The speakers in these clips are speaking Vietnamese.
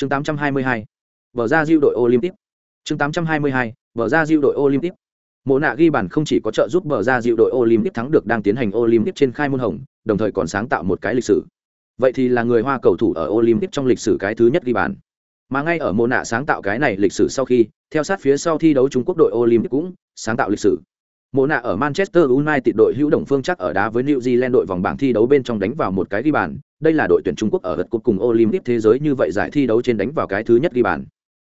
chương 822 bờ ra diệu đội olympic. Chương 822 bờ ra diệu đội olympic. Mộ nạ ghi bàn không chỉ có trợ giúp bờ ra diệu đội olympic thắng được đang tiến hành olympic trên khai môn hồng, đồng thời còn sáng tạo một cái lịch sử. Vậy thì là người hoa cầu thủ ở olympic trong lịch sử cái thứ nhất ghi bàn. Mà ngay ở mộ nạ sáng tạo cái này lịch sử sau khi, theo sát phía sau thi đấu trung quốc đội olympic cũng sáng tạo lịch sử. Mộ nạ ở manchester united đội hữu đồng phương chắc ở đá với new zealand đội vòng bảng thi đấu bên trong đánh vào một cái ghi bàn đây là đội tuyển trung quốc ở gật cột cùng olympic thế giới như vậy giải thi đấu trên đánh vào cái thứ nhất ghi bàn.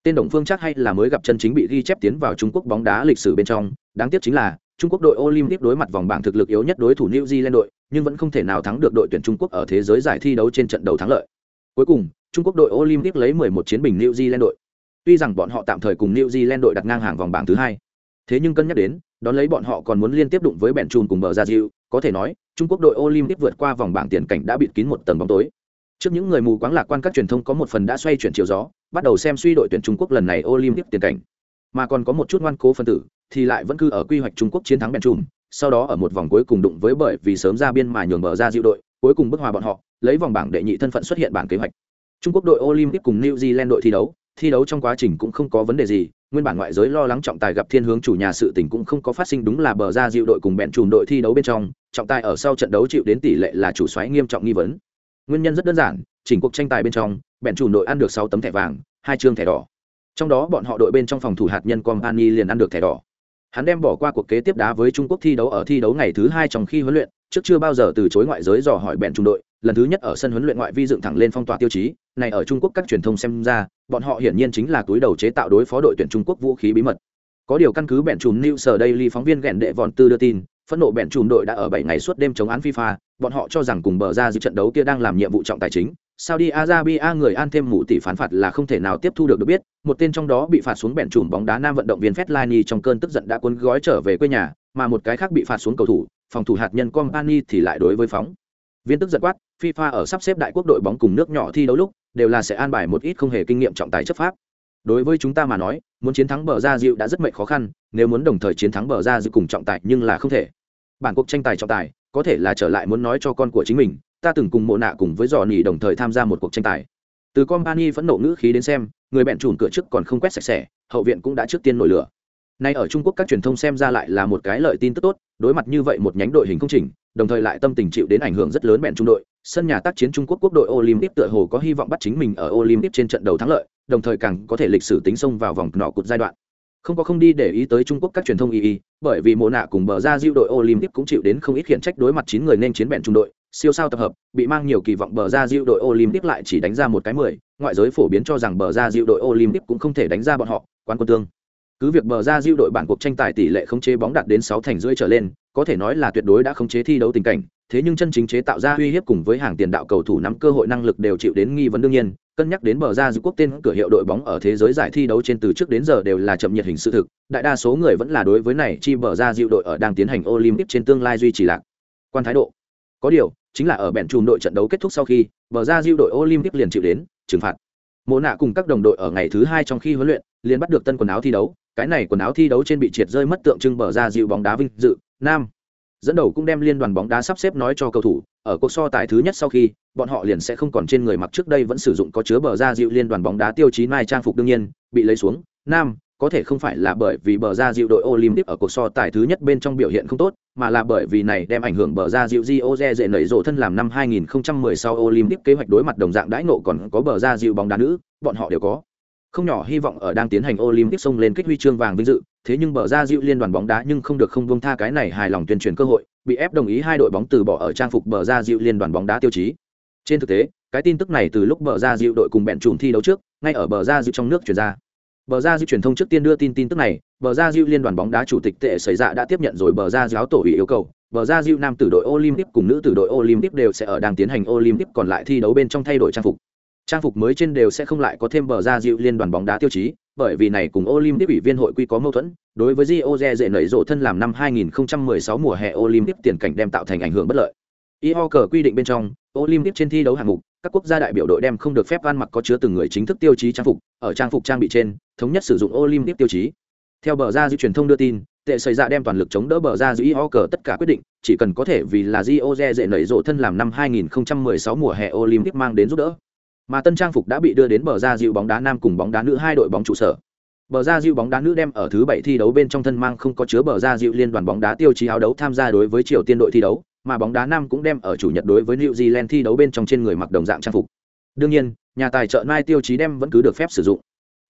Tên đồng phương chắc hay là mới gặp chân chính bị ghi chép tiến vào trung quốc bóng đá lịch sử bên trong. Đáng tiếc chính là, trung quốc đội olympic đối mặt vòng bảng thực lực yếu nhất đối thủ new zealand đội, nhưng vẫn không thể nào thắng được đội tuyển trung quốc ở thế giới giải thi đấu trên trận đầu thắng lợi. Cuối cùng, trung quốc đội olympic lấy 11 chiến bình new zealand đội. Tuy rằng bọn họ tạm thời cùng new zealand đội đặt ngang hàng vòng bảng thứ hai, thế nhưng cân nhắc đến, đón lấy bọn họ còn muốn liên tiếp đụng với bèn chùn cùng bờ ra diệu có thể nói trung quốc đội olympic vượt qua vòng bảng tiền cảnh đã bịt kín một tầng bóng tối. Trước những người mù quáng lạc quan các truyền thông có một phần đã xoay chuyển chiều gió, bắt đầu xem suy đội tuyển trung quốc lần này olympic tiền cảnh. Mà còn có một chút ngoan cố phân tử, thì lại vẫn cứ ở quy hoạch trung quốc chiến thắng bèn chùm, sau đó ở một vòng cuối cùng đụng với bởi vì sớm ra biên mà nhường bờ ra dịu đội, cuối cùng bức hòa bọn họ, lấy vòng bảng đệ nhị thân phận xuất hiện bản kế hoạch. Trung quốc đội olympic cùng new zealand đội thi đấu thi đấu trong quá trình cũng không có vấn đề gì nguyên bản ngoại giới lo lắng trọng tài gặp thiên hướng chủ nhà sự tình cũng không có phát sinh đúng là bờ ra dịu đội cùng bẹn chùm đội thi đấu bên trong, trọng tài ở sau trận đấu chịu đến tỷ lệ là chủ xoáy nghiêm trọng nghi vấn. Nguyên nhân rất đơn giản, chỉnh cuộc tranh tài bên trong, bẹn chùm đội ăn được sáu tấm thẻ vàng, hai chương thẻ đỏ. Trong đó bọn họ đội bên trong phòng thủ hạt nhân company liền ăn được thẻ đỏ. Hắn đem bỏ qua cuộc kế tiếp đá với trung quốc thi đấu ở thi đấu ngày thứ hai trong khi huấn luyện, trước chưa bao giờ từ chối ngoại giới dò hỏi bẹn chùm đội lần thứ nhất ở sân huấn luyện ngoại vi dựng thẳng lên phong tỏa tiêu chí này ở trung quốc các truyền thông xem ra bọn họ hiển nhiên chính là túi đầu chế tạo đối phó đội tuyển trung quốc vũ khí bí mật có điều căn cứ bẹn chùm new sở daily phóng viên ghẹn đệ vòn tư đưa tin phẫn nộ bẹn chùm đội đã ở bảy ngày suốt đêm chống án fifa bọn họ cho rằng cùng bờ ra dự trận đấu kia đang làm nhiệm vụ trọng tài chính Saudi Arabia người an thêm mũ tỷ phán phạt là không thể nào tiếp thu được được biết, một tên trong đó bị phạt xuống bẹn chùm bóng đá nam vận động viên Fetlani trong cơn tức giận đã cuốn gói trở về quê nhà, mà một cái khác bị phạt xuống cầu thủ, phòng thủ hạt nhân Compani thì lại đối với phóng. Viên tức giận quát, FIFA ở sắp xếp đại quốc đội bóng cùng nước nhỏ thi đấu lúc, đều là sẽ an bài một ít không hề kinh nghiệm trọng tài chấp pháp. Đối với chúng ta mà nói, muốn chiến thắng bờ ra dịu đã rất mệt khó khăn, nếu muốn đồng thời chiến thắng bờ ra dịu cùng trọng tài nhưng là không thể. Bản cuộc tranh tài trọng tài, có thể là trở lại muốn nói cho con của chính mình, ta từng cùng mộ nạ cùng với dò nỉ đồng thời tham gia một cuộc tranh tài từ company phẫn nộ ngữ khí đến xem người bẹn chùn cửa trước còn không quét sạch sẽ hậu viện cũng đã trước tiên nổi lửa nay ở trung quốc các truyền thông xem ra lại là một cái lợi tin tức tốt đối mặt như vậy một nhánh đội hình công trình đồng thời lại tâm tình chịu đến ảnh hưởng rất lớn bẹn trung đội sân nhà tác chiến trung quốc quốc đội olympic tựa hồ có hy vọng bắt chính mình ở olympic trên trận đầu thắng lợi, đồng thời càng có thể lịch sử tính xông vào vòng nọ cột giai đoạn. Không có không đi để ý tới trung quốc các truyền thông y y, bởi vì mùa nạ cùng bờ ra diệu đội olympic cũng chịu đến không ít khiển trách đối mặt chín người nên chiến bẹn trung đội, siêu sao tập hợp, bị mang nhiều kỳ vọng bờ ra diệu đội olympic lại chỉ đánh ra một cái mười, ngoại giới phổ biến cho rằng bờ ra diệu đội olympic cũng không thể đánh ra bọn họ, quán quân tương cứ việc bờ ra diêu đội bản cuộc tranh tài tỷ lệ khống chế bóng đạt đến sáu thành rưỡi trở lên, có thể nói là tuyệt đối đã khống chế thi đấu tình cảnh. Thế nhưng chân chính chế tạo ra uy hiếp cùng với hàng tiền đạo cầu thủ nắm cơ hội năng lực đều chịu đến nghi vấn đương nhiên. Cân nhắc đến bờ ra giữ quốc tên cửa hiệu đội bóng ở thế giới giải thi đấu trên từ trước đến giờ đều là chậm nhiệt hình sự thực, đại đa số người vẫn là đối với này chi bờ ra dịu đội ở đang tiến hành olympic trên tương lai duy trì lạc quan thái độ. Có điều, chính là ở bẹn chùm đội trận đấu kết thúc sau khi, bờ ra diệu đội olympic liền chịu đến trừng phạt. Mộ nạ cùng các đồng đội ở ngày thứ hai trong khi huấn luyện, liền bắt được tân quần áo thi đấu cái này quần áo thi đấu trên bị triệt rơi mất tượng trưng bờ ra dịu bóng đá vinh dự nam dẫn đầu cũng đem liên đoàn bóng đá sắp xếp nói cho cầu thủ ở cuộc so tài thứ nhất sau khi bọn họ liền sẽ không còn trên người mặc trước đây vẫn sử dụng có chứa bờ ra dịu liên đoàn bóng đá tiêu chí mai trang phục đương nhiên bị lấy xuống nam có thể không phải là bởi vì bờ ra dịu đội Olympic ở cuộc so tài thứ nhất bên trong biểu hiện không tốt, mà là bởi vì này đem ảnh hưởng bờ ra dịu Gioze dễ nảy rộ thân làm năm 2016 Olympic kế hoạch đối mặt đồng dạng đãi ngộ còn có bờ ra dịu bóng đá nữ, bọn họ đều có. Không nhỏ hy vọng ở đang tiến hành Olympic xông lên kích huy chương vàng vinh dự, thế nhưng bờ ra dịu liên đoàn bóng đá nhưng không được không buông tha cái này hài lòng tuyên truyền cơ hội, bị ép đồng ý hai đội bóng từ bỏ ở trang phục bờ ra dịu liên đoàn bóng đá tiêu chí. Trên thực tế, cái tin tức này từ lúc bờ ra dịu đội cùng bẹn trùm thi đấu trước, ngay ở bờ ra dịu trong nước truyền ra. Bờ ra Diệu truyền thông trước tiên đưa tin tin tức này, Bờ ra Diệu liên đoàn bóng đá chủ tịch tệ xảy ra dạ đã tiếp nhận rồi Bờ ra giáo tổ ủy yêu cầu, Bờ ra Diệu nam tử đội Olympic cùng nữ tử đội Olympic đều sẽ ở đang tiến hành Olympic còn lại thi đấu bên trong thay đổi trang phục. Trang phục mới trên đều sẽ không lại có thêm Bờ ra dịu liên đoàn bóng đá tiêu chí, bởi vì này cùng Olympic ủy viên hội quy có mâu thuẫn, đối với Rio Gioze dễ nảy rộ thân làm năm 2016 mùa hè Olympic tiền cảnh đem tạo thành ảnh hưởng bất lợi. IO cờ quy định bên trong, Olympic trên thi đấu hạng mục, các quốc gia đại biểu đội đem không được phép ăn mặc có chứa từng người chính thức tiêu chí trang phục, ở trang phục trang bị trên, thống nhất sử dụng Olympic tiêu chí. Theo bờ ra dư truyền thông đưa tin, tệ xảy ra dạ đem toàn lực chống đỡ bờ ra dư IO cờ tất cả quyết định, chỉ cần có thể vì là Rio Gioze dễ nảy rộ thân làm năm 2016 mùa hè Olympic mang đến giúp đỡ. Mà tân trang phục đã bị đưa đến bờ ra dịu bóng đá nam cùng bóng đá nữ hai đội bóng trụ sở. Bờ ra dịu bóng đá nữ đem ở thứ bảy thi đấu bên trong thân mang không có chứa bờ ra dịu liên đoàn bóng đá tiêu chí áo đấu tham gia đối với Triều Tiên đội thi đấu, mà bóng đá nam cũng đem ở chủ nhật đối với New Zealand thi đấu bên trong trên người mặc đồng dạng trang phục. Đương nhiên, nhà tài trợ Nai tiêu chí đem vẫn cứ được phép sử dụng.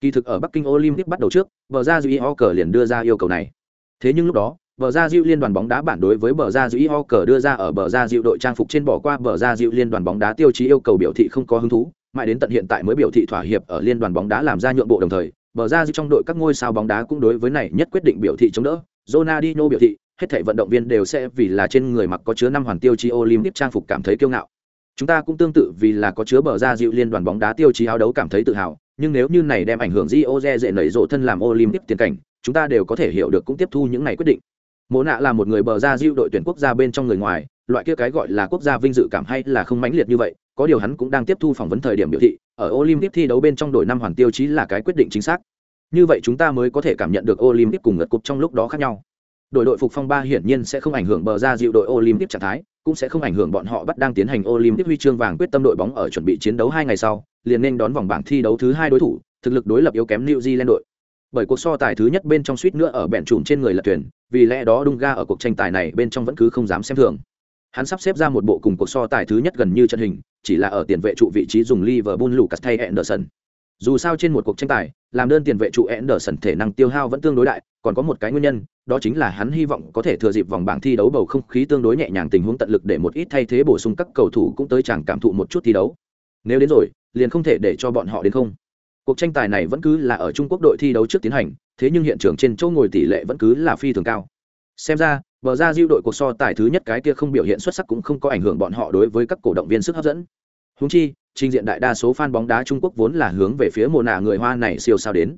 Kỳ thực ở Bắc Kinh Olympic bắt đầu trước, bờ ra dịu Hocker liền đưa ra yêu cầu này. Thế nhưng lúc đó, bờ ra dịu liên đoàn bóng đá bản đối với bờ ra dịu Hocker đưa ra ở bờ ra dịu đội trang phục trên bỏ qua bờ ra dịu liên đoàn bóng đá tiêu chí yêu cầu biểu thị không có hứng thú, mãi đến tận hiện tại mới biểu thị thỏa hiệp ở liên đoàn bóng đá làm ra nhượng bộ đồng thời, bờ ra trong đội các ngôi sao bóng đá cũng đối với này nhất quyết định biểu thị chống đỡ. Ronaldinho biểu thị, hết thảy vận động viên đều sẽ vì là trên người mặc có chứa năm hoàn tiêu chí Olympic trang phục cảm thấy kiêu ngạo. Chúng ta cũng tương tự vì là có chứa bờ ra dịu liên đoàn bóng đá tiêu chí áo đấu cảm thấy tự hào, nhưng nếu như này đem ảnh hưởng Rio dễ nảy rộ thân làm Olympic tiền cảnh, chúng ta đều có thể hiểu được cũng tiếp thu những này quyết định. Mộ nạ là một người bờ ra dịu đội tuyển quốc gia bên trong người ngoài, loại kia cái gọi là quốc gia vinh dự cảm hay là không mãnh liệt như vậy, có điều hắn cũng đang tiếp thu phỏng vấn thời điểm biểu thị, ở Olympic thi đấu bên trong đội năm hoàn tiêu chí là cái quyết định chính xác. Như vậy chúng ta mới có thể cảm nhận được Olympic cùng ngật cục trong lúc đó khác nhau. Đội đội phục phong ba hiển nhiên sẽ không ảnh hưởng bờ ra dịu đội Olympic trạng thái, cũng sẽ không ảnh hưởng bọn họ bắt đang tiến hành Olympic huy chương vàng quyết tâm đội bóng ở chuẩn bị chiến đấu hai ngày sau, liền nên đón vòng bảng thi đấu thứ hai đối thủ, thực lực đối lập yếu kém New Zealand đội. Bởi cuộc so tài thứ nhất bên trong suýt nữa ở bẹn trùm trên người là tuyển, vì lẽ đó Dunga ở cuộc tranh tài này bên trong vẫn cứ không dám xem thường. Hắn sắp xếp ra một bộ cùng cuộc so tài thứ nhất gần như trận hình, chỉ là ở tiền vệ trụ vị trí dùng Liverpool Lucas thay Anderson. Dù sao trên một cuộc tranh tài, làm đơn tiền vệ trụ Anderson thể năng tiêu hao vẫn tương đối đại, còn có một cái nguyên nhân, đó chính là hắn hy vọng có thể thừa dịp vòng bảng thi đấu bầu không khí tương đối nhẹ nhàng tình huống tận lực để một ít thay thế bổ sung các cầu thủ cũng tới chẳng cảm thụ một chút thi đấu. Nếu đến rồi, liền không thể để cho bọn họ đến không. Cuộc tranh tài này vẫn cứ là ở Trung Quốc đội thi đấu trước tiến hành, thế nhưng hiện trường trên chỗ ngồi tỷ lệ vẫn cứ là phi thường cao. Xem ra, bờ ra diêu đội cuộc so tài thứ nhất cái kia không biểu hiện xuất sắc cũng không có ảnh hưởng bọn họ đối với các cổ động viên sức hấp dẫn. Huống chi, trình diện đại đa số fan bóng đá Trung Quốc vốn là hướng về phía mộ nạ người Hoa này siêu sao đến.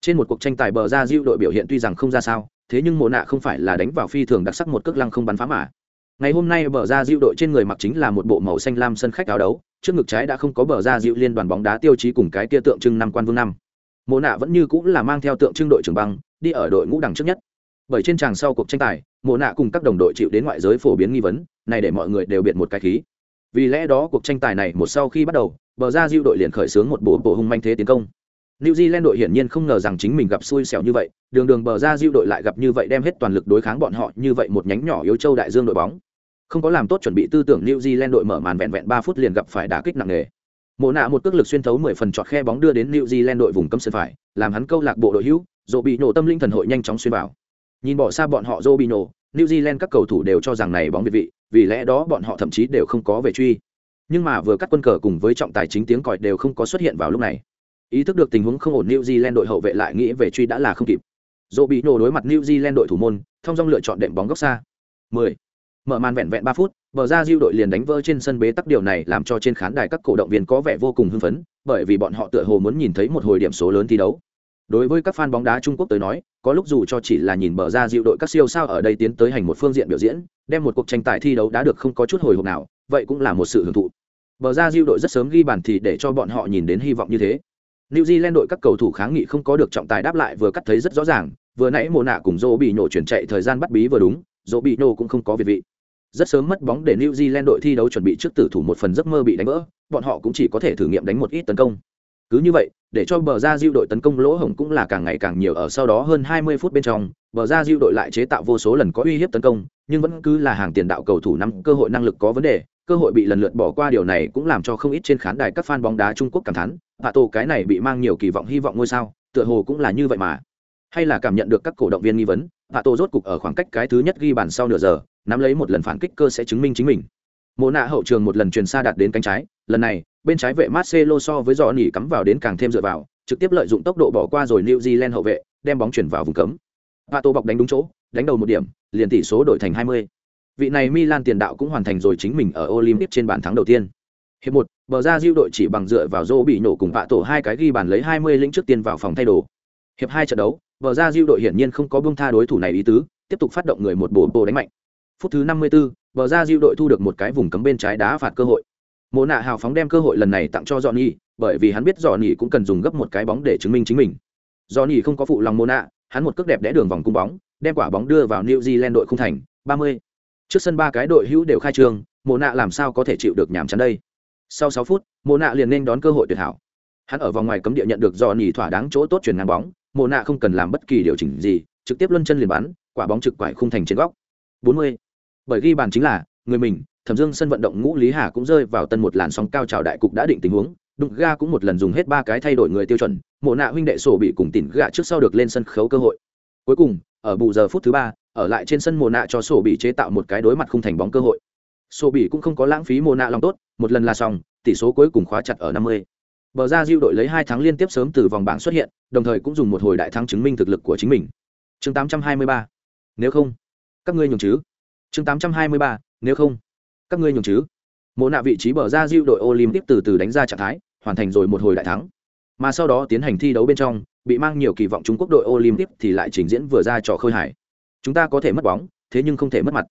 Trên một cuộc tranh tài bờ ra diêu đội biểu hiện tuy rằng không ra sao, thế nhưng mộ nạ không phải là đánh vào phi thường đặc sắc một cước lăng không bắn phá mà. Ngày hôm nay bờ ra diêu đội trên người mặc chính là một bộ màu xanh lam sân khách áo đấu, trước ngực trái đã không có bờ ra diêu liên đoàn bóng đá tiêu chí cùng cái kia tượng trưng năm quan vương năm. Mộ nạ vẫn như cũng là mang theo tượng trưng đội trưởng băng, đi ở đội ngũ đằng trước nhất. Bởi trên tràng sau cuộc tranh tài, Mộ nạ cùng các đồng đội chịu đến ngoại giới phổ biến nghi vấn, này để mọi người đều biệt một cái khí. Vì lẽ đó cuộc tranh tài này một sau khi bắt đầu, bờ ra Diệu đội liền khởi xướng một bộ bộ hung manh thế tiến công. New Zealand đội hiển nhiên không ngờ rằng chính mình gặp xui xẻo như vậy, đường đường bờ ra Diệu đội lại gặp như vậy đem hết toàn lực đối kháng bọn họ như vậy một nhánh nhỏ yếu châu đại dương đội bóng. Không có làm tốt chuẩn bị tư tưởng New Zealand đội mở màn vẹn vẹn ba phút liền gặp phải đả kích nặng nề. Mộ nạ một cước lực xuyên thấu 10 phần trọt khe bóng đưa đến New Zealand đội vùng cấm sân phải, làm hắn câu lạc bộ đội hữu, rồi bị nổ tâm linh thần hội nhanh chóng xuyên vào. Nhìn bỏ xa bọn họ Robinho, New Zealand các cầu thủ đều cho rằng này bóng biệt vị, vì lẽ đó bọn họ thậm chí đều không có về truy. Nhưng mà vừa cắt quân cờ cùng với trọng tài chính tiếng còi đều không có xuất hiện vào lúc này. Ý thức được tình huống không ổn New Zealand đội hậu vệ lại nghĩ về truy đã là không kịp. Robinho đối mặt New Zealand đội thủ môn, thông dong lựa chọn đệm bóng góc xa. 10. Mở màn vẹn vẹn 3 phút, bờ ra Diu đội liền đánh vỡ trên sân bế tắc điều này làm cho trên khán đài các cổ động viên có vẻ vô cùng hưng phấn, bởi vì bọn họ tựa hồ muốn nhìn thấy một hồi điểm số lớn thi đấu. Đối với các fan bóng đá Trung Quốc tới nói, có lúc dù cho chỉ là nhìn bờ ra diệu đội các siêu sao ở đây tiến tới hành một phương diện biểu diễn, đem một cuộc tranh tài thi đấu đã được không có chút hồi hộp nào, vậy cũng là một sự hưởng thụ. Bờ ra diệu đội rất sớm ghi bàn thì để cho bọn họ nhìn đến hy vọng như thế. New Zealand đội các cầu thủ kháng nghị không có được trọng tài đáp lại vừa cắt thấy rất rõ ràng, vừa nãy Mộ nạ cùng Zô bị nổ chuyển chạy thời gian bắt bí vừa đúng, Zô bị nổ cũng không có việc vị. Rất sớm mất bóng để New Zealand đội thi đấu chuẩn bị trước tử thủ một phần giấc mơ bị đánh vỡ, bọn họ cũng chỉ có thể thử nghiệm đánh một ít tấn công. Cứ như vậy, để cho bờ ra diêu đội tấn công lỗ hổng cũng là càng ngày càng nhiều ở sau đó hơn 20 phút bên trong, bờ ra diêu đội lại chế tạo vô số lần có uy hiếp tấn công, nhưng vẫn cứ là hàng tiền đạo cầu thủ năm cơ hội năng lực có vấn đề, cơ hội bị lần lượt bỏ qua điều này cũng làm cho không ít trên khán đài các fan bóng đá Trung Quốc cảm thán, Hạ Tổ cái này bị mang nhiều kỳ vọng hy vọng ngôi sao, tựa hồ cũng là như vậy mà. Hay là cảm nhận được các cổ động viên nghi vấn, Hạ Tổ rốt cục ở khoảng cách cái thứ nhất ghi bàn sau nửa giờ, nắm lấy một lần phản kích cơ sẽ chứng minh chính mình. Mộ nạ hậu trường một lần truyền xa đạt đến cánh trái, lần này, bên trái vệ Marcelo so với dò nỉ cắm vào đến càng thêm dựa vào, trực tiếp lợi dụng tốc độ bỏ qua rồi New Zealand hậu vệ, đem bóng chuyển vào vùng cấm. Pato bọc đánh đúng chỗ, đánh đầu một điểm, liền tỷ số đổi thành 20. Vị này Milan tiền đạo cũng hoàn thành rồi chính mình ở Olympic trên bàn thắng đầu tiên. Hiệp 1, bờ ra diêu đội chỉ bằng dựa vào Zô bị nổ cùng Pato hai cái ghi bàn lấy 20 lĩnh trước tiên vào phòng thay đồ. Hiệp 2 trận đấu, bờ ra diêu đội hiển nhiên không có buông tha đối thủ này ý tứ, tiếp tục phát động người một bổ bổ đánh mạnh. Phút thứ 54, bờ ra diêu đội thu được một cái vùng cấm bên trái đá phạt cơ hội. Mộ nạ hào phóng đem cơ hội lần này tặng cho johnny, bởi vì hắn biết johnny cũng cần dùng gấp một cái bóng để chứng minh chính mình. Johnny không có phụ lòng mộ nạ, hắn một cước đẹp đẽ đường vòng cung bóng, đem quả bóng đưa vào new zealand đội khung thành 30. trước sân ba cái đội hữu đều khai trương, mộ nạ làm sao có thể chịu được nhàm chán đây? Sau 6 phút, mộ nạ liền nên đón cơ hội tuyệt hảo. Hắn ở vòng ngoài cấm địa nhận được johnny thỏa đáng chỗ tốt chuyển ngang bóng, mộ nạ không cần làm bất kỳ điều chỉnh gì, trực tiếp luân chân liền bắn, quả bóng trực quải khung thành trên góc. 40 bởi ghi bàn chính là, người mình, thẩm dương sân vận động ngũ lý hà cũng rơi vào tân một làn sóng cao trào đại cục đã định tình huống, đụng ga cũng một lần dùng hết ba cái thay đổi người tiêu chuẩn, mộ nạ huynh đệ sổ bị cùng tỉn gạ trước sau được lên sân khấu cơ hội cuối cùng, ở bù giờ phút thứ ba, ở lại trên sân mộ nạ cho sổ bị chế tạo một cái đối mặt không thành bóng cơ hội sổ bị cũng không có lãng phí mộ nạ lòng tốt, một lần là xong, tỷ số cuối cùng khóa chặt ở 50. bờ ra diêu đội lấy hai tháng liên tiếp sớm từ vòng bảng xuất hiện, đồng thời cũng dùng một hồi đại thắng chứng minh thực lực của chính mình chương 823. nếu không, các ngươi nhường chứ chương 823. nếu không, các ngươi nhường chứ. Mộ nạ vị trí bờ ra diêu đội olympic từ từ đánh ra trạng thái, hoàn thành rồi một hồi đại thắng. Mà sau đó tiến hành thi đấu bên trong, bị mang nhiều kỳ vọng trung quốc đội olympic thì lại trình diễn vừa ra trò khơi hải chúng ta có thể mất bóng, thế nhưng không thể mất mặt.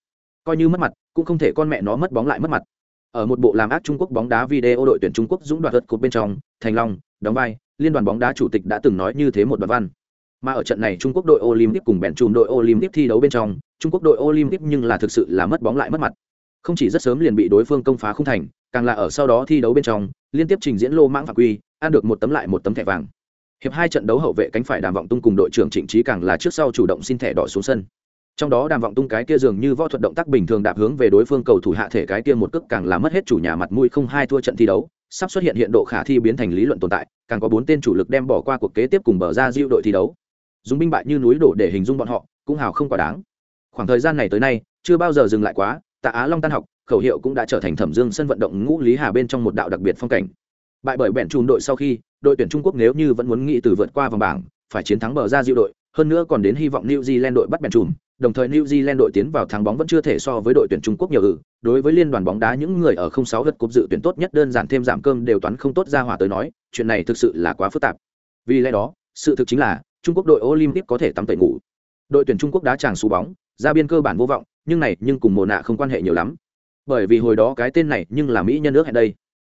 Coi như mất mặt, cũng không thể con mẹ nó mất bóng lại mất mặt. Ở một bộ làm ác trung quốc bóng đá video đội tuyển trung quốc dũng đoạt đất cột bên trong, thành long, đóng vai, liên đoàn bóng đá chủ tịch đã từng nói như thế một đoạn văn. Mà ở trận này trung quốc đội olympic cùng bèn chùm đội olympic thi đấu bên trong trung quốc đội olympic nhưng là thực sự là mất bóng lại mất mặt. Không chỉ rất sớm liền bị đối phương công phá không thành, càng là ở sau đó thi đấu bên trong, liên tiếp trình diễn lô mãng phạm quy, ăn được một tấm lại một tấm thẻ vàng. Hiệp hai trận đấu hậu vệ cánh phải đàm vọng tung cùng đội trưởng trịnh trí càng là trước sau chủ động xin thẻ đỏ xuống sân. Trong đó đàm vọng tung cái kia dường như võ thuật động tác bình thường đạp hướng về đối phương cầu thủ hạ thể cái kia một cước càng là mất hết chủ nhà mặt mũi không hai thua trận thi đấu, sắp xuất hiện hiện độ khả thi biến thành lý luận tồn tại, càng có bốn tên chủ lực đem bỏ qua cuộc kế tiếp cùng bờ ra giũ đội thi đấu. Dùng binh bại như núi đổ để hình dung bọn họ, cũng hào không quá đáng khoảng thời gian này tới nay, chưa bao giờ dừng lại quá, tạ á long tan học, khẩu hiệu cũng đã trở thành thẩm dương sân vận động ngũ lý hà bên trong một đạo đặc biệt phong cảnh. Bại bởi bẹn chùm đội sau khi, đội tuyển trung quốc nếu như vẫn muốn nghĩ từ vượt qua vòng bảng, phải chiến thắng bờ ra diệu đội, hơn nữa còn đến hy vọng new zealand đội bắt bẹn chùm, đồng thời new zealand đội tiến vào thắng bóng vẫn chưa thể so với đội tuyển trung quốc nhiều ử đối với liên đoàn bóng đá, những người ở không sáu lượt cúp dự tuyển tốt nhất đơn giản thêm giảm cơm đều toán không tốt ra hòa tới nói, chuyện này thực sự là quá phức tạp. Vì lẽ đó, sự thực chính là, trung quốc đội olympic có thể tắm tẩy ngủ đội tuyển trung quốc đá tràng xú bóng, ra biên cơ bản vô vọng, nhưng này nhưng cùng mồ nạ không quan hệ nhiều lắm. Bởi vì hồi đó cái tên này nhưng là mỹ nhân nước hẹn đây.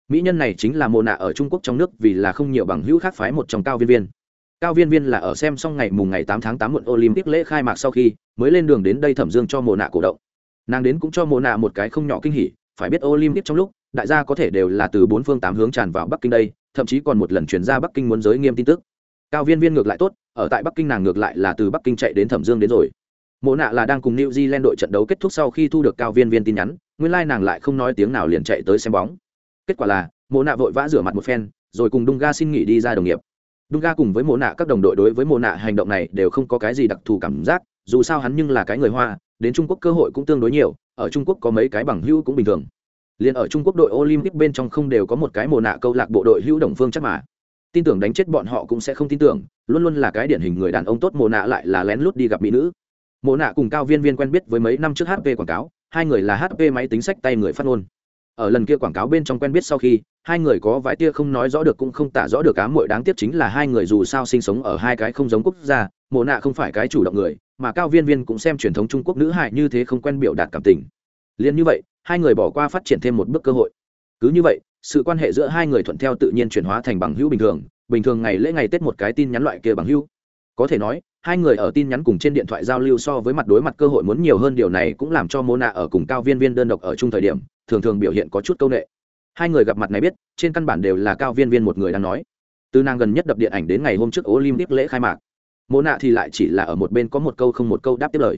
Mỹ nhân này chính là mồ nạ ở trung quốc trong nước vì là không nhiều bằng hữu khác phái một trong cao viên viên. Cao viên viên là ở xem xong ngày mùng ngày tám tháng tám muộn olympic lễ khai mạc sau khi mới lên đường đến đây thẩm dương cho mồ nạ cổ động. Nàng đến cũng cho mồ nạ một cái không nhỏ kinh hỉ, phải biết olympic trong lúc, đại gia có thể đều là từ bốn phương tám hướng tràn vào bắc kinh đây, thậm chí còn một lần chuyển ra bắc kinh muốn giới nghiêm tin tức. Cao viên viên ngược lại tốt ở tại bắc kinh nàng ngược lại là từ bắc kinh chạy đến thẩm dương đến rồi. Mộ nạ là đang cùng new zealand đội trận đấu kết thúc sau khi thu được cao viên viên tin nhắn, nguyên lai、like、nàng lại không nói tiếng nào liền chạy tới xem bóng. Kết quả là, mộ nạ vội vã rửa mặt một phen, rồi cùng đung ga xin nghỉ đi ra đồng nghiệp. Đung ga cùng với mộ nạ các đồng đội đối với mộ nạ hành động này đều không có cái gì đặc thù cảm giác, dù sao hắn nhưng là cái người hoa, đến trung quốc cơ hội cũng tương đối nhiều, ở trung quốc có mấy cái bằng hữu cũng bình thường. Liền ở trung quốc đội olympic bên trong không đều có một cái mồ nạ câu lạc bộ đội hữu đồng phương chắc mà tin tưởng đánh chết bọn họ cũng sẽ không tin tưởng, luôn luôn là cái điển hình người đàn ông tốt mồ nạ lại là lén lút đi gặp mỹ nữ. Mồ nạ cùng cao viên viên quen biết với mấy năm trước hp quảng cáo, hai người là hp máy tính sách tay người phát ngôn. Ở lần kia quảng cáo bên trong quen biết sau khi, hai người có vài tia không nói rõ được cũng không tả rõ được cá mội đáng tiếc chính là hai người dù sao sinh sống ở hai cái không giống quốc gia mồ nạ không phải cái chủ động người, mà cao viên viên cũng xem truyền thống trung quốc nữ hại như thế không quen biểu đạt cảm tình. Liền như vậy, hai người bỏ qua phát triển thêm một bước cơ hội. Cứ như vậy sự quan hệ giữa hai người thuận theo tự nhiên chuyển hóa thành bằng hữu bình thường bình thường ngày lễ ngày tết một cái tin nhắn loại kia bằng hữu. Có thể nói, hai người ở tin nhắn cùng trên điện thoại giao lưu so với mặt đối mặt cơ hội muốn nhiều hơn điều này cũng làm cho mô nạ ở cùng cao viên viên đơn độc ở chung thời điểm, thường thường biểu hiện có chút c â u n ệ hai người gặp mặt này biết, trên căn bản đều là cao viên viên một người đang nói. Từ nàng gần nhất đập điện ảnh đến ngày hôm trước olympic lễ khai mạc mô nạ thì lại chỉ là ở một bên có một câu không một câu đáp tiếp lời.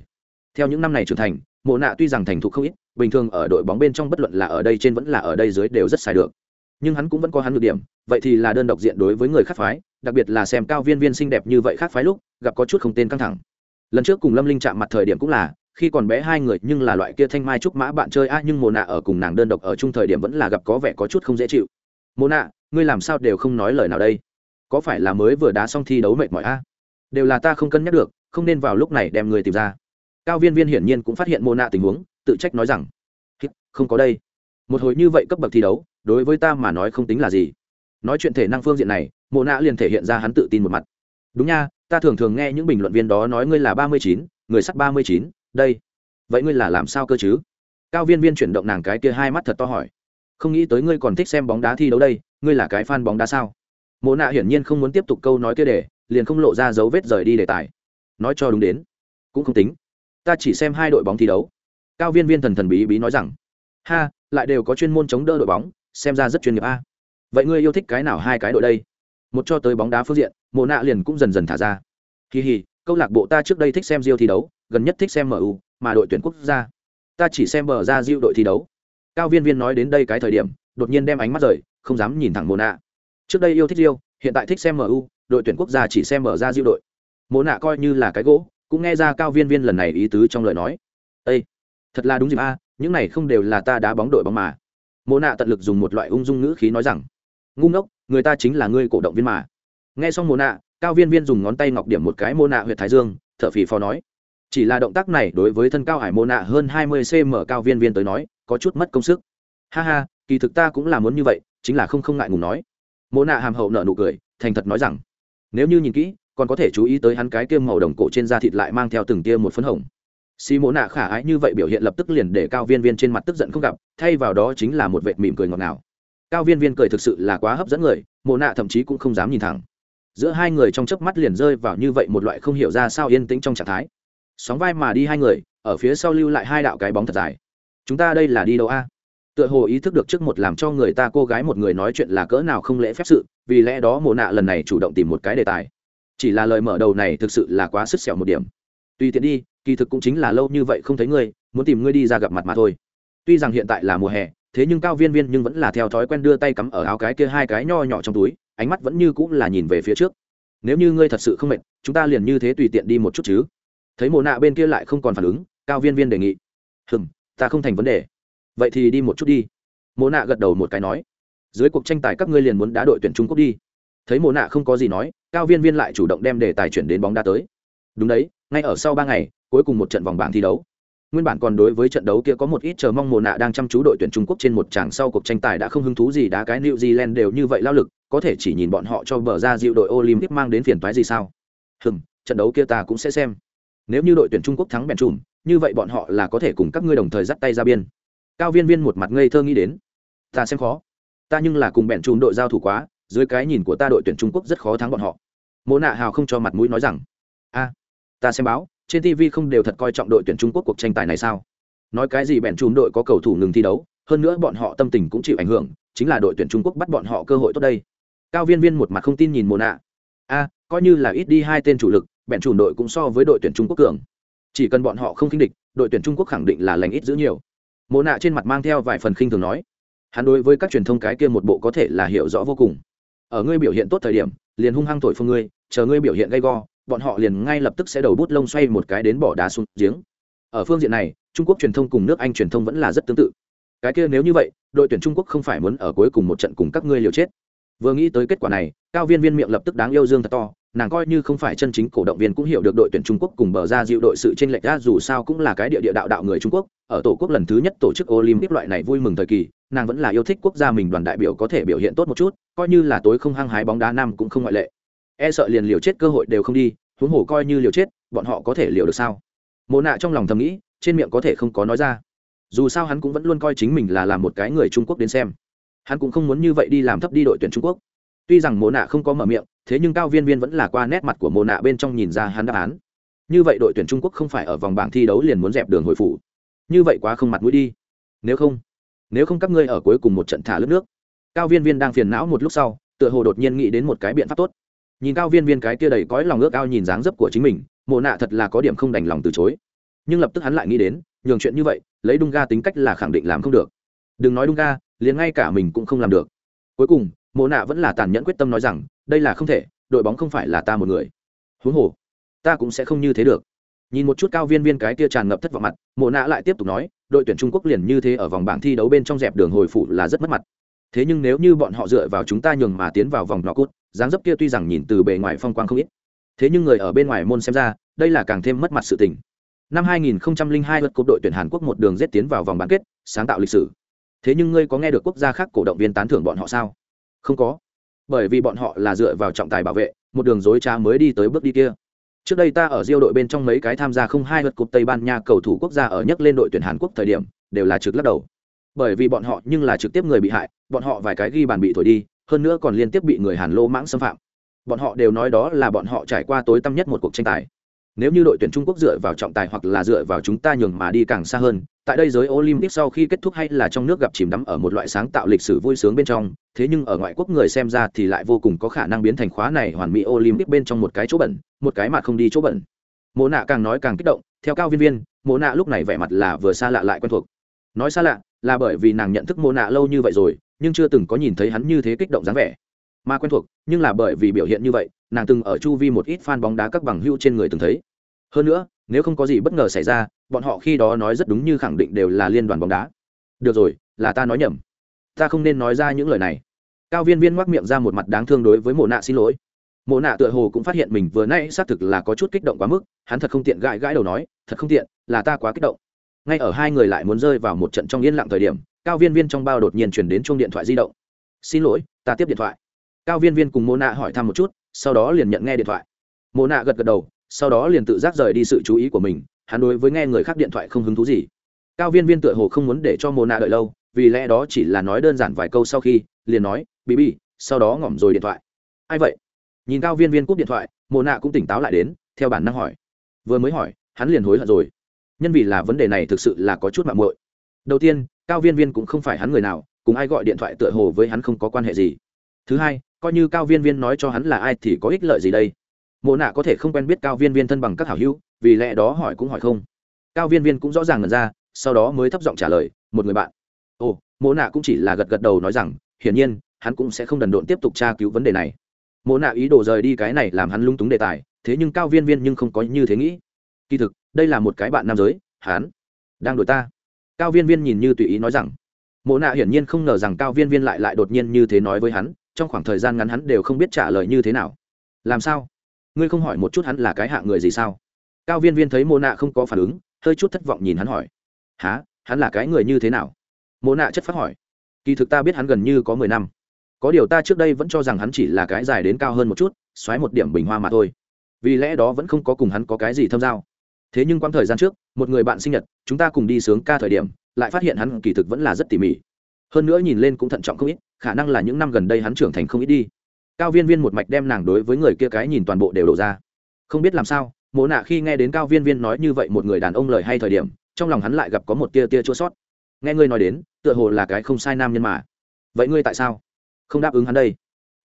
Theo những năm này trưởng thành mộ nạ tuy rằng thành thục không ít bình thường ở đội bóng bên trong bất luận là ở đây trên vẫn là ở đây dưới đều rất xài được. Nhưng hắn cũng vẫn có hắn ưu điểm, vậy thì là đơn độc diện đối với người khác phái, đặc biệt là xem cao viên viên xinh đẹp như vậy khác phái lúc, gặp có chút không tên căng thẳng. Lần trước cùng lâm linh chạm mặt thời điểm cũng là, khi còn bé hai người nhưng là loại kia thanh mai trúc mã bạn chơi a nhưng mồ nạ ở cùng nàng đơn độc ở chung thời điểm vẫn là gặp có vẻ có chút không dễ chịu. Mồ nạ, ngươi làm sao đều không nói lời nào đây? Có phải là mới vừa đá xong thi đấu mệt mỏi a đều là ta không cân nhắc được, không nên vào lúc này đem người tìm ra. Cao viên viên hiển nhiên cũng phát hiện mồ nạ tình huống tự trách nói rằng không có đây. Một hồi như vậy cấp bậc thi đấu, đối với ta mà nói không tính là gì. Nói chuyện thể năng phương diện này, mộ nạ liền thể hiện ra hắn tự tin một mặt. Đúng nha, ta thường thường nghe những bình luận viên đó nói ngươi là ba mươi chín, người sắt ba mươi chín, đây. Vậy ngươi là làm sao cơ chứ? Cao viên viên chuyển động nàng cái kia hai mắt thật to hỏi. Không nghĩ tới ngươi còn thích xem bóng đá thi đấu đây, ngươi là cái fan bóng đá sao? Mộ nạ hiển nhiên không muốn tiếp tục câu nói kia để, liền không lộ ra dấu vết rời đi đề tài. Nói cho đúng đến. Cũng không tính. Ta chỉ xem hai đội bóng thi đấu cao viên viên thần thần bí bí nói rằng, ha, lại đều có chuyên môn chống đỡ đội bóng, xem ra rất chuyên nghiệp a. Vậy ngươi yêu thích cái nào hai cái đội đây? Một cho tới bóng đá phương diện, mộ nạ liền cũng dần dần thả ra. Kỳ hì, câu lạc bộ ta trước đây thích xem diêu thi đấu, gần nhất thích xem mu mà đội tuyển quốc gia. Ta chỉ xem bờ ra diêu đội thi đấu. Cao viên viên nói đến đây cái thời điểm, đột nhiên đem ánh mắt rời, không dám nhìn thẳng mộ nạ. Trước đây yêu thích diêu, hiện tại thích xem mu đội tuyển quốc gia chỉ xem bờ ra diêu đội. Mộ nạ coi như là cái gỗ, cũng nghe ra cao viên viên lần này ý tứ trong lời nói. Ây thật là đúng dịp a, những này không đều là ta đá bóng đội bóng mà. Mộ nạ tận lực dùng một loại ung dung ngữ khí nói rằng, ngu ngốc, người ta chính là ngươi cổ động viên mà. Nghe xong mộ nạ, cao viên viên dùng ngón tay ngọc điểm một cái mô nạ huyện thái dương t h ở phì phò nói, chỉ là động tác này đối với thân cao hải mô nạ hơn hai mươi cm cao viên viên tới nói, có chút mất công sức. Ha ha, kỳ thực ta cũng là muốn như vậy, chính là không không ngại ngùng nói. Mô nạ hàm hậu nợ nụ cười, thành thật nói rằng, nếu như nhìn kỹ, còn có thể chú ý tới hắn cái tiêm màu đồng cổ trên da thịt lại mang theo từng tia một phấn hồng xì mộ nạ khả ái như vậy biểu hiện lập tức liền để cao viên viên trên mặt tức giận không gặp, thay vào đó chính là một vệt mỉm cười ngọt ngào. Cao viên viên cười thực sự là quá hấp dẫn người, mộ nạ thậm chí cũng không dám nhìn thẳng. Giữa hai người trong chớp mắt liền rơi vào như vậy một loại không hiểu ra sao yên tĩnh trong trạng thái. Sóng vai mà đi hai người, ở phía sau lưu lại hai đạo cái bóng thật dài. Chúng ta đây là đi đâu a? Tựa hồ ý thức được trước một làm cho người ta cô gái một người nói chuyện là cỡ nào không lễ phép sự, vì lẽ đó mồ nạ lần này chủ động tìm một cái đề tài. Chỉ là lời mở đầu này thực sự là quá sức xẻo một điểm. Tùy tiện đi kỳ thực cũng chính là lâu như vậy không thấy ngươi, muốn tìm ngươi đi ra gặp mặt mà thôi. Tuy rằng hiện tại là mùa hè, thế nhưng cao viên viên nhưng vẫn là theo thói quen đưa tay cắm ở áo cái kia hai cái nho nhỏ trong túi, ánh mắt vẫn như cũng là nhìn về phía trước. Nếu như ngươi thật sự không mệt, chúng ta liền như thế tùy tiện đi một chút chứ. Thấy mồ nạ bên kia lại không còn phản ứng, cao viên viên đề nghị. Hừng ta không thành vấn đề. Vậy thì đi một chút đi. Mồ nạ gật đầu một cái nói. Dưới cuộc tranh tài các ngươi liền muốn đá đội tuyển trung quốc đi. Thấy mồ nạ không có gì nói, cao viên viên lại chủ động đem đề tài chuyển đến bóng đá tới. Đúng đấy, ngay ở sau ba ngày cuối cùng một trận vòng bảng thi đấu nguyên bản còn đối với trận đấu kia có một ít chờ mong mùa nạ đang chăm chú đội tuyển Trung Quốc trên một tràng sau cuộc tranh tài đã không hứng thú gì đá cái New Zealand đều như vậy lao lực, có thể chỉ nhìn bọn họ cho bờ ra dịu đội Olympic mang đến phiền toái gì sao? Hừm, trận đấu kia ta cũng sẽ xem. Nếu như đội tuyển Trung Quốc thắng bèn trùm, như vậy bọn họ là có thể cùng các ngươi đồng thời dắt tay ra biên. Cao Viên Viên một mặt ngây thơ nghĩ đến, ta xem khó. Ta nhưng là cùng bèn trùm đội giao thủ quá, dưới cái nhìn của ta đội tuyển Trung Quốc rất khó thắng bọn họ. Mộ nạ hào không cho mặt mũi nói rằng, a, ta xem báo, trên tv không đều thật coi trọng đội tuyển trung quốc cuộc tranh tài này sao? Nói cái gì bèn chùm đội có cầu thủ ngừng thi đấu, hơn nữa bọn họ tâm tình cũng chịu ảnh hưởng, chính là đội tuyển trung quốc bắt bọn họ cơ hội tốt đây. Cao viên viên một mặt không tin nhìn mồ nạ a, coi như là ít đi hai tên chủ lực, bèn chùm đội cũng so với đội tuyển trung quốc cường. Chỉ cần bọn họ không khinh địch, đội tuyển trung quốc khẳng định là lành ít giữ nhiều. Mồ nạ trên mặt mang theo vài phần khinh thường nói. Hắn đối với các truyền thông cái kia một bộ có thể là hiểu rõ vô cùng. Ở ngươi biểu hiện tốt thời điểm, liền hung hăng thổi phương ngươi, chờ ngươi biểu hiện gay go bọn họ liền ngay lập tức sẽ đầu bút lông xoay một cái đến bỏ đá xuống giếng. Ở phương diện này, trung quốc truyền thông cùng nước anh truyền thông vẫn là rất tương tự. Cái kia nếu như vậy, đội tuyển trung quốc không phải muốn ở cuối cùng một trận cùng các ngươi liều chết. Vừa nghĩ tới kết quả này, cao viên viên miệng lập tức đáng yêu dương thật to, nàng coi như không phải chân chính cổ động viên cũng hiểu được đội tuyển trung quốc cùng bờ ra dịu đội sự tranh lệch ra, dù sao cũng là cái địa địa đạo đạo người trung quốc. Ở tổ quốc lần thứ nhất tổ chức olympic loại này vui mừng thời kỳ, nàng vẫn là yêu thích quốc gia mình đoàn đại biểu có thể biểu hiện tốt một chút, coi như là tối không hăng hái bóng đá nam cũng không ngoại lệ. E sợ liền liều chết cơ hội đều không đi huống hồ coi như liều chết, bọn họ có thể liều được sao? Mồ nạ trong lòng thầm nghĩ, trên miệng có thể không có nói ra. Dù sao hắn cũng vẫn luôn coi chính mình là làm một cái người trung quốc đến xem. Hắn cũng không muốn như vậy đi làm thấp đi đội tuyển trung quốc. Tuy rằng mồ nạ không có mở miệng, thế nhưng cao viên viên vẫn là qua nét mặt của mồ nạ bên trong nhìn ra hắn đáp án. Như vậy đội tuyển trung quốc không phải ở vòng bảng thi đấu liền muốn dẹp đường hồi phủ. Như vậy quá không mặt mũi đi. Nếu không nếu không các ngươi ở cuối cùng một trận thả lớp nước. Cao viên viên đang phiền não một lúc sau, tựa hồ đột nhiên nghĩ đến một cái biện pháp tốt nhìn cao viên viên cái kia đầy cõi lòng ước ao nhìn dáng dấp của chính mình, mộ nạ thật là có điểm không đành lòng từ chối. Nhưng lập tức hắn lại nghĩ đến, nhường chuyện như vậy, lấy đung ga tính cách là khẳng định làm không được. Đừng nói đung ga, liền ngay cả mình cũng không làm được. Cuối cùng, mộ nạ vẫn là tàn nhẫn quyết tâm nói rằng, đây là không thể, đội bóng không phải là ta một người. Huống hồ, ta cũng sẽ không như thế được. Nhìn một chút cao viên viên cái kia tràn ngập thất vọng mặt, mộ nạ lại tiếp tục nói, đội tuyển trung quốc liền như thế ở vòng bảng thi đấu bên trong dẹp đường hồi phủ là rất mất mặt thế nhưng nếu như bọn họ dựa vào chúng ta nhường mà tiến vào vòng nọ cút dáng dấp kia tuy rằng nhìn từ bề ngoài phong quang không ít, thế nhưng người ở bên ngoài môn xem ra, đây là càng thêm mất mặt sự tình. Năm 2002 lượt cúp đội tuyển Hàn Quốc một đường giết tiến vào vòng bán kết, sáng tạo lịch sử. Thế nhưng ngươi có nghe được quốc gia khác cổ động viên tán thưởng bọn họ sao? Không có. Bởi vì bọn họ là dựa vào trọng tài bảo vệ, một đường dối trá mới đi tới bước đi kia. Trước đây ta ở diêu đội bên trong mấy cái tham gia không hai lượt cúp tây ban nha cầu thủ quốc gia ở nhấc lên đội tuyển hàn quốc thời điểm, đều là trực lắc đầu bởi vì bọn họ nhưng là trực tiếp người bị hại, bọn họ vài cái ghi bàn bị thổi đi, hơn nữa còn liên tiếp bị người hàn lô mãng xâm phạm. Bọn họ đều nói đó là bọn họ trải qua tối tăm nhất một cuộc tranh tài. Nếu như đội tuyển trung quốc dựa vào trọng tài hoặc là dựa vào chúng ta nhường mà đi càng xa hơn, tại đây giới olympic sau khi kết thúc hay là trong nước gặp chìm đắm ở một loại sáng tạo lịch sử vui sướng bên trong, thế nhưng ở ngoại quốc người xem ra thì lại vô cùng có khả năng biến thành khóa này hoàn mỹ olympic bên trong một cái chỗ bẩn, một cái mà không đi chỗ bẩn. Mộ nạ càng nói càng kích động, theo cao viên viên, mộ nạ lúc này vẻ mặt là vừa xa lạ lại quen thuộc. Nói xa lạ là bởi vì nàng nhận thức mô nạ lâu như vậy rồi, nhưng chưa từng có nhìn thấy hắn như thế kích động dáng vẻ. Mà quen thuộc, nhưng là bởi vì biểu hiện như vậy, nàng từng ở chu vi một ít fan bóng đá các bằng hưu trên người từng thấy. Hơn nữa, nếu không có gì bất ngờ xảy ra, bọn họ khi đó nói rất đúng như khẳng định đều là liên đoàn bóng đá. Được rồi, là ta nói nhầm. Ta không nên nói ra những lời này. Cao viên viên ngoác miệng ra một mặt đáng thương đối với mộ nạ xin lỗi. Mộ nạ tựa hồ cũng phát hiện mình vừa nay xác thực là có chút kích động quá mức, hắn thật không tiện gãi gãi đầu nói, thật không tiện, là ta quá kích động ngay ở hai người lại muốn rơi vào một trận trong yên lặng thời điểm, cao viên viên trong bao đột nhiên chuyển đến chuông điện thoại di động. Xin lỗi, ta tiếp điện thoại. Cao viên viên cùng mô nạ hỏi thăm một chút, sau đó liền nhận nghe điện thoại. Mô nạ gật gật đầu, sau đó liền tự giác rời đi sự chú ý của mình, hắn đối với nghe người khác điện thoại không hứng thú gì. Cao viên viên tựa hồ không muốn để cho mô nạ đợi lâu, vì lẽ đó chỉ là nói đơn giản vài câu sau khi, liền nói bị bị sau đó ngỏm rồi điện thoại. Ai vậy? Nhìn cao viên viên cúp điện thoại mồ nạ cũng tỉnh táo lại đến, theo bản năng hỏi. Vừa mới hỏi, hắn liền hối hận rồi nhân vì là vấn đề này thực sự là có chút mạng muội. Đầu tiên, cao viên viên cũng không phải hắn người nào, cùng ai gọi điện thoại tựa hồ với hắn không có quan hệ gì. Thứ hai, coi như cao viên viên nói cho hắn là ai thì có ích lợi gì đây? Mộ nạ có thể không quen biết cao viên viên thân bằng các hảo hữu, vì lẽ đó hỏi cũng hỏi không. Cao viên viên cũng rõ ràng ngần ra, sau đó mới thấp giọng trả lời, một người bạn. Ồ, mộ nạ cũng chỉ là gật gật đầu nói rằng, hiển nhiên, hắn cũng sẽ không đần độn tiếp tục tra cứu vấn đề này. Mộ nạ ý đồ rời đi cái này làm hắn lung túng đề tài, thế nhưng cao viên viên nhưng không có như thế nghĩ. Kỳ thực đây là một cái bạn nam giới, hắn đang đổi ta. Cao viên viên nhìn như tùy ý nói rằng, mộ nạ hiển nhiên không ngờ rằng cao viên viên lại lại đột nhiên như thế nói với hắn, trong khoảng thời gian ngắn hắn đều không biết trả lời như thế nào. Làm sao? Ngươi không hỏi một chút hắn là cái hạng người gì sao? Cao viên viên thấy Mộ nạ không có phản ứng, hơi chút thất vọng nhìn hắn hỏi há hắn là cái người như thế nào? Mộ nạ chất phát hỏi, kỳ thực ta biết hắn gần như có mười năm. Có điều ta trước đây vẫn cho rằng hắn chỉ là cái dài đến cao hơn một chút, xoáy một điểm bình hoa mà thôi. Vì lẽ đó vẫn không có cùng hắn có cái gì thâm giao thế nhưng quãng thời gian trước, một người bạn sinh nhật, chúng ta cùng đi sướng ca thời điểm, lại phát hiện hắn kỳ thực vẫn là rất tỉ mỉ. Hơn nữa nhìn lên cũng thận trọng không ít, khả năng là những năm gần đây hắn trưởng thành không ít đi. Cao viên viên một mạch đem nàng đối với người kia cái nhìn toàn bộ đều đổ ra. Không biết làm sao, mộ nạ khi nghe đến cao viên viên nói như vậy một người đàn ông lời hay thời điểm, trong lòng hắn lại gặp có một tia tia chua sót. Nghe ngươi nói đến, tựa hồ là cái không sai nam nhân mà. Vậy ngươi tại sao không đáp ứng hắn đây?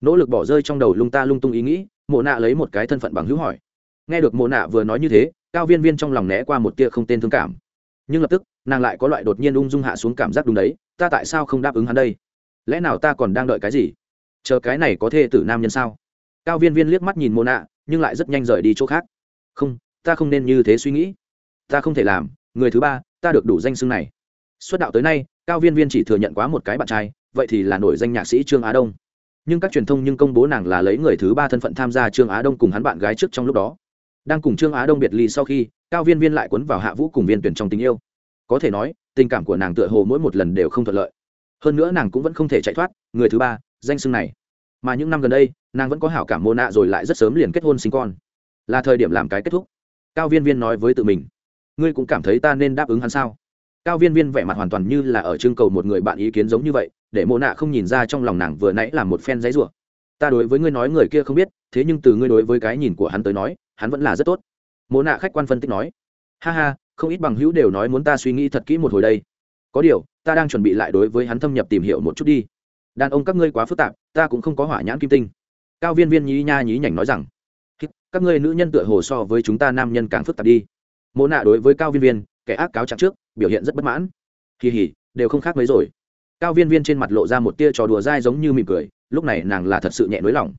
Nỗ lực bỏ rơi trong đầu lung ta lung tung ý nghĩ, mộ nạ lấy một cái thân phận bằng hữu hỏi. Nghe được mộ nạ vừa nói như thế cao viên viên trong lòng né qua một tia không tên thương cảm. Nhưng lập tức, nàng lại có loại đột nhiên ung dung hạ xuống cảm giác đúng đấy, ta tại sao không đáp ứng hắn đây? Lẽ nào ta còn đang đợi cái gì? Chờ cái này có thê tử nam nhân sao? Cao viên viên liếc mắt nhìn mô nạ, nhưng lại rất nhanh rời đi chỗ khác. Không, ta không nên như thế suy nghĩ. Ta không thể làm, người thứ ba, ta được đủ danh xưng này. Xuất đạo tới nay, cao viên viên chỉ thừa nhận quá một cái bạn trai, vậy thì là nổi danh nhạc sĩ trương á đông. Nhưng các truyền thông nhưng công bố nàng là lấy người thứ ba thân phận tham gia trương á đông cùng hắn bạn gái trước trong lúc đó đang cùng trương á đông biệt ly sau khi, cao viên viên lại cuốn vào hạ vũ cùng viên tuyển trong tình yêu. Có thể nói, tình cảm của nàng tựa hồ mỗi một lần đều không thuận lợi. Hơn nữa nàng cũng vẫn không thể chạy thoát, người thứ ba, danh xưng này. Mà những năm gần đây, nàng vẫn có hảo cảm mô nạ rồi lại rất sớm liền kết hôn sinh con. Là thời điểm làm cái kết thúc. Cao viên viên nói với tự mình, ngươi cũng cảm thấy ta nên đáp ứng hắn sao? Cao viên viên vẻ mặt hoàn toàn như là ở trưng cầu một người bạn ý kiến giống như vậy, để mô nạ không nhìn ra trong lòng nàng vừa nãy là một phen giấy rủa. Ta đối với ngươi nói người kia không biết, thế nhưng từ ngươi đối với cái nhìn của hắn tới nói hắn vẫn là rất tốt. Mô nạ khách quan phân tích nói, ha ha, không ít bằng hữu đều nói muốn ta suy nghĩ thật kỹ một hồi đây. Có điều, ta đang chuẩn bị lại đối với hắn thâm nhập tìm hiểu một chút đi. Đàn ông các ngươi quá phức tạp, ta cũng không có hỏa nhãn kim tinh. Cao viên viên nhí nha nhí nhảnh nói rằng các ngươi nữ nhân tựa hồ so với chúng ta nam nhân càng phức tạp đi. Mô nạ đối với cao viên viên, kẻ ác cáo chặt trước, biểu hiện rất bất mãn. Kỳ hỉ đều không khác mấy rồi. Cao viên viên trên mặt lộ ra một tia trò đùa dai giống như mỉm cười, lúc này nàng là thật sự nhẹ nới lỏng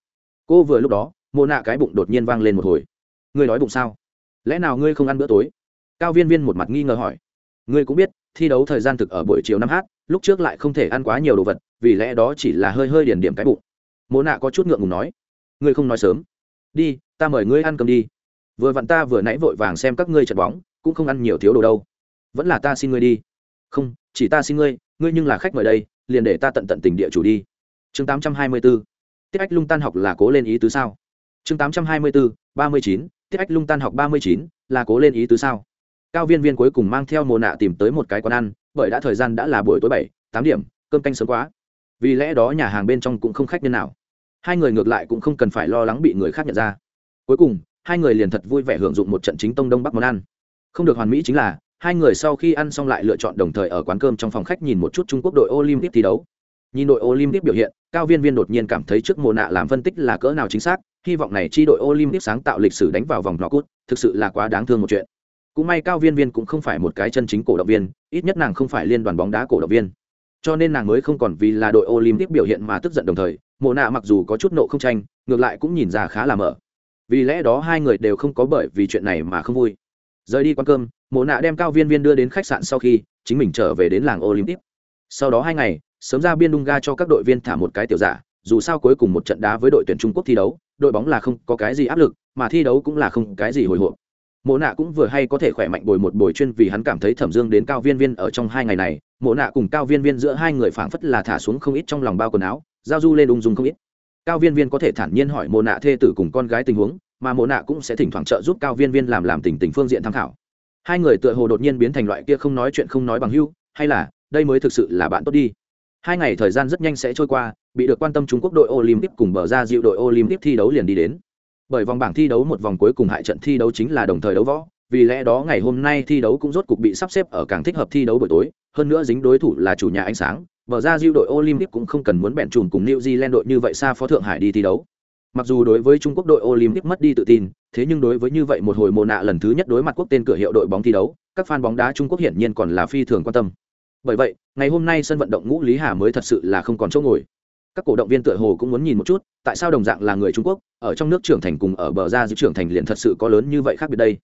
cô vừa lúc đó mô nạ cái bụng đột nhiên vang lên một hồi ngươi nói bụng sao? Lẽ nào ngươi không ăn bữa tối? Cao viên viên một mặt nghi ngờ hỏi. Ngươi cũng biết, thi đấu thời gian thực ở buổi chiều năm h lúc trước lại không thể ăn quá nhiều đồ vật, vì lẽ đó chỉ là hơi hơi điển điểm cái bụng. Mỗ nạ có chút ngượng ngùng nói. Ngươi không nói sớm. Đi, ta mời ngươi ăn cơm đi. Vừa vặn ta vừa nãy vội vàng xem các ngươi chật bóng, cũng không ăn nhiều thiếu đồ đâu. Vẫn là ta xin ngươi đi. Không, chỉ ta xin ngươi ngươi nhưng là khách mời đây, liền để ta tận tận tình địa chủ đi. Chương tám trăm hai mươi 824 tiết ách lung tan học là cố lên ý tứ sao? Chương tám trăm hai mươi 824 39 tiết ách lung tan học ba mươi chín, là cố lên ý tứ sao? Cao viên viên cuối cùng mang theo mồ nạ tìm tới một cái quán ăn, bởi đã thời gian đã là buổi tối bảy, tám điểm, cơm canh sớm quá. Vì lẽ đó nhà hàng bên trong cũng không khách nhân nào. Hai người ngược lại cũng không cần phải lo lắng bị người khác nhận ra. Cuối cùng, hai người liền thật vui vẻ hưởng dụng một trận chính tông đông bắc món ăn. Không được hoàn mỹ chính là, hai người sau khi ăn xong lại lựa chọn đồng thời ở quán cơm trong phòng khách nhìn một chút trung quốc đội olympic thi đấu. Nhìn đội olympic biểu hiện, cao viên viên đột nhiên cảm thấy trước mồ nạ làm phân tích là cỡ nào chính xác hy vọng này chi đội olympic sáng tạo lịch sử đánh vào vòng knockout thực sự là quá đáng thương một chuyện. Cũng may cao viên viên cũng không phải một cái chân chính cổ động viên, ít nhất nàng không phải liên đoàn bóng đá cổ động viên. Cho nên nàng mới không còn vì là đội olympic biểu hiện mà tức giận đồng thời, mộ nạ mặc dù có chút nộ không tranh, ngược lại cũng nhìn ra khá là mở. Vì lẽ đó hai người đều không có bởi vì chuyện này mà không vui. Rời đi quán cơm, mộ nạ đem cao viên viên đưa đến khách sạn sau khi, chính mình trở về đến làng olympic. Sau đó hai ngày, sớm ra biên đung ga cho các đội viên thả một cái tiểu giả, dù sao cuối cùng một trận đá với đội tuyển trung quốc thi đấu đội bóng là không có cái gì áp lực, mà thi đấu cũng là không cái gì hồi hộp. Mộ nạ cũng vừa hay có thể khỏe mạnh bồi một bồi chuyên vì hắn cảm thấy thẩm dương đến cao viên viên ở trong hai ngày này. Mộ nạ cùng cao viên viên giữa hai người phảng phất là thả xuống không ít trong lòng bao quần áo, giao du lên ung dung không ít. Cao viên viên có thể thản nhiên hỏi mộ nạ thê tử cùng con gái tình huống, mà mộ nạ cũng sẽ thỉnh thoảng trợ giúp cao viên viên làm làm tình tình phương diện tham khảo. Hai người tựa hồ đột nhiên biến thành loại kia không nói chuyện không nói bằng hưu, hay là, đây mới thực sự là bạn tốt đi hai ngày thời gian rất nhanh sẽ trôi qua, bị được quan tâm trung quốc đội olympic cùng bờ ra dịu đội olympic thi đấu liền đi đến. Bởi vòng bảng thi đấu một vòng cuối cùng hại trận thi đấu chính là đồng thời đấu võ, vì lẽ đó ngày hôm nay thi đấu cũng rốt cục bị sắp xếp ở càng thích hợp thi đấu buổi tối. Hơn nữa dính đối thủ là chủ nhà ánh sáng, bờ ra diêu đội olympic cũng không cần muốn bẹn trùn cùng new zealand đội như vậy xa phó thượng hải đi thi đấu. Mặc dù đối với trung quốc đội olympic mất đi tự tin, thế nhưng đối với như vậy một hồi mồ nạ lần thứ nhất đối mặt quốc tên cửa hiệu đội bóng thi đấu, các fan bóng đá trung quốc hiển nhiên còn là phi thường quan tâm bởi vậy, ngày hôm nay sân vận động ngũ lý hà mới thật sự là không còn chỗ ngồi. Các cổ động viên tựa hồ cũng muốn nhìn một chút, tại sao đồng dạng là người trung quốc, ở trong nước trưởng thành cùng ở bờ ra giữa trưởng thành liền thật sự có lớn như vậy khác biệt đây?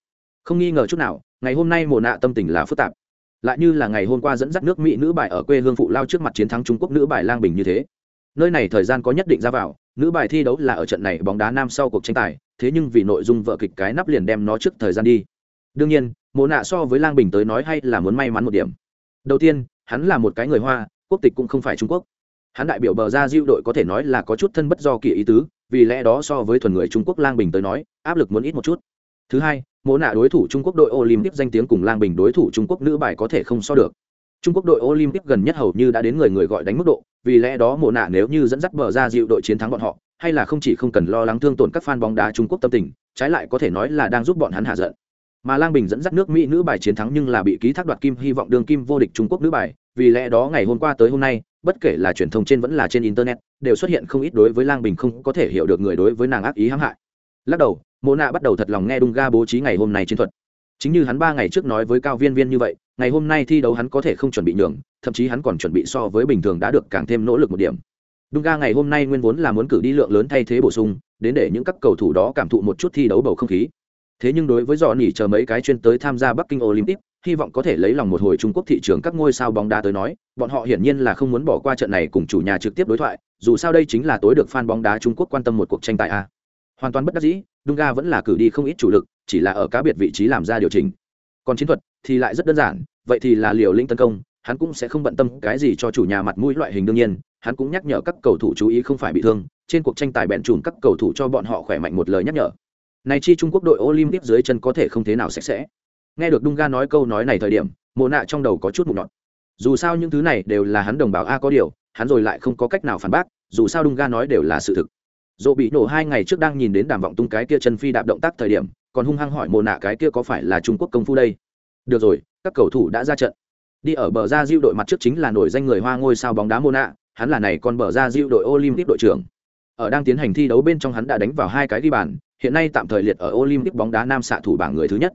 Không nghi ngờ chút nào, ngày hôm nay mồ nạ tâm tình là phức tạp. Lại như là ngày hôm qua dẫn dắt nước mỹ nữ bài ở quê hương phụ lao trước mặt chiến thắng trung quốc nữ bài lang bình như thế. Nơi này thời gian có nhất định ra vào, nữ bài thi đấu là ở trận này bóng đá nam sau cuộc tranh tài, thế nhưng vì nội dung vợ kịch cái nắp liền đem nó trước thời gian đi. Đương nhiên mồ nạ so với lang bình tới nói hay là muốn may mắn một điểm đầu tiên, hắn là một cái người hoa, quốc tịch cũng không phải trung quốc. Hắn đại biểu bờ ra diêu đội có thể nói là có chút thân bất do kỳ ý tứ, vì lẽ đó so với thuần người trung quốc lang bình tới nói, áp lực muốn ít một chút. Thứ hai mỗ nạ đối thủ trung quốc đội olympic danh tiếng cùng lang bình đối thủ trung quốc nữ bài có thể không so được. Trung quốc đội olympic gần nhất hầu như đã đến người người gọi đánh mức độ, vì lẽ đó mộ nạ nếu như dẫn dắt bờ ra dịu đội chiến thắng bọn họ, hay là không chỉ không cần lo lắng thương tổn các fan bóng đá trung quốc tâm tình, trái lại có thể nói là đang giúp bọn hắn hạ giận mà lang bình dẫn dắt nước mỹ nữ bài chiến thắng nhưng là bị ký thác đoạt kim, hy vọng đường kim vô địch trung quốc nữ bài. Vì lẽ đó ngày hôm qua tới hôm nay, bất kể là truyền thông trên vẫn là trên internet, đều xuất hiện không ít đối với lang bình không có thể hiểu được người đối với nàng ác ý hãm hại. Lắc đầu mô nạ bắt đầu thật lòng nghe đung ga bố trí ngày hôm nay chiến thuật. Chính như hắn ba ngày trước nói với cao viên viên như vậy, ngày hôm nay thi đấu hắn có thể không chuẩn bị nhường, thậm chí hắn còn chuẩn bị so với bình thường đã được càng thêm nỗ lực một điểm. Đung ga ngày hôm nay nguyên vốn là muốn cử đi lượng lớn thay thế bổ sung, đến để những các cầu thủ đó cảm thụ một chút thi đấu bầu không khí thế nhưng đối với dò nỉ chờ mấy cái chuyên tới tham gia bắc kinh olympic hy vọng có thể lấy lòng một hồi trung quốc thị trường các ngôi sao bóng đá tới nói bọn họ hiển nhiên là không muốn bỏ qua trận này cùng chủ nhà trực tiếp đối thoại dù sao đây chính là tối được fan bóng đá trung quốc quan tâm một cuộc tranh tài a hoàn toàn bất đắc dĩ Dunga vẫn là cử đi không ít chủ lực, chỉ là ở cá biệt vị trí làm ra điều chỉnh. Còn chiến thuật thì lại rất đơn giản, vậy thì là liều lĩnh tấn công, hắn cũng sẽ không bận tâm cái gì cho chủ nhà mặt mũi loại hình đương nhiên, hắn cũng nhắc nhở các cầu thủ chú ý không phải bị thương, trên cuộc tranh tài bẹn trùn các cầu thủ cho bọn họ khỏe mạnh một lời nhắc nhở. Này chi Trung Quốc đội Olympic dưới chân có thể không thế nào sạch sẽ. Nghe được Dunga nói câu nói này thời điểm, Mộ Nạ trong đầu có chút mụn nhọn. Dù sao những thứ này đều là hắn đồng bào a có điều, hắn rồi lại không có cách nào phản bác, dù sao Dunga nói đều là sự thực dỗ bị nổ hai ngày trước đang nhìn đến đàm vọng tung cái kia chân phi đạp động tác thời điểm còn hung hăng hỏi mồ nạ cái kia có phải là trung quốc công phu đây được rồi các cầu thủ đã ra trận đi ở bờ ra diêu đội mặt trước chính là nổi danh người hoa ngôi sao bóng đá mô nạ hắn là này còn bờ ra diêu đội olympic đội trưởng ở đang tiến hành thi đấu bên trong hắn đã đánh vào hai cái ghi bàn hiện nay tạm thời liệt ở olympic bóng đá nam xạ thủ bảng người thứ nhất.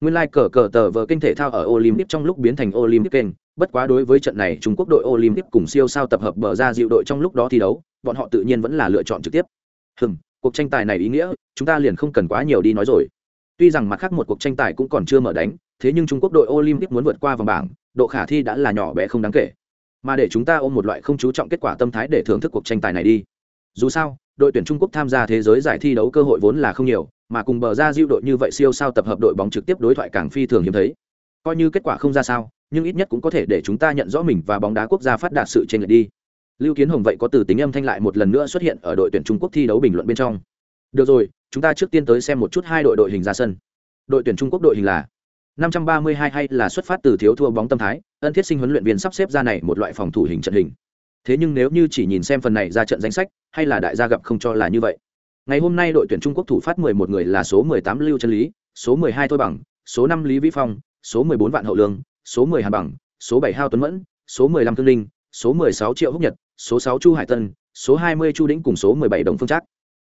Nguyên lai like cờ cờ tờ vờ kinh thể thao ở olympic trong lúc biến thành olympic kênh, bất quá đối với trận này trung quốc đội olympic cùng siêu sao tập hợp bờ ra diệu đội trong lúc đó thi đấu, bọn họ tự nhiên vẫn là lựa chọn trực tiếp. Hừm, cuộc tranh tài này ý nghĩa, chúng ta liền không cần quá nhiều đi nói rồi. Tuy rằng mặt khác một cuộc tranh tài cũng còn chưa mở đánh, thế nhưng trung quốc đội olympic muốn vượt qua vòng bảng, độ khả thi đã là nhỏ bé không đáng kể. Mà để chúng ta ôm một loại không chú trọng kết quả tâm thái để thưởng thức cuộc tranh tài này đi. Dù sao đội tuyển trung quốc tham gia thế giới giải thi đấu cơ hội vốn là không nhiều, mà cùng bờ ra diệu đội như vậy siêu sao tập hợp đội bóng trực tiếp đối thoại càng phi thường hiếm thấy. Coi như kết quả không ra sao, nhưng ít nhất cũng có thể để chúng ta nhận rõ mình và bóng đá quốc gia phát đạt sự trên lệch đi. Lưu kiến hồng vậy có từ tính âm thanh lại một lần nữa xuất hiện ở đội tuyển trung quốc thi đấu bình luận bên trong. Được rồi, chúng ta trước tiên tới xem một chút hai đội đội hình ra sân. Đội tuyển trung quốc đội hình là 532 hay là xuất phát từ thiếu thua bóng tâm thái, ân thiết sinh huấn luyện viên sắp xếp ra này một loại phòng thủ hình trận hình. Thế nhưng nếu như chỉ nhìn xem phần này ra trận danh sách hay là đại gia gặp không cho là như vậy? Ngày hôm nay đội tuyển trung quốc thủ phát 11 người là số 18 lưu chân lý, số 12 thôi bằng, số 5 lý vĩ phong, số 14 vạn hậu lương, số 10 hàn bằng, số 7 hao tuấn mẫn, số 15 thương linh số 16 triệu húc nhật, số 6 chu hải tân, số 20 chu đĩnh cùng số 17 đồng phương trác.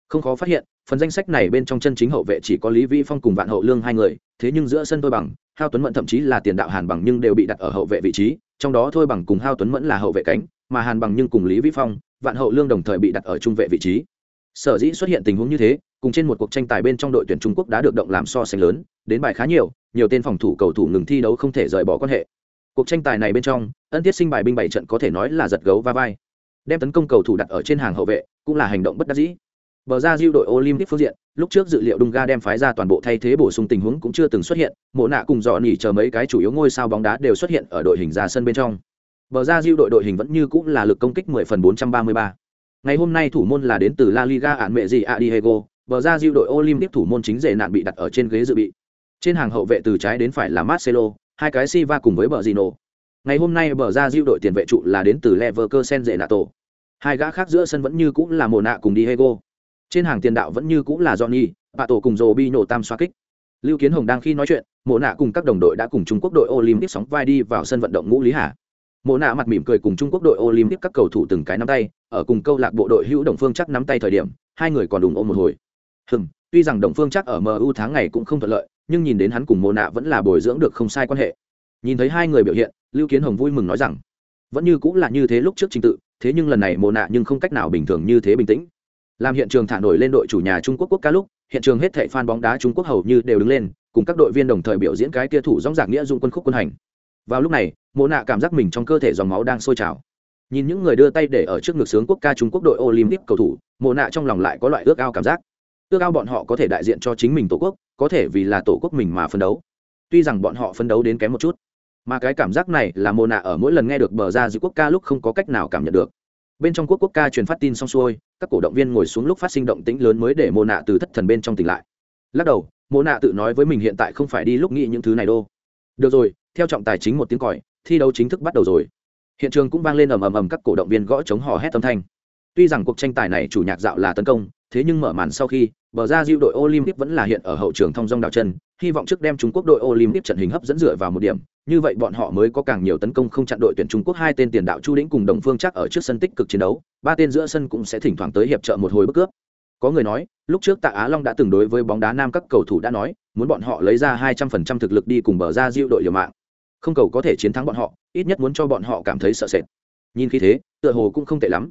Không khó phát hiện, phần danh sách này bên trong chân chính hậu vệ chỉ có lý vĩ phong cùng vạn hậu lương hai người, thế nhưng giữa sân thôi bằng, hao tuấn mẫn thậm chí là tiền đạo hàn bằng nhưng đều bị đặt ở hậu vệ vị trí, trong đó thôi bằng cùng hao tuấn mẫn là hậu vệ cánh, mà hàn bằng nhưng cùng lý vĩ phong vạn hậu lương đồng thời bị đặt ở trung vệ vị trí. Sở dĩ xuất hiện tình huống như thế, cùng trên một cuộc tranh tài bên trong đội tuyển trung quốc đã được động làm so sánh lớn, đến bài khá nhiều nhiều tên phòng thủ cầu thủ ngừng thi đấu không thể rời bỏ quan hệ. Cuộc tranh tài này bên trong, ân thiết sinh bài binh bảy trận có thể nói là giật gấu va vai. Đem tấn công cầu thủ đặt ở trên hàng hậu vệ, cũng là hành động bất đắc dĩ. Bờ ra diêu đội olympic phương diện, lúc trước dự liệu Dunga đem phái ra toàn bộ thay thế bổ sung tình huống cũng chưa từng xuất hiện, mộ nạ cùng dọ nỉ chờ mấy cái chủ yếu ngôi sao bóng đá đều xuất hiện ở đội hình ra sân bên trong bờ ra Diu đội đội hình vẫn như cũng là lực công kích 10 phần 433. ngày hôm nay thủ môn là đến từ la liga án mẹ gì a diego bờ ra Diu đội olympic thủ môn chính rể nạn bị đặt ở trên ghế dự bị trên hàng hậu vệ từ trái đến phải là marcelo hai cái Silva cùng với bờ Gino. Ngày hôm nay bờ ra Diu đội tiền vệ trụ là đến từ Leverkusen dễ nạn tổ. Hai gã khác giữa sân vẫn như cũng là Mộ cùng Diego. Trên hàng tiền đạo vẫn như cũng là Johnny, và tổ cùng Robinho tam xoa kích. Lưu Kiến Hồng đang khi nói chuyện, Mộ nạ cùng các đồng đội đã cùng Trung Quốc đội Olympic sóng vai đi vào sân vận động ngũ Lý Hà. Mộ nạ mặt mỉm cười cùng Trung Quốc đội Olympic các cầu thủ từng cái nắm tay, ở cùng câu lạc bộ đội hữu Đồng Phương chắc nắm tay thời điểm, hai người còn đùng ôm một hồi. Hừm, tuy rằng Đồng Phương chắc ở MU tháng ngày cũng không thuận lợi, nhưng nhìn đến hắn cùng Mộ nạ vẫn là bồi dưỡng được không sai quan hệ. Nhìn thấy hai người biểu hiện lưu kiến hồng vui mừng nói rằng vẫn như cũng là như thế lúc trước trình tự thế nhưng lần này Mộ nạ nhưng không cách nào bình thường như thế bình tĩnh. Làm hiện trường thả nổi lên đội chủ nhà trung quốc quốc ca lúc hiện trường hết thệ fan bóng đá trung quốc hầu như đều đứng lên cùng các đội viên đồng thời biểu diễn cái kia thủ dóng giặc nghĩa dung quân khúc quân hành. Vào lúc này mộ nạ cảm giác mình trong cơ thể dòng máu đang sôi trào. Nhìn những người đưa tay để ở trước ngực sướng quốc ca trung quốc đội olympic cầu thủ, mộ nạ trong lòng lại có loại ước ao cảm giác. Ước ao bọn họ có thể đại diện cho chính mình tổ quốc, có thể vì là tổ quốc mình mà phấn đấu. Tuy rằng bọn họ phấn đấu đến kém một chút, mà cái cảm giác này là mồ nạ ở mỗi lần nghe được bờ ra giữa quốc ca lúc không có cách nào cảm nhận được. Bên trong quốc quốc ca truyền phát tin xong xuôi, các cổ động viên ngồi xuống lúc phát sinh động tĩnh lớn mới để mồ nạ từ thất thần bên trong tỉnh lại. Lắc đầu mồ nạ tự nói với mình hiện tại không phải đi lúc nghĩ những thứ này đô được rồi, theo trọng tài chính một tiếng còi thi đấu chính thức bắt đầu rồi. Hiện trường cũng vang lên ầm ầm ầm các cổ động viên gõ chống hò hét âm thanh. Tuy rằng cuộc tranh tài này chủ nhạc dạo là tấn công, thế nhưng mở màn sau khi, bờ ra diệu đội olympic vẫn là hiện ở hậu trường thông dong đào chân, hy vọng trước đem trung quốc đội olympic trận hình hấp dẫn dựa vào một điểm. Như vậy bọn họ mới có càng nhiều tấn công không chặn đội tuyển trung quốc hai tên tiền đạo chu lĩnh cùng đồng phương chắc ở trước sân tích cực chiến đấu, ba tên giữa sân cũng sẽ thỉnh thoảng tới hiệp trợ một hồi bất cướp. Có người nói, lúc trước tạ á long đã từng đối với bóng đá nam các cầu thủ đã nói, muốn bọn họ lấy ra hai trăm phần trăm thực lực đi cùng bờ ra diệu đội liều mạng không cầu có thể chiến thắng bọn họ, ít nhất muốn cho bọn họ cảm thấy sợ sệt. Nhìn khi thế, tựa hồ cũng không tệ lắm.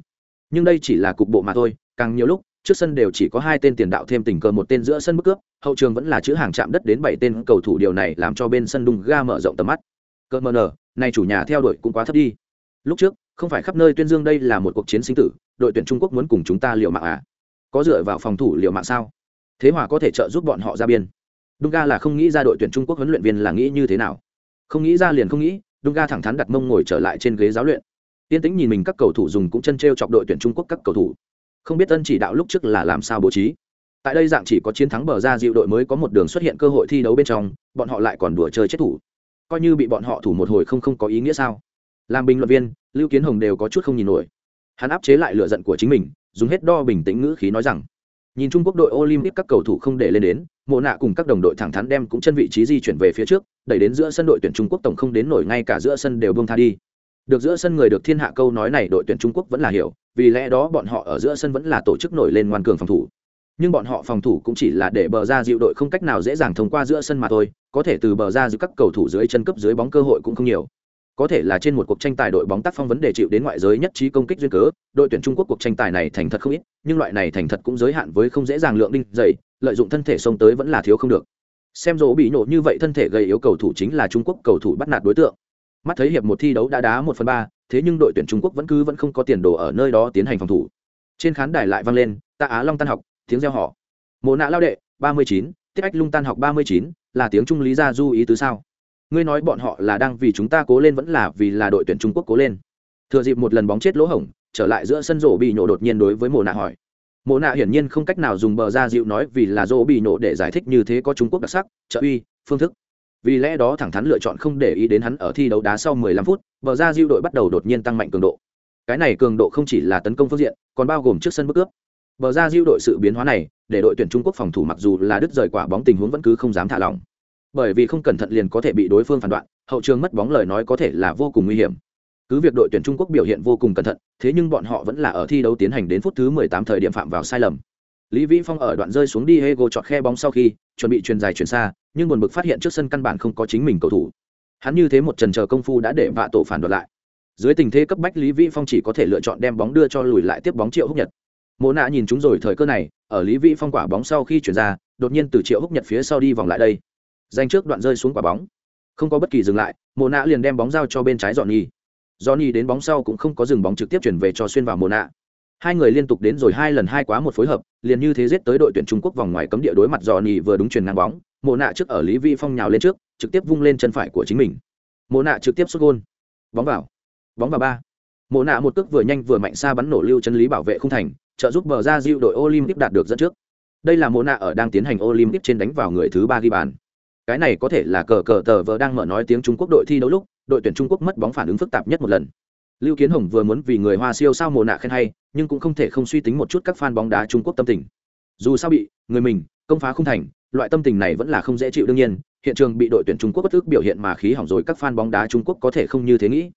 Nhưng đây chỉ là cục bộ mà thôi, càng nhiều lúc, trước sân đều chỉ có hai tên tiền đạo thêm tình cờ một tên giữa sân bức cướp, hậu trường vẫn là chữ hàng chạm đất đến bảy tên cầu thủ điều này làm cho bên sân đung ga mở rộng tầm mắt. Cỡ mờ nở nay chủ nhà theo đuổi cũng quá thấp đi. Lúc trước, không phải khắp nơi tuyên dương đây là một cuộc chiến sinh tử, đội tuyển trung quốc muốn cùng chúng ta liều mạng à? Có dựa vào phòng thủ liều mạng sao? Thế hòa có thể trợ giúp bọn họ ra biên. Đung ga là không nghĩ ra đội tuyển trung quốc huấn luyện viên là nghĩ như thế nào không nghĩ ra liền không nghĩ đúng ga thẳng thắn đặt mông ngồi trở lại trên ghế giáo luyện. Tiên tĩnh nhìn mình các cầu thủ dùng cũng chân t chọc đội tuyển trung quốc các cầu thủ. Không biết ân chỉ đạo lúc trước là làm sao bố trí. Tại đây dạng chỉ có chiến thắng bờ ra dịu đội mới có một đường xuất hiện cơ hội thi đấu bên trong, bọn họ lại còn đùa chơi chết thủ. Coi như bị bọn họ thủ một hồi không không có ý nghĩa sao. Làm bình luận viên, lưu kiến hồng đều có chút không nhìn nổi. Hắn áp chế lại lựa giận của chính mình, dùng hết đo bình tĩnh ngữ khí nói rằng, nhìn trung quốc đội olympic các cầu thủ không để lên đến mộ nạ cùng các đồng đội thẳng thắn đem cũng chân vị trí di chuyển về phía trước, đẩy đến giữa sân đội tuyển trung quốc tổng không đến nổi, ngay cả giữa sân đều bông tha đi. Được giữa sân người được thiên hạ câu nói này, đội tuyển trung quốc vẫn là hiểu, vì lẽ đó bọn họ ở giữa sân vẫn là tổ chức nổi lên ngoan cường phòng thủ. Nhưng bọn họ phòng thủ cũng chỉ là để bờ ra dịu đội không cách nào dễ dàng thông qua giữa sân mà thôi, có thể từ bờ ra giữ các cầu thủ dưới chân cấp dưới bóng cơ hội cũng không nhiều. Có thể là trên một cuộc tranh tài đội bóng tác phong vấn đề chịu đến ngoại giới nhất trí công kích duyên cớ, đội tuyển trung quốc cuộc tranh tài này thành thật không ít, nhưng loại này thành thật cũng giới hạn với không dễ dàng lượng đinh dày lợi dụng thân thể xông tới vẫn là thiếu không được. Xem rỗ bị nổ như vậy thân thể gây yếu cầu thủ chính là trung quốc cầu thủ bắt nạt đối tượng. Mắt thấy hiệp một thi đấu đã đá một phần ba, thế nhưng đội tuyển trung quốc vẫn cứ vẫn không có tiền đồ ở nơi đó tiến hành phòng thủ. Trên khán đài lại vang lên tạ á long tan học tiếng reo họ mộ nạ lao đệ ba mươi chín, tiết ách lung tan học ba mươi chín, là tiếng trung lý gia du ý tứ sao? Ngươi nói bọn họ là đang vì chúng ta cố lên vẫn là vì là đội tuyển trung quốc cố lên? Thừa dịp một lần bóng chết lỗ hổng, trở lại giữa sân rổ bị nhổ đột nhiên đối với mộ nạ hỏi mộ nạ hiển nhiên không cách nào dùng bờ ra dịu nói vì là rổ bị nổ để giải thích như thế có trung quốc đặc sắc, trợ uy, phương thức. Vì lẽ đó thẳng thắn lựa chọn không để ý đến hắn ở thi đấu đá sau 15 phút, bờ ra Dịu đội bắt đầu đột nhiên tăng mạnh cường độ. Cái này cường độ không chỉ là tấn công phương diện, còn bao gồm trước sân bức cướp bờ ra Dịu đội sự biến hóa này, để đội tuyển trung quốc phòng thủ mặc dù là đứt rời quả bóng tình huống vẫn cứ không dám thả lỏng. Bởi vì không cẩn thận liền có thể bị đối phương phản đoạn, hậu trường mất bóng lời nói có thể là vô cùng nguy hiểm cứ việc đội tuyển trung quốc biểu hiện vô cùng cẩn thận, thế nhưng bọn họ vẫn là ở thi đấu tiến hành đến phút thứ 18 thời điểm phạm vào sai lầm. Lý vĩ phong ở đoạn rơi xuống đi hego chọn khe bóng sau khi chuẩn bị truyền dài truyền xa, nhưng buồn bực phát hiện trước sân căn bản không có chính mình cầu thủ. Hắn như thế một trần chờ công phu đã để vạ tổ phản đoạt lại. Dưới tình thế cấp bách, lý vĩ phong chỉ có thể lựa chọn đem bóng đưa cho lùi lại tiếp bóng triệu húc nhật. Mộ nạ nhìn chúng rồi thời cơ này, ở lý vĩ phong quả bóng sau khi chuyển ra, đột nhiên từ triệu húc nhật phía sau đi vòng lại đây. Danh trước đoạn rơi xuống quả bóng. Không có bất kỳ dừng lại, mộ nạ liền đem bóng giao cho bên trái dọn nhi. Johnny đến bóng sau cũng không có dừng bóng trực tiếp chuyển về cho xuyên vào mộ nạ. Hai người liên tục đến rồi hai lần hai quá một phối hợp, liền như thế giết tới đội tuyển trung quốc vòng ngoài cấm địa đối mặt Johnny vừa đúng chuyển ngang bóng. Mộ nạ trước ở lý Vi phong nhào lên trước, trực tiếp vung lên chân phải của chính mình. Mộ nạ trực tiếp sút gôn. Bóng vào. Bóng vào ba. Mộ nạ một cước vừa nhanh vừa mạnh xa bắn nổ lưu chân lý bảo vệ không thành, trợ giúp bờ ra Diu đội olympic đạt được dẫn trước. Đây là mộ nạ ở đang tiến hành olympic trên đánh vào người thứ ba ghi bàn. Cái này có thể là cờ cờ tờ vờ đang mở nói tiếng trung quốc đội thi đấu lúc đội tuyển trung quốc mất bóng phản ứng phức tạp nhất một lần. Lưu kiến hồng vừa muốn vì người hoa siêu sao mồ nạ khen hay, nhưng cũng không thể không suy tính một chút các fan bóng đá trung quốc tâm tình. Dù sao bị, người mình, công phá không thành, loại tâm tình này vẫn là không dễ chịu đương nhiên, hiện trường bị đội tuyển trung quốc bất ức biểu hiện mà khí hỏng rồi các fan bóng đá trung quốc có thể không như thế nghĩ.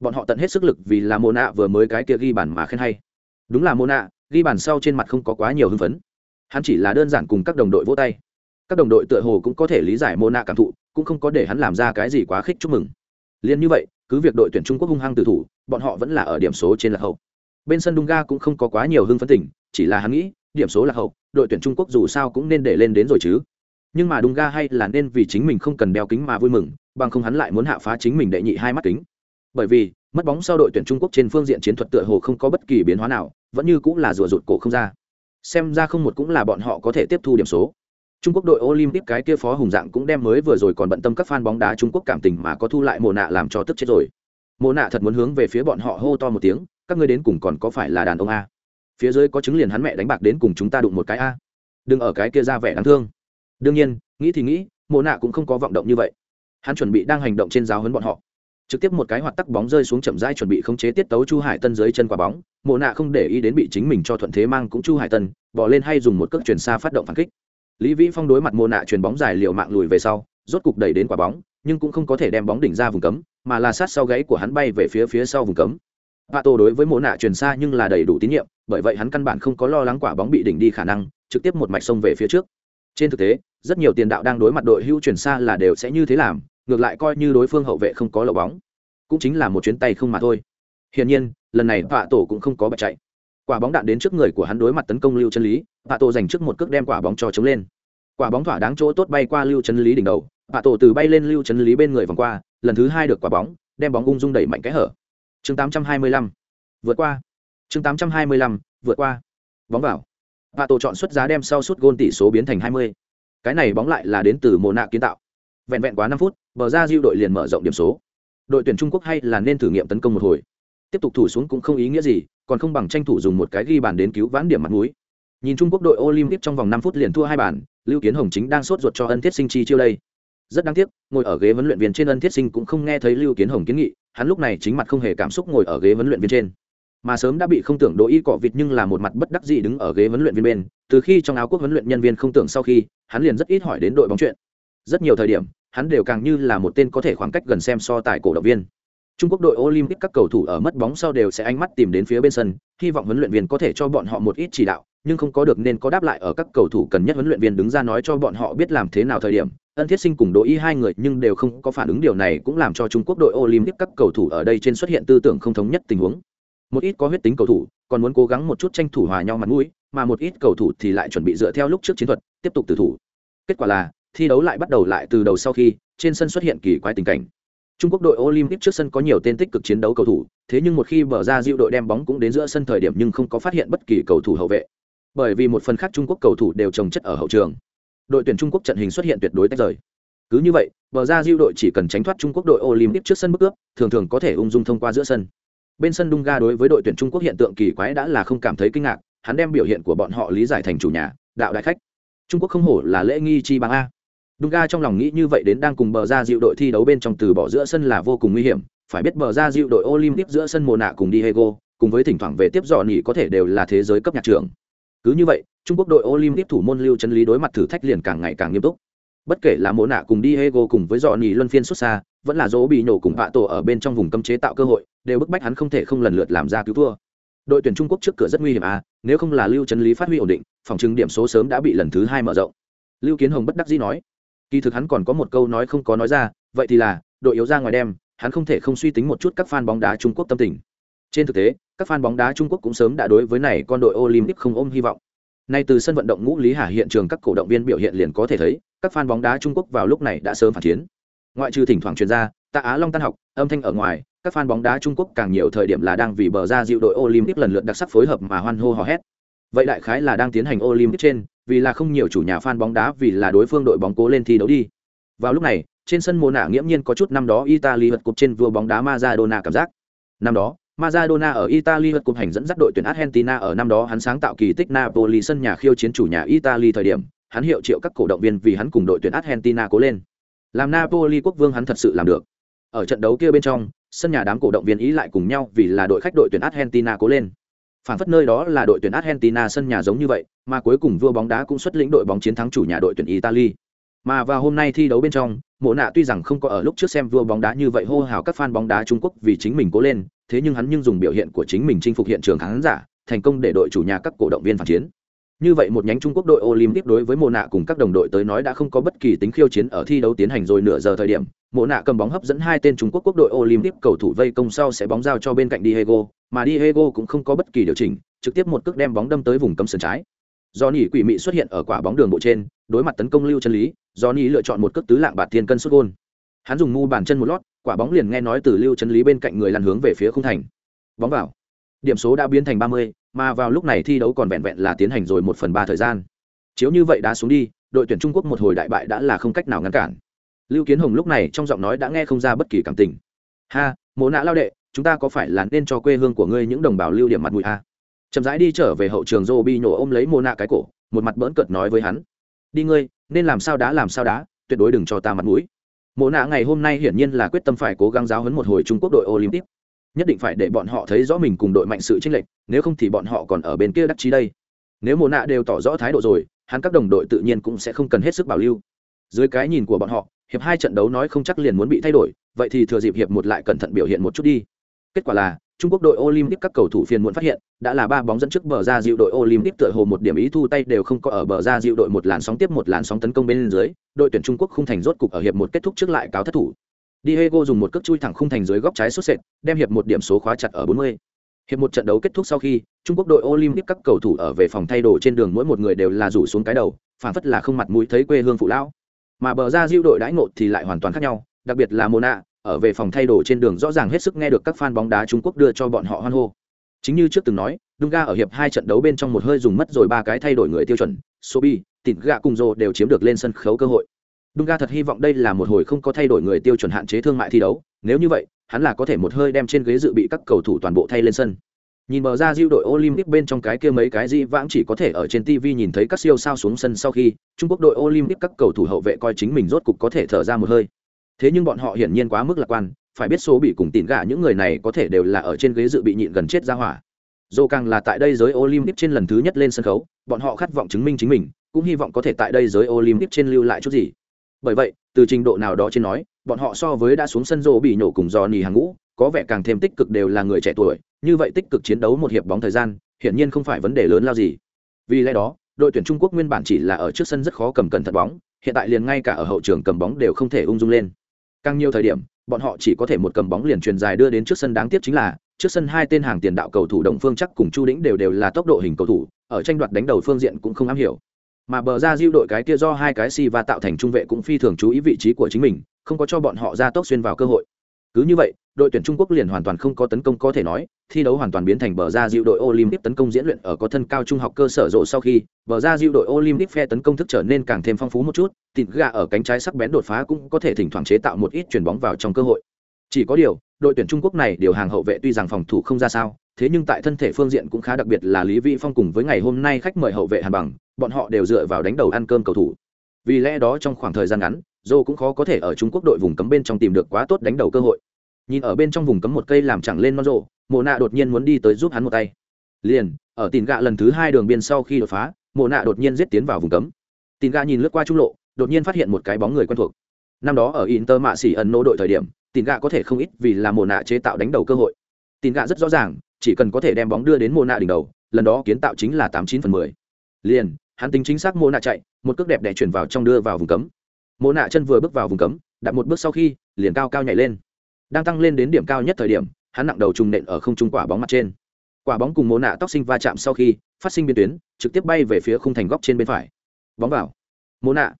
Bọn họ tận hết sức lực vì là mồ nạ vừa mới cái kia ghi bàn mà khen hay. Đúng là mồ nạ, ghi bàn sau trên mặt không có quá nhiều hưng phấn. Hắn chỉ là đơn giản cùng các đồng đội vỗ tay. Các đồng đội tựa hồ cũng có thể lý giải Mona cảm thụ, cũng không có để hắn làm ra cái gì quá khích chúc mừng liên như vậy, cứ việc đội tuyển trung quốc hung hăng tử thủ, bọn họ vẫn là ở điểm số trên là hậu. Bên sân Dunga cũng không có quá nhiều hưng phấn tỉnh chỉ là hắn nghĩ, điểm số là hậu, đội tuyển trung quốc dù sao cũng nên để lên đến rồi chứ. Nhưng mà Dunga hay là nên vì chính mình không cần đeo kính mà vui mừng, bằng không hắn lại muốn hạ phá chính mình đệ nhị hai mắt kính. Bởi vì, mất bóng sau đội tuyển trung quốc trên phương diện chiến thuật tựa hồ không có bất kỳ biến hóa nào, vẫn như cũng là rùa rụt cổ không ra. Xem ra không một cũng là bọn họ có thể tiếp thu điểm số. Trung Quốc đội Olympic cái kia phó hùng dạng cũng đem mới vừa rồi còn bận tâm các fan bóng đá Trung Quốc cảm tình mà có thu lại mồ nạ làm cho tức chết rồi. Mồ nạ thật muốn hướng về phía bọn họ hô to một tiếng, các ngươi đến cùng còn có phải là đàn ông a? Phía dưới có chứng liền hắn mẹ đánh bạc đến cùng chúng ta đụng một cái a. Đừng ở cái kia ra vẻ đáng thương. Đương nhiên, nghĩ thì nghĩ, mồ nạ cũng không có vọng động như vậy. Hắn chuẩn bị đang hành động trên giáo huấn bọn họ. Trực tiếp một cái hoạt tắc bóng rơi xuống chậm rãi chuẩn bị khống chế tiết tấu Chu Hải Tân dưới chân quả bóng, Mộ nạ không để ý đến bị chính mình cho thuận thế mang cũng Chu Hải Tân, bỏ lên hay dùng một cước chuyển xa phát động phản kích lý vĩ phong đối mặt mô nạ chuyền bóng dài liệu mạng lùi về sau, rốt cục đẩy đến quả bóng, nhưng cũng không có thể đem bóng đỉnh ra vùng cấm, mà là sát sau gáy của hắn bay về phía phía sau vùng cấm. Vạ Tô đối với mô nạ truyền xa nhưng là đầy đủ tín nhiệm, bởi vậy hắn căn bản không có lo lắng quả bóng bị đỉnh đi khả năng, trực tiếp một mạch sông về phía trước. Trên thực tế, rất nhiều tiền đạo đang đối mặt đội hưu truyền xa là đều sẽ như thế làm, ngược lại coi như đối phương hậu vệ không có lỗ bóng, cũng chính là một chuyến tay không mà thôi. Hiển nhiên, lần này vạ tổ cũng không có bạch chạy quả bóng đạn đến trước người của hắn đối mặt tấn công lưu chân lý vạ tổ dành trước một cước đem quả bóng cho chống lên. Quả bóng thỏa đáng chỗ tốt bay qua lưu chân lý đỉnh đầu vạ tổ từ bay lên lưu chân lý bên người vòng qua lần thứ hai được quả bóng đem bóng ung dung đẩy mạnh cái hở. Chương 825. vượt qua. Chương 825, vượt qua. Bóng vào. Vạ tổ chọn xuất giá đem sau suốt gôn tỷ số biến thành 20. cái này bóng lại là đến từ mồ nạ kiến tạo. Vẹn vẹn quá năm phút bờ ra diêu đội liền mở rộng điểm số. Đội tuyển trung quốc hay là nên thử nghiệm tấn công một hồi. Tiếp tục thủ xuống cũng không ý nghĩa gì còn không bằng tranh thủ dùng một cái ghi bàn đến cứu vãn điểm mặt mũi. Nhìn trung quốc đội olympic trong vòng năm phút liền thua hai bàn, lưu kiến hồng chính đang sốt ruột cho ân thiết sinh chi chiêu đây. Rất đáng tiếc, ngồi ở ghế huấn luyện viên trên ân thiết sinh cũng không nghe thấy lưu kiến hồng kiến nghị, hắn lúc này chính mặt không hề cảm xúc ngồi ở ghế huấn luyện viên trên. Mà sớm đã bị không tưởng đỗ y cọ vịt nhưng là một mặt bất đắc dĩ đứng ở ghế huấn luyện viên bên, từ khi trong áo quốc huấn luyện nhân viên không tưởng sau khi, hắn liền rất ít hỏi đến đội bóng chuyện. Rất nhiều thời điểm, hắn đều càng như là một tên có thể khoảng cách gần xem so tài cổ động viên. Trung Quốc đội Olympic các cầu thủ ở mất bóng sau đều sẽ ánh mắt tìm đến phía bên sân, hy vọng huấn luyện viên có thể cho bọn họ một ít chỉ đạo, nhưng không có được nên có đáp lại ở các cầu thủ cần nhất huấn luyện viên đứng ra nói cho bọn họ biết làm thế nào thời điểm. Ân Thiết Sinh cùng Đỗ Y hai người nhưng đều không có phản ứng điều này cũng làm cho Trung Quốc đội Olympic các cầu thủ ở đây trên xuất hiện tư tưởng không thống nhất tình huống. Một ít có huyết tính cầu thủ, còn muốn cố gắng một chút tranh thủ hòa nhau mặt mũi, mà một ít cầu thủ thì lại chuẩn bị dựa theo lúc trước chiến thuật, tiếp tục tử thủ. Kết quả là, thi đấu lại bắt đầu lại từ đầu sau khi trên sân xuất hiện kỳ quái tình cảnh Trung Quốc đội Olympic trước sân có nhiều tên tích cực chiến đấu cầu thủ, thế nhưng một khi bờ ra diệu đội đem bóng cũng đến giữa sân thời điểm nhưng không có phát hiện bất kỳ cầu thủ hậu vệ. Bởi vì một phần khác Trung Quốc cầu thủ đều trồng chất ở hậu trường. Đội tuyển Trung Quốc trận hình xuất hiện tuyệt đối tách rời. Cứ như vậy, bờ ra diệu đội chỉ cần tránh thoát Trung Quốc đội Olympic trước sân bước ước, thường thường có thể ung dung thông qua giữa sân. Bên sân Dunga đối với đội tuyển Trung Quốc hiện tượng kỳ quái đã là không cảm thấy kinh ngạc, hắn đem biểu hiện của bọn họ lý giải thành chủ nhà, đạo đại khách. Trung Quốc không hổ là lễ nghi chi bằng a Dunga trong lòng nghĩ như vậy đến đang cùng bờ ra dịu đội thi đấu bên trong từ bỏ giữa sân là vô cùng nguy hiểm, phải biết bờ ra dịu đội Olympic giữa sân mùa nạ cùng Diego, cùng với thỉnh thoảng về tiếp dọn nghỉ có thể đều là thế giới cấp nhạc trưởng. Cứ như vậy, Trung Quốc đội Olympic thủ môn Lưu Trấn Lý đối mặt thử thách liền càng ngày càng nghiêm túc. bất kể là mùa nạ cùng Diego cùng với dọn nghỉ luân phiên xuất xa vẫn là dỗ bị nổ cùng vạ tổ ở bên trong vùng cấm chế tạo cơ hội đều bức bách hắn không thể không lần lượt làm ra cứu thua đội tuyển trung quốc trước cửa rất nguy hiểm à nếu không là lưu trấn lý phát huy ổn định phòng chứng điểm số sớm đã bị lần thứ hai mở rộng lưu kiến hồng bất đắc dĩ nói kỳ thực hắn còn có một câu nói không có nói ra, vậy thì là, đội yếu ra ngoài đem, hắn không thể không suy tính một chút các fan bóng đá trung quốc tâm tình. Trên thực tế, các fan bóng đá trung quốc cũng sớm đã đối với này con đội olympic không ôm hy vọng. Nay từ sân vận động ngũ lý hà hiện trường các cổ động viên biểu hiện liền có thể thấy, các fan bóng đá trung quốc vào lúc này đã sớm phản chiến. Ngoại trừ thỉnh thoảng truyền ra, tạ á long tan học, âm thanh ở ngoài, các fan bóng đá trung quốc càng nhiều thời điểm là đang vì bờ ra dịu đội olympic lần lượt đặc sắc phối hợp mà hoan hô hò hét. Vậy đại khái là đang tiến hành olympic trên vì là không nhiều chủ nhà fan bóng đá vì là đối phương đội bóng cố lên thi đấu đi vào lúc này trên sân Mộ nạ nghiễm nhiên có chút năm đó italy vật cục trên vua bóng đá maradona cảm giác năm đó Maradona ở Italy vật cục hành dẫn dắt đội tuyển Argentina ở năm đó hắn sáng tạo kỳ tích Napoli sân nhà khiêu chiến chủ nhà Italy thời điểm, hắn hiệu triệu các cổ động viên vì hắn cùng đội tuyển Argentina cố lên. Làm Napoli quốc vương hắn thật sự làm được. Ở trận đấu kia bên trong, sân nhà đám cổ động viên ý lại cùng nhau vì là đội khách đội tuyển Argentina cố lên. Phản phất nơi đó là đội tuyển Argentina sân nhà giống như vậy, mà cuối cùng vua bóng đá cũng xuất lĩnh đội bóng chiến thắng chủ nhà đội tuyển Italy. Mà vào hôm nay thi đấu bên trong, Mộ Nạ tuy rằng không có ở lúc trước xem vua bóng đá như vậy hô hào các fan bóng đá Trung Quốc vì chính mình cố lên, thế nhưng hắn nhưng dùng biểu hiện của chính mình chinh phục hiện trường khán giả, thành công để đội chủ nhà các cổ động viên phản chiến. Như vậy một nhánh Trung Quốc đội Olympic đối với Mộ Nạ cùng các đồng đội tới nói đã không có bất kỳ tính khiêu chiến ở thi đấu tiến hành rồi nửa giờ thời điểm, Mộ Nạ cầm bóng hấp dẫn hai tên Trung Quốc quốc đội Olympic cầu thủ vây công sau sẽ bóng giao cho bên cạnh Diego, mà Diego cũng không có bất kỳ điều chỉnh, trực tiếp một cước đem bóng đâm tới vùng cấm sân trái. Do nỉ quỷ mị xuất hiện ở quả bóng đường bộ trên, đối mặt tấn công lưu chân lý, Do nỉ lựa chọn một cước tứ lạng bạt thiên cân xuất gôn. Hắn dùng mu bàn chân một lót, quả bóng liền nghe nói từ lưu chân lý bên cạnh người lăn hướng về phía khung thành bóng vào điểm số đã biến thành ba mươi mà vào lúc này thi đấu còn vẹn vẹn là tiến hành rồi một phần ba thời gian. Chiếu như vậy đã xuống đi, đội tuyển trung quốc một hồi đại bại đã là không cách nào ngăn cản. Lưu kiến hồng lúc này trong giọng nói đã nghe không ra bất kỳ cảm tình. Ha mộ nạ lao đệ, chúng ta có phải là nên cho quê hương của ngươi những đồng bào lưu điểm mặt mũi a chậm rãi đi trở về hậu trường dô bi nhổ ôm lấy mộ nạ cái cổ, một mặt bỡn cợt nói với hắn. Đi ngươi, nên làm sao đá làm sao đá, tuyệt đối đừng cho ta mặt mũi. Mộ nạ ngày hôm nay hiển nhiên là quyết tâm phải cố gắng giáo hấn một hồi trung quốc đội olympic nhất định phải để bọn họ thấy rõ mình cùng đội mạnh sự chênh lệch, nếu không thì bọn họ còn ở bên kia đắc chí đây. Nếu mồ nạ đều tỏ rõ thái độ rồi, hắn các đồng đội tự nhiên cũng sẽ không cần hết sức bảo lưu. Dưới cái nhìn của bọn họ, hiệp hai trận đấu nói không chắc liền muốn bị thay đổi, vậy thì thừa dịp hiệp một lại cẩn thận biểu hiện một chút đi. Kết quả là, trung quốc đội olympic các cầu thủ phiền muộn phát hiện, đã là ba bóng dẫn trước bờ ra dịu đội olympic tựa hồ một điểm ý thu tay đều không có ở bờ ra dịu đội một làn sóng tiếp một làn sóng tấn công bên dưới, đội tuyển trung quốc không thành rốt cục ở hiệp một kết thúc trước lại cáo thất thủ. Diego dùng một cước chui thẳng khung thành dưới góc trái sút sệt, đem hiệp một điểm số khóa chặt ở 40. Hiệp một trận đấu kết thúc sau khi, Trung Quốc đội Olympic các cầu thủ ở về phòng thay đồ trên đường mỗi một người đều là rủ xuống cái đầu, phản phất là không mặt mũi thấy quê hương phụ lão. Mà bờ ra Diu đội đãi ngộ thì lại hoàn toàn khác nhau, đặc biệt là Mona, ở về phòng thay đồ trên đường rõ ràng hết sức nghe được các fan bóng đá Trung Quốc đưa cho bọn họ hoan hô. Chính như trước từng nói, Dunga ở hiệp hai trận đấu bên trong một hơi dùng mất rồi ba cái thay đổi người tiêu chuẩn, Sobi, Tịt Gạ cùng Rô đều chiếm được lên sân khấu cơ hội. Dunga thật hy vọng đây là một hồi không có thay đổi người tiêu chuẩn hạn chế thương mại thi đấu, nếu như vậy, hắn là có thể một hơi đem trên ghế dự bị các cầu thủ toàn bộ thay lên sân. Nhìn bờ ra diêu đội Olympic bên trong cái kia mấy cái gì vãng chỉ có thể ở trên TV nhìn thấy các siêu sao xuống sân sau khi, Trung Quốc đội Olympic các cầu thủ hậu vệ coi chính mình rốt cục có thể thở ra một hơi. Thế nhưng bọn họ hiển nhiên quá mức lạc quan, phải biết số bị cùng tỉn gạ những người này có thể đều là ở trên ghế dự bị nhịn gần chết ra hỏa. Dù càng là tại đây giới Olympic trên lần thứ nhất lên sân khấu, bọn họ khát vọng chứng minh chính mình, cũng hy vọng có thể tại đây giới Olympic trên lưu lại chút gì bởi vậy, từ trình độ nào đó trên nói, bọn họ so với đã xuống sân rô bị nhổ cùng do nỉ hàng ngũ, có vẻ càng thêm tích cực đều là người trẻ tuổi, như vậy tích cực chiến đấu một hiệp bóng thời gian, hiển nhiên không phải vấn đề lớn lao gì. Vì lẽ đó, đội tuyển trung quốc nguyên bản chỉ là ở trước sân rất khó cầm cẩn thật bóng, hiện tại liền ngay cả ở hậu trường cầm bóng đều không thể ung dung lên. Càng nhiều thời điểm, bọn họ chỉ có thể một cầm bóng liền truyền dài đưa đến trước sân đáng tiếc chính là, trước sân hai tên hàng tiền đạo cầu thủ đồng phương chắc cùng chu đĩnh đều đều là tốc độ hình cầu thủ, ở tranh đoạt đánh đầu phương diện cũng không am hiểu mà bờ ra diêu đội cái kia do hai cái si và tạo thành trung vệ cũng phi thường chú ý vị trí của chính mình, không có cho bọn họ ra tốc xuyên vào cơ hội. Cứ như vậy, đội tuyển trung quốc liền hoàn toàn không có tấn công có thể nói, thi đấu hoàn toàn biến thành bờ ra diệu đội olympic tấn công diễn luyện ở có thân cao trung học cơ sở rộ sau khi, bờ ra diệu đội olympic phe tấn công thức trở nên càng thêm phong phú một chút tịt gà ở cánh trái sắc bén đột phá cũng có thể thỉnh thoảng chế tạo một ít chuyền bóng vào trong cơ hội. Chỉ có điều, đội tuyển trung quốc này điều hàng hậu vệ tuy rằng phòng thủ không ra sao thế nhưng tại thân thể phương diện cũng khá đặc biệt là lý vĩ phong cùng với ngày hôm nay khách mời hậu vệ hàn bằng, bọn họ đều dựa vào đánh đầu ăn cơm cầu thủ. Vì lẽ đó trong khoảng thời gian ngắn dô cũng khó có thể ở trung quốc đội vùng cấm bên trong tìm được quá tốt đánh đầu cơ hội. Nhìn ở bên trong vùng cấm một cây làm chẳng lên non rộ, mộ nạ đột nhiên muốn đi tới giúp hắn một tay. Liền, ở tìm gạ lần thứ hai đường biên sau khi đột phá, mộ nạ đột nhiên giết tiến vào vùng cấm. Tìm gạ nhìn lướt qua trung lộ, đột nhiên phát hiện một cái bóng người quen thuộc. Năm đó ở inter mạ xỉ ẩn nô đội thời điểm tin gạ có thể không ít vì là Mộ nạ chế tạo đánh đầu cơ hội tin gạ rất rõ ràng, chỉ cần có thể đem bóng đưa đến mô nạ đỉnh đầu, lần đó kiến tạo chính là tám chín phần mười. Liền, hắn tính chính xác mô nạ chạy, một cước đẹp đẽ chuyển vào trong đưa vào vùng cấm. Mô nạ chân vừa bước vào vùng cấm đặt một bước sau khi, liền cao cao nhảy lên. Đang tăng lên đến điểm cao nhất thời điểm, hắn nặng đầu trùng nện ở không trung quả bóng mặt trên. Quả bóng cùng mô nạ tóc sinh va chạm sau khi, phát sinh biên tuyến, trực tiếp bay về phía khung thành góc trên bên phải. Bóng vào. Mô nạ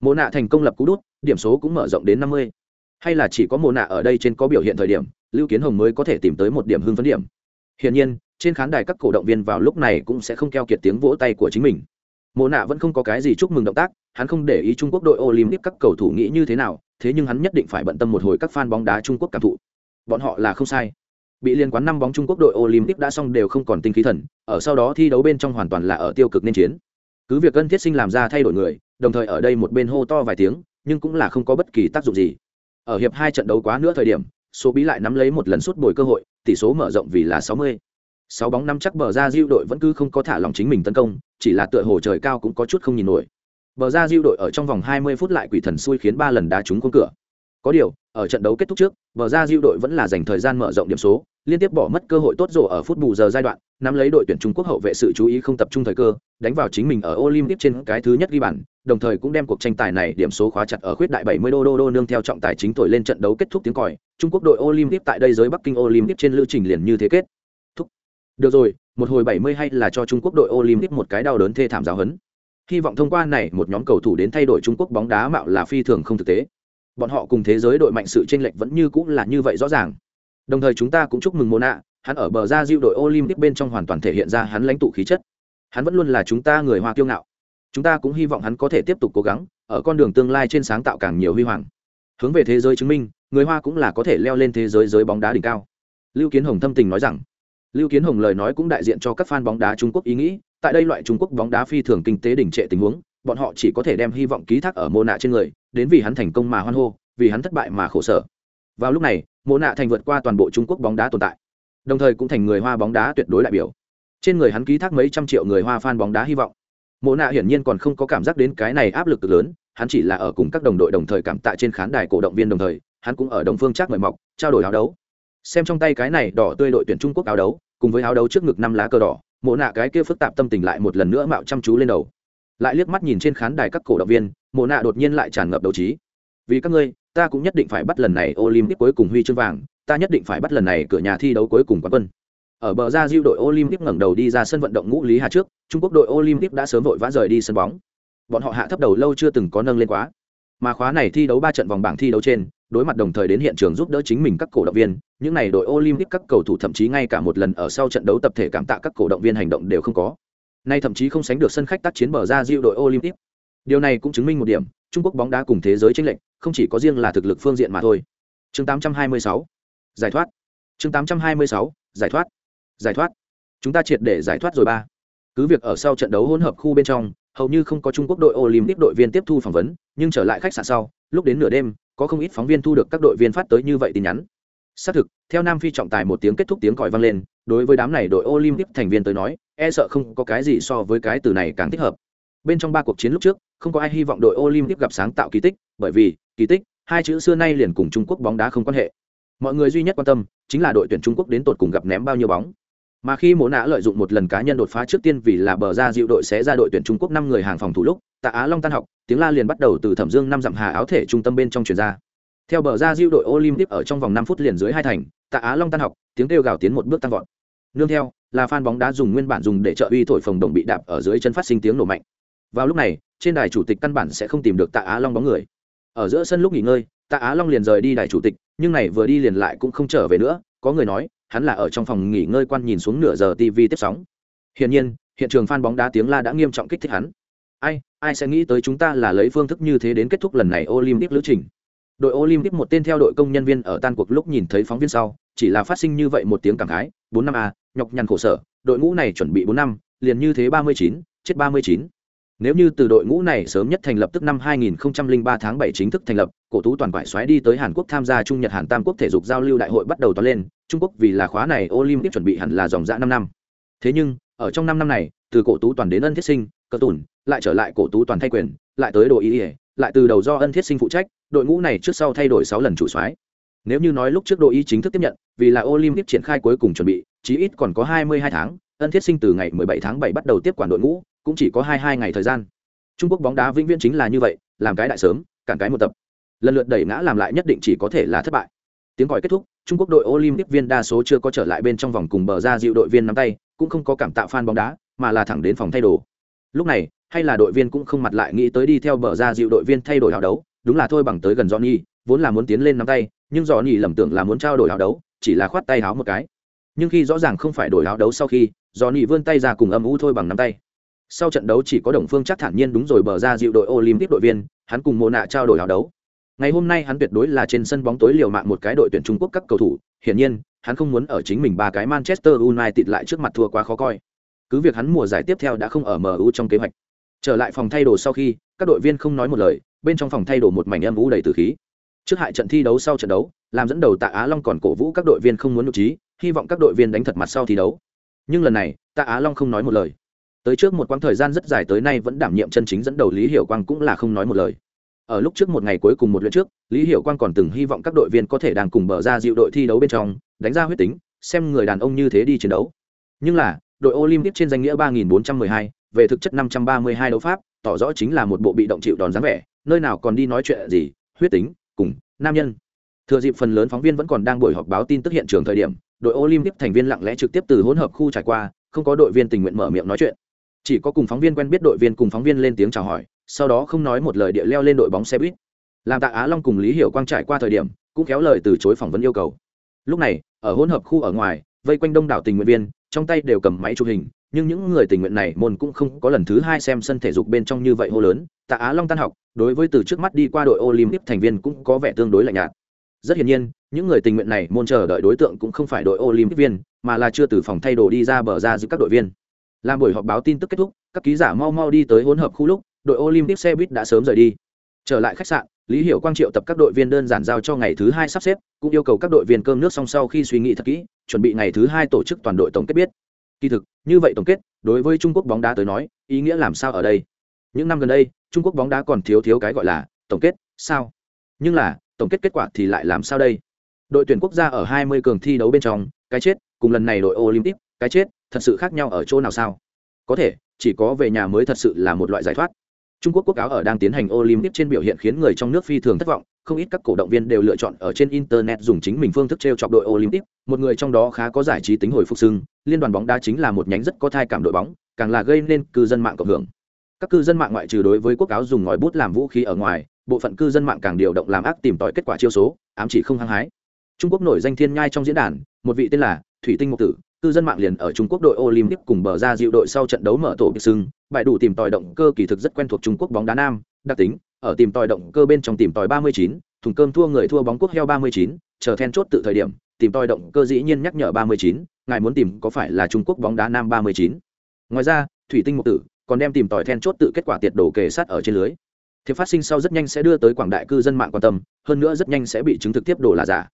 mô nạ thành công lập cú đút, điểm số cũng mở rộng đến năm mươi. Hay là chỉ có mô nạ ở đây trên có biểu hiện thời điểm lưu kiến hồng mới có thể tìm tới một điểm hưng phấn điểm. Hiển nhiên, trên khán đài các cổ động viên vào lúc này cũng sẽ không keo kiệt tiếng vỗ tay của chính mình. Mộ nạ vẫn không có cái gì chúc mừng động tác, hắn không để ý trung quốc đội olympic các cầu thủ nghĩ như thế nào, thế nhưng hắn nhất định phải bận tâm một hồi các fan bóng đá trung quốc cảm thụ. Bọn họ là không sai. Bị liên quán năm bóng trung quốc đội olympic đã xong đều không còn tinh khí thần, ở sau đó thi đấu bên trong hoàn toàn là ở tiêu cực nên chiến. Cứ việc ân thiết sinh làm ra thay đổi người, đồng thời ở đây một bên hô to vài tiếng, nhưng cũng là không có bất kỳ tác dụng gì. Ở hiệp hai trận đấu quá nữa thời điểm số bí lại nắm lấy một lần suốt bồi cơ hội, tỷ số mở rộng vì là sáu mươi. Sáu bóng năm chắc bờ ra diêu đội vẫn cứ không có thả lòng chính mình tấn công, chỉ là tựa hồ trời cao cũng có chút không nhìn nổi. Bờ ra diêu đội ở trong vòng 20 phút lại quỷ thần xui khiến ba lần đá trúng quân cửa. Có điều, ở trận đấu kết thúc trước, bờ ra diêu đội vẫn là dành thời gian mở rộng điểm số liên tiếp bỏ mất cơ hội tốt rổ ở phút bù giờ giai đoạn, nắm lấy đội tuyển trung quốc hậu vệ sự chú ý không tập trung thời cơ, đánh vào chính mình ở olympic trên cái thứ nhất ghi bàn, đồng thời cũng đem cuộc tranh tài này điểm số khóa chặt ở khuyết đại 70 đô đô đô nương theo trọng tài chính thổi lên trận đấu kết thúc tiếng còi, trung quốc đội olympic tại đây giới bắc kinh olympic trên lưu trình liền như thế kết. Thúc. Được rồi, một hồi 70 hay là cho trung quốc đội olympic một cái đau đớn thê thảm giáo hấn hy vọng thông qua này một nhóm cầu thủ đến thay đổi trung quốc bóng đá mạo là phi thường không thực tế. Bọn họ cùng thế giới đội mạnh sự chênh lệch vẫn như cũng là như vậy rõ ràng đồng thời chúng ta cũng chúc mừng mona, hắn ở bờ ra diệu đội olympic bên trong hoàn toàn thể hiện ra hắn lãnh tụ khí chất. Hắn vẫn luôn là chúng ta người hoa kiêu ngạo. Chúng ta cũng hy vọng hắn có thể tiếp tục cố gắng, ở con đường tương lai trên sáng tạo càng nhiều huy hoàng. Hướng về thế giới chứng minh, người hoa cũng là có thể leo lên thế giới giới bóng đá đỉnh cao. Lưu kiến hồng thâm tình nói rằng, lưu kiến hồng lời nói cũng đại diện cho các fan bóng đá trung quốc ý nghĩ, tại đây loại trung quốc bóng đá phi thường kinh tế đỉnh trệ tình huống, bọn họ chỉ có thể đem hy vọng ký thác ở mô nạ trên người, đến vì hắn thành công mà hoan hô, vì hắn thất bại mà khổ sở vào lúc này, Mộ nạ thành vượt qua toàn bộ trung quốc bóng đá tồn tại, đồng thời cũng thành người hoa bóng đá tuyệt đối đại biểu. Trên người hắn ký thác mấy trăm triệu người hoa fan bóng đá hy vọng. Mộ nạ hiển nhiên còn không có cảm giác đến cái này áp lực cực lớn, hắn chỉ là ở cùng các đồng đội đồng thời cảm tạ trên khán đài cổ động viên đồng thời, hắn cũng ở đồng phương trác mời mọc, trao đổi áo đấu. Xem trong tay cái này đỏ tươi đội tuyển trung quốc áo đấu, cùng với áo đấu trước ngực năm lá cờ đỏ, mộ nạ cái kia phức tạp tâm tình lại một lần nữa mạo chăm chú lên đầu. Lại liếc mắt nhìn trên khán đài các cổ động viên, mộ nạ đột nhiên lại tràn ngập đấu trí. Vì các ngươi ta cũng nhất định phải bắt lần này olympic cuối cùng huy chương vàng, ta nhất định phải bắt lần này cửa nhà thi đấu cuối cùng quán quân. Ở bờ ra diêu đội olympic ngẩng đầu đi ra sân vận động ngũ lý hà trước, trung quốc đội olympic đã sớm vội vã rời đi sân bóng. Bọn họ hạ thấp đầu lâu chưa từng có nâng lên quá. Mà khóa này thi đấu ba trận vòng bảng thi đấu trên, đối mặt đồng thời đến hiện trường giúp đỡ chính mình các cổ động viên, những này đội olympic các cầu thủ thậm chí ngay cả một lần ở sau trận đấu tập thể cảm tạ các cổ động viên hành động đều không có. Nay thậm chí không sánh được sân khách tác chiến bờ ra diêu đội olympic. Điều này cũng chứng minh một điểm trung quốc bóng đá cùng thế giới tranh lệch, không chỉ có riêng là thực lực phương diện mà thôi. Chương 826 giải thoát. Chương 826 giải thoát. Giải thoát. Chúng ta triệt để giải thoát rồi ba. Cứ việc ở sau trận đấu hỗn hợp khu bên trong, hầu như không có trung quốc đội olympic đội viên tiếp thu phỏng vấn, nhưng trở lại khách sạn sau, lúc đến nửa đêm, có không ít phóng viên thu được các đội viên phát tới như vậy tin nhắn. Xác thực, theo nam phi trọng tài một tiếng kết thúc tiếng còi vang lên, đối với đám này đội olympic thành viên tới nói e sợ không có cái gì so với cái từ này càng thích hợp. Bên trong ba cuộc chiến lúc trước không có ai hy vọng đội olympic gặp sáng tạo kỳ tích, bởi vì, kỳ tích, hai chữ xưa nay liền cùng trung quốc bóng đá không quan hệ. Mọi người duy nhất quan tâm, chính là đội tuyển trung quốc đến tột cùng gặp ném bao nhiêu bóng. Mà khi mộ nã lợi dụng một lần cá nhân đột phá trước tiên vì là bờ ra dịu đội sẽ ra đội tuyển trung quốc năm người hàng phòng thủ lúc, tạ á long tan học, tiếng la liền bắt đầu từ thẩm dương năm dặm hà áo thể trung tâm bên trong truyền ra. Theo bờ ra dịu đội olympic ở trong vòng năm phút liền dưới hai thành, tạ á long tan học, tiếng kêu gào tiến một bước tăng vọt. Nương theo, là fan bóng đá dùng nguyên bản dùng để trợ uy thổi phồng đồng bị đạp ở dưới chân phát sinh tiếng nổ mạnh. Vào lúc này trên đài chủ tịch căn bản sẽ không tìm được tạ á long bóng người. Ở giữa sân lúc nghỉ ngơi, tạ á long liền rời đi đài chủ tịch, nhưng này vừa đi liền lại cũng không trở về nữa. Có người nói, hắn là ở trong phòng nghỉ ngơi quan nhìn xuống nửa giờ tv tiếp sóng. Hiển nhiên, hiện trường fan bóng đá tiếng la đã nghiêm trọng kích thích hắn. Ai ai sẽ nghĩ tới chúng ta là lấy phương thức như thế đến kết thúc lần này olympic lữ trình. Đội olympic một tên theo đội công nhân viên ở tan cuộc lúc nhìn thấy phóng viên sau, chỉ là phát sinh như vậy một tiếng cảm khái, bốn năm a, nhọc nhằn khổ sở, đội ngũ này chuẩn bị bốn năm, liền như thế ba mươi chín, chết ba mươi chín nếu như từ đội ngũ này sớm nhất thành lập tức năm 2003 tháng 7 chính thức thành lập, cổ tú toàn quải xoáy đi tới Hàn Quốc tham gia Trung Nhật Hàn Tam quốc thể dục giao lưu đại hội bắt đầu toán lên, Trung Quốc vì là khóa này Olympic chuẩn bị hẳn là dòng dã 5 năm. Thế nhưng, ở trong 5 năm này, từ cổ tú toàn đến ân thiết sinh, cơ tủn, lại trở lại cổ tú toàn thay quyền, lại tới đồ ý, ý lại từ đầu do ân thiết sinh phụ trách đội ngũ này trước sau thay đổi sáu lần chủ soái nếu như nói lúc trước đội ý chính thức tiếp nhận vì là olympic triển khai cuối cùng chuẩn bị chí ít còn có hai mươi hai tháng ân thiết sinh từ ngày 17 tháng 7 bắt đầu tiếp quản đội ngũ cũng chỉ có hai hai ngày thời gian. Trung quốc bóng đá vĩnh viễn chính là như vậy, làm cái đại sớm, cản cái một tập. Lần lượt đẩy ngã làm lại nhất định chỉ có thể là thất bại. Tiếng còi kết thúc, trung quốc đội olympic viên đa số chưa có trở lại bên trong vòng cùng bờ ra dịu đội viên nắm tay, cũng không có cảm tạo fan bóng đá, mà là thẳng đến phòng thay đồ. Lúc này, hay là đội viên cũng không mặt lại nghĩ tới đi theo bờ ra dịu đội viên thay đổi áo đấu, đúng là thôi bằng tới gần johnny, vốn là muốn tiến lên nắm tay, nhưng johnny lầm tưởng là muốn trao đổi áo đấu, chỉ là khoát tay áo một cái. Nhưng khi rõ ràng không phải đổi áo đấu sau khi, johnny vươn tay ra cùng âm u thôi bằng nắm tay sau trận đấu chỉ có đồng phương chắc thản nhiên đúng rồi bờ ra dịu đội olympic đội viên, hắn cùng mô nạ trao đổi hào đấu. Ngày hôm nay hắn tuyệt đối là trên sân bóng tối liều mạng một cái đội tuyển trung quốc các cầu thủ, hiển nhiên, hắn không muốn ở chính mình ba cái manchester united lại trước mặt thua quá khó coi. Cứ việc hắn mùa giải tiếp theo đã không ở mu trong kế hoạch. Trở lại phòng thay đồ sau khi, các đội viên không nói một lời, bên trong phòng thay đồ một mảnh âm vũ đầy từ khí. Trước hại trận thi đấu sau trận đấu, làm dẫn đầu tạ á long còn cổ vũ các đội viên không muốn nội trí, hy vọng các đội viên đánh thật mặt sau thi đấu. Nhưng lần này, tạ á long không nói một lời tới trước một quãng thời gian rất dài tới nay vẫn đảm nhiệm chân chính dẫn đầu lý hiểu quang cũng là không nói một lời. Ở lúc trước một ngày cuối cùng một lượt trước lý hiểu quang còn từng hy vọng các đội viên có thể đang cùng bờ ra dịu đội thi đấu bên trong đánh ra huyết tính xem người đàn ông như thế đi chiến đấu. Nhưng là đội olympic trên danh nghĩa 3412, về thực chất 532 đấu pháp tỏ rõ chính là một bộ bị động chịu đòn dáng vẻ nơi nào còn đi nói chuyện gì huyết tính cùng nam nhân. Thừa dịp phần lớn phóng viên vẫn còn đang buổi họp báo tin tức hiện trường thời điểm đội olympic thành viên lặng lẽ trực tiếp từ hỗn hợp khu trải qua không có đội viên tình nguyện mở miệng nói chuyện chỉ có cùng phóng viên quen biết đội viên cùng phóng viên lên tiếng chào hỏi, sau đó không nói một lời địa leo lên đội bóng xe buýt. Làm tạ á long cùng lý hiểu quang trải qua thời điểm, cũng kéo lời từ chối phỏng vấn yêu cầu. Lúc này, ở hỗn hợp khu ở ngoài, vây quanh đông đảo tình nguyện viên, trong tay đều cầm máy chụp hình, nhưng những người tình nguyện này môn cũng không có lần thứ hai xem sân thể dục bên trong như vậy hô lớn. Tạ á long tan học, đối với từ trước mắt đi qua đội olympic thành viên cũng có vẻ tương đối lạnh nhạt. Rất hiển nhiên, những người tình nguyện này môn chờ đợi đối tượng cũng không phải đội olympic viên, mà là chưa từ phòng thay đồ đi ra bờ ra giữa các đội viên làm buổi họp báo tin tức kết thúc, các ký giả mau mau đi tới hỗn hợp khu lúc, đội olympic xe buýt đã sớm rời đi. Trở lại khách sạn, lý hiểu quang triệu tập các đội viên đơn giản giao cho ngày thứ hai sắp xếp, cũng yêu cầu các đội viên cơm nước xong sau khi suy nghĩ thật kỹ, chuẩn bị ngày thứ hai tổ chức toàn đội tổng kết biết. Kỳ thực, như vậy tổng kết, đối với trung quốc bóng đá tới nói, ý nghĩa làm sao ở đây? Những năm gần đây, trung quốc bóng đá còn thiếu thiếu cái gọi là tổng kết, sao? Nhưng là, tổng kết kết quả thì lại làm sao đây? Đội tuyển quốc gia ở 20 cường thi đấu bên trong, cái chết, cùng lần này đội olympic, cái chết thật sự khác nhau ở chỗ nào sao? Có thể, chỉ có về nhà mới thật sự là một loại giải thoát. Trung quốc quốc áo ở đang tiến hành olympic trên biểu hiện khiến người trong nước phi thường thất vọng, không ít các cổ động viên đều lựa chọn ở trên internet dùng chính mình phương thức t r e o chọc đội olympic. Một người trong đó khá có giải trí tính hồi phục sưng, liên đoàn bóng đá chính là một nhánh rất có thai cảm đội bóng, càng là gây nên cư dân mạng cộng hưởng. Các cư dân mạng ngoại trừ đối với quốc áo dùng ngòi bút làm vũ khí ở ngoài, bộ phận cư dân mạng càng điều động làm ác tìm tòi kết quả chiêu số, ám chỉ không hăng hái. Trung quốc nổi danh thiên nhai trong diễn đàn, một vị tên là thủy tinh mục tử cư dân mạng liền ở trung quốc đội olympic cùng bờ ra dịu đội sau trận đấu mở tổ biệt sưng bại đủ tìm tòi động cơ kỳ thực rất quen thuộc trung quốc bóng đá nam đặc tính ở tìm tòi động cơ bên trong tìm tòi 39, thùng cơm thua người thua bóng quốc heo 39, chờ then chốt tự thời điểm tìm tòi động cơ dĩ nhiên nhắc nhở 39, ngài muốn tìm có phải là trung quốc bóng đá nam 39. ngoài ra thủy tinh mục tử còn đem tìm tòi then chốt tự kết quả tiệt đổ kề sát ở trên lưới thiệp phát sinh sau rất nhanh sẽ đưa tới quảng đại cư dân mạng quan tâm hơn nữa rất nhanh sẽ bị chứng thực tiếp đổ là giả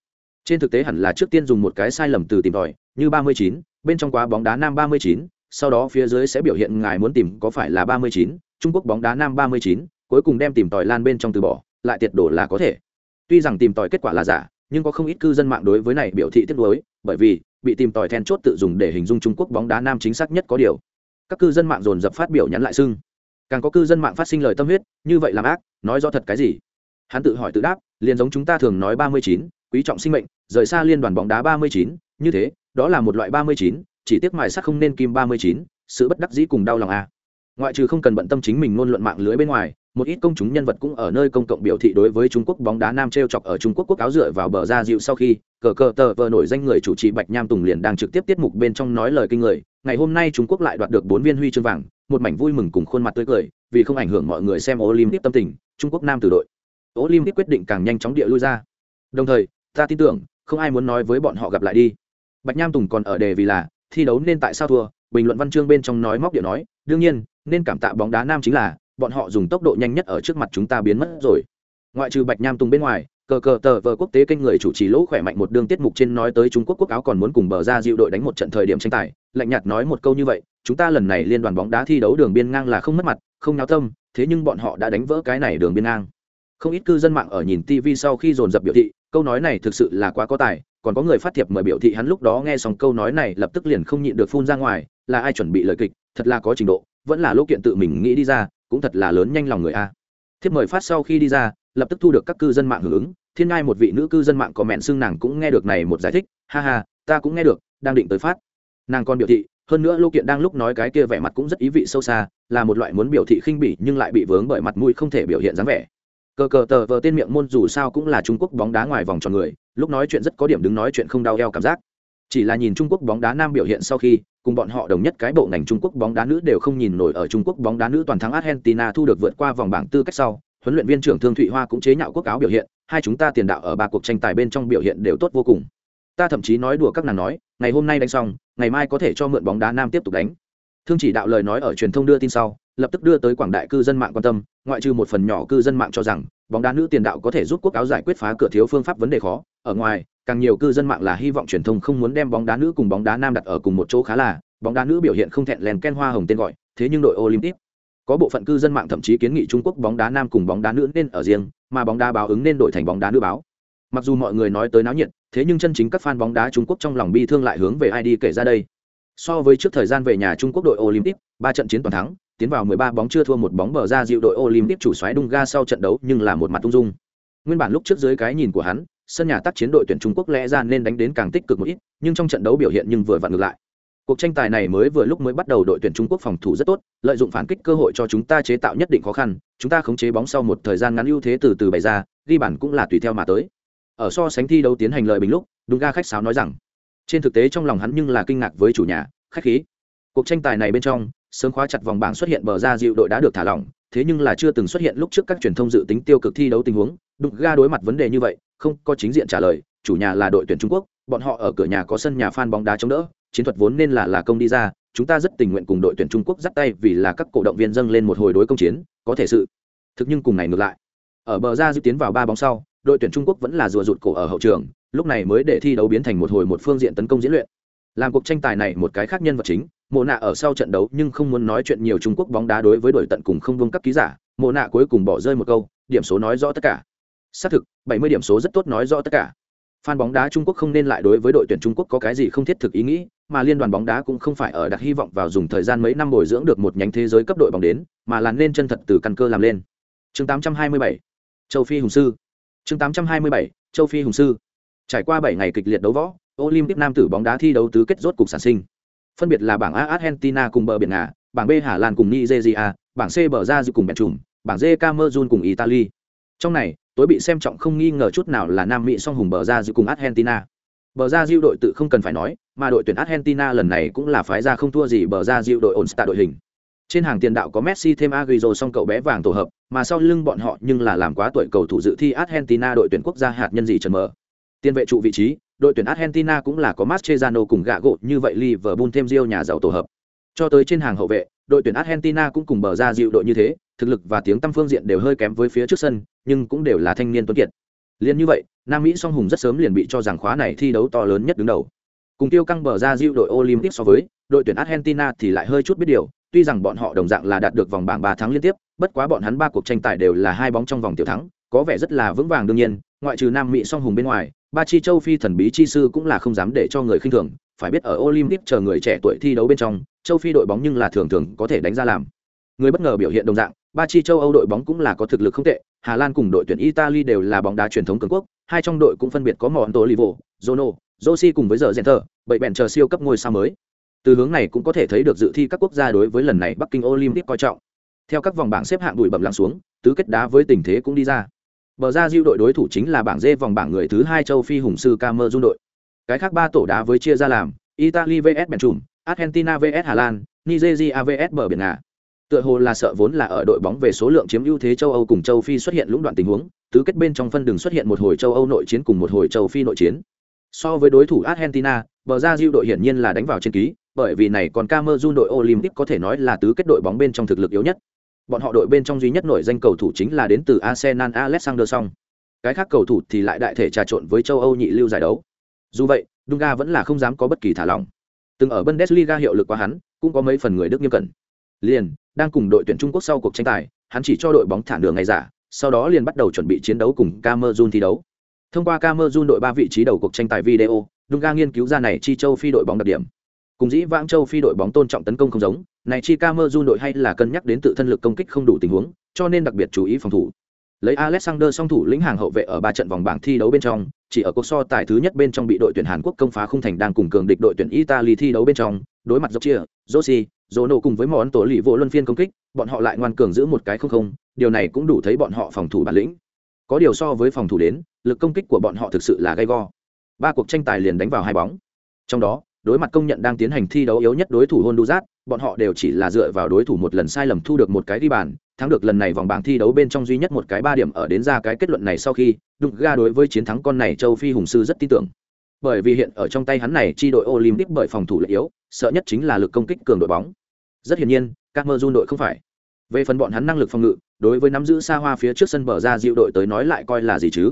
trên thực tế hẳn là trước tiên dùng một cái sai lầm từ tìm tòi như 39, bên trong quá bóng đá nam 39, sau đó phía dưới sẽ biểu hiện ngài muốn tìm có phải là 39, trung quốc bóng đá nam 39, cuối cùng đem tìm tòi lan bên trong từ bỏ lại tiệt đổ là có thể. Tuy rằng tìm tòi kết quả là giả nhưng có không ít cư dân mạng đối với này biểu thị tiếc nuối bởi vì bị tìm tòi then chốt tự dùng để hình dung trung quốc bóng đá nam chính xác nhất có điều. Các cư dân mạng dồn dập phát biểu nhắn lại xưng. Càng có cư dân mạng phát sinh lời tâm huyết như vậy làm ác nói rõ thật cái gì? Hắn tự hỏi tự đáp liền giống chúng ta thường nói ba mươi chín quý trọng sinh mệnh rời xa liên đoàn bóng đá ba mươi chín như thế đó là một loại ba mươi chín chỉ tiếc mài sắc không nên kim ba mươi chín sự bất đắc dĩ cùng đau lòng a à. ngoại trừ không cần bận tâm chính mình ngôn luận mạng lưới bên ngoài một ít công chúng nhân vật cũng ở nơi công cộng biểu thị đối với Trung Quốc bóng đá nam treo chọc ở Trung Quốc quốc áo dựa vào bờ ra dịu sau khi cờ cờ tờ vờ nổi danh người chủ trì Bạch Nham Tùng liền đang trực tiếp tiết mục bên trong nói lời kinh người, ngày hôm nay Trung Quốc lại đoạt được bốn viên huy chương vàng, một mảnh vui mừng cùng khuôn mặt tươi cười, vì không ảnh hưởng mọi người xem Olympic tâm tình, Trung Quốc nam tử đội. Olympic quyết định càng nhanh chóng địa lui ra. Đồng thời, ta tin tưởng, không ai muốn nói với bọn họ gặp lại đi. Bạch Nham Tùng còn ở đề vì là, thi đấu nên tại sao thua, bình luận văn chương bên trong nói móc điệu nói, đương nhiên, nên cảm tạ bóng đá nam chính là bọn họ dùng tốc độ nhanh nhất ở trước mặt chúng ta biến mất rồi ngoại trừ bạch nham tùng bên ngoài cờ cờ tờ vờ quốc tế kênh người chủ trì lỗ khỏe mạnh một đương tiết mục trên nói tới trung quốc quốc áo còn muốn cùng bờ ra dịu đội đánh một trận thời điểm tranh tài lạnh nhạt nói một câu như vậy chúng ta lần này liên đoàn bóng đá thi đấu đường biên ngang là không mất mặt không náo tâm thế nhưng bọn họ đã đánh vỡ cái này đường biên ngang không ít cư dân mạng ở nhìn tv sau khi dồn dập biểu thị, câu nói này thực sự là quá có tài, còn có người phát thiệp mời biểu thị hắn lúc đó nghe xong câu nói này lập tức liền không nhịn được phun ra ngoài, là ai chuẩn bị lời kịch, thật là có trình độ, vẫn là lỗ kiện tự mình nghĩ đi ra, cũng thật là lớn nhanh lòng người a. Thiếp mời phát sau khi đi ra, lập tức thu được các cư dân mạng hưởng ứng, thiên ngai một vị nữ cư dân mạng có mẹn xưng nàng cũng nghe được này một giải thích, ha ha, ta cũng nghe được, đang định tới phát. Nàng còn biểu thị, hơn nữa lô kiện đang lúc nói cái kia vẻ mặt cũng rất ý vị sâu xa, là một loại muốn biểu thị khinh bỉ nhưng lại bị vướng bởi mặt mũi không thể biểu hiện dáng vẻ cờ cờ tờ vờ tên miệng môn dù sao cũng là trung quốc bóng đá ngoài vòng tròn người, lúc nói chuyện rất có điểm đứng nói chuyện không đau eo cảm giác. Chỉ là nhìn trung quốc bóng đá nam biểu hiện sau khi, cùng bọn họ đồng nhất cái bộ ngành trung quốc bóng đá nữ đều không nhìn nổi ở trung quốc bóng đá nữ toàn thắng argentina thu được vượt qua vòng bảng tư cách sau, huấn luyện viên trưởng thương thụy hoa cũng chế nhạo quốc áo biểu hiện, hai chúng ta tiền đạo ở ba cuộc tranh tài bên trong biểu hiện đều tốt vô cùng. Ta thậm chí nói đùa các nàng nói, ngày hôm nay đánh xong, ngày mai có thể cho mượn bóng đá nam tiếp tục đánh. Thương chỉ đạo lời nói ở truyền thông đưa tin sau lập tức đưa tới quảng đại cư dân mạng quan tâm, ngoại trừ một phần nhỏ cư dân mạng cho rằng, bóng đá nữ tiền đạo có thể giúp quốc áo giải quyết phá cửa thiếu phương pháp vấn đề khó. Ở ngoài, càng nhiều cư dân mạng là hy vọng truyền thông không muốn đem bóng đá nữ cùng bóng đá nam đặt ở cùng một chỗ khá là, bóng đá nữ biểu hiện không thẹn lèn ken hoa hồng tên gọi, thế nhưng đội olympic, có bộ phận cư dân mạng thậm chí kiến nghị trung quốc bóng đá nam cùng bóng đá nữ nên ở riêng, mà bóng đá báo ứng nên đổi thành bóng đá nữ báo. Mặc dù mọi người nói tới náo nhiệt, thế nhưng chân chính các fan bóng đá trung quốc trong lòng bi thương lại hướng về ai đi kể ra đây. So với trước thời gian về nhà trung quốc đội olympic, ba trận chiến toàn thắng tiến vào 13 bóng chưa thua một bóng bờ ra dịu đội olympic chủ xoáy Dunga ga sau trận đấu, nhưng là một mặt ung dung. Nguyên bản lúc trước dưới cái nhìn của hắn, sân nhà tác chiến đội tuyển trung quốc lẽ ra nên đánh đến càng tích cực một ít, nhưng trong trận đấu biểu hiện nhưng vừa vặn ngược lại. Cuộc tranh tài này mới vừa lúc mới bắt đầu đội tuyển trung quốc phòng thủ rất tốt, lợi dụng phản kích cơ hội cho chúng ta chế tạo nhất định khó khăn, chúng ta khống chế bóng sau một thời gian ngắn ưu thế từ từ bày ra, ghi bàn cũng là tùy theo mà tới. Ở so sánh thi đấu tiến hành lời bình lúc Dunga ga khách sáo nói rằng, trên thực tế trong lòng hắn nhưng là kinh ngạc với chủ nhà, khách khí. Cuộc tranh tài này bên trong sớm khóa chặt vòng bảng xuất hiện bờ ra dịu đội đã được thả lỏng, thế nhưng là chưa từng xuất hiện lúc trước các truyền thông dự tính tiêu cực thi đấu tình huống. Đụng ga đối mặt vấn đề như vậy, không có chính diện trả lời, chủ nhà là đội tuyển trung quốc, bọn họ ở cửa nhà có sân nhà fan bóng đá chống đỡ, chiến thuật vốn nên là là công đi ra, chúng ta rất tình nguyện cùng đội tuyển trung quốc dắt tay vì là các cổ động viên dâng lên một hồi đối công chiến, có thể sự. Thực nhưng cùng này ngược lại. Ở bờ ra dư tiến vào ba bóng sau, đội tuyển trung quốc vẫn là rùa rụt cổ ở hậu trường, lúc này mới để thi đấu biến thành một hồi một phương diện tấn công diễn luyện. Làm cuộc tranh tài này một cái khác nhân vật chính mộ nạ ở sau trận đấu nhưng không muốn nói chuyện nhiều trung quốc bóng đá đối với đội tận cùng không vương cấp ký giả mộ nạ cuối cùng bỏ rơi một câu điểm số nói rõ tất cả xác thực 70 điểm số rất tốt nói rõ tất cả Fan bóng đá Trung Quốc không nên lại đối với đội tuyển Trung Quốc có cái gì không thiết thực ý nghĩ, mà liên đoàn bóng đá cũng không phải ở đặt hy vọng vào dùng thời gian mấy năm bồi dưỡng được một nhánh thế giới cấp đội bóng đến, mà là nên chân thật từ căn cơ làm lên. Chương 827, Châu Phi hùng sư. Chương 827, Châu Phi hùng sư. Trải qua 7 ngày kịch liệt đấu võ, Olympic nam tử bóng đá thi đấu tứ kết rốt cục sản sinh. Phân biệt là bảng A Argentina cùng bờ biển Nga, bảng B Hà Lan cùng Nigeria, bảng C bờ ra cùng Belgium, bảng D Cameroon cùng Italy. Trong này, tối bị xem trọng không nghi ngờ chút nào là Nam Mỹ song hùng bờ ra dịu cùng Argentina. Bờ ra dịu đội tự không cần phải nói, mà đội tuyển Argentina lần này cũng là phái ra không thua gì bờ ra dịu đội ổn đội hình. Trên hàng tiền đạo có Messi thêm Agüero song cậu bé vàng tổ hợp, mà sau lưng bọn họ nhưng là làm quá tuổi cầu thủ dự thi Argentina đội tuyển quốc gia hạt nhân gì trần mở. Tiền vệ trụ vị trí, đội tuyển Argentina cũng là có Mascherano cùng gạ gỗ như vậy Liverpool thêm Rio nhà giàu tổ hợp. Cho tới trên hàng hậu vệ, đội tuyển Argentina cũng cùng bờ ra dịu đội như thế, thực lực và tiếng tăm phương diện đều hơi kém với phía trước sân, nhưng cũng đều là thanh niên tuấn kiệt. Liên như vậy, Nam Mỹ song hùng rất sớm liền bị cho rằng khóa này thi đấu to lớn nhất đứng đầu. Cùng tiêu căng bờ ra dịu đội Olympic so với, đội tuyển Argentina thì lại hơi chút biết điều, tuy rằng bọn họ đồng dạng là đạt được vòng bảng 3 tháng liên tiếp, bất quá bọn hắn ba cuộc tranh tài đều là hai bóng trong vòng tiểu thắng, có vẻ rất là vững vàng đương nhiên, ngoại trừ Nam Mỹ song hùng bên ngoài, ba chi châu phi thần bí chi sư cũng là không dám để cho người khinh thường, phải biết ở Olympic chờ người trẻ tuổi thi đấu bên trong, châu phi đội bóng nhưng là thường thường có thể đánh ra làm. Người bất ngờ biểu hiện đồng dạng, ba chi châu Âu đội bóng cũng là có thực lực không tệ, Hà Lan cùng đội tuyển Italy đều là bóng đá truyền thống cường quốc, hai trong đội cũng phân biệt có Monto Livo, Zono, Rossi cùng với giờ Center, bảy bẹn chờ siêu cấp ngôi sao mới. Từ hướng này cũng có thể thấy được dự thi các quốc gia đối với lần này Bắc Kinh Olympic coi trọng. Theo các vòng bảng xếp hạng đuổi bẩm lặng xuống, tứ kết đá với tình thế cũng đi ra. Bờ ra Diu đội đối thủ chính là bảng D vòng bảng người thứ hai châu Phi hùng sư Cameroon đội. Cái khác ba tổ đá với chia ra làm Italy vs Belgium, Argentina vs Hà Lan, Nigeria vs bờ biển Ngà. Tựa hồ là sợ vốn là ở đội bóng về số lượng chiếm ưu thế châu Âu cùng châu Phi xuất hiện lũng đoạn tình huống, tứ kết bên trong phân đường xuất hiện một hồi châu Âu nội chiến cùng một hồi châu Phi nội chiến. So với đối thủ Argentina, bờ ra Diu đội hiển nhiên là đánh vào trên ký, bởi vì này còn Cameroon đội Olympic có thể nói là tứ kết đội bóng bên trong thực lực yếu nhất. Bọn họ đội bên trong duy nhất nổi danh cầu thủ chính là đến từ Arsenal Alexander Song. Cái khác cầu thủ thì lại đại thể trà trộn với châu Âu nhị lưu giải đấu. Dù vậy, Dunga vẫn là không dám có bất kỳ thả lỏng. Từng ở Bundesliga hiệu lực quá hắn, cũng có mấy phần người Đức nghiêm cẩn. Liền, đang cùng đội tuyển Trung Quốc sau cuộc tranh tài, hắn chỉ cho đội bóng thả nửa ngày giả sau đó liền bắt đầu chuẩn bị chiến đấu cùng Cameroon thi đấu thông qua Cameroon đội ba vị trí đầu cuộc tranh tài video dunga nghiên cứu ra này chi châu phi đội bóng đặc điểm cùng dĩ vãng châu phi đội bóng tôn trọng tấn công không giống này chi camerun đội hay là cân nhắc đến tự thân lực công kích không đủ tình huống, cho nên đặc biệt chú ý phòng thủ. Lấy alexander song thủ lĩnh hàng hậu vệ ở ba trận vòng bảng thi đấu bên trong, chỉ ở cuộc so tài thứ nhất bên trong bị đội tuyển hàn quốc công phá khung thành đang cùng cường địch đội tuyển italy thi đấu bên trong, đối mặt dốc chia josi jono cùng với món tổ lì vô luân phiên công kích, bọn họ lại ngoan cường giữ một cái không không, điều này cũng đủ thấy bọn họ phòng thủ bản lĩnh. Có điều so với phòng thủ đến, lực công kích của bọn họ thực sự là gay go. Ba cuộc tranh tài liền đánh vào hai bóng. Trong đó, đối mặt công nhận đang tiến hành thi đấu yếu nhất đối thủ honduras bọn họ đều chỉ là dựa vào đối thủ một lần sai lầm thu được một cái đi bàn, thắng được lần này vòng bảng thi đấu bên trong duy nhất một cái ba điểm ở đến ra cái kết luận này sau khi đụng ga đối với chiến thắng con này châu phi hùng sư rất tin tưởng. Bởi vì hiện ở trong tay hắn này, chi đội olympic bởi phòng thủ lại yếu, sợ nhất chính là lực công kích cường đội bóng. Rất hiển nhiên các mơ đội không phải. Về phần bọn hắn năng lực phòng ngự, đối với nắm giữ xa hoa phía trước sân bờ ra diệu đội tới nói lại coi là gì chứ?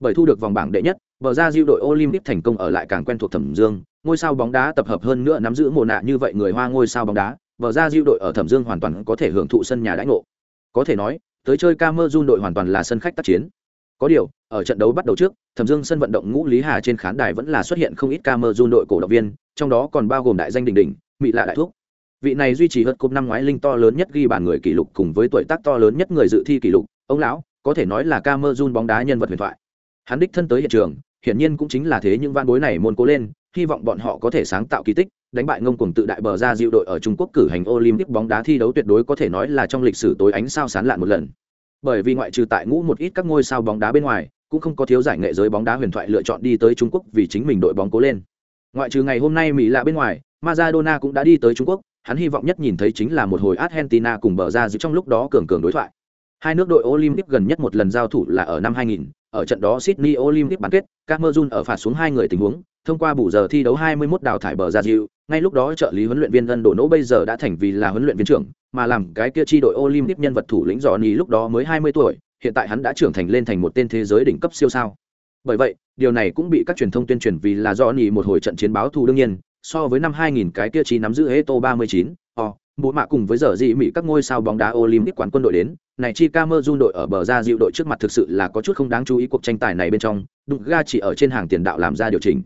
Bởi thu được vòng bảng đệ nhất, bờ ra diệu đội olympic thành công ở lại càng quen thuộc thẩm dương. Ngôi sao bóng đá tập hợp hơn nữa nắm giữ mồ nạ như vậy người hoa ngôi sao bóng đá, bờ ra diệu đội ở thẩm dương hoàn toàn có thể hưởng thụ sân nhà đãi ngộ. Có thể nói, tới chơi camerun đội hoàn toàn là sân khách tác chiến. Có điều, ở trận đấu bắt đầu trước, thẩm dương sân vận động ngũ lý hà trên khán đài vẫn là xuất hiện không ít camerun đội cổ động viên, trong đó còn bao gồm đại danh đình đình mỹ lạ đại thúc. Vị này duy trì hớt cúp năm ngoái linh to lớn nhất ghi bàn người kỷ lục cùng với tuổi tác to lớn nhất người dự thi kỷ lục, ông lão, có thể nói là camerun bóng đá nhân vật huyền thoại hắn đích thân tới hiện trường hiển nhiên cũng chính là thế những van bối này môn cố lên hy vọng bọn họ có thể sáng tạo kỳ tích đánh bại ngông cuồng tự đại bờ ra diệu đội ở trung quốc cử hành olympic bóng đá thi đấu tuyệt đối có thể nói là trong lịch sử tối ánh sao sán lạn một lần bởi vì ngoại trừ tại ngũ một ít các ngôi sao bóng đá bên ngoài cũng không có thiếu giải nghệ giới bóng đá huyền thoại lựa chọn đi tới trung quốc vì chính mình đội bóng cố lên ngoại trừ ngày hôm nay mỹ lạ bên ngoài Maradona cũng đã đi tới Trung Quốc, hắn hy vọng nhất nhìn thấy chính là một hồi Argentina cùng bờ ra giữ trong lúc đó cường cường đối thoại. Hai nước đội Olympic gần nhất một lần giao thủ là ở năm 2000, ở trận đó Sydney Olympic bán kết, Cameroon ở phạt xuống hai người tình huống, thông qua bù giờ thi đấu 21 đào thải bờ ra dịu, ngay lúc đó trợ lý huấn luyện viên Ân Độ Nỗ bây giờ đã thành vì là huấn luyện viên trưởng, mà làm cái kia chi đội Olympic nhân vật thủ lĩnh Johnny lúc đó mới 20 tuổi, hiện tại hắn đã trưởng thành lên thành một tên thế giới đỉnh cấp siêu sao. Bởi vậy, điều này cũng bị các truyền thông tuyên truyền vì là Johnny một hồi trận chiến báo thù đương nhiên, so với năm 2000 cái kia chi nắm giữ Eto 39, bố mạ cùng với giờ dị mỹ các ngôi sao bóng đá Olympic quán quân đội đến, này chi Cameroon đội ở bờ ra dịu đội trước mặt thực sự là có chút không đáng chú ý cuộc tranh tài này bên trong, đụng ga chỉ ở trên hàng tiền đạo làm ra điều chỉnh.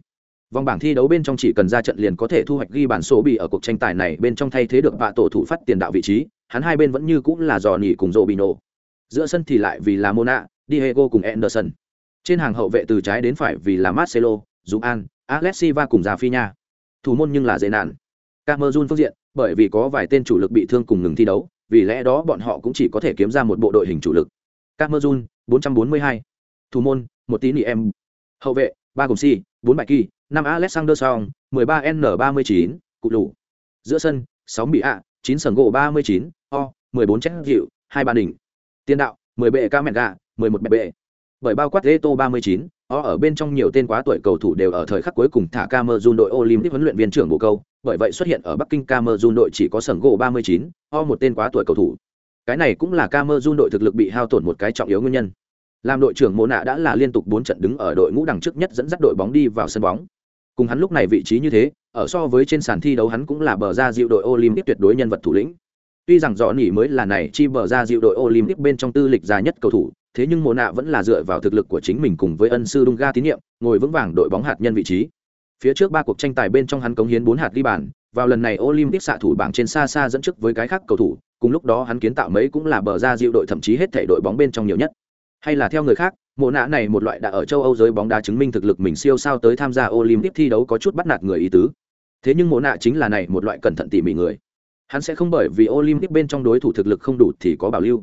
Vòng bảng thi đấu bên trong chỉ cần ra trận liền có thể thu hoạch ghi bản số bị ở cuộc tranh tài này bên trong thay thế được vạ tổ thủ phát tiền đạo vị trí, hắn hai bên vẫn như cũng là dò nỉ cùng Robinho. Giữa sân thì lại vì là Mona, Diego cùng Anderson. Trên hàng hậu vệ từ trái đến phải vì là Marcelo, Juan, Alexiva cùng Rafinha. Thủ môn nhưng là dễ nạn. Camerun phương diện, bởi vì có vài tên chủ lực bị thương cùng ngừng thi đấu, vì lẽ đó bọn họ cũng chỉ có thể kiếm ra một bộ đội hình chủ lực. Camerun, 442. Thủ môn, một tí nỉ em. Hậu vệ, ba gồm si, bốn bài kỳ, năm Alexander Song, 13 N39, cụ lũ. Giữa sân, 6 bị ạ, 9 sần gỗ 39, o, 14 chén hiệu, 2 bàn đỉnh. Tiền đạo, 10 bệ ca mẹn gà, 11 bệ bệ. Bởi bao quát Eto 39, o ở bên trong nhiều tên quá tuổi cầu thủ đều ở thời khắc cuối cùng thả Cameroon đội Olympic huấn luyện viên trưởng bộ câu, bởi vậy xuất hiện ở Bắc Kinh Cameroon đội chỉ có sần gỗ 39, o một tên quá tuổi cầu thủ. Cái này cũng là Cameroon đội thực lực bị hao tổn một cái trọng yếu nguyên nhân. Làm đội trưởng Mộ Nạ đã là liên tục 4 trận đứng ở đội ngũ đằng trước nhất dẫn dắt đội bóng đi vào sân bóng cùng hắn lúc này vị trí như thế ở so với trên sàn thi đấu hắn cũng là bờ ra dịu đội olympic tuyệt đối nhân vật thủ lĩnh tuy rằng rõ nỉ mới là này chi bờ ra dịu đội olympic bên trong tư lịch già nhất cầu thủ, thế nhưng mồ nạ vẫn là dựa vào thực lực của chính mình cùng với ân sư đung ga tín nhiệm, ngồi vững vàng đội bóng hạt nhân vị trí. Phía trước ba cuộc tranh tài bên trong hắn cống hiến bốn hạt ghi bàn, vào lần này olympic xạ thủ bảng trên xa xa dẫn trước với cái khác cầu thủ, cùng lúc đó hắn kiến tạo mấy cũng là bờ ra dịu đội thậm chí hết thể đội bóng bên trong nhiều nhất. Hay là theo người khác mộ nạ này một loại đã ở châu âu giới bóng đá chứng minh thực lực mình siêu sao tới tham gia olympic thi đấu có chút bắt nạt người ý tứ. Thế nhưng mộ nạ chính là này một loại cẩn thận tỉ mỉ người hắn sẽ không bởi vì olympic bên trong đối thủ thực lực không đủ thì có bảo lưu.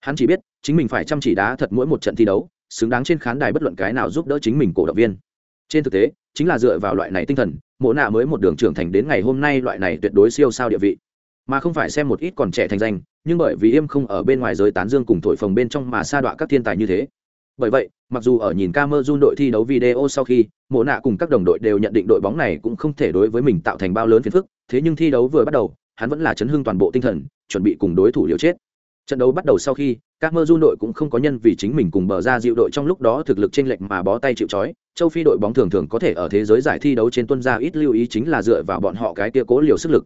Hắn chỉ biết, chính mình phải chăm chỉ đá thật mỗi một trận thi đấu, xứng đáng trên khán đài bất luận cái nào giúp đỡ chính mình cổ động viên. Trên thực tế, chính là dựa vào loại này tinh thần, mộ nạ mới một đường trưởng thành đến ngày hôm nay loại này tuyệt đối siêu sao địa vị. Mà không phải xem một ít còn trẻ thành danh, nhưng bởi vì im không ở bên ngoài giới tán dương cùng thổi phồng bên trong mà sa đọa các thiên tài như thế. Bởi vậy, mặc dù ở nhìn Camerun đội thi đấu video sau khi, mộ nạ cùng các đồng đội đều nhận định đội bóng này cũng không thể đối với mình tạo thành bao lớn phiền phức, thế nhưng thi đấu vừa bắt đầu hắn vẫn là chấn hưng toàn bộ tinh thần, chuẩn bị cùng đối thủ liều chết. Trận đấu bắt đầu sau khi Camerun đội cũng không có nhân vì chính mình cùng bờ ra dịu đội trong lúc đó thực lực chênh lệch mà bó tay chịu trói. Châu phi đội bóng thường thường có thể ở thế giới giải thi đấu trên tuân ra ít lưu ý chính là dựa vào bọn họ cái kia cố liều sức lực.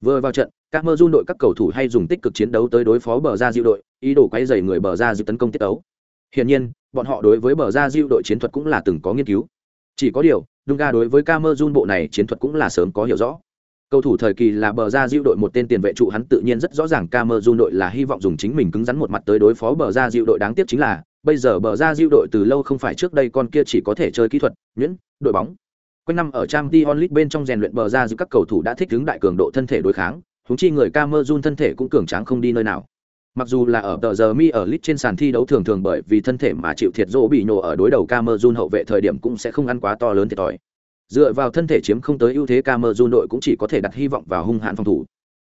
Vừa vào trận, các mơ đội các cầu thủ hay dùng tích cực chiến đấu tới đối phó bờ ra diệu đội, ý đồ quay dày người bờ ra diệu tấn công tiết đấu hiển nhiên, bọn họ đối với bờ ra diệu đội chiến thuật cũng là từng có nghiên cứu. Chỉ có điều, Dunga đối với Camerun bộ này chiến thuật cũng là sớm có hiểu rõ. Cầu thủ thời kỳ là bờ ra diệu đội một tên tiền vệ trụ hắn tự nhiên rất rõ ràng Camerun đội là hy vọng dùng chính mình cứng rắn một mặt tới đối phó bờ ra diệu đội đáng tiếc chính là bây giờ bờ ra diệu đội từ lâu không phải trước đây con kia chỉ có thể chơi kỹ thuật, nhuyễn, đội bóng. Quanh năm ở Champions League bên trong rèn luyện bờ ra giữa các cầu thủ đã thích ứng đại cường độ thân thể đối kháng, huống chi người Camerun thân thể cũng cường tráng không đi nơi nào. Mặc dù là ở tờ giờ mi ở lit trên sàn thi đấu thường thường bởi vì thân thể mà chịu thiệt rỗ bị nổ ở đối đầu Camerun hậu vệ thời điểm cũng sẽ không ăn quá to lớn thiệt thòi. Dựa vào thân thể chiếm không tới ưu thế Camerun đội cũng chỉ có thể đặt hy vọng vào hung hãn phòng thủ.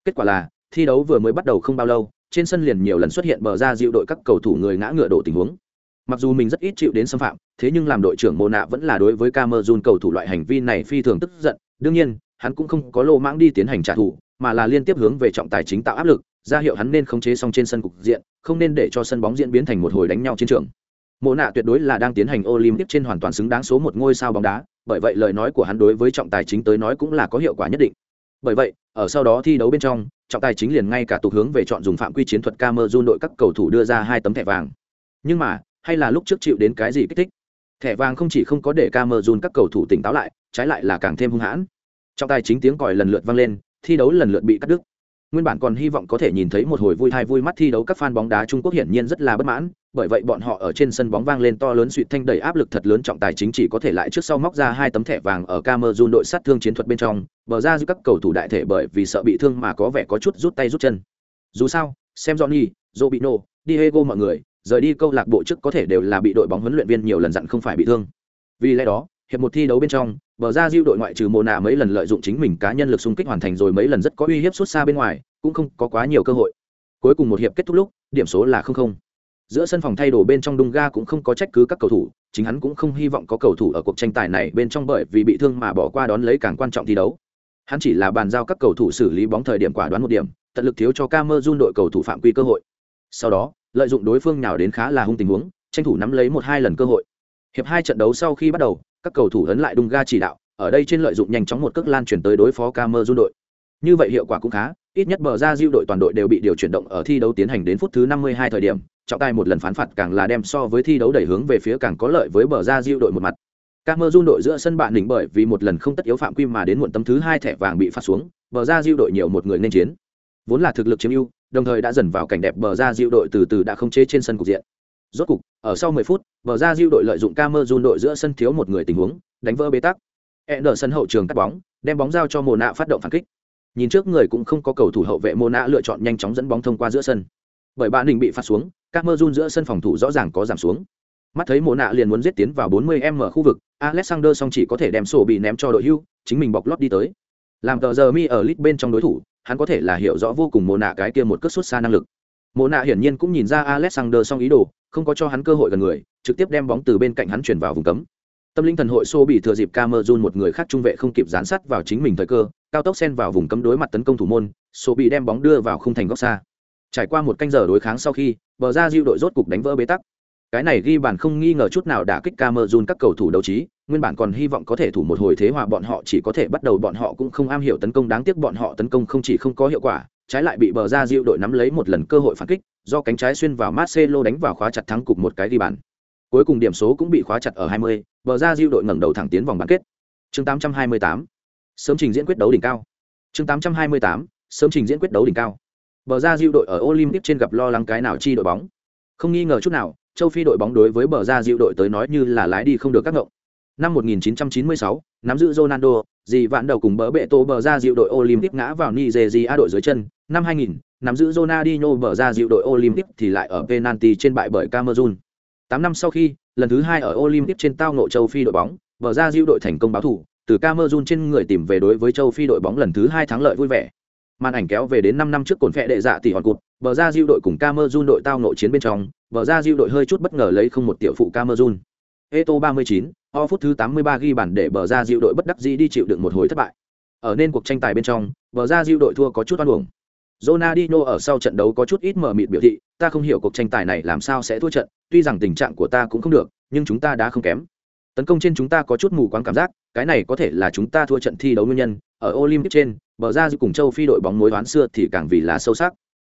Kết quả là, thi đấu vừa mới bắt đầu không bao lâu, trên sân liền nhiều lần xuất hiện bờ ra dịu đội các cầu thủ người ngã ngựa đổ tình huống. Mặc dù mình rất ít chịu đến xâm phạm, thế nhưng làm đội trưởng Mộ Nạ vẫn là đối với Camerun cầu thủ loại hành vi này phi thường tức giận, đương nhiên, hắn cũng không có lô mãng đi tiến hành trả thù, mà là liên tiếp hướng về trọng tài chính tạo áp lực, ra hiệu hắn nên khống chế xong trên sân cục diện, không nên để cho sân bóng diễn biến thành một hồi đánh nhau chiến trường. Mộ nạ tuyệt đối là đang tiến hành Olympic trên hoàn toàn xứng đáng số một ngôi sao bóng đá, bởi vậy lời nói của hắn đối với trọng tài chính tới nói cũng là có hiệu quả nhất định. Bởi vậy, ở sau đó thi đấu bên trong, trọng tài chính liền ngay cả tục hướng về chọn dùng phạm quy chiến thuật Camerun đội các cầu thủ đưa ra hai tấm thẻ vàng. Nhưng mà, hay là lúc trước chịu đến cái gì kích thích? Thẻ vàng không chỉ không có để Camerun các cầu thủ tỉnh táo lại, trái lại là càng thêm hung hãn. Trọng tài chính tiếng còi lần lượt vang lên, thi đấu lần lượt bị cắt đứt nguyên bản còn hy vọng có thể nhìn thấy một hồi vui thai vui mắt thi đấu các fan bóng đá Trung Quốc hiển nhiên rất là bất mãn, bởi vậy bọn họ ở trên sân bóng vang lên to lớn suy thanh đầy áp lực thật lớn trọng tài chính chỉ có thể lại trước sau móc ra hai tấm thẻ vàng ở Cameroon đội sát thương chiến thuật bên trong, bờ ra giữa các cầu thủ đại thể bởi vì sợ bị thương mà có vẻ có chút rút tay rút chân. Dù sao, xem Johnny, Robinho, Diego mọi người, rời đi câu lạc bộ trước có thể đều là bị đội bóng huấn luyện viên nhiều lần dặn không phải bị thương. Vì lẽ đó, hiệp một thi đấu bên trong, bờ ra diu đội ngoại trừ mồ nạ mấy lần lợi dụng chính mình cá nhân lực xung kích hoàn thành rồi mấy lần rất có uy hiếp xuất xa bên ngoài cũng không có quá nhiều cơ hội cuối cùng một hiệp kết thúc lúc điểm số là không không giữa sân phòng thay đồ bên trong đung ga cũng không có trách cứ các cầu thủ, chính hắn cũng không hy vọng có cầu thủ ở cuộc tranh tài này bên trong bởi vì bị thương mà bỏ qua đón lấy càng quan trọng thi đấu. Hắn chỉ là bàn giao các cầu thủ xử lý bóng thời điểm quả đoán một điểm, tận lực thiếu cho Camerun đội cầu thủ phạm quy cơ hội. Sau đó, lợi dụng đối phương nào đến khá là hung tình huống, tranh thủ nắm lấy một hai lần cơ hội. Hiệp hai trận đấu sau khi bắt đầu, các cầu thủ ấn lại đung ga chỉ đạo, ở đây trên lợi dụng nhanh chóng một cước lan chuyển tới đối phó Camerun đội. Như vậy hiệu quả cũng khá ít nhất bờ ra diêu đội toàn đội đều bị điều chuyển động ở thi đấu tiến hành đến phút thứ 52 thời điểm, trọng tài một lần phán phạt càng là đem so với thi đấu đẩy hướng về phía càng có lợi với bờ ra diêu đội một mặt. Camerun đội giữa sân bạn đỉnh bởi vì một lần không tất yếu phạm quy mà đến muộn tấm thứ hai thẻ vàng bị phạt xuống, bờ ra diêu đội nhiều một người nên chiến. Vốn là thực lực chiếm ưu, đồng thời đã dần vào cảnh đẹp bờ ra diêu đội từ từ đã không chế trên sân cục diện. Rốt cục, ở sau 10 phút, bờ ra diêu đội lợi dụng Camerun đội giữa sân thiếu một người tình huống, đánh vỡ bế tắc. Sân hậu trường cắt bóng, đem bóng giao cho mồ nạ phát động phản kích nhìn trước người cũng không có cầu thủ hậu vệ mô nạ lựa chọn nhanh chóng dẫn bóng thông qua giữa sân. Bởi bạn đình bị phạt xuống các mơ run giữa sân phòng thủ rõ ràng có giảm xuống. Mắt thấy mô nạ liền muốn giết tiến vào 40 m khu vực, alexander song chỉ có thể đem sổ bị ném cho đội hưu, chính mình bọc lót đi tới. Làm tờ giờ mi ở lít bên trong đối thủ, hắn có thể là hiểu rõ vô cùng mô nạ cái kia một cất xuất xa năng lực. Mô nạ hiển nhiên cũng nhìn ra alexander song ý đồ, không có cho hắn cơ hội gần người, trực tiếp đem bóng từ bên cạnh hắn chuyển vào vùng cấm tâm linh thần hội xô bị thừa dịp camerun một người khác trung vệ không kịp gián sát vào chính mình thời cơ, cao tốc xen vào vùng cấm đối mặt tấn công thủ môn, xô bị đem bóng đưa vào khung thành góc xa. Trải qua một canh giờ đối kháng sau khi, bờ ra diêu đội rốt cục đánh vỡ bế tắc. Cái này ghi bàn không nghi ngờ chút nào đã kích camerun các cầu thủ đấu trí, nguyên bản còn hy vọng có thể thủ một hồi thế hòa bọn họ chỉ có thể bắt đầu bọn họ cũng không am hiểu tấn công, đáng tiếc bọn họ tấn công không chỉ không có hiệu quả, trái lại bị bờ ra diêu đội nắm lấy một lần cơ hội phản kích, do cánh trái xuyên vào marcelo đánh vào khóa chặt thắng cục một cái ghi bàn cuối cùng điểm số cũng bị khóa chặt ở 20, bờ ra diêu đội ngẩng đầu thẳng tiến vòng bán kết. Chương 828 sớm trình diễn quyết đấu đỉnh cao. Chương 828 sớm trình diễn quyết đấu đỉnh cao. Bờ ra diêu đội ở olympic trên gặp lo lắng cái nào chi đội bóng? Không nghi ngờ chút nào châu phi đội bóng đối với bờ ra diêu đội tới nói như là lái đi không được các ngộng. Năm 1996, nắm giữ Ronaldo, dì vạn đầu cùng bờ bệ tổ bờ ra diệu đội Olympic ngã vào Nigeria đội dưới chân. Năm 2000, nắm giữ Ronaldinho bờ ra diệu đội Olympic thì lại ở penalty trên bại bởi Cameroon. 8 năm sau khi, lần thứ hai ở Olympic trên tao ngộ châu Phi đội bóng, bờ ra diệu đội thành công báo thủ, từ Cameroon trên người tìm về đối với châu Phi đội bóng lần thứ hai thắng lợi vui vẻ. Màn ảnh kéo về đến 5 năm trước cồn phệ đệ dạ tỷ hòn cụt, bờ ra diệu đội cùng Cameroon đội tao ngộ chiến bên trong, bờ ra diệu đội hơi chút bất ngờ lấy không một tiểu phụ Cameroon. Eto 39, o phút thứ 83 ghi bàn để bờ ra diệu đội bất đắc dĩ đi chịu đựng một hồi thất bại. Ở nên cuộc tranh tài bên trong, bờ ra diệu đội thua có chút oan uổng. Ronaldinho ở sau trận đấu có chút ít mờ mịt biểu thị, ta không hiểu cuộc tranh tài này làm sao sẽ thua trận, tuy rằng tình trạng của ta cũng không được, nhưng chúng ta đã không kém. Tấn công trên chúng ta có chút mù quáng cảm giác, cái này có thể là chúng ta thua trận thi đấu nguyên nhân. Ở Olympic trên, bờ ra dư cùng châu phi đội bóng mối đoán xưa thì càng vì là sâu sắc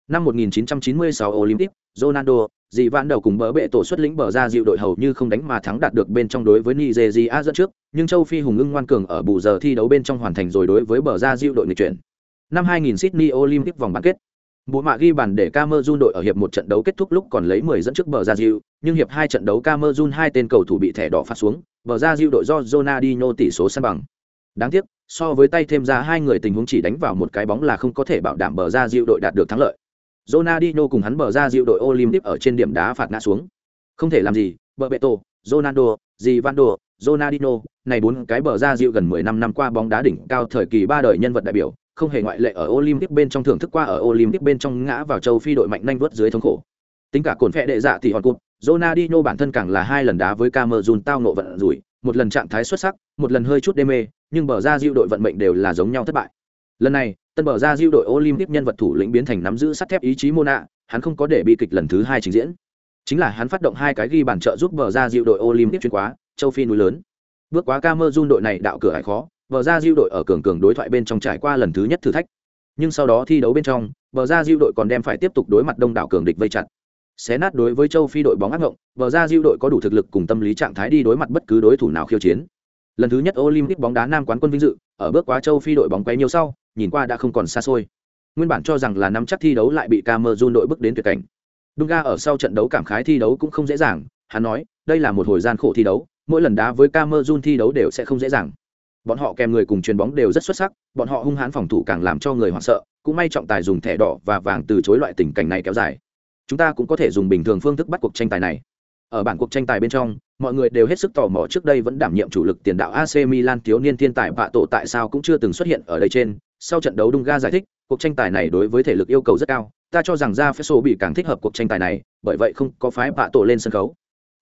năm 1996 olympic ronaldo dì vạn đầu cùng bờ bệ tổ xuất lĩnh bờ ra dịu đội hầu như không đánh mà thắng đạt được bên trong đối với nigeria dẫn trước nhưng châu phi hùng ưng ngoan cường ở bù giờ thi đấu bên trong hoàn thành rồi đối với bờ ra dịu đội người chuyển năm 2000 sydney olympic vòng bán kết Bố mạ ghi bàn để Cameroon đội ở hiệp một trận đấu kết thúc lúc còn lấy 10 dẫn trước bờ ra Diu, nhưng hiệp hai trận đấu Cameroon hai tên cầu thủ bị thẻ đỏ phạt xuống, bờ ra Diu đội do Ronaldinho tỷ số san bằng. Đáng tiếc, so với tay thêm ra hai người tình huống chỉ đánh vào một cái bóng là không có thể bảo đảm bờ ra Diu đội đạt được thắng lợi. Ronaldinho cùng hắn bờ ra Diu đội Olympic ở trên điểm đá phạt ngã xuống. Không thể làm gì, bờ Beto, Ronaldo, Givando, Ronaldinho, này bốn cái bờ ra Diu gần 15 năm qua bóng đá đỉnh cao thời kỳ ba đời nhân vật đại biểu, không hề ngoại lệ ở Olympic bên trong thưởng thức qua ở Olympic bên trong ngã vào châu Phi đội mạnh nhanh vớt dưới thống khổ. Tính cả cồn phệ đệ dạ thì hòn cụt, Ronaldinho bản thân càng là hai lần đá với Cameroon tao nộ vận rủi, một lần trạng thái xuất sắc, một lần hơi chút đê mê, nhưng bờ ra diệu đội vận mệnh đều là giống nhau thất bại. Lần này, tân bờ ra diệu đội Olympic nhân vật thủ lĩnh biến thành nắm giữ sắt thép ý chí Mona, hắn không có để bi kịch lần thứ hai trình diễn. Chính là hắn phát động hai cái ghi bàn trợ giúp bờ ra diệu đội Olympic chuyên quá, châu Phi núi lớn. Bước quá Cameroon đội này đạo cửa hải khó, bờ ra diêu đội ở cường cường đối thoại bên trong trải qua lần thứ nhất thử thách. Nhưng sau đó thi đấu bên trong bờ ra diêu đội còn đem phải tiếp tục đối mặt đông đảo cường địch vây chặt. Xé nát đối với châu phi đội bóng ác ngộng bờ ra diêu đội có đủ thực lực cùng tâm lý trạng thái đi đối mặt bất cứ đối thủ nào khiêu chiến. Lần thứ nhất olympic bóng đá nam quán quân vinh dự, ở bước quá châu phi đội bóng quấy nhiều sau, nhìn qua đã không còn xa xôi. Nguyên bản cho rằng là năm chắc thi đấu lại bị camerun đội bước đến tuyệt cảnh. Dunga ở sau trận đấu cảm khái thi đấu cũng không dễ dàng, hắn nói, đây là một hồi gian khổ thi đấu, mỗi lần đá với camerun thi đấu đều sẽ không dễ dàng bọn họ kèm người cùng chuyền bóng đều rất xuất sắc, bọn họ hung hãn phòng thủ càng làm cho người hoảng sợ, cũng may trọng tài dùng thẻ đỏ và vàng từ chối loại tình cảnh này kéo dài. Chúng ta cũng có thể dùng bình thường phương thức bắt cuộc tranh tài này. Ở bản cuộc tranh tài bên trong, mọi người đều hết sức tò mò trước đây vẫn đảm nhiệm chủ lực tiền đạo AC Milan thiếu niên thiên tài vạ tổ tại sao cũng chưa từng xuất hiện ở đây trên. Sau trận đấu Dunga giải thích, cuộc tranh tài này đối với thể lực yêu cầu rất cao. Ta cho rằng ra Fesso bị càng thích hợp cuộc tranh tài này, bởi vậy không có phái vạ tổ lên sân khấu.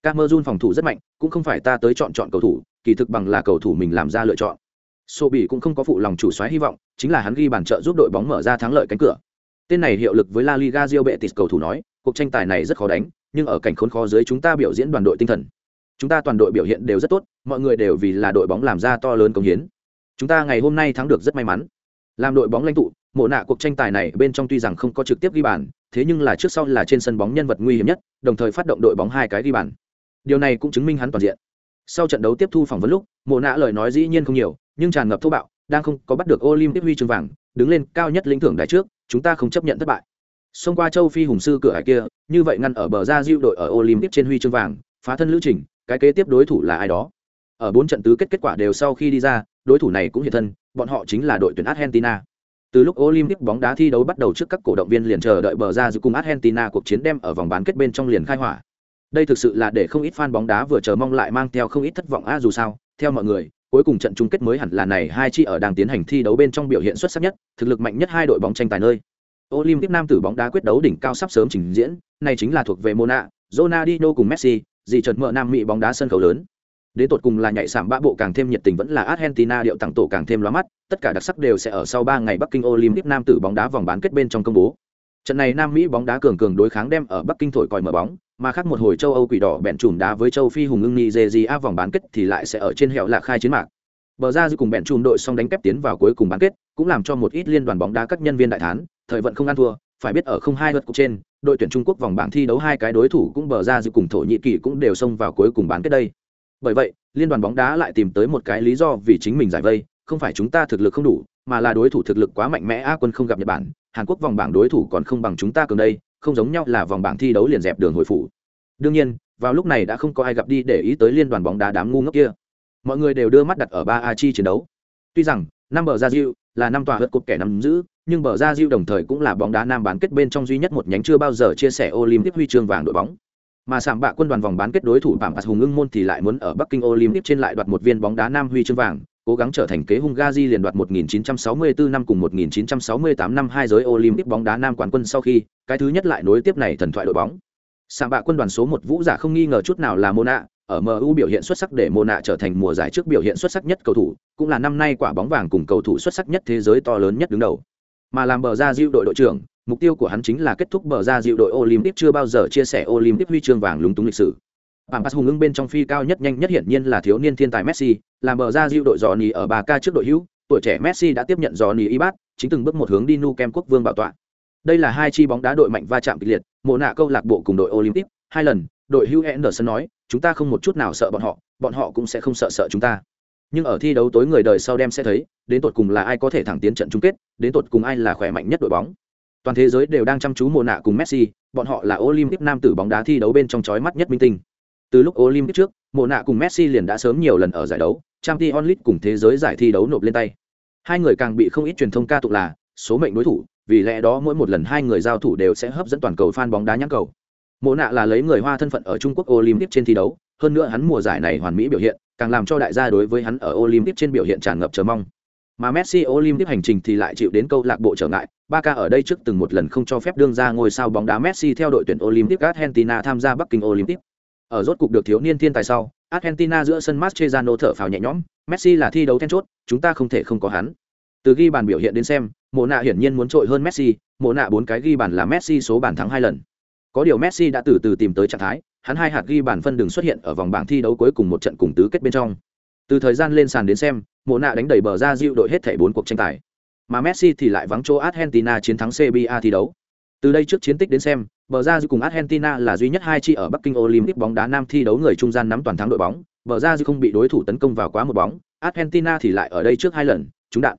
Camerun phòng thủ rất mạnh, cũng không phải ta tới chọn chọn cầu thủ kỳ thực bằng là cầu thủ mình làm ra lựa chọn. Sô Bỉ cũng không có phụ lòng chủ xoáy hy vọng, chính là hắn ghi bàn trợ giúp đội bóng mở ra thắng lợi cánh cửa. Tên này hiệu lực với la liga rio betis cầu thủ nói, cuộc tranh tài này rất khó đánh, nhưng ở cảnh khốn khó dưới chúng ta biểu diễn đoàn đội tinh thần. Chúng ta toàn đội biểu hiện đều rất tốt, mọi người đều vì là đội bóng làm ra to lớn công hiến. Chúng ta ngày hôm nay thắng được rất may mắn. Làm đội bóng lãnh tụ, mộ nạ cuộc tranh tài này bên trong tuy rằng không có trực tiếp ghi bàn, thế nhưng là trước sau là trên sân bóng nhân vật nguy hiểm nhất, đồng thời phát động đội bóng hai cái ghi bàn. Điều này cũng chứng minh hắn toàn diện sau trận đấu tiếp thu phỏng vấn lúc, mộ nạ lời nói dĩ nhiên không nhiều, nhưng tràn ngập thô bạo, đang không có bắt được olympic huy chương vàng, đứng lên cao nhất lĩnh thưởng đại trước, chúng ta không chấp nhận thất bại. Xông qua châu phi hùng sư cửa hải kia, như vậy ngăn ở bờ ra diệu đội ở olympic trên huy chương vàng, phá thân lữ trình, cái kế tiếp đối thủ là ai đó? Ở bốn trận tứ kết kết quả đều sau khi đi ra, đối thủ này cũng hiện thân, bọn họ chính là đội tuyển argentina. Từ lúc olympic bóng đá thi đấu bắt đầu trước các cổ động viên liền chờ đợi bờ ra giữ cùng argentina cuộc chiến đem ở vòng bán kết bên trong liền khai hỏa đây thực sự là để không ít fan bóng đá vừa chờ mong lại mang theo không ít thất vọng. A dù sao, theo mọi người, cuối cùng trận chung kết mới hẳn là này hai chi ở đang tiến hành thi đấu bên trong biểu hiện xuất sắc nhất, thực lực mạnh nhất hai đội bóng tranh tài nơi. Olympic nam tử bóng đá quyết đấu đỉnh cao sắp sớm trình diễn, này chính là thuộc về mona, ronaldinho cùng messi, dì trật mợ nam mỹ bóng đá sân khấu lớn. Đến tột cùng là nhạy sảm ba bộ càng thêm nhiệt tình vẫn là argentina điệu tặng tổ càng thêm lóa mắt, tất cả đặc sắc đều sẽ ở sau ba ngày bắc kinh olympic nam tử bóng đá vòng bán kết bên trong công bố trận này nam mỹ bóng đá cường cường đối kháng đem ở bắc kinh thổi còi mở bóng, mà khác một hồi châu âu quỷ đỏ bẹn chùm đá với châu phi hùng ưng nigeria vòng bán kết thì lại sẽ ở trên hẻo lạc khai chiến mạc. Bờ ra dư cùng bẹn chùm đội xong đánh kép tiến vào cuối cùng bán kết, cũng làm cho một ít liên đoàn bóng đá các nhân viên đại thán, thời vận không ăn thua, phải biết ở không hai lượt cục trên, đội tuyển trung quốc vòng bảng thi đấu hai cái đối thủ cũng bờ ra dư cùng thổ nhĩ kỳ cũng đều xông vào cuối cùng bán kết đây. Bởi vậy, liên đoàn bóng đá lại tìm tới một cái lý do vì chính mình giải vây, không phải chúng ta thực lực không đủ, mà là đối thủ thực lực quá mạnh mẽ a quân không gặp nhật bản hàn quốc vòng bảng đối thủ còn không bằng chúng ta cường đây, không giống nhau là vòng bảng thi đấu liền dẹp đường hồi phủ. Đương nhiên, vào lúc này đã không có ai gặp đi để ý tới liên đoàn bóng đá đám ngu ngốc kia. Mọi người đều đưa mắt đặt ở ba a chi chiến đấu. Tuy rằng, năm bờ gia diệu là năm tòa hớt cục kẻ nắm giữ, nhưng bờ gia diệu đồng thời cũng là bóng đá nam bán kết bên trong duy nhất một nhánh chưa bao giờ chia sẻ olympic huy chương vàng đội bóng. Mà sạm bạ quân đoàn vòng bán kết đối thủ phạm hùng ưng môn thì lại muốn ở bắc kinh olympic trên lại đoạt một viên bóng đá nam huy chương vàng cố gắng trở thành kế Hungary liền đoạt 1964 năm cùng 1968 năm hai giới Olympic bóng đá nam quán quân sau khi, cái thứ nhất lại nối tiếp này thần thoại đội bóng. Sạm bạ quân đoàn số 1 vũ giả không nghi ngờ chút nào là Mona, ở MU biểu hiện xuất sắc để Mona trở thành mùa giải trước biểu hiện xuất sắc nhất cầu thủ, cũng là năm nay quả bóng vàng cùng cầu thủ xuất sắc nhất thế giới to lớn nhất đứng đầu. Mà làm bờ ra diệu đội đội trưởng, mục tiêu của hắn chính là kết thúc bờ ra diệu đội Olympic chưa bao giờ chia sẻ Olympic huy chương vàng lúng túng lịch sử. Pampas hùng ưng bên trong phi cao nhất nhanh nhất hiển nhiên là thiếu niên thiên tài Messi, làm bờ ra diệu đội Johnny ở 3K trước đội hữu, tuổi trẻ Messi đã tiếp nhận Johnny Ibat, chính từng bước một hướng đi nu kem quốc vương bảo tọa. Đây là hai chi bóng đá đội mạnh va chạm kịch liệt mồ nạ câu lạc bộ cùng đội olympic. Hai lần đội hugh anderson nói chúng ta không một chút nào sợ bọn họ bọn họ cũng sẽ không sợ sợ chúng ta. Nhưng ở thi đấu tối người đời sau đem sẽ thấy đến tột cùng là ai có thể thẳng tiến trận chung kết đến tột cùng ai là khỏe mạnh nhất đội bóng. Toàn thế giới đều đang chăm chú mồ nạ cùng messi bọn họ là olympic nam tử bóng đá thi đấu bên trong chói mắt nhất minh tinh từ lúc olympic trước, Mộ nạ cùng messi liền đã sớm nhiều lần ở giải đấu trang League cùng thế giới giải thi đấu nộp lên tay. Hai người càng bị không ít truyền thông ca tụng là, số mệnh đối thủ, vì lẽ đó mỗi một lần hai người giao thủ đều sẽ hấp dẫn toàn cầu fan bóng đá nhãn cầu. Mộ nạ là lấy người hoa thân phận ở trung quốc olympic trên thi đấu, hơn nữa hắn mùa giải này hoàn mỹ biểu hiện, càng làm cho đại gia đối với hắn ở olympic trên biểu hiện tràn ngập chờ mong. Mà messi olympic hành trình thì lại chịu đến câu lạc bộ trở ngại, Barca ở đây trước từng một lần không cho phép đương ra ngôi sao bóng đá messi theo đội tuyển olympic argentina tham gia bắc kinh olympic ở rốt cục được thiếu niên thiên tài sau, argentina giữa sân mastrezano thở phào nhẹ nhõm, messi là thi đấu then chốt, chúng ta không thể không có hắn. Từ ghi bàn biểu hiện đến xem, mộ nạ hiển nhiên muốn trội hơn messi, mộ nạ bốn cái ghi bàn là messi số bàn thắng hai lần. Có điều messi đã từ từ tìm tới trạng thái, hắn hai hạt ghi bàn phân đường xuất hiện ở vòng bảng thi đấu cuối cùng một trận cùng tứ kết bên trong. Từ thời gian lên sàn đến xem, mộ nạ đánh đầy bờ ra dịu đội hết thảy bốn cuộc tranh tài. Mà messi thì lại vắng chỗ argentina chiến thắng cba thi đấu từ đây trước chiến tích đến xem, bờ ra dư cùng argentina là duy nhất hai chi ở bắc kinh olympic bóng đá nam thi đấu người trung gian nắm toàn thắng đội bóng. Bờ ra dư không bị đối thủ tấn công vào quá một bóng, argentina thì lại ở đây trước hai lần, trúng đạn.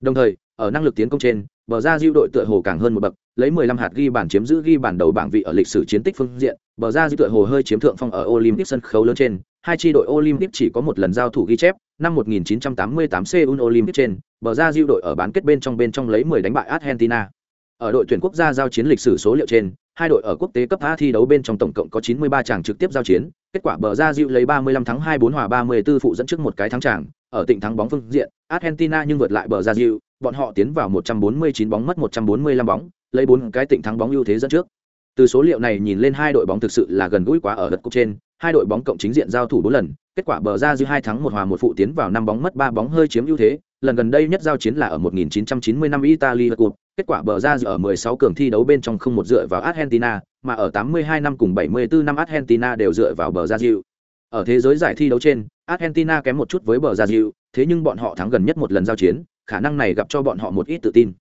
Đồng thời, ở năng lực tiến công trên, bờ ra dư đội tựa hồ càng hơn một bậc, lấy 15 hạt ghi bàn chiếm giữ ghi bàn đầu bảng vị ở lịch sử chiến tích phương diện. Bờ ra dư tựa hồ hơi chiếm thượng phong ở olympic sân khấu lớn trên, hai chi đội olympic chỉ có một lần giao thủ ghi chép, năm 1988 seoul olympic trên, bờ ra dư đội ở bán kết bên trong bên trong lấy 10 đánh bại argentina ở đội tuyển quốc gia giao chiến lịch sử số liệu trên hai đội ở quốc tế cấp A thi đấu bên trong tổng cộng có 93 tràng trực tiếp giao chiến kết quả bờ ra dịu lấy 35 thắng 24 hòa 34 phụ dẫn trước một cái thắng tràng ở tỉnh thắng bóng phương diện argentina nhưng vượt lại bờ ra dịu, bọn họ tiến vào 149 bóng mất 145 bóng lấy bốn cái tỉnh thắng bóng ưu thế dẫn trước. Từ số liệu này nhìn lên hai đội bóng thực sự là gần gũi quá ở đất cục trên hai đội bóng cộng chính diện giao thủ bốn lần kết quả bờ ra dư hai thắng một hòa một phụ tiến vào năm bóng mất ba bóng hơi chiếm ưu thế lần gần đây nhất giao chiến là ở 1990 năm Italy Cup, kết quả bờ ra ở 16 cường thi đấu bên trong không một dựa vào Argentina, mà ở 82 năm cùng 74 năm Argentina đều dựa vào bờ ra dịu. Ở thế giới giải thi đấu trên, Argentina kém một chút với bờ ra dịu, thế nhưng bọn họ thắng gần nhất một lần giao chiến, khả năng này gặp cho bọn họ một ít tự tin.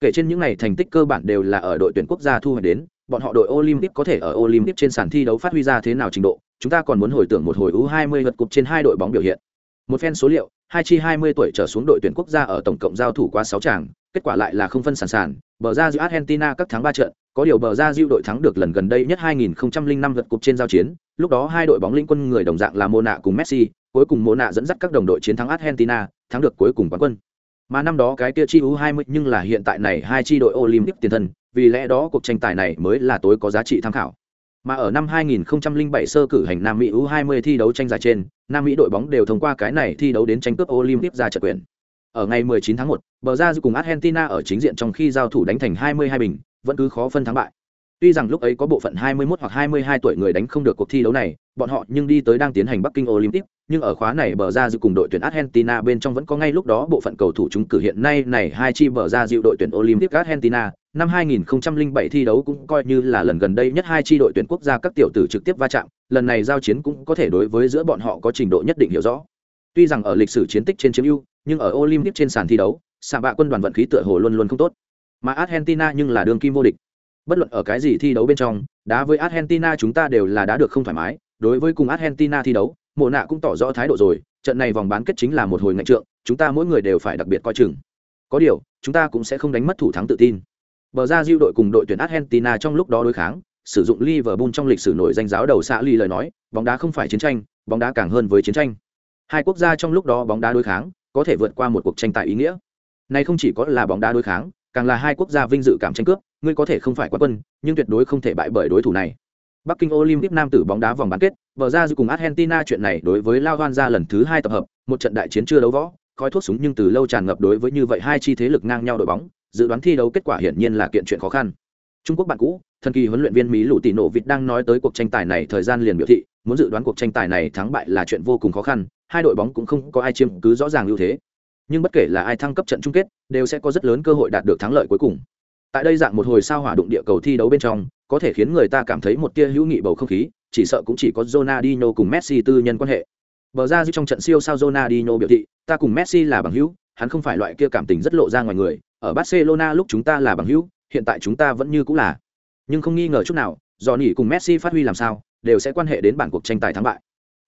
Kể trên những này thành tích cơ bản đều là ở đội tuyển quốc gia thu hồi đến, bọn họ đội Olympic có thể ở Olympic trên sàn thi đấu phát huy ra thế nào trình độ, chúng ta còn muốn hồi tưởng một hồi U20 vật cục trên hai đội bóng biểu hiện. Một phen số liệu, hai chi 20 tuổi trở xuống đội tuyển quốc gia ở tổng cộng giao thủ qua 6 tràng, kết quả lại là không phân sản sản, bờ ra giữa Argentina các tháng ba trận, có điều bờ ra diệu đội thắng được lần gần đây nhất 2005 vật cục trên giao chiến, lúc đó hai đội bóng linh quân người đồng dạng là Mona cùng Messi, cuối cùng Mona dẫn dắt các đồng đội chiến thắng Argentina, thắng được cuối cùng quán quân. Mà năm đó cái kia chi U20 nhưng là hiện tại này hai chi đội Olympic tiền thân, vì lẽ đó cuộc tranh tài này mới là tối có giá trị tham khảo. Mà ở năm 2007 sơ cử hành Nam Mỹ U20 thi đấu tranh giải trên, Nam Mỹ đội bóng đều thông qua cái này thi đấu đến tranh cướp Olympic ra trận quyền. Ở ngày 19 tháng 1, bờ ra cùng Argentina ở chính diện trong khi giao thủ đánh thành 22 bình, vẫn cứ khó phân thắng bại. Tuy rằng lúc ấy có bộ phận 21 hoặc 22 tuổi người đánh không được cuộc thi đấu này, bọn họ nhưng đi tới đang tiến hành Bắc Kinh Olympic, nhưng ở khóa này bờ ra dự cùng đội tuyển Argentina bên trong vẫn có ngay lúc đó bộ phận cầu thủ chúng cử hiện nay này hai chi bờ ra dịu đội tuyển Olympic Argentina, năm 2007 thi đấu cũng coi như là lần gần đây nhất hai chi đội tuyển quốc gia các tiểu tử trực tiếp va chạm, lần này giao chiến cũng có thể đối với giữa bọn họ có trình độ nhất định hiểu rõ. Tuy rằng ở lịch sử chiến tích trên chiếm ưu, nhưng ở Olympic trên sàn thi đấu, xạ bạ quân đoàn vận khí tựa hồ luôn luôn không tốt. Mà Argentina nhưng là đường kim vô địch. Bất luận ở cái gì thi đấu bên trong, đá với Argentina chúng ta đều là đá được không thoải mái, đối với cùng Argentina thi đấu, Mộ nạ cũng tỏ rõ thái độ rồi, trận này vòng bán kết chính là một hồi ngạnh trượng, chúng ta mỗi người đều phải đặc biệt coi chừng. Có điều, chúng ta cũng sẽ không đánh mất thủ thắng tự tin. Bờ ra diêu đội cùng đội tuyển Argentina trong lúc đó đối kháng, sử dụng Liverpool trong lịch sử nổi danh giáo đầu xã Ly lời nói, bóng đá không phải chiến tranh, bóng đá càng hơn với chiến tranh. Hai quốc gia trong lúc đó bóng đá đối kháng, có thể vượt qua một cuộc tranh tài ý nghĩa. Này không chỉ có là bóng đá đối kháng, càng là hai quốc gia vinh dự cảm tranh cướp, ngươi có thể không phải quá quân, nhưng tuyệt đối không thể bại bởi đối thủ này. Bắc Kinh Olympic nam tử bóng đá vòng bán kết, Bờ ra cùng Argentina chuyện này đối với Lao Hoan ra lần thứ hai tập hợp, một trận đại chiến chưa đấu võ, khói thuốc súng nhưng từ lâu tràn ngập đối với như vậy hai chi thế lực ngang nhau đội bóng, dự đoán thi đấu kết quả hiển nhiên là kiện chuyện khó khăn. Trung Quốc bạn cũ, thần kỳ huấn luyện viên Mỹ Lũ Tỷ Nộ Vịt đang nói tới cuộc tranh tài này thời gian liền biểu thị, muốn dự đoán cuộc tranh tài này thắng bại là chuyện vô cùng khó khăn, hai đội bóng cũng không có ai chiếm cứ rõ ràng ưu thế. Nhưng bất kể là ai thăng cấp trận chung kết, đều sẽ có rất lớn cơ hội đạt được thắng lợi cuối cùng. Tại đây dạng một hồi sao hỏa đụng địa cầu thi đấu bên trong, có thể khiến người ta cảm thấy một tia hữu nghị bầu không khí, chỉ sợ cũng chỉ có Ronaldinho cùng Messi tư nhân quan hệ. Bờ ra trong trận siêu sao Ronaldinho biểu thị, ta cùng Messi là bằng hữu, hắn không phải loại kia cảm tình rất lộ ra ngoài người, ở barcelona lúc chúng ta là bằng hữu hiện tại chúng ta vẫn như cũng là nhưng không nghi ngờ chút nào Johnny nỉ cùng messi phát huy làm sao đều sẽ quan hệ đến bản cuộc tranh tài thắng bại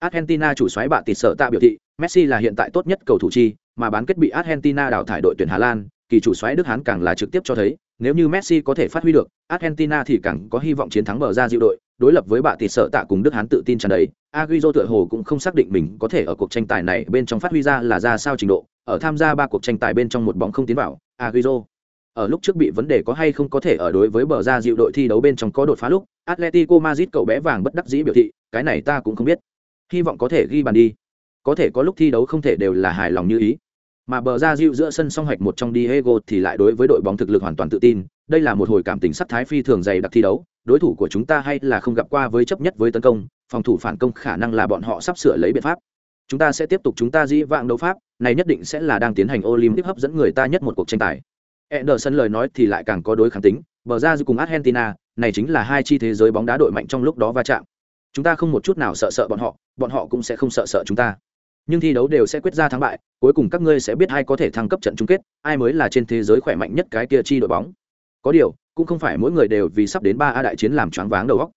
argentina chủ xoáy bạ tịt sợ tạ biểu thị, messi là hiện tại tốt nhất cầu thủ chi, mà bán kết bị argentina đào thải đội tuyển hà lan, kỳ chủ xoáy đức hán càng là trực tiếp cho thấy, nếu như messi có thể phát huy được, argentina thì càng có hy vọng chiến thắng bờ ra diệu đội, đối lập với bạ tịt sợ tạ cùng đức hán tự tin tràn đầy. Agüero tựa hồ cũng không xác định mình có thể ở cuộc tranh tài này bên trong phát huy ra là ra sao trình độ, ở tham gia ba cuộc tranh tài bên trong một bóng không tiến vào, Agüero. Ở lúc trước bị vấn đề có hay không có thể ở đối với bờ ra dịu đội thi đấu bên trong có đột phá lúc, atletico madrid cậu bé vàng bất đắc dĩ biểu thị, cái này ta cũng không biết hy vọng có thể ghi bàn đi. Có thể có lúc thi đấu không thể đều là hài lòng như ý. Mà bờ ra dịu giữa sân song hạch một trong Diego thì lại đối với đội bóng thực lực hoàn toàn tự tin. Đây là một hồi cảm tình sắc thái phi thường dày đặc thi đấu. Đối thủ của chúng ta hay là không gặp qua với chấp nhất với tấn công phòng thủ phản công khả năng là bọn họ sắp sửa lấy biện pháp. Chúng ta sẽ tiếp tục chúng ta dĩ vãng đấu pháp này nhất định sẽ là đang tiến hành olympic hấp dẫn người ta nhất một cuộc tranh tài. Anderson lời nói thì lại càng có đối kháng tính, bờ ra cùng Argentina, này chính là hai chi thế giới bóng đá đội mạnh trong lúc đó va chạm. Chúng ta không một chút nào sợ sợ bọn họ, bọn họ cũng sẽ không sợ sợ chúng ta. Nhưng thi đấu đều sẽ quyết ra thắng bại, cuối cùng các ngươi sẽ biết ai có thể thăng cấp trận chung kết, ai mới là trên thế giới khỏe mạnh nhất cái kia chi đội bóng. Có điều, cũng không phải mỗi người đều vì sắp đến ba a đại chiến làm choáng váng đầu óc.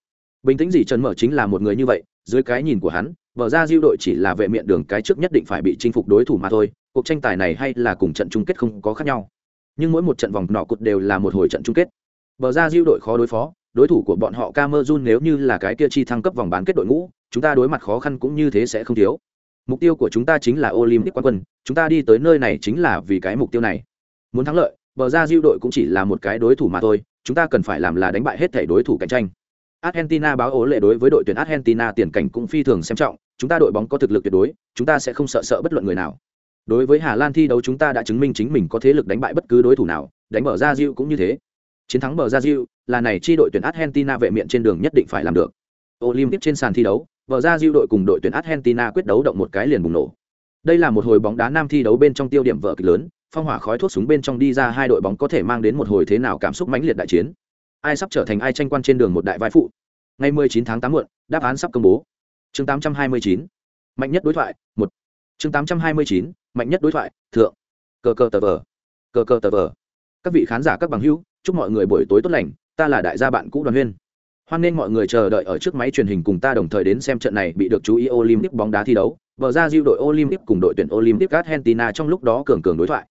Bình tĩnh gì Trần Mở chính là một người như vậy, dưới cái nhìn của hắn, bờ ra diêu đội chỉ là vệ miệng đường cái trước nhất định phải bị chinh phục đối thủ mà thôi, cuộc tranh tài này hay là cùng trận chung kết không có khác nhau nhưng mỗi một trận vòng nọ cụt đều là một hồi trận chung kết bờ ra diêu đội khó đối phó đối thủ của bọn họ camerun nếu như là cái kia chi thăng cấp vòng bán kết đội ngũ, chúng ta đối mặt khó khăn cũng như thế sẽ không thiếu. Mục tiêu của chúng ta chính là olympic quán quân, chúng ta đi tới nơi này chính là vì cái mục tiêu này. Muốn thắng lợi, bờ ra diêu đội cũng chỉ là một cái đối thủ mà thôi, chúng ta cần phải làm là đánh bại hết thể đối thủ cạnh tranh. Argentina báo ố lệ đối với đội tuyển argentina tiền cảnh cũng phi thường xem trọng, chúng ta đội bóng có thực lực tuyệt đối, chúng ta sẽ không sợ sợ bất luận người nào. Đối với hà lan thi đấu chúng ta đã chứng minh chính mình có thế lực đánh bại bất cứ đối thủ nào, đánh bờ ra diệu cũng như thế chiến thắng bờ ra diệu là này chi đội tuyển argentina vệ miệng trên đường nhất định phải làm được. Olympic trên sàn thi đấu, bờ ra diệu đội cùng đội tuyển argentina quyết đấu động một cái liền bùng nổ. Đây là một hồi bóng đá nam thi đấu bên trong tiêu điểm vở kịch lớn, phong hỏa khói thuốc súng bên trong đi ra hai đội bóng có thể mang đến một hồi thế nào cảm xúc mãnh liệt đại chiến. Ai sắp trở thành ai tranh quan trên đường một đại vai phụ? Ngày 19 tháng 8 muộn, đáp án sắp công bố. Chương 829 mạnh nhất đối thoại, một. Chương 829 mạnh nhất đối thoại, thượng. Cờ cờ tờ vờ. Cờ cờ tờ vờ. Các vị khán giả, các bằng hữu chúc mọi người buổi tối tốt lành, ta là đại gia bạn cũ đoàn huyên. Hoan nên mọi người chờ đợi ở trước máy truyền hình cùng ta đồng thời đến xem trận này bị được chú ý olympic bóng đá thi đấu vở ra diêu đội olympic cùng đội tuyển olympic argentina trong lúc đó cường cường đối thoại.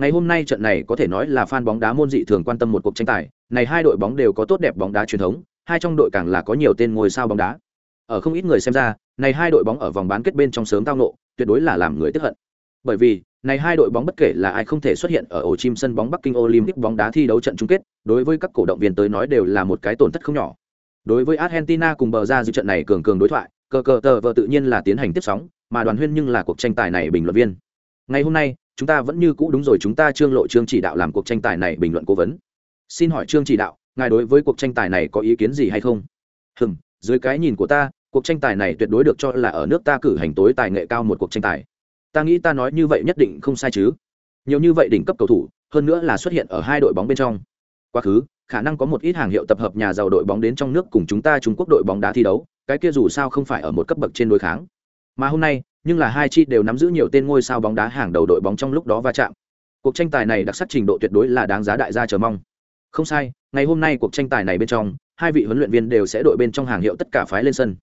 Ngày hôm nay trận này có thể nói là fan bóng đá môn dị thường quan tâm một cuộc tranh tài, này hai đội bóng đều có tốt đẹp bóng đá truyền thống, hai trong đội càng là có nhiều tên ngôi sao bóng đá. Ở không ít người xem ra, này hai đội bóng ở vòng bán kết bên trong sớm tao nộ tuyệt đối là làm người tức hận bởi vì này hai đội bóng bất kể là ai không thể xuất hiện ở ổ chim sân bóng Bắc Kinh Olympic bóng đá thi đấu trận chung kết, đối với các cổ động viên tới nói đều là một cái tổn thất không nhỏ. Đối với Argentina cùng bờ ra dự trận này cường cường đối thoại, cờ cờ tờ vợ tự nhiên là tiến hành tiếp sóng, mà đoàn huyên nhưng là cuộc tranh tài này bình luận viên. Ngày hôm nay, chúng ta vẫn như cũ đúng rồi chúng ta trương lộ trương chỉ đạo làm cuộc tranh tài này bình luận cố vấn. Xin hỏi trương chỉ đạo, ngài đối với cuộc tranh tài này có ý kiến gì hay không? Hừm, dưới cái nhìn của ta, cuộc tranh tài này tuyệt đối được cho là ở nước ta cử hành tối tài nghệ cao một cuộc tranh tài ta nghĩ ta nói như vậy nhất định không sai chứ. Nhiều như vậy đỉnh cấp cầu thủ, hơn nữa là xuất hiện ở hai đội bóng bên trong. Quá khứ, khả năng có một ít hàng hiệu tập hợp nhà giàu đội bóng đến trong nước cùng chúng ta trung quốc đội bóng đá thi đấu, cái kia dù sao không phải ở một cấp bậc trên đối kháng. Mà hôm nay, nhưng là hai chi đều nắm giữ nhiều tên ngôi sao bóng đá hàng đầu đội bóng trong lúc đó va chạm. Cuộc tranh tài này đặc sắc trình độ tuyệt đối là đáng giá đại gia chờ mong. Không sai, ngày hôm nay cuộc tranh tài này bên trong, hai vị huấn luyện viên đều sẽ đội bên trong hàng hiệu tất cả phái lên sân.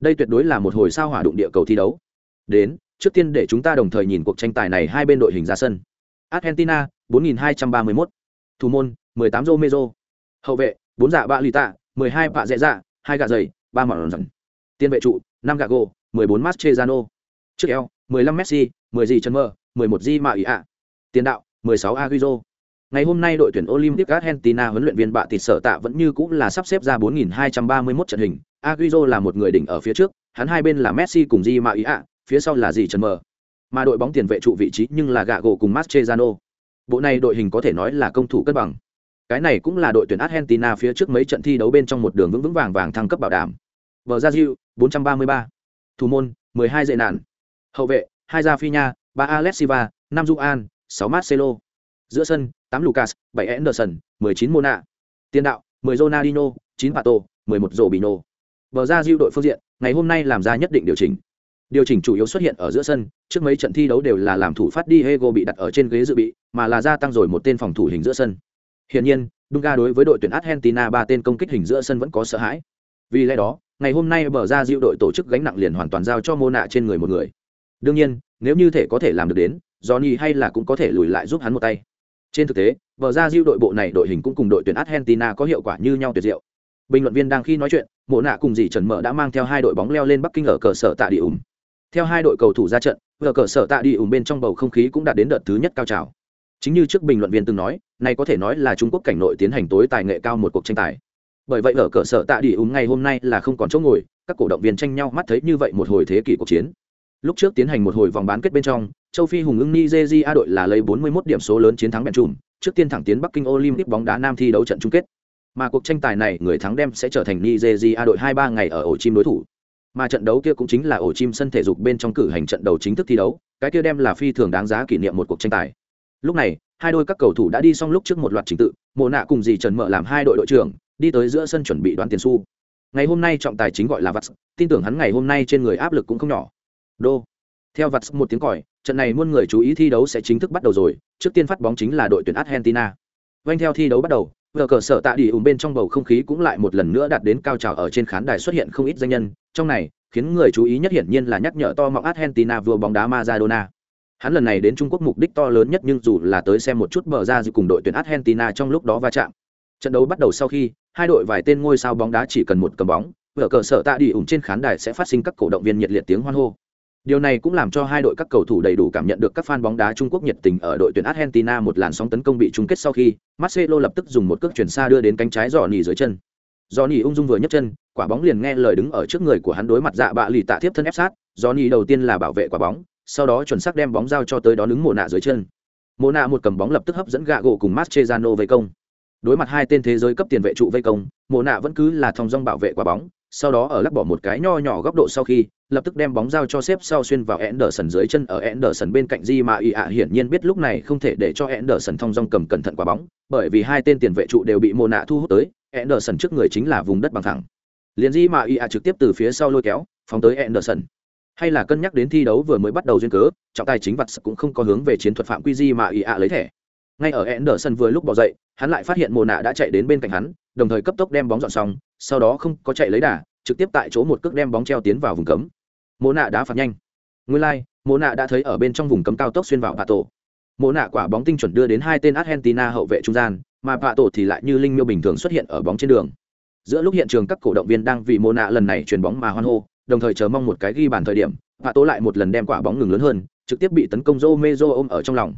Đây tuyệt đối là một hồi sao hỏa đụng địa cầu thi đấu. Đến trước tiên để chúng ta đồng thời nhìn cuộc tranh tài này hai bên đội hình ra sân. Argentina 4231. thủ môn 18 romero hậu vệ 4 dạ ba lì tạ 12 bạ dẹ dạ hai gạ dày 3 mỏ rần tiên vệ trụ 5 gạ gồ 14 mastrezano trước eo 15 messi 10 gì chân mơ 11 di mạ ý ạ. Tiền đạo 16 aguizo ngày hôm nay đội tuyển olympic argentina huấn luyện viên bạ tịt sở tạ vẫn như cũng là sắp xếp ra 4231 trận hình. Aguizo là một người đỉnh ở phía trước, hắn hai bên là messi cùng di mạ ý ạ phía sau là gì trần mờ mà đội bóng tiền vệ trụ vị trí nhưng là gạ gỗ cùng Mascherano. Bộ này đội hình có thể nói là công thủ cân bằng. Cái này cũng là đội tuyển Argentina phía trước mấy trận thi đấu bên trong một đường vững vững vàng vàng thăng cấp bảo đảm. Bờ ra Diu, 433. Thủ môn, 12 dệ nạn. Hậu vệ, 2 Rafinha, 3 Alex Silva, 5 Juan, 6 Marcelo. Giữa sân, 8 Lucas, 7 Anderson, 19 Mona. Tiền đạo, 10 Ronaldinho, 9 Pato, 11 Robinho. Bờ ra Diu đội phương diện, ngày hôm nay làm ra nhất định điều chỉnh điều chỉnh chủ yếu xuất hiện ở giữa sân trước mấy trận thi đấu đều là làm thủ phát Diego bị đặt ở trên ghế dự bị, mà là gia tăng rồi một tên phòng thủ hình giữa sân. Hiển nhiên, Dunga đối với đội tuyển Argentina ba tên công kích hình giữa sân vẫn có sợ hãi. Vì lẽ đó, ngày hôm nay bờ ra diệu đội tổ chức gánh nặng liền hoàn toàn giao cho Mona trên người một người. Đương nhiên, nếu như thể có thể làm được đến, Johnny hay là cũng có thể lùi lại giúp hắn một tay. Trên thực tế, bờ ra diệu đội bộ này đội hình cũng cùng đội tuyển Argentina có hiệu quả như nhau tuyệt diệu. Bình luận viên đang khi nói chuyện, Mộ nạ cùng dì Trần Mở đã mang theo hai đội bóng leo lên Bắc Kinh ở cờ sở tạ địa ủng. Theo hai đội cầu thủ ra trận, vừa cờ sở tạ đi ủng bên trong bầu không khí cũng đạt đến đợt thứ nhất cao trào. Chính như trước bình luận viên từng nói, này có thể nói là Trung Quốc cảnh nội tiến hành tối tài nghệ cao một cuộc tranh tài. Bởi vậy ở cờ sở tạ đi ủng ngày hôm nay là không còn chỗ ngồi, các cổ động viên tranh nhau mắt thấy như vậy một hồi thế kỷ cuộc chiến. Lúc trước tiến hành một hồi vòng bán kết bên trong, châu Phi hùng ưng Nigeria đội là lấy 41 điểm số lớn chiến thắng bèn trùm, trước tiên thẳng tiến Bắc Kinh Olympic bóng đá nam thi đấu trận chung kết. Mà cuộc tranh tài này người thắng đem sẽ trở thành Nigeria đội 23 ngày ở ổ chim đối thủ. Mà trận đấu kia cũng chính là ổ chim sân thể dục bên trong cử hành trận đầu chính thức thi đấu, cái kia đem là phi thường đáng giá kỷ niệm một cuộc tranh tài. Lúc này, hai đôi các cầu thủ đã đi xong lúc trước một loạt trình tự, Mộ nạ cùng dì Trần Mở làm hai đội đội trưởng, đi tới giữa sân chuẩn bị đoán tiền xu. Ngày hôm nay trọng tài chính gọi là Vats, tin tưởng hắn ngày hôm nay trên người áp lực cũng không nhỏ. Đô. Theo Vats một tiếng còi, trận này muôn người chú ý thi đấu sẽ chính thức bắt đầu rồi, trước tiên phát bóng chính là đội tuyển Argentina. vanh theo thi đấu bắt đầu, vờ cờ sở tạ đi ùm bên trong bầu không khí cũng lại một lần nữa đạt đến cao trào ở trên khán đài xuất hiện không ít danh nhân trong này khiến người chú ý nhất hiển nhiên là nhắc nhở to mọng argentina vừa bóng đá maradona. Hắn lần này đến trung quốc mục đích to lớn nhất nhưng dù là tới xem một chút bờ ra dự cùng đội tuyển argentina trong lúc đó va chạm. Trận đấu bắt đầu sau khi hai đội vài tên ngôi sao bóng đá chỉ cần một cầm bóng vừa cờ sở tạ đi ủng trên khán đài sẽ phát sinh các cổ động viên nhiệt liệt tiếng hoan hô. Điều này cũng làm cho hai đội các cầu thủ đầy đủ cảm nhận được các fan bóng đá Trung Quốc nhiệt tình ở đội tuyển Argentina một làn sóng tấn công bị chung kết sau khi, Marcelo lập tức dùng một cước chuyển xa đưa đến cánh trái giỏ nỉ dưới chân. Giỏ nỉ ung dung vừa nhấc chân, quả bóng liền nghe lời đứng ở trước người của hắn đối mặt dạ bạ lì tạ tiếp thân ép sát, johnny đầu tiên là bảo vệ quả bóng, sau đó chuẩn xác đem bóng giao cho tới đó đứng mồ nạ dưới chân. Mồ nạ một cầm bóng lập tức hấp dẫn gạ gỗ cùng Mascherano vây công. Đối mặt hai tên thế giới cấp tiền vệ trụ vây công, mồ nạ vẫn cứ là thong dong bảo vệ quả bóng, sau đó ở lắc bỏ một cái nho nhỏ góc độ sau khi lập tức đem bóng giao cho xếp sau xuyên vào Anderson dưới chân ở Anderson bên cạnh Di mà ý ạ hiển nhiên biết lúc này không thể để cho Anderson thong dong cầm cẩn thận quả bóng, bởi vì hai tên tiền vệ trụ đều bị Mộ nạ thu hút tới, Anderson trước người chính là vùng đất bằng thẳng. Liền Di mà y a trực tiếp từ phía sau lôi kéo, phóng tới Anderson. Hay là cân nhắc đến thi đấu vừa mới bắt đầu duyên cớ, trọng tài chính vật cũng không có hướng về chiến thuật phạm quy Di mà y a lấy thẻ. Ngay ở Anderson vừa lúc bỏ dậy, hắn lại phát hiện mồ nạ đã chạy đến bên cạnh hắn, đồng thời cấp tốc đem bóng dọn xong, sau đó không có chạy lấy đà, trực tiếp tại chỗ một cước đem bóng treo tiến vào vùng cấm mồ nạ đã phạt nhanh nguyên lai、like, mồ nạ đã thấy ở bên trong vùng cấm cao tốc xuyên vào bà tổ mồ nạ quả bóng tinh chuẩn đưa đến hai tên argentina hậu vệ trung gian mà bà tổ thì lại như linh miêu bình thường xuất hiện ở bóng trên đường giữa lúc hiện trường các cổ động viên đang vì mô nạ lần này chuyền bóng mà hoan hô, đồng thời chờ mong một cái ghi bàn thời điểm và tố lại một lần đem quả bóng ngừng lớn hơn, trực tiếp bị tấn công rô mê rô ôm ở trong lòng.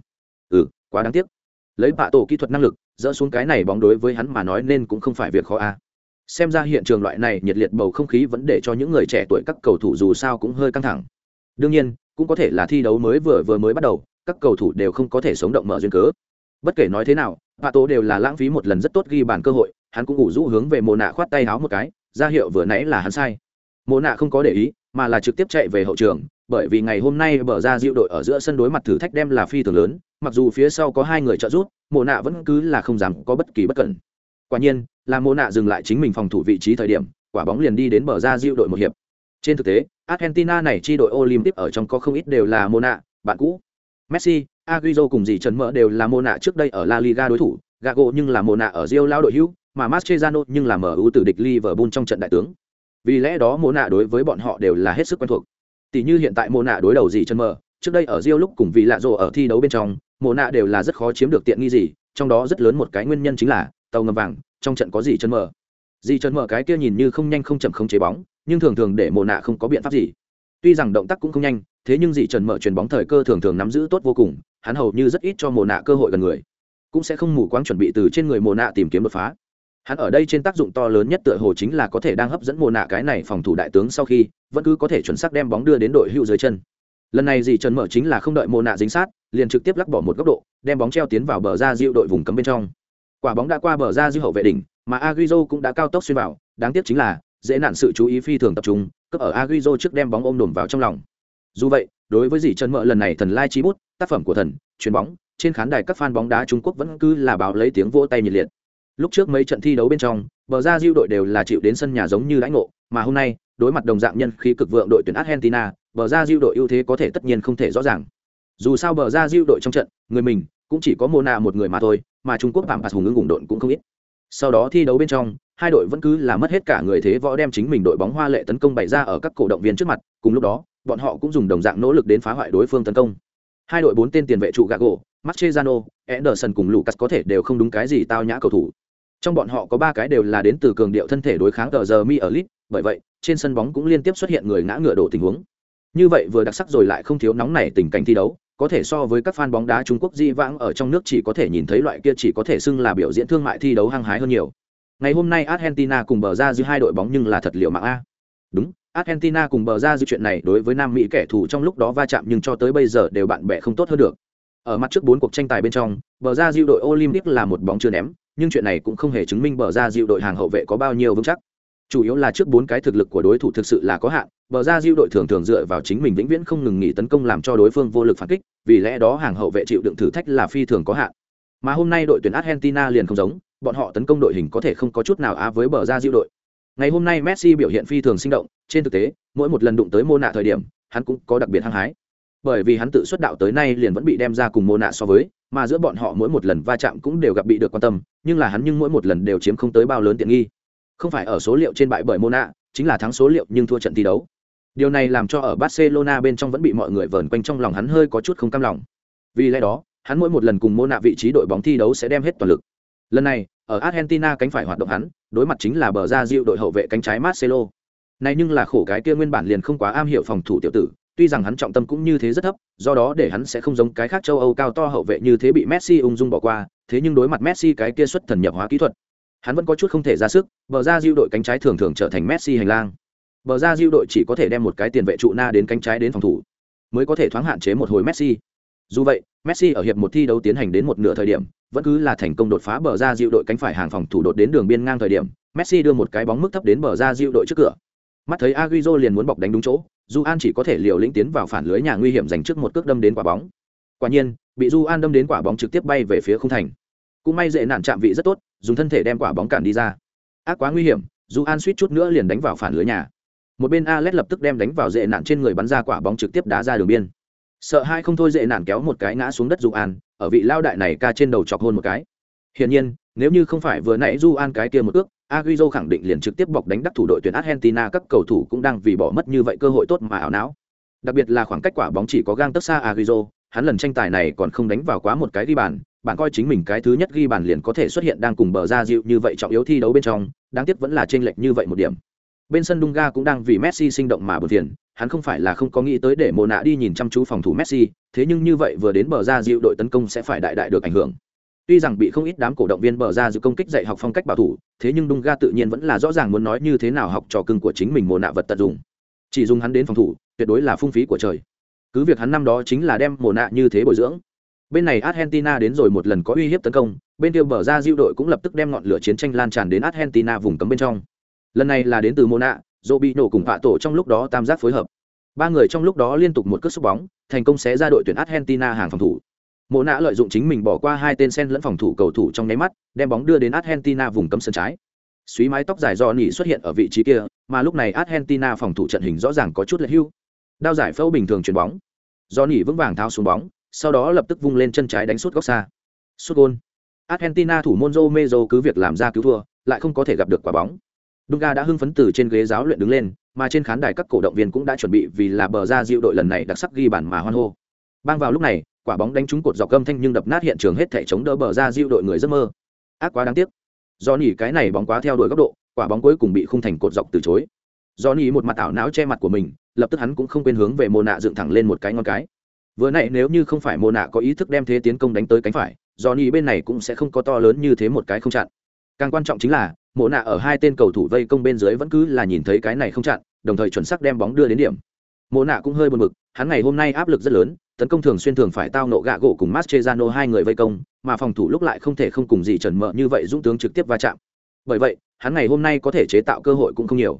Ừ quá đáng tiếc. Lấy bạ tổ kỹ thuật năng lực, dỡ xuống cái này bóng đối với hắn mà nói nên cũng không phải việc khó a. Xem ra hiện trường loại này nhiệt liệt bầu không khí vẫn để cho những người trẻ tuổi các cầu thủ dù sao cũng hơi căng thẳng. Đương nhiên, cũng có thể là thi đấu mới vừa vừa mới bắt đầu, các cầu thủ đều không có thể sống động mở duyên cớ. Bất kể nói thế nào hạ tố đều là lãng phí một lần rất tốt ghi bàn cơ hội, hắn cũng ủ rũ hướng về mồ nạ khoát tay háo một cái, ra hiệu vừa nãy là hắn sai. Mồ nạ không có để ý, mà là trực tiếp chạy về hậu trường, bởi vì ngày hôm nay bờ ra diệu đội ở giữa sân đối mặt thử thách đem là phi thường lớn, mặc dù phía sau có hai người trợ giúp mồ nạ vẫn cứ là không dám có bất kỳ bất cẩn. Quả nhiên, là mô nạ dừng lại chính mình phòng thủ vị trí thời điểm, quả bóng liền đi đến bờ ra diệu đội một hiệp. Trên thực tế, argentina này chi đội olympic ở trong có không ít đều là mô nạ, bạn cũ messi Agüero cùng dì trần mỡ đều là mô nạ trước đây ở la liga đối thủ gago nhưng là mô nạ ở Real lao đội hữu mà Mascherano nhưng là mở ưu tử địch Liverpool trong trận đại tướng. Vì lẽ đó Mona nạ đối với bọn họ đều là hết sức quen thuộc. Tỷ như hiện tại Mona nạ đối đầu gì chân mỡ, trước đây ở Real lúc cùng vì lạ rồ ở thi đấu bên trong, Mona nạ đều là rất khó chiếm được tiện nghi gì, trong đó rất lớn một cái nguyên nhân chính là tàu ngầm vàng, trong trận có gì chân mở gì chân mở cái kia nhìn như không nhanh không chậm không chế bóng nhưng thường thường để mồ nạ không có biện pháp gì tuy rằng động tác cũng không nhanh thế nhưng dị trần mở chuyền bóng thời cơ thường thường nắm giữ tốt vô cùng, hắn hầu như rất ít cho mồ nạ cơ hội gần người. Cũng sẽ không mù quáng chuẩn bị từ trên người mồ nạ tìm kiếm đột phá. Hắn ở đây trên tác dụng to lớn nhất tựa hồ chính là có thể đang hấp dẫn mồ nạ cái này phòng thủ đại tướng sau khi, vẫn cứ có thể chuẩn xác đem bóng đưa đến đội hữu dưới chân. Lần này dị trần mở chính là không đợi mồ nạ dính sát, liền trực tiếp lắc bỏ một góc độ, đem bóng treo tiến vào bờ ra diệu đội vùng cấm bên trong. Quả bóng đã qua bờ ra dư hậu vệ đỉnh, mà agrizo cũng đã cao tốc xuyên vào. Đáng tiếc chính là, dễ nạn sự chú ý phi thường tập trung, cấp ở agrizo trước đem bóng ôm đồm vào trong lòng dù vậy, đối với dì trần mợ lần này thần lai chi bút, tác phẩm của thần, chuyền bóng, trên khán đài các fan bóng đá Trung Quốc vẫn cứ là báo lấy tiếng vỗ tay nhiệt liệt. Lúc trước mấy trận thi đấu bên trong, bờ ra diêu đội đều là chịu đến sân nhà giống như lãnh ngộ, mà hôm nay, đối mặt đồng dạng nhân khí cực vượng đội tuyển Argentina, bờ ra diệu đội ưu thế có thể tất nhiên không thể rõ ràng. Dù sao bờ ra diệu đội trong trận, người mình cũng chỉ có mô nạ một người mà thôi, mà trung quốc phạm phạt hùng ứng ủng độn cũng không ít. Sau đó thi đấu bên trong, hai đội vẫn cứ là mất hết cả người thế võ đem chính mình đội bóng hoa lệ tấn công bày ra ở các cổ động viên trước mặt, cùng lúc đó bọn họ cũng dùng đồng dạng nỗ lực đến phá hoại đối phương tấn công hai đội bốn tên tiền vệ trụ gago Mascherano, Ederson cùng Lucas có thể đều không đúng cái gì tao nhã cầu thủ. Trong bọn họ có ba cái đều là đến từ cường điệu thân thể đối kháng tờ giờ mi ở lit, bởi vậy, trên sân bóng cũng liên tiếp xuất hiện người ngã ngựa đổ tình huống. Như vậy vừa đặc sắc rồi lại không thiếu nóng nảy tình cảnh thi đấu, có thể so với các fan bóng đá Trung Quốc di vãng ở trong nước chỉ có thể nhìn thấy loại kia chỉ có thể xưng là biểu diễn thương mại thi đấu hăng hái hơn nhiều. Ngày hôm nay Argentina cùng bờ ra giữa hai đội bóng nhưng là thật liệu mạng a. Đúng, Argentina cùng bờ ra dư chuyện này đối với Nam Mỹ kẻ thù trong lúc đó va chạm nhưng cho tới bây giờ đều bạn bè không tốt hơn được. Ở mặt trước bốn cuộc tranh tài bên trong, bờ ra diệu đội Olympic là một bóng chưa ném, nhưng chuyện này cũng không hề chứng minh bờ ra diệu đội hàng hậu vệ có bao nhiêu vững chắc. Chủ yếu là trước bốn cái thực lực của đối thủ thực sự là có hạn, bờ ra diệu đội thường thường dựa vào chính mình vĩnh viễn không ngừng nghỉ tấn công làm cho đối phương vô lực phản kích, vì lẽ đó hàng hậu vệ chịu đựng thử thách là phi thường có hạn. Mà hôm nay đội tuyển Argentina liền không giống, bọn họ tấn công đội hình có thể không có chút nào á với bờ ra diệu đội. Ngày hôm nay Messi biểu hiện phi thường sinh động, trên thực tế, mỗi một lần đụng tới Mona thời điểm, hắn cũng có đặc biệt hăng hái. Bởi vì hắn tự xuất đạo tới nay liền vẫn bị đem ra cùng Mona so với, mà giữa bọn họ mỗi một lần va chạm cũng đều gặp bị được quan tâm, nhưng là hắn nhưng mỗi một lần đều chiếm không tới bao lớn tiện nghi. Không phải ở số liệu trên bại bởi Mona, chính là thắng số liệu nhưng thua trận thi đấu. Điều này làm cho ở Barcelona bên trong vẫn bị mọi người vờn quanh trong lòng hắn hơi có chút không cam lòng. Vì lẽ đó, hắn mỗi một lần cùng Mona vị trí đội bóng thi đấu sẽ đem hết toàn lực. Lần này, ở Argentina cánh phải hoạt động hắn, đối mặt chính là bờ ra diệu đội hậu vệ cánh trái Marcelo. Này nhưng là khổ cái kia nguyên bản liền không quá am hiểu phòng thủ tiểu tử, tuy rằng hắn trọng tâm cũng như thế rất thấp, do đó để hắn sẽ không giống cái khác châu Âu cao to hậu vệ như thế bị Messi ung dung bỏ qua, thế nhưng đối mặt Messi cái kia xuất thần nhập hóa kỹ thuật, hắn vẫn có chút không thể ra sức, bờ ra diệu đội cánh trái thường thường trở thành Messi hành lang. Bờ ra diệu đội chỉ có thể đem một cái tiền vệ trụ na đến cánh trái đến phòng thủ, mới có thể thoáng hạn chế một hồi Messi. Dù vậy, Messi ở hiệp một thi đấu tiến hành đến một nửa thời điểm, vẫn cứ là thành công đột phá bờ ra diệu đội cánh phải hàng phòng thủ đột đến đường biên ngang thời điểm, Messi đưa một cái bóng mức thấp đến bờ ra diệu đội trước cửa. Mắt thấy Agüero liền muốn bọc đánh đúng chỗ, Juan chỉ có thể liều lĩnh tiến vào phản lưới nhà nguy hiểm giành trước một cước đâm đến quả bóng. Quả nhiên, bị Juan đâm đến quả bóng trực tiếp bay về phía khung thành. Cũng may dễ nạn chạm vị rất tốt, dùng thân thể đem quả bóng cản đi ra. Ác quá nguy hiểm, Juan suýt chút nữa liền đánh vào phản lưới nhà. Một bên Alex lập tức đem đánh vào dễ nạn trên người bắn ra quả bóng trực tiếp đá ra đường biên. Sợ hai không thôi dễ nản kéo một cái ngã xuống đất Du An ở vị lao đại này ca trên đầu chọc hôn một cái. Hiển nhiên, nếu như không phải vừa nãy Du An cái kia một ước, Agüero khẳng định liền trực tiếp bọc đánh đắc thủ đội tuyển Argentina các cầu thủ cũng đang vì bỏ mất như vậy cơ hội tốt mà ảo não. Đặc biệt là khoảng cách quả bóng chỉ có gang tấc xa Agüero, hắn lần tranh tài này còn không đánh vào quá một cái ghi bàn, bạn coi chính mình cái thứ nhất ghi bàn liền có thể xuất hiện đang cùng bờ ra dịu như vậy trọng yếu thi đấu bên trong, đáng tiếc vẫn là chênh lệch như vậy một điểm. Bên sân Dunga cũng đang vì Messi sinh động mà buồn phiền, hắn không phải là không có nghĩ tới để Mộ nạ đi nhìn chăm chú phòng thủ Messi, thế nhưng như vậy vừa đến bờ ra dịu đội tấn công sẽ phải đại đại được ảnh hưởng. Tuy rằng bị không ít đám cổ động viên bờ ra dịu công kích dạy học phong cách bảo thủ, thế nhưng Dunga tự nhiên vẫn là rõ ràng muốn nói như thế nào học trò cưng của chính mình Mộ nạ vật tận dụng. Chỉ dùng hắn đến phòng thủ, tuyệt đối là phung phí của trời. Cứ việc hắn năm đó chính là đem Mộ nạ như thế bồi dưỡng. Bên này Argentina đến rồi một lần có uy hiếp tấn công, bên kia bờ ra dịu đội cũng lập tức đem ngọn lửa chiến tranh lan tràn đến Argentina vùng cấm bên trong. Lần này là đến từ Mona, nổ cùng Pato trong lúc đó tam giác phối hợp. Ba người trong lúc đó liên tục một cước xúc bóng, thành công xé ra đội tuyển Argentina hàng phòng thủ. Mộ nạ lợi dụng chính mình bỏ qua hai tên sen lẫn phòng thủ cầu thủ trong nháy mắt đem bóng đưa đến argentina vùng cấm sân trái. Suý mái tóc dài do nỉ xuất hiện ở vị trí kia mà lúc này argentina phòng thủ trận hình rõ ràng có chút lệch hưu. Đao giải phẫu bình thường chuyền bóng. Do nỉ vững vàng thao xuống bóng sau đó lập tức vung lên chân trái đánh suốt góc xa. Suốt gôn. Argentina thủ môn Mezo cứ việc làm ra cứu thua lại không có thể gặp được quả bóng. Dunga đã hưng phấn từ trên ghế giáo luyện đứng lên, mà trên khán đài các cổ động viên cũng đã chuẩn bị vì là bờ ra diệu đội lần này đặc sắc ghi bàn mà hoan hô. Bang vào lúc này, quả bóng đánh trúng cột dọc gầm thanh nhưng đập nát hiện trường hết thể chống đỡ bờ ra diệu đội người giấc mơ. Ác quá đáng tiếc. Do nỉ cái này bóng quá theo đuổi góc độ quả bóng cuối cùng bị khung thành cột dọc từ chối. Do nỉ một mặt ảo não che mặt của mình lập tức hắn cũng không quên hướng về mồ nạ dựng thẳng lên một cái ngón cái. Vừa nãy nếu như không phải mồ nạ có ý thức đem thế tiến công đánh tới cánh phải do nỉ bên này cũng sẽ không có to lớn như thế một cái không chặn. Càng quan trọng chính là Mộ nạ ở hai tên cầu thủ vây công bên dưới vẫn cứ là nhìn thấy cái này không chặn đồng thời chuẩn xác đem bóng đưa đến điểm Mộ nạ cũng hơi buồn bực hắn ngày hôm nay áp lực rất lớn tấn công thường xuyên thường phải tao nộ gạ gỗ cùng Mascherano hai người vây công, mà phòng thủ lúc lại không thể không cùng gì trần mợ như vậy dũng tướng trực tiếp va chạm. Bởi vậy, hắn ngày hôm nay có thể chế tạo cơ hội cũng không nhiều.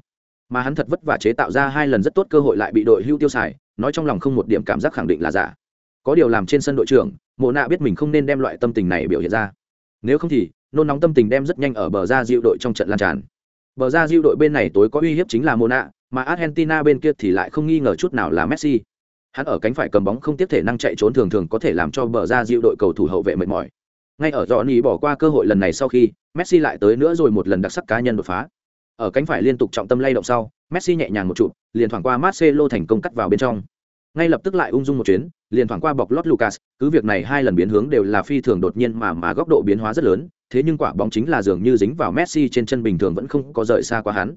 Mà hắn thật vất vả chế tạo ra hai lần rất tốt cơ hội lại bị đội hưu tiêu xài, nói trong lòng không một điểm cảm giác khẳng định là giả. Có điều làm trên sân đội trưởng, Mộ Nạ biết mình không nên đem loại tâm tình này biểu hiện ra. Nếu không thì, nôn nóng tâm tình đem rất nhanh ở bờ ra dịu đội trong trận lan tràn. Bờ ra diệu đội bên này tối có uy hiếp chính là Mona, mà Argentina bên kia thì lại không nghi ngờ chút nào là Messi. Hắn ở cánh phải cầm bóng không tiếp thể năng chạy trốn thường thường có thể làm cho bờ ra diệu đội cầu thủ hậu vệ mệt mỏi. Ngay ở Johnny bỏ qua cơ hội lần này sau khi, Messi lại tới nữa rồi một lần đặc sắc cá nhân đột phá. Ở cánh phải liên tục trọng tâm lay động sau, Messi nhẹ nhàng một chụp liền thoảng qua Marcelo thành công cắt vào bên trong. Ngay lập tức lại ung dung một chuyến, liền thoảng qua bọc lót Lucas, cứ việc này hai lần biến hướng đều là phi thường đột nhiên mà mà góc độ biến hóa rất lớn, thế nhưng quả bóng chính là dường như dính vào Messi trên chân bình thường vẫn không có rời xa quá hắn.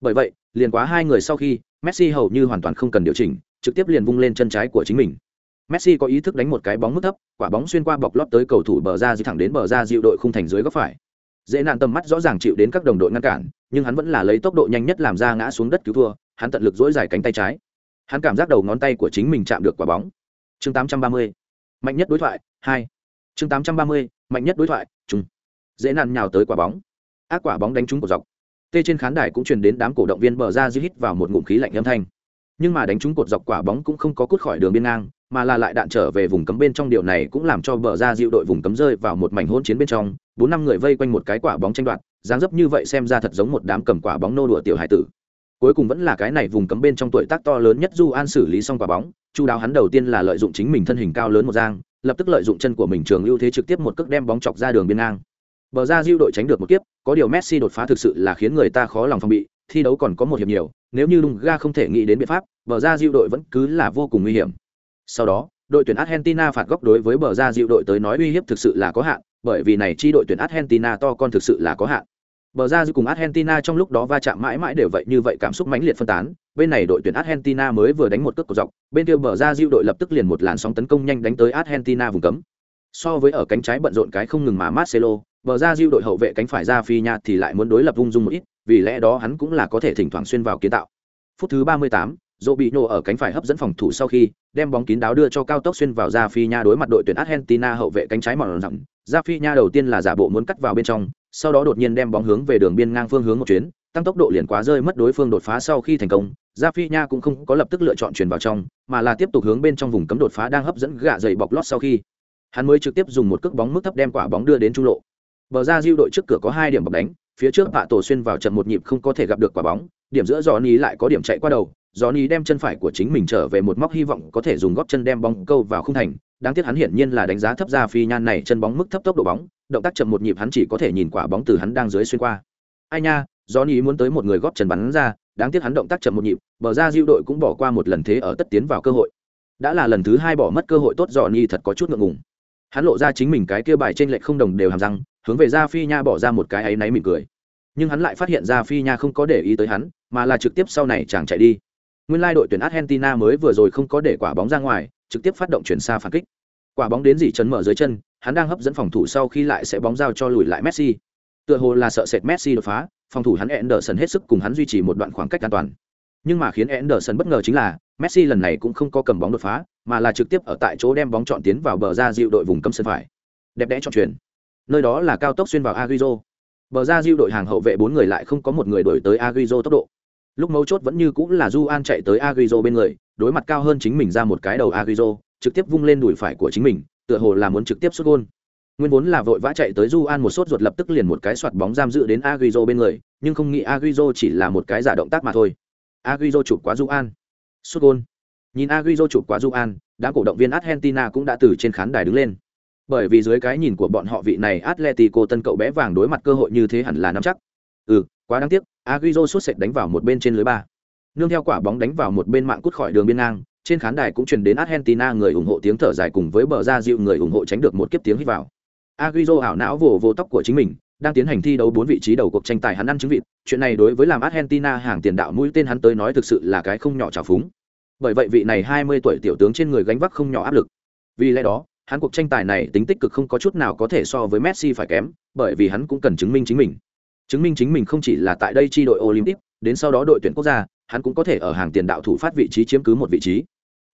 Bởi vậy, liền quá hai người sau khi, Messi hầu như hoàn toàn không cần điều chỉnh, trực tiếp liền vung lên chân trái của chính mình. Messi có ý thức đánh một cái bóng mức thấp, quả bóng xuyên qua bọc lót tới cầu thủ bờ ra di thẳng đến bờ ra dịu đội khung thành dưới góc phải. Dễ nạn tầm mắt rõ ràng chịu đến các đồng đội ngăn cản, nhưng hắn vẫn là lấy tốc độ nhanh nhất làm ra ngã xuống đất cứu thua, hắn tận lực dỗi dài cánh tay trái. Hắn cảm giác đầu ngón tay của chính mình chạm được quả bóng. Chương 830. Mạnh nhất đối thoại 2. Chương 830. Mạnh nhất đối thoại, chung dễ nặn nhào tới quả bóng ác quả bóng đánh trúng cổ dọc tê trên khán đài cũng truyền đến đám cổ động viên bờ ra dư hít vào một ngụm khí lạnh âm thanh nhưng mà đánh trúng cột dọc quả bóng cũng không có cút khỏi đường biên ngang mà là lại đạn trở về vùng cấm bên trong điều này cũng làm cho bờ ra dịu đội vùng cấm rơi vào một mảnh hỗn chiến bên trong bốn năm người vây quanh một cái quả bóng tranh đoạt dáng dấp như vậy xem ra thật giống một đám cầm quả bóng nô đùa tiểu hải tử cuối cùng vẫn là cái này vùng cấm bên trong tuổi tác to lớn nhất du an xử lý xong quả bóng chu đáo hắn đầu tiên là lợi dụng chính mình thân hình cao lớn một giang lập tức lợi dụng chân của mình trường ưu thế trực tiếp một cước đem bóng chọc ra đường biên ngang Bờ ra diêu đội tránh được một kiếp, có điều Messi đột phá thực sự là khiến người ta khó lòng phòng bị, thi đấu còn có một hiệp nhiều, nếu như Dunga không thể nghĩ đến biện pháp, bờ ra diêu đội vẫn cứ là vô cùng nguy hiểm. Sau đó, đội tuyển Argentina phạt góc đối với bờ ra diêu đội tới nói uy hiếp thực sự là có hạn, bởi vì này chi đội tuyển Argentina to con thực sự là có hạn. Bờ ra giữa cùng Argentina trong lúc đó va chạm mãi mãi đều vậy như vậy cảm xúc mãnh liệt phân tán, bên này đội tuyển Argentina mới vừa đánh một cước cổ dọc, bên kia bờ ra giữa đội lập tức liền một làn sóng tấn công nhanh đánh tới Argentina vùng cấm. So với ở cánh trái bận rộn cái không ngừng mà Marcelo, bờ ra giữa đội hậu vệ cánh phải ra phi nha thì lại muốn đối lập ung dung một ít vì lẽ đó hắn cũng là có thể thỉnh thoảng xuyên vào kiến tạo. Phút thứ ba mươi tám, ở cánh phải hấp dẫn phòng thủ sau khi đem bóng kín đáo đưa cho cao tốc xuyên vào ra phi nha đối mặt đội tuyển argentina hậu vệ cánh trái mòn rộng. Ra phi nha đầu tiên là giả bộ muốn cắt vào bên trong sau đó đột nhiên đem bóng hướng về đường biên ngang phương hướng một chuyến tăng tốc độ liền quá rơi mất đối phương đột phá sau khi thành công ra phi nha cũng không có lập tức lựa chọn chuyển vào trong mà là tiếp tục hướng bên trong vùng cấm đột phá đang hấp dẫn gạ dày bọc lót sau khi. Hắn mới trực tiếp dùng một cước bóng mức thấp đem quả bóng đưa đến trung lộ. Bờ ra Diu đội trước cửa có hai điểm bọc đánh, phía trước Bạ Tổ xuyên vào chậm một nhịp không có thể gặp được quả bóng, điểm giữa Johnny lại có điểm chạy qua đầu, Johnny đem chân phải của chính mình trở về một móc hy vọng có thể dùng gót chân đem bóng câu vào khung thành, đáng tiếc hắn hiển nhiên là đánh giá thấp ra phi nhan này chân bóng mức thấp tốc độ bóng, động tác chậm một nhịp hắn chỉ có thể nhìn quả bóng từ hắn đang dưới xuyên qua. Ai nha, Johnny muốn tới một người góp chân bắn ra, đáng tiếc hắn động tác chậm một nhịp, bờ ra Diu đội cũng bỏ qua một lần thế ở tất tiến vào cơ hội. Đã là lần thứ hai bỏ mất cơ hội tốt Johnny thật có chút ngượng ngùng. Hắn lộ ra chính mình cái kia bài trên lệch không đồng đều hàm răng, hướng về ra phi nha bỏ ra một cái ấy náy mỉm cười nhưng hắn lại phát hiện ra phi nha không có để ý tới hắn mà là trực tiếp sau này chàng chạy đi nguyên lai đội tuyển argentina mới vừa rồi không có để quả bóng ra ngoài, trực tiếp phát động chuyển xa phản kích. Quả bóng đến dỉ chấn mở dưới chân, hắn đang hấp dẫn phòng thủ sau khi lại sẽ bóng giao cho lùi lại messi. Tựa hồ là sợ sệt messi đột phá, phòng thủ hắn Anderson hết sức cùng hắn duy trì một đoạn khoảng cách an toàn. Nhưng mà khiến Anderson bất ngờ chính là, Messi lần này cũng không có cầm bóng đột phá, mà là trực tiếp ở tại chỗ đem bóng chọn tiến vào bờ ra dịu đội vùng cấm sân phải. Đẹp đẽ chọn chuyển. Nơi đó là cao tốc xuyên vào Agüero. Bờ ra dịu đội hàng hậu vệ bốn người lại không có một người đuổi tới Agüero tốc độ. Lúc mấu chốt vẫn như cũng là Du An chạy tới Agüero bên người, đối mặt cao hơn chính mình ra một cái đầu Agüero, trực tiếp vung lên đùi phải của chính mình, tựa hồ là muốn trực tiếp sút gôn Nguyên vốn là vội vã chạy tới Du An một sốt ruột lập tức liền một cái soạt bóng giam giữ đến Agüero bên người, nhưng không nghĩ Agüero chỉ là một cái giả động tác mà thôi. Agüero chụp quá Du An. Sút gôn Nhìn Agüero chụp quá Du An, đã cổ động viên Argentina cũng đã từ trên khán đài đứng lên bởi vì dưới cái nhìn của bọn họ vị này Atletico tân cậu bé vàng đối mặt cơ hội như thế hẳn là nắm chắc. Ừ, quá đáng tiếc, Agüero sút sệt đánh vào một bên trên lưới ba. Nương theo quả bóng đánh vào một bên mạng cút khỏi đường biên ngang, trên khán đài cũng truyền đến Argentina người ủng hộ tiếng thở dài cùng với bờ ra dịu người ủng hộ tránh được một kiếp tiếng hít vào. aguizo ảo não vồ vồ tóc của chính mình, đang tiến hành thi đấu bốn vị trí đầu cuộc tranh tài hắn ăn trứng vịt, chuyện này đối với làm Argentina hàng tiền đạo mũi tên hắn tới nói thực sự là cái không nhỏ trào phúng. Bởi vậy vị này 20 tuổi tiểu tướng trên người gánh vác không nhỏ áp lực. Vì lẽ đó, hắn cuộc tranh tài này tính tích cực không có chút nào có thể so với Messi phải kém, bởi vì hắn cũng cần chứng minh chính mình. Chứng minh chính mình không chỉ là tại đây chi đội Olympic, đến sau đó đội tuyển quốc gia, hắn cũng có thể ở hàng tiền đạo thủ phát vị trí chiếm cứ một vị trí.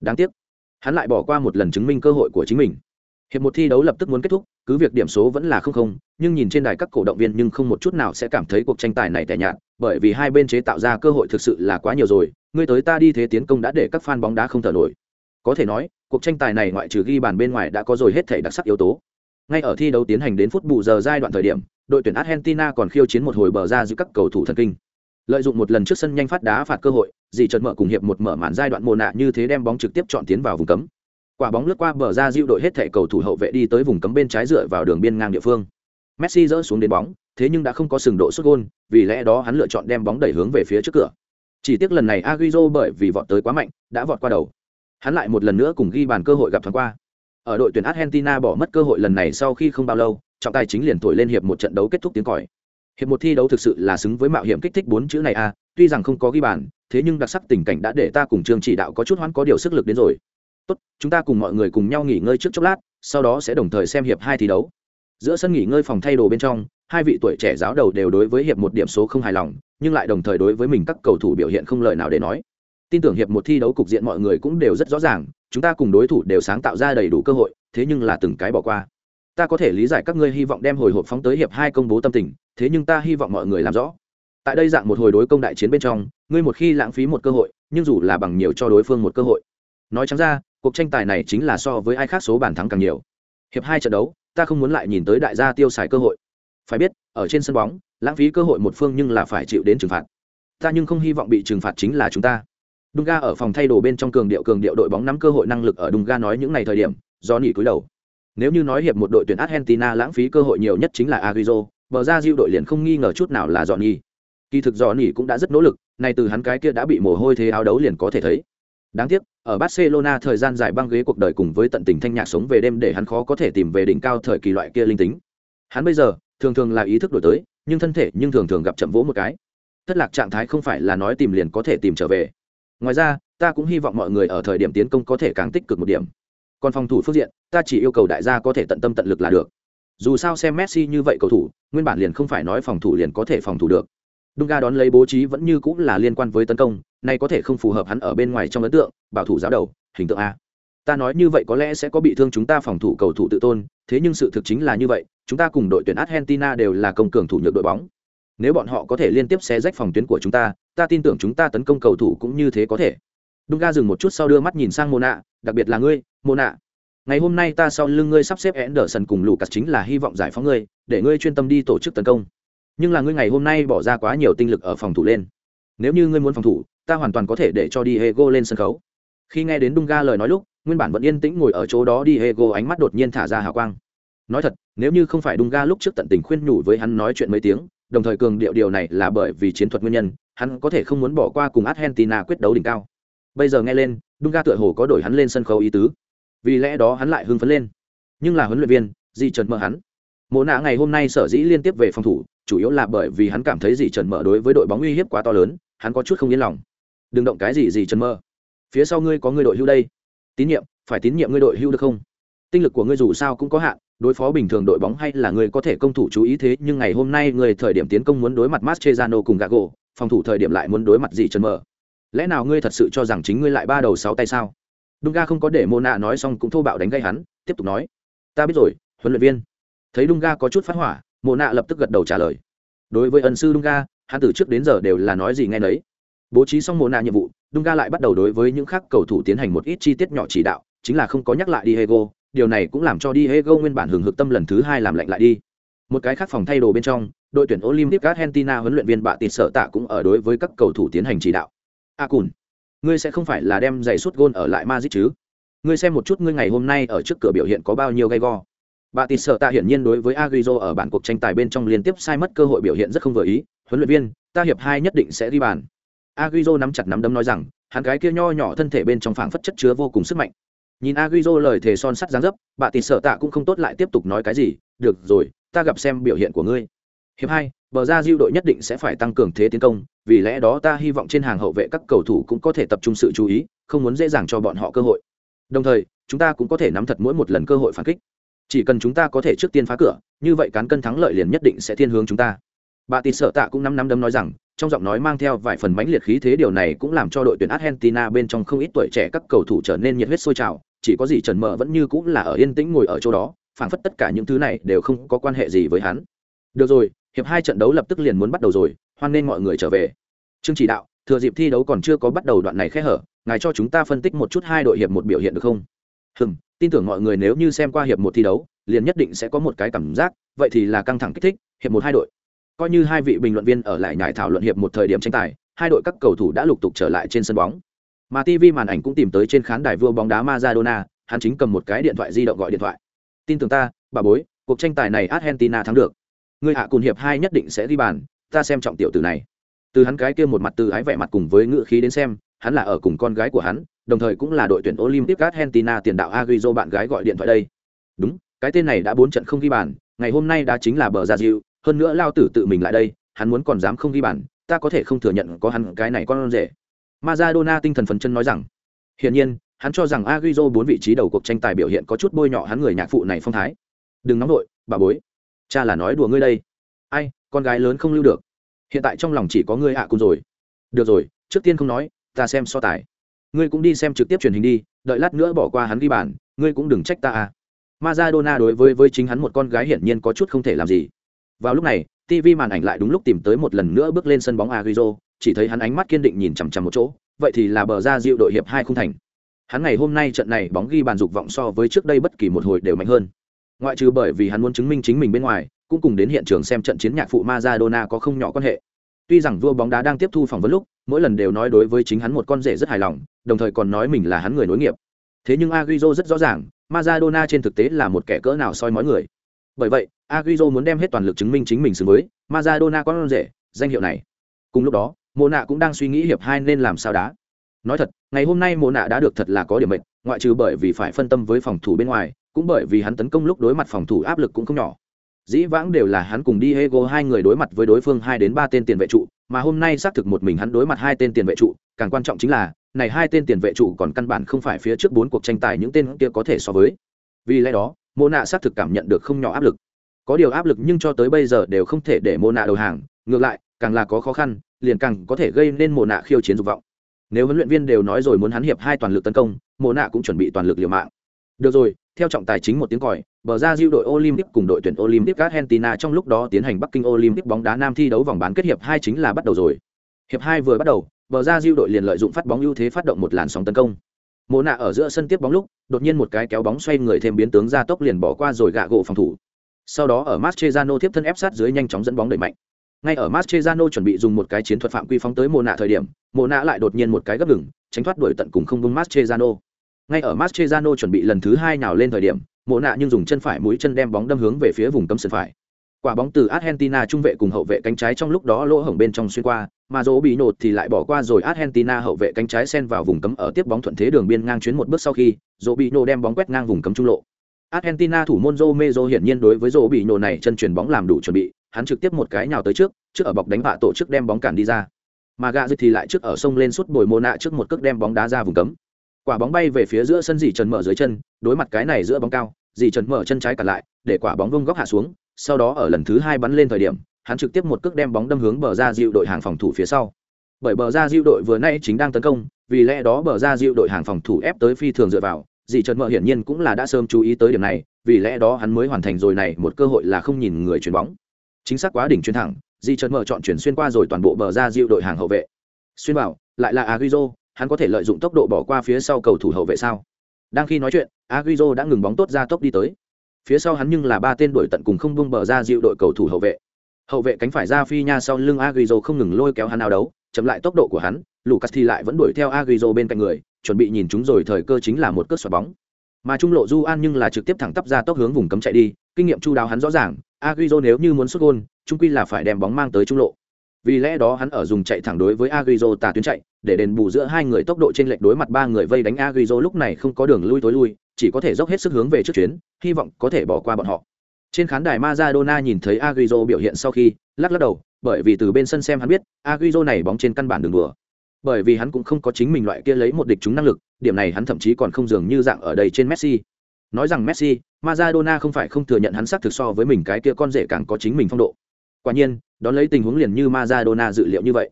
Đáng tiếc, hắn lại bỏ qua một lần chứng minh cơ hội của chính mình. Hiệp một thi đấu lập tức muốn kết thúc, cứ việc điểm số vẫn là không không, nhưng nhìn trên đài các cổ động viên nhưng không một chút nào sẽ cảm thấy cuộc tranh tài này tẻ nhạt, bởi vì hai bên chế tạo ra cơ hội thực sự là quá nhiều rồi, ngươi tới ta đi thế tiến công đã để các fan bóng đá không thở nổi. Có thể nói, cuộc tranh tài này ngoại trừ ghi bàn bên ngoài đã có rồi hết thể đặc sắc yếu tố ngay ở thi đấu tiến hành đến phút bù giờ giai đoạn thời điểm đội tuyển argentina còn khiêu chiến một hồi bờ ra giữa các cầu thủ thần kinh. Lợi dụng một lần trước sân nhanh phát đá phạt cơ hội, dì Chợt mở cùng hiệp một mở màn giai đoạn mồ nạ như thế đem bóng trực tiếp chọn tiến vào vùng cấm. Quả bóng lướt qua bờ ra giữa đội hết thể cầu thủ hậu vệ đi tới vùng cấm bên trái dựa vào đường biên ngang địa phương. Messi dỡ xuống đến bóng, thế nhưng đã không có sừng độ xuất gôn, vì lẽ đó hắn lựa chọn đem bóng đẩy hướng về phía trước cửa. Chỉ tiếc lần này Agüero bởi vì vọt tới quá mạnh, đã vọt qua đầu. Hắn lại một lần nữa cùng ghi bàn cơ hội gặp thoáng qua. Ở đội tuyển argentina bỏ mất cơ hội lần này sau khi không bao lâu trọng tài chính liền thổi lên hiệp một trận đấu kết thúc tiếng còi. Hiệp một thi đấu thực sự là xứng với mạo hiểm kích thích bốn chữ này a tuy rằng không có ghi bàn, thế nhưng đặc sắc tình cảnh đã để ta cùng trường chỉ đạo có chút hoãn có điều sức lực đến rồi. Tốt, chúng ta cùng mọi người cùng nhau nghỉ ngơi trước chốc lát, sau đó sẽ đồng thời xem hiệp hai thi đấu. Giữa sân nghỉ ngơi phòng thay đồ bên trong, hai vị tuổi trẻ giáo đầu đều đối với hiệp một điểm số không hài lòng, nhưng lại đồng thời đối với mình các cầu thủ biểu hiện không lời nào để nói. Tin tưởng hiệp một thi đấu cục diện mọi người cũng đều rất rõ ràng, chúng ta cùng đối thủ đều sáng tạo ra đầy đủ cơ hội, thế nhưng là từng cái bỏ qua ta có thể lý giải các ngươi hy vọng đem hồi hộp phóng tới hiệp hai công bố tâm tình thế nhưng ta hy vọng mọi người làm rõ. Tại đây dạng một hồi đối công đại chiến bên trong ngươi một khi lãng phí một cơ hội nhưng dù là bằng nhiều cho đối phương một cơ hội. Nói chẳng ra cuộc tranh tài này chính là so với ai khác số bàn thắng càng nhiều. Hiệp hai trận đấu ta không muốn lại nhìn tới đại gia tiêu xài cơ hội. Phải biết ở trên sân bóng lãng phí cơ hội một phương nhưng là phải chịu đến trừng phạt. Ta nhưng không hy vọng bị trừng phạt chính là chúng ta. Dunga ở phòng thay đồ bên trong cường điệu cường điệu đội bóng nắm cơ hội năng lực ở Dunga nói những ngày thời điểm, do nỉ cúi đầu. Nếu như nói hiệp một đội tuyển Argentina lãng phí cơ hội nhiều nhất chính là Agüero, bờ ra diệu đội liền không nghi ngờ chút nào là Johnny. Kỳ thực Johnny cũng đã rất nỗ lực, này từ hắn cái kia đã bị mồ hôi thế áo đấu liền có thể thấy. Đáng tiếc, ở Barcelona thời gian dài băng ghế cuộc đời cùng với tận tình thanh nhạc sống về đêm để hắn khó có thể tìm về đỉnh cao thời kỳ loại kia linh tính. Hắn bây giờ, thường thường là ý thức đổi tới, nhưng thân thể nhưng thường thường gặp chậm vỗ một cái. Thất lạc trạng thái không phải là nói tìm liền có thể tìm trở về. Ngoài ra, ta cũng hy vọng mọi người ở thời điểm tiến công có thể càng tích cực một điểm. Còn phòng thủ phương diện, ta chỉ yêu cầu đại gia có thể tận tâm tận lực là được. Dù sao xem Messi như vậy cầu thủ, nguyên bản liền không phải nói phòng thủ liền có thể phòng thủ được. Dunga đón lấy bố trí vẫn như cũng là liên quan với tấn công, nay có thể không phù hợp hắn ở bên ngoài trong ấn tượng, bảo thủ giáo đầu, hình tượng a. Ta nói như vậy có lẽ sẽ có bị thương chúng ta phòng thủ cầu thủ tự tôn, thế nhưng sự thực chính là như vậy, chúng ta cùng đội tuyển Argentina đều là công cường thủ nhược đội bóng. Nếu bọn họ có thể liên tiếp xé rách phòng tuyến của chúng ta, ta tin tưởng chúng ta tấn công cầu thủ cũng như thế có thể. Dunga dừng một chút sau đưa mắt nhìn sang Mona, đặc biệt là ngươi, Mona. Ngày hôm nay ta sau lưng ngươi sắp xếp Anderson cùng Lucas chính là hy vọng giải phóng ngươi, để ngươi chuyên tâm đi tổ chức tấn công. Nhưng là ngươi ngày hôm nay bỏ ra quá nhiều tinh lực ở phòng thủ lên. Nếu như ngươi muốn phòng thủ, ta hoàn toàn có thể để cho Diego lên sân khấu. Khi nghe đến Dunga lời nói lúc, nguyên bản vẫn yên tĩnh ngồi ở chỗ đó Diego ánh mắt đột nhiên thả ra hào quang. Nói thật, nếu như không phải Dunga lúc trước tận tình khuyên nhủ với hắn nói chuyện mấy tiếng, đồng thời cường điệu điều này là bởi vì chiến thuật nguyên nhân, hắn có thể không muốn bỏ qua cùng Argentina quyết đấu đỉnh cao. Bây giờ nghe lên, Dunga tựa hồ có đổi hắn lên sân khấu ý tứ. Vì lẽ đó hắn lại hưng phấn lên. Nhưng là huấn luyện viên, gì trần mở hắn. Mộ nạ ngày hôm nay sở dĩ liên tiếp về phòng thủ, chủ yếu là bởi vì hắn cảm thấy gì trần mở đối với đội bóng uy hiếp quá to lớn, hắn có chút không yên lòng. Đừng động cái gì gì trần mơ. Phía sau ngươi có ngươi đội hưu đây. Tín nhiệm, phải tín nhiệm ngươi đội hưu được không? Tinh lực của ngươi dù sao cũng có hạn, đối phó bình thường đội bóng hay là người có thể công thủ chú ý thế nhưng ngày hôm nay người thời điểm tiến công muốn đối mặt Mascherano cùng Gago, phòng thủ thời điểm lại muốn đối mặt gì trần mở. Lẽ nào ngươi thật sự cho rằng chính ngươi lại ba đầu sáu tay sao? Dunga không có để Mona nói xong cũng thô bạo đánh gây hắn, tiếp tục nói: "Ta biết rồi, huấn luyện viên." Thấy Dunga có chút phát hỏa, Mona lập tức gật đầu trả lời. Đối với ân sư Dunga, hắn từ trước đến giờ đều là nói gì nghe nấy. Bố trí xong Mona nhiệm vụ, Dunga lại bắt đầu đối với những khác cầu thủ tiến hành một ít chi tiết nhỏ chỉ đạo, chính là không có nhắc lại Diego, điều này cũng làm cho Diego nguyên bản hừng hực tâm lần thứ hai làm lạnh lại đi. Một cái khác phòng thay đồ bên trong, đội tuyển Olympic Argentina huấn luyện viên bạ tịt sợ tạ cũng ở đối với các cầu thủ tiến hành chỉ đạo. A Cùn, ngươi sẽ không phải là đem giày suốt gôn ở lại Madrid chứ? Ngươi xem một chút ngươi ngày hôm nay ở trước cửa biểu hiện có bao nhiêu gay go. bà tịt sợ ta hiển nhiên đối với agrizo ở bản cuộc tranh tài bên trong liên tiếp sai mất cơ hội biểu hiện rất không vừa ý, huấn luyện viên, ta hiệp hai nhất định sẽ ghi bàn. agrizo nắm chặt nắm đấm nói rằng, hắn cái kia nho nhỏ thân thể bên trong phảng phất chất chứa vô cùng sức mạnh nhìn agrizo lời thề son sắt dáng dấp bà tịt sợ tạ cũng không tốt lại tiếp tục nói cái gì được rồi ta gặp xem biểu hiện của ngươi hiệp hai bờ ra diêu đội nhất định sẽ phải tăng cường thế tiến công vì lẽ đó ta hy vọng trên hàng hậu vệ các cầu thủ cũng có thể tập trung sự chú ý không muốn dễ dàng cho bọn họ cơ hội. Đồng thời chúng ta cũng có thể nắm thật mỗi một lần cơ hội phản kích. Chỉ cần chúng ta có thể trước tiên phá cửa như vậy cán cân thắng lợi liền nhất định sẽ thiên hướng chúng ta. Bà tịt sợ tạ cũng nắm nắm đấm nói rằng trong giọng nói mang theo vài phần mãnh liệt khí thế điều này cũng làm cho đội tuyển Argentina bên trong không ít tuổi trẻ các cầu thủ trở nên nhiệt huyết sôi trào, chỉ có gì Trần Mở vẫn như cũng là ở yên tĩnh ngồi ở chỗ đó, phảng phất tất cả những thứ này đều không có quan hệ gì với hắn. Được rồi, hiệp hai trận đấu lập tức liền muốn bắt đầu rồi, hoan nên mọi người trở về. Chương chỉ đạo, thừa dịp thi đấu còn chưa có bắt đầu đoạn này khẽ hở, ngài cho chúng ta phân tích một chút hai đội hiệp một biểu hiện được không? Hừm, tin tưởng mọi người nếu như xem qua hiệp một thi đấu, liền nhất định sẽ có một cái cảm giác, vậy thì là căng thẳng kích thích, hiệp một hai đội coi như hai vị bình luận viên ở lại nhải thảo luận hiệp một thời điểm tranh tài hai đội các cầu thủ đã lục tục trở lại trên sân bóng mà tv màn ảnh cũng tìm tới trên khán đài vua bóng đá Maradona hắn chính cầm một cái điện thoại di động gọi điện thoại tin tưởng ta bà bối cuộc tranh tài này argentina thắng được người hạ cùn hiệp hai nhất định sẽ ghi bàn, ta xem trọng tiểu tử này. Từ hắn cái kia một mặt từ ái vẻ mặt cùng với ngữ khí đến xem, hắn là ở cùng con gái của hắn, đồng thời cũng là đội tuyển olympic argentina tiền đạo agrizo bạn gái gọi điện thoại đây. Đúng, cái tên này đã bốn trận không ghi bàn, ngày hôm nay đã chính là bờ ra diệu hơn nữa lao tử tự mình lại đây, hắn muốn còn dám không ghi bàn, ta có thể không thừa nhận có hắn cái này con rể. Maradona tinh thần phấn chân nói rằng, hiển nhiên, hắn cho rằng Agüero bốn vị trí đầu cuộc tranh tài biểu hiện có chút bôi nhọ hắn người nhạc phụ này phong thái. Đừng nóng nội bà bối cha là nói đùa ngươi đây. Ai, con gái lớn không lưu được. Hiện tại trong lòng chỉ có ngươi hạ à cùng rồi. Được rồi, trước tiên không nói, ta xem so tài. Ngươi cũng đi xem trực tiếp truyền hình đi, đợi lát nữa bỏ qua hắn ghi bàn, ngươi cũng đừng trách ta à. Maradona đối với với chính hắn một con gái hiển nhiên có chút không thể làm gì. Vào lúc này tv màn ảnh lại đúng lúc tìm tới một lần nữa bước lên sân bóng Agüero, chỉ thấy hắn ánh mắt kiên định nhìn chằm chằm một chỗ, vậy thì là bờ ra dịu đội hiệp hai không thành. Hắn ngày hôm nay trận này bóng ghi bàn dục vọng so với trước đây bất kỳ một hồi đều mạnh hơn ngoại trừ bởi vì hắn muốn chứng minh chính mình bên ngoài, cũng cùng đến hiện trường xem trận chiến nhạc phụ Maradona có không nhỏ quan hệ. Tuy rằng vua bóng đá đang tiếp thu phỏng vấn lúc, mỗi lần đều nói đối với chính hắn một con rể rất hài lòng, đồng thời còn nói mình là hắn người nối nghiệp. Thế nhưng Agüero rất rõ ràng, Maradona trên thực tế là một kẻ cỡ nào soi mói người. Bởi vậy, Agüero muốn đem hết toàn lực chứng minh chính mình xứng với Maradona con rể, danh hiệu này. Cùng lúc đó mộ nạ cũng đang suy nghĩ hiệp hai nên làm sao đá. Nói thật, ngày hôm nay mộ nạ đã được thật là có điểm mệnh ngoại trừ bởi vì phải phân tâm với phòng thủ bên ngoài cũng bởi vì hắn tấn công lúc đối mặt phòng thủ áp lực cũng không nhỏ. Dĩ vãng đều là hắn cùng Diego hai người đối mặt với đối phương hai đến ba tên tiền vệ trụ, mà hôm nay xác thực một mình hắn đối mặt hai tên tiền vệ trụ, càng quan trọng chính là, này hai tên tiền vệ trụ còn căn bản không phải phía trước bốn cuộc tranh tài những tên kia có thể so với. Vì lẽ đó mô nạ xác thực cảm nhận được không nhỏ áp lực. Có điều áp lực nhưng cho tới bây giờ đều không thể để mô nạ đầu hàng, ngược lại, càng là có khó khăn, liền càng có thể gây nên mồ nạ khiêu chiến dục vọng. Nếu huấn luyện viên đều nói rồi muốn hắn hiệp hai toàn lực tấn công mồ nạ cũng chuẩn bị toàn lực liều mạng được rồi theo trọng tài chính một tiếng còi bờ ra diêu đội olympic cùng đội tuyển olympic argentina trong lúc đó tiến hành bắc kinh olympic bóng đá nam thi đấu vòng bán kết hiệp hai chính là bắt đầu rồi. Hiệp hai vừa bắt đầu bờ ra diêu đội liền lợi dụng phát bóng ưu thế phát động một làn sóng tấn công. Mồ nạ ở giữa sân tiếp bóng lúc đột nhiên một cái kéo bóng xoay người thêm biến tướng ra tốc liền bỏ qua rồi gạ gỗ phòng thủ. Sau đó ở Mascherano tiếp thân ép sát dưới nhanh chóng dẫn bóng đẩy mạnh. Ngay ở Mascherano chuẩn bị dùng một cái chiến thuật phạm quy phóng tới Mộ nạ thời điểm, Mộ nạ lại đột nhiên một cái gấp ngừng, tránh thoát đuổi tận cùng không bung Mascherano. Ngay ở Mascherano chuẩn bị lần thứ hai nào lên thời điểm, Mộ nạ nhưng dùng chân phải mũi chân đem bóng đâm hướng về phía vùng cấm sân phải. Quả bóng từ Argentina trung vệ cùng hậu vệ cánh trái trong lúc đó lỗ hổng bên trong xuyên qua, mà Dỗ bị nột thì lại bỏ qua rồi Argentina hậu vệ cánh trái xen vào vùng cấm ở tiếp bóng thuận thế đường biên ngang chuyến một bước sau khi, Dỗ bị đem bóng quét ngang vùng cấm trung lộ. Argentina thủ môn Romero hiển nhiên đối với Dỗ bị này chân chuyển bóng làm đủ chuẩn bị, hắn trực tiếp một cái nhào tới trước trước ở bọc đánh vạ tổ chức đem bóng cản đi ra mà gạ thì lại trước ở sông lên suốt bồi mô nạ trước một cước đem bóng đá ra vùng cấm quả bóng bay về phía giữa sân dì trần mở dưới chân, đối mặt cái này giữa bóng cao, dì trần mở chân trái cả lại, để quả bóng vông góc hạ xuống, sau đó ở lần thứ hai bắn lên thời điểm, hắn trực tiếp một cước đem bóng đâm hướng bờ ra dịu đội hàng phòng thủ phía sau. Bởi bờ ra dịu đội vừa nay chính đang tấn công, vì lẽ đó bờ ra dịu đội hàng phòng thủ ép tới phi thường dựa vào, dì trần mở hiển nhiên cũng là đã sớm chú ý tới điểm này, vì lẽ đó hắn mới hoàn thành rồi này một cơ hội là không nhìn người chuyền bóng. Chính xác quá đỉnh chuyền thẳng, dì trần mở chọn chuyển xuyên qua rồi toàn bộ bờ ra dịu đội hàng hậu vệ. Xuyên bảo lại là aguizo hắn có thể lợi dụng tốc độ bỏ qua phía sau cầu thủ hậu vệ sao? Đang khi nói chuyện aguizo đã ngừng bóng tốt ra tốc đi tới. Phía sau hắn nhưng là ba tên đuổi tận cùng không buông bờ ra dịu đội cầu thủ hậu vệ. Hậu vệ cánh phải ra phi nha sau lưng aguizo không ngừng lôi kéo hắn ao đấu chậm lại tốc độ của hắn lucas thì lại vẫn đuổi theo aguizo bên cạnh người chuẩn bị nhìn chúng rồi thời cơ chính là một cước xoạt bóng. Mà trung lộ du an nhưng là trực tiếp thẳng tắp ra tốc hướng vùng cấm chạy đi kinh nghiệm chu đáo hắn rõ ràng Agüero nếu như muốn sút gol, chung quy là phải đem bóng mang tới trung lộ. Vì lẽ đó hắn ở dùng chạy thẳng đối với Agüero tà tuyến chạy, để đền bù giữa hai người tốc độ trên lệch đối mặt ba người vây đánh Agüero lúc này không có đường lui tối lui, chỉ có thể dốc hết sức hướng về trước chuyến, hy vọng có thể bỏ qua bọn họ. Trên khán đài Maradona nhìn thấy Agüero biểu hiện sau khi, lắc lắc đầu, bởi vì từ bên sân xem hắn biết, Agüero này bóng trên căn bản đường đùa. Bởi vì hắn cũng không có chính mình loại kia lấy một địch chúng năng lực, điểm này hắn thậm chí còn không dường như dạng ở đây trên Messi. Nói rằng Messi, Maradona không phải không thừa nhận hắn xác thực so với mình cái kia con rể càng có chính mình phong độ. Quả nhiên, đón lấy tình huống liền như Maradona dự liệu như vậy.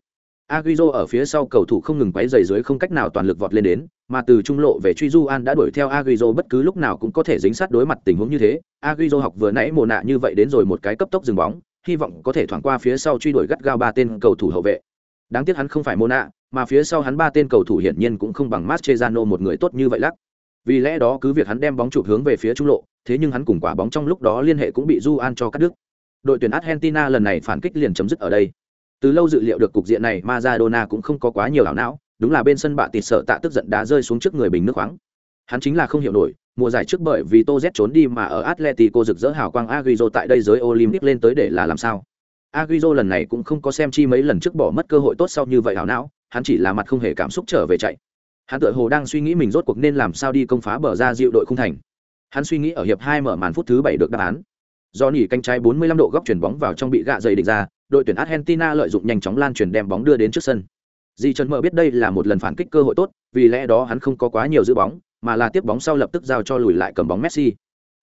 Agüero ở phía sau cầu thủ không ngừng quấy giày dưới không cách nào toàn lực vọt lên đến, mà từ trung lộ về truy du an đã đuổi theo Agüero bất cứ lúc nào cũng có thể dính sát đối mặt tình huống như thế. Agüero học vừa nãy mồ nạ như vậy đến rồi một cái cấp tốc dừng bóng, hy vọng có thể thoảng qua phía sau truy đuổi gắt gao ba tên cầu thủ hậu vệ. Đáng tiếc hắn không phải mồ nạ, mà phía sau hắn ba tên cầu thủ hiển nhiên cũng không bằng Mascherano một người tốt như vậy lắc. Vì lẽ đó cứ việc hắn đem bóng chụp hướng về phía trung lộ, thế nhưng hắn cùng quả bóng trong lúc đó liên hệ cũng bị Du An cho cắt đứt đội tuyển argentina lần này phản kích liền chấm dứt ở đây. Từ lâu dự liệu được cục diện này, Maradona cũng không có quá nhiều ảo não, đúng là bên sân bạ tịt sợ tạ tức giận đá rơi xuống trước người bình nước khoáng. Hắn chính là không hiểu nổi, mùa giải trước bởi vì tô z trốn đi mà ở atletico rực rỡ hào quang agrizo tại đây giới olympic lên tới để là làm sao? Agrizo lần này cũng không có xem chi mấy lần trước bỏ mất cơ hội tốt sau như vậy ảo não, hắn chỉ là mặt không hề cảm xúc trở về chạy. Hắn tự hồ đang suy nghĩ mình rốt cuộc nên làm sao đi công phá bờ ra dịu đội không thành. Hắn suy nghĩ ở hiệp hai mở màn phút thứ bảy được đáp án do nỉ canh trái 45 độ góc chuyển bóng vào trong bị gạ dày định ra đội tuyển argentina lợi dụng nhanh chóng lan truyền đem bóng đưa đến trước sân Di Trần Mở biết đây là một lần phản kích cơ hội tốt, vì lẽ đó hắn không có quá nhiều giữ bóng, mà là tiếp bóng sau lập tức giao cho lùi lại cầm bóng Messi.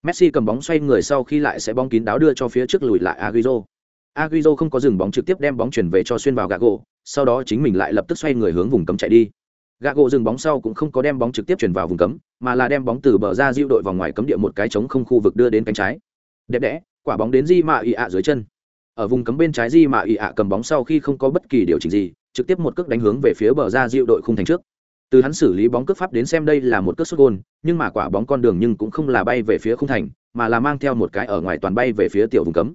Messi cầm bóng xoay người sau khi lại sẽ bóng kín đáo đưa cho phía trước lùi lại Agüero. Agüero không có dừng bóng trực tiếp đem bóng chuyển về cho xuyên vào Gago, sau đó chính mình lại lập tức xoay người hướng vùng cấm chạy đi. Gago dừng bóng sau cũng không có đem bóng trực tiếp chuyển vào vùng cấm, mà là đem bóng từ bờ ra diệu đội vòng ngoài cấm địa một cái trống không khu vực đưa đến cánh trái. Đẹp đẽ, quả bóng đến Di Mạ ị ạ dưới chân. Ở vùng cấm bên trái Di Mạ ị ạ cầm bóng sau khi không có bất kỳ điều chỉnh gì, trực tiếp một cước đánh hướng về phía bờ ra diệu đội khung thành trước. Từ hắn xử lý bóng cước pháp đến xem đây là một cước sút gôn, nhưng mà quả bóng con đường nhưng cũng không là bay về phía khung thành, mà là mang theo một cái ở ngoài toàn bay về phía tiểu vùng cấm.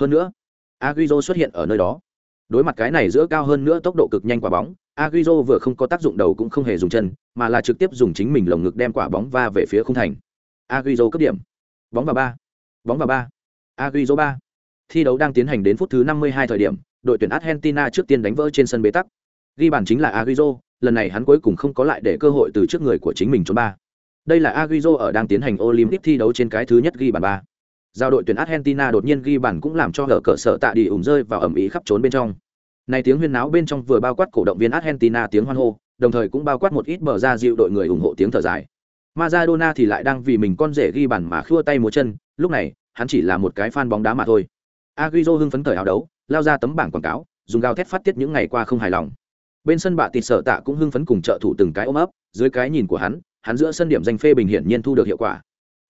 Hơn nữa, Agüero xuất hiện ở nơi đó. Đối mặt cái này giữa cao hơn nữa tốc độ cực nhanh quả bóng, Agüero vừa không có tác dụng đầu cũng không hề dùng chân, mà là trực tiếp dùng chính mình lồng ngực đem quả bóng va về phía khung thành. Agüero cấp điểm. Bóng vào ba. Bóng vào ba. Agüero ba. Thi đấu đang tiến hành đến phút thứ 52 thời điểm, đội tuyển Argentina trước tiên đánh vỡ trên sân bế tắc. Ghi bàn chính là Agüero, lần này hắn cuối cùng không có lại để cơ hội từ trước người của chính mình cho ba. Đây là Agüero ở đang tiến hành Olympic thi đấu trên cái thứ nhất ghi bàn ba. Giao đội tuyển Argentina đột nhiên ghi bàn cũng làm cho hở cỡ sợ tạ đi ủng rơi vào ẩm ý khắp trốn bên trong. Này tiếng huyên náo bên trong vừa bao quát cổ động viên Argentina tiếng hoan hô, đồng thời cũng bao quát một ít bờ ra dịu đội người ủng hộ tiếng thở dài. Maradona thì lại đang vì mình con rể ghi bàn mà khua tay múa chân, lúc này, hắn chỉ là một cái fan bóng đá mà thôi. Agüero hưng phấn thời áo đấu, lao ra tấm bảng quảng cáo, dùng gào thét phát tiết những ngày qua không hài lòng. Bên sân bạ tịt sở tạ cũng hưng phấn cùng trợ thủ từng cái ôm ấp, dưới cái nhìn của hắn, hắn giữa sân điểm danh phê bình hiển nhiên thu được hiệu quả.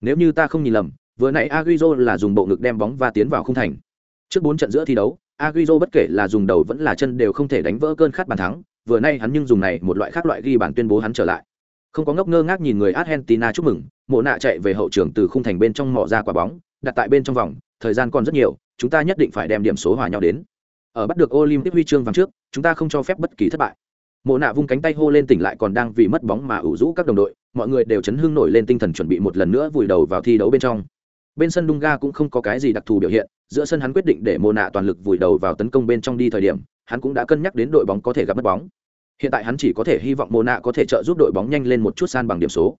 Nếu như ta không nhìn lầm, vừa nãy Agüero là dùng bộ ngực đem bóng và tiến vào khung thành. Trước bốn trận giữa thi đấu, Agüero bất kể là dùng đầu vẫn là chân đều không thể đánh vỡ cơn khát bàn thắng, vừa nay hắn nhưng dùng này một loại khác loại ghi bàn tuyên bố hắn trở lại. Không có ngốc ngơ ngác nhìn người Argentina chúc mừng, Mộ nạ chạy về hậu trường từ khung thành bên trong mò ra quả bóng, đặt tại bên trong vòng, thời gian còn rất nhiều, chúng ta nhất định phải đem điểm số hòa nhau đến. Ở bắt được Olympic huy chương vàng trước, chúng ta không cho phép bất kỳ thất bại. Mộ nạ vung cánh tay hô lên tỉnh lại còn đang vì mất bóng mà ủ rũ các đồng đội, mọi người đều chấn hưng nổi lên tinh thần chuẩn bị một lần nữa vùi đầu vào thi đấu bên trong bên sân Dunga cũng không có cái gì đặc thù biểu hiện, giữa sân hắn quyết định để Mộ nạ toàn lực vùi đầu vào tấn công bên trong đi thời điểm, hắn cũng đã cân nhắc đến đội bóng có thể gặp mất bóng. Hiện tại hắn chỉ có thể hy vọng Mộ nạ có thể trợ giúp đội bóng nhanh lên một chút san bằng điểm số.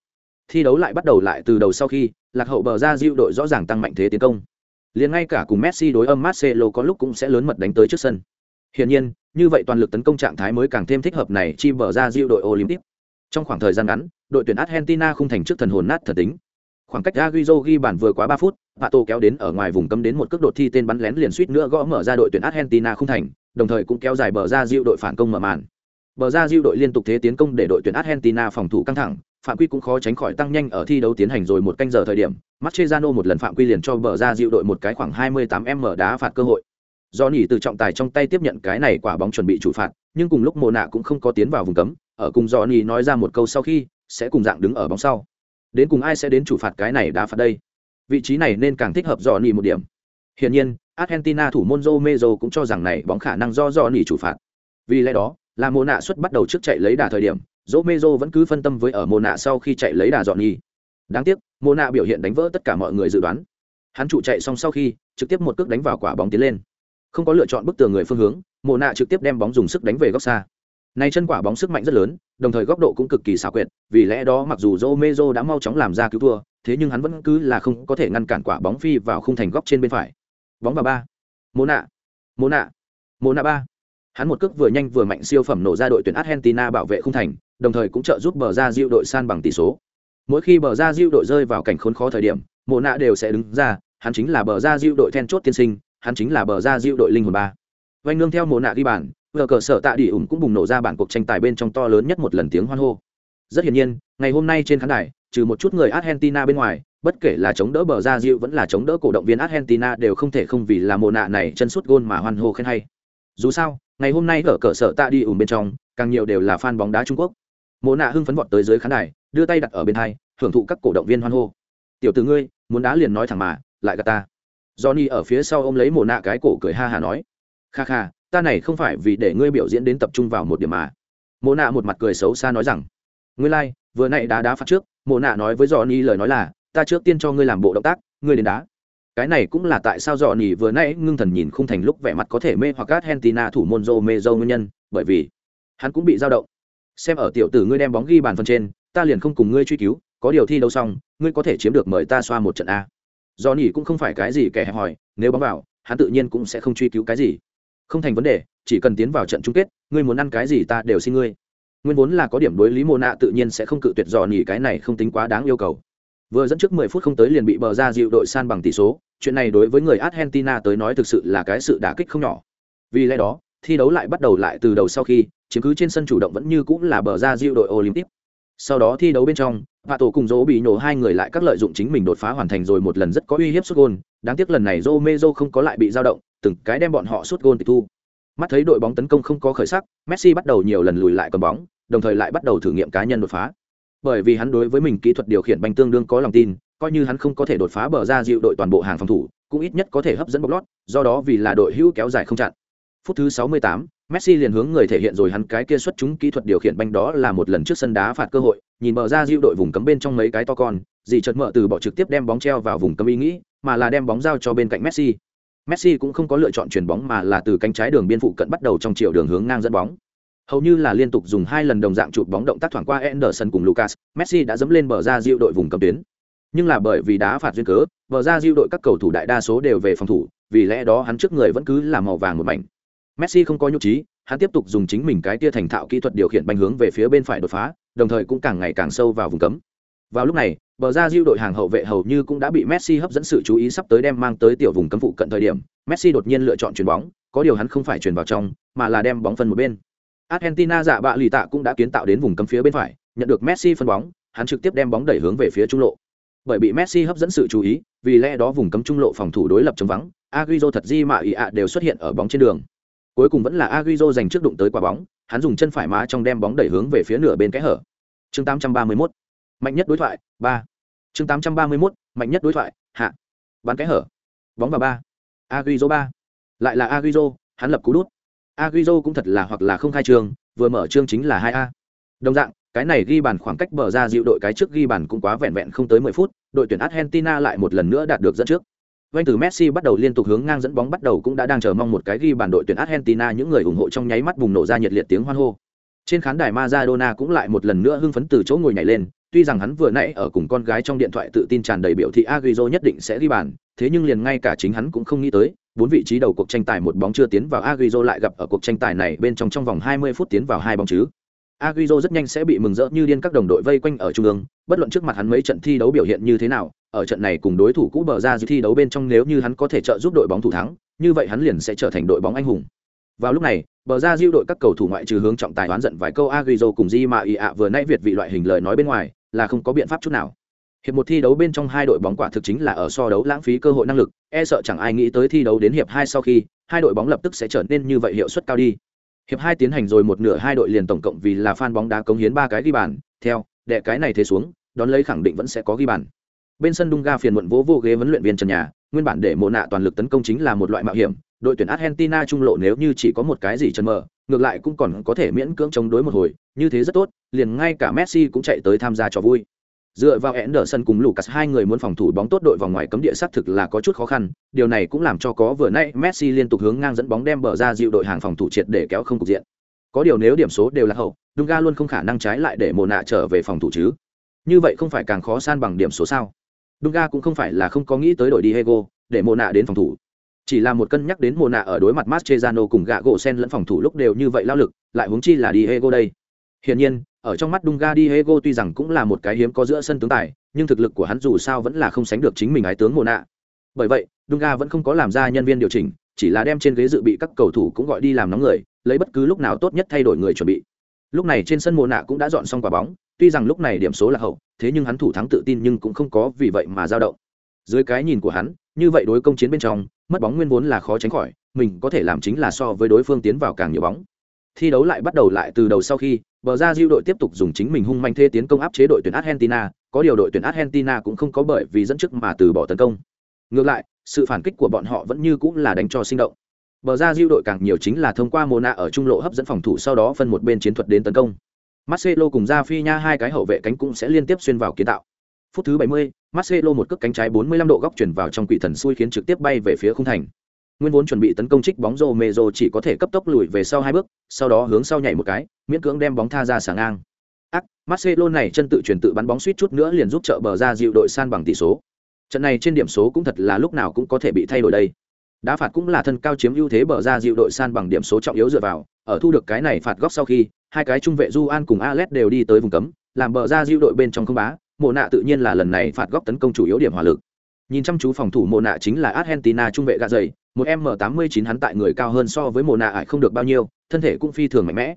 Thi đấu lại bắt đầu lại từ đầu sau khi, lạc hậu bờ ra diệu đội rõ ràng tăng mạnh thế tiến công. Liền ngay cả cùng Messi đối âm Marcelo có lúc cũng sẽ lớn mật đánh tới trước sân. Hiển nhiên, như vậy toàn lực tấn công trạng thái mới càng thêm thích hợp này chi bờ ra diệu đội Olympic. Trong khoảng thời gian ngắn, đội tuyển Argentina không thành trước thần hồn nát thần tính, khoảng cách Agüero ghi bàn vừa quá ba phút, Pato kéo đến ở ngoài vùng cấm đến một cước đột thi tên bắn lén liền suýt nữa gõ mở ra đội tuyển Argentina không thành, đồng thời cũng kéo dài bờ ra diệu đội phản công mở màn. Bờ ra Diu đội liên tục thế tiến công để đội tuyển Argentina phòng thủ căng thẳng, phạm quy cũng khó tránh khỏi tăng nhanh ở thi đấu tiến hành rồi một canh giờ thời điểm, Mascherano một lần phạm quy liền cho bờ ra Diu đội một cái khoảng 28m đá phạt cơ hội. Do nhỉ từ trọng tài trong tay tiếp nhận cái này quả bóng chuẩn bị chủ phạt, nhưng cùng lúc Mộ nạ cũng không có tiến vào vùng cấm, ở cùng Johnny nói ra một câu sau khi, sẽ cùng dạng đứng ở bóng sau. Đến cùng ai sẽ đến chủ phạt cái này đá phạt đây? Vị trí này nên càng thích hợp Johnny một điểm. Hiển nhiên argentina thủ môn Romero cũng cho rằng này bóng khả năng do Johnny chủ phạt. Vì lẽ đó là mồ nạ xuất bắt đầu trước chạy lấy đà thời điểm Romero vẫn cứ phân tâm với ở mồ nạ sau khi chạy lấy đà dọn nhi đáng tiếc mồ nạ biểu hiện đánh vỡ tất cả mọi người dự đoán hắn trụ chạy xong sau khi trực tiếp một cước đánh vào quả bóng tiến lên không có lựa chọn bức tường người phương hướng mồ nạ trực tiếp đem bóng dùng sức đánh về góc xa này chân quả bóng sức mạnh rất lớn, đồng thời góc độ cũng cực kỳ xảo quyệt, vì lẽ đó mặc dù Romero đã mau chóng làm ra cứu thua, thế nhưng hắn vẫn cứ là không có thể ngăn cản quả bóng phi vào khung thành góc trên bên phải. Bóng vào ba. mồ nạ. mồ nạ. mồ nạ ba. Hắn một cước vừa nhanh vừa mạnh siêu phẩm nổ ra đội tuyển Argentina bảo vệ khung thành, đồng thời cũng trợ giúp bờ ra diệu đội san bằng tỷ số. Mỗi khi bờ ra diệu đội rơi vào cảnh khốn khó thời điểm, Mộ nạ đều sẽ đứng ra, hắn chính là bờ ra diệu đội then chốt tiên sinh, hắn chính là bờ ra diệu đội linh hồn ba. Vành nương theo Mộ nạ ghi bàn, vờ cờ sở tạ đi ủng cũng bùng nổ ra bản cuộc tranh tài bên trong to lớn nhất một lần tiếng hoan hô rất hiển nhiên ngày hôm nay trên khán đài trừ một chút người argentina bên ngoài bất kể là chống đỡ bờ ra diệu vẫn là chống đỡ cổ động viên argentina đều không thể không vì là mồ nạ này chân suốt gôn mà hoan hô khen hay dù sao ngày hôm nay ở cờ sở tạ đi ủng bên trong càng nhiều đều là fan bóng đá trung quốc. Mộ nạ hưng phấn vọt tới dưới khán đài đưa tay đặt ở bên hai hưởng thụ các cổ động viên hoan hô. Tiểu tử ngươi muốn đá liền nói thẳng mà lại gà ta. Johnny ở phía sau ôm lấy Mộ nạ cái cổ cười ha hà nói. Kha kha ta này không phải vì để ngươi biểu diễn đến tập trung vào một điểm mà. Mộ nạ một mặt cười xấu xa nói rằng. Ngươi lai、like, vừa nãy đá đá phát trước. Mộ nạ nói với johnny lời nói là ta trước tiên cho ngươi làm bộ động tác ngươi đến đá cái này cũng là tại sao dò nỉ vừa nãy ngưng thần nhìn khung thành lúc vẻ mặt có thể mê hoặc argentina thủ môn rô mê dâu nguyên nhân, bởi vì hắn cũng bị dao động. Xem ở tiểu tử ngươi đem bóng ghi bàn phần trên, ta liền không cùng ngươi truy cứu, có điều thi đấu xong, ngươi có thể chiếm được mời ta xoa một trận a. Do nỉ cũng không phải cái gì kẻ hẹp hòi, nếu bóng vào, hắn tự nhiên cũng sẽ không truy cứu cái gì. Không thành vấn đề, chỉ cần tiến vào trận chung kết, ngươi muốn ăn cái gì ta đều xin ngươi. Nguyên vốn là có điểm đối lý mô nạ tự nhiên sẽ không cự tuyệt dò nỉ cái này không tính quá đáng yêu cầu vừa dẫn trước 10 phút không tới liền bị bờ ra dịu đội san bằng tỷ số. Chuyện này đối với người argentina tới nói thực sự là cái sự đả kích không nhỏ. Vì lẽ đó, thi đấu lại bắt đầu lại từ đầu sau khi, chiếm cứ trên sân chủ động vẫn như cũng là bờ ra dịu đội olympic. Sau đó thi đấu bên trong và tổ cùng dỗ bị nổ hai người lại các lợi dụng chính mình đột phá hoàn thành rồi một lần rất có uy hiếp sút gôn. Đáng tiếc lần này Romero không có lại bị dao động, từng cái đem bọn họ sút gôn tịch thu. Mắt thấy đội bóng tấn công không có khởi sắc, messi bắt đầu nhiều lần lùi lại cầm bóng, đồng thời lại bắt đầu thử nghiệm cá nhân đột phá bởi vì hắn đối với mình kỹ thuật điều khiển banh tương đương có lòng tin coi như hắn không có thể đột phá bờ ra dịu đội toàn bộ hàng phòng thủ cũng ít nhất có thể hấp dẫn bóc lót do đó vì là đội hữu kéo dài không chặn phút thứ 68, Messi liền hướng người thể hiện rồi hắn cái kia xuất chúng kỹ thuật điều khiển banh đó là một lần trước sân đá phạt cơ hội, nhìn bờ ra diệu đội vùng cấm bên trong mấy cái to con, gì chợt mở từ bỏ trực tiếp đem bóng treo vào vùng cấm ý nghĩ, mà là đem bóng giao cho bên cạnh Messi. Messi cũng không có lựa chọn chuyển bóng mà là từ cánh trái đường biên phụ cận bắt đầu trong chiều đường hướng ngang dẫn bóng. Hầu như là liên tục dùng hai lần đồng dạng chụp bóng động tác thoảng qua Anderson cùng Lucas, Messi đã dẫm lên bờ ra diệu đội vùng cấm tuyến. Nhưng là bởi vì đá phạt duyên cớ, bờ ra diệu đội các cầu thủ đại đa số đều về phòng thủ, vì lẽ đó hắn trước người vẫn cứ là màu vàng một mảnh. Messi không có nhục trí, hắn tiếp tục dùng chính mình cái tia thành thạo kỹ thuật điều khiển bánh hướng về phía bên phải đột phá, đồng thời cũng càng ngày càng sâu vào vùng cấm. Vào lúc này, bờ ra diêu đội hàng hậu vệ hầu như cũng đã bị Messi hấp dẫn sự chú ý sắp tới đem mang tới tiểu vùng cấm phụ cận thời điểm, Messi đột nhiên lựa chọn chuyền bóng, có điều hắn không phải chuyền vào trong, mà là đem bóng phân một bên. Argentina dạ bạ lì tạ cũng đã kiến tạo đến vùng cấm phía bên phải, nhận được Messi phân bóng, hắn trực tiếp đem bóng đẩy hướng về phía trung lộ. Bởi bị Messi hấp dẫn sự chú ý, vì lẽ đó vùng cấm trung lộ phòng thủ đối lập trống vắng, Agüero thật di mà ý ạ đều xuất hiện ở bóng trên đường. Cuối cùng vẫn là Agüero giành trước đụng tới quả bóng, hắn dùng chân phải má trong đem bóng đẩy hướng về phía nửa bên cái hở. Chương 831. Mạnh nhất đối thoại, 3. Chương 831. Mạnh nhất đối thoại, hạ. Bắn cái hở. Bóng vào 3. Agüero 3. Lại là Agüero, hắn lập cú đút. Agüero cũng thật là hoặc là không khai trường, vừa mở chương chính là 2A. Đồng dạng, cái này ghi bàn khoảng cách bờ ra dịu đội cái trước ghi bàn cũng quá vẹn vẹn không tới 10 phút, đội tuyển Argentina lại một lần nữa đạt được dẫn trước. Quanh từ Messi bắt đầu liên tục hướng ngang dẫn bóng bắt đầu cũng đã đang chờ mong một cái ghi bàn đội tuyển Argentina những người ủng hộ trong nháy mắt bùng nổ ra nhiệt liệt tiếng hoan hô. Trên khán đài Maradona cũng lại một lần nữa hưng phấn từ chỗ ngồi nhảy lên, tuy rằng hắn vừa nãy ở cùng con gái trong điện thoại tự tin tràn đầy biểu thị Agüero nhất định sẽ ghi bàn, thế nhưng liền ngay cả chính hắn cũng không nghĩ tới, bốn vị trí đầu cuộc tranh tài một bóng chưa tiến vào Agüero lại gặp ở cuộc tranh tài này bên trong trong vòng 20 phút tiến vào hai bóng chứ. Agüero rất nhanh sẽ bị mừng rỡ như điên các đồng đội vây quanh ở trung ương, bất luận trước mặt hắn mấy trận thi đấu biểu hiện như thế nào, ở trận này cùng đối thủ cũ bờ ra thi đấu bên trong nếu như hắn có thể trợ giúp đội bóng thủ thắng, như vậy hắn liền sẽ trở thành đội bóng anh hùng. Vào lúc này, bờ ra diêu đội các cầu thủ ngoại trừ hướng trọng tài đoán giận vài câu Agüero cùng Di Maria vừa nãy việt vị loại hình lời nói bên ngoài, là không có biện pháp chút nào. Hiệp một thi đấu bên trong hai đội bóng quả thực chính là ở so đấu lãng phí cơ hội năng lực, e sợ chẳng ai nghĩ tới thi đấu đến hiệp hai sau khi, hai đội bóng lập tức sẽ trở nên như vậy hiệu suất cao đi. Hiệp hai tiến hành rồi một nửa hai đội liền tổng cộng vì là fan bóng đá cống hiến ba cái ghi bàn, theo, đệ cái này thế xuống, đón lấy khẳng định vẫn sẽ có ghi bàn. Bên sân Dunga phiền muộn vỗ vô ghế vấn luyện viên trần nhà, nguyên bản để mộ nạ toàn lực tấn công chính là một loại mạo hiểm, đội tuyển Argentina trung lộ nếu như chỉ có một cái gì chân mờ, ngược lại cũng còn có thể miễn cưỡng chống đối một hồi, như thế rất tốt, liền ngay cả Messi cũng chạy tới tham gia cho vui. Dựa vào Anderson cùng Lucas hai người muốn phòng thủ bóng tốt đội vòng ngoài cấm địa xác thực là có chút khó khăn, điều này cũng làm cho có vừa nãy Messi liên tục hướng ngang dẫn bóng đem bờ ra dịu đội hàng phòng thủ triệt để kéo không cục diện. Có điều nếu điểm số đều là hậu, Dunga luôn không khả năng trái lại để Mộ nạ trở về phòng thủ chứ. Như vậy không phải càng khó san bằng điểm số sao? Dunga cũng không phải là không có nghĩ tới đội Diego, để Mộ nạ đến phòng thủ. Chỉ là một cân nhắc đến Mộ nạ ở đối mặt Mascherano cùng gạ gỗ sen lẫn phòng thủ lúc đều như vậy lao lực, lại huống chi là Diego đây. Hiển nhiên, ở trong mắt Dunga Diego tuy rằng cũng là một cái hiếm có giữa sân tướng tài, nhưng thực lực của hắn dù sao vẫn là không sánh được chính mình ái tướng Mona. nạ. Bởi vậy, Dunga vẫn không có làm ra nhân viên điều chỉnh, chỉ là đem trên ghế dự bị các cầu thủ cũng gọi đi làm nóng người, lấy bất cứ lúc nào tốt nhất thay đổi người chuẩn bị. Lúc này trên sân Mona nạ cũng đã dọn xong quả bóng, tuy rằng lúc này điểm số là hậu, thế nhưng hắn thủ thắng tự tin nhưng cũng không có vì vậy mà dao động. Dưới cái nhìn của hắn, như vậy đối công chiến bên trong, mất bóng nguyên vốn là khó tránh khỏi, mình có thể làm chính là so với đối phương tiến vào càng nhiều bóng. Thi đấu lại bắt đầu lại từ đầu sau khi, bờ ra diêu đội tiếp tục dùng chính mình hung manh thế tiến công áp chế đội tuyển Argentina, có điều đội tuyển Argentina cũng không có bởi vì dẫn trước mà từ bỏ tấn công. Ngược lại, sự phản kích của bọn họ vẫn như cũng là đánh cho sinh động. Bờ ra diêu đội càng nhiều chính là thông qua mồ nạ ở trung lộ hấp dẫn phòng thủ sau đó phân một bên chiến thuật đến tấn công. Marcelo cùng ra phi nha hai cái hậu vệ cánh cũng sẽ liên tiếp xuyên vào kiến tạo. Phút thứ 70, marcelo một cước cánh trái 45 độ góc chuyển vào trong quỷ thần xui khiến trực tiếp bay về phía khung thành nguyên vốn chuẩn bị tấn công trích bóng rô mê rô chỉ có thể cấp tốc lùi về sau hai bước, sau đó hướng sau nhảy một cái, miễn cưỡng đem bóng tha ra sáng ngang. Ác, marcelo này chân tự chuyển tự bắn bóng suýt chút nữa liền giúp trợ bờ ra dịu đội san bằng tỷ số. Trận này trên điểm số cũng thật là lúc nào cũng có thể bị thay đổi đây. Đá phạt cũng là thân cao chiếm ưu thế bờ ra dịu đội san bằng điểm số trọng yếu dựa vào, ở thu được cái này phạt góc sau khi, hai cái trung vệ du an cùng alex đều đi tới vùng cấm, làm bờ ra dịu đội bên trong không bá, mộ nạ tự nhiên là lần này phạt góc tấn công chủ yếu điểm hỏa lực. Nhìn chăm chú phòng thủ mộ nạ chính là argentina trung vệ gạ dày một m tám mươi chín hắn tại người cao hơn so với mồ nạ ải không được bao nhiêu, thân thể cũng phi thường mạnh mẽ.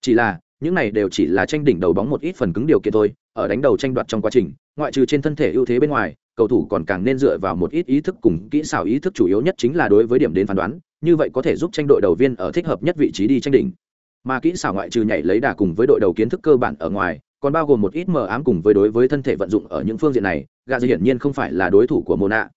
Chỉ là, những này đều chỉ là tranh đỉnh đầu bóng một ít phần cứng điều kiện thôi, ở đánh đầu tranh đoạt trong quá trình, ngoại trừ trên thân thể ưu thế bên ngoài, cầu thủ còn càng nên dựa vào một ít ý thức cùng kỹ xảo ý thức chủ yếu nhất chính là đối với điểm đến phán đoán, như vậy có thể giúp tranh đội đầu viên ở thích hợp nhất vị trí đi tranh đỉnh. Mà kỹ xảo ngoại trừ nhảy lấy đà cùng với đội đầu kiến thức cơ bản ở ngoài, còn bao gồm một ít mờ ám cùng với đối với thân thể vận dụng ở những phương diện này gà dây hiển nhiên không phải là đối thủ của mona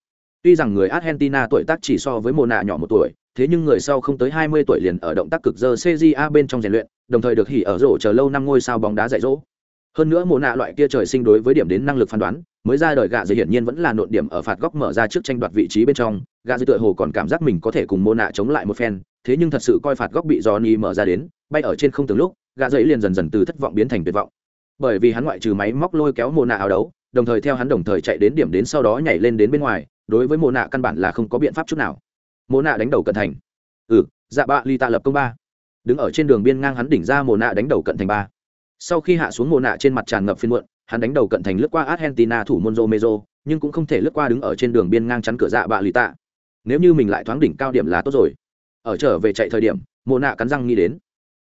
tuy rằng người argentina tuổi tác chỉ so với mona nhỏ một tuổi thế nhưng người sau không tới 20 tuổi liền ở động tác cực giờ CJA bên trong rèn luyện, đồng thời được hỉ ở rổ chờ lâu năm ngôi sao bóng đá dạy dỗ. Hơn nữa mồ nạ loại kia trời sinh đối với điểm đến năng lực phán đoán, mới ra đời gạ dây hiển nhiên vẫn là nộn điểm ở phạt góc mở ra trước tranh đoạt vị trí bên trong, gạ dây tựa hồ còn cảm giác mình có thể cùng mồ nạ chống lại một phen, thế nhưng thật sự coi phạt góc bị Johnny mở ra đến, bay ở trên không từng lúc, gạ dây liền dần dần từ thất vọng biến thành tuyệt vọng. Bởi vì hắn ngoại trừ máy móc lôi kéo mồ nạ áo đấu, đồng thời theo hắn đồng thời chạy đến điểm đến sau đó nhảy lên đến bên ngoài, đối với mồ nạ căn bản là không có biện pháp chút nào. Mồ nạ đánh đầu cận thành. Ừ dạ bạ ly tạ lập công ba. Đứng ở trên đường biên ngang hắn đỉnh ra mồ nạ đánh đầu cận thành ba. Sau khi hạ xuống mồ nạ trên mặt tràn ngập phiên muộn, hắn đánh đầu cận thành lướt qua argentina thủ môn mezo nhưng cũng không thể lướt qua đứng ở trên đường biên ngang chắn cửa dạ bạ ly tạ. Nếu như mình lại thoáng đỉnh cao điểm là tốt rồi. Ở trở về chạy thời điểm mồ nạ cắn răng nghĩ đến.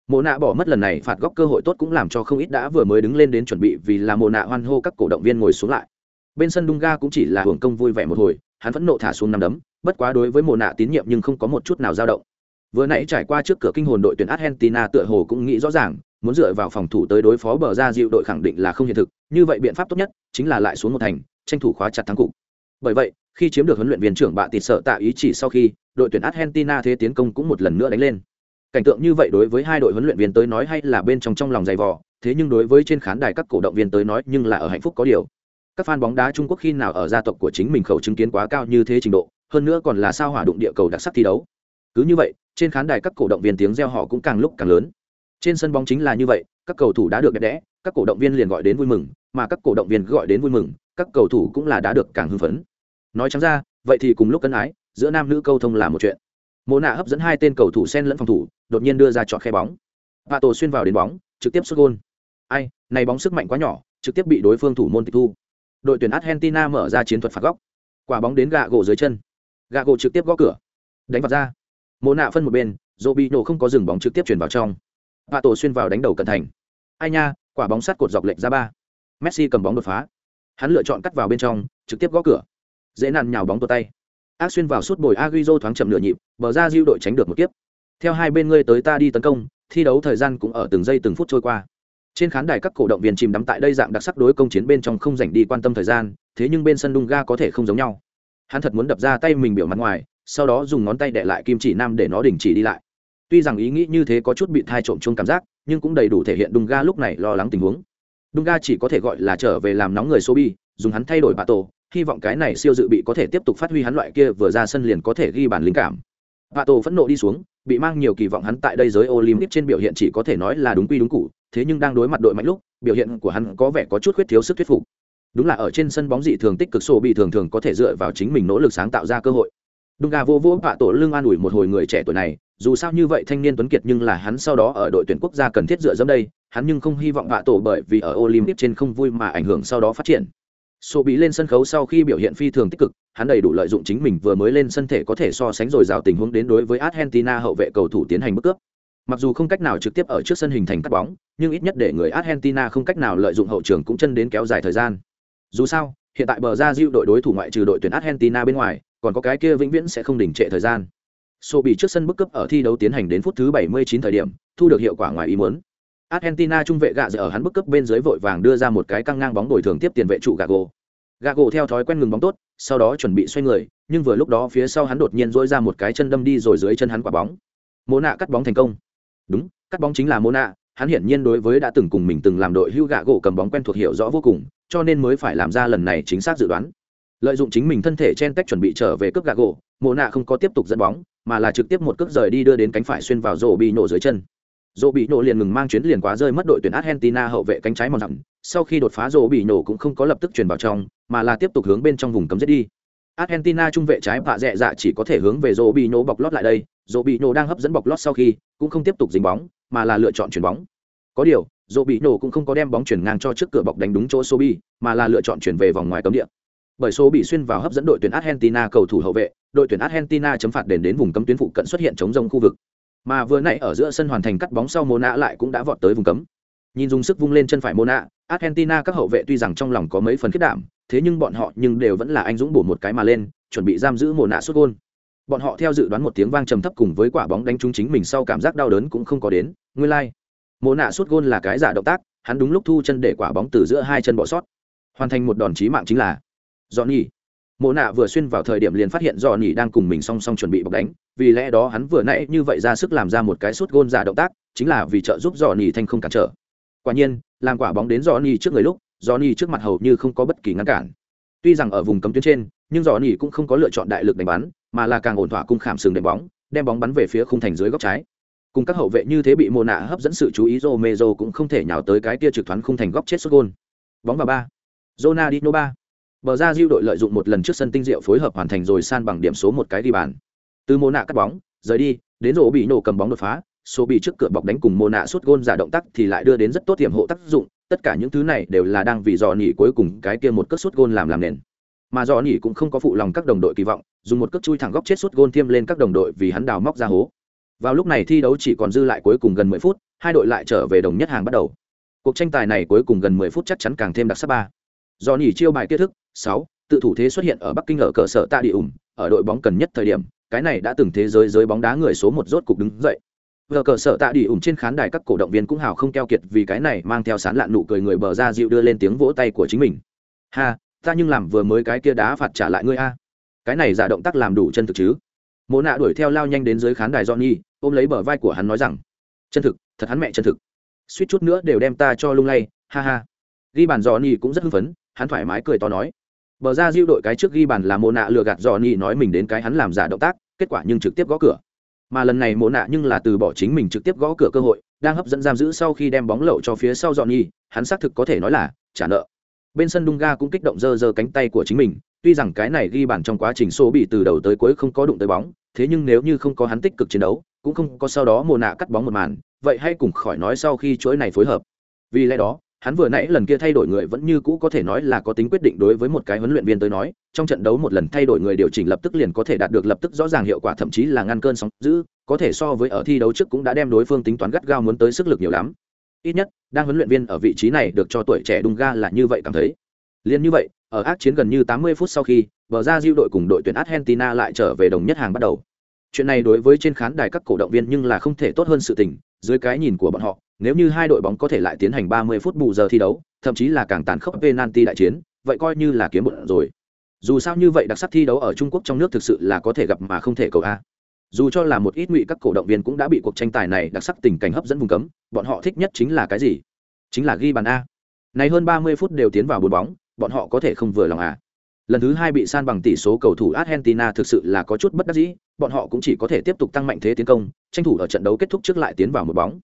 Mồ nạ bỏ mất lần này phạt góc cơ hội tốt cũng làm cho không ít đã vừa mới đứng lên đến chuẩn bị vì là mồ nạ hoan hô các cổ động viên ngồi xuống lại. Bên sân đung ga cũng chỉ là hưởng công vui vẻ một hồi hắn vẫn nộ thả xuống năm đấm bất quá đối với mồ nạ tín nhiệm nhưng không có một chút nào dao động Vừa nãy trải qua trước cửa kinh hồn đội tuyển Argentina tựa hồ cũng nghĩ rõ ràng, muốn dựa vào phòng thủ tới đối phó bờ ra dịu đội khẳng định là không hiện thực, như vậy biện pháp tốt nhất chính là lại xuống một thành, tranh thủ khóa chặt thắng cục. Bởi vậy, khi chiếm được huấn luyện viên trưởng bạ tịt sợ tạ ý chỉ sau khi, đội tuyển Argentina thế tiến công cũng một lần nữa đánh lên. Cảnh tượng như vậy đối với hai đội huấn luyện viên tới nói hay là bên trong trong lòng dày vò, thế nhưng đối với trên khán đài các cổ động viên tới nói nhưng là ở hạnh phúc có điều. Các fan bóng đá Trung Quốc khi nào ở gia tộc của chính mình khẩu chứng kiến quá cao như thế trình độ, hơn nữa còn là sao hỏa đụng địa cầu đặc sắc thi đấu. Cứ như vậy, trên khán đài các cổ động viên tiếng reo họ cũng càng lúc càng lớn. Trên sân bóng chính là như vậy các cầu thủ đã được đẹp đẽ các cổ động viên liền gọi đến vui mừng mà các cổ động viên gọi đến vui mừng các cầu thủ cũng là đã được càng hưng phấn. Nói trắng ra vậy thì cùng lúc cân ái giữa nam nữ câu thông là một chuyện. Mô nạ hấp dẫn hai tên cầu thủ sen lẫn phòng thủ đột nhiên đưa ra chọn khe bóng. Và tổ xuyên vào đến bóng trực tiếp xuất gôn. Ai này bóng sức mạnh quá nhỏ trực tiếp bị đối phương thủ môn tịch thu đội tuyển argentina mở ra chiến thuật phạt góc. Quả bóng đến gạ gỗ dưới chân. Gạ gỗ trực tiếp gõ cửa. Đánh vào ra. Mồ nạ phân một bên dỗ bị nổ không có dừng bóng trực tiếp chuyển vào trong. Vạ tổ xuyên vào đánh đầu cận thành. Ai nha, quả bóng sắt cột dọc lệch ra ba. Messi cầm bóng đột phá. Hắn lựa chọn cắt vào bên trong, trực tiếp gõ cửa. Dễ nằn nhào bóng tột tay. Ác xuyên vào suốt bồi aguizo thoáng chậm nửa nhịp, bờ ra diêu đội tránh được một kiếp. Theo hai bên ngươi tới ta đi tấn công, thi đấu thời gian cũng ở từng giây từng phút trôi qua trên khán đài các cổ động viên chìm đắm tại đây dạng đặc sắc đối công chiến bên trong không dành đi quan tâm thời gian, thế nhưng bên sân đung ga có thể không giống nhau. Hắn thật muốn đập ra tay mình biểu mặt ngoài, sau đó dùng ngón tay đệ lại kim chỉ nam để nó đình chỉ đi lại. Tuy rằng ý nghĩ như thế có chút bị thai trộm chung cảm giác, nhưng cũng đầy đủ thể hiện đung ga lúc này lo lắng tình huống. Đung ga chỉ có thể gọi là trở về làm nóng người sobi, dùng hắn thay đổi bà tổ, hy vọng cái này siêu dự bị có thể tiếp tục phát huy hắn loại kia vừa ra sân liền có thể ghi bàn linh cảm. Bà tổ phẫn nộ đi xuống, bị mang nhiều kỳ vọng hắn tại đây giới olympic trên biểu hiện chỉ có thể nói là đúng quy đúng cụ thế nhưng đang đối mặt đội mạnh lúc, biểu hiện của hắn có vẻ có chút khuyết thiếu sức thuyết phục. Đúng là ở trên sân bóng dị thường tích cực sổ bị thường thường có thể dựa vào chính mình nỗ lực sáng tạo ra cơ hội. Đúng gà vô vô bạ tổ lưng an ủi một hồi người trẻ tuổi này, dù sao như vậy thanh niên tuấn kiệt nhưng là hắn sau đó ở đội tuyển quốc gia cần thiết dựa dẫm đây, hắn nhưng không hy vọng bạ tổ bởi vì ở olympic trên không vui mà ảnh hưởng sau đó phát triển. Sổ bị lên sân khấu sau khi biểu hiện phi thường tích cực, hắn đầy đủ lợi dụng chính mình vừa mới lên sân thể có thể so sánh rồi rào tình huống đến đối với argentina hậu vệ cầu thủ tiến hành bức cướp mặc dù không cách nào trực tiếp ở trước sân hình thành cắt bóng, nhưng ít nhất để người argentina không cách nào lợi dụng hậu trường cũng chân đến kéo dài thời gian. Dù sao, hiện tại bờ ra diệu đội đối thủ ngoại trừ đội tuyển argentina bên ngoài, còn có cái kia vĩnh viễn sẽ không đình trệ thời gian. Sô bị trước sân bức cấp ở thi đấu tiến hành đến phút thứ 79 thời điểm, thu được hiệu quả ngoài ý muốn. Argentina trung vệ gạ ở hắn bức cấp bên dưới vội vàng đưa ra một cái căng ngang bóng đổi thường tiếp tiền vệ trụ gago. Gago theo thói quen ngừng bóng tốt, sau đó chuẩn bị xoay người, nhưng vừa lúc đó phía sau hắn đột nhiên dỗi ra một cái chân đâm đi rồi dưới chân hắn quả bóng. Mỗ nạ cắt bóng thành công đúng, cắt bóng chính là mô nạ hắn hiển nhiên đối với đã từng cùng mình từng làm đội hưu gạ gỗ cầm bóng quen thuộc hiểu rõ vô cùng, cho nên mới phải làm ra lần này chính xác dự đoán. Lợi dụng chính mình thân thể chen tách chuẩn bị trở về cướp gạ gỗ mộ nạ không có tiếp tục dẫn bóng, mà là trực tiếp một cước rời đi đưa đến cánh phải xuyên vào rổ bị nổ dưới chân. Rổ bị nổ liền ngừng mang chuyến liền quá rơi mất đội tuyển argentina hậu vệ cánh trái mòn dặm sau khi đột phá rổ bị nổ cũng không có lập tức chuyển vào trong, mà là tiếp tục hướng bên trong vùng cấm giết đi. Argentina trung vệ trái bạ dẹ dạ chỉ có thể hướng về rổ bị nổ bọc lót lại đây dỗ bị nổ đang hấp dẫn bọc lót sau khi cũng không tiếp tục dính bóng mà là lựa chọn chuyển bóng có điều dỗ bị nổ cũng không có đem bóng chuyển ngang cho trước cửa bọc đánh đúng chỗ Sobi, mà là lựa chọn chuyển về vòng ngoài cấm địa bởi số bị xuyên vào hấp dẫn đội tuyển Argentina cầu thủ hậu vệ, đội tuyển Argentina chấm phạt đền đến vùng cấm tuyến phụ cận xuất hiện chống rông khu vực. Mà vừa nãy ở giữa sân hoàn thành cắt bóng sau Mona lại cũng đã vọt tới vùng cấm. Nhìn dùng sức vung lên chân phải Mona, Argentina các hậu vệ tuy rằng trong lòng có mấy phần khiết đảm, thế nhưng bọn họ nhưng đều vẫn là anh dũng bổ một cái mà lên, chuẩn bị giam giữ Mona xuất gôn Bọn họ theo dự đoán một tiếng vang trầm thấp cùng với quả bóng đánh trúng chính mình sau cảm giác đau đớn cũng không có đến, nguyên lai. mồ nạ sút gôn là cái giả động tác, hắn đúng lúc thu chân để quả bóng từ giữa hai chân bỏ sót. Hoàn thành một đòn chí mạng chính là dọn nhỉ Mộ nạ vừa xuyên vào thời điểm liền phát hiện Johnny đang cùng mình song song chuẩn bị bọc đánh, vì lẽ đó hắn vừa nãy như vậy ra sức làm ra một cái sút gôn giả động tác, chính là vì trợ giúp Johnny thanh không cản trở. Quả nhiên, làm quả bóng đến Johnny trước người lúc, Johnny trước mặt hầu như không có bất kỳ ngăn cản. Tuy rằng ở vùng cấm tuyến trên, nhưng dò nỉ cũng không có lựa chọn đại lực đánh bắn, mà là càng ổn thỏa cung khảm sừng đánh bóng, đem bóng bắn về phía khung thành dưới góc trái. Cùng các hậu vệ như thế bị Mộ nạ hấp dẫn sự chú ý Romero cũng không thể nhào tới cái kia trực thoáng khung thành góc chết sút gôn. Bóng vào ba. Ronaldinho ba Bờ ra diêu đội lợi dụng một lần trước sân tinh diệu phối hợp hoàn thành rồi san bằng điểm số một cái đi bàn. Từ mô nạ cắt bóng, rời đi, đến rổ bị nổ cầm bóng đột phá, số bị trước cửa bọc đánh cùng mô nạ sút gôn giả động tác thì lại đưa đến rất tốt tiềm hộ tác dụng, tất cả những thứ này đều là đang vì dò nhỉ cuối cùng cái kia một cất sút gôn làm làm nền. Mà dò nhỉ cũng không có phụ lòng các đồng đội kỳ vọng, dùng một cước chui thẳng góc chết suốt gôn thiêm lên các đồng đội vì hắn đào móc ra hố. Vào lúc này thi đấu chỉ còn dư lại cuối cùng gần 10 phút, hai đội lại trở về đồng nhất hàng bắt đầu. Cuộc tranh tài này cuối cùng gần 10 phút chắc chắn càng thêm đặc sắc ba. Do nhỉ chiêu bài kết thức, sáu tự thủ thế xuất hiện ở Bắc Kinh ở cờ sở tạ địa ủng, ở đội bóng cần nhất thời điểm, cái này đã từng thế giới giới bóng đá người số một rốt cục đứng dậy. Vừa cờ sở tạ đi ủng trên khán đài các cổ động viên cũng hào không keo kiệt vì cái này mang theo sán lạn nụ cười người bờ ra dịu đưa lên tiếng vỗ tay của chính mình. Ha, ta nhưng làm vừa mới cái kia đá phạt trả lại ngươi a. Cái này giả động tác làm đủ chân thực chứ? Mộ nạ đuổi theo lao nhanh đến dưới khán đài Johnny, ôm lấy bờ vai của hắn nói rằng, chân thực, thật hắn mẹ chân thực. Suýt chút nữa đều đem ta cho lung lay, ha ha. Ghi bàn Johnny cũng rất hưng phấn, hắn thoải mái cười to nói, Bờ ra diêu đội cái trước ghi bàn là Mộ nạ lừa gạt Johnny nói mình đến cái hắn làm giả động tác, kết quả nhưng trực tiếp gõ cửa. Mà lần này Mộ nạ nhưng là từ bỏ chính mình trực tiếp gõ cửa cơ hội, đang hấp dẫn giam giữ sau khi đem bóng lậu cho phía sau Johnny, hắn xác thực có thể nói là trả nợ. Bên sân Dunga cũng kích động giơ giơ cánh tay của chính mình, tuy rằng cái này ghi bàn trong quá trình số bị từ đầu tới cuối không có đụng tới bóng, thế nhưng nếu như không có hắn tích cực chiến đấu, cũng không có sau đó mồ nạ cắt bóng một màn, vậy hay cùng khỏi nói sau khi chuỗi này phối hợp. Vì lẽ đó, hắn vừa nãy lần kia thay đổi người vẫn như cũ có thể nói là có tính quyết định đối với một cái huấn luyện viên tới nói trong trận đấu một lần thay đổi người điều chỉnh lập tức liền có thể đạt được lập tức rõ ràng hiệu quả thậm chí là ngăn cơn sóng giữ có thể so với ở thi đấu trước cũng đã đem đối phương tính toán gắt gao muốn tới sức lực nhiều lắm ít nhất đang huấn luyện viên ở vị trí này được cho tuổi trẻ đung ga là như vậy cảm thấy liền như vậy ở ác chiến gần như 80 phút sau khi bờ ra diêu đội cùng đội tuyển argentina lại trở về đồng nhất hàng bắt đầu chuyện này đối với trên khán đài các cổ động viên nhưng là không thể tốt hơn sự tình dưới cái nhìn của bọn họ nếu như hai đội bóng có thể lại tiến hành 30 phút bù giờ thi đấu, thậm chí là càng tàn khốc penalty đại chiến, vậy coi như là kiếm bụng rồi. Dù sao như vậy đặc sắc thi đấu ở Trung Quốc trong nước thực sự là có thể gặp mà không thể cầu a. Dù cho là một ít ngụy các cổ động viên cũng đã bị cuộc tranh tài này đặc sắc tình cảnh hấp dẫn vùng cấm, bọn họ thích nhất chính là cái gì? Chính là ghi bàn a. Này hơn 30 phút đều tiến vào bốn bóng, bọn họ có thể không vừa lòng à? Lần thứ hai bị san bằng tỷ số cầu thủ Argentina thực sự là có chút bất đắc dĩ, bọn họ cũng chỉ có thể tiếp tục tăng mạnh thế tiến công, tranh thủ ở trận đấu kết thúc trước lại tiến vào một bóng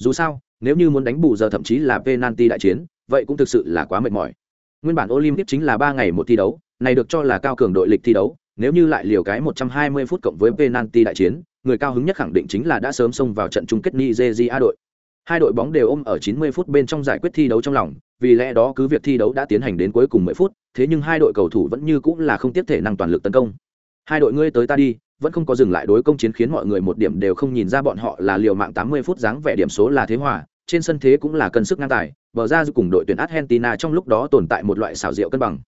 dù sao nếu như muốn đánh bù giờ thậm chí là penalty đại chiến vậy cũng thực sự là quá mệt mỏi nguyên bản olympic chính là ba ngày một thi đấu này được cho là cao cường đội lịch thi đấu nếu như lại liều cái 120 phút cộng với penalty đại chiến người cao hứng nhất khẳng định chính là đã sớm xông vào trận chung kết nigeria đội hai đội bóng đều ôm ở 90 phút bên trong giải quyết thi đấu trong lòng vì lẽ đó cứ việc thi đấu đã tiến hành đến cuối cùng 10 phút thế nhưng hai đội cầu thủ vẫn như cũng là không tiếp thể năng toàn lực tấn công hai đội ngươi tới ta đi vẫn không có dừng lại đối công chiến khiến mọi người một điểm đều không nhìn ra bọn họ là liều mạng 80 phút dáng vẻ điểm số là thế hòa, trên sân thế cũng là cân sức ngang tài, bờ ra cùng đội tuyển Argentina trong lúc đó tồn tại một loại xảo diệu cân bằng.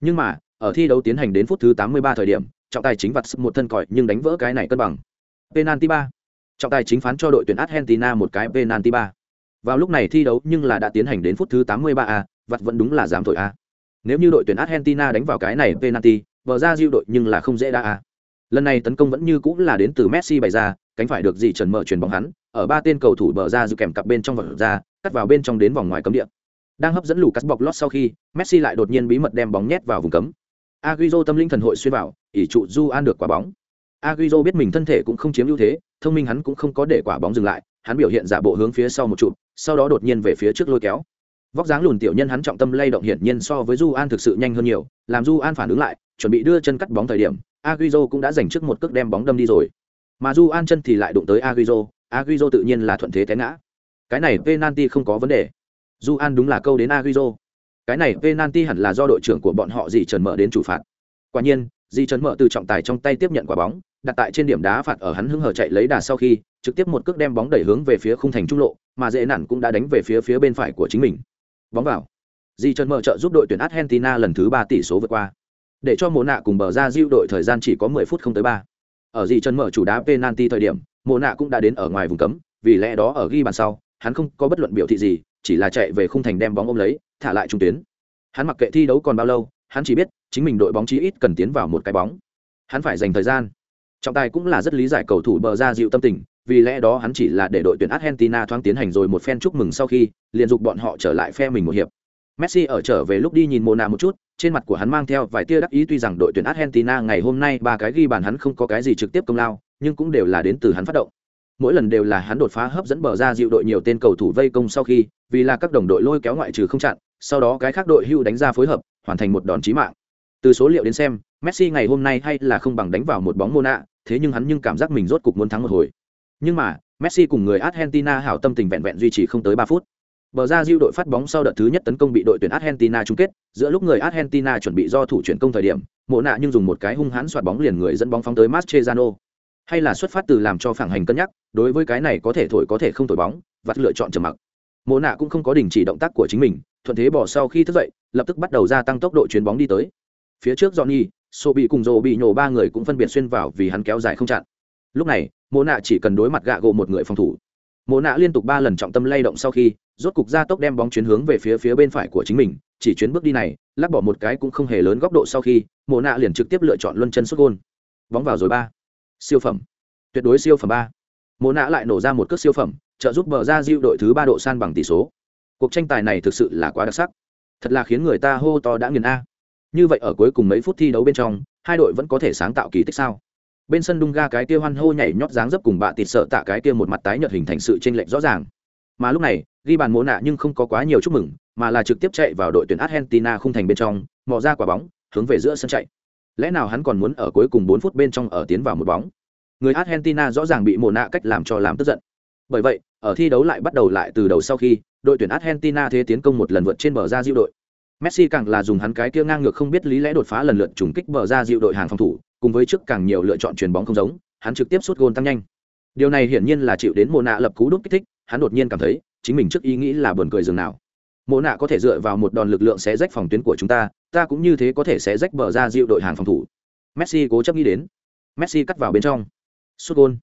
Nhưng mà, ở thi đấu tiến hành đến phút thứ 83 thời điểm, trọng tài chính vặt sức một thân còi nhưng đánh vỡ cái này cân bằng. Penalty 3. Trọng tài chính phán cho đội tuyển Argentina một cái penalty 3. Vào lúc này thi đấu nhưng là đã tiến hành đến phút thứ 83 a, vặt vẫn đúng là dám thổi a. Nếu như đội tuyển Argentina đánh vào cái này penalty, bờ ra diệu đội nhưng là không dễ đa a lần này tấn công vẫn như cũng là đến từ messi bày ra cánh phải được gì trần mở chuyển bóng hắn ở ba tên cầu thủ bờ ra dự kèm cặp bên trong vật ra cắt vào bên trong đến vòng ngoài cấm địa đang hấp dẫn lù cắt bọc lót sau khi messi lại đột nhiên bí mật đem bóng nhét vào vùng cấm Agüero tâm linh thần hội xuyên vào, ỷ trụ du an được quả bóng. Agüero biết mình thân thể cũng không chiếm ưu thế, thông minh hắn cũng không có để quả bóng dừng lại, hắn biểu hiện giả bộ hướng phía sau một trụ sau đó đột nhiên về phía trước lôi kéo. Vóc dáng lùn tiểu nhân hắn trọng tâm lay động hiển nhiên so với du an thực sự nhanh hơn nhiều, làm du an phản ứng lại, chuẩn bị đưa chân cắt bóng thời điểm Agüero cũng đã giành trước một cước đem bóng đâm đi rồi. Mà du an chân thì lại đụng tới Agüero Agüero tự nhiên là thuận thế té ngã. Cái này penalty không có vấn đề. Du an đúng là câu đến Agüero cái này penalty hẳn là do đội trưởng của bọn họ dì trần mở đến chủ phạt. Quả nhiên dì trần mở từ trọng tài trong tay tiếp nhận quả bóng, đặt tại trên điểm đá phạt ở hắn hưng hở chạy lấy đà sau khi, trực tiếp một cước đem bóng đẩy hướng về phía khung thành trung lộ, mà dễ nản cũng đã đánh về phía phía bên phải của chính mình. Bóng vào. Dì trần mở trợ giúp đội tuyển argentina lần thứ ba tỷ số vượt qua. Để cho mộ nạ cùng bờ ra diêu đội thời gian chỉ có 10 phút không tới ba. Ở dì trần mở chủ đá penalty thời điểm mộ nạ cũng đã đến ở ngoài vùng cấm, vì lẽ đó ở ghi bàn sau, hắn không có bất luận biểu thị gì, chỉ là chạy về khung thành đem bóng ôm lấy thả lại trung tuyến. Hắn mặc kệ thi đấu còn bao lâu, hắn chỉ biết chính mình đội bóng chí ít cần tiến vào một cái bóng. Hắn phải dành thời gian. Trọng tài cũng là rất lý giải cầu thủ bờ ra dịu tâm tình, vì lẽ đó hắn chỉ là để đội tuyển argentina thoáng tiến hành rồi một phen chúc mừng sau khi, liền dục bọn họ trở lại phe mình một hiệp. Messi ở trở về lúc đi nhìn mona một chút, trên mặt của hắn mang theo vài tia đắc ý tuy rằng đội tuyển argentina ngày hôm nay ba cái ghi bàn hắn không có cái gì trực tiếp công lao, nhưng cũng đều là đến từ hắn phát động. Mỗi lần đều là hắn đột phá hấp dẫn bờ ra dịu đội nhiều tên cầu thủ vây công sau khi, vì là các đồng đội lôi kéo ngoại trừ không chặn sau đó cái khác đội hưu đánh ra phối hợp hoàn thành một đòn chí mạng từ số liệu đến xem messi ngày hôm nay hay là không bằng đánh vào một bóng mona thế nhưng hắn nhưng cảm giác mình rốt cục muốn thắng một hồi nhưng mà messi cùng người argentina hảo tâm tình vẹn vẹn duy trì không tới ba phút Bờ ra diêu đội phát bóng sau đợt thứ nhất tấn công bị đội tuyển Argentina chung kết, giữa lúc người Argentina chuẩn bị do thủ chuyển công thời điểm, Mộ nạ nhưng dùng một cái hung hãn xoạt bóng liền người dẫn bóng phóng tới Mascherano. Hay là xuất phát từ làm cho phản hành cân nhắc, đối với cái này có thể thổi có thể không thổi bóng, vặt lựa chọn trầm mặc. Mộ nạ cũng không có đình chỉ động tác của chính mình, thuận thế bỏ sau khi thức dậy, lập tức bắt đầu gia tăng tốc độ chuyền bóng đi tới. Phía trước Johnny, Sô bị cùng rồ bị nhổ ba người cũng phân biệt xuyên vào vì hắn kéo dài không chặn. Lúc này, Mô nạ chỉ cần đối mặt gạ gỗ một người phòng thủ. Mô nạ liên tục ba lần trọng tâm lay động sau khi, rốt cục gia tốc đem bóng chuyến hướng về phía phía bên phải của chính mình chỉ chuyến bước đi này lắc bỏ một cái cũng không hề lớn góc độ sau khi Mô nạ liền trực tiếp lựa chọn luân chân xuất gôn bóng vào rồi ba siêu phẩm tuyệt đối siêu phẩm ba Mô nạ lại nổ ra một cước siêu phẩm trợ giúp bờ ra diệu đội thứ ba độ san bằng tỷ số cuộc tranh tài này thực sự là quá đặc sắc. Thật là khiến người ta hô to đã nghiền a. Như vậy ở cuối cùng mấy phút thi đấu bên trong, hai đội vẫn có thể sáng tạo kỳ tích sao? Bên sân đung ga cái kia hoan hô nhảy nhót dáng dấp cùng bạ tịt sợ tạ cái kia một mặt tái nhợt hình thành sự chênh lệch rõ ràng. Mà lúc này, ghi bàn mỗ nạ nhưng không có quá nhiều chúc mừng, mà là trực tiếp chạy vào đội tuyển argentina không thành bên trong, mò ra quả bóng, hướng về giữa sân chạy. Lẽ nào hắn còn muốn ở cuối cùng bốn phút bên trong ở tiến vào một bóng? Người argentina rõ ràng bị mồ nạ cách làm cho làm tức giận. Bởi vậy, ở thi đấu lại bắt đầu lại từ đầu sau khi đội tuyển argentina thế tiến công một lần vượt trên bờ ra diệu đội. Messi càng là dùng hắn cái kia ngang ngược không biết lý lẽ đột phá lần lượt trùng kích bờ ra diệu đội hàng phòng thủ, cùng với trước càng nhiều lựa chọn chuyền bóng không giống, hắn trực tiếp sút gôn tăng nhanh. Điều này hiển nhiên là chịu đến Mộ nạ lập cú đúc kích thích, hắn đột nhiên cảm thấy, chính mình trước ý nghĩ là buồn cười dường nào. Mộ nạ có thể dựa vào một đòn lực lượng sẽ rách phòng tuyến của chúng ta ta cũng như thế có thể sẽ rách bờ ra dịu đội hàng phòng thủ. Messi cố chấp nghĩ đến. Messi cắt vào bên trong. Sút gôn.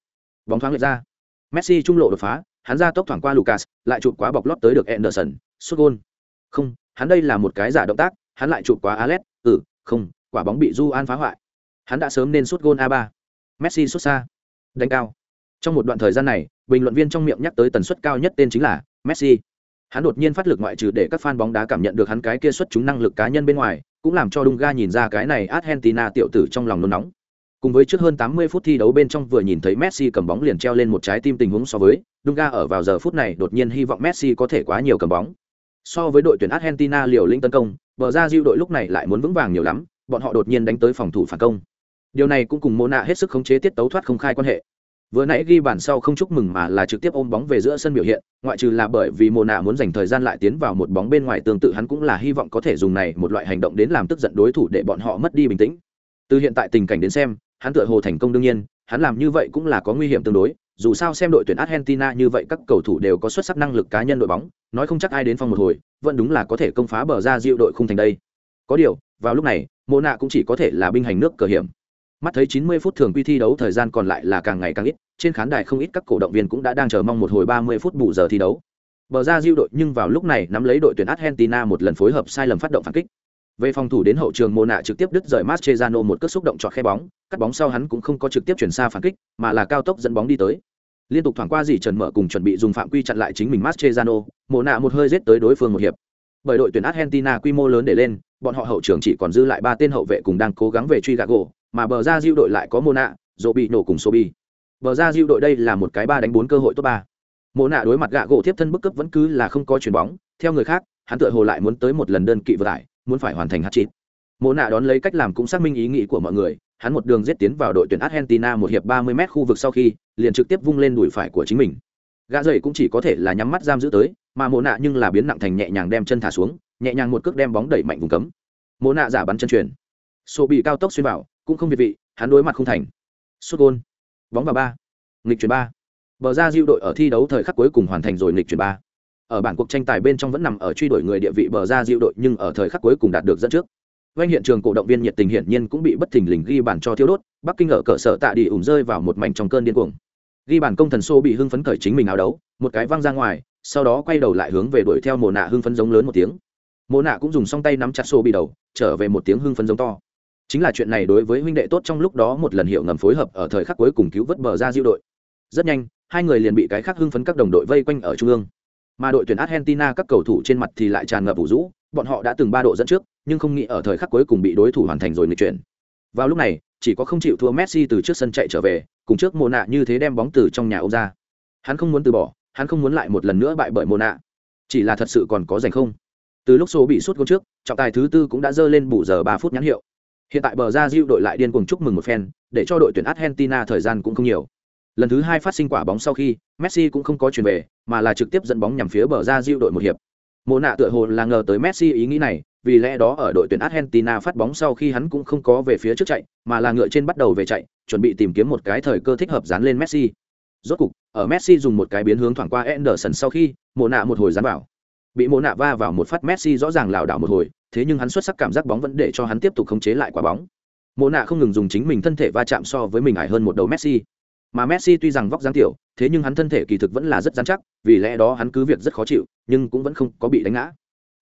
Bóng thoáng lượn ra. Messi trung lộ đột phá hắn ra tốc thoảng qua lucas, lại chụp quá bọc lót tới được anderson, sút gôn. Không, hắn đây là một cái giả động tác, hắn lại chụp quá alex ừ không, quả bóng bị du an phá hoại. Hắn đã sớm nên sút gôn a 3 messi xuất xa. Đánh cao. Trong một đoạn thời gian này, bình luận viên trong miệng nhắc tới tần suất cao nhất tên chính là messi. Hắn đột nhiên phát lực ngoại trừ để các fan bóng đá cảm nhận được hắn cái kia xuất chúng năng lực cá nhân bên ngoài, cũng làm cho Dunga nhìn ra cái này Argentina tiểu tử trong lòng nôn nóng cùng với trước hơn 80 phút thi đấu bên trong vừa nhìn thấy Messi cầm bóng liền treo lên một trái tim tình huống so với, Dunga ở vào giờ phút này đột nhiên hy vọng Messi có thể quá nhiều cầm bóng. So với đội tuyển Argentina, liều lĩnh tấn công, bờ ra diu đội lúc này lại muốn vững vàng nhiều lắm, bọn họ đột nhiên đánh tới phòng thủ phản công. Điều này cũng cùng Mona hết sức khống chế tiết tấu thoát không khai quan hệ. Vừa nãy ghi bàn sau không chúc mừng mà là trực tiếp ôm bóng về giữa sân biểu hiện, ngoại trừ là bởi vì Mona muốn dành thời gian lại tiến vào một bóng bên ngoài tương tự hắn cũng là hy vọng có thể dùng này một loại hành động đến làm tức giận đối thủ để bọn họ mất đi bình tĩnh. Từ hiện tại tình cảnh đến xem hắn tựa hồ thành công đương nhiên hắn làm như vậy cũng là có nguy hiểm tương đối dù sao xem đội tuyển argentina như vậy các cầu thủ đều có xuất sắc năng lực cá nhân đội bóng nói không chắc ai đến phòng một hồi vẫn đúng là có thể công phá bờ ra diệu đội khung thành đây có điều vào lúc này Mộ nạ cũng chỉ có thể là binh hành nước cờ hiểm Mắt thấy 90 phút thường quy thi đấu thời gian còn lại là càng ngày càng ít, trên khán đài không ít các cổ động viên cũng đã đang chờ mong một hồi 30 phút bù giờ thi đấu. Bờ ra dịu đội nhưng vào lúc này nắm lấy đội tuyển Argentina một lần phối hợp sai lầm phát động phản kích về phòng thủ đến hậu trường mồ nạ trực tiếp đứt rời Mascherano một cước xúc động chọt khe bóng, cắt bóng sau hắn cũng không có trực tiếp chuyển xa phản kích, mà là cao tốc dẫn bóng đi tới. Liên tục thoảng qua gì trần mở cùng chuẩn bị dùng phạm quy chặn lại chính mình Mascherano, mồ nạ một hơi giết tới đối phương một hiệp. Bởi đội tuyển Argentina quy mô lớn để lên, bọn họ hậu trường chỉ còn dư lại ba tên hậu vệ cùng đang cố gắng về truy gạ gỗ, mà bờ ra diêu đội lại có Mona, Dỗ bị nổ cùng Sobi. Bờ ra diêu đội đây là một cái ba đánh bốn cơ hội tốt ba. Mona đối mặt gạ gỗ tiếp thân bức cấp vẫn cứ là không có chuyền bóng, theo người khác, hắn tựa hồ lại muốn tới một lần đơn kỵ vừa lại muốn phải hoàn thành hát chít mộ nạ đón lấy cách làm cũng xác minh ý nghĩ của mọi người, hắn một đường giết tiến vào đội tuyển Argentina một hiệp 30m khu vực sau khi, liền trực tiếp vung lên đùi phải của chính mình. Gã dậy cũng chỉ có thể là nhắm mắt giam giữ tới, mà Mộ nạ nhưng là biến nặng thành nhẹ nhàng đem chân thả xuống, nhẹ nhàng một cước đem bóng đẩy mạnh vùng cấm. Mộ nạ giả bắn chân truyền. sổ bị cao tốc xuyên vào, cũng không việt vị, hắn đối mặt không thành. Sút gôn. Bóng vào ba. Nghịch chuyển ba. Bờ ra Diệu đội ở thi đấu thời khắc cuối cùng hoàn thành rồi nghịch chuyển ba. Ở bản cuộc tranh tài bên trong vẫn nằm ở truy đuổi người địa vị bờ ra Diệu đội nhưng ở thời khắc cuối cùng đạt được dẫn trước. Quanh hiện trường cổ động viên nhiệt tình hiển nhiên cũng bị bất thình lình ghi bàn cho thiếu đốt, Bắc Kinh ở cỡ sở tạ đi ủng rơi vào một mảnh trong cơn điên cuồng. Ghi bàn công thần xô bị hưng phấn cởi chính mình áo đấu, một cái văng ra ngoài, sau đó quay đầu lại hướng về đuổi theo mồ Nạ hưng phấn giống lớn một tiếng. mồ Nạ cũng dùng song tay nắm chặt xô bị đầu, trở về một tiếng hưng phấn giống to. Chính là chuyện này đối với huynh đệ tốt trong lúc đó một lần hiệu ngầm phối hợp ở thời khắc cuối cùng cứu vớt bờ ra diệu đội. Rất nhanh, hai người liền bị cái khác hưng phấn các đồng đội vây quanh ở trung ương. Mà đội tuyển Argentina các cầu thủ trên mặt thì lại tràn ngập vũ rũ, bọn họ đã từng ba độ dẫn trước, nhưng không nghĩ ở thời khắc cuối cùng bị đối thủ hoàn thành rồi nghịch chuyển. Vào lúc này, chỉ có không chịu thua Messi từ trước sân chạy trở về, cùng trước mồ Nạ như thế đem bóng từ trong nhà ông ra. Hắn không muốn từ bỏ, hắn không muốn lại một lần nữa bại bởi mồ Nạ. Chỉ là thật sự còn có giành không? Từ lúc số bị sút gôn trước, trọng tài thứ tư cũng đã dơ lên bù giờ ba phút nhãn hiệu. Hiện tại bờ ra diêu đội lại điên cuồng chúc mừng một phen, để cho đội tuyển Argentina thời gian cũng không nhiều. Lần thứ hai phát sinh quả bóng sau khi, Messi cũng không có chuyển về, mà là trực tiếp dẫn bóng nhằm phía bờ ra Diu đội một hiệp. Mộ nạ tựa hồ là ngờ tới Messi ý nghĩ này, vì lẽ đó ở đội tuyển Argentina phát bóng sau khi hắn cũng không có về phía trước chạy, mà là ngựa trên bắt đầu về chạy, chuẩn bị tìm kiếm một cái thời cơ thích hợp dán lên Messi. Rốt cục, ở Messi dùng một cái biến hướng thoảng qua Anderson sau khi, Mộ nạ một hồi dán vào. Bị Mộ nạ va vào một phát Messi rõ ràng lảo đảo một hồi, thế nhưng hắn xuất sắc cảm giác bóng vẫn để cho hắn tiếp tục khống chế lại quả bóng. Mộ nạ không ngừng dùng chính mình thân thể va chạm so với mình ải hơn một đầu Messi. Mà Messi tuy rằng vóc dáng tiểu, thế nhưng hắn thân thể kỳ thực vẫn là rất rắn chắc, vì lẽ đó hắn cứ việc rất khó chịu, nhưng cũng vẫn không có bị đánh ngã.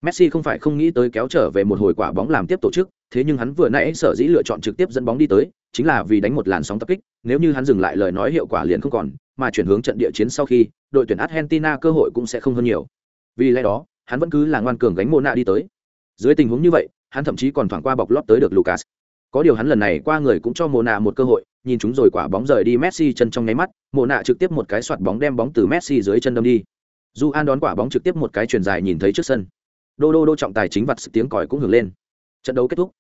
Messi không phải không nghĩ tới kéo trở về một hồi quả bóng làm tiếp tổ chức, thế nhưng hắn vừa nãy sở dĩ lựa chọn trực tiếp dẫn bóng đi tới, chính là vì đánh một làn sóng tập kích, nếu như hắn dừng lại lời nói hiệu quả liền không còn, mà chuyển hướng trận địa chiến sau khi, đội tuyển Argentina cơ hội cũng sẽ không hơn nhiều. Vì lẽ đó, hắn vẫn cứ là ngoan cường gánh Mona đi tới. Dưới tình huống như vậy, hắn thậm chí còn thoảng qua bọc lót tới được Lucas. Có điều hắn lần này qua người cũng cho Mona một cơ hội, nhìn chúng rồi quả bóng rời đi Messi chân trong nháy mắt, Mona trực tiếp một cái soạt bóng đem bóng từ Messi dưới chân đâm đi. Du An đón quả bóng trực tiếp một cái truyền dài nhìn thấy trước sân. Đô đô đô trọng tài chính vặt tiếng còi cũng hưởng lên. Trận đấu kết thúc.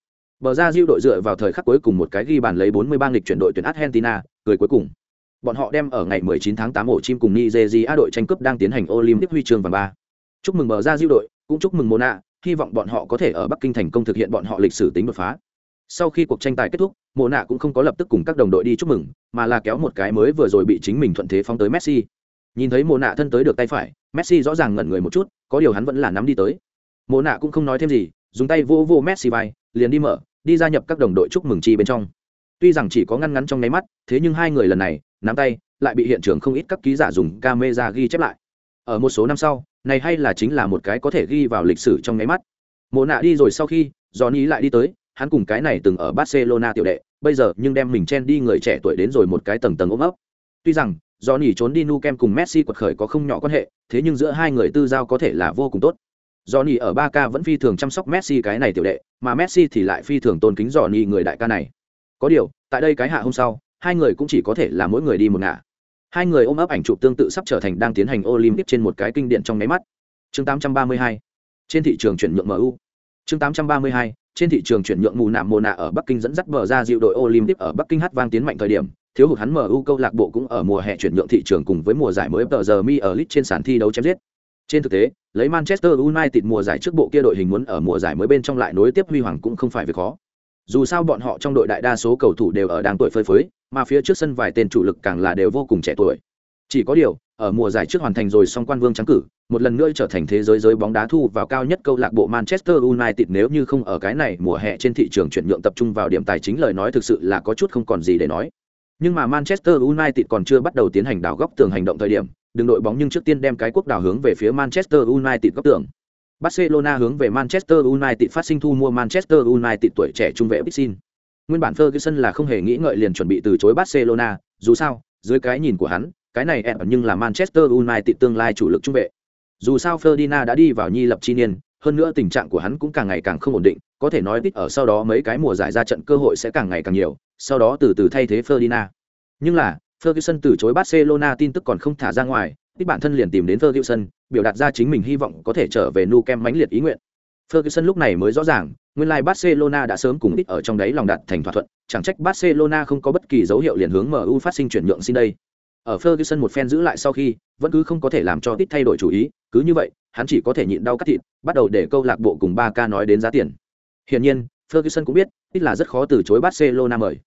Bờ ra diêu đội dựa vào thời khắc cuối cùng một cái ghi bàn lấy 43 nghịch chuyển đội tuyển argentina người cuối cùng. Bọn họ đem ở ngày 19 tháng 8 ổ chim cùng nigeria đội tranh cướp đang tiến hành olympic huy chương vàng ba. Chúc mừng bờ ra diêu đội cũng chúc mừng mona hy vọng bọn họ có thể ở bắc kinh thành công thực hiện bọn họ lịch sử tính đột phá sau khi cuộc tranh tài kết thúc, mộ nạ cũng không có lập tức cùng các đồng đội đi chúc mừng, mà là kéo một cái mới vừa rồi bị chính mình thuận thế phóng tới messi. Nhìn thấy mộ nạ thân tới được tay phải, messi rõ ràng ngẩn người một chút, có điều hắn vẫn là nắm đi tới. Mộ nạ cũng không nói thêm gì, dùng tay vô vô messi vai, liền đi mở, đi gia nhập các đồng đội chúc mừng chi bên trong. Tuy rằng chỉ có ngăn ngắn trong nháy mắt, thế nhưng hai người lần này, nắm tay, lại bị hiện trường không ít các ký giả dùng camera ghi chép lại. Ở một số năm sau, này hay là chính là một cái có thể ghi vào lịch sử trong nháy mắt. Mộ nạ đi rồi sau khi, johnny lại đi tới hắn cùng cái này từng ở barcelona tiểu đệ bây giờ nhưng đem mình chen đi người trẻ tuổi đến rồi một cái tầng tầng ôm ấp tuy rằng johnny trốn đi nu kem cùng messi quật khởi có không nhỏ quan hệ thế nhưng giữa hai người tư giao có thể là vô cùng tốt Johnny ở Barca vẫn phi thường chăm sóc Messi cái này tiểu đệ, mà Messi thì lại phi thường tôn kính Johnny người đại ca này. Có điều, tại đây cái hạ hôm sau, hai người cũng chỉ có thể là mỗi người đi một ngả. Hai người ôm ấp ảnh chụp tương tự sắp trở thành đang tiến hành Olympic trên một cái kinh điển trong máy mắt. Chương 832. Trên thị trường chuyển nhượng MU. Chương 832. Trên thị trường chuyển nhượng mù nạm mồ nạ ở Bắc Kinh dẫn dắt bờ ra dịu đội Olympic ở Bắc Kinh hát vang tiến mạnh thời điểm, thiếu hụt hắn MU câu lạc bộ cũng ở mùa hè chuyển nhượng thị trường cùng với mùa giải mới tờ giờ mi ở League trên sàn thi đấu chém giết. Trên thực tế, lấy Manchester United mùa giải trước bộ kia đội hình muốn ở mùa giải mới bên trong lại nối tiếp huy hoàng cũng không phải việc khó. Dù sao bọn họ trong đội đại đa số cầu thủ đều ở đang tuổi phơi phới, mà phía trước sân vài tên chủ lực càng là đều vô cùng trẻ tuổi. Chỉ có điều, ở mùa giải trước hoàn thành rồi song quan vương trắng cử, một lần nữa trở thành thế giới giới bóng đá thu vào cao nhất câu lạc bộ Manchester United nếu như không ở cái này mùa hè trên thị trường chuyển nhượng tập trung vào điểm tài chính lời nói thực sự là có chút không còn gì để nói. Nhưng mà Manchester United còn chưa bắt đầu tiến hành đào góc tường hành động thời điểm, đường đội bóng nhưng trước tiên đem cái quốc đảo hướng về phía Manchester United góc tường. Barcelona hướng về Manchester United phát sinh thu mua Manchester United tuổi trẻ trung vệ bixin Nguyên bản Ferguson là không hề nghĩ ngợi liền chuẩn bị từ chối Barcelona, dù sao, dưới cái nhìn của hắn, cái này ẹn nhưng là Manchester United tương lai chủ lực trung vệ. Dù sao Ferdinand đã đi vào nhi lập chi niên, hơn nữa tình trạng của hắn cũng càng ngày càng không ổn định, có thể nói ít ở sau đó mấy cái mùa giải ra trận cơ hội sẽ càng ngày càng nhiều, sau đó từ từ thay thế Ferdinand. Nhưng là, Ferguson từ chối Barcelona tin tức còn không thả ra ngoài, ít bản thân liền tìm đến Ferguson, biểu đạt ra chính mình hy vọng có thể trở về Nou Camp mãnh liệt ý nguyện. Ferguson lúc này mới rõ ràng, nguyên lai like Barcelona đã sớm cùng ít ở trong đấy lòng đặt thành thỏa thuận, chẳng trách Barcelona không có bất kỳ dấu hiệu liền hướng MU phát sinh chuyển nhượng xin đây. Ở Ferguson một phen giữ lại sau khi, vẫn cứ không có thể làm cho Tít thay đổi chủ ý, cứ như vậy, hắn chỉ có thể nhịn đau cắt thịt, bắt đầu để câu lạc bộ cùng 3K nói đến giá tiền. Hiển nhiên, Ferguson cũng biết, Tít là rất khó từ chối Barcelona mời.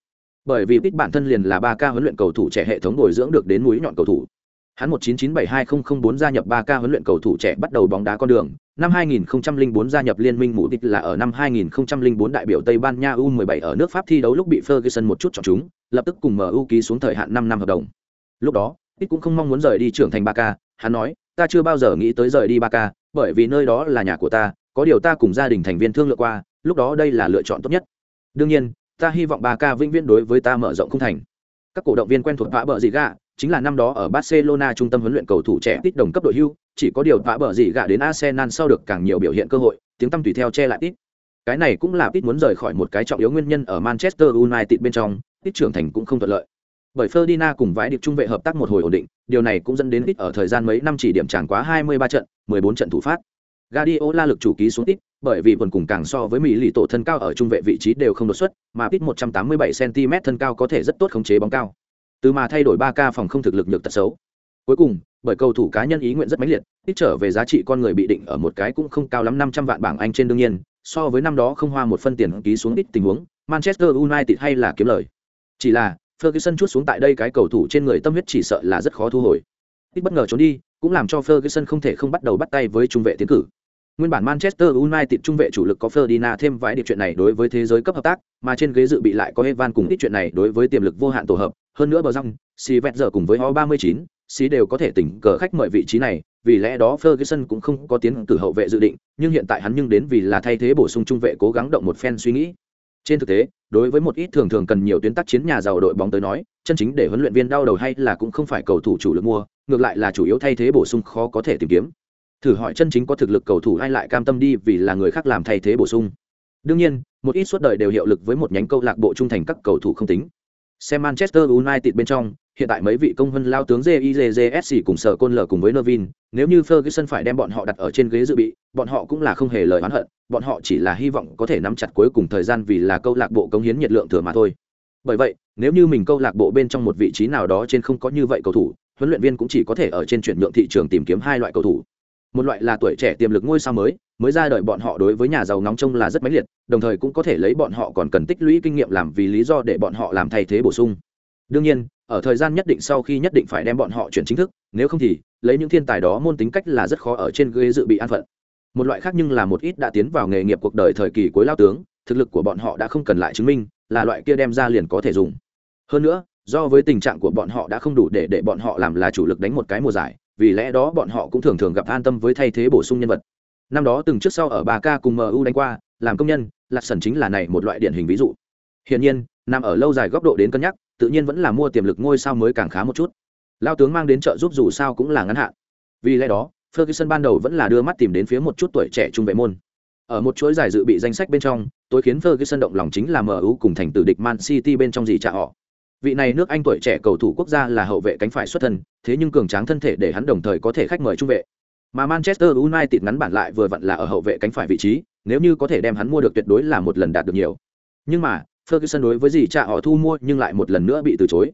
Bởi vì Tít bản thân liền là 3K huấn luyện cầu thủ trẻ hệ thống bồi dưỡng được đến mũi nhọn cầu thủ. Hắn 1997-2004 gia nhập 3K huấn luyện cầu thủ trẻ bắt đầu bóng đá con đường, năm 2004 gia nhập liên minh mũ Tít là ở năm 2004 đại biểu Tây Ban Nha U17 ở nước Pháp thi đấu lúc bị Ferguson một chút chọn chúng, lập tức cùng MU ký xuống thời hạn 5 năm hợp đồng. Lúc đó, ít cũng không mong muốn rời đi trưởng thành ba ca hắn nói, ta chưa bao giờ nghĩ tới rời đi ba ca bởi vì nơi đó là nhà của ta, có điều ta cùng gia đình thành viên thương lượng qua, lúc đó đây là lựa chọn tốt nhất. Đương nhiên, ta hy vọng ba ca vĩnh viễn đối với ta mở rộng không thành. Các cổ động viên quen thuộc vã bờ dị gạ, chính là năm đó ở Barcelona trung tâm huấn luyện cầu thủ trẻ tít đồng cấp đội hưu, chỉ có điều vã bờ dị gạ đến Arsenal sau được càng nhiều biểu hiện cơ hội, tiếng tăm tùy theo che lại tít. Cái này cũng là tít muốn rời khỏi một cái trọng yếu nguyên nhân ở Manchester United bên trong, tít trưởng thành cũng không thuận lợi. Bởi Ferdinand cùng vãi điệp trung vệ hợp tác một hồi ổn định, điều này cũng dẫn đến ít ở thời gian mấy năm chỉ điểm chẳng quá 23 trận, 14 trận thủ phát. Guardiola lực chủ ký xuống ít, bởi vì quần cùng càng so với Mỹ lì tổ thân cao ở trung vệ vị trí đều không đột xuất, mà ít 187 cm thân cao có thể rất tốt khống chế bóng cao. Từ mà thay đổi ba k phòng không thực lực nhược tật xấu. Cuối cùng bởi cầu thủ cá nhân ý nguyện rất mãnh liệt ít trở về giá trị con người bị định ở một cái cũng không cao lắm năm trăm vạn bảng anh trên đương nhiên so với năm đó không hoa một phân tiền ký xuống ít tình huống manchester united hay là kiếm lời. Chỉ là ferguson chút xuống tại đây cái cầu thủ trên người tâm huyết chỉ sợ là rất khó thu hồi. Ít bất ngờ trốn đi cũng làm cho ferguson không thể không bắt đầu bắt tay với trung vệ tiến cử. Nguyên bản Manchester United trung vệ chủ lực có Ferdinand thêm vài điều chuyện này đối với thế giới cấp hợp tác, mà trên ghế dự bị lại có Evan cùng ít chuyện này đối với tiềm lực vô hạn tổ hợp, hơn nữa bờ răng, Si giờ cùng với O39, Si đều có thể tỉnh cờ khách mời vị trí này, vì lẽ đó Ferguson cũng không có tiến cử hậu vệ dự định, nhưng hiện tại hắn nhưng đến vì là thay thế bổ sung trung vệ cố gắng động một phen suy nghĩ. Trên thực tế, đối với một ít thường thường cần nhiều tuyến tác chiến nhà giàu đội bóng tới nói, chân chính để huấn luyện viên đau đầu hay là cũng không phải cầu thủ chủ lực mua, ngược lại là chủ yếu thay thế bổ sung khó có thể tìm kiếm. Thử hỏi chân chính có thực lực cầu thủ ai lại cam tâm đi vì là người khác làm thay thế bổ sung. Đương nhiên một ít suốt đời đều hiệu lực với một nhánh câu lạc bộ trung thành các cầu thủ không tính. Xem manchester united bên trong hiện tại mấy vị công vân lao tướng JIJJSC cùng sở côn lở cùng với nervin, nếu như ferguson phải đem bọn họ đặt ở trên ghế dự bị, bọn họ cũng là không hề lời oán hận, bọn họ chỉ là hy vọng có thể nắm chặt cuối cùng thời gian vì là câu lạc bộ cống hiến nhiệt lượng thừa mà thôi. Bởi vậy, nếu như mình câu lạc bộ bên trong một vị trí nào đó trên không có như vậy cầu thủ, huấn luyện viên cũng chỉ có thể ở trên chuyển nhượng thị trường tìm kiếm hai loại cầu thủ. Một loại là tuổi trẻ tiềm lực ngôi sao mới mới ra đời bọn họ đối với nhà giàu nóng trông là rất mãnh liệt, đồng thời cũng có thể lấy bọn họ còn cần tích lũy kinh nghiệm làm vì lý do để bọn họ làm thay thế bổ sung. Đương nhiên ở thời gian nhất định sau khi nhất định phải đem bọn họ chuyển chính thức, nếu không thì, lấy những thiên tài đó môn tính cách là rất khó ở trên ghế dự bị an phận. Một loại khác nhưng là một ít đã tiến vào nghề nghiệp cuộc đời thời kỳ cuối lao tướng, thực lực của bọn họ đã không cần lại chứng minh, là loại kia đem ra liền có thể dùng. Hơn nữa, do với tình trạng của bọn họ đã không đủ để để bọn họ làm là chủ lực đánh một cái mùa giải, vì lẽ đó bọn họ cũng thường thường gặp an tâm với thay thế bổ sung nhân vật. Năm đó từng trước sau ở ba k cùng mu đánh qua, làm công nhân, lạc sần chính là này một loại điển hình ví dụ. Hiển nhiên, nằm ở lâu dài góc độ đến cân nhắc tự nhiên vẫn là mua tiềm lực ngôi sao mới càng khá một chút. Lao tướng mang đến trợ giúp dù sao cũng là ngắn hạn. Vì lẽ đó, ferguson ban đầu vẫn là đưa mắt tìm đến phía một chút tuổi trẻ trung vệ môn. Ở một chuỗi giải dự bị danh sách bên trong, tôi khiến ferguson động lòng chính là mu cùng thành tử địch man city bên trong gì trả họ. Vị này nước anh tuổi trẻ cầu thủ quốc gia là hậu vệ cánh phải xuất thân, thế nhưng cường tráng thân thể để hắn đồng thời có thể khách mời trung vệ. Mà manchester united ngắn bản lại vừa vặn là ở hậu vệ cánh phải vị trí, nếu như có thể đem hắn mua được tuyệt đối là một lần đạt được nhiều. Nhưng mà ferguson đối với gì cha họ thu mua nhưng lại một lần nữa bị từ chối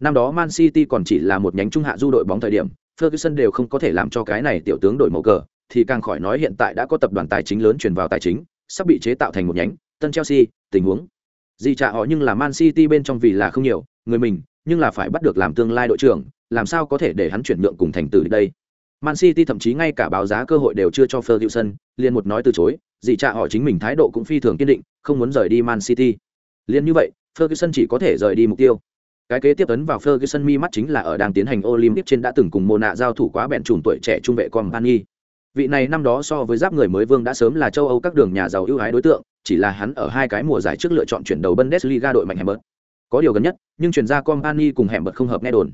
năm đó man city còn chỉ là một nhánh trung hạ du đội bóng thời điểm ferguson đều không có thể làm cho cái này tiểu tướng đổi màu cờ thì càng khỏi nói hiện tại đã có tập đoàn tài chính lớn chuyển vào tài chính sắp bị chế tạo thành một nhánh tân chelsea tình huống gì trả họ nhưng là Man City bên trong vì là không nhiều, người mình, nhưng là phải bắt được làm tương lai đội trưởng, làm sao có thể để hắn chuyển nhượng cùng thành tử đây. Man City thậm chí ngay cả báo giá cơ hội đều chưa cho Ferguson, liền một nói từ chối, gì trả họ chính mình thái độ cũng phi thường kiên định, không muốn rời đi Man City. Liên như vậy, Ferguson chỉ có thể rời đi mục tiêu. Cái kế tiếp ấn vào Ferguson mi mắt chính là ở đang tiến hành Olympic trên đã từng cùng Mona giao thủ quá bèn trùm tuổi trẻ trung vệ Company. Vị này năm đó so với giáp người mới vương đã sớm là châu Âu các đường nhà giàu ưu ái đối tượng, chỉ là hắn ở hai cái mùa giải trước lựa chọn chuyển đầu Bundesliga đội mạnh Hembert. Có điều gần nhất, nhưng chuyển ra Company cùng Hembert không hợp nghe đồn.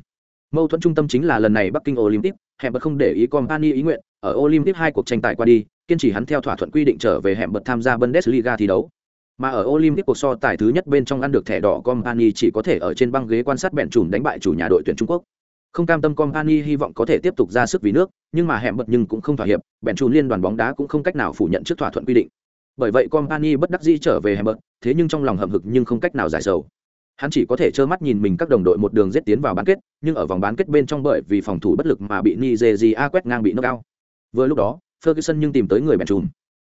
Mâu thuẫn trung tâm chính là lần này Bắc Kinh Olympic, Hembert không để ý Company ý nguyện, ở Olympic hai cuộc tranh tài qua đi, kiên trì hắn theo thỏa thuận quy định trở về Hembert tham gia Bundesliga thi đấu. Mà ở Olympic cuộc so tài thứ nhất bên trong ăn được thẻ đỏ Company chỉ có thể ở trên băng ghế quan sát bèn chùm đánh bại chủ nhà đội tuyển Trung Quốc. Không cam tâm Company hy vọng có thể tiếp tục ra sức vì nước, nhưng mà hẻm bật nhưng cũng không thỏa hiệp, bèn chùm liên đoàn bóng đá cũng không cách nào phủ nhận trước thỏa thuận quy định. Bởi vậy Company bất đắc dĩ trở về hẻm bật, thế nhưng trong lòng hậm hực nhưng không cách nào giải sầu. Hắn chỉ có thể trơ mắt nhìn mình các đồng đội một đường giết tiến vào bán kết, nhưng ở vòng bán kết bên trong bởi vì phòng thủ bất lực mà bị Nigeria quét ngang bị knock out. Vừa lúc đó, Ferguson nhưng tìm tới người bèn chùm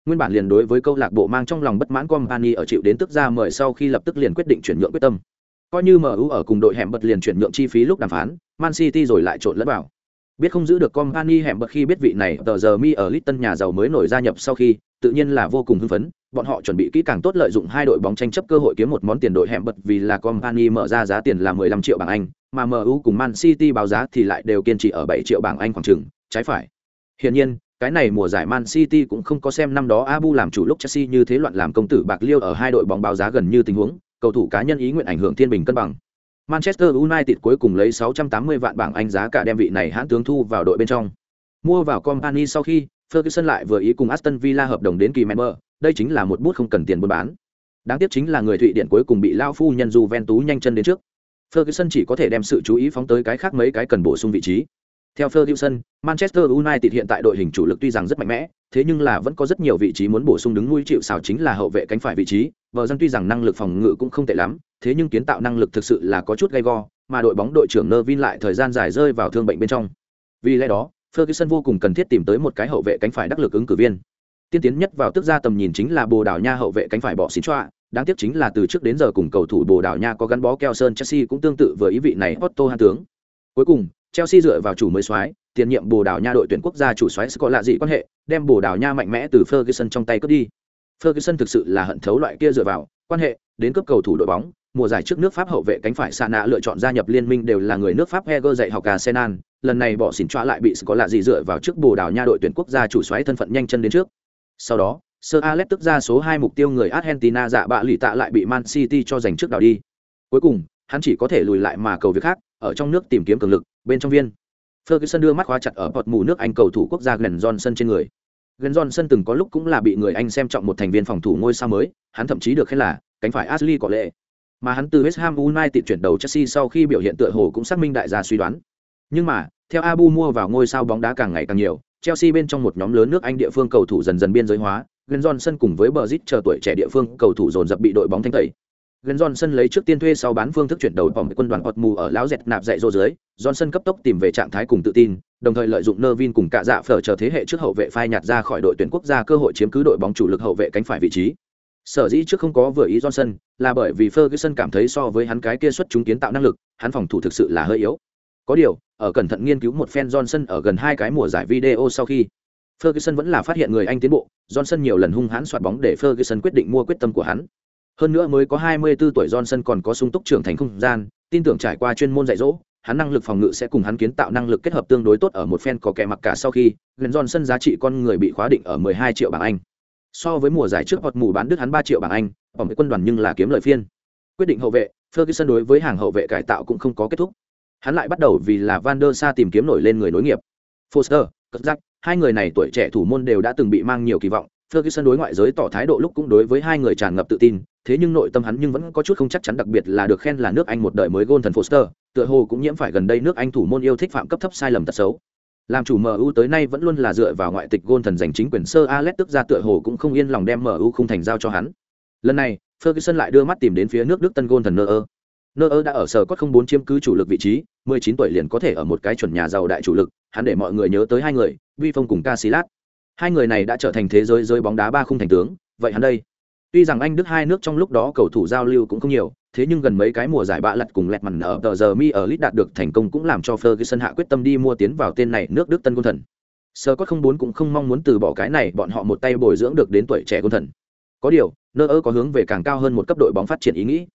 nguyên bản liền đối với câu lạc bộ mang trong lòng bất mãn company ở chịu đến tức ra mời sau khi lập tức liền quyết định chuyển nhượng quyết tâm coi như mu ở cùng đội hẻm bật liền chuyển nhượng chi phí lúc đàm phán man city rồi lại trộn lẫn vào biết không giữ được company hẻm bật khi biết vị này tờ giờ mi ở Litton nhà giàu mới nổi gia nhập sau khi tự nhiên là vô cùng hưng phấn bọn họ chuẩn bị kỹ càng tốt lợi dụng hai đội bóng tranh chấp cơ hội kiếm một món tiền đội hẻm bật vì là company mở ra giá tiền là 15 triệu bảng Anh, mà MU cùng Man City báo giá thì lại đều kiên trì ở 7 triệu bảng Anh khoảng chừng, trái phải. Hiển nhiên, cái này mùa giải Man City cũng không có xem năm đó Abu làm chủ lúc Chelsea như thế loạn làm công tử bạc liêu ở hai đội bóng báo giá gần như tình huống, cầu thủ cá nhân ý nguyện ảnh hưởng thiên bình cân bằng. Manchester United cuối cùng lấy 680 vạn bảng Anh giá cả đem vị này hãn tướng thu vào đội bên trong. Mua vào company sau khi, Ferguson lại vừa ý cùng Aston Villa hợp đồng đến kỳ member, đây chính là một bút không cần tiền buôn bán. Đáng tiếc chính là người Thụy Điển cuối cùng bị lao phu nhân Juventus nhanh chân đến trước. Ferguson chỉ có thể đem sự chú ý phóng tới cái khác mấy cái cần bổ sung vị trí. Theo Ferguson, Manchester United hiện tại đội hình chủ lực tuy rằng rất mạnh mẽ, thế nhưng là vẫn có rất nhiều vị trí muốn bổ sung đứng nuôi chịu xào chính là hậu vệ cánh phải vị trí. Vợ dân tuy rằng năng lực phòng ngự cũng không tệ lắm, thế nhưng kiến tạo năng lực thực sự là có chút gay go, mà đội bóng đội trưởng Nervin lại thời gian dài rơi vào thương bệnh bên trong. Vì lẽ đó, Ferguson vô cùng cần thiết tìm tới một cái hậu vệ cánh phải đắc lực ứng cử viên. Tiên tiến nhất vào tức ra tầm nhìn chính là Bồ Đào Nha hậu vệ cánh phải bỏ xín choa, đáng tiếc chính là từ trước đến giờ cùng cầu thủ Bồ Đào Nha có gắn bó keo sơn Chelsea cũng tương tự với ý vị này Otto Han tướng. Cuối cùng, Chelsea dựa vào chủ mới soái, tiền nhiệm Bồ Đào Nha đội tuyển quốc gia chủ soái có lạ gì quan hệ, đem Bồ Đào Nha mạnh mẽ từ Ferguson trong tay cướp đi. Ferguson thực sự là hận thấu loại kia dựa vào quan hệ, đến cấp cầu thủ đội bóng, mùa giải trước nước Pháp hậu vệ cánh phải Sana lựa chọn gia nhập liên minh đều là người nước Pháp Heger dạy học Arsenal, lần này bỏ xỉn choa lại bị có lạ gì dựa vào trước Bồ Đào Nha đội tuyển quốc gia chủ soái thân phận nhanh chân đến trước. Sau đó, Sir Alex tức ra số 2 mục tiêu người Argentina dạ bạ lì tạ lại bị Man City cho giành trước đảo đi. Cuối cùng, hắn chỉ có thể lùi lại mà cầu việc khác, ở trong nước tìm kiếm cường lực, bên trong viên. Ferguson đưa mắt khóa chặt ở bọt mù nước Anh cầu thủ quốc gia Glenn Johnson trên người. Glenn Johnson từng có lúc cũng là bị người Anh xem trọng một thành viên phòng thủ ngôi sao mới, hắn thậm chí được khen là cánh phải Ashley có lệ. Mà hắn từ West Ham United chuyển đầu Chelsea sau khi biểu hiện tựa hồ cũng xác minh đại gia suy đoán. Nhưng mà, theo Abu mua vào ngôi sao bóng đá càng ngày càng nhiều, Chelsea bên trong một nhóm lớn nước Anh địa phương cầu thủ dần dần biên giới hóa, Glenn Johnson cùng với Brazil chờ tuổi trẻ địa phương cầu thủ dồn dập bị đội bóng thanh tẩy gần Johnson lấy trước tiên thuê sau bán phương thức chuyển đầu vòng quân đoàn hot mù ở lão dẹt nạp dạy dỗ dưới, Johnson cấp tốc tìm về trạng thái cùng tự tin, đồng thời lợi dụng Nervin cùng cả dạ phở chờ thế hệ trước hậu vệ phai nhạt ra khỏi đội tuyển quốc gia cơ hội chiếm cứ đội bóng chủ lực hậu vệ cánh phải vị trí. Sở dĩ trước không có vừa ý Johnson, là bởi vì Ferguson cảm thấy so với hắn cái kia xuất chúng kiến tạo năng lực, hắn phòng thủ thực sự là hơi yếu. Có điều, ở cẩn thận nghiên cứu một fan Johnson ở gần hai cái mùa giải video sau khi, Ferguson vẫn là phát hiện người Anh tiến bộ, Johnson nhiều lần hung hãn soạt bóng để Ferguson quyết định mua quyết tâm của hắn. Hơn nữa mới có 24 tuổi Johnson còn có sung túc trưởng thành không gian, tin tưởng trải qua chuyên môn dạy dỗ, hắn năng lực phòng ngự sẽ cùng hắn kiến tạo năng lực kết hợp tương đối tốt ở một phen có kẻ mặc cả sau khi, gần Johnson giá trị con người bị khóa định ở 12 triệu bảng Anh. So với mùa giải trước hoặc mù bán đứt hắn 3 triệu bảng Anh, bỏng quân đoàn nhưng là kiếm lợi phiên. Quyết định hậu vệ, Ferguson đối với hàng hậu vệ cải tạo cũng không có kết thúc. Hắn lại bắt đầu vì là Van der Sa tìm kiếm nổi lên người nối nghiệp. Foster, Cutzack, hai người này tuổi trẻ thủ môn đều đã từng bị mang nhiều kỳ vọng, Ferguson đối ngoại giới tỏ thái độ lúc cũng đối với hai người tràn ngập tự tin, thế nhưng nội tâm hắn nhưng vẫn có chút không chắc chắn đặc biệt là được khen là nước Anh một đời mới gôn thần Foster, tựa hồ cũng nhiễm phải gần đây nước Anh thủ môn yêu thích phạm cấp thấp sai lầm tật xấu. Làm chủ MU tới nay vẫn luôn là dựa vào ngoại tịch gôn thần giành chính quyền sơ Alex tức ra tựa hồ cũng không yên lòng đem MU không thành giao cho hắn. Lần này, Ferguson lại đưa mắt tìm đến phía nước Đức tân gôn thần Neuer. Neuer đã ở sở cốt không bốn chiếm cứ chủ lực vị trí, 19 tuổi liền có thể ở một cái chuẩn nhà giàu đại chủ lực, hắn để mọi người nhớ tới hai người, Vi Phong cùng Casillas. Hai người này đã trở thành thế giới rơi bóng đá ba khung thành tướng, vậy hắn đây? Tuy rằng Anh Đức hai nước trong lúc đó cầu thủ giao lưu cũng không nhiều, thế nhưng gần mấy cái mùa giải bạ lật cùng lẹt mằn ở tờ giờ mi ở lit đạt được thành công cũng làm cho Ferguson hạ quyết tâm đi mua tiến vào tên này nước Đức tân quân thần. Sơ có không bốn cũng không mong muốn từ bỏ cái này, bọn họ một tay bồi dưỡng được đến tuổi trẻ quân thần. Có điều, nơ ơ có hướng về càng cao hơn một cấp đội bóng phát triển ý nghĩ.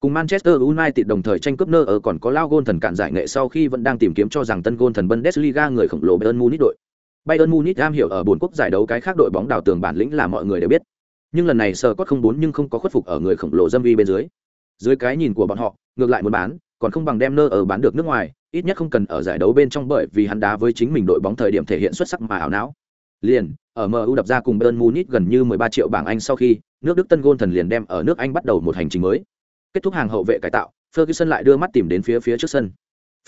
Cùng Manchester United đồng thời tranh cướp nơ ơ còn có lao gôn thần cản giải nghệ sau khi vẫn đang tìm kiếm cho rằng tân gôn thần Bundesliga người khổng lồ Bayern Munich đội. Bayern Munich am hiểu ở bốn quốc giải đấu cái khác đội bóng đào tường bản lĩnh là mọi người đều biết. Nhưng lần này Scott không bốn nhưng không có khuất phục ở người khổng lồ dâm vi bên dưới. Dưới cái nhìn của bọn họ, ngược lại muốn bán, còn không bằng đem nơ ở bán được nước ngoài, ít nhất không cần ở giải đấu bên trong bởi vì hắn đá với chính mình đội bóng thời điểm thể hiện xuất sắc mà ảo não. Liền, ở MU đập ra cùng Bayern Munich gần như 13 triệu bảng Anh sau khi, nước Đức Tân Gôn thần liền đem ở nước Anh bắt đầu một hành trình mới. Kết thúc hàng hậu vệ cải tạo, Ferguson lại đưa mắt tìm đến phía phía trước sân.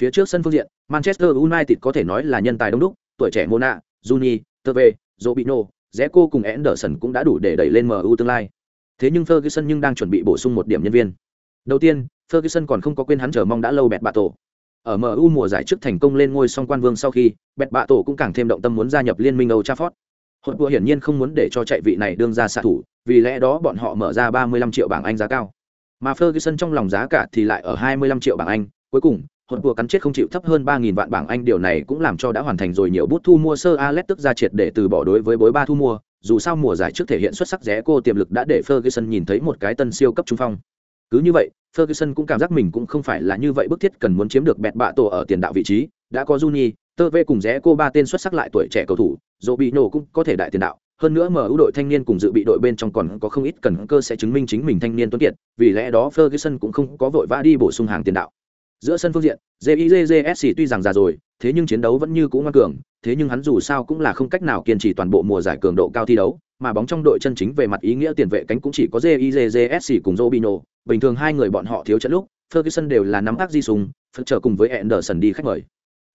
Phía trước sân phương diện, Manchester United có thể nói là nhân tài đông đúc, tuổi trẻ Mona, Juni, Teve, Robinho, Zeco cùng Anderson cũng đã đủ để đẩy lên MU tương lai. Thế nhưng Ferguson nhưng đang chuẩn bị bổ sung một điểm nhân viên. Đầu tiên, Ferguson còn không có quên hắn chờ mong đã lâu bẹt bạ tổ. Ở MU mùa giải trước thành công lên ngôi song quan vương sau khi, bẹt bạ tổ cũng càng thêm động tâm muốn gia nhập liên minh Old Trafford. Hội vừa hiển nhiên không muốn để cho chạy vị này đương ra xạ thủ, vì lẽ đó bọn họ mở ra 35 triệu bảng Anh giá cao. Mà Ferguson trong lòng giá cả thì lại ở 25 triệu bảng Anh, cuối cùng, hồn vừa cắn chết không chịu thấp hơn 3000 vạn bảng Anh điều này cũng làm cho đã hoàn thành rồi nhiều bút thu mua sơ Alex tức ra triệt để từ bỏ đối với bối ba thu mua, dù sao mùa giải trước thể hiện xuất sắc rẽ cô tiềm lực đã để Ferguson nhìn thấy một cái tân siêu cấp trung phong. Cứ như vậy, Ferguson cũng cảm giác mình cũng không phải là như vậy bức thiết cần muốn chiếm được bẹt bạ tổ ở tiền đạo vị trí, đã có Juni, Tơ Vê cùng rẽ cô ba tên xuất sắc lại tuổi trẻ cầu thủ, dù bị nổ cũng có thể đại tiền đạo. Hơn nữa mở ưu đội thanh niên cùng dự bị đội bên trong còn có không ít cần cơ sẽ chứng minh chính mình thanh niên tuấn kiệt, vì lẽ đó Ferguson cũng không có vội vã đi bổ sung hàng tiền đạo. Giữa sân phương diện, jizsc tuy rằng già rồi, thế nhưng chiến đấu vẫn như cũ ngoan cường, thế nhưng hắn dù sao cũng là không cách nào kiên trì toàn bộ mùa giải cường độ cao thi đấu, mà bóng trong đội chân chính về mặt ý nghĩa tiền vệ cánh cũng chỉ có jizsc cùng robino bình thường hai người bọn họ thiếu trận lúc, Ferguson đều là nắm ác di sùng, phật trở cùng với Anderson đi khách mời.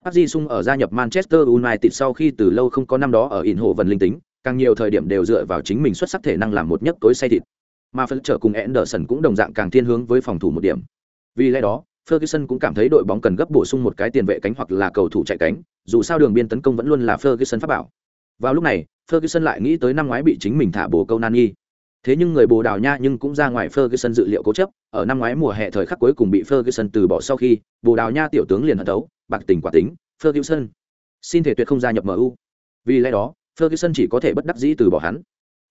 ác di Sung ở gia nhập Manchester United sau khi từ lâu không có năm đó ở in hộ vần linh tính, càng nhiều thời điểm đều dựa vào chính mình xuất sắc thể năng làm một nhất tối say thịt. Mà phật trở cùng Anderson cũng đồng dạng càng thiên hướng với phòng thủ một điểm. Vì lẽ đó, Ferguson cũng cảm thấy đội bóng cần gấp bổ sung một cái tiền vệ cánh hoặc là cầu thủ chạy cánh, dù sao đường biên tấn công vẫn luôn là Ferguson phát bảo. Vào lúc này, Ferguson lại nghĩ tới năm ngoái bị chính mình thả bổ câu Nani. Thế nhưng người Bồ Đào Nha nhưng cũng ra ngoài Ferguson dự liệu cố chấp, ở năm ngoái mùa hè thời khắc cuối cùng bị Ferguson từ bỏ sau khi, Bồ Đào Nha tiểu tướng liền hận đấu, bạc tình quả tính, Ferguson xin thể tuyệt không gia nhập MU. Vì lẽ đó, Ferguson chỉ có thể bất đắc dĩ từ bỏ hắn.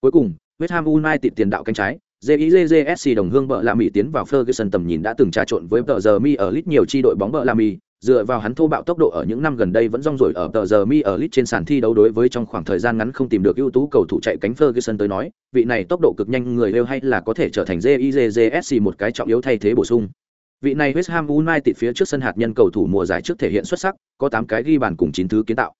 Cuối cùng, West Ham United tiền đạo cánh trái, JIJJSC đồng hương bợ lạ Mỹ tiến vào Ferguson tầm nhìn đã từng trà trộn với tờ giờ Mi ở lit nhiều chi đội bóng bợ lạ Mỹ, dựa vào hắn thô bạo tốc độ ở những năm gần đây vẫn rong rổi ở tờ giờ Mi ở lit trên sàn thi đấu đối với trong khoảng thời gian ngắn không tìm được ưu tú cầu thủ chạy cánh Ferguson tới nói, vị này tốc độ cực nhanh người lêu hay là có thể trở thành JIJJSC một cái trọng yếu thay thế bổ sung. Vị này West Ham United phía trước sân hạt nhân cầu thủ mùa giải trước thể hiện xuất sắc, có 8 cái ghi bàn cùng 9 thứ kiến tạo.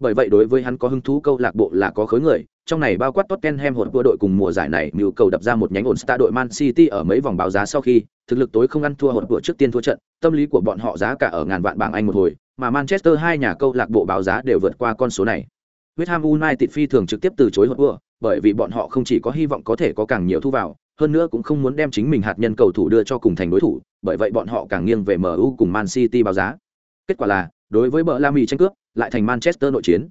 Bởi vậy đối với hắn có hứng thú câu lạc bộ là có khối người, trong này bao quát Tottenham hỗn đội cùng mùa giải này mưu cầu đập ra một nhánh ổn star đội Man City ở mấy vòng báo giá sau khi, thực lực tối không ăn thua hỗn trước tiên thua trận, tâm lý của bọn họ giá cả ở ngàn vạn bảng Anh một hồi, mà Manchester hai nhà câu lạc bộ báo giá đều vượt qua con số này. West Ham United phi thường trực tiếp từ chối hỗn bởi vì bọn họ không chỉ có hy vọng có thể có càng nhiều thu vào, hơn nữa cũng không muốn đem chính mình hạt nhân cầu thủ đưa cho cùng thành đối thủ, bởi vậy bọn họ càng nghiêng về MU cùng Man City báo giá. Kết quả là, đối với bờ La Mì tranh cướp, lại thành Manchester nội chiến.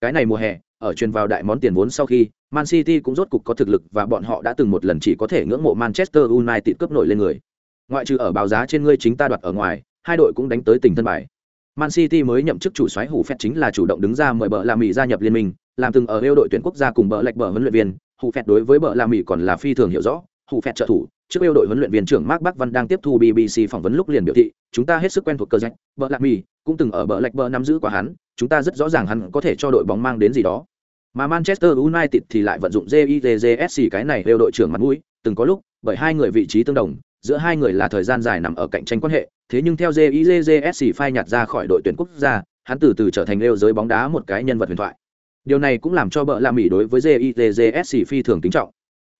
Cái này mùa hè, ở truyền vào đại món tiền vốn sau khi, Man City cũng rốt cục có thực lực và bọn họ đã từng một lần chỉ có thể ngưỡng mộ Manchester United cướp nổi lên người. Ngoại trừ ở báo giá trên ngươi chính ta đoạt ở ngoài, hai đội cũng đánh tới tình thân bài. Man City mới nhậm chức chủ soái hủ Phẹt chính là chủ động đứng ra mời bợ La Mỹ gia nhập liên minh, làm từng ở yêu đội tuyển quốc gia cùng bợ lệch bờ huấn luyện viên, hủ Phẹt đối với bợ La Mỹ còn là phi thường hiểu rõ, hủ phẹt trợ thủ trước yêu đội huấn luyện viên trưởng mark bắc văn đang tiếp thu bbc phỏng vấn lúc liền biểu thị chúng ta hết sức quen thuộc cơ danh Bợ lạc Mỹ cũng từng ở bợ lệch bờ nắm giữ quả hắn chúng ta rất rõ ràng hắn có thể cho đội bóng mang đến gì đó. Mà manchester united thì lại vận dụng jizsc cái này đều đội trưởng mặt mũi từng có lúc bởi hai người vị trí tương đồng giữa hai người là thời gian dài nằm ở cạnh tranh quan hệ thế nhưng theo jizsc phai nhạt ra khỏi đội tuyển quốc gia hắn từ từ trở thành lêu giới bóng đá một cái nhân vật huyền thoại. Điều này cũng làm cho bợ la mỹ đối với jizsc phi thường kính trọng.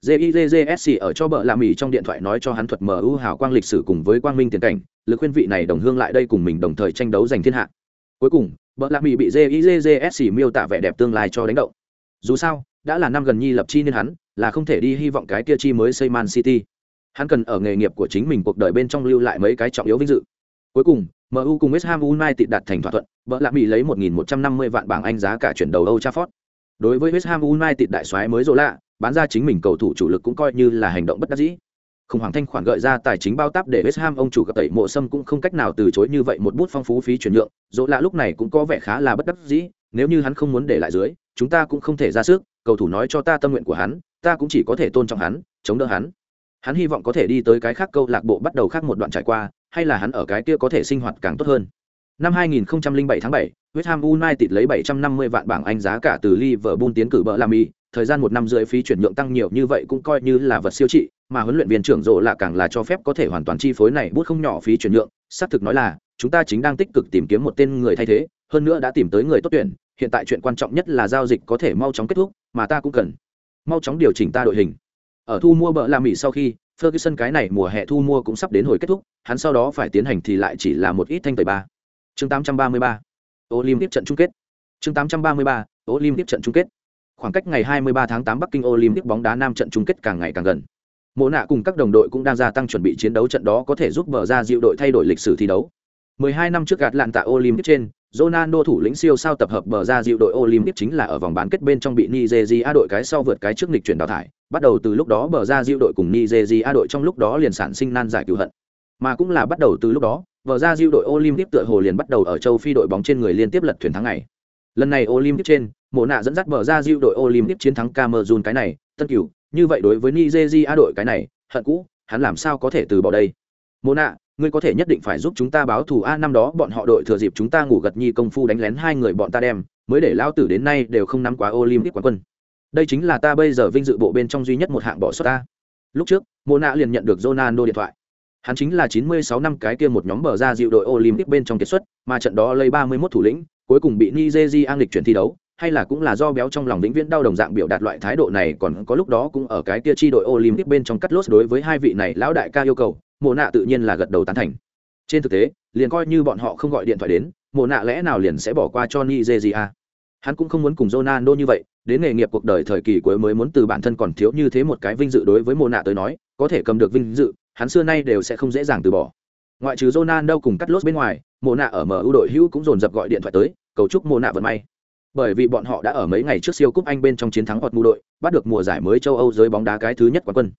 JIJJSC ở cho bợ làm Mỹ trong điện thoại nói cho hắn thuật mở ưu hào quang lịch sử cùng với quang minh tiền cảnh, lực khuyên vị này đồng hương lại đây cùng mình đồng thời tranh đấu giành thiên hạ. Cuối cùng, bợ lạc mỹ bị JIJJSC miêu tả vẻ đẹp tương lai cho đánh động. Dù sao, đã là năm gần nhi lập chi nên hắn, là không thể đi hy vọng cái kia chi mới xây Man City. Hắn cần ở nghề nghiệp của chính mình cuộc đời bên trong lưu lại mấy cái trọng yếu vinh dự. Cuối cùng, MU cùng West Ham United đạt thành thỏa thuận, bợ lạc mỹ lấy 1.150 vạn bảng Anh giá cả chuyển đầu âu Trafford. Đối với West Ham United đại soái mới rồ lạ, bán ra chính mình cầu thủ chủ lực cũng coi như là hành động bất đắc dĩ khủng hoảng thanh khoản gợi ra tài chính bao táp để West Ham ông chủ gặp tẩy mộ sâm cũng không cách nào từ chối như vậy một bút phong phú phí chuyển nhượng, dỗ lạ lúc này cũng có vẻ khá là bất đắc dĩ, nếu như hắn không muốn để lại dưới, chúng ta cũng không thể ra sức, cầu thủ nói cho ta tâm nguyện của hắn, ta cũng chỉ có thể tôn trọng hắn, chống đỡ hắn. Hắn hy vọng có thể đi tới cái khác câu lạc bộ bắt đầu khác một đoạn trải qua, hay là hắn ở cái kia có thể sinh hoạt càng tốt hơn. Năm 2007 tháng 7, West Ham United lấy 750 vạn bảng Anh giá cả từ Liverpool tiến cử bờ làm y, thời gian một năm rưỡi phí chuyển nhượng tăng nhiều như vậy cũng coi như là vật siêu trị, mà huấn luyện viên trưởng rộ là càng là cho phép có thể hoàn toàn chi phối này bút không nhỏ phí chuyển nhượng, xác thực nói là, chúng ta chính đang tích cực tìm kiếm một tên người thay thế, hơn nữa đã tìm tới người tốt tuyển, hiện tại chuyện quan trọng nhất là giao dịch có thể mau chóng kết thúc, mà ta cũng cần mau chóng điều chỉnh ta đội hình. Ở thu mua bợ làm mì sau khi, Ferguson cái này mùa hè thu mua cũng sắp đến hồi kết thúc, hắn sau đó phải tiến hành thì lại chỉ là một ít thanh tẩy ba. Chương 833. Olympic trận chung kết. Chương 833. Olympic trận chung kết. Khoảng cách ngày 23 tháng 8 Bắc Kinh Olympic bóng đá nam trận chung kết càng ngày càng gần. Mộ nạ cùng các đồng đội cũng đang gia tăng chuẩn bị chiến đấu trận đó có thể giúp bờ ra dịu đội thay đổi lịch sử thi đấu. 12 năm trước gạt lạn tại Olympic trên, Ronaldo thủ lĩnh siêu sao tập hợp bờ ra dịu đội Olympic chính là ở vòng bán kết bên trong bị Nigeria đội cái sau vượt cái trước nghịch chuyển đào thải. Bắt đầu từ lúc đó bờ ra dịu đội cùng Nigeria đội trong lúc đó liền sản sinh nan giải cứu hận. Mà cũng là bắt đầu từ lúc đó, bờ ra dịu đội Olympic tựa hồ liền bắt đầu ở châu Phi đội bóng trên người liên tiếp lật thuyền thắng ngày. Lần này Olympic trên, Mộ nạ dẫn dắt bờ ra dịu đội Olympic chiến thắng Cameroon cái này, tân cửu, như vậy đối với Nigeria đội cái này, hận cũ, hắn làm sao có thể từ bỏ đây? Mộ nạ, ngươi có thể nhất định phải giúp chúng ta báo thù a năm đó bọn họ đội thừa dịp chúng ta ngủ gật nhi công phu đánh lén hai người bọn ta đem mới để lao tử đến nay đều không nắm quá olympic quán quân. Đây chính là ta bây giờ vinh dự bộ bên trong duy nhất một hạng bỏ sót ta lúc trước mô nạ liền nhận được ronaldo điện thoại. Hắn chính là 96 năm cái kia một nhóm bờ ra dịu đội olympic bên trong kết xuất mà trận đó lấy 31 thủ lĩnh cuối cùng bị nigeria an lịch chuyển thi đấu hay là cũng là do béo trong lòng vĩnh viễn đau đồng dạng biểu đạt loại thái độ này, còn có lúc đó cũng ở cái kia chi đội olympic bên trong cắt lốt đối với hai vị này lão đại ca yêu cầu, mộ nạ tự nhiên là gật đầu tán thành. Trên thực tế, liền coi như bọn họ không gọi điện thoại đến, mộ nạ lẽ nào liền sẽ bỏ qua cho nigeria? Hắn cũng không muốn cùng ronaldo như vậy, đến nghề nghiệp cuộc đời thời kỳ cuối mới muốn từ bản thân còn thiếu như thế một cái vinh dự đối với mộ nạ tới nói, có thể cầm được vinh dự, hắn xưa nay đều sẽ không dễ dàng từ bỏ. Ngoại trừ ronaldo cùng cắt lốt bên ngoài, mộ nạ ở mu đội hữu cũng dồn dập gọi điện thoại tới, cầu chúc mộ nạ vận may bởi vì bọn họ đã ở mấy ngày trước siêu cúp anh bên trong chiến thắng hoặc mù đội, bắt được mùa giải mới châu âu giới bóng đá cái thứ nhất quán quân.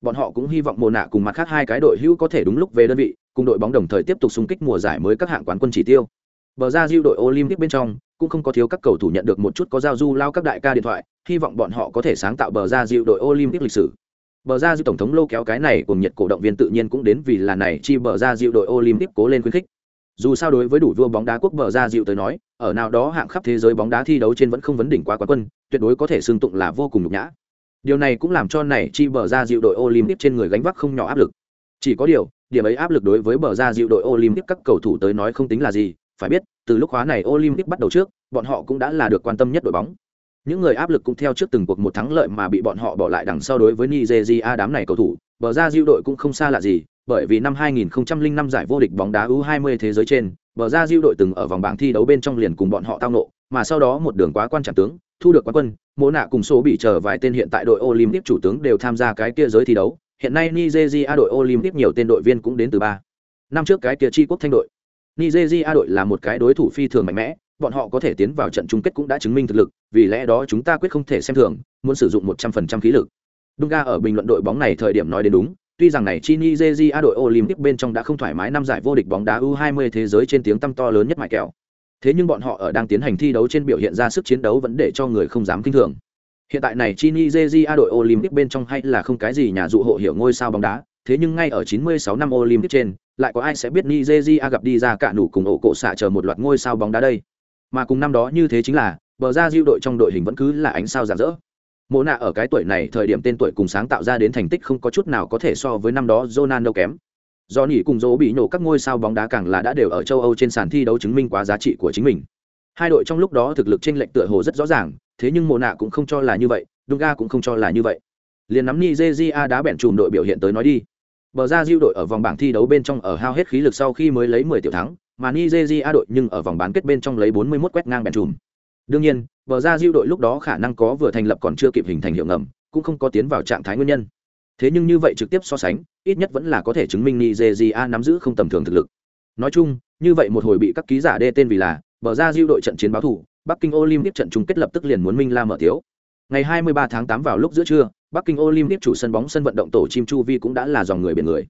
Bọn họ cũng hy vọng mùa nạ cùng mặt khác hai cái đội hữu có thể đúng lúc về đơn vị, cùng đội bóng đồng thời tiếp tục xung kích mùa giải mới các hạng quán quân chỉ tiêu. Bờ ra diêu đội olympic bên trong, cũng không có thiếu các cầu thủ nhận được một chút có giao du lao các đại ca điện thoại, hy vọng bọn họ có thể sáng tạo bờ ra diệu đội olympic lịch sử. Bờ ra diệu tổng thống lô kéo cái này cùng nhiệt cổ động viên tự nhiên cũng đến vì là này, chi bờ ra diệu đội olympic cố lên khuyến khích dù sao đối với đủ vua bóng đá quốc bờ ra diệu tới nói, ở nào đó hạng khắp thế giới bóng đá thi đấu trên vẫn không vấn đỉnh quá quán quân, tuyệt đối có thể xương tụng là vô cùng nhục nhã. Điều này cũng làm cho này chi bờ ra dịu đội olympic trên người gánh vác không nhỏ áp lực. Chỉ có điều, điểm ấy áp lực đối với bờ ra dịu đội olympic các cầu thủ tới nói không tính là gì, phải biết, từ lúc khóa này olympic bắt đầu trước, bọn họ cũng đã là được quan tâm nhất đội bóng. Những người áp lực cũng theo trước từng cuộc một thắng lợi mà bị bọn họ bỏ lại đằng sau đối với nigeria đám này cầu thủ, bờ ra dịu đội cũng không xa lạ gì bởi vì năm 2005 giải vô địch bóng đá U20 thế giới trên, bờ ra Diu đội từng ở vòng bảng thi đấu bên trong liền cùng bọn họ tao nộ, mà sau đó một đường quá quan trọng tướng, thu được quán quân, Mộ nạ cùng số bị trở vài tên hiện tại đội Olympic chủ tướng đều tham gia cái kia giới thi đấu. Hiện nay Nigeria đội Olympic nhiều tên đội viên cũng đến từ ba. Năm trước cái kia chi quốc thanh đội. Nigeria đội là một cái đối thủ phi thường mạnh mẽ, bọn họ có thể tiến vào trận chung kết cũng đã chứng minh thực lực, vì lẽ đó chúng ta quyết không thể xem thường, muốn sử dụng 100% khí lực. Dunga ở bình luận đội bóng này thời điểm nói đến đúng, tuy rằng này chi Nigeria đội Olympic bên trong đã không thoải mái năm giải vô địch bóng đá U20 thế giới trên tiếng tăm to lớn nhất mại kẹo. Thế nhưng bọn họ ở đang tiến hành thi đấu trên biểu hiện ra sức chiến đấu vẫn để cho người không dám kinh thường. Hiện tại này chi Nigeria đội Olympic bên trong hay là không cái gì nhà dụ hộ hiểu ngôi sao bóng đá, thế nhưng ngay ở 96 năm Olympic trên, lại có ai sẽ biết Nigeria gặp đi ra cả nụ cùng ổ cổ xạ chờ một loạt ngôi sao bóng đá đây. Mà cùng năm đó như thế chính là, bờ ra diêu đội trong đội hình vẫn cứ là ánh sao rạng rỡ mộ nạ ở cái tuổi này thời điểm tên tuổi cùng sáng tạo ra đến thành tích không có chút nào có thể so với năm đó Ronaldo kém. Do nỉ cùng dỗ bị nổ các ngôi sao bóng đá càng là đã đều ở châu âu trên sàn thi đấu chứng minh quá giá trị của chính mình. Hai đội trong lúc đó thực lực chênh lệnh lệch tựa hồ rất rõ ràng, thế nhưng mộ nạ cũng không cho là như vậy dunga cũng không cho là như vậy. Liền nắm nigeria đá bẹn chùm đội biểu hiện tới nói đi. Bờ ra diêu đội ở vòng bảng thi đấu bên trong ở hao hết khí lực sau khi mới lấy 10 tiểu thắng, mà nigeria đội nhưng ở vòng bán kết bên trong lấy 41 quét ngang bẹn chùm đương nhiên, bờ ra diêu đội lúc đó khả năng có vừa thành lập còn chưa kịp hình thành hiệu ngầm, cũng không có tiến vào trạng thái nguyên nhân. Thế nhưng như vậy trực tiếp so sánh, ít nhất vẫn là có thể chứng minh nigeria nắm giữ không tầm thường thực lực. Nói chung, như vậy một hồi bị các ký giả đê tên vì là, bờ ra diêu đội trận chiến báo thủ, bắc kinh olympic trận chung kết lập tức liền muốn minh la mở thiếu ngày 23 tháng 8 vào lúc giữa trưa, bắc kinh olympic chủ sân bóng sân vận động tổ chim chu vi cũng đã là dòng người biển người.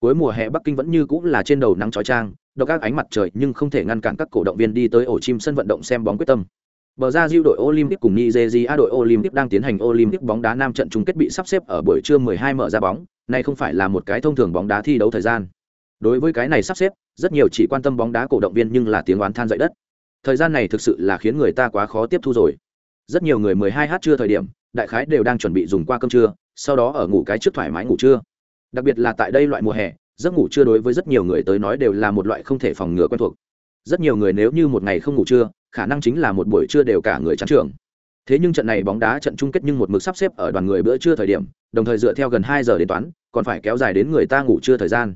Cuối mùa hè bắc kinh vẫn như cũng là trên đầu nắng chói trang độc các ánh mặt trời nhưng không thể ngăn cản các cổ động viên đi tới ổ chim sân vận động xem bóng quyết tâm. Bờ ra Diu đội Olympic cùng Nigeria đội Olympic đang tiến hành Olympic bóng đá nam trận chung kết bị sắp xếp ở buổi trưa 12 mở ra bóng, này không phải là một cái thông thường bóng đá thi đấu thời gian. Đối với cái này sắp xếp, rất nhiều chỉ quan tâm bóng đá cổ động viên nhưng là tiếng oán than dậy đất. thời gian này thực sự là khiến người ta quá khó tiếp thu rồi rất nhiều người 12 h trưa thời điểm đại khái đều đang chuẩn bị dùng qua cơm trưa sau đó ở ngủ cái trước thoải mái ngủ trưa đặc biệt là tại đây loại mùa hè giấc ngủ trưa đối với rất nhiều người tới nói đều là một loại không thể phòng ngừa quen thuộc rất nhiều người nếu như một ngày không ngủ trưa khả năng chính là một buổi trưa đều cả người chán trường. Thế nhưng trận này bóng đá trận chung kết nhưng một mực sắp xếp ở đoàn người bữa trưa thời điểm, đồng thời dựa theo gần hai giờ đến toán, còn phải kéo dài đến người ta ngủ trưa thời gian.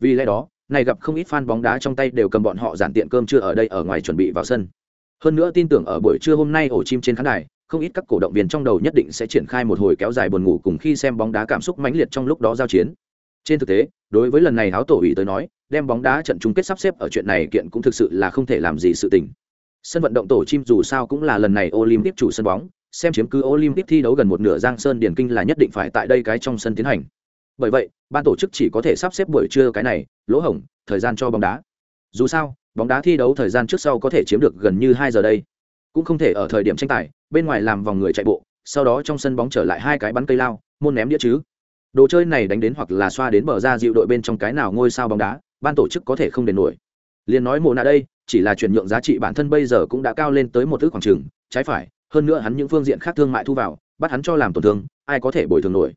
Vì lẽ đó này gặp không ít fan bóng đá trong tay đều cầm bọn họ giản tiện cơm trưa ở đây ở ngoài chuẩn bị vào sân. Hơn nữa tin tưởng ở buổi trưa hôm nay ổ chim trên khán đài, không ít các cổ động viên trong đầu nhất định sẽ triển khai một hồi kéo dài buồn ngủ cùng khi xem bóng đá cảm xúc mãnh liệt trong lúc đó giao chiến. Trên thực tế, đối với lần này áo tổ ủy tới nói, đem bóng đá trận chung kết sắp xếp ở chuyện này kiện cũng thực sự là không thể làm gì sự tình sân vận động tổ chim dù sao cũng là lần này olympic chủ sân bóng, xem chiếm cứ olympic thi đấu gần một nửa giang sơn Điền kinh là nhất định phải tại đây cái trong sân tiến hành. Bởi vậy, ban tổ chức chỉ có thể sắp xếp buổi trưa cái này, lỗ hổng, thời gian cho bóng đá. Dù sao, bóng đá thi đấu thời gian trước sau có thể chiếm được gần như hai giờ đây. Cũng không thể ở thời điểm tranh tài, bên ngoài làm vòng người chạy bộ, sau đó trong sân bóng trở lại hai cái bắn cây lao, môn ném đĩa chứ. Đồ chơi này đánh đến hoặc là xoa đến bờ ra dịu đội bên trong cái nào ngôi sao bóng đá, ban tổ chức có thể không đền nổi. Liền nói mồ nạ đây chỉ là chuyển nhượng giá trị bản thân bây giờ cũng đã cao lên tới một thứ khoảng trừng trái phải, hơn nữa hắn những phương diện khác thương mại thu vào, bắt hắn cho làm tổn thương, ai có thể bồi thường nổi.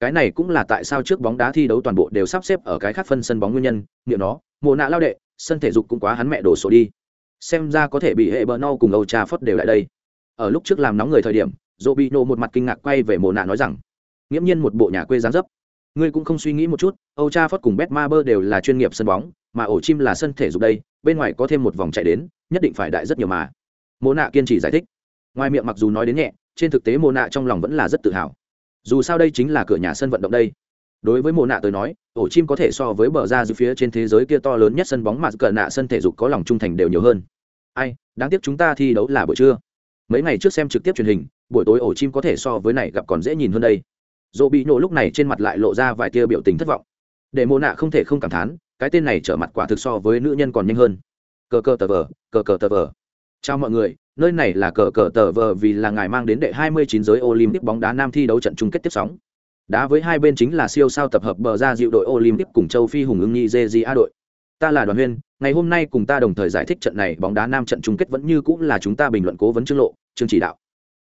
Cái này cũng là tại sao trước bóng đá thi đấu toàn bộ đều sắp xếp ở cái khác phân sân bóng nguyên nhân niệm nó mồ nạ lao đệ, sân thể dục cũng quá hắn mẹ đổ sổ đi. Xem ra có thể bị hệ bờ no cùng âu trà phất đều lại đây. Ở lúc trước làm nóng người thời điểm dỗ bị một mặt kinh ngạc quay về mồ nạ nói rằng, nghiễm nhiên một bộ nhà quê gián dấp. Ngươi cũng không suy nghĩ một chút, âu cha phất cùng bet ma bơ đều là chuyên nghiệp sân bóng mà ổ chim là sân thể dục đây, bên ngoài có thêm một vòng chạy đến, nhất định phải đại rất nhiều mà. Mô nạ kiên trì giải thích. Ngoài miệng mặc dù nói đến nhẹ, trên thực tế mô nạ trong lòng vẫn là rất tự hào. Dù sao đây chính là cửa nhà sân vận động đây. Đối với mồ nạ tới nói, ổ chim có thể so với bờ ra dưới phía trên thế giới kia to lớn nhất sân bóng mà cờ nạ sân thể dục có lòng trung thành đều nhiều hơn. Ai, đáng tiếc chúng ta thi đấu là buổi trưa. Mấy ngày trước xem trực tiếp truyền hình, buổi tối ổ chim có thể so với này gặp còn dễ nhìn hơn đây. Dỗ bị nổ lúc này trên mặt lại lộ ra vài tia biểu tình thất vọng. Để mồ nạ không thể không cảm thán cái tên này trở mặt quả thực so với nữ nhân còn nhanh hơn. Cờ cờ tờ vờ, cờ cờ tờ vờ. Chào mọi người, nơi này là cờ cờ tờ vờ vì là ngài mang đến đệ 29 giới olympic bóng đá nam thi đấu trận chung kết tiếp sóng. Đá với hai bên chính là siêu sao tập hợp bờ ra dịu đội olympic cùng châu phi hùng ứng nigeria đội. Ta là đoàn huyên, ngày hôm nay cùng ta đồng thời giải thích trận này bóng đá nam trận chung kết vẫn như cũng là chúng ta bình luận cố vấn chương lộ chương chỉ đạo.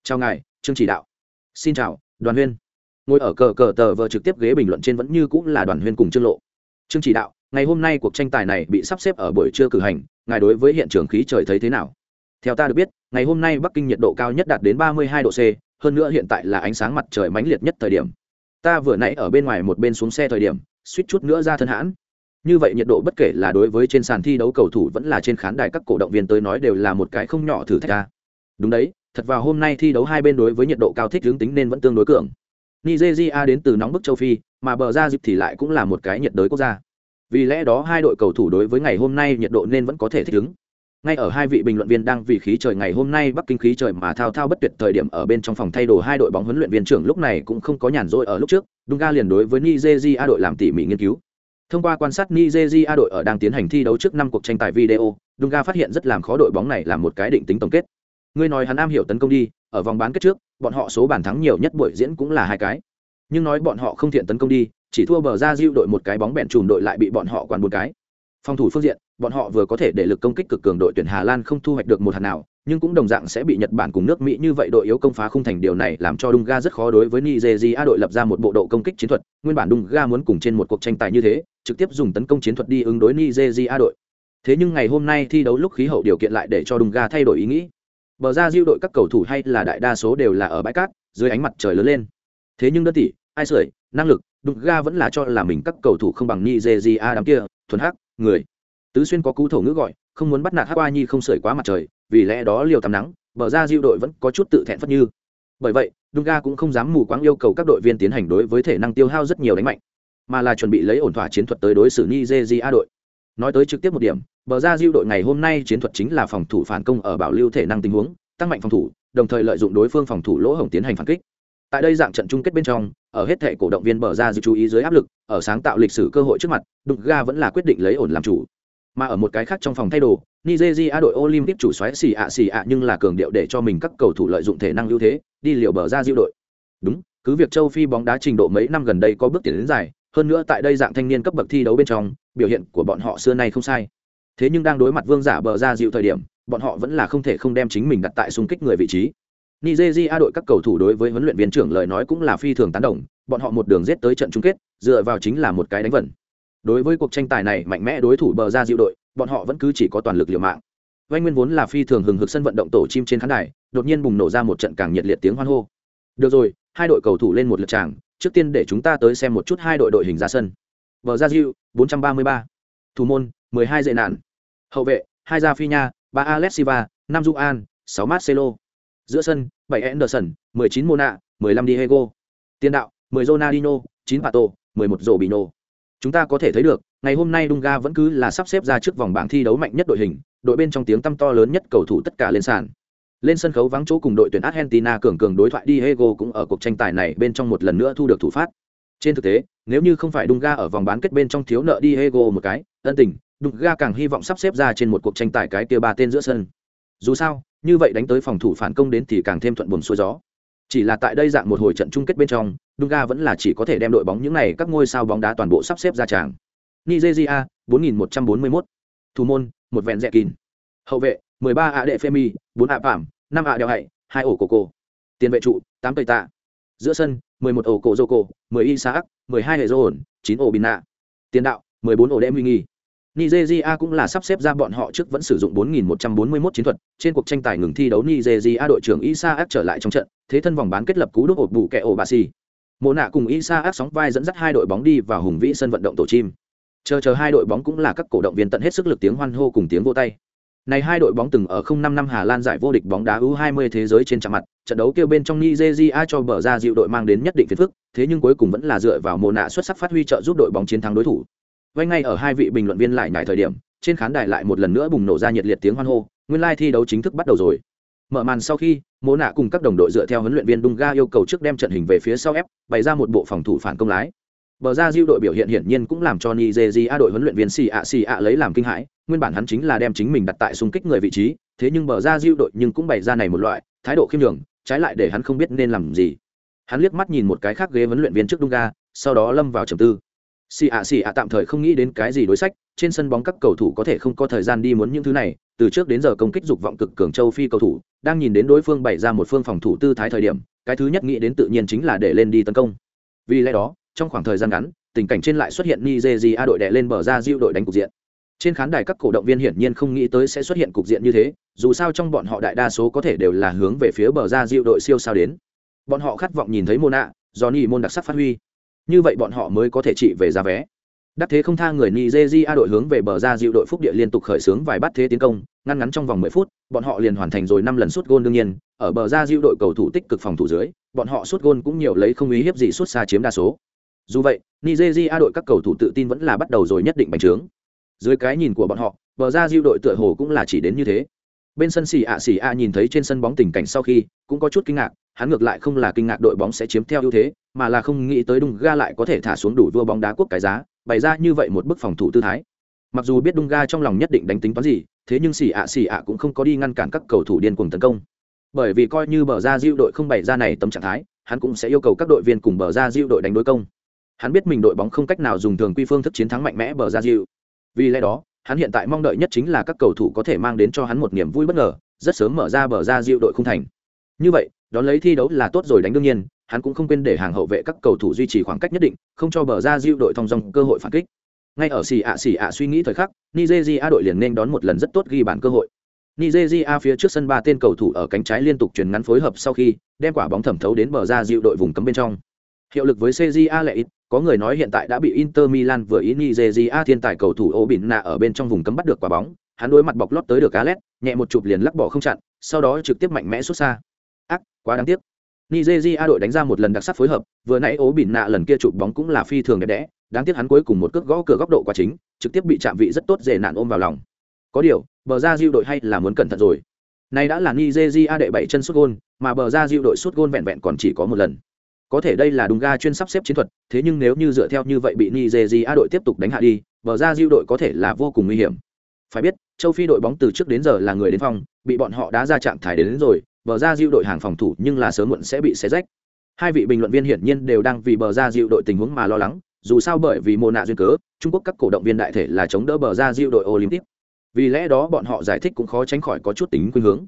Chào ngài chương chỉ đạo. Xin chào, đoàn huyên. Ngồi ở cờ cờ tờ vờ trực tiếp ghế bình luận trên vẫn như cũng là đoàn huyên cùng chương lộ. Chương chỉ đạo ngày hôm nay cuộc tranh tài này bị sắp xếp ở buổi trưa cử hành, ngài đối với hiện trường khí trời thấy thế nào? Theo ta được biết, ngày hôm nay bắc kinh nhiệt độ cao nhất đạt đến 32 độ c, hơn nữa hiện tại là ánh sáng mặt trời mãnh liệt nhất thời điểm. Ta vừa nãy ở bên ngoài một bên xuống xe thời điểm, suýt chút nữa ra thân hãn. Như vậy nhiệt độ bất kể là đối với trên sàn thi đấu cầu thủ vẫn là trên khán đài các cổ động viên tới nói đều là một cái không nhỏ thử thách ta. Đúng đấy, thật vào hôm nay thi đấu hai bên đối với nhiệt độ cao thích hướng tính nên vẫn tương đối cường. Nigeria đến từ nóng bức châu phi, mà bờ ra dịp thì lại cũng là một cái nhiệt đới quốc gia vì lẽ đó hai đội cầu thủ đối với ngày hôm nay nhiệt độ nên vẫn có thể thích ứng. Ngay ở hai vị bình luận viên đang vì khí trời ngày hôm nay bắc kinh khí trời mà thao thao bất tuyệt thời điểm ở bên trong phòng thay đồ hai đội bóng huấn luyện viên trưởng lúc này cũng không có nhàn rỗi ở lúc trước, dunga liền đối với nigeria đội làm tỉ mỉ nghiên cứu. Thông qua quan sát nigeria đội ở đang tiến hành thi đấu trước năm cuộc tranh tài video, dunga phát hiện rất làm khó đội bóng này làm một cái định tính tổng kết. Ngươi nói hắn am hiểu tấn công đi, ở vòng bán kết trước, bọn họ số bàn thắng nhiều nhất buổi diễn cũng là hai cái nhưng nói bọn họ không thiện tấn công đi, chỉ thua bờ ra diêu đội một cái bóng bẹn chùm đội lại bị bọn họ quản một cái. Phòng thủ phương diện, bọn họ vừa có thể để lực công kích cực cường đội tuyển hà lan không thu hoạch được một hạt nào, nhưng cũng đồng dạng sẽ bị nhật bản cùng nước mỹ như vậy đội yếu công phá không thành điều này làm cho Dunga rất khó đối với nigeria đội lập ra một bộ độ công kích chiến thuật. Nguyên bản Dunga muốn cùng trên một cuộc tranh tài như thế, trực tiếp dùng tấn công chiến thuật đi ứng đối nigeria đội. Thế nhưng ngày hôm nay thi đấu lúc khí hậu điều kiện lại để cho Dunga thay đổi ý nghĩ. Bờ ra diêu đội các cầu thủ hay là đại đa số đều là ở bãi cát, dưới ánh mặt trời lớn lên thế nhưng đơn tỷ ai sưởi, năng lực, đụng ga vẫn là cho là mình các cầu thủ không bằng nigeria đám kia, thuần hắc, người. Tứ xuyên có cú thổ ngữ gọi, không muốn bắt nạt hắc qua nhi không sưởi quá mặt trời, vì lẽ đó liều tắm nắng, bờ ra diệu đội vẫn có chút tự thẹn phất như. Bởi vậy Dunga cũng không dám mù quáng yêu cầu các đội viên tiến hành đối với thể năng tiêu hao rất nhiều đánh mạnh, mà là chuẩn bị lấy ổn thỏa chiến thuật tới đối xử nigeria đội. Nói tới trực tiếp một điểm, bờ ra diệu đội ngày hôm nay chiến thuật chính là phòng thủ phản công ở bảo lưu thể năng tình huống, tăng mạnh phòng thủ, đồng thời lợi dụng đối phương phòng thủ lỗ hổng tiến hành phản kích tại đây dạng trận chung kết bên trong, ở hết thể cổ động viên bờ ra dư chú ý dưới áp lực, ở sáng tạo lịch sử cơ hội trước mặt, đục ga vẫn là quyết định lấy ổn làm chủ. Mà ở một cái khác trong phòng thay đồ, nigeria đội olympic chủ xoáy xì ạ xì ạ nhưng là cường điệu để cho mình các cầu thủ lợi dụng thể năng ưu thế, đi liều bờ ra diêu đội. Đúng, cứ việc châu phi bóng đá trình độ mấy năm gần đây có bước tiến đến dài, hơn nữa tại đây dạng thanh niên cấp bậc thi đấu bên trong, biểu hiện của bọn họ xưa nay không sai. Thế nhưng đang đối mặt vương giả bờ ra dịu thời điểm, bọn họ vẫn là không thể không đem chính mình đặt tại xung kích người vị trí nigeria đội các cầu thủ đối với huấn luyện viên trưởng lời nói cũng là phi thường tán đồng, bọn họ một đường giết tới trận chung kết, dựa vào chính là một cái đánh vần. Đối với cuộc tranh tài này mạnh mẽ đối thủ bờ ra diệu đội, bọn họ vẫn cứ chỉ có toàn lực liều mạng. Vay nguyên vốn là phi thường hừng hực sân vận động tổ chim trên khán đài, đột nhiên bùng nổ ra một trận càng nhiệt liệt tiếng hoan hô. Được rồi, hai đội cầu thủ lên một lượt tràng, trước tiên để chúng ta tới xem một chút hai đội đội hình ra sân. Bờ ra diệu 433. thủ môn 12 dệ nạn hậu vệ, hai gia phi nha 3 alex silva năm du marcelo giữa sân 7 anderson 19 mona 15 diego. Tiền đạo 10 ronaldinho 9 pato 11 robinho. Chúng ta có thể thấy được, ngày hôm nay Dunga vẫn cứ là sắp xếp ra trước vòng bảng thi đấu mạnh nhất đội hình, đội bên trong tiếng tăm to lớn nhất cầu thủ tất cả lên sàn. Lên sân khấu vắng chỗ cùng đội tuyển Argentina cường cường đối thoại Diego cũng ở cuộc tranh tài này bên trong một lần nữa thu được thủ phát. Trên thực tế, nếu như không phải Dunga ở vòng bán kết bên trong thiếu nợ Diego một cái, ân tình, Dunga càng hy vọng sắp xếp ra trên một cuộc tranh tài cái kia ba tên giữa sân. Dù sao như vậy đánh tới phòng thủ phản công đến thì càng thêm thuận buồm xuôi gió. Chỉ là tại đây dạng một hồi trận chung kết bên trong Dunga vẫn là chỉ có thể đem đội bóng những này các ngôi sao bóng đá toàn bộ sắp xếp ra tràng. Nigeria 4141 thủ môn một vẹn rẽ kín. Hậu vệ 13 ạ đệ Femi 4 ạ phạm 5 ạ đeo hạy 2 ổ cổ cổ. Tiền vệ trụ 8 tây tạ. Giữa sân 11 ổ cổ Joko 10 Isaac 12 hệ ổn, 9 ổ Bina. Tiền đạo 14 ổ Đêm Nghi. Nigeria cũng là sắp xếp ra bọn họ trước vẫn sử dụng 4141 chiến thuật, trên cuộc tranh tài ngừng thi đấu Nigeria đội trưởng Isaac trở lại trong trận, thế thân vòng bán kết lập cú đúc ột bù kẻ ổ bà xì. Mộ nạ cùng Isaac sóng vai dẫn dắt hai đội bóng đi vào hùng vĩ sân vận động tổ chim. Chờ chờ hai đội bóng cũng là các cổ động viên tận hết sức lực tiếng hoan hô cùng tiếng vỗ tay. Này hai đội bóng từng ở 05 năm Hà Lan giải vô địch bóng đá U20 thế giới trên trận mặt, trận đấu kêu bên trong Nigeria cho bờ ra dịu đội mang đến nhất định phiền phức, thế nhưng cuối cùng vẫn là dựa vào Mộ nạ xuất sắc phát huy trợ giúp đội bóng chiến thắng đối thủ vay ngay ở hai vị bình luận viên lại nhải thời điểm, trên khán đài lại một lần nữa bùng nổ ra nhiệt liệt tiếng hoan hô, nguyên lai thi đấu chính thức bắt đầu rồi. Mở màn sau khi mô nạ cùng các đồng đội dựa theo huấn luyện viên Dunga yêu cầu trước đem trận hình về phía sau ép, bày ra một bộ phòng thủ phản công lái. Bờ ra diêu đội biểu hiện hiển nhiên cũng làm cho nigeria đội huấn luyện viên xì ạ xì ạ lấy làm kinh hãi, nguyên bản hắn chính là đem chính mình đặt tại xung kích người vị trí, thế nhưng bờ ra diêu đội nhưng cũng bày ra này một loại, thái độ khiêm nhường, trái lại để hắn không biết nên làm gì. Hắn liếc mắt nhìn một cái khác ghế huấn luyện viên trước Dunga, sau đó lâm vào trầm tư xì ạ xì ạ tạm thời không nghĩ đến cái gì đối sách, trên sân bóng các cầu thủ có thể không có thời gian đi muốn những thứ này, từ trước đến giờ công kích dục vọng cực cường châu phi cầu thủ, đang nhìn đến đối phương bày ra một phương phòng thủ tư thái thời điểm, cái thứ nhất nghĩ đến tự nhiên chính là để lên đi tấn công. Vì lẽ đó, trong khoảng thời gian ngắn, tình cảnh trên lại xuất hiện nigeria đội đẻ lên bờ ra diêu đội đánh cục diện. Trên khán đài các cổ động viên hiển nhiên không nghĩ tới sẽ xuất hiện cục diện như thế, dù sao trong bọn họ đại đa số có thể đều là hướng về phía bờ ra diệu đội siêu sao đến. Bọn họ khát vọng nhìn thấy môn ạ do ni môn đặc sắc phát huy như vậy bọn họ mới có thể trị về giá vé. Đắc thế không tha người nigeria đội hướng về bờ ra dịu đội phúc địa liên tục khởi xướng vài bát thế tiến công, ngăn ngắn trong vòng 10 phút, bọn họ liền hoàn thành rồi năm lần sút gôn đương nhiên, ở bờ ra dịu đội cầu thủ tích cực phòng thủ dưới, bọn họ sút gôn cũng nhiều lấy không ý hiếp gì sút xa chiếm đa số. Dù vậy, nigeria đội các cầu thủ tự tin vẫn là bắt đầu rồi nhất định bành trướng. Dưới cái nhìn của bọn họ, bờ ra dịu đội tựa hồ cũng là chỉ đến như thế bên sân xì ạ xì ạ nhìn thấy trên sân bóng tình cảnh sau khi, cũng có chút kinh ngạc, hắn ngược lại không là kinh ngạc đội bóng sẽ chiếm theo ưu thế, mà là không nghĩ tới đung ga lại có thể thả xuống đủ vua bóng đá quốc cái giá, bày ra như vậy một bức phòng thủ tư thái. Mặc dù biết đung ga trong lòng nhất định đánh tính toán gì, thế nhưng xì ạ xì ạ cũng không có đi ngăn cản các cầu thủ điên cuồng tấn công. Bởi vì coi như bờ ra diệu đội không bày ra này tấm trạng thái, hắn cũng sẽ yêu cầu các đội viên cùng bờ ra diệu đội đánh đối công. Hắn biết mình đội bóng không cách nào dùng thường quy phương thức chiến thắng mạnh mẽ bờ ra diệu vì lẽ đó hắn hiện tại mong đợi nhất chính là các cầu thủ có thể mang đến cho hắn một niềm vui bất ngờ, rất sớm mở ra bờ ra dịu đội không thành. Như vậy, đón lấy thi đấu là tốt rồi đánh đương nhiên, hắn cũng không quên để hàng hậu vệ các cầu thủ duy trì khoảng cách nhất định, không cho bờ ra dịu đội thong dong cơ hội phản kích. Ngay ở xì ạ xì ạ suy nghĩ thời khắc, nigeria đội liền nên đón một lần rất tốt ghi bàn cơ hội. Nigeria phía trước sân ba tên cầu thủ ở cánh trái liên tục chuyển ngắn phối hợp sau khi, đem quả bóng thẩm thấu đến bờ ra dịu đội vùng cấm bên trong hiệu lực với cja lệ ít, có người nói hiện tại đã bị inter milan vừa ý nigeria thiên tài cầu thủ Obinna ở bên trong vùng cấm bắt được quả bóng, hắn đối mặt bọc lót tới được cá lét nhẹ một chụp liền lắc bỏ không chặn, sau đó trực tiếp mạnh mẽ xuất xa. Ác, quá đáng tiếc. Nigeria đội đánh ra một lần đặc sắc phối hợp, vừa nãy Obinna lần kia chụp bóng cũng là phi thường đẹp đẽ, đáng tiếc hắn cuối cùng một cước gõ cửa góc độ quá chính, trực tiếp bị chạm vị rất tốt dễ nạn ôm vào lòng. Có điều, bờ ra diệu đội hay là muốn cẩn thận rồi. Này đã là nigeria đệ bảy chân sút gôn, mà bờ ra diệu đội sút gôn vẹn vẹn còn chỉ có một lần có thể đây là đúng ga chuyên sắp xếp chiến thuật thế nhưng nếu như dựa theo như vậy bị nigeria đội tiếp tục đánh hạ đi bờ ra diệu đội có thể là vô cùng nguy hiểm. Phải biết châu phi đội bóng từ trước đến giờ là người đến phòng bị bọn họ đã ra trạng thái đến, đến rồi bờ ra diệu đội hàng phòng thủ nhưng là sớm muộn sẽ bị xé rách. Hai vị bình luận viên hiển nhiên đều đang vì bờ ra diệu đội tình huống mà lo lắng dù sao bởi vì mồ nạ duyên cớ trung quốc các cổ động viên đại thể là chống đỡ bờ ra diệu đội olympic. Vì lẽ đó bọn họ giải thích cũng khó tránh khỏi có chút tính khuynh hướng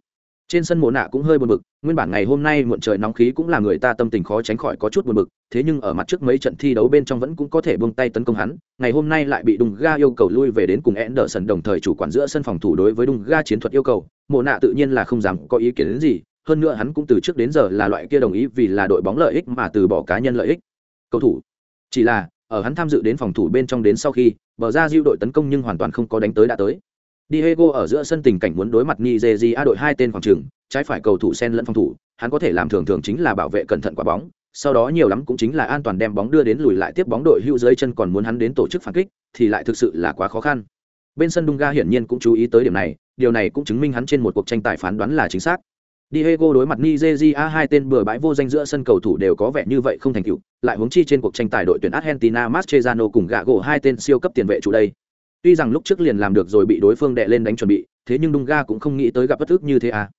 trên sân mộ nạ cũng hơi buồn bực, nguyên bản ngày hôm nay muộn trời nóng khí cũng là người ta tâm tình khó tránh khỏi có chút buồn bực, thế nhưng ở mặt trước mấy trận thi đấu bên trong vẫn cũng có thể buông tay tấn công hắn, ngày hôm nay lại bị đùng ga yêu cầu lui về đến cùng Anderson đồng thời chủ quản giữa sân phòng thủ đối với đùng ga chiến thuật yêu cầu, mộ nạ tự nhiên là không dám có ý kiến đến gì, hơn nữa hắn cũng từ trước đến giờ là loại kia đồng ý vì là đội bóng lợi ích mà từ bỏ cá nhân lợi ích. Cầu thủ, chỉ là, ở hắn tham dự đến phòng thủ bên trong đến sau khi, bờ ra diêu đội tấn công nhưng hoàn toàn không có đánh tới đã tới. Diego ở giữa sân tình cảnh muốn đối mặt Nigeria đội hai tên phòng trường, trái phải cầu thủ sen lẫn phòng thủ, hắn có thể làm thường thường chính là bảo vệ cẩn thận quả bóng, sau đó nhiều lắm cũng chính là an toàn đem bóng đưa đến lùi lại tiếp bóng đội hữu dưới chân còn muốn hắn đến tổ chức phản kích thì lại thực sự là quá khó khăn. Bên sân Dunga hiển nhiên cũng chú ý tới điểm này, điều này cũng chứng minh hắn trên một cuộc tranh tài phán đoán là chính xác. Diego đối mặt Nigeria hai tên bừa bãi vô danh giữa sân cầu thủ đều có vẻ như vậy không thành tựu, lại huống chi trên cuộc tranh tài đội tuyển Argentina Mascherano cùng Gago hai tên siêu cấp tiền vệ chủ đây. Tuy rằng lúc trước liền làm được rồi bị đối phương đệ lên đánh chuẩn bị, thế nhưng Dunga cũng không nghĩ tới gặp bất thức như thế à.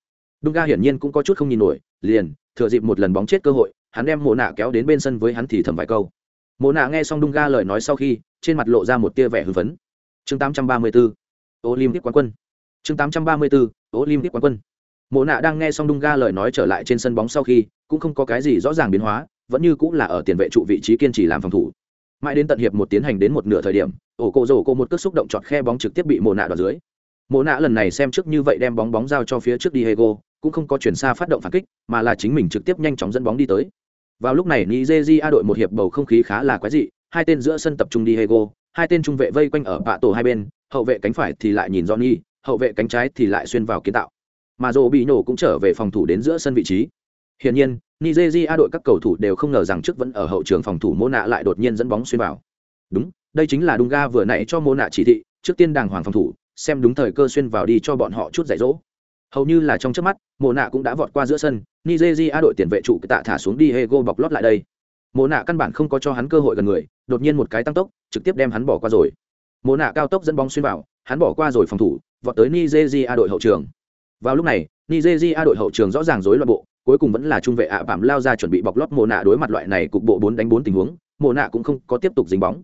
Dunga hiển nhiên cũng có chút không nhìn nổi, liền thừa dịp một lần bóng chết cơ hội, hắn đem Mộ Nạ kéo đến bên sân với hắn thì thầm vài câu. Mộ Nạ nghe xong Dunga lời nói sau khi, trên mặt lộ ra một tia vẻ hưng phấn. Chương 834, Olympic quán quân. Chương 834, Olympic quán quân mộ nạ đang nghe xong đung ga lời nói trở lại trên sân bóng sau khi cũng không có cái gì rõ ràng biến hóa vẫn như cũng là ở tiền vệ trụ vị trí kiên trì làm phòng thủ mãi đến tận hiệp một tiến hành đến một nửa thời điểm, ổ cộ rổ cô một cước xúc động chọt khe bóng trực tiếp bị mồ nạ đoạt dưới. Mồ nạ lần này xem trước như vậy đem bóng bóng giao cho phía trước diego, cũng không có chuyển xa phát động phản kích, mà là chính mình trực tiếp nhanh chóng dẫn bóng đi tới. Vào lúc này nigeria đội một hiệp bầu không khí khá là quái dị, hai tên giữa sân tập trung diego, hai tên trung vệ vây quanh ở bạ tổ hai bên, hậu vệ cánh phải thì lại nhìn johnny, hậu vệ cánh trái thì lại xuyên vào kiến tạo. Mà rổ bị nổ cũng trở về phòng thủ đến giữa sân vị trí hiển nhiên, nigeria đội các cầu thủ đều không ngờ rằng trước vẫn ở hậu trường phòng thủ mô nạ lại đột nhiên dẫn bóng xuyên vào. Đúng, đây chính là Dunga ga vừa nãy cho mô nạ chỉ thị, trước tiên đàng hoàng phòng thủ, xem đúng thời cơ xuyên vào đi cho bọn họ chút dạy dỗ. Hầu như là trong trước mắt mô nạ cũng đã vọt qua giữa sân, nigeria đội tiền vệ trụ tạ thả xuống đi hego bọc lót lại đây. Mô nạ căn bản không có cho hắn cơ hội gần người, đột nhiên một cái tăng tốc, trực tiếp đem hắn bỏ qua rồi. Mô nạ cao tốc dẫn bóng xuyên vào, hắn bỏ qua rồi phòng thủ, vọt tới nigeria đội hậu trường. Vào lúc này, nigeria đội hậu trường rõ ràng rối loạn bộ cuối cùng vẫn là trung vệ ạ à lao ra chuẩn bị bọc lót mồ nạ đối mặt loại này cục bộ bốn đánh bốn tình huống mồ nạ cũng không có tiếp tục dính bóng.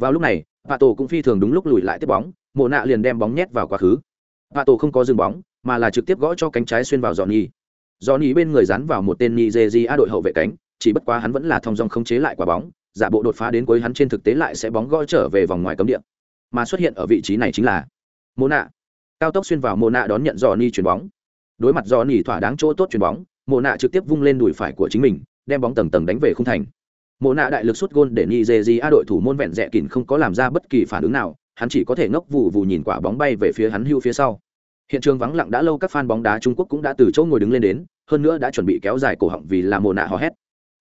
Vào lúc này vạ tổ cũng phi thường đúng lúc lùi lại tiếp bóng mồ nạ liền đem bóng nhét vào quá khứ. Vạ tổ không có dừng bóng, mà là trực tiếp gõ cho cánh trái xuyên vào dọn nhi dọn nhi bên người dán vào một tên nigeria đội hậu vệ cánh, chỉ bất quá hắn vẫn là thong dong không chế lại quả bóng, giả bộ đột phá đến cuối hắn trên thực tế lại sẽ bóng gõ trở về vòng ngoài cấm địa. Mà xuất hiện ở vị trí này chính là mồ nạ cao tốc xuyên vào mồ nạ đón nhận dò ni chuyền bóng. Đối mặt dò nỉ thỏa đáng chỗ tốt chuyền bóng Mộ nạ trực tiếp vung lên đùi phải của chính mình, đem bóng tầng tầng đánh về khung thành. Mộ nạ đại lực sút gôn để nigeria đội thủ môn vẹn rẽ kìn không có làm ra bất kỳ phản ứng nào, hắn chỉ có thể ngốc vụ vụ nhìn quả bóng bay về phía hắn hưu phía sau. Hiện trường vắng lặng đã lâu, các fan bóng đá trung quốc cũng đã từ chỗ ngồi đứng lên đến, hơn nữa đã chuẩn bị kéo dài cổ họng vì là mồ nạ hò hét.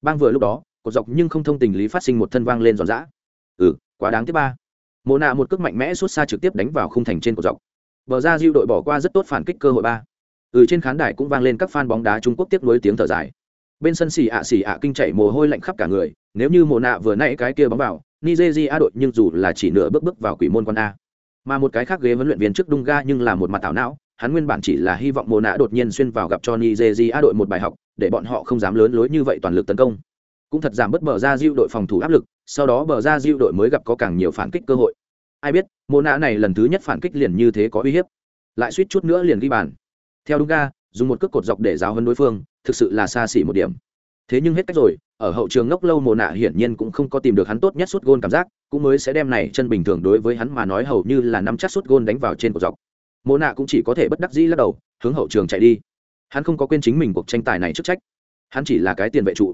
Bang vừa lúc đó, cột dọc nhưng không thông tình lý phát sinh một thân vang lên giòn giã. Ừ quá đáng thứ ba. Mồ nạ một cước mạnh mẽ suốt xa trực tiếp đánh vào khung thành trên cột dọc. Bờ ra Diu đội bỏ qua rất tốt phản kích cơ hội ba. Ừ trên khán đài cũng vang lên các fan bóng đá Trung Quốc tiếp nối tiếng thở dài. Bên sân xì ạ xì ạ kinh chảy mồ hôi lạnh khắp cả người, nếu như mồ nạ vừa nãy cái kia bóng vào, Nigeria đội nhưng dù là chỉ nửa bước bước vào quỷ môn quan a. Mà một cái khác ghế huấn luyện viên trước Dunga nhưng là một mặt tảo não, hắn nguyên bản chỉ là hy vọng mồ nạ đột nhiên xuyên vào gặp cho Nigeria đội một bài học, để bọn họ không dám lớn lối như vậy toàn lực tấn công. Cũng thật giảm bất bờ ra Diu đội phòng thủ áp lực, sau đó bờ ra Diu đội mới gặp có càng nhiều phản kích cơ hội ai biết mồ nạ này lần thứ nhất phản kích liền như thế có uy hiếp lại suýt chút nữa liền ghi bàn theo đúng ga, dùng một cước cột dọc để giáo hơn đối phương, thực sự là xa xỉ một điểm. Thế nhưng hết cách rồi, ở hậu trường ngốc lâu mồ nạ hiển nhiên cũng không có tìm được hắn tốt nhất suốt gôn cảm giác, cũng mới sẽ đem này chân bình thường đối với hắn mà nói hầu như là nắm chắc suốt gôn đánh vào trên cột dọc. Mồ nạ cũng chỉ có thể bất đắc dĩ lắc đầu, hướng hậu trường chạy đi. Hắn không có quên chính mình cuộc tranh tài này chức trách. Hắn chỉ là cái tiền vệ trụ.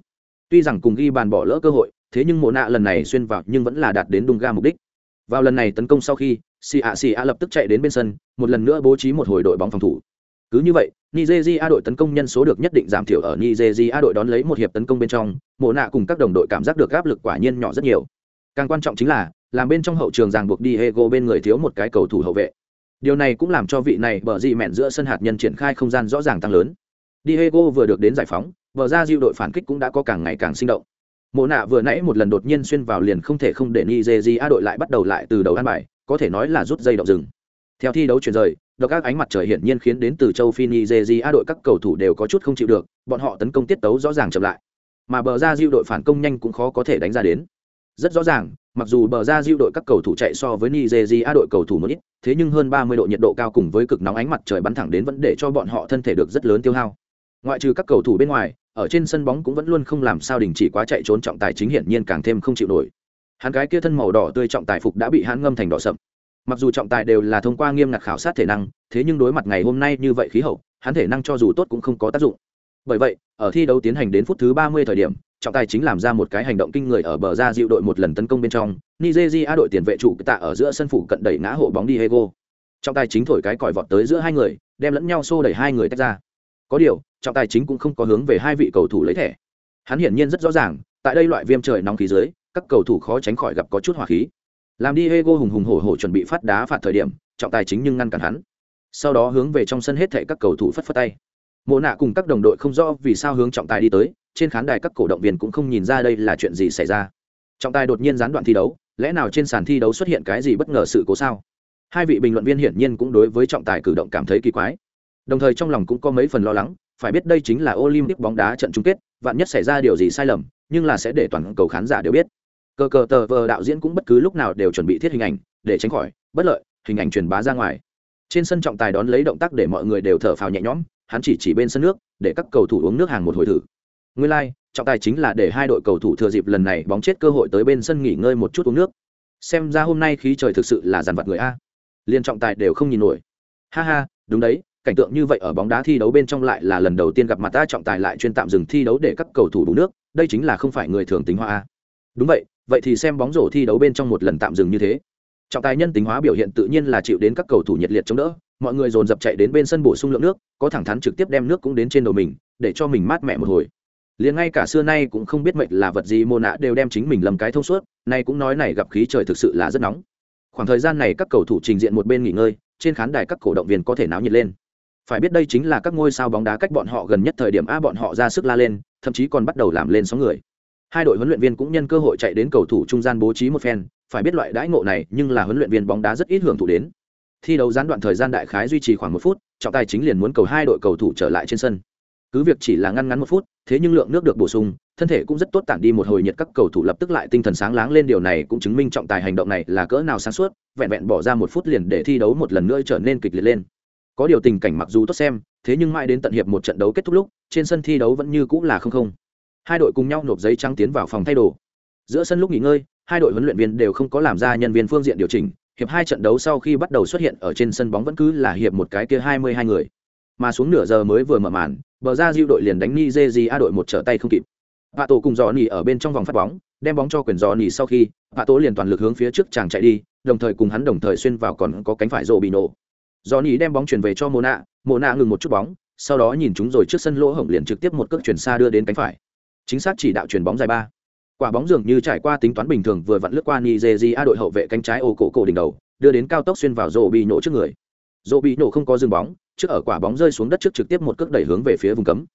Tuy rằng cùng ghi bàn bỏ lỡ cơ hội, thế nhưng mồ nạ lần này xuyên vào nhưng vẫn là đạt đến đung ga mục đích. Vào lần này tấn công sau khi xì ạ xì ạ lập tức chạy đến bên sân, một lần nữa bố trí một hồi đội bóng phòng thủ cứ như vậy nigeria đội tấn công nhân số được nhất định giảm thiểu ở nigeria đội đón lấy một hiệp tấn công bên trong mộ nạ cùng các đồng đội cảm giác được áp lực quả nhiên nhỏ rất nhiều. Càng quan trọng chính là làm bên trong hậu trường ràng buộc đi hego bên người thiếu một cái cầu thủ hậu vệ. Điều này cũng làm cho vị này bờ dị mẹn giữa sân hạt nhân triển khai không gian rõ ràng tăng lớn. Diego vừa được đến giải phóng, bờ ra diệu đội phản kích cũng đã có càng ngày càng sinh động. Mộ nạ vừa nãy một lần đột nhiên xuyên vào liền không thể không để nigeria đội lại bắt đầu lại từ đầu ăn bài có thể nói là rút dây động rừng theo thi đấu chuyển rời, độc các ánh mặt trời hiển nhiên khiến đến từ châu phi nigeria đội các cầu thủ đều có chút không chịu được, bọn họ tấn công tiết tấu rõ ràng chậm lại. Mà bờ ra Diu đội phản công nhanh cũng khó có thể đánh ra đến. Rất rõ ràng, mặc dù bờ ra Diu đội các cầu thủ chạy so với nigeria đội cầu thủ một ít, thế nhưng hơn 30 độ nhiệt độ cao cùng với cực nóng ánh mặt trời bắn thẳng đến vẫn để cho bọn họ thân thể được rất lớn tiêu hao. Ngoại trừ các cầu thủ bên ngoài, ở trên sân bóng cũng vẫn luôn không làm sao đình chỉ quá chạy trốn trọng tài chính hiển nhiên càng thêm không chịu nổi. Hắn cái kia thân màu đỏ tươi trọng tài phục đã bị hắn ngâm thành đỏ sậm mặc dù trọng tài đều là thông qua nghiêm ngặt khảo sát thể năng, thế nhưng đối mặt ngày hôm nay như vậy khí hậu, hắn thể năng cho dù tốt cũng không có tác dụng. Bởi vậy, ở thi đấu tiến hành đến phút thứ 30 thời điểm, trọng tài chính làm ra một cái hành động kinh người ở bờ ra dịu đội một lần tấn công bên trong, nigeria đội tiền vệ trụ tạ ở giữa sân phủ cận đẩy ngã hộ bóng diego. Trọng tài chính thổi cái còi vọt tới giữa hai người, đem lẫn nhau xô đẩy hai người tách ra. Có điều, trọng tài chính cũng không có hướng về hai vị cầu thủ lấy thẻ. Hắn hiển nhiên rất rõ ràng, tại đây loại viêm trời nóng khí dưới, các cầu thủ khó tránh khỏi gặp có chút hỏa khí làm đi hego hùng hùng hổ hổ chuẩn bị phát đá phạt thời điểm, trọng tài chính nhưng ngăn cản hắn. Sau đó hướng về trong sân hết thảy các cầu thủ phất phất tay. Mộ nạ cùng các đồng đội không rõ vì sao hướng trọng tài đi tới, trên khán đài các cổ động viên cũng không nhìn ra đây là chuyện gì xảy ra. Trọng tài đột nhiên gián đoạn thi đấu, lẽ nào trên sàn thi đấu xuất hiện cái gì bất ngờ sự cố sao? Hai vị bình luận viên hiển nhiên cũng đối với trọng tài cử động cảm thấy kỳ quái. Đồng thời trong lòng cũng có mấy phần lo lắng, phải biết đây chính là olympic bóng đá trận chung kết, vạn nhất xảy ra điều gì sai lầm, nhưng là sẽ để toàn cầu khán giả đều biết cờ cờ tờ vờ đạo diễn cũng bất cứ lúc nào đều chuẩn bị thiết hình ảnh để tránh khỏi bất lợi hình ảnh truyền bá ra ngoài. Trên sân trọng tài đón lấy động tác để mọi người đều thở phào nhẹ nhõm hắn chỉ chỉ bên sân nước để các cầu thủ uống nước hàng một hồi thử. Nguyên lai、like, trọng tài chính là để hai đội cầu thủ thừa dịp lần này bóng chết cơ hội tới bên sân nghỉ ngơi một chút uống nước. Xem ra hôm nay khí trời thực sự là dàn vặt người a. Liên trọng tài đều không nhìn nổi. Ha ha đúng đấy cảnh tượng như vậy ở bóng đá thi đấu bên trong lại là lần đầu tiên gặp mặt ta trọng tài lại chuyên tạm dừng thi đấu để các cầu thủ đủ nước đây chính là không phải người thường tính hoa a. Đúng vậy vậy thì xem bóng rổ thi đấu bên trong một lần tạm dừng như thế. Trọng tài nhân tính hóa biểu hiện tự nhiên là chịu đến các cầu thủ nhiệt liệt chống đỡ. Mọi người dồn dập chạy đến bên sân bổ sung lượng nước, có thẳng thắn trực tiếp đem nước cũng đến trên đầu mình, để cho mình mát mẻ một hồi. Liền ngay cả xưa nay cũng không biết mệnh là vật gì mô nạ đều đem chính mình lầm cái thông suốt, nay cũng nói này gặp khí trời thực sự là rất nóng. Khoảng thời gian này các cầu thủ trình diện một bên nghỉ ngơi, trên khán đài các cổ động viên có thể náo nhiệt lên. Phải biết đây chính là các ngôi sao bóng đá cách bọn họ gần nhất thời điểm a, bọn họ ra sức la lên, thậm chí còn bắt đầu làm lên sóng người hai đội huấn luyện viên cũng nhân cơ hội chạy đến cầu thủ trung gian bố trí một phen, phải biết loại đãi ngộ này nhưng là huấn luyện viên bóng đá rất ít hưởng thụ đến. Thi đấu gián đoạn thời gian đại khái duy trì khoảng một phút, trọng tài chính liền muốn cầu hai đội cầu thủ trở lại trên sân. Cứ việc chỉ là ngăn ngắn một phút, thế nhưng lượng nước được bổ sung, thân thể cũng rất tốt tản đi một hồi nhiệt các cầu thủ lập tức lại tinh thần sáng láng lên. Điều này cũng chứng minh trọng tài hành động này là cỡ nào sáng suốt, vẹn vẹn bỏ ra một phút liền để thi đấu một lần nữa trở nên kịch liệt lên. Có điều tình cảnh mặc dù tốt xem, thế nhưng mãi đến tận hiệp một trận đấu kết thúc lúc, trên sân thi đấu vẫn như cũng là không không hai đội cùng nhau nộp giấy trắng tiến vào phòng thay đồ. Giữa sân lúc nghỉ ngơi, hai đội huấn luyện viên đều không có làm ra nhân viên phương diện điều chỉnh, hiệp hai trận đấu sau khi bắt đầu xuất hiện ở trên sân bóng vẫn cứ là hiệp một cái kia hai mươi hai người. Mà xuống nửa giờ mới vừa mở màn, bờ ra diêu đội liền đánh nigeria đội một trở tay không kịp. Vạ tổ cùng dò nỉ ở bên trong vòng phát bóng, đem bóng cho quyền dò nỉ sau khi vạ tổ liền toàn lực hướng phía trước chàng chạy đi, đồng thời cùng hắn đồng thời xuyên vào còn có cánh phải rộ bị nổ dò nỉ đem bóng chuyển về cho mồ nạ mồ nạ ngừng một chút bóng, sau đó nhìn chúng rồi trước sân lỗ hổng liền trực tiếp một cước chuyển xa đưa đến cánh phải chính xác chỉ đạo chuyền bóng dài ba. Quả bóng dường như trải qua tính toán bình thường vừa vặn lướt qua nigeria đội hậu vệ cánh trái ô cổ cổ đỉnh đầu đưa đến cao tốc xuyên vào rộ bị nổ trước người. Rộ bị nổ không có dừng bóng trước ở quả bóng rơi xuống đất trước trực tiếp một cước đẩy hướng về phía vùng cấm.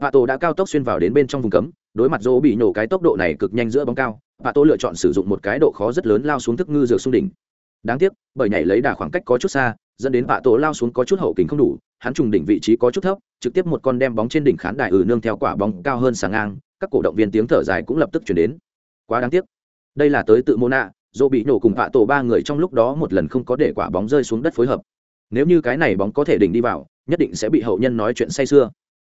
Vạ Tổ đã cao tốc xuyên vào đến bên trong vùng cấm, đối mặt Dỗ bị nổ cái tốc độ này cực nhanh giữa bóng cao, Vạ Tổ lựa chọn sử dụng một cái độ khó rất lớn lao xuống thức ngư dược xung đỉnh. Đáng tiếc, bởi nhảy lấy đà khoảng cách có chút xa, dẫn đến Vạ Tổ lao xuống có chút hậu kính không đủ, hắn trùng đỉnh vị trí có chút thấp, trực tiếp một con đem bóng trên đỉnh khán đài ừ nương theo quả bóng cao hơn sáng ngang, các cổ động viên tiếng thở dài cũng lập tức chuyển đến. Quá đáng tiếc. Đây là tới tự Mona, Dỗ bị nổ cùng Vạ Tổ ba người trong lúc đó một lần không có để quả bóng rơi xuống đất phối hợp. Nếu như cái này bóng có thể đỉnh đi vào, nhất định sẽ bị hậu nhân nói chuyện say sưa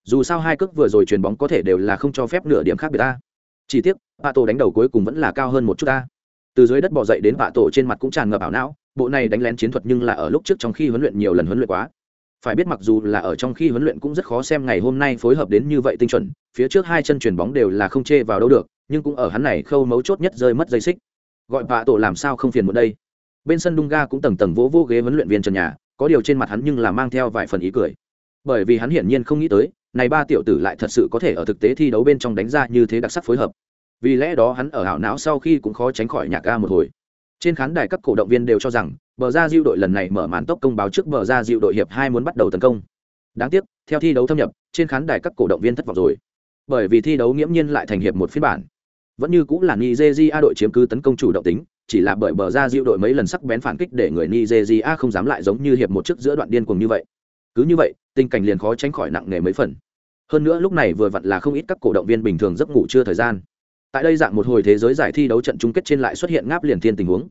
dù sao hai cước vừa rồi chuyền bóng có thể đều là không cho phép nửa điểm khác biệt ta chỉ tiếc bạ tổ đánh đầu cuối cùng vẫn là cao hơn một chút ta từ dưới đất bỏ dậy đến vạ tổ trên mặt cũng tràn ngập ảo não, bộ này đánh lén chiến thuật nhưng là ở lúc trước trong khi huấn luyện nhiều lần huấn luyện quá. Phải biết mặc dù là ở trong khi huấn luyện cũng rất khó xem ngày hôm nay phối hợp đến như vậy tinh chuẩn, phía trước hai chân chuyền bóng đều là không chê vào đâu được, nhưng cũng ở hắn này khâu mấu chốt nhất rơi mất dây xích. Gọi vạ tổ làm sao không phiền một đây? Bên sân đung ga cũng tầng tầng vỗ vỗ ghế huấn luyện viên trần nhà, có điều trên mặt hắn nhưng là mang theo vài phần ý cười. Bởi vì hắn hiển nhiên không nghĩ tới, này ba tiểu tử lại thật sự có thể ở thực tế thi đấu bên trong đánh ra như thế đặc sắc phối hợp vì lẽ đó hắn ở hảo não sau khi cũng khó tránh khỏi nhạc ga một hồi. Trên khán đài các cổ động viên đều cho rằng, bờ ra diệu đội lần này mở màn tốc công báo trước bờ ra diệu đội hiệp hai muốn bắt đầu tấn công. Đáng tiếc, theo thi đấu thâm nhập, trên khán đài các cổ động viên thất vọng rồi. Bởi vì thi đấu nghiễm nhiên lại thành hiệp một phiên bản. Vẫn như cũng là nigeria đội chiếm cứ tấn công chủ động tính, chỉ là bởi bờ ra diệu đội mấy lần sắc bén phản kích để người nigeria không dám lại giống như hiệp một trước giữa đoạn điên cuồng như vậy. Cứ như vậy, tình cảnh liền khó tránh khỏi nặng nề mấy phần. Hơn nữa lúc này vừa vặn là không ít các cổ động viên bình thường giấc ngủ chưa thời gian tại đây dạng một hồi thế giới giải thi đấu trận chung kết trên lại xuất hiện ngáp liền thiên tình huống.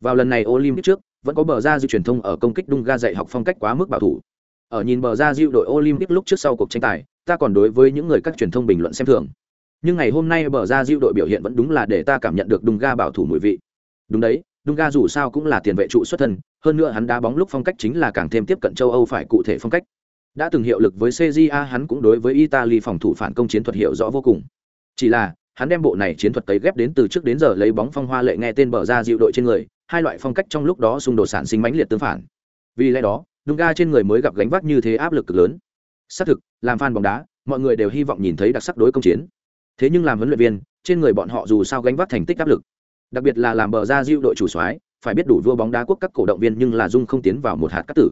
Vào lần này olympic trước, vẫn có bờ ra dư truyền thông ở công kích đung ga dạy học phong cách quá mức bảo thủ. Ở nhìn bờ ra diệu đội olympic lúc trước sau cuộc tranh tài, ta còn đối với những người các truyền thông bình luận xem thường. Nhưng ngày hôm nay bờ ra diệu đội biểu hiện vẫn đúng là để ta cảm nhận được đung ga bảo thủ mùi vị. Đúng đấy đung ga dù sao cũng là tiền vệ trụ xuất thân, hơn nữa hắn đá bóng lúc phong cách chính là càng thêm tiếp cận châu âu phải cụ thể phong cách. Đã từng hiệu lực với cja hắn cũng đối với italy phòng thủ phản công chiến thuật hiệu rõ vô cùng. Chỉ là hắn đem bộ này chiến thuật cấy ghép đến từ trước đến giờ lấy bóng phong hoa lệ nghe tên bờ ra dịu đội trên người hai loại phong cách trong lúc đó xung đột sản sinh mãnh liệt tương phản. Vì lẽ đó Dunga trên người mới gặp gánh vác như thế áp lực cực lớn. Xác thực làm fan bóng đá mọi người đều hy vọng nhìn thấy đặc sắc đối công chiến. Thế nhưng làm huấn luyện viên trên người bọn họ dù sao gánh vác thành tích áp lực. Đặc biệt là làm bờ ra diệu đội chủ soái phải biết đủ vua bóng đá quốc các cổ động viên nhưng là dung không tiến vào một hạt cát tử.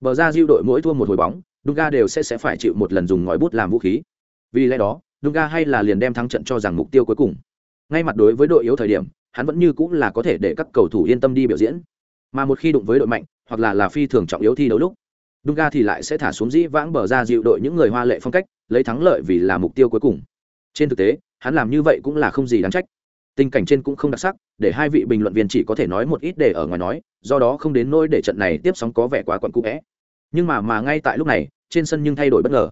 Bờ ra diệu đội mỗi thua một hồi bóng Dunga đều sẽ sẽ phải chịu một lần dùng ngòi bút làm vũ khí. Vì lẽ đó, Dunga hay là liền đem thắng trận cho rằng mục tiêu cuối cùng. Ngay mặt đối với đội yếu thời điểm, hắn vẫn như cũng là có thể để các cầu thủ yên tâm đi biểu diễn. Mà một khi đụng với đội mạnh, hoặc là là phi thường trọng yếu thi đấu lúc, Dunga thì lại sẽ thả xuống dĩ vãng bờ ra dịu đội những người hoa lệ phong cách, lấy thắng lợi vì là mục tiêu cuối cùng. Trên thực tế, hắn làm như vậy cũng là không gì đáng trách. Tình cảnh trên cũng không đặc sắc, để hai vị bình luận viên chỉ có thể nói một ít để ở ngoài nói, do đó không đến nỗi để trận này tiếp sóng có vẻ quá quặn cũ é. Nhưng mà mà ngay tại lúc này, trên sân nhưng thay đổi bất ngờ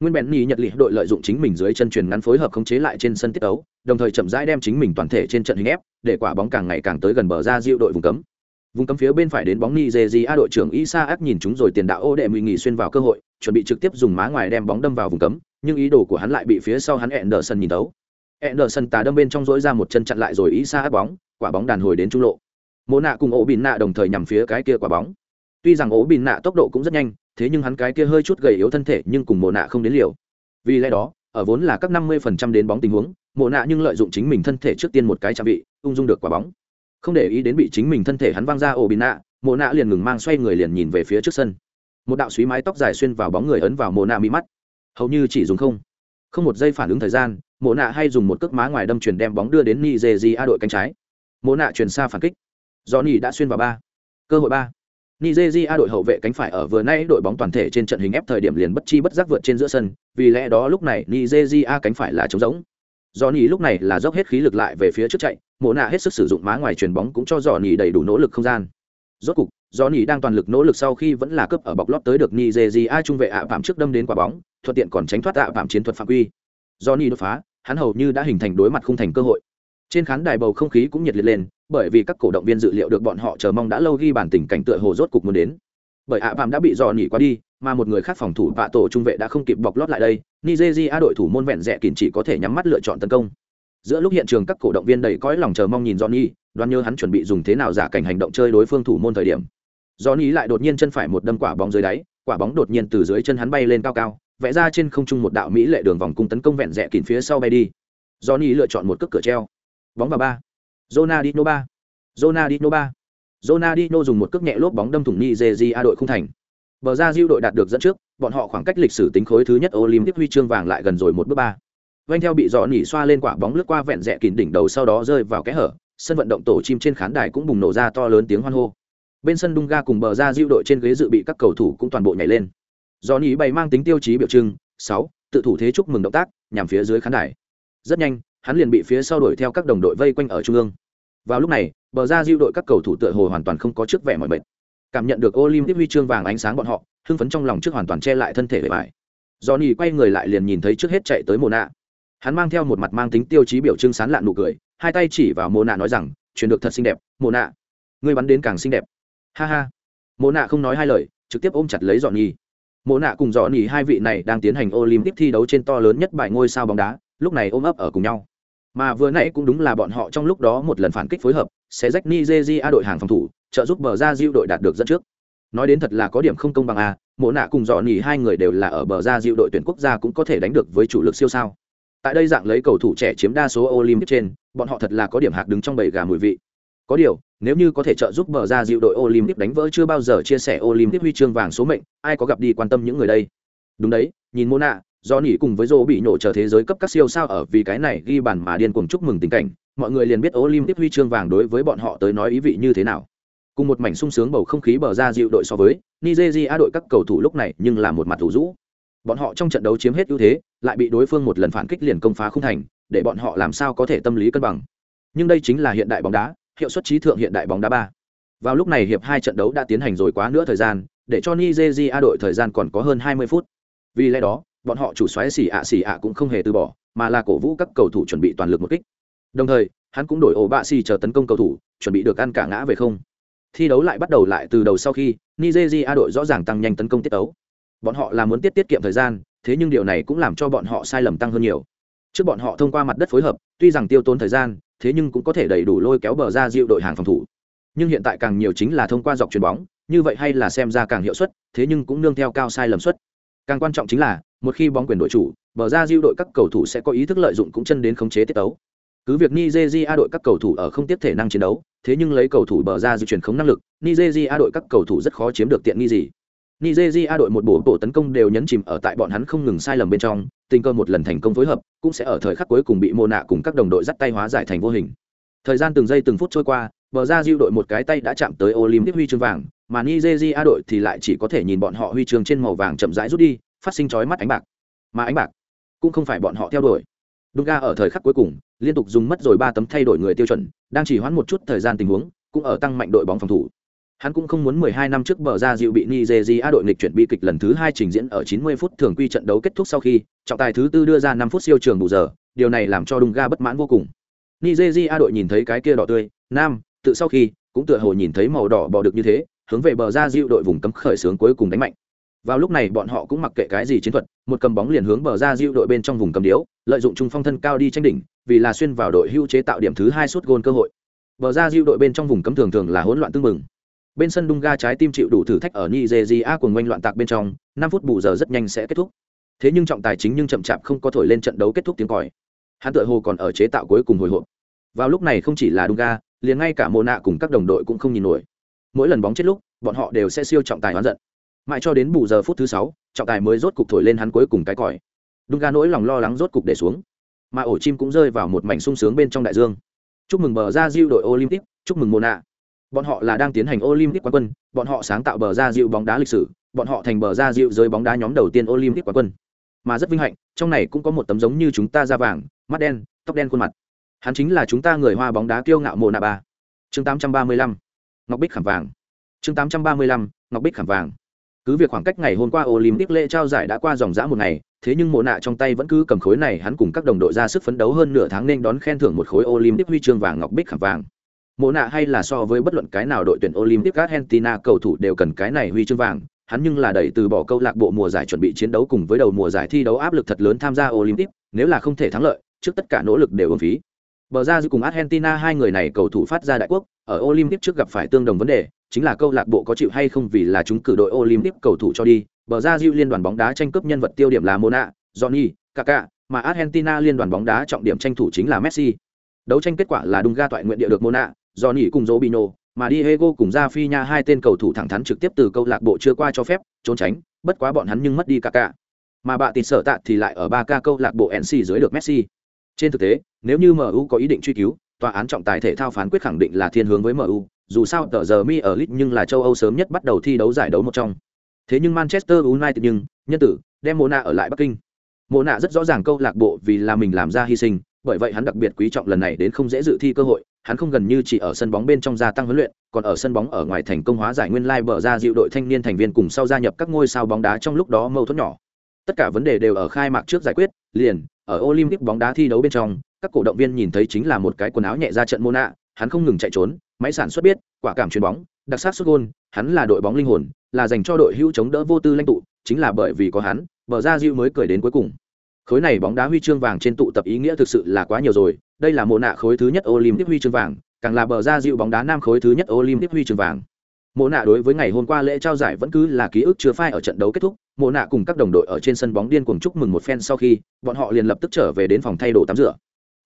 nguyên bèn nhì nhật lị đội lợi dụng chính mình dưới chân truyền ngắn phối hợp khống chế lại trên sân tiết tấu, đồng thời chậm rãi đem chính mình toàn thể trên trận hình ép, để quả bóng càng ngày càng tới gần bờ ra diệu đội vùng cấm. Vùng cấm phía bên phải đến bóng nigeria đội trưởng isa ác nhìn chúng rồi tiền đạo ô đệ mùi nghỉ xuyên vào cơ hội, chuẩn bị trực tiếp dùng má ngoài đem bóng đâm vào vùng cấm, nhưng ý đồ của hắn lại bị phía sau hắn Anderson nhìn tấu. Anderson tà đâm bên trong dỗi ra một chân chặn lại rồi isa ác bóng, quả bóng đàn hồi đến trung lộ. Mô nạ cùng ổ Bình nạ đồng thời nhằm phía cái kia quả bóng. Tuy rằng ổ Bình nạ tốc độ cũng rất nhanh thế nhưng hắn cái kia hơi chút gầy yếu thân thể nhưng cùng mồ nạ không đến liều. Vì lẽ đó, ở vốn là các năm mươi phần trăm đến bóng tình huống mồ nạ nhưng lợi dụng chính mình thân thể trước tiên một cái trang bị, ung dung được quả bóng. Không để ý đến bị chính mình thân thể hắn văng ra ổ bị nạ mồ nạ liền ngừng mang xoay người liền nhìn về phía trước sân. Một đạo suý mái tóc dài xuyên vào bóng người ấn vào mồ nạ mi mắt. Hầu như chỉ dùng không. Không một giây phản ứng thời gian mồ nạ hay dùng một cước má ngoài đâm chuyển đem bóng đưa đến nigeria đội cánh trái. Mồ nạ chuyển xa phản kích. Do nỉ đã xuyên vào ba. Cơ hội ba. Nigeria đội hậu vệ cánh phải ở vừa nay đội bóng toàn thể trên trận hình ép thời điểm liền bất chi bất giác vượt trên giữa sân, vì lẽ đó lúc này Nigeria cánh phải là trống rỗng. Johnny lúc này là dốc hết khí lực lại về phía trước chạy, Mộ nạ hết sức sử dụng má ngoài chuyền bóng cũng cho Johnny đầy đủ nỗ lực không gian. Rốt cục, Johnny đang toàn lực nỗ lực sau khi vẫn là cấp ở bọc lót tới được Nigeria trung vệ ạ phạm trước đâm đến quả bóng, thuận tiện còn tránh thoát ạ phạm chiến thuật phạm quy. Johnny đột phá, hắn hầu như đã hình thành đối mặt không thành cơ hội. Trên khán đài bầu không khí cũng nhiệt liệt lên, bởi vì các cổ động viên dự liệu được bọn họ chờ mong đã lâu ghi bản tình cảnh tựa hồ rốt cục muốn đến. Bởi ạ phạm đã bị dò nhỉ qua đi, mà một người khác phòng thủ vạ tổ trung vệ đã không kịp bọc lót lại đây, nigeria đội thủ môn vẹn rẻ kín chỉ có thể nhắm mắt lựa chọn tấn công. Giữa lúc hiện trường các cổ động viên đầy cõi lòng chờ mong nhìn johnny, đoán nhớ hắn chuẩn bị dùng thế nào giả cảnh hành động chơi đối phương thủ môn thời điểm. Johnny lại đột nhiên chân phải một đâm quả bóng dưới đáy, quả bóng đột nhiên từ dưới chân hắn bay lên cao cao, vẽ ra trên không trung một đạo mỹ lệ đường vòng cung tấn công vẹn rẽ kín phía sau bay đi. Johnny lựa chọn một cước cửa treo. Bóng vào ba. Ronaldinho 3. Ronaldinho 3. Ronaldinho dùng một cước nhẹ lốp bóng đâm thủng Nigeria đội không thành. Bờ ra Diu đội đạt được dẫn trước, bọn họ khoảng cách lịch sử tính khối thứ nhất Olympic huy chương vàng lại gần rồi một bước ba. Vành theo bị dọ nỉ xoa lên quả bóng lướt qua vẹn rẽ kín đỉnh đầu sau đó rơi vào cái hở, sân vận động tổ chim trên khán đài cũng bùng nổ ra to lớn tiếng hoan hô. Bên sân Dunga cùng bờ ra Diu đội trên ghế dự bị các cầu thủ cũng toàn bộ nhảy lên. Dọ nỉ bày mang tính tiêu chí biểu trưng, sáu, tự thủ thế chúc mừng động tác, nhằm phía dưới khán đài. Rất nhanh, hắn liền bị phía sau đuổi theo các đồng đội vây quanh ở trung ương. Vào lúc này, bờ ra diêu đội các cầu thủ tựa hồ hoàn toàn không có trước vẻ mọi mệt. Cảm nhận được olympic huy chương vàng ánh sáng bọn họ, hưng phấn trong lòng trước hoàn toàn che lại thân thể bề bài johnny quay người lại liền nhìn thấy trước hết chạy tới mồ nạ hắn mang theo một mặt mang tính tiêu chí biểu trưng sán lạn nụ cười, hai tay chỉ vào mồ nạ nói rằng, chuyển được thật xinh đẹp mồ nạ ngươi bắn đến càng xinh đẹp. Ha ha. Mồ nạ không nói hai lời, trực tiếp ôm chặt lấy johnny. Mồ nạ cùng johnny hai vị này đang tiến hành olympic thi đấu trên to lớn nhất bài ngôi sao bóng đá, lúc này ôm ấp ở cùng nhau mà vừa nãy cũng đúng là bọn họ trong lúc đó một lần phản kích phối hợp, sẽ rách nigeria đội hàng phòng thủ, trợ giúp bờ ra diệu đội đạt được dẫn trước. Nói đến thật là có điểm không công bằng à mộ nạ cùng dọn nhì hai người đều là ở bờ ra diệu đội tuyển quốc gia cũng có thể đánh được với chủ lực siêu sao. Tại đây dạng lấy cầu thủ trẻ chiếm đa số olympic trên, bọn họ thật là có điểm hạc đứng trong bầy gà mùi vị. Có điều, nếu như có thể trợ giúp bờ ra diệu đội olympic đánh vỡ chưa bao giờ chia sẻ olympic huy chương vàng số mệnh, ai có gặp đi quan tâm những người đây? Đúng đấy, nhìn mô nạ do nỉ cùng với dô bị nổ chờ thế giới cấp các siêu sao ở vì cái này ghi bàn mà điên cuồng chúc mừng tình cảnh, mọi người liền biết olympic huy chương vàng đối với bọn họ tới nói ý vị như thế nào. Cùng một mảnh sung sướng bầu không khí bờ ra dịu đội so với nigeria đội các cầu thủ lúc này nhưng là một mặt thủ rũ. Bọn họ trong trận đấu chiếm hết ưu thế, lại bị đối phương một lần phản kích liền công phá không thành, để bọn họ làm sao có thể tâm lý cân bằng. Nhưng đây chính là hiện đại bóng đá, hiệu suất trí thượng hiện đại bóng đá ba. Vào lúc này hiệp hai trận đấu đã tiến hành rồi quá nữa thời gian, để cho nigeria đội thời gian còn có hơn 20 phút. Vì lẽ đó bọn họ chủ xoáy xì ạ xì ạ cũng không hề từ bỏ, mà là cổ vũ các cầu thủ chuẩn bị toàn lực một kích. Đồng thời, hắn cũng đổi ổ bạ xì chờ tấn công cầu thủ, chuẩn bị được ăn cả ngã về không. Thi đấu lại bắt đầu lại từ đầu sau khi nigeria đội rõ ràng tăng nhanh tấn công tiết tấu. Bọn họ là muốn tiết tiết kiệm thời gian, thế nhưng điều này cũng làm cho bọn họ sai lầm tăng hơn nhiều. Trước bọn họ thông qua mặt đất phối hợp, tuy rằng tiêu tốn thời gian, thế nhưng cũng có thể đầy đủ lôi kéo bờ ra dịu đội hàng phòng thủ. Nhưng hiện tại càng nhiều chính là thông qua dọc chuyền bóng, như vậy hay là xem ra càng hiệu suất, thế nhưng cũng nương theo cao sai lầm suất. Càng quan trọng chính là một khi bóng quyền đội chủ, bờ ra diêu đội các cầu thủ sẽ có ý thức lợi dụng cũng chân đến khống chế tiết tấu. Cứ việc nigeria đội các cầu thủ ở không tiếp thể năng chiến đấu, thế nhưng lấy cầu thủ bờ ra di chuyển khống năng lực, nigeria đội các cầu thủ rất khó chiếm được tiện nghi gì. Nigeria đội một bộ bộ tấn công đều nhấn chìm ở tại bọn hắn không ngừng sai lầm bên trong, tình cơ một lần thành công phối hợp, cũng sẽ ở thời khắc cuối cùng bị mô nạ cùng các đồng đội dắt tay hóa giải thành vô hình. Thời gian từng giây từng phút trôi qua, bờ ra diêu đội một cái tay đã chạm tới olympic huy chương vàng, mà nigeria đội thì lại chỉ có thể nhìn bọn họ huy chương trên màu vàng chậm rãi rút đi phát sinh chói mắt ánh bạc mà ánh bạc cũng không phải bọn họ theo đuổi Dunga ở thời khắc cuối cùng liên tục dùng mất rồi ba tấm thay đổi người tiêu chuẩn, đang chỉ hoãn một chút thời gian tình huống, cũng ở tăng mạnh đội bóng phòng thủ. Hắn cũng không muốn 12 năm trước bờ ra dịu bị Nigeria đội nghịch chuyển bi kịch lần thứ 2 trình diễn ở 90 phút thường quy trận đấu kết thúc sau khi, trọng tài thứ tư đưa ra 5 phút siêu trường bù giờ, điều này làm cho Dunga bất mãn vô cùng. Nigeria đội nhìn thấy cái kia đỏ tươi, nam, tự sau khi, cũng tựa hồ nhìn thấy màu đỏ bò được như thế, hướng về bờ ra dịu đội vùng cấm khởi sướng cuối cùng đánh mạnh vào lúc này bọn họ cũng mặc kệ cái gì chiến thuật, một cầm bóng liền hướng bờ ra diệu đội bên trong vùng cầm điếu, lợi dụng trung phong thân cao đi tranh đỉnh, vì là xuyên vào đội hưu chế tạo điểm thứ hai suốt gôn cơ hội. Bờ ra diệu đội bên trong vùng cấm thường thường là hỗn loạn tương mừng bên sân đung ga trái tim chịu đủ thử thách ở nigeria cùng ngoanh loạn tạc bên trong, năm phút bù giờ rất nhanh sẽ kết thúc. Thế nhưng trọng tài chính nhưng chậm chạp không có thổi lên trận đấu kết thúc tiếng còi. Hắn tự hồ còn ở chế tạo cuối cùng hồi hộp. Vào lúc này không chỉ là đung ga liền ngay cả mô nạ cùng các đồng đội cũng không nhìn nổi. Mỗi lần bóng chết lúc, bọn họ đều sẽ siêu trọng tài hoán giận mãi cho đến bù giờ phút thứ sáu, trọng tài mới rốt cục thổi lên hắn cuối cùng cái còi. Đúng ga nỗi lòng lo lắng rốt cục để xuống, mà ổ chim cũng rơi vào một mảnh sung sướng bên trong đại dương. Chúc mừng bờ ra diêu đội olympic, chúc mừng mona. Bọn họ là đang tiến hành olympic quán quân, bọn họ sáng tạo bờ ra diêu bóng đá lịch sử, bọn họ thành bờ ra diêu giới bóng đá nhóm đầu tiên olympic quán quân. Mà rất vinh hạnh, trong này cũng có một tấm giống như chúng ta da vàng, mắt đen, tóc đen khuôn mặt. Hắn chính là chúng ta người hoa bóng đá kiêu ngạo mồ nạ ba chương 835. ngọc bích khảm vàng. Chương 835. ngọc bích khảm vàng cứ việc khoảng cách ngày hôm qua olympic lễ trao giải đã qua dòng dã một ngày, thế nhưng mộ nạ trong tay vẫn cứ cầm khối này, hắn cùng các đồng đội ra sức phấn đấu hơn nửa tháng nên đón khen thưởng một khối olympic huy chương vàng ngọc bích khảm vàng. Mộ nạ hay là so với bất luận cái nào đội tuyển olympic argentina, cầu thủ đều cần cái này huy chương vàng, hắn nhưng là đẩy từ bỏ câu lạc bộ mùa giải chuẩn bị chiến đấu cùng với đầu mùa giải thi đấu áp lực thật lớn tham gia olympic, nếu là không thể thắng lợi, trước tất cả nỗ lực đều ưng phí. Bờ ra giữa cùng argentina, hai người này cầu thủ phát ra đại quốc, ở olympic trước gặp phải tương đồng vấn đề chính là câu lạc bộ có chịu hay không vì là chúng cử đội Olympic cầu thủ cho đi. Bờ ra Diu liên đoàn bóng đá tranh cướp nhân vật tiêu điểm là Mona, Johnny, Kaká, mà Argentina liên đoàn bóng đá trọng điểm tranh thủ chính là Messi. Đấu tranh kết quả là Dunga toại nguyện địa được Mona, Johnny cùng Robinho, mà Diego cùng Rafinha hai tên cầu thủ thẳng thắn trực tiếp từ câu lạc bộ chưa qua cho phép, trốn tránh, bất quá bọn hắn nhưng mất đi Kaká. Mà bạ tịt sở tạ thì lại ở 3K câu lạc bộ NC dưới được Messi. Trên thực tế, nếu như MU có ý định truy cứu, tòa án trọng tài thể thao phán quyết khẳng định là thiên hướng với MU, dù sao tờ giờ mi ở lit nhưng là châu âu sớm nhất bắt đầu thi đấu giải đấu một trong. Thế nhưng manchester united nhưng, nhân tử, đem mona ở lại bắc kinh. Mona rất rõ ràng câu lạc bộ vì là mình làm ra hy sinh, bởi vậy hắn đặc biệt quý trọng lần này đến không dễ dự thi cơ hội, hắn không gần như chỉ ở sân bóng bên trong gia tăng huấn luyện, còn ở sân bóng ở ngoài thành công hóa giải nguyên lai bở ra dịu đội thanh niên thành viên cùng sau gia nhập các ngôi sao bóng đá trong lúc đó mâu thuẫn nhỏ. Tất cả vấn đề đều ở khai mạc trước giải quyết, liền, ở olympic bóng đá thi đấu bên trong, các cổ động viên nhìn thấy chính là một cái quần áo nhẹ ra trận mona, hắn không ngừng chạy trốn máy sản xuất biết, quả cảm chuyền bóng, đặc sắc sút gôn, hắn là đội bóng linh hồn, là dành cho đội hữu chống đỡ vô tư lãnh tụ, chính là bởi vì có hắn, bờ ra diệu mới cười đến cuối cùng. Khối này bóng đá huy chương vàng trên tụ tập ý nghĩa thực sự là quá nhiều rồi, đây là mộ nạ khối thứ nhất olympic huy chương vàng, càng là bờ ra diệu bóng đá nam khối thứ nhất olympic huy chương vàng. Mộ nạ đối với ngày hôm qua lễ trao giải vẫn cứ là ký ức chưa phai ở trận đấu kết thúc mộ nạ cùng các đồng đội ở trên sân bóng điên cuồng chúc mừng một phen sau khi, bọn họ liền lập tức trở về đến phòng thay đồ tắm rửa.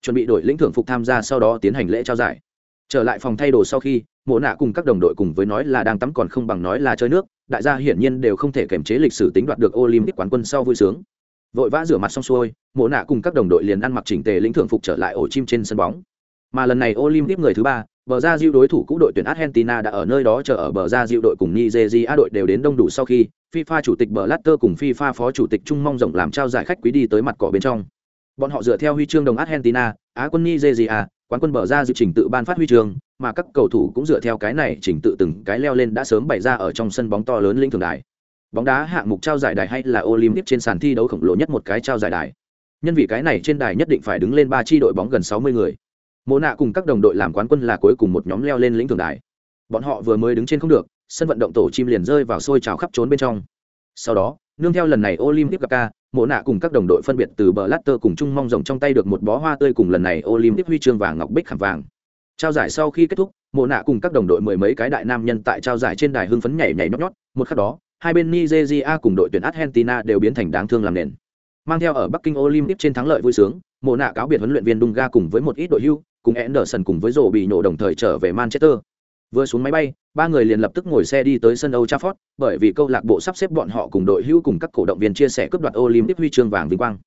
Chuẩn bị đội lĩnh thưởng phục tham gia sau đó tiến hành lễ trao giải trở lại phòng thay đồ sau khi, mộ nạ cùng các đồng đội cùng với nói là đang tắm còn không bằng nói là chơi nước, đại gia hiển nhiên đều không thể kiềm chế lịch sử tính đoạt được olympic quán quân sau vui sướng. Vội vã rửa mặt xong xuôi, mộ nạ cùng các đồng đội liền ăn mặc chỉnh tề lĩnh thưởng phục trở lại ổ chim trên sân bóng. Mà lần này olympic người thứ ba, bờ ra diệu đối thủ cũ đội tuyển argentina đã ở nơi đó chờ ở bờ ra diệu đội cùng nigeria đội đều đến đông đủ sau khi, fifa chủ tịch bờ latter cùng fifa phó chủ tịch trung mong rộng làm trao giải khách quý đi tới mặt cỏ bên trong. Bọn họ dựa theo huy chương đồng argentina, á quân nigeria quán quân bờ ra dự trình tự ban phát huy trường, mà các cầu thủ cũng dựa theo cái này trình tự từng cái leo lên đã sớm bày ra ở trong sân bóng to lớn linh thường đài. Bóng đá hạng mục trao giải đài hay là olympic trên sàn thi đấu khổng lồ nhất một cái trao giải đài. Nhân vì cái này trên đài nhất định phải đứng lên ba chi đội bóng gần sáu mươi người. Mộ nạ cùng các đồng đội làm quán quân là cuối cùng một nhóm leo lên lĩnh thường đài. Bọn họ vừa mới đứng trên không được sân vận động tổ chim liền rơi vào sôi trào khắp trốn bên trong. Sau đó nương theo lần này olympic gặp ca, mộ nạ cùng các đồng đội phân biệt từ bờ latter cùng chung mong rồng trong tay được một bó hoa tươi cùng lần này olympic huy chương vàng ngọc bích khảm vàng. Trao giải sau khi kết thúc, mộ nạ cùng các đồng đội mười mấy cái đại nam nhân tại trao giải trên đài hưng phấn nhảy nhảy nhót nhót. Một khắc đó, hai bên nigeria cùng đội tuyển argentina đều biến thành đáng thương làm nền. Mang theo ở bắc kinh olympic trên thắng lợi vui sướng, mộ nạ cáo biệt huấn luyện viên dunga cùng với một ít đội hưu, cùng Anderson cùng với rổ bị nổ đồng thời trở về manchester vừa xuống máy bay ba người liền lập tức ngồi xe đi tới sân Old Trafford, bởi vì câu lạc bộ sắp xếp bọn họ cùng đội hữu cùng các cổ động viên chia sẻ cướp đoạt Olympic huy chương vàng vinh quang.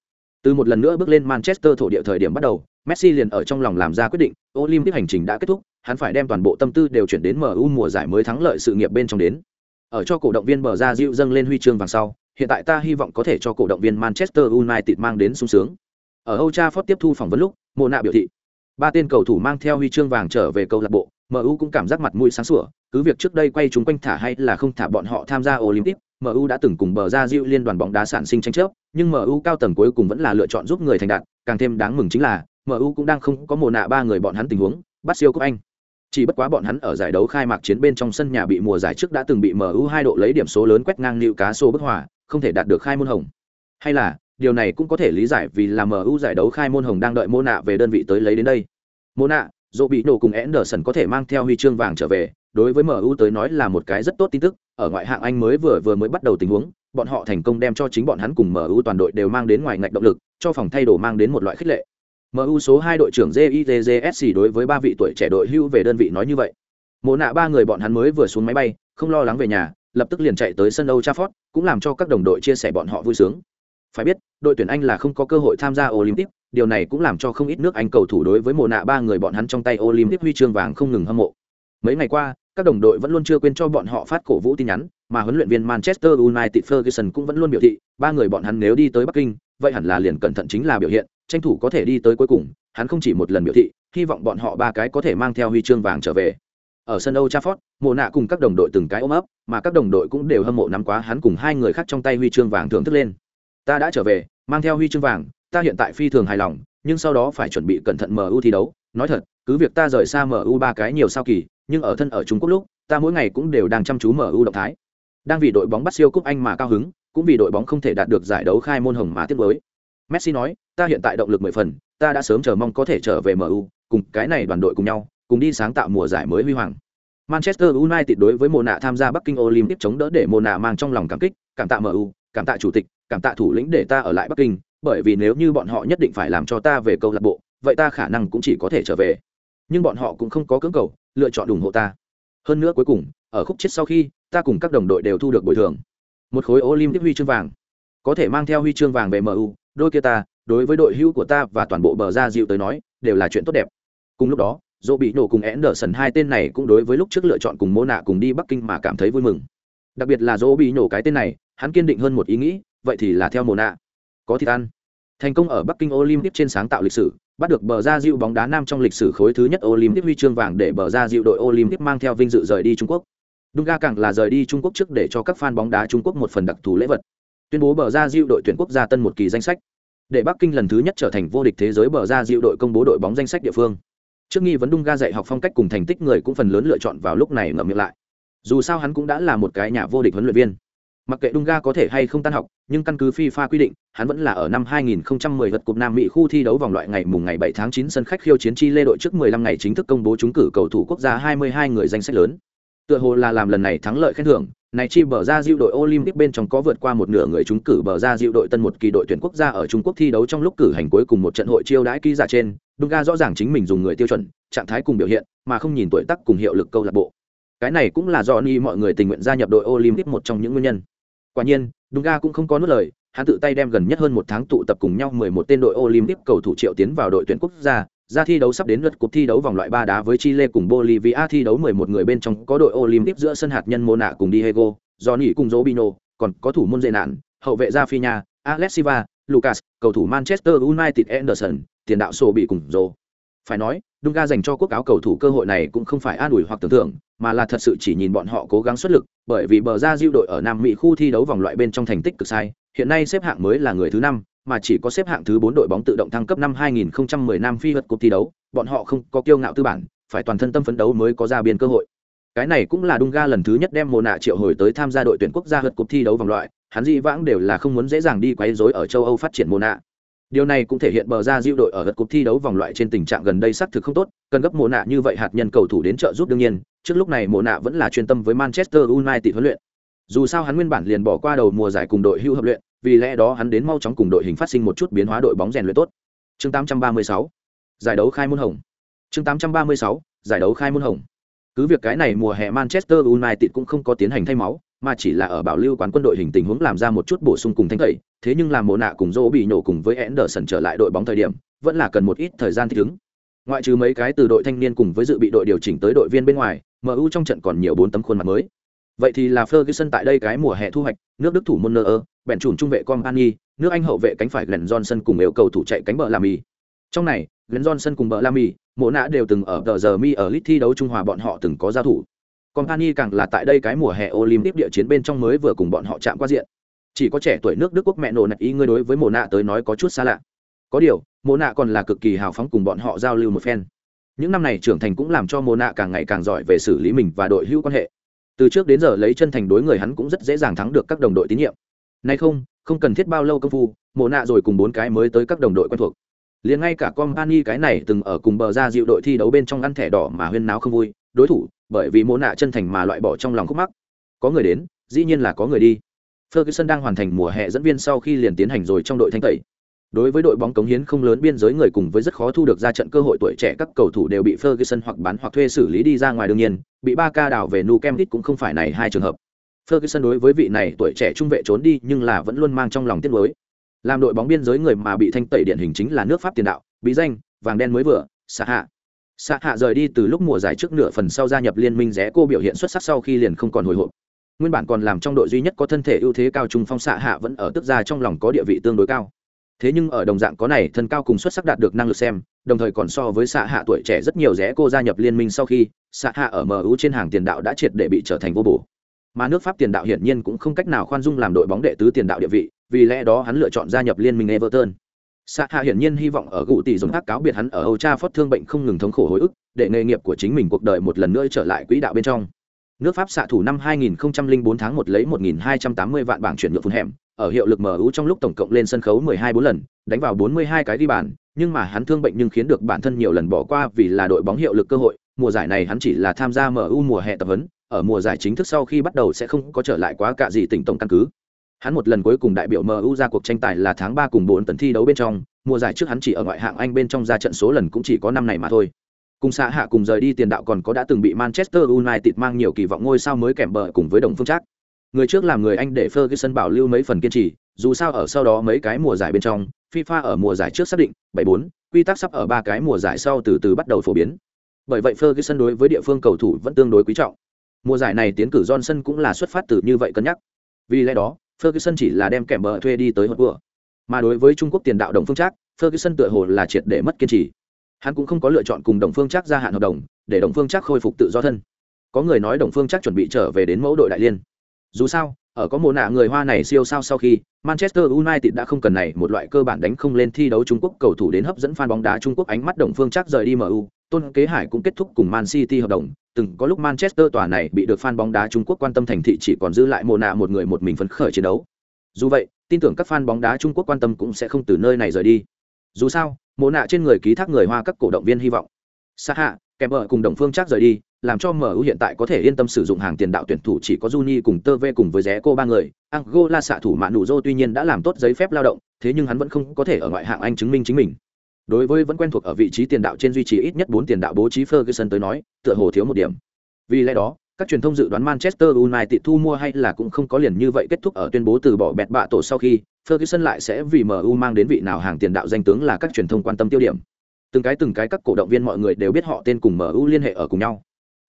Từ một lần nữa bước lên Manchester thổ địa thời điểm bắt đầu, Messi liền ở trong lòng làm ra quyết định, Olympic hành trình đã kết thúc, hắn phải đem toàn bộ tâm tư đều chuyển đến MU mùa giải mới thắng lợi sự nghiệp bên trong đến. Ở cho cổ động viên bờ ra dịu dâng lên huy chương vàng sau, hiện tại ta hy vọng có thể cho cổ động viên Manchester United mang đến sung sướng. Ở Old Trafford tiếp thu phỏng vấn lúc, Mộ nạ biểu thị, ba tên cầu thủ mang theo huy chương vàng trở về câu lạc bộ, MU cũng cảm giác mặt mũi sáng sủa, cứ việc trước đây quay chúng quanh thả hay là không thả bọn họ tham gia Olympic, MU đã từng cùng bờ ra Diệu liên đoàn bóng đá sản sinh tranh chấp, nhưng MU cao tầng cuối cùng vẫn là lựa chọn giúp người thành đạt, càng thêm đáng mừng chính là MU cũng đang không có mồ nạ ba người bọn hắn tình huống, bắt siêu cúp Anh. Chỉ bất quá bọn hắn ở giải đấu khai mạc chiến bên trong sân nhà bị mùa giải trước đã từng bị MU hai độ lấy điểm số lớn quét ngang nịu cá số bức hòa, không thể đạt được khai môn hồng. Hay là, điều này cũng có thể lý giải vì là MU giải đấu khai môn hồng đang đợi mô nạ về đơn vị tới lấy đến đây. Mô nạ, dỗ bị nổ cùng Anderson có thể mang theo huy chương vàng trở về, đối với MU tới nói là một cái rất tốt tin tức, ở ngoại hạng Anh mới vừa vừa mới bắt đầu tình huống, bọn họ thành công đem cho chính bọn hắn cùng MU toàn đội đều mang đến ngoài ngạch động lực, cho phòng thay đồ mang đến một loại khích lệ. MU số 2 đội trưởng JITJSC đối với ba vị tuổi trẻ đội hưu về đơn vị nói như vậy. Mộ nạ ba người bọn hắn mới vừa xuống máy bay, không lo lắng về nhà, lập tức liền chạy tới sân Old Trafford, cũng làm cho các đồng đội chia sẻ bọn họ vui sướng. Phải biết, đội tuyển Anh là không có cơ hội tham gia Olympic, điều này cũng làm cho không ít nước Anh cầu thủ đối với mùa nạ ba người bọn hắn trong tay Olympic huy chương vàng không ngừng hâm mộ. Mấy ngày qua, các đồng đội vẫn luôn chưa quên cho bọn họ phát cổ vũ tin nhắn, mà huấn luyện viên Manchester United Ferguson cũng vẫn luôn biểu thị, ba người bọn hắn nếu đi tới Bắc Kinh, vậy hẳn là liền cẩn thận chính là biểu hiện, tranh thủ có thể đi tới cuối cùng, hắn không chỉ một lần biểu thị, hy vọng bọn họ ba cái có thể mang theo huy chương vàng trở về. Ở sân Old Trafford, Mộ Nạ cùng các đồng đội từng cái ôm ấp, mà các đồng đội cũng đều hâm mộ nắm quá hắn cùng hai người khác trong tay huy chương vàng thưởng thức lên. Ta đã trở về, mang theo huy chương vàng, ta hiện tại phi thường hài lòng, nhưng sau đó phải chuẩn bị cẩn thận MU thi đấu, nói thật, cứ việc ta rời xa MU ba cái nhiều sao kỳ, nhưng ở thân ở Trung Quốc lúc, ta mỗi ngày cũng đều đang chăm chú MU động thái. Đang vì đội bóng bắt siêu cúp Anh mà cao hứng, cũng vì đội bóng không thể đạt được giải đấu khai môn hồng mà tiếc nuối. Messi nói, ta hiện tại động lực mười phần, ta đã sớm chờ mong có thể trở về MU, cùng cái này đoàn đội cùng nhau, cùng đi sáng tạo mùa giải mới huy hoàng. Manchester United đối với Mona tham gia Bắc Kinh Olympic chống đỡ để Mona mang trong lòng cảm kích, cảm tạ MU, cảm tạ chủ tịch, cảm tạ thủ lĩnh để ta ở lại Bắc Kinh, bởi vì nếu như bọn họ nhất định phải làm cho ta về câu lạc bộ, vậy ta khả năng cũng chỉ có thể trở về. Nhưng bọn họ cũng không có cưỡng cầu, lựa chọn ủng hộ ta. Hơn nữa cuối cùng, ở khúc chết sau khi, ta cùng các đồng đội đều thu được bồi thường. Một khối Olympic huy chương vàng, có thể mang theo huy chương vàng về MU, đôi kia ta, đối với đội hữu của ta và toàn bộ bờ ra dịu tới nói, đều là chuyện tốt đẹp. Cùng lúc đó, dỗ bị nổ cùng én đờ sần hai tên này cũng đối với lúc trước lựa chọn cùng mô nạ cùng đi Bắc Kinh mà cảm thấy vui mừng. Đặc biệt là dỗ bị nổ cái tên này, hắn kiên định hơn một ý nghĩ, vậy thì là theo mô nạ. Có thịt ăn. Thành công ở Bắc Kinh Olympic trên sáng tạo lịch sử, bắt được bờ ra dịu bóng đá nam trong lịch sử khối thứ nhất Olympic huy chương vàng để bờ ra dịu đội Olympic mang theo vinh dự rời đi Trung Quốc. Dunga càng là rời đi Trung Quốc trước để cho các fan bóng đá Trung Quốc một phần đặc thù lễ vật. Tuyên bố bờ ra dịu đội tuyển quốc gia tân một kỳ danh sách. Để Bắc Kinh lần thứ nhất trở thành vô địch thế giới bờ ra dịu đội công bố đội bóng danh sách địa phương trước nghi vấn dunga dạy học phong cách cùng thành tích người cũng phần lớn lựa chọn vào lúc này ngậm miệng lại dù sao hắn cũng đã là một cái nhà vô địch huấn luyện viên mặc kệ Dunga có thể hay không tan học nhưng căn cứ fifa quy định hắn vẫn là ở năm 2010 vật cục nam mỹ khu thi đấu vòng loại ngày mùng ngày 7 tháng 9 sân khách khiêu chiến Chile đội trước 15 ngày chính thức công bố trúng cử cầu thủ quốc gia 22 người danh sách lớn tựa hồ là làm lần này thắng lợi khen thưởng này chi bờ ra diệu đội Olympic bên trong có vượt qua một nửa người trúng cử bờ ra diệu đội tân một kỳ đội tuyển quốc gia ở Trung Quốc thi đấu trong lúc cử hành cuối cùng một trận hội chiêu đãi ký giả trên, Dunga rõ ràng chính mình dùng người tiêu chuẩn, trạng thái cùng biểu hiện, mà không nhìn tuổi tác cùng hiệu lực câu lạc bộ. Cái này cũng là do ni mọi người tình nguyện gia nhập đội Olympic một trong những nguyên nhân. Quả nhiên, Dunga cũng không có nuốt lời, hắn tự tay đem gần nhất hơn một tháng tụ tập cùng nhau 11 tên đội Olympic cầu thủ triệu tiến vào đội tuyển quốc gia, ra thi đấu sắp đến lượt cuộc thi đấu vòng loại ba đá với Chile cùng Bolivia thi đấu 11 người bên trong có đội Olympic giữa sân hạt nhân Mona cùng Diego, Johnny cùng Robinho, còn có thủ môn dệ nạn, hậu vệ Rafinha, Alex Silva, Lucas, cầu thủ Manchester United Anderson, tiền đạo sổ bị cùng rồ. Phải nói, Dunga dành cho quốc áo cầu thủ cơ hội này cũng không phải an ủi hoặc tưởng tượng, mà là thật sự chỉ nhìn bọn họ cố gắng xuất lực, bởi vì bờ ra diêu đội ở Nam Mỹ khu thi đấu vòng loại bên trong thành tích cực sai, hiện nay xếp hạng mới là người thứ năm, mà chỉ có xếp hạng thứ bốn đội bóng tự động thăng cấp năm 2010 Nam Phi vật cúp thi đấu, bọn họ không có kiêu ngạo tư bản, phải toàn thân tâm phấn đấu mới có ra biên cơ hội. Cái này cũng là Dunga lần thứ nhất đem Mộ nạ triệu hồi tới tham gia đội tuyển quốc gia vật cúp thi đấu vòng loại, hắn dị vãng đều là không muốn dễ dàng đi quấy rối ở châu Âu phát triển Mộ nạ. Điều này cũng thể hiện bờ ra diệu đội ở gật cuộc thi đấu vòng loại trên tình trạng gần đây xác thực không tốt, cần gấp mùa nạ như vậy hạt nhân cầu thủ đến trợ giúp đương nhiên, trước lúc này mùa nạ vẫn là chuyên tâm với Manchester United huấn luyện. Dù sao hắn nguyên bản liền bỏ qua đầu mùa giải cùng đội hưu hợp luyện, vì lẽ đó hắn đến mau chóng cùng đội hình phát sinh một chút biến hóa đội bóng rèn luyện tốt. Chương 836, giải đấu khai môn hồng. Chương 836, giải đấu khai môn hồng. Cứ việc cái này mùa hè Manchester United cũng không có tiến hành thay máu, mà chỉ là ở bảo lưu quán quân đội hình tình huống làm ra một chút bổ sung cùng thanh tẩy, thế nhưng làm mồ nạ cùng dỗ bị nổ cùng với Anderson trở lại đội bóng thời điểm, vẫn là cần một ít thời gian thích ứng. Ngoại trừ mấy cái từ đội thanh niên cùng với dự bị đội điều chỉnh tới đội viên bên ngoài, MU trong trận còn nhiều bốn tấm khuôn mặt mới. Vậy thì là Ferguson tại đây cái mùa hè thu hoạch, nước Đức thủ môn Neuer, bèn chủn trung vệ Company, nước Anh hậu vệ cánh phải Glenn Johnson cùng yêu cầu thủ chạy cánh bờ làm. Trong này, Glenn Johnson cùng bờ làm mì, mộ nạ đều từng ở tờ giờ mi ở lit thi đấu trung hòa bọn họ từng có giao thủ. Company càng là tại đây cái mùa hè Olympic địa chiến bên trong mới vừa cùng bọn họ chạm qua diện. Chỉ có trẻ tuổi nước Đức quốc mẹ nổ nạch ý ngươi đối với mồ nạ tới nói có chút xa lạ. Có điều, mồ nạ còn là cực kỳ hào phóng cùng bọn họ giao lưu một phen. Những năm này trưởng thành cũng làm cho mồ nạ càng ngày càng giỏi về xử lý mình và đội hữu quan hệ. Từ trước đến giờ lấy chân thành đối người hắn cũng rất dễ dàng thắng được các đồng đội tín nhiệm. Nay không không cần thiết bao lâu công phu mồ nạ rồi cùng bốn cái mới tới các đồng đội quen thuộc. Liền ngay cả company cái này từng ở cùng bờ ra dịu đội thi đấu bên trong ăn thẻ đỏ mà huyên náo không vui đối thủ bởi vì mồ nạ chân thành mà loại bỏ trong lòng khúc mắc. Có người đến dĩ nhiên là có người đi ferguson đang hoàn thành mùa hè dẫn viên sau khi liền tiến hành rồi trong đội thanh tẩy đối với đội bóng cống hiến không lớn biên giới người cùng với rất khó thu được ra trận cơ hội tuổi trẻ các cầu thủ đều bị Ferguson hoặc bán hoặc thuê xử lý đi ra ngoài đương nhiên, bị ba ca đảo về Nukemdit cũng không phải này hai trường hợp. Ferguson đối với vị này tuổi trẻ trung vệ trốn đi nhưng là vẫn luôn mang trong lòng tiếc nuối. Làm đội bóng biên giới người mà bị thanh tẩy điển hình chính là nước Pháp tiền đạo, bí danh, vàng đen mới vừa, Sa Hạ. Sa Hạ rời đi từ lúc mùa giải trước nửa phần sau gia nhập liên minh rẽ cô biểu hiện xuất sắc sau khi liền không còn hồi hộp. Nguyên bản còn làm trong đội duy nhất có thân thể ưu thế cao trung phong xạ Hạ vẫn ở tức ra trong lòng có địa vị tương đối cao. Thế nhưng ở đồng dạng có này, thân cao cùng xuất sắc đạt được năng lực xem, đồng thời còn so với xạ hạ tuổi trẻ rất nhiều rẽ cô gia nhập liên minh sau khi, xạ hạ ở mu trên hàng tiền đạo đã triệt để bị trở thành vô bổ. Mà nước pháp tiền đạo hiển nhiên cũng không cách nào khoan dung làm đội bóng đệ tứ tiền đạo địa vị, vì lẽ đó hắn lựa chọn gia nhập liên minh everton. Xạ hạ hiển nhiên hy vọng ở cụ tỷ dùng ác cáo biệt hắn ở âu cha phót thương bệnh không ngừng thống khổ hồi ức, để nghề nghiệp của chính mình cuộc đời một lần nữa trở lại quỹ đạo bên trong nước pháp xạ thủ năm 2004 tháng 1 lấy 1.280 vạn bảng chuyển nhượng phun hẻm ở hiệu lực MU trong lúc tổng cộng lên sân khấu 12 bốn lần, đánh vào 42 cái ghi bàn, nhưng mà hắn thương bệnh nhưng khiến được bản thân nhiều lần bỏ qua vì là đội bóng hiệu lực cơ hội, mùa giải này hắn chỉ là tham gia MU mùa hè tập huấn, ở mùa giải chính thức sau khi bắt đầu sẽ không có trở lại quá cả gì tỉnh tổng căn cứ. Hắn một lần cuối cùng đại biểu MU ra cuộc tranh tài là tháng 3 cùng 4 tấn thi đấu bên trong, mùa giải trước hắn chỉ ở ngoại hạng Anh bên trong ra trận số lần cũng chỉ có năm này mà thôi. Cùng xã hạ cùng rời đi tiền đạo còn có đã từng bị Manchester United mang nhiều kỳ vọng ngôi sao mới kèm bờ cùng với đồng phương trác người trước làm người anh để Ferguson bảo lưu mấy phần kiên trì, dù sao ở sau đó mấy cái mùa giải bên trong, FIFA ở mùa giải trước xác định 74, quy tắc sắp ở ba cái mùa giải sau từ từ bắt đầu phổ biến. Bởi vậy Ferguson đối với địa phương cầu thủ vẫn tương đối quý trọng. Mùa giải này tiến cử Johnson cũng là xuất phát từ như vậy cân nhắc. Vì lẽ đó, Ferguson chỉ là đem kèm bờ thuê đi tới hộp vừa. Mà đối với Trung Quốc tiền đạo Đồng Phương Trác, Ferguson tựa hồ là triệt để mất kiên trì. Hắn cũng không có lựa chọn cùng Đồng Phương Trác gia hạn hợp đồng, để Đồng Phương Trác khôi phục tự do thân. Có người nói Đồng Phương Trác chuẩn bị trở về đến mẫu đội đại liên. Dù sao ở có mồ nạ người hoa này siêu sao sau khi manchester united đã không cần này một loại cơ bản đánh không lên thi đấu trung quốc cầu thủ đến hấp dẫn fan bóng đá trung quốc ánh mắt đồng phương chắc rời đi mu tôn kế hải cũng kết thúc cùng man city hợp đồng. Từng có lúc manchester tòa này bị được fan bóng đá trung quốc quan tâm thành thị chỉ còn giữ lại mồ nạ một người một mình phấn khởi chiến đấu. Dù vậy tin tưởng các fan bóng đá trung quốc quan tâm cũng sẽ không từ nơi này rời đi. Dù sao mồ nạ trên người ký thác người hoa các cổ động viên hy vọng xa hạ kèm vợ cùng đồng phương chắc rời đi làm cho MU hiện tại có thể yên tâm sử dụng hàng tiền đạo tuyển thủ chỉ có Juni cùng Tơ Vê cùng với Ré cô ba người. Angola xạ thủ Mạn Nụ tuy nhiên đã làm tốt giấy phép lao động, thế nhưng hắn vẫn không có thể ở ngoại hạng Anh chứng minh chính mình. Đối với vẫn quen thuộc ở vị trí tiền đạo trên duy trì ít nhất 4 tiền đạo bố trí Ferguson tới nói, tựa hồ thiếu một điểm. Vì lẽ đó, các truyền thông dự đoán Manchester United thu mua hay là cũng không có liền như vậy kết thúc ở tuyên bố từ bỏ bẹt bạ tổ sau khi Ferguson lại sẽ vì MU mang đến vị nào hàng tiền đạo danh tướng là các truyền thông quan tâm tiêu điểm. Từng cái từng cái các cổ động viên mọi người đều biết họ tên cùng MU liên hệ ở cùng nhau.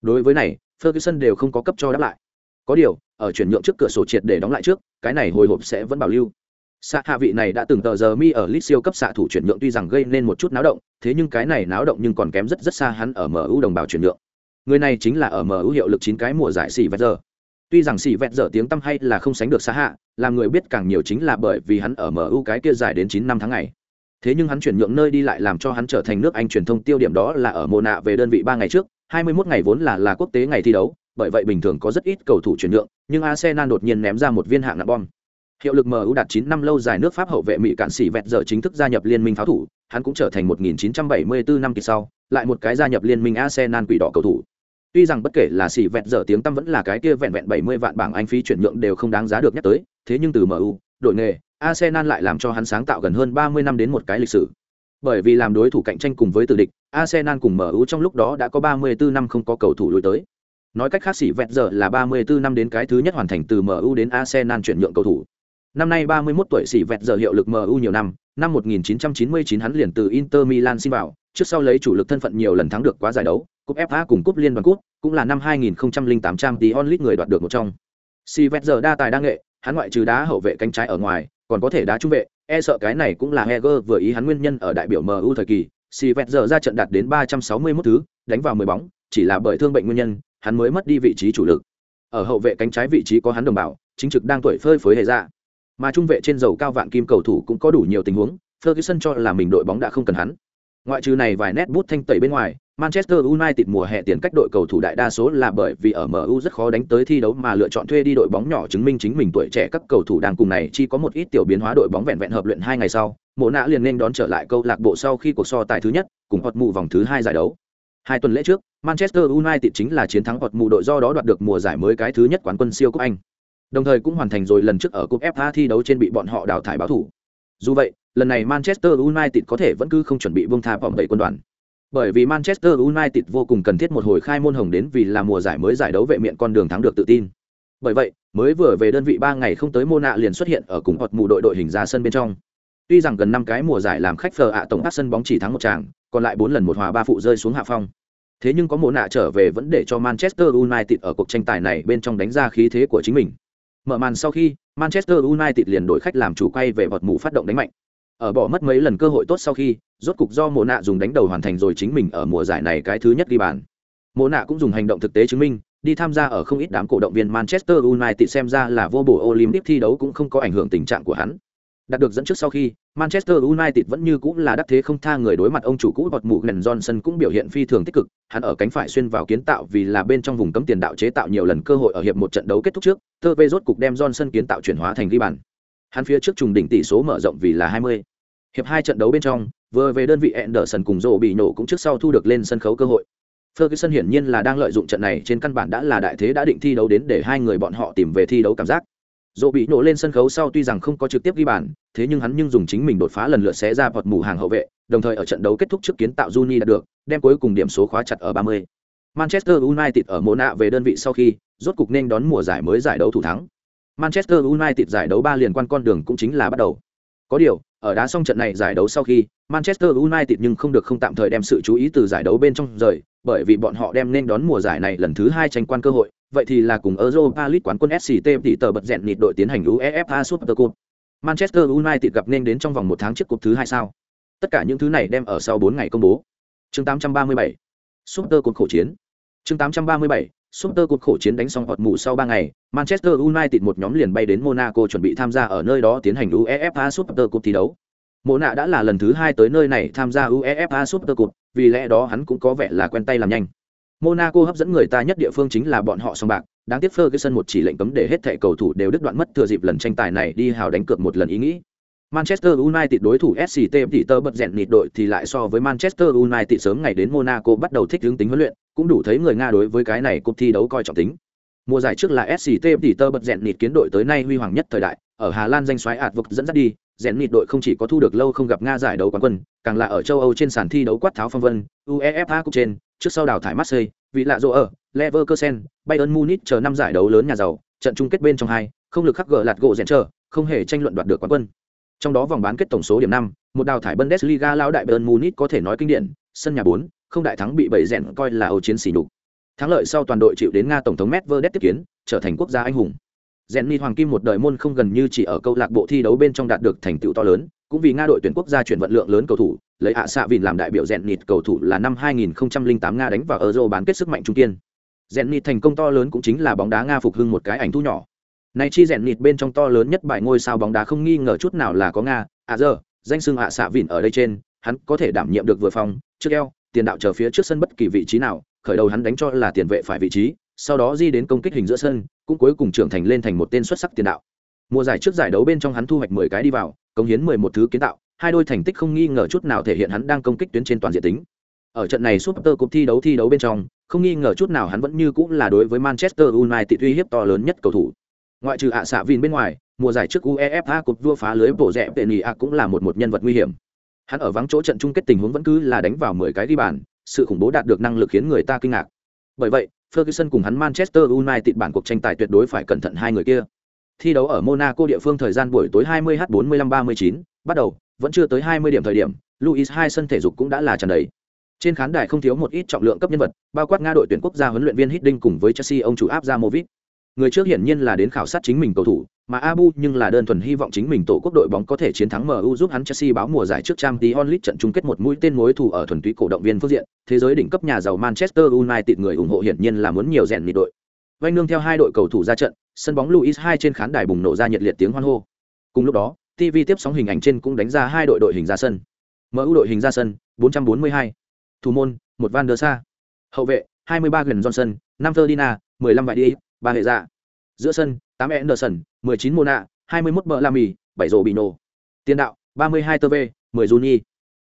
Đối với này, ferguson đều không có cấp cho đáp lại. Có điều, ở chuyển nhượng trước cửa sổ triệt để đóng lại trước, cái này hồi hộp sẽ vẫn bảo lưu. Xạ hạ vị này đã từng tờ giờ mi ở lit siêu cấp xạ thủ chuyển nhượng tuy rằng gây nên một chút náo động, thế nhưng cái này náo động nhưng còn kém rất rất xa hắn ở mu đồng bào chuyển nhượng. Người này chính là ở mu hiệu lực chín cái mùa giải xỉ vẹt giờ tuy rằng xỉ vẹn dở tiếng tăm hay là không sánh được xa hạ, làm người biết càng nhiều chính là bởi vì hắn ở mu cái kia dài đến chín năm tháng ngày. Thế nhưng hắn chuyển nhượng nơi đi lại làm cho hắn trở thành nước anh truyền thông tiêu điểm đó là ở mồ nạ về đơn vị ba ngày trước 21 ngày vốn là là quốc tế ngày thi đấu, bởi vậy bình thường có rất ít cầu thủ chuyển nhượng, nhưng arsenal đột nhiên ném ra một viên hạng nặng bom. Hiệu lực mu đạt 9 năm lâu dài nước pháp hậu vệ mỹ cản sĩ vẹn giờ chính thức gia nhập liên minh pháo thủ, hắn cũng trở thành 1974 năm kỳ sau, lại một cái gia nhập liên minh arsenal quỷ đỏ cầu thủ tuy rằng bất kể là xỉ vẹn giờ tiếng tăm vẫn là cái kia vẹn vẹn 70 vạn bảng anh phí chuyển nhượng đều không đáng giá được nhắc tới thế nhưng từ mu đội nghề Arsenal lại làm cho hắn sáng tạo gần hơn 30 năm đến một cái lịch sử. Bởi vì làm đối thủ cạnh tranh cùng với từ địch, Arsenal cùng MU trong lúc đó đã có 34 năm không có cầu thủ lùi tới. Nói cách khác xỉ vẹn giờ là 34 năm đến cái thứ nhất hoàn thành từ MU đến Arsenal chuyển nhượng cầu thủ. Năm nay 31 tuổi xỉ vẹn giờ hiệu lực MU nhiều năm, năm 1999 hắn liền từ Inter Milan xin vào, trước sau lấy chủ lực thân phận nhiều lần thắng được quá giải đấu, cúp FA cùng cúp Liên đoàn cúp, cũng là năm 2008 trang tí onlit người đoạt được một trong. Si vẹt giờ đa tài đa nghệ, hắn ngoại trừ đá hậu vệ cánh trái ở ngoài, còn có thể đá trung vệ, e sợ cái này cũng là Heger vừa ý hắn nguyên nhân ở đại biểu MU thời kỳ, Si vẹt giờ ra trận đạt đến 361 thứ, đánh vào 10 bóng, chỉ là bởi thương bệnh nguyên nhân, hắn mới mất đi vị trí chủ lực. Ở hậu vệ cánh trái vị trí có hắn đồng bảo, chính trực đang tuổi phơi phới hề ra. Mà trung vệ trên dầu cao vạn kim cầu thủ cũng có đủ nhiều tình huống, Ferguson cho là mình đội bóng đã không cần hắn. Ngoại trừ này vài nét bút thanh tẩy bên ngoài, Manchester United mùa hè tiền cách đội cầu thủ đại đa số là bởi vì ở MU rất khó đánh tới thi đấu mà lựa chọn thuê đi đội bóng nhỏ chứng minh chính mình tuổi trẻ các cầu thủ đang cùng này chỉ có một ít tiểu biến hóa đội bóng vẹn vẹn hợp luyện hai ngày sau, Mộ Nạ liền nên đón trở lại câu lạc bộ sau khi cuộc so tài thứ nhất, cùng hoạt mù vòng thứ hai giải đấu. Hai tuần lễ trước, Manchester United chính là chiến thắng hoạt mù đội do đó đoạt được mùa giải mới cái thứ nhất quán quân siêu cúp Anh. Đồng thời cũng hoàn thành rồi lần trước ở cúp FA thi đấu trên bị bọn họ đào thải báo thủ. Dù vậy, lần này Manchester United có thể vẫn cứ không chuẩn bị buông tha vòng bảy quân đoàn bởi vì Manchester United vô cùng cần thiết một hồi khai môn hồng đến vì là mùa giải mới giải đấu vệ miện con đường thắng được tự tin. Bởi vậy, mới vừa về đơn vị 3 ngày không tới Mona liền xuất hiện ở cùng hoạt mù đội đội hình ra sân bên trong. Tuy rằng gần năm cái mùa giải làm khách phờ ạ tổng áp sân bóng chỉ thắng một tràng, còn lại 4 lần một hòa ba phụ rơi xuống hạ phong. Thế nhưng có Mona trở về vẫn để cho Manchester United ở cuộc tranh tài này bên trong đánh ra khí thế của chính mình. Mở màn sau khi, Manchester United liền đổi khách làm chủ quay về vọt mù phát động đánh mạnh ở bỏ mất mấy lần cơ hội tốt sau khi, rốt cục do mộ nạ dùng đánh đầu hoàn thành rồi chính mình ở mùa giải này cái thứ nhất ghi bàn. Mộ nạ cũng dùng hành động thực tế chứng minh, đi tham gia ở không ít đám cổ động viên manchester united xem ra là vô bổ olympic thi đấu cũng không có ảnh hưởng tình trạng của hắn. Đạt được dẫn trước sau khi, manchester united vẫn như cũng là đắc thế không tha người đối mặt ông chủ cũ bọt mụ gần johnson cũng biểu hiện phi thường tích cực, hắn ở cánh phải xuyên vào kiến tạo vì là bên trong vùng cấm tiền đạo chế tạo nhiều lần cơ hội ở hiệp một trận đấu kết thúc trước, tơ vê rốt cục đem johnson kiến tạo chuyển hóa thành ghi bàn hắn phía trước trùng đỉnh tỷ số mở rộng vì là 20. Hiệp hai trận đấu bên trong, vừa về đơn vị Anderson cùng Rồ bị nổ cũng trước sau thu được lên sân khấu cơ hội. Ferguson hiển nhiên là đang lợi dụng trận này trên căn bản đã là đại thế đã định thi đấu đến để hai người bọn họ tìm về thi đấu cảm giác. Rồ bị nổ lên sân khấu sau tuy rằng không có trực tiếp ghi bàn, thế nhưng hắn nhưng dùng chính mình đột phá lần lượt xé ra vọt mù hàng hậu vệ, đồng thời ở trận đấu kết thúc trước kiến tạo Juni đạt được, đem cuối cùng điểm số khóa chặt ở 30. Manchester United ở mùa nạ về đơn vị sau khi, rốt cục nên đón mùa giải mới giải đấu thủ thắng. Manchester United giải đấu ba liên quan con đường cũng chính là bắt đầu. Có điều, ở đá xong trận này giải đấu sau khi, Manchester United nhưng không được không tạm thời đem sự chú ý từ giải đấu bên trong rời, bởi vì bọn họ đem nên đón mùa giải này lần thứ hai tranh quan cơ hội, vậy thì là cùng Europa League quán quân SCT tỷ tờ bật rèn nịt đội tiến hành UEFA Super Cup. Manchester United gặp nên đến trong vòng một tháng trước cuộc thứ hai sao. Tất cả những thứ này đem ở sau 4 ngày công bố. Chương 837. Super Cup khổ chiến. Chương 837. Super Cup khổ chiến đánh xong hoạt mù sau 3 ngày, Manchester United một nhóm liền bay đến Monaco chuẩn bị tham gia ở nơi đó tiến hành UEFA Super Cup thi đấu. Mộ nạ đã là lần thứ hai tới nơi này tham gia UEFA Super Cup, vì lẽ đó hắn cũng có vẻ là quen tay làm nhanh. Monaco hấp dẫn người ta nhất địa phương chính là bọn họ song bạc, đáng tiếc Ferguson một chỉ lệnh cấm để hết thảy cầu thủ đều đứt đoạn mất thừa dịp lần tranh tài này đi hào đánh cược một lần ý nghĩ. Manchester United đối thủ SCT thì tơ bật rèn nịt đội thì lại so với Manchester United sớm ngày đến Monaco bắt đầu thích hướng tính huấn luyện, cũng đủ thấy người Nga đối với cái này cuộc thi đấu coi trọng tính. Mùa giải trước là SCT thì tơ bật rèn nịt kiến đội tới nay huy hoàng nhất thời đại, ở Hà Lan danh xoái ạt vực dẫn dắt đi, rèn nịt đội không chỉ có thu được lâu không gặp Nga giải đấu quán quân, càng là ở châu Âu trên sàn thi đấu quát tháo phong vân, UEFA Cup trên, trước sau đào thải Marseille, vị lạ rộ ở, Leverkusen, Bayern Munich chờ năm giải đấu lớn nhà giàu, trận chung kết bên trong hai, không lực khắc gỡ lạt gỗ rèn chờ, không hề tranh luận đoạt được quán quân. Trong đó vòng bán kết tổng số điểm năm, một đào thải Bundesliga lão đại Bayern Munich có thể nói kinh điển, sân nhà 4, không đại thắng bị bảy rèn coi là âu chiến xỉ nhục. Thắng lợi sau toàn đội chịu đến Nga tổng thống Medvedev tiếp kiến, trở thành quốc gia anh hùng. rèn hoàng kim một đời môn không gần như chỉ ở câu lạc bộ thi đấu bên trong đạt được thành tựu to lớn cũng vì nga đội tuyển quốc gia chuyển vận lượng lớn cầu thủ lấy hạ xạ vịn làm đại biểu Zenit cầu thủ là năm 2008 nga đánh vào euro bán kết sức mạnh trung kiên Zenit thành công to lớn cũng chính là bóng đá nga phục hưng một cái ảnh thu nhỏ này chi rèn nịt bên trong to lớn nhất bài ngôi sao bóng đá không nghi ngờ chút nào là có nga à giờ, danh xưng hạ xạ vịn ở đây trên, hắn có thể đảm nhiệm được vừa phòng, trước eo, tiền đạo chờ phía trước sân bất kỳ vị trí nào, khởi đầu hắn đánh cho là tiền vệ phải vị trí, sau đó di đến công kích hình giữa sân, cũng cuối cùng trưởng thành lên thành một tên xuất sắc tiền đạo. Mùa giải trước giải đấu bên trong hắn thu hoạch 10 cái đi vào công hiến 11 thứ kiến tạo, hai đôi thành tích không nghi ngờ chút nào thể hiện hắn đang công kích tuyến trên toàn diện tính. Ở trận này Super Cup thi đấu thi đấu bên trong, không nghi ngờ chút nào hắn vẫn như cũng là đối với Manchester United uy hiếp to lớn nhất cầu thủ ngoại trừ ạ xạ vin bên ngoài, mùa giải trước uefa cục vua phá lưới bổ rẽ tệ nỉ ạ cũng là một một nhân vật nguy hiểm. Hắn ở vắng chỗ trận chung kết tình huống vẫn cứ là đánh vào mười cái ghi bàn, sự khủng bố đạt được năng lực khiến người ta kinh ngạc. Bởi vậy, ferguson cùng hắn manchester united bản cuộc tranh tài tuyệt đối phải cẩn thận hai người kia. Thi đấu ở monaco địa phương thời gian buổi tối 20 h 45 39 bắt đầu, vẫn chưa tới 20 điểm thời điểm, luis hai sân thể dục cũng đã là tràn đầy. Trên khán đài không thiếu một ít trọng lượng cấp nhân vật, bao quát nga đội tuyển quốc gia huấn luyện viên Hiddink cùng với chelsea ông chủ áp ra movit người trước hiển nhiên là đến khảo sát chính mình cầu thủ, mà abu nhưng là đơn thuần hy vọng chính mình tổ quốc đội bóng có thể chiến thắng mu giúp hắn chelsea báo mùa giải trước Champions League trận chung kết một mũi tên mối thù ở thuần túy cổ động viên phương diện. Thế giới đỉnh cấp nhà giàu manchester united người ủng hộ hiển nhiên là muốn nhiều rèn nhị đội. Vành nương theo hai đội cầu thủ ra trận, sân bóng luis hai trên khán đài bùng nổ ra nhiệt liệt tiếng hoan hô. Cùng lúc đó tv tiếp sóng hình ảnh trên cũng đánh ra hai đội đội hình ra sân. Mu đội hình ra sân 442. thủ môn, một van der sa hậu vệ 23 gần johnson 5 ferdinand 15 vải đi ba hệ dạ. Giữa sân tám anderson mười chín mona hai mươi mốt bờ la mì bảy rổ bị nổ tiền đạo ba mươi hai tơ v mười juni.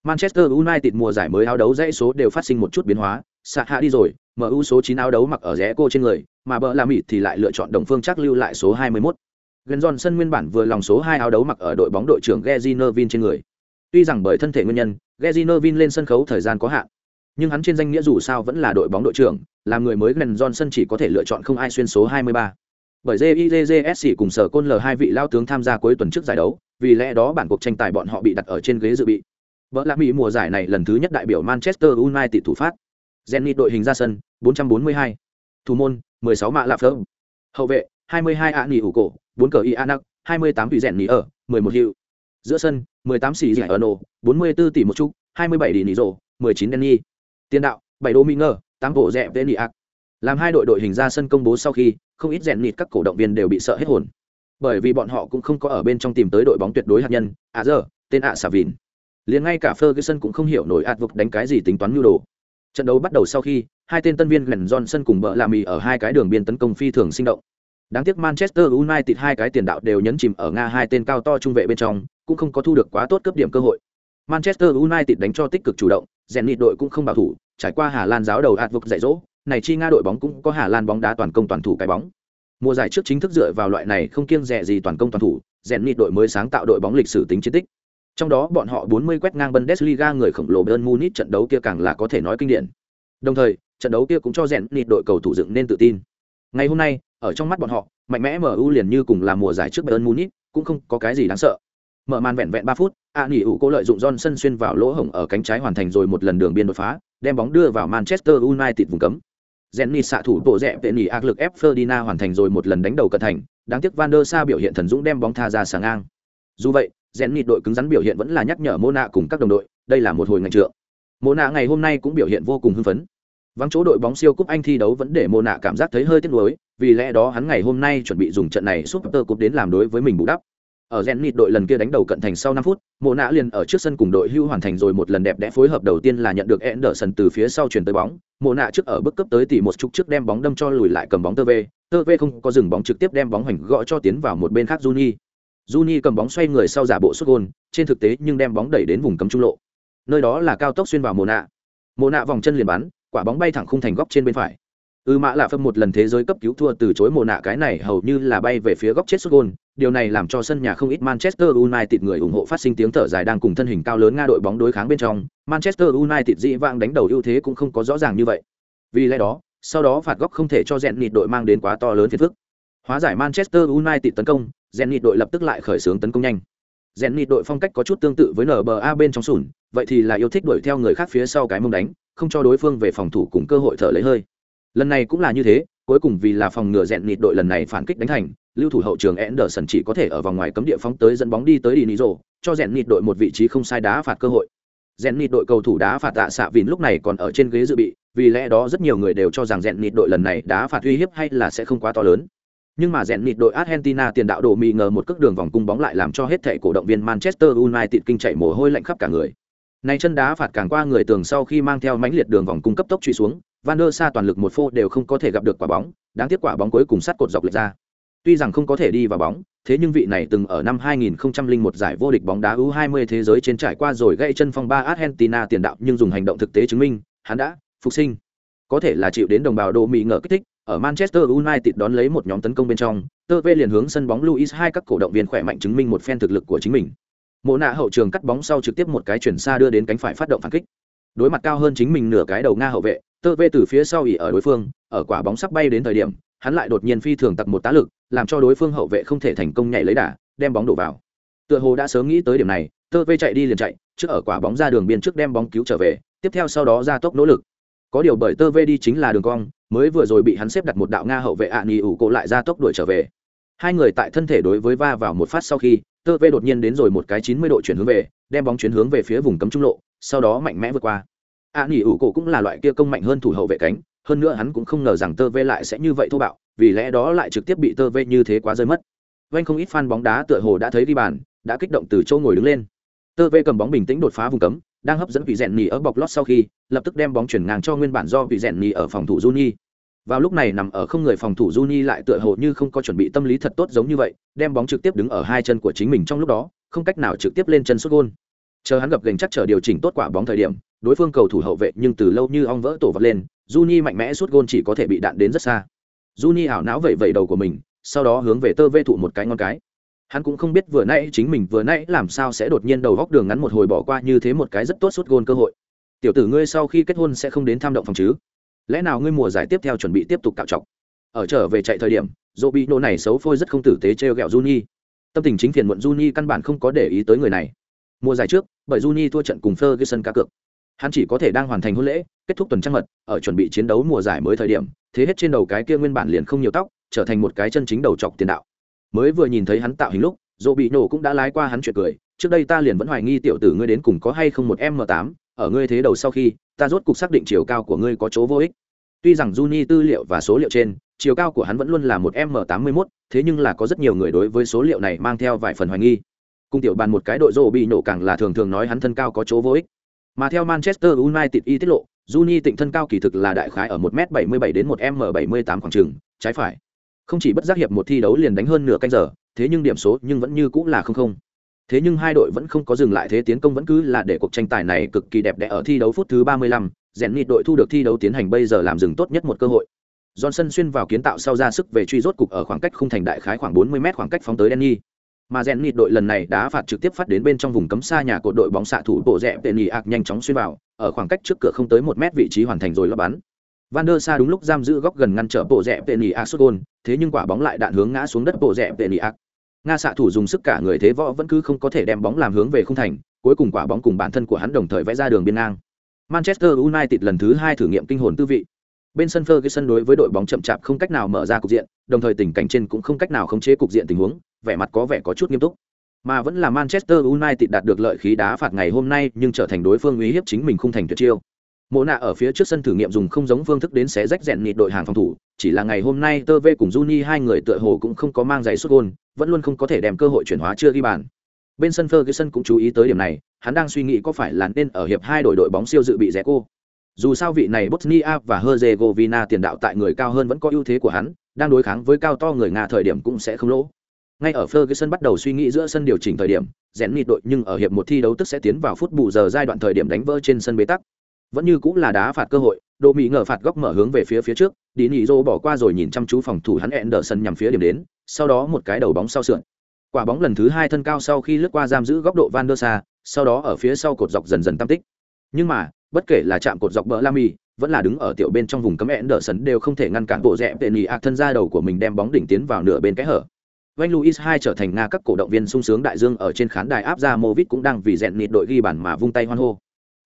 Manchester united mùa giải mới áo đấu dãy số đều phát sinh một chút biến hóa. Xạ hạ đi rồi mu số chín áo đấu mặc ở rẽ cô trên người mà bờ la mì thì lại lựa chọn đồng phương chắc lưu lại số hai mươi mốt. Gần giòn sân nguyên bản vừa lòng số hai áo đấu mặc ở đội bóng đội trưởng Gezi Nervin trên người. Tuy rằng bởi thân thể nguyên nhân, Gezi Nervin lên sân khấu thời gian có hạn, nhưng hắn trên danh nghĩa dù sao vẫn là đội bóng đội trưởng, làm người mới gần Johnson chỉ có thể lựa chọn không ai xuyên số 23. Bởi JIJJSC cùng sở côn L hai vị lao tướng tham gia cuối tuần trước giải đấu, vì lẽ đó bản cuộc tranh tài bọn họ bị đặt ở trên ghế dự bị. Vỡ lạc Mỹ mùa giải này lần thứ nhất đại biểu Manchester United thủ phát. Zenit đội hình ra sân, 442. Thủ môn, 16 mạ lạp phơ. Hậu vệ, 22 ạ nỉ ủ cổ, 4 cờ y anac, 28 tùy rèn nỉ ở, 11 hiệu. Giữa sân, 18 xì rẻ ở nổ, 44 tỷ một chút, 27 đi nỉ rổ, 19 Denny. Tiền đạo, 7 đô mỹ ngờ, tám bộ rẽ tên ạc. Làm hai đội đội hình ra sân công bố sau khi, không ít rèn nịt các cổ động viên đều bị sợ hết hồn. Bởi vì bọn họ cũng không có ở bên trong tìm tới đội bóng tuyệt đối hạt nhân à giờ, tên ạ xà vìn liền ngay cả ferguson cũng không hiểu nổi ạt vực đánh cái gì tính toán nhu đồ. Trận đấu bắt đầu sau khi, hai tên tân viên glenn johnson cùng bờ làm mì ở hai cái đường biên tấn công phi thường sinh động. Đáng tiếc manchester united hai cái tiền đạo đều nhấn chìm ở nga hai tên cao to trung vệ bên trong, cũng không có thu được quá tốt cấp điểm cơ hội. Manchester united đánh cho tích cực chủ động, rèn nịt đội cũng không bảo thủ trải qua Hà Lan giáo đầu ạt vực dạy dỗ, này chi Nga đội bóng cũng có Hà Lan bóng đá toàn công toàn thủ cái bóng. Mùa giải trước chính thức dựa vào loại này không kiêng dè gì toàn công toàn thủ, rèn nịt đội mới sáng tạo đội bóng lịch sử tính chiến tích. Trong đó bọn họ 40 quét ngang Bundesliga người khổng lồ Bayern Munich trận đấu kia càng là có thể nói kinh điển. Đồng thời, trận đấu kia cũng cho rèn nịt đội cầu thủ dựng nên tự tin. Ngày hôm nay, ở trong mắt bọn họ, mạnh mẽ MU liền như cùng là mùa giải trước Bayern Munich, cũng không có cái gì đáng sợ. Mở màn vẹn vẹn 3 phút, A Nỉ ủ cố lợi dụng Johnson xuyên vào lỗ hổng ở cánh trái hoàn thành rồi một lần đường biên đột phá, đem bóng đưa vào Manchester United vùng cấm. Jenny xạ thủ bộ rẽ vệ nỉ ác lực ép Ferdinand hoàn thành rồi một lần đánh đầu cận thành, đáng tiếc Van der Sa biểu hiện thần dũng đem bóng tha ra sáng ngang. Dù vậy, Jenny đội cứng rắn biểu hiện vẫn là nhắc nhở Mona cùng các đồng đội, đây là một hồi ngành trượng. Mona ngày hôm nay cũng biểu hiện vô cùng hưng phấn. Vắng chỗ đội bóng siêu cúp Anh thi đấu vẫn để Mona cảm giác thấy hơi tiếc nuối, vì lẽ đó hắn ngày hôm nay chuẩn bị dùng trận này Super Cup đến làm đối với mình bù đắp. Ở Zenit đội lần kia đánh đầu cận thành sau 5 phút, Mộ Nã liền ở trước sân cùng đội hưu hoàn thành rồi một lần đẹp đẽ phối hợp đầu tiên là nhận được Anderson từ phía sau chuyển tới bóng, Mộ Nã trước ở bước cấp tới tỷ một chút trước đem bóng đâm cho lùi lại cầm bóng tơ về, tơ về không có dừng bóng trực tiếp đem bóng hoành gõ cho tiến vào một bên khác Juni. Juni cầm bóng xoay người sau giả bộ sút gôn, trên thực tế nhưng đem bóng đẩy đến vùng cấm trung lộ. Nơi đó là cao tốc xuyên vào Mộ Nã. Mộ Nã vòng chân liền bắn, quả bóng bay thẳng khung thành góc trên bên phải. Ư Mã Lạ Phâm một lần thế giới cấp cứu thua từ chối mồ nạ cái này hầu như là bay về phía góc chết sút gôn, điều này làm cho sân nhà không ít Manchester United người ủng hộ phát sinh tiếng thở dài đang cùng thân hình cao lớn Nga đội bóng đối kháng bên trong, Manchester United dĩ vãng đánh đầu ưu thế cũng không có rõ ràng như vậy. Vì lẽ đó, sau đó phạt góc không thể cho Zenit đội mang đến quá to lớn phiền phức. Hóa giải Manchester United tấn công, Zenit đội lập tức lại khởi xướng tấn công nhanh. Zenit đội phong cách có chút tương tự với NBA bên trong sùn, vậy thì là yêu thích đuổi theo người khác phía sau cái mông đánh, không cho đối phương về phòng thủ cùng cơ hội thở lấy hơi. Lần này cũng là như thế, cuối cùng vì là phòng ngừa Zenit đội lần này phản kích đánh thành, lưu thủ hậu trường Anderson chỉ có thể ở vòng ngoài cấm địa phóng tới dẫn bóng đi tới Dinizzo, cho rèn nịt đội một vị trí không sai đá phạt cơ hội. Rèn nịt đội cầu thủ đá phạt tạ xạ vìn lúc này còn ở trên ghế dự bị, vì lẽ đó rất nhiều người đều cho rằng rèn nịt đội lần này đá phạt uy hiếp hay là sẽ không quá to lớn. Nhưng mà rèn nịt đội Argentina tiền đạo đổ mì ngờ một cước đường vòng cung bóng lại làm cho hết thảy cổ động viên Manchester United kinh chạy mồ hôi lạnh khắp cả người. Này chân đá phạt càng qua người tường sau khi mang theo mãnh liệt đường vòng cung cấp tốc truy xuống, Van der Sa toàn lực một phô đều không có thể gặp được quả bóng, đáng tiếc quả bóng cuối cùng sát cột dọc lệch ra. Tuy rằng không có thể đi vào bóng, thế nhưng vị này từng ở năm 2001 giải vô địch bóng đá U20 thế giới trên trải qua rồi gây chân phong ba Argentina tiền đạo nhưng dùng hành động thực tế chứng minh, hắn đã phục sinh. Có thể là chịu đến đồng bào đồ Mỹ ngờ kích thích, ở Manchester United đón lấy một nhóm tấn công bên trong, Tơ Vê liền hướng sân bóng Luis hai các cổ động viên khỏe mạnh chứng minh một phen thực lực của chính mình. Mộ nạ hậu trường cắt bóng sau trực tiếp một cái chuyển xa đưa đến cánh phải phát động phản kích. Đối mặt cao hơn chính mình nửa cái đầu Nga hậu vệ, Tơ Vê từ phía sau ỉ ở đối phương, ở quả bóng sắp bay đến thời điểm, hắn lại đột nhiên phi thường tặc một tá lực, làm cho đối phương hậu vệ không thể thành công nhảy lấy đà, đem bóng đổ vào. Tựa hồ đã sớm nghĩ tới điểm này, Tơ Vê chạy đi liền chạy, trước ở quả bóng ra đường biên trước đem bóng cứu trở về, tiếp theo sau đó ra tốc nỗ lực. Có điều bởi Tơ Vê đi chính là đường cong, mới vừa rồi bị hắn xếp đặt một đạo nga hậu vệ ạ nghỉ ủ cộ lại ra tốc đuổi trở về hai người tại thân thể đối với va vào một phát sau khi tơ vê đột nhiên đến rồi một cái chín mươi độ chuyển hướng về đem bóng chuyển hướng về phía vùng cấm trung lộ sau đó mạnh mẽ vượt qua a nghỉ ủ cổ cũng là loại kia công mạnh hơn thủ hậu vệ cánh hơn nữa hắn cũng không ngờ rằng tơ vê lại sẽ như vậy thô bạo vì lẽ đó lại trực tiếp bị tơ vê như thế quá rơi mất vanh không ít fan bóng đá tựa hồ đã thấy đi bàn đã kích động từ chỗ ngồi đứng lên tơ vê cầm bóng bình tĩnh đột phá vùng cấm đang hấp dẫn vị rèn nhì ở bọc lót sau khi lập tức đem bóng chuyển ngang cho nguyên bản do vị rèn nhì ở phòng thủ Juni. Vào lúc này nằm ở không người phòng thủ Juni lại tựa hồ như không có chuẩn bị tâm lý thật tốt giống như vậy, đem bóng trực tiếp đứng ở hai chân của chính mình trong lúc đó, không cách nào trực tiếp lên chân xuất gôn. Chờ hắn gặp gành chắc chờ điều chỉnh tốt quả bóng thời điểm, đối phương cầu thủ hậu vệ nhưng từ lâu như ong vỡ tổ vật lên, Juni mạnh mẽ sút gôn chỉ có thể bị đạn đến rất xa. Juni ảo não vẩy vẩy đầu của mình, sau đó hướng về tơ vê thụ một cái ngon cái. Hắn cũng không biết vừa nãy chính mình vừa nãy làm sao sẽ đột nhiên đầu góc đường ngắn một hồi bỏ qua như thế một cái rất tốt sút gôn cơ hội. Tiểu tử ngươi sau khi kết hôn sẽ không đến tham động phòng chứ? lẽ nào ngươi mùa giải tiếp theo chuẩn bị tiếp tục cạo trọc ở trở về chạy thời điểm dỗ bị nô này xấu phôi rất không tử tế t r e o g ẹ o juni tâm tình chính phiền muộn juni căn bản không có để ý tới người này mùa giải trước, bởi juni thua trận cùng ferguson cá cược. Hắn chỉ có thể đang hoàn thành hôn lễ, kết thúc tuần trăng mật, ở chuẩn bị chiến đấu mùa giải mới thời điểm, thế hết trên đầu cái kia nguyên bản liền không nhiều tóc, trở thành một cái chân chính đầu trọc tiền đạo. Mới vừa nhìn thấy hắn tạo hình lúc dỗ bị nổ cũng đã lái qua hắn chuyện cười, trước đây ta liền vẫn hoài nghi tiểu tử ngươi đến cùng có hay không một m tám, ở ngươi thế đầu sau khi, ta rốt cục xác định chiều cao của ngươi có chỗ vô ích. Tuy rằng Juni tư liệu và số liệu trên, chiều cao của hắn vẫn luôn là một m 81 thế nhưng là có rất nhiều người đối với số liệu này mang theo vài phần hoài nghi cung tiểu bàn một cái đội rộ bị nổ càng là thường thường nói hắn thân cao có chỗ vô ích mà theo manchester united y tiết lộ Juni tịnh thân cao kỳ thực là đại khái ở 1 m 77 đến 1 m 78 khoảng trường trái phải không chỉ bất giác hiệp một thi đấu liền đánh hơn nửa canh giờ thế nhưng điểm số nhưng vẫn như cũng là không không Thế nhưng hai đội vẫn không có dừng lại thế tiến công vẫn cứ là để cuộc tranh tài này cực kỳ đẹp đẽ ở thi đấu phút thứ 35, rèn nịt đội thu được thi đấu tiến hành bây giờ làm dừng tốt nhất một cơ hội. Johnson xuyên vào kiến tạo sau ra sức về truy rốt cục ở khoảng cách khung thành đại khái khoảng 40 m khoảng cách phóng tới Denny. Mà rèn nịt đội lần này đá phạt trực tiếp phát đến bên trong vùng cấm xa nhà cột đội bóng xạ thủ bộ rẽ Penny ạc nhanh chóng xuyên vào, ở khoảng cách trước cửa không tới một mét vị trí hoàn thành rồi lắp bắn. Van der Sa đúng lúc giam giữ góc gần ngăn trở bộ rẽ Penny ạc xuất gôn thế nhưng quả bóng lại đạn hướng ngã xuống đất bộ rẽ Penny ạc nga xạ thủ dùng sức cả người thế võ vẫn cứ không có thể đem bóng làm hướng về khung thành cuối cùng quả bóng cùng bản thân của hắn đồng thời vẽ ra đường biên ngang. Manchester united lần thứ hai thử nghiệm kinh hồn tư vị bên sân ferguson đối với đội bóng chậm chạp không cách nào mở ra cục diện, đồng thời tình cảnh trên cũng không cách nào khống chế cục diện tình huống, vẻ mặt có vẻ có chút nghiêm túc. Mà vẫn là manchester united đạt được lợi khí đá phạt ngày hôm nay nhưng trở thành đối phương uy hiếp chính mình không thành tuyệt chiêu. Mộ nạ ở phía trước sân thử nghiệm dùng không giống phương thức đến xé rách rèn nịt đội hàng phòng thủ, chỉ là ngày hôm nay tơ vê cùng juni hai người tựa hồ cũng không có mang giày xuất gôn, vẫn luôn không có thể đem cơ hội chuyển hóa chưa ghi bàn. Bên sân ferguson cũng chú ý tới điểm này, hắn đang suy nghĩ có phải là nên ở hiệp hai đội đội bóng siêu dự bị rẻ cô dù sao vị này bosnia và herzegovina tiền đạo tại người cao hơn vẫn có ưu thế của hắn đang đối kháng với cao to người nga thời điểm cũng sẽ không lỗ. Ngay ở Ferguson bắt đầu suy nghĩ giữa sân điều chỉnh thời điểm, rèn nịt đội nhưng ở hiệp một thi đấu tức sẽ tiến vào phút bù giờ giai đoạn thời điểm đánh vỡ trên sân bế tắc. Vẫn như cũng là đá phạt cơ hội đồ mỹ ngờ phạt góc mở hướng về phía phía trước đi nị rô bỏ qua rồi nhìn chăm chú phòng thủ hắn ẹn đờ sân nhằm phía điểm đến sau đó một cái đầu bóng sau sườn. Quả bóng lần thứ hai thân cao sau khi lướt qua giam giữ góc độ van der sa sau đó ở phía sau cột dọc dần dần tam tích. Nhưng mà bất kể là chạm cột dọc bờ la mì vẫn là đứng ở tiểu bên trong vùng cấm ẹn đờ sấn đều không thể ngăn cản bộ rẽ tệ nỉ ạc thân ra đầu của mình đem bóng đỉnh tiến vào nửa bên kẽ hở. Vanh Luis hai trở thành Nga các cổ động viên sung sướng đại dương ở trên khán đài áp ra Movit cũng đang vì rèn nịt đội ghi bàn mà vung tay hoan hô.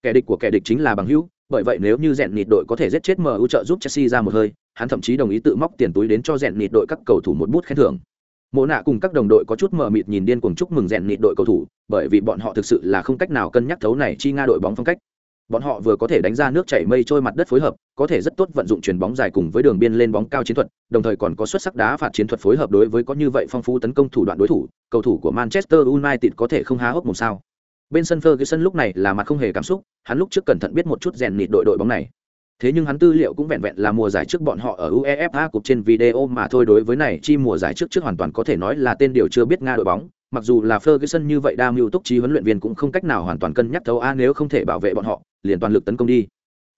Kẻ địch của kẻ địch chính là bằng hữu bởi vậy nếu như rèn nịt đội có thể giết chết MU trợ giúp Chelsea ra một hơi, hắn thậm chí đồng ý tự móc tiền túi đến cho rèn nịt đội các cầu thủ một bút khen thưởng. mộ nạ cùng các đồng đội có chút mờ mịt nhìn điên cuồng chúc mừng rèn nịt đội cầu thủ bởi vì bọn họ thực sự là không cách nào cân nhắc thấu này chi nga đội bóng phong cách bọn họ vừa có thể đánh ra nước chảy mây trôi mặt đất phối hợp, có thể rất tốt vận dụng chuyền bóng dài cùng với đường biên lên bóng cao chiến thuật, đồng thời còn có xuất sắc đá phạt chiến thuật phối hợp đối với có như vậy phong phú tấn công thủ đoạn đối thủ, cầu thủ của manchester united có thể không há hốc mồm sao. Bên sân ferguson lúc này là mặt không hề cảm xúc, hắn lúc trước cẩn thận biết một chút rèn nịt đội đội bóng này. Thế nhưng hắn tư liệu cũng vẹn vẹn là mùa giải trước bọn họ ở uefa cục trên video mà thôi, đối với này, chi mùa giải trước trước hoàn toàn có thể nói là tên điều chưa biết nga đội bóng mặc dù là Ferguson như vậy đa mưu túc trí huấn luyện viên cũng không cách nào hoàn toàn cân nhắc thấu a nếu không thể bảo vệ bọn họ, liền toàn lực tấn công đi.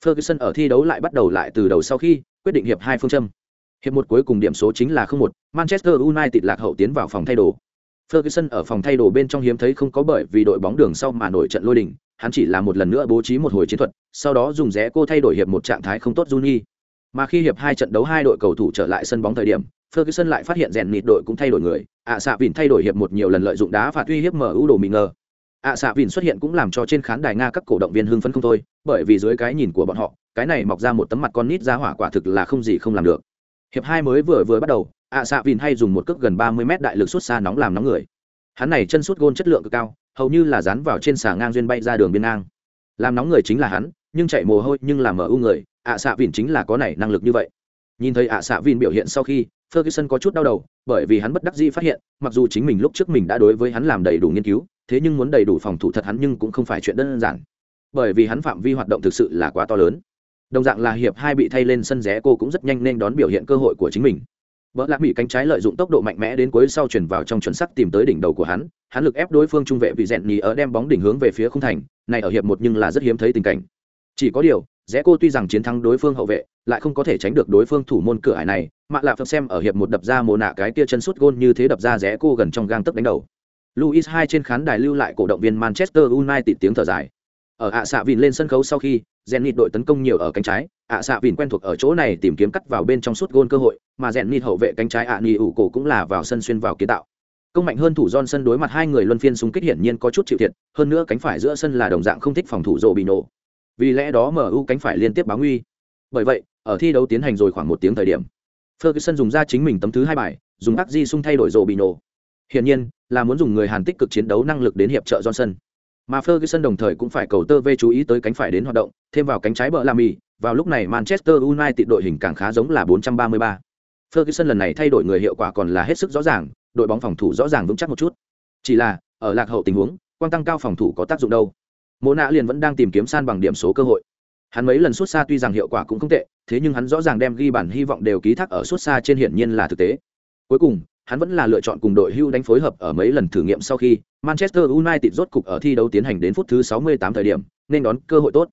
Ferguson ở thi đấu lại bắt đầu lại từ đầu sau khi quyết định hiệp hai phương châm. Hiệp một cuối cùng điểm số chính là 0-1, Manchester United lạc hậu tiến vào phòng thay đồ. Ferguson ở phòng thay đồ bên trong hiếm thấy không có bởi vì đội bóng đường sau mà nổi trận lôi đình, hắn chỉ là một lần nữa bố trí một hồi chiến thuật, sau đó dùng rẽ cô thay đổi hiệp một trạng thái không tốt Juni. Mà khi hiệp hai trận đấu hai đội cầu thủ trở lại sân bóng thời điểm, Ferguson lại phát hiện rèn nịt đội cũng thay đổi người, ạ xạ vìn thay đổi hiệp một nhiều lần lợi dụng đá phạt uy hiếp mở ưu đồ mị ngờ. ạ xạ vìn xuất hiện cũng làm cho trên khán đài nga các cổ động viên hưng phấn không thôi, bởi vì dưới cái nhìn của bọn họ, cái này mọc ra một tấm mặt con nít ra hỏa quả thực là không gì không làm được. Hiệp hai mới vừa vừa bắt đầu, ạ xạ vìn hay dùng một cước gần 30 mét đại lực xuất xa nóng làm nóng người. Hắn này chân sút gôn chất lượng cực cao, hầu như là dán vào trên xà ngang duyên bay ra đường biên ngang. Làm nóng người chính là hắn, nhưng chạy mồ hôi nhưng làm mở ưu người, ạ xạ vìn chính là có này năng lực như vậy. Nhìn thấy ạ xạ vìn biểu hiện sau khi, Ferguson có chút đau đầu, bởi vì hắn bất đắc dĩ phát hiện, mặc dù chính mình lúc trước mình đã đối với hắn làm đầy đủ nghiên cứu, thế nhưng muốn đầy đủ phòng thủ thật hắn nhưng cũng không phải chuyện đơn giản. Bởi vì hắn phạm vi hoạt động thực sự là quá to lớn. Đồng dạng là hiệp hai bị thay lên sân rẽ cô cũng rất nhanh nên đón biểu hiện cơ hội của chính mình. Bỡ lạc bị cánh trái lợi dụng tốc độ mạnh mẽ đến cuối sau chuyển vào trong chuẩn sắc tìm tới đỉnh đầu của hắn, hắn lực ép đối phương trung vệ vì rèn nhì ở đem bóng đỉnh hướng về phía khung thành, này ở hiệp một nhưng là rất hiếm thấy tình cảnh. Chỉ có điều, rẽ cô tuy rằng chiến thắng đối phương hậu vệ, lại không có thể tránh được đối phương thủ môn cửa ải này, mạ lạ phật xem ở hiệp một đập ra mồ nạ cái tia chân sút gôn như thế đập ra rẽ cô gần trong gang tấc đánh đầu. Luis hai trên khán đài lưu lại cổ động viên manchester united tiếng thở dài. Ở ạ xạ vìn lên sân khấu sau khi rèn nịt đội tấn công nhiều ở cánh trái, ạ xạ vìn quen thuộc ở chỗ này tìm kiếm cắt vào bên trong suốt gôn cơ hội, mà rèn nịt hậu vệ cánh trái ạ nỉ ủ cổ cũng là vào sân xuyên vào kiến tạo. Công mạnh hơn thủ sân đối mặt hai người luân phiên xung kích hiển nhiên có chút chịu thiệt, hơn nữa cánh phải giữa sân là đồng dạng không thích phòng thủ rộ bị nổ vì lẽ đó mu cánh phải liên tiếp báo nguy. Bởi vậy, ở thi đấu tiến hành rồi khoảng một tiếng thời điểm Ferguson dùng ra chính mình tấm thứ hai bài, dùng ác di sung thay đổi rồ bị nổ. Hiển nhiên, là muốn dùng người Hàn tích cực chiến đấu năng lực đến hiệp trợ Johnson. Mà Ferguson đồng thời cũng phải cầu tơ vê chú ý tới cánh phải đến hoạt động, thêm vào cánh trái bờ làm mì, vào lúc này Manchester United đội hình càng khá giống là 433. Ferguson lần này thay đổi người hiệu quả còn là hết sức rõ ràng, đội bóng phòng thủ rõ ràng vững chắc một chút. Chỉ là, ở lạc hậu tình huống, quan tăng cao phòng thủ có tác dụng đâu. Mộ nạ liền vẫn đang tìm kiếm san bằng điểm số cơ hội. Hắn mấy lần xuất xa tuy rằng hiệu quả cũng không tệ, thế nhưng hắn rõ ràng đem ghi bản hy vọng đều ký thác ở suốt xa trên hiển nhiên là thực tế. Cuối cùng, hắn vẫn là lựa chọn cùng đội hưu đánh phối hợp ở mấy lần thử nghiệm sau khi Manchester United rốt cục ở thi đấu tiến hành đến phút thứ 68 thời điểm, nên đón cơ hội tốt.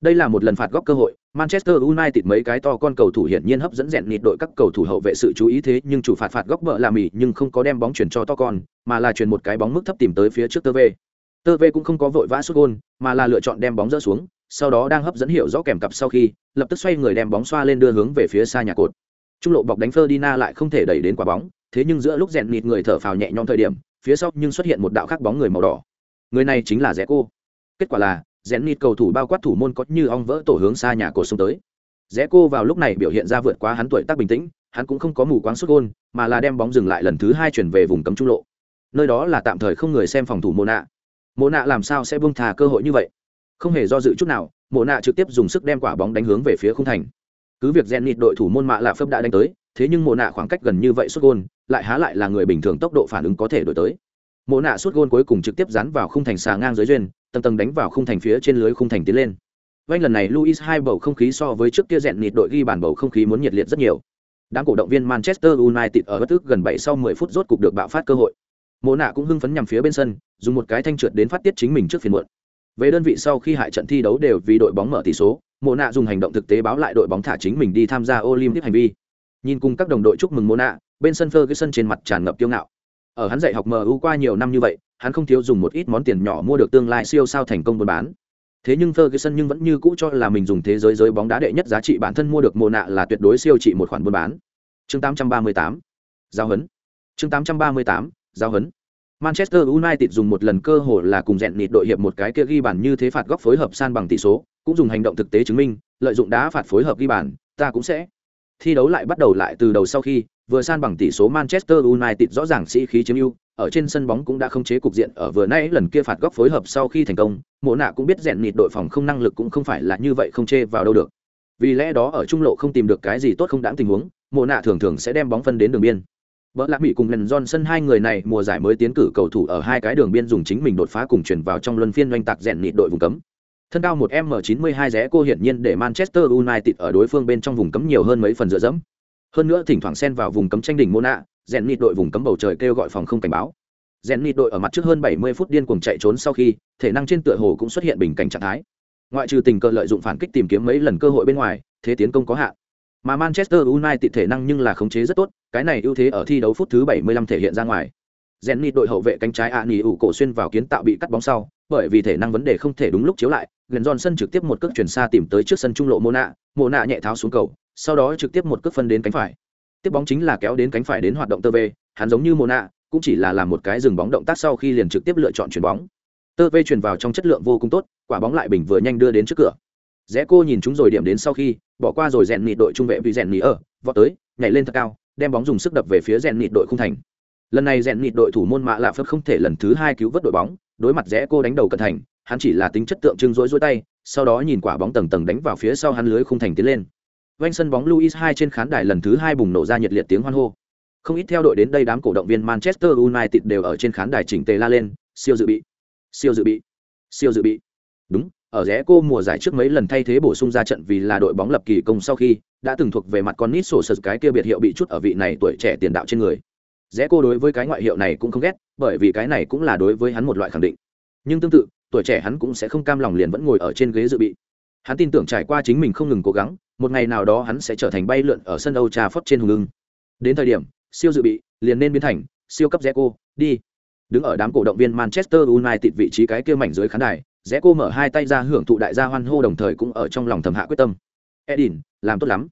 Đây là một lần phạt góc cơ hội, Manchester United mấy cái to con cầu thủ hiển nhiên hấp dẫn rèn nịt đội các cầu thủ hậu vệ sự chú ý thế nhưng chủ phạt phạt góc bợ là mỉ nhưng không có đem bóng chuyển cho to con, mà là chuyển một cái bóng mức thấp tìm tới phía trước Tơ về. Tơ về cũng không có vội vã sút gôn mà là lựa chọn đem bóng rỡ xuống, sau đó đang hấp dẫn hiệu rõ kèm cặp sau khi, lập tức xoay người đem bóng xoa lên đưa hướng về phía xa nhà cột. Trung lộ bọc đánh Ferdinand lại không thể đẩy đến quả bóng, thế nhưng giữa lúc rèn nịt người thở phào nhẹ nhõm thời điểm, phía sau nhưng xuất hiện một đạo khác bóng người màu đỏ. Người này chính là rẽ cô. Kết quả là, rèn nịt cầu thủ bao quát thủ môn có như ong vỡ tổ hướng xa nhà cột xuống tới. Rẽ cô vào lúc này biểu hiện ra vượt quá hắn tuổi tác bình tĩnh, hắn cũng không có mù quáng xuất gôn, mà là đem bóng dừng lại lần thứ hai chuyển về vùng cấm trung lộ. Nơi đó là tạm thời không người xem phòng thủ mô nạ mô nạ làm sao sẽ bông thà cơ hội như vậy? Không hề do dự chút nào, mộ nạ trực tiếp dùng sức đem quả bóng đánh hướng về phía khung thành. Cứ việc rèn nịt đội thủ môn mạ lạ phấp đã đánh tới, thế nhưng mộ nạ khoảng cách gần như vậy suốt gôn, lại há lại là người bình thường tốc độ phản ứng có thể đổi tới. Mộ nạ suốt gôn cuối cùng trực tiếp dán vào khung thành xà ngang dưới duyên, tầng tầng đánh vào khung thành phía trên lưới khung thành tiến lên. Vanh lần này luis hai bầu không khí so với trước kia rèn nịt đội ghi bàn bầu không khí muốn nhiệt liệt rất nhiều. Đám cổ động viên manchester united ở bất tức gần bảy sau 10 phút rốt cục được bạo phát cơ hội. Mộ nạ cũng hưng phấn nhằm phía bên sân, dùng một cái thanh trượt đến phát tiết chính mình trước phiên muộn về đơn vị sau khi hại trận thi đấu đều vì đội bóng mở tỷ số, mộ nạ dùng hành động thực tế báo lại đội bóng thả chính mình đi tham gia olympic hành vi. Nhìn cùng các đồng đội chúc mừng mộ nạ, bên sân ferguson trên mặt tràn ngập kiêu ngạo. Ở hắn dạy học mu qua nhiều năm như vậy, hắn không thiếu dùng một ít món tiền nhỏ mua được tương lai siêu sao thành công buôn bán. Thế nhưng ferguson nhưng vẫn như cũ cho là mình dùng thế giới giới bóng đá đệ nhất giá trị bản thân mua được mộ nạ là tuyệt đối siêu trị một khoản buôn bán. Chương 838 giao hấn. Chương 838 giao hấn. Manchester United dùng một lần cơ hội là cùng dẹn nịt đội hiệp một cái kia ghi bàn như thế phạt góc phối hợp san bằng tỷ số, cũng dùng hành động thực tế chứng minh, lợi dụng đá phạt phối hợp ghi bàn, ta cũng sẽ. thi đấu lại bắt đầu lại từ đầu sau khi vừa san bằng tỷ số Manchester United rõ ràng sĩ khí chiếm ưu, ở trên sân bóng cũng đã không chế cục diện ở vừa nãy lần kia phạt góc phối hợp sau khi thành công, Mộ nạ cũng biết rèn nịt đội phòng không năng lực cũng không phải là như vậy không chê vào đâu được. Vì lẽ đó ở trung lộ không tìm được cái gì tốt không đáng tình huống, Mộ nạ thường thường sẽ đem bóng phân đến đường biên. Bỡ lạc Mỹ cùng Lần Johnson hai người này mùa giải mới tiến cử cầu thủ ở hai cái đường biên dùng chính mình đột phá cùng chuyển vào trong luân phiên doanh tạc rèn nịt đội vùng cấm. Thân cao một m 92 rẽ cô hiển nhiên để Manchester United ở đối phương bên trong vùng cấm nhiều hơn mấy phần dựa dẫm. Hơn nữa thỉnh thoảng xen vào vùng cấm tranh đỉnh Mona, rèn nịt đội vùng cấm bầu trời kêu gọi phòng không cảnh báo. Rèn nịt đội ở mặt trước hơn 70 phút điên cuồng chạy trốn sau khi, thể năng trên tựa hồ cũng xuất hiện bình cảnh trạng thái. Ngoại trừ tình cờ lợi dụng phản kích tìm kiếm mấy lần cơ hội bên ngoài, thế tiến công có hạn. Mà Manchester United thể năng nhưng là khống chế rất tốt, cái này ưu thế ở thi đấu phút thứ 75 thể hiện ra ngoài. Zenit đội hậu vệ cánh trái Ani ủ cổ xuyên vào kiến tạo bị cắt bóng sau, bởi vì thể năng vấn đề không thể đúng lúc chiếu lại, Glenn Johnson trực tiếp một cước chuyển xa tìm tới trước sân trung lộ Mona, Mona nhẹ tháo xuống cầu, sau đó trực tiếp một cước phân đến cánh phải. Tiếp bóng chính là kéo đến cánh phải đến hoạt động tơ vê, hắn giống như Mona, cũng chỉ là làm một cái dừng bóng động tác sau khi liền trực tiếp lựa chọn chuyển bóng. Tơ vê chuyển vào trong chất lượng vô cùng tốt, quả bóng lại bình vừa nhanh đưa đến trước cửa. Rẽ cô nhìn chúng rồi điểm đến sau khi, bỏ qua rồi rèn nịt đội trung vệ vì rèn nỉ ở, vọt tới, nhảy lên thật cao, đem bóng dùng sức đập về phía rèn nịt đội không thành. Lần này rèn nịt đội thủ môn mạ lạ phớt không thể lần thứ hai cứu vớt đội bóng đối mặt rẽ cô đánh đầu cận thành hắn chỉ là tính chất tượng trưng rối rối tay sau đó nhìn quả bóng tầng tầng đánh vào phía sau hắn lưới khung thành tiến lên. Vanh sân bóng luis hai trên khán đài lần thứ hai bùng nổ ra nhiệt liệt tiếng hoan hô. Không ít theo đội đến đây đám cổ động viên manchester united đều ở trên khán đài chỉnh tề la lên siêu dự bị siêu dự bị siêu dự bị. Đúng ở rẽ cô mùa giải trước mấy lần thay thế bổ sung ra trận vì là đội bóng lập kỳ công sau khi, đã từng thuộc về mặt con nít sổ sật cái kia biệt hiệu bị chút ở vị này tuổi trẻ tiền đạo trên người. Rẽ cô đối với cái ngoại hiệu này cũng không ghét, bởi vì cái này cũng là đối với hắn một loại khẳng định. Nhưng tương tự, tuổi trẻ hắn cũng sẽ không cam lòng liền vẫn ngồi ở trên ghế dự bị. Hắn tin tưởng trải qua chính mình không ngừng cố gắng, một ngày nào đó hắn sẽ trở thành bay lượn ở sân âu trà phất trên hùng lưng. đến thời điểm, siêu dự bị, liền nên biến thành siêu cấp rẽ cô, đi. Đứng ở đám cổ động viên manchester united vị trí cái kia mảnh dưới khán đài rẽ cô mở hai tay ra hưởng thụ đại gia hoan hô đồng thời cũng ở trong lòng thầm hạ quyết tâm. Edin, làm tốt lắm.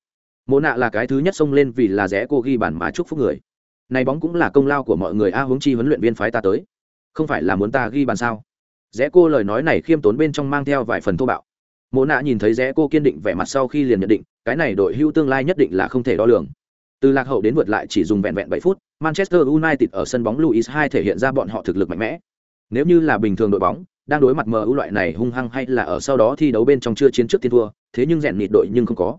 Mộ nạ là cái thứ nhất xông lên vì là rẽ cô ghi bản mà chúc phúc người. Này bóng cũng là công lao của mọi người a huống chi huấn luyện viên phái ta tới. Không phải là muốn ta ghi bàn sao? Rẽ cô lời nói này khiêm tốn bên trong mang theo vài phần thô bạo. Mộ nạ nhìn thấy rẽ cô kiên định vẻ mặt sau khi liền nhận định, cái này đội hưu tương lai nhất định là không thể đo lường. Từ lạc hậu đến vượt lại chỉ dùng vẹn vẹn bảy phút, manchester united ở sân bóng luis hai thể hiện ra bọn họ thực lực mạnh mẽ. Nếu như là bình thường đội bóng đang đối mặt mu loại này hung hăng hay là ở sau đó thi đấu bên trong chưa chiến trước tiên thua, thế nhưng rèn nịt đội nhưng không có.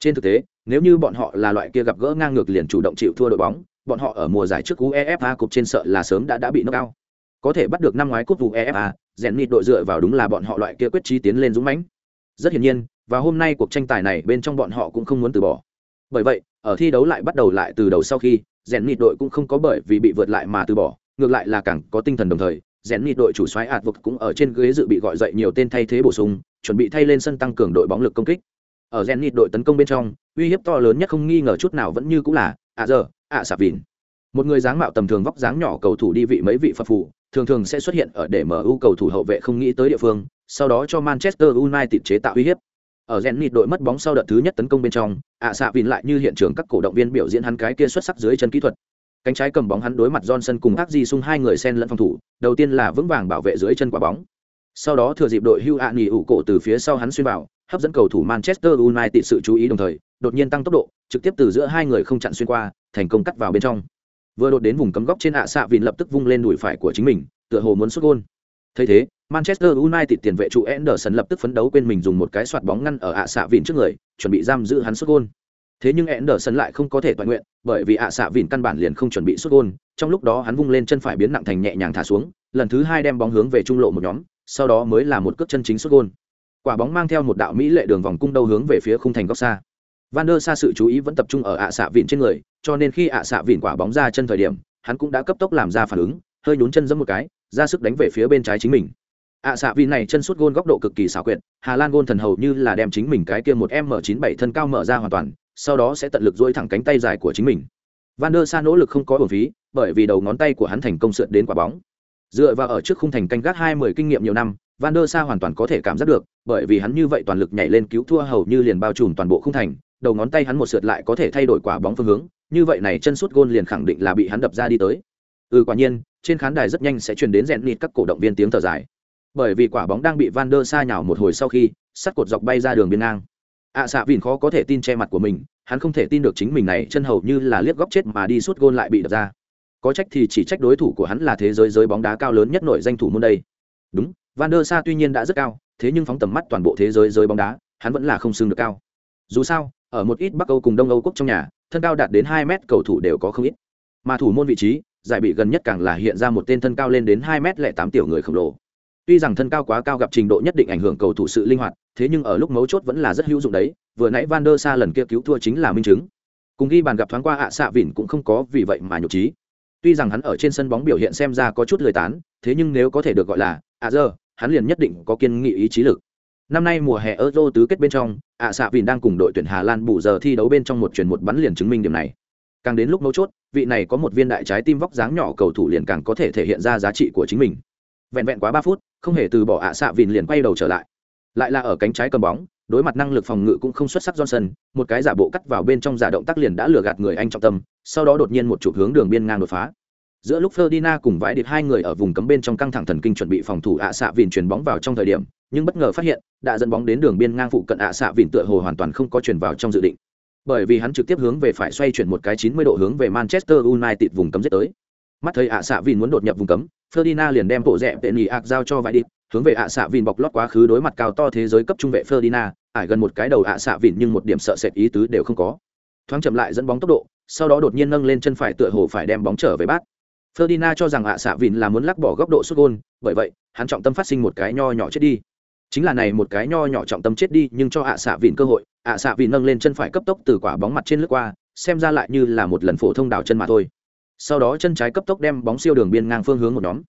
Trên thực tế, nếu như bọn họ là loại kia gặp gỡ ngang ngược liền chủ động chịu thua đội bóng, bọn họ ở mùa giải trước uefa cục trên sợ là sớm đã đã bị knock cao có thể bắt được năm ngoái cúp uefa, rèn nịt đội dựa vào đúng là bọn họ loại kia quyết trí tiến lên dũng mãnh. Rất hiển nhiên, và hôm nay cuộc tranh tài này bên trong bọn họ cũng không muốn từ bỏ. Bởi vậy, ở thi đấu lại bắt đầu lại từ đầu sau khi, rèn nịt đội cũng không có bởi vì bị vượt lại mà từ bỏ, ngược lại là càng có tinh thần đồng thời rèn nịt đội chủ soái ạt vực cũng ở trên ghế dự bị gọi dậy nhiều tên thay thế bổ sung, chuẩn bị thay lên sân tăng cường đội bóng lực công kích. Ở rèn nịt đội tấn công bên trong, uy hiếp to lớn nhất không nghi ngờ chút nào vẫn như cũng là ạ giờ ạ sạp vìn. Một người dáng mạo tầm thường vóc dáng nhỏ cầu thủ đi vị mấy vị phật phụ thường thường sẽ xuất hiện ở để mở ưu cầu thủ hậu vệ không nghĩ tới địa phương, sau đó cho manchester united chế tạo uy hiếp. Ở rèn nịt đội mất bóng sau đợt thứ nhất tấn công bên trong ạ xạ vìn lại như hiện trường các cổ động viên biểu diễn hắn cái kia xuất sắc dưới chân kỹ thuật cánh trái cầm bóng hắn đối mặt johnson cùng ác di Sung hai người sen lẫn phòng thủ, đầu tiên là vững vàng bảo vệ dưới chân quả bóng. Sau đó thừa dịp đội hưu hạ nghỉ ủ cổ từ phía sau hắn xuyên vào, hấp dẫn cầu thủ manchester united sự chú ý đồng thời, đột nhiên tăng tốc độ, trực tiếp từ giữa hai người không chặn xuyên qua, thành công cắt vào bên trong. Vừa đột đến vùng cấm góc trên ạ xạ vịn lập tức vung lên đùi phải của chính mình, tựa hồ muốn xuất gôn. Thấy thế, manchester united tiền vệ trụ anderson lập tức phấn đấu quên mình dùng một cái soạt bóng ngăn ở ạ xạ vịn trước người, chuẩn bị giam giữ hắn xuất gôn thế nhưng anderson lại không có thể toàn nguyện, bởi vì ạ xạ vìn căn bản liền không chuẩn bị xuất gôn. Trong lúc đó hắn vung lên chân phải biến nặng thành nhẹ nhàng thả xuống, lần thứ hai đem bóng hướng về trung lộ một nhóm, sau đó mới là một cước chân chính xuất gôn. Quả bóng mang theo một đạo mỹ lệ đường vòng cung đâu hướng về phía khung thành góc xa. Van der sa sự chú ý vẫn tập trung ở ạ xạ vịn trên người, cho nên khi ạ xạ vịn quả bóng ra chân thời điểm, hắn cũng đã cấp tốc làm ra phản ứng, hơi nhún chân giẫm một cái, ra sức đánh về phía bên trái chính mình. Ạ xạ vịn này chân suốt gôn góc độ cực kỳ xảo quyệt, hà lan gôn thần hầu như là đem chính mình cái kia một m chín bảy thân cao mở ra hoàn toàn sau đó sẽ tận lực dôi thẳng cánh tay dài của chính mình. Van der sa nỗ lực không có bổn phí, bởi vì đầu ngón tay của hắn thành công sượt đến quả bóng. Dựa vào ở trước khung thành canh gác hai mươi kinh nghiệm nhiều năm, van der sa hoàn toàn có thể cảm giác được, bởi vì hắn như vậy toàn lực nhảy lên cứu thua hầu như liền bao trùm toàn bộ khung thành, đầu ngón tay hắn một sượt lại có thể thay đổi quả bóng phương hướng, như vậy này chân sút gôn liền khẳng định là bị hắn đập ra đi tới. Ừ quả nhiên, trên khán đài rất nhanh sẽ truyền đến rèn nịt các cổ động viên tiếng thở dài. Bởi vì quả bóng đang bị van der sa nhào một hồi sau khi, sắt cột dọc bay ra đường biên ngang ạ à, xạ vìn khó có thể tin che mặt của mình hắn không thể tin được chính mình này chân hầu như là liếc góc chết mà đi suốt gôn lại bị đập ra. Có trách thì chỉ trách đối thủ của hắn là thế giới giới bóng đá cao lớn nhất nội danh thủ môn đây. Đúng van der sa tuy nhiên đã rất cao thế nhưng phóng tầm mắt toàn bộ thế giới giới bóng đá hắn vẫn là không xưng được cao. Dù sao ở một ít bắc âu cùng đông âu quốc trong nhà thân cao đạt đến hai mét cầu thủ đều có không ít. Mà thủ môn vị trí giải bị gần nhất càng là hiện ra một tên thân cao lên đến hai mét lẻ tám tiểu người khổng lồ tuy rằng thân cao quá cao gặp trình độ nhất định ảnh hưởng cầu thủ sự linh hoạt, thế nhưng ở lúc mấu chốt vẫn là rất hữu dụng đấy, vừa nãy van der sa lần kia cứu thua chính là minh chứng. Cùng ghi bàn gặp thoáng qua ạ xạ vỉn cũng không có vì vậy mà nhục trí tuy rằng hắn ở trên sân bóng biểu hiện xem ra có chút lười tán, thế nhưng nếu có thể được gọi là ạ giờ hắn liền nhất định có kiên nghị ý chí lực. Năm nay mùa hè euro tứ kết bên trong, ạ xạ vỉn đang cùng đội tuyển hà lan bù giờ thi đấu bên trong một chuyển một bắn liền chứng minh điểm này. Càng đến lúc mấu chốt, vị này có một viên đại trái tim vóc dáng nhỏ cầu thủ liền càng có thể thể hiện ra giá trị của chính mình vẹn vẹn quá ba phút không hề từ bỏ ạ xạ vìn liền quay đầu trở lại lại là ở cánh trái cầm bóng đối mặt năng lực phòng ngự cũng không xuất sắc Johnson, một cái giả bộ cắt vào bên trong giả động tác liền đã lừa gạt người anh trọng tâm, sau đó đột nhiên một chụp hướng đường biên ngang đột phá. Giữa lúc Ferdinand cùng vãi điệp hai người ở vùng cấm bên trong căng thẳng thần kinh chuẩn bị phòng thủ ạ xạ vìn chuyển bóng vào trong thời điểm, nhưng bất ngờ phát hiện, đã dẫn bóng đến đường biên ngang phụ cận ạ xạ vìn tựa hồ hoàn toàn không có chuyển vào trong dự định. Bởi vì hắn trực tiếp hướng về phải xoay chuyển một cái 90 độ hướng về Manchester United vùng cấm giết tới. Mắt thấy ạ xạ vìn muốn đột nhập vùng cấm, Ferdinand liền đem bộ rẽ tệ nhì ạc giao cho vãi đi, hướng về ạ xạ vìn bọc lót quá khứ đối mặt cao to thế giới cấp trung vệ Ferdinand, ải gần một cái đầu ạ xạ vìn nhưng một điểm sợ sệt ý tứ đều không có. Thoáng chậm lại dẫn bóng tốc độ, sau đó đột nhiên nâng lên chân phải tựa hồ phải đem bóng trở về bát. Ferdinand cho rằng ạ xạ vìn là muốn lắc bỏ góc độ xuất gôn, bởi vậy, hắn trọng tâm phát sinh một cái nho nhỏ chết đi. Chính là này một cái nho nhỏ trọng tâm chết đi, nhưng cho ạ xạ vìn cơ hội, ạ xạ vìn nâng lên chân phải cấp tốc từ quả bóng mặt trên lướt qua, xem ra lại như là một lần phổ thông đảo chân mà thôi. Sau đó chân trái cấp tốc đem bóng siêu đường biên ngang phương hướng một nhóm,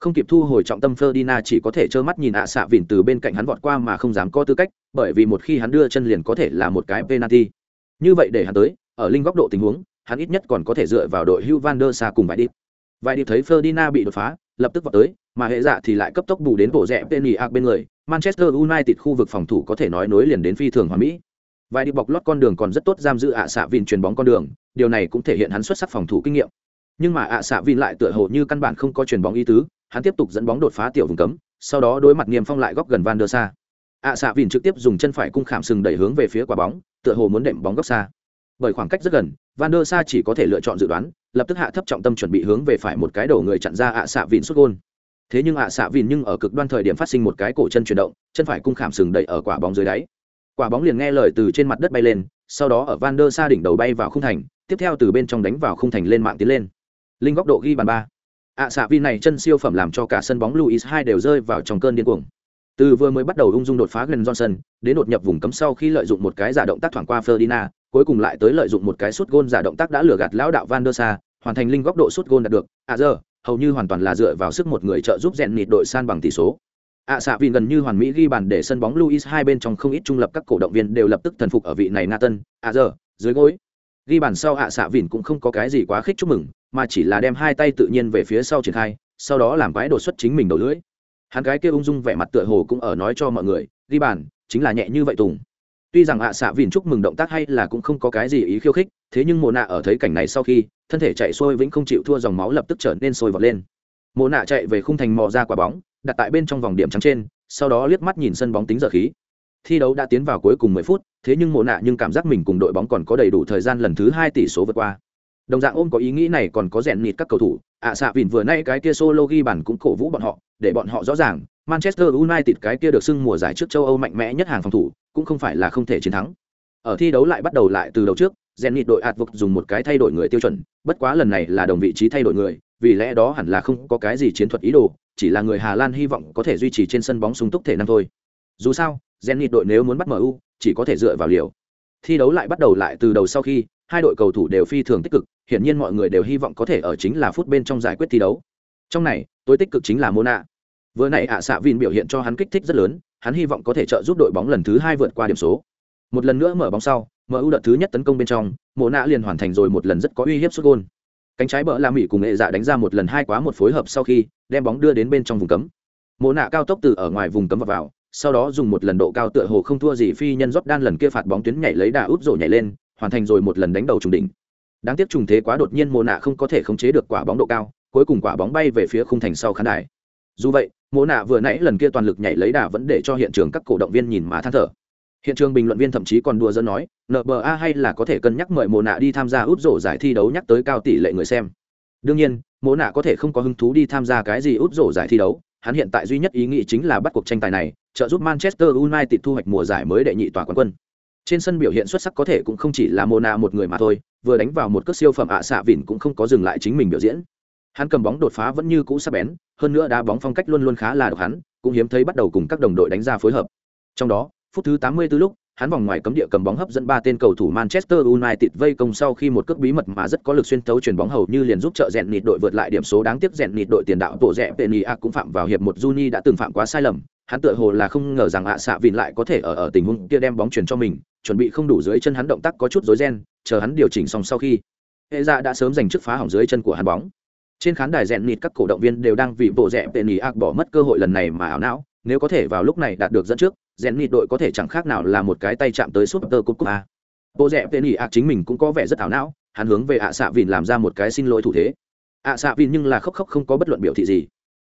không kịp thu hồi trọng tâm Ferdinand chỉ có thể trơ mắt nhìn ạ xạ vỉn từ bên cạnh hắn vọt qua mà không dám có tư cách, bởi vì một khi hắn đưa chân liền có thể là một cái penalty. Như vậy để hắn tới, ở linh góc độ tình huống, hắn ít nhất còn có thể dựa vào đội Hugh van der Sa cùng vài đi. Vài đi thấy Ferdinand bị đột phá, lập tức vọt tới, mà hệ dạ thì lại cấp tốc bù đến bộ rẽ Penny Arc bên người, Manchester United khu vực phòng thủ có thể nói nối liền đến phi thường hoàn mỹ. Vài đi bọc lót con đường còn rất tốt giam giữ ạ xạ vìn truyền bóng con đường, điều này cũng thể hiện hắn xuất sắc phòng thủ kinh nghiệm. Nhưng mà ạ xạ vìn lại tựa hồ như căn bản không có truyền bóng ý tứ, hắn tiếp tục dẫn bóng đột phá tiểu vùng cấm sau đó đối mặt niêm phong lại góc gần van der sa ạ xạ vìn trực tiếp dùng chân phải cung khảm sừng đẩy hướng về phía quả bóng tựa hồ muốn đệm bóng góc xa. Bởi khoảng cách rất gần van der sa chỉ có thể lựa chọn dự đoán lập tức hạ thấp trọng tâm chuẩn bị hướng về phải một cái đầu người chặn ra ạ xạ vìn xuất gôn. Thế nhưng ạ xạ vìn nhưng ở cực đoan thời điểm phát sinh một cái cổ chân chuyển động chân phải cung khảm sừng đẩy ở quả bóng dưới đáy. Quả bóng liền nghe lời từ trên mặt đất bay lên sau đó ở van der sa đỉnh đầu bay vào khung thành tiếp theo từ bên trong đánh vào khung thành lên mạng tiến lên linh góc độ ghi bàn ba. Ạ, xạ vi này chân siêu phẩm làm cho cả sân bóng luis hai đều rơi vào trong cơn điên cuồng. Từ vừa mới bắt đầu ung dung đột phá gần johnson, đến đột nhập vùng cấm sau khi lợi dụng một cái giả động tác thoảng qua ferdinand, cuối cùng lại tới lợi dụng một cái sút gôn giả động tác đã lừa gạt lão đạo van der sa hoàn thành linh góc độ sút gôn đạt được. À giờ, hầu như hoàn toàn là dựa vào sức một người trợ giúp rèn nịt đội san bằng tỷ số. Ạ, xạ vì gần như hoàn mỹ ghi bàn để sân bóng luis hai bên trong không ít trung lập các cổ động viên đều lập tức thần phục ở vị này Nathan. à giờ, dưới gối. Ghi bàn sau, ạ, xạ Vin cũng không có cái gì quá khích chúc mừng mà chỉ là đem hai tay tự nhiên về phía sau triển khai, sau đó làm quái đột xuất chính mình đầu lưỡi. Hắn cái kia ung dung vẻ mặt tựa hồ cũng ở nói cho mọi người, ghi bàn, chính là nhẹ như vậy tùng. Tuy rằng ạ xạ vìn chúc mừng động tác hay là cũng không có cái gì ý khiêu khích, thế nhưng mồ nạ ở thấy cảnh này sau khi, thân thể chạy sôi vĩnh không chịu thua dòng máu lập tức trở nên sôi vọt lên. Mồ nạ chạy về khung thành mò ra quả bóng, đặt tại bên trong vòng điểm trắng trên, sau đó liếc mắt nhìn sân bóng tính giờ khí. Thi đấu đã tiến vào cuối cùng 10 phút, thế nhưng mồ nạ nhưng cảm giác mình cùng đội bóng còn có đầy đủ thời gian lần thứ hai tỷ số vượt qua đồng dạng ôm có ý nghĩ này còn có rèn nịt các cầu thủ. À, Ạ xạ vìn vừa nay cái kia solo ghi bàn cũng cổ vũ bọn họ, để bọn họ rõ ràng, manchester united cái kia được xưng mùa giải trước châu âu mạnh mẽ nhất hàng phòng thủ, cũng không phải là không thể chiến thắng. Ở thi đấu lại bắt đầu lại từ đầu trước, rèn nịt đội ạt vực dùng một cái thay đổi người tiêu chuẩn, bất quá lần này là đồng vị trí thay đổi người, vì lẽ đó hẳn là không có cái gì chiến thuật ý đồ, chỉ là người hà lan hy vọng có thể duy trì trên sân bóng sung túc thể năng thôi. Dù sao, rèn nịt đội nếu muốn bắt mu chỉ có thể dựa vào liều thi đấu lại bắt đầu lại từ đầu sau khi, hai đội cầu thủ đều phi thường tích cực, hiển nhiên mọi người đều hy vọng có thể ở chính là phút bên trong giải quyết thi đấu. Trong này, tối tích cực chính là mona. Vừa nãy ạ xạ vin biểu hiện cho hắn kích thích rất lớn, hắn hy vọng có thể trợ giúp đội bóng lần thứ hai vượt qua điểm số. Một lần nữa mở bóng sau mu đợt thứ nhất tấn công bên trong mộ nạ liền hoàn thành rồi một lần rất có uy hiếp xuất gôn. Cánh trái bờ la mỹ cùng nghệ dạ đánh ra một lần hai quá một phối hợp sau khi, đem bóng đưa đến bên trong vùng cấm. Mộ nạ cao tốc từ ở ngoài vùng cấm và vào sau đó dùng một lần độ cao tựa hồ không thua gì phi nhân rót đan lần kia phạt bóng tuyến nhảy lấy đà út rổ nhảy lên, hoàn thành rồi một lần đánh đầu trùng đỉnh. Đáng tiếc trùng thế quá đột nhiên mồ nạ không có thể khống chế được quả bóng độ cao, cuối cùng quả bóng bay về phía khung thành sau khán đài. Dù vậy mồ nạ vừa nãy lần kia toàn lực nhảy lấy đà vẫn để cho hiện trường các cổ động viên nhìn mà than thở. Hiện trường bình luận viên thậm chí còn đùa dân nói nba hay là có thể cân nhắc mời mồ nạ đi tham gia út rổ giải thi đấu nhắc tới cao tỷ lệ người xem. Đương nhiên mồ nạ có thể không có hứng thú đi tham gia cái gì út rổ giải thi đấu hắn hiện tại duy nhất ý nghĩ chính là bắt cuộc tranh tài này, trợ giúp manchester united thu hoạch mùa giải mới đệ nhị tòa quán quân. Trên sân biểu hiện xuất sắc có thể cũng không chỉ là Mona một người mà thôi, vừa đánh vào một cước siêu phẩm ạ xạ vỉn cũng không có dừng lại chính mình biểu diễn. Hắn cầm bóng đột phá vẫn như cũ sắc bén, hơn nữa đá bóng phong cách luôn luôn khá là độc hắn, cũng hiếm thấy bắt đầu cùng các đồng đội đánh ra phối hợp. Trong đó, phút thứ 84 lúc hắn vòng ngoài cấm địa cầm bóng hấp dẫn ba tên cầu thủ Manchester United vây công sau khi một cước bí mật mà rất có lực xuyên thấu chuyển bóng hầu như liền giúp trợ rèn nịt đội vượt lại điểm số đáng tiếc rèn nịt đội tiền đạo bộ rẻ Penia cũng phạm vào hiệp một Juni đã từng phạm quá sai lầm, hắn tựa hồ là không ngờ rằng ạ xạ vịn lại có thể ở ở tình huống kia đem bóng chuyển cho mình, chuẩn bị không đủ dưới chân hắn động tác có chút rối ren, chờ hắn điều chỉnh xong sau khi, hệ dạ đã sớm giành trước phá hỏng dưới chân của hắn bóng. Trên khán đài rèn nịt các cổ động viên đều đang vì bộ rẻ Penia bỏ mất cơ hội lần này mà ảo não, nếu có thể vào lúc này đạt được dẫn trước rèn nịt đội có thể chẳng khác nào là một cái tay chạm tới súp tơ cúp cúp a. Bộ rẽ tên ỉ ạ chính mình cũng có vẻ rất ảo não, hắn hướng về ạ xạ vìn làm ra một cái xin lỗi thủ thế. ạ xạ vìn nhưng là khóc khóc không có bất luận biểu thị gì.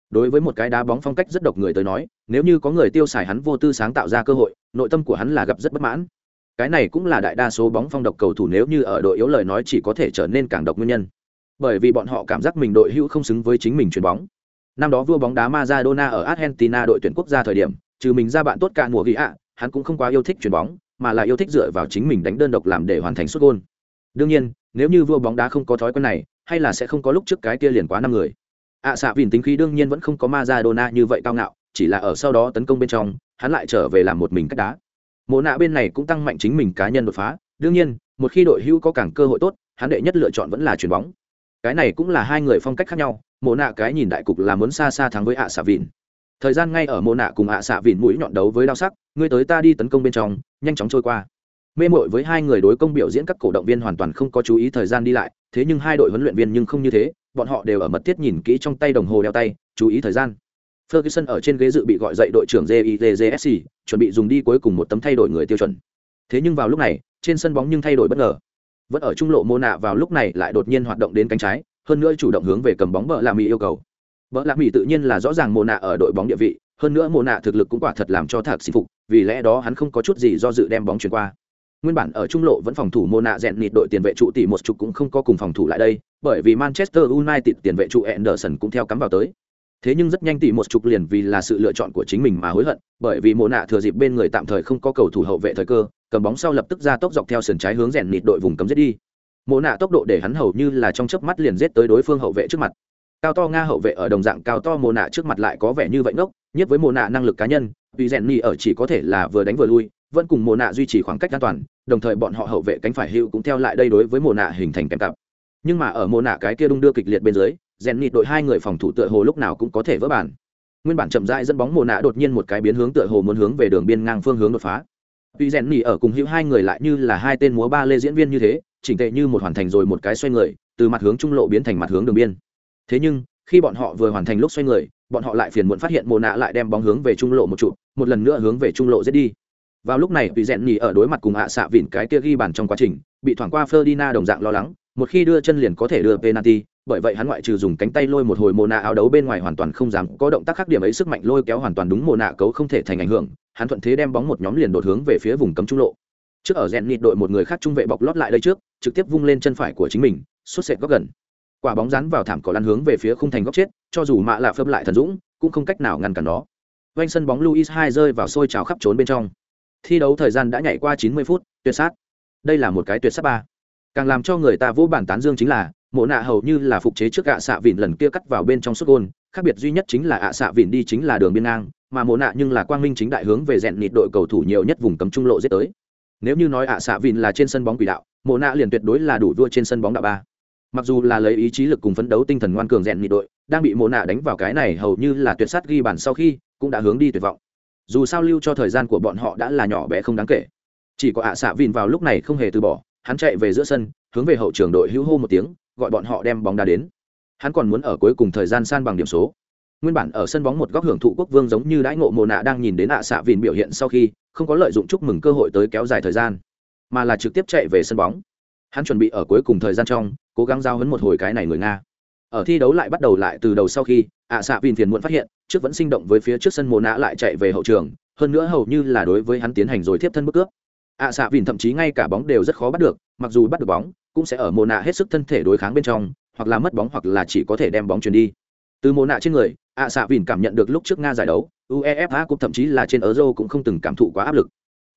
Đối với một cái đá bóng phong cách rất độc người tới nói, nếu như có người tiêu xài hắn vô tư sáng tạo ra cơ hội, nội tâm của hắn là gặp rất bất mãn. Cái này cũng là đại đa số bóng phong độc cầu thủ nếu như ở đội yếu lời nói chỉ có thể trở nên càng độc nguyên nhân. Bởi vì bọn họ cảm giác mình đội hữu không xứng với chính mình chuyền bóng. Năm đó vua bóng đá Maradona ở Argentina đội tuyển quốc gia thời điểm trừ mình ra bạn tốt cả mùa ghi ạ hắn cũng không quá yêu thích chuyền bóng mà là yêu thích dựa vào chính mình đánh đơn độc làm để hoàn thành xuất gôn. Đương nhiên nếu như vua bóng đá không có thói quen này hay là sẽ không có lúc trước cái kia liền quá năm người. Ạ à, xạ vìn tính khí đương nhiên vẫn không có Maradona như vậy cao ngạo chỉ là ở sau đó tấn công bên trong hắn lại trở về làm một mình cách đá. Mộ nạ bên này cũng tăng mạnh chính mình cá nhân đột phá đương nhiên một khi đội hữu có càng cơ hội tốt hắn đệ nhất lựa chọn vẫn là chuyền bóng. Cái này cũng là hai người phong cách khác nhau mộ nạ cái nhìn đại cục là muốn xa xa thắng với ạ xạ vìn thời gian ngay ở mô nạ cùng ạ xạ vịn mũi nhọn đấu với đao sắc, ngươi tới ta đi tấn công bên trong, nhanh chóng trôi qua. Mê mội với hai người đối công biểu diễn các cổ động viên hoàn toàn không có chú ý thời gian đi lại, thế nhưng hai đội huấn luyện viên nhưng không như thế, bọn họ đều ở mật thiết nhìn kỹ trong tay đồng hồ đeo tay, chú ý thời gian. Ferguson ở trên ghế dự bị gọi dậy đội trưởng jitgsc chuẩn bị dùng đi cuối cùng một tấm thay đổi người tiêu chuẩn. Thế nhưng vào lúc này, trên sân bóng nhưng thay đổi bất ngờ. Vẫn ở trung lộ mô nạ vào lúc này lại đột nhiên hoạt động đến cánh trái, hơn nữa chủ động hướng về cầm bóng bờ làm ý yêu cầu. Bỡ Lạc mỹ tự nhiên là rõ ràng Mộ nạ ở đội bóng địa vị, hơn nữa Mộ nạ thực lực cũng quả thật làm cho thạc sinh phục, vì lẽ đó hắn không có chút gì do dự đem bóng chuyển qua. Nguyên bản ở trung lộ vẫn phòng thủ Mộ nạ rèn nịt đội tiền vệ trụ tỷ một chục cũng không có cùng phòng thủ lại đây, bởi vì manchester united tiền vệ trụ anderson cũng theo cắm vào tới. Thế nhưng rất nhanh tỷ một chục liền vì là sự lựa chọn của chính mình mà hối hận, bởi vì Mộ nạ thừa dịp bên người tạm thời không có cầu thủ hậu vệ thời cơ, cầm bóng sau lập tức ra tốc dọc theo sườn trái hướng rèn nịt đội vùng cấm giết đi. Mộ nạ tốc độ để hắn hầu như là trong chớp mắt liền giết tới đối phương hậu vệ trước mặt cao to nga hậu vệ ở đồng dạng cao to mồ nạ trước mặt lại có vẻ như vậy ngốc, nhất với mồ nạ năng lực cá nhân, vì rèn nỉ ở chỉ có thể là vừa đánh vừa lui, vẫn cùng mồ nạ duy trì khoảng cách an toàn, đồng thời bọn họ hậu vệ cánh phải hữu cũng theo lại đây đối với mồ nạ hình thành kèm cặp. Nhưng mà ở mồ nạ cái kia đung đưa kịch liệt bên dưới, rèn nỉ đội hai người phòng thủ tựa hồ lúc nào cũng có thể vỡ bản. Nguyên bản chậm rãi dẫn bóng mồ nạ đột nhiên một cái biến hướng tựa hồ muốn hướng về đường biên ngang phương hướng đột phá. Vì rèn nỉ ở cùng hữu hai người lại như là hai tên múa ba lê diễn viên như thế, chỉnh tệ như một hoàn thành rồi một cái xoay người, từ mặt hướng trung lộ biến thành mặt hướng đường biên thế nhưng, khi bọn họ vừa hoàn thành lúc xoay người, bọn họ lại phiền muộn phát hiện mồ nạ lại đem bóng hướng về trung lộ một trụ một lần nữa hướng về trung lộ giết đi. Vào lúc này vì rèn nhì ở đối mặt cùng hạ xạ vịn cái kia ghi bàn trong quá trình, bị thoảng qua Ferdinand đồng dạng lo lắng, một khi đưa chân liền có thể đưa penalty, bởi vậy hắn ngoại trừ dùng cánh tay lôi một hồi mồ nạ áo đấu bên ngoài hoàn toàn không dám, có động tác khác điểm ấy sức mạnh lôi kéo hoàn toàn đúng mồ nạ cấu không thể thành ảnh hưởng, hắn thuận thế đem bóng một nhóm liền đột hướng về phía vùng cấm trung lộ. Trước ở rèn nhịt đội một người khác trung vệ bọc lót lại đây trước, trực tiếp vung lên chân phải của chính mình xuất sệt góc gần quả bóng rắn vào thảm cỏ lăn hướng về phía khung thành góc chết, cho dù mạ lạ phơm lại thần dũng, cũng không cách nào ngăn cản nó. Quanh sân bóng luis hai rơi vào sôi trào khắp trốn bên trong. Thi đấu thời gian đã nhảy qua 90 phút, tuyệt sát. Đây là một cái tuyệt sát ba. Càng làm cho người ta vô bản tán dương chính là, mộ nạ hầu như là phục chế trước ạ xạ vịn lần kia cắt vào bên trong suốt gôn, khác biệt duy nhất chính là ạ xạ vịn đi chính là đường biên ngang, mà mộ nạ nhưng là quang minh chính đại hướng về rèn nịt đội cầu thủ nhiều nhất vùng cấm trung lộ giết tới. Nếu như nói ạ xạ vịn là trên sân bóng quỷ đạo, mộ nạ liền tuyệt đối là đủ vua trên sân bóng đạo ba mặc dù là lấy ý chí lực cùng phấn đấu tinh thần ngoan cường rèn nhị đội, đang bị mộ nạ đánh vào cái này hầu như là tuyệt sát ghi bàn sau khi, cũng đã hướng đi tuyệt vọng. Dù sao lưu cho thời gian của bọn họ đã là nhỏ bé không đáng kể. Chỉ có ạ xạ vịn vào lúc này không hề từ bỏ, hắn chạy về giữa sân, hướng về hậu trường đội hữu hô một tiếng, gọi bọn họ đem bóng đá đến. Hắn còn muốn ở cuối cùng thời gian san bằng điểm số. Nguyên bản ở sân bóng một góc hưởng thụ quốc vương giống như đãi ngộ mồ nạ đang nhìn đến ạ xạ vìn biểu hiện sau khi, không có lợi dụng chúc mừng cơ hội tới kéo dài thời gian, mà là trực tiếp chạy về sân bóng hắn chuẩn bị ở cuối cùng thời gian trong, cố gắng giao hấn một hồi cái này người nga. Ở thi đấu lại bắt đầu lại từ đầu sau khi, ạ xạ vìn phiền muộn phát hiện, trước vẫn sinh động với phía trước sân mồ nạ lại chạy về hậu trường, hơn nữa hầu như là đối với hắn tiến hành rồi tiếp thân bức cướp. Ạ xạ vìn thậm chí ngay cả bóng đều rất khó bắt được, mặc dù bắt được bóng, cũng sẽ ở mồ nạ hết sức thân thể đối kháng bên trong, hoặc là mất bóng hoặc là chỉ có thể đem bóng chuyển đi. Từ mồ nạ trên người, ạ xạ vìn cảm nhận được lúc trước nga giải đấu, uefa cũng thậm chí là trên euro cũng không từng cảm thụ quá áp lực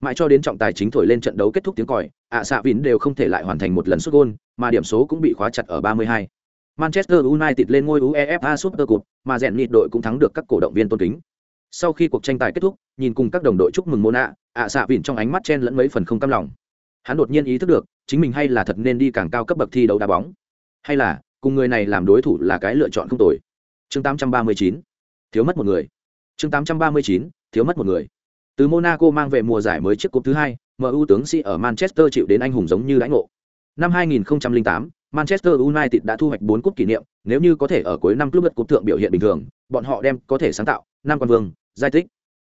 mãi cho đến trọng tài chính thổi lên trận đấu kết thúc tiếng còi, ạ xạ vìn đều không thể lại hoàn thành một lần xuất gôn, mà điểm số cũng bị khóa chặt ở 32. manchester united lên ngôi uefa super cup, mà rèn nhịt đội cũng thắng được các cổ động viên tôn kính. Sau khi cuộc tranh tài kết thúc, nhìn cùng các đồng đội chúc mừng mona, ạ xạ vìn trong ánh mắt chen lẫn mấy phần không cam lòng. Hắn đột nhiên ý thức được, chính mình hay là thật nên đi càng cao cấp bậc thi đấu đá bóng. Hay là, cùng người này làm đối thủ là cái lựa chọn không tồi. Chương 839 thiếu mất một người. Chương 839 thiếu mất một người từ monaco mang về mùa giải mới chiếc cúp thứ hai mu tướng sĩ ở manchester chịu đến anh hùng giống như lãnh ngộ năm 2008 manchester united đã thu hoạch 4 cúp kỷ niệm, nếu như có thể ở cuối năm club lượt cúp thượng biểu hiện bình thường, bọn họ đem có thể sáng tạo năm quan vương, giải thích.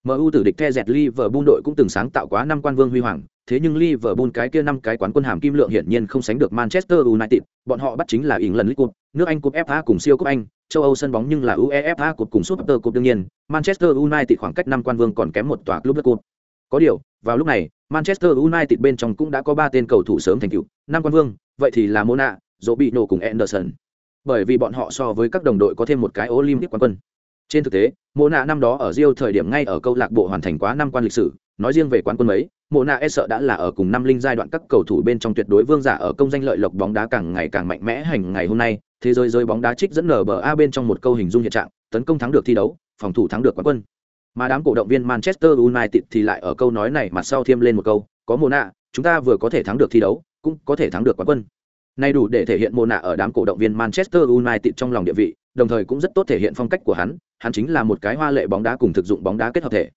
MU tử địch The dẹt Liverpool đội cũng từng sáng tạo quá năm quan vương huy hoàng, thế nhưng Liverpool cái kia năm cái quán quân hàm kim lượng hiển nhiên không sánh được Manchester United, bọn họ bắt chính là ỉn lần League Cup, nước Anh Cup FA cùng siêu cúp Anh, châu Âu sân bóng nhưng là UEFA Cup cùng Super Cup đương nhiên, Manchester United khoảng cách năm quan vương còn kém một tòa club Cup. Có điều, vào lúc này, Manchester United bên trong cũng đã có ba tên cầu thủ sớm thành tựu, năm quan vương, vậy thì là Mona, Robinho cùng Anderson. Bởi vì bọn họ so với các đồng đội có thêm một cái Olympic quán quân. Trên thực tế, Mộ nạ năm đó ở Rio thời điểm ngay ở câu lạc bộ hoàn thành quá năm quan lịch sử, nói riêng về quán quân mấy, Mộ nạ e sợ đã là ở cùng năm linh giai đoạn các cầu thủ bên trong tuyệt đối vương giả ở công danh lợi lộc bóng đá càng ngày càng mạnh mẽ hành ngày hôm nay, thế giới giới bóng đá trích dẫn lờ bờ a bên trong một câu hình dung hiện trạng, tấn công thắng được thi đấu, phòng thủ thắng được quán quân. Mà đám cổ động viên Manchester United thì lại ở câu nói này mặt sau thêm lên một câu, có Mộ nạ, chúng ta vừa có thể thắng được thi đấu, cũng có thể thắng được quán quân. Này đủ để thể hiện Mộ nạ ở đám cổ động viên Manchester United trong lòng địa vị, đồng thời cũng rất tốt thể hiện phong cách của hắn, hắn chính là một cái hoa lệ bóng đá cùng thực dụng bóng đá kết hợp thể.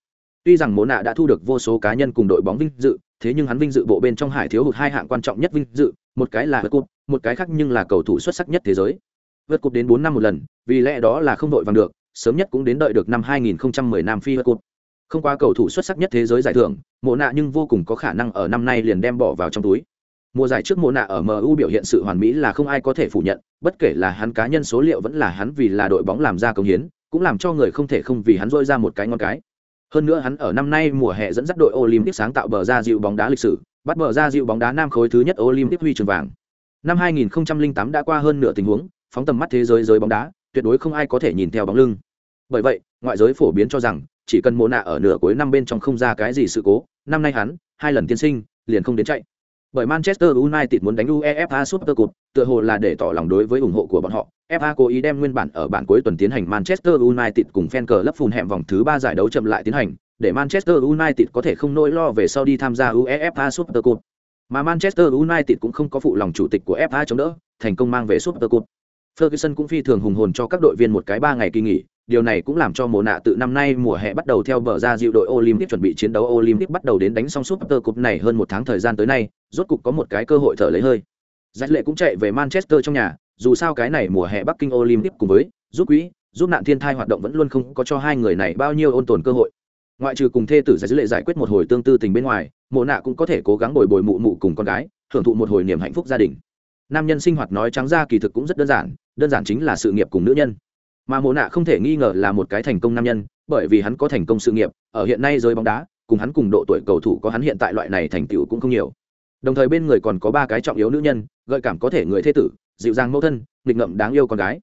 Tuy rằng Mộ nạ đã thu được vô số cá nhân cùng đội bóng vinh dự, thế nhưng hắn vinh dự bộ bên trong hải thiếu hụt hai hạng quan trọng nhất vinh dự, một cái là vượt cúp, một cái khác nhưng là cầu thủ xuất sắc nhất thế giới. Vượt cúp đến bốn năm một lần, vì lẽ đó là không đội vàng được, sớm nhất cũng đến đợi được năm 2010 Nam Phi vượt cúp. Không qua cầu thủ xuất sắc nhất thế giới giải thưởng, Mộ nạ nhưng vô cùng có khả năng ở năm nay liền đem bỏ vào trong túi. Mùa giải trước Mộ nạ ở MU biểu hiện sự hoàn mỹ là không ai có thể phủ nhận, bất kể là hắn cá nhân số liệu vẫn là hắn vì là đội bóng làm ra công hiến, cũng làm cho người không thể không vì hắn rôi ra một cái ngon cái. Hơn nữa hắn ở năm nay mùa hè dẫn dắt đội Olympic sáng tạo bờ ra dịu bóng đá lịch sử, bắt bờ ra dịu bóng đá nam khối thứ nhất Olympic huy trường vàng. Năm 2008 đã qua hơn nửa tình huống, phóng tầm mắt thế giới giới bóng đá, tuyệt đối không ai có thể nhìn theo bóng lưng. Bởi vậy, ngoại giới phổ biến cho rằng, chỉ cần Mộ nạ ở nửa cuối năm bên trong không ra cái gì sự cố, năm nay hắn hai lần tiên sinh, liền không đến chạy bởi Manchester United muốn đánh UEFA Super Cup, tựa hồ là để tỏ lòng đối với ủng hộ của bọn họ. FA cố ý đem nguyên bản ở bản cuối tuần tiến hành Manchester United cùng fan cờ lấp phun hẹm vòng thứ 3 giải đấu chậm lại tiến hành, để Manchester United có thể không nỗi lo về sau đi tham gia UEFA Super Cup. Mà Manchester United cũng không có phụ lòng chủ tịch của FA chống đỡ, thành công mang về Super Cup. Ferguson cũng phi thường hùng hồn cho các đội viên một cái 3 ngày kỳ nghỉ, điều này cũng làm cho mùa nạ tự năm nay mùa hè bắt đầu theo bờ ra dịu đội Olympic chuẩn bị chiến đấu Olympic bắt đầu đến đánh xong Super Cup này hơn một tháng thời gian tới nay, rốt cục có một cái cơ hội thở lấy hơi. Giải lệ cũng chạy về Manchester trong nhà, dù sao cái này mùa hè Bắc Kinh Olympic cùng với giúp quỹ, giúp nạn thiên thai hoạt động vẫn luôn không có cho hai người này bao nhiêu ôn tồn cơ hội. Ngoại trừ cùng thê tử giải lệ giải quyết một hồi tương tư tình bên ngoài, mùa nạ cũng có thể cố gắng bồi bồi mụ mụ cùng con gái, hưởng thụ một hồi niềm hạnh phúc gia đình. Nam nhân sinh hoạt nói trắng ra kỳ thực cũng rất đơn giản, đơn giản chính là sự nghiệp cùng nữ nhân mà mồ nạ không thể nghi ngờ là một cái thành công nam nhân, bởi vì hắn có thành công sự nghiệp, ở hiện nay giới bóng đá, cùng hắn cùng độ tuổi cầu thủ có hắn hiện tại loại này thành tựu cũng không nhiều. Đồng thời bên người còn có ba cái trọng yếu nữ nhân, gợi cảm có thể người thế tử, dịu dàng mẫu thân, nghịch ngậm đáng yêu con gái.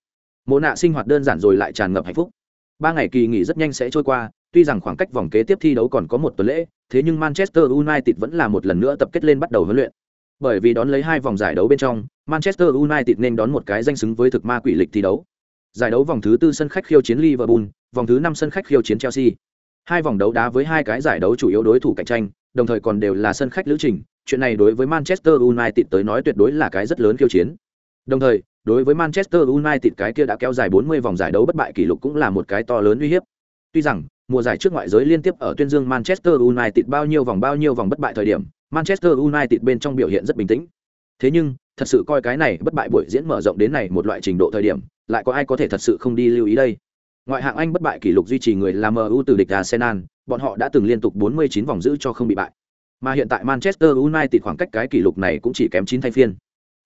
Mồ nạ sinh hoạt đơn giản rồi lại tràn ngập hạnh phúc. Ba ngày kỳ nghỉ rất nhanh sẽ trôi qua, tuy rằng khoảng cách vòng kế tiếp thi đấu còn có một tuần lễ, thế nhưng manchester united vẫn là một lần nữa tập kết lên bắt đầu huấn luyện. Bởi vì đón lấy hai vòng giải đấu bên trong, manchester united nên đón một cái danh xứng với thực ma quỷ lịch thi đấu. Giải đấu vòng thứ tư sân khách khiêu chiến Liverpool, vòng thứ năm sân khách khiêu chiến Chelsea. Hai vòng đấu đá với hai cái giải đấu chủ yếu đối thủ cạnh tranh, đồng thời còn đều là sân khách lữ trình, chuyện này đối với Manchester United tới nói tuyệt đối là cái rất lớn khiêu chiến. Đồng thời, đối với Manchester United cái kia đã kéo dài 40 vòng giải đấu bất bại kỷ lục cũng là một cái to lớn uy hiếp. Tuy rằng, mùa giải trước ngoại giới liên tiếp ở tuyên dương Manchester United bao nhiêu vòng bao nhiêu vòng bất bại thời điểm, Manchester United bên trong biểu hiện rất bình tĩnh. Thế nhưng, thật sự coi cái này bất bại buổi diễn mở rộng đến này một loại trình độ thời điểm, lại có ai có thể thật sự không đi lưu ý đây? Ngoại hạng anh bất bại kỷ lục duy trì người là mu từ địch arsenal bọn họ đã từng liên tục 49 vòng giữ cho không bị bại. Mà hiện tại manchester united khoảng cách cái kỷ lục này cũng chỉ kém 9 thay phiên.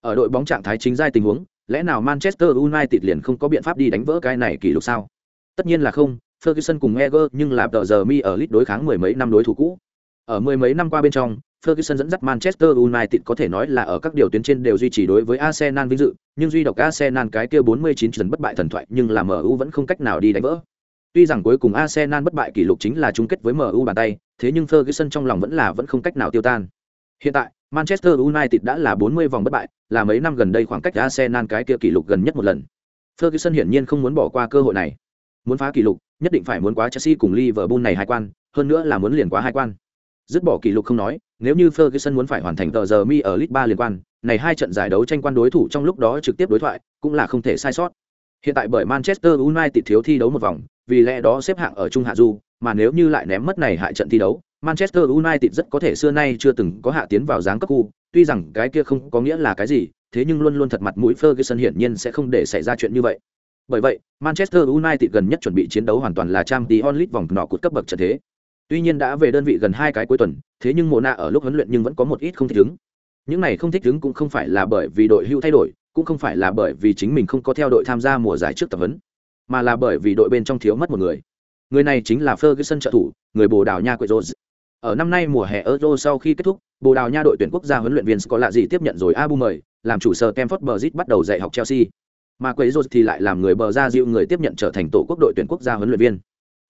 Ở đội bóng trạng thái chính giai tình huống lẽ nào manchester united liền không có biện pháp đi đánh vỡ cái này kỷ lục sao? Tất nhiên là không Ferguson cùng Eger nhưng là tờ giờ mi ở lit đối kháng mười mấy năm đối thủ cũ. Ở mười mấy năm qua bên trong, Ferguson dẫn dắt Manchester United có thể nói là ở các điều tuyến trên đều duy trì đối với Arsenal vinh dự, nhưng duy độc Arsenal cái kia 49 trận bất bại thần thoại nhưng là MU vẫn không cách nào đi đánh vỡ. Tuy rằng cuối cùng Arsenal bất bại kỷ lục chính là chung kết với MU bàn tay, thế nhưng Ferguson trong lòng vẫn là vẫn không cách nào tiêu tan. Hiện tại, Manchester United đã là 40 vòng bất bại, là mấy năm gần đây khoảng cách Arsenal cái kia kỷ lục gần nhất một lần. Ferguson hiển nhiên không muốn bỏ qua cơ hội này. Muốn phá kỷ lục, nhất định phải muốn quá Chelsea cùng Liverpool này hai quan, hơn nữa là muốn liền quá hai quan. Dứt bỏ kỷ lục không nói, nếu như Ferguson muốn phải hoàn thành tờ giờ mi ở League ba liên quan, này hai trận giải đấu tranh quan đối thủ trong lúc đó trực tiếp đối thoại, cũng là không thể sai sót. Hiện tại bởi Manchester United thiếu thi đấu một vòng, vì lẽ đó xếp hạng ở trung hạ du, mà nếu như lại ném mất này hại trận thi đấu, Manchester United rất có thể xưa nay chưa từng có hạ tiến vào dáng cấp khu, tuy rằng cái kia không có nghĩa là cái gì, thế nhưng luôn luôn thật mặt mũi Ferguson hiển nhiên sẽ không để xảy ra chuyện như vậy. Bởi vậy, Manchester United gần nhất chuẩn bị chiến đấu hoàn toàn là trang Champions onlit vòng nọ cột cấp bậc trận thế. Tuy nhiên đã về đơn vị gần hai cái cuối tuần, thế nhưng Mona ở lúc huấn luyện nhưng vẫn có một ít không thích ứng. Những này không thích ứng cũng không phải là bởi vì đội hưu thay đổi, cũng không phải là bởi vì chính mình không có theo đội tham gia mùa giải trước tập huấn, mà là bởi vì đội bên trong thiếu mất một người. Người này chính là Ferguson trợ thủ, người Bồ Đào Nha Quệ Rose. Ở năm nay mùa hè Euro sau khi kết thúc, Bồ Đào Nha đội tuyển quốc gia huấn luyện viên có lạ gì tiếp nhận rồi Abu mời, làm chủ sở Kemford Bridge bắt đầu dạy học Chelsea. Mà Quế Rose thì lại làm người bờ ra dịu người tiếp nhận trở thành tổ quốc đội tuyển quốc gia huấn luyện viên.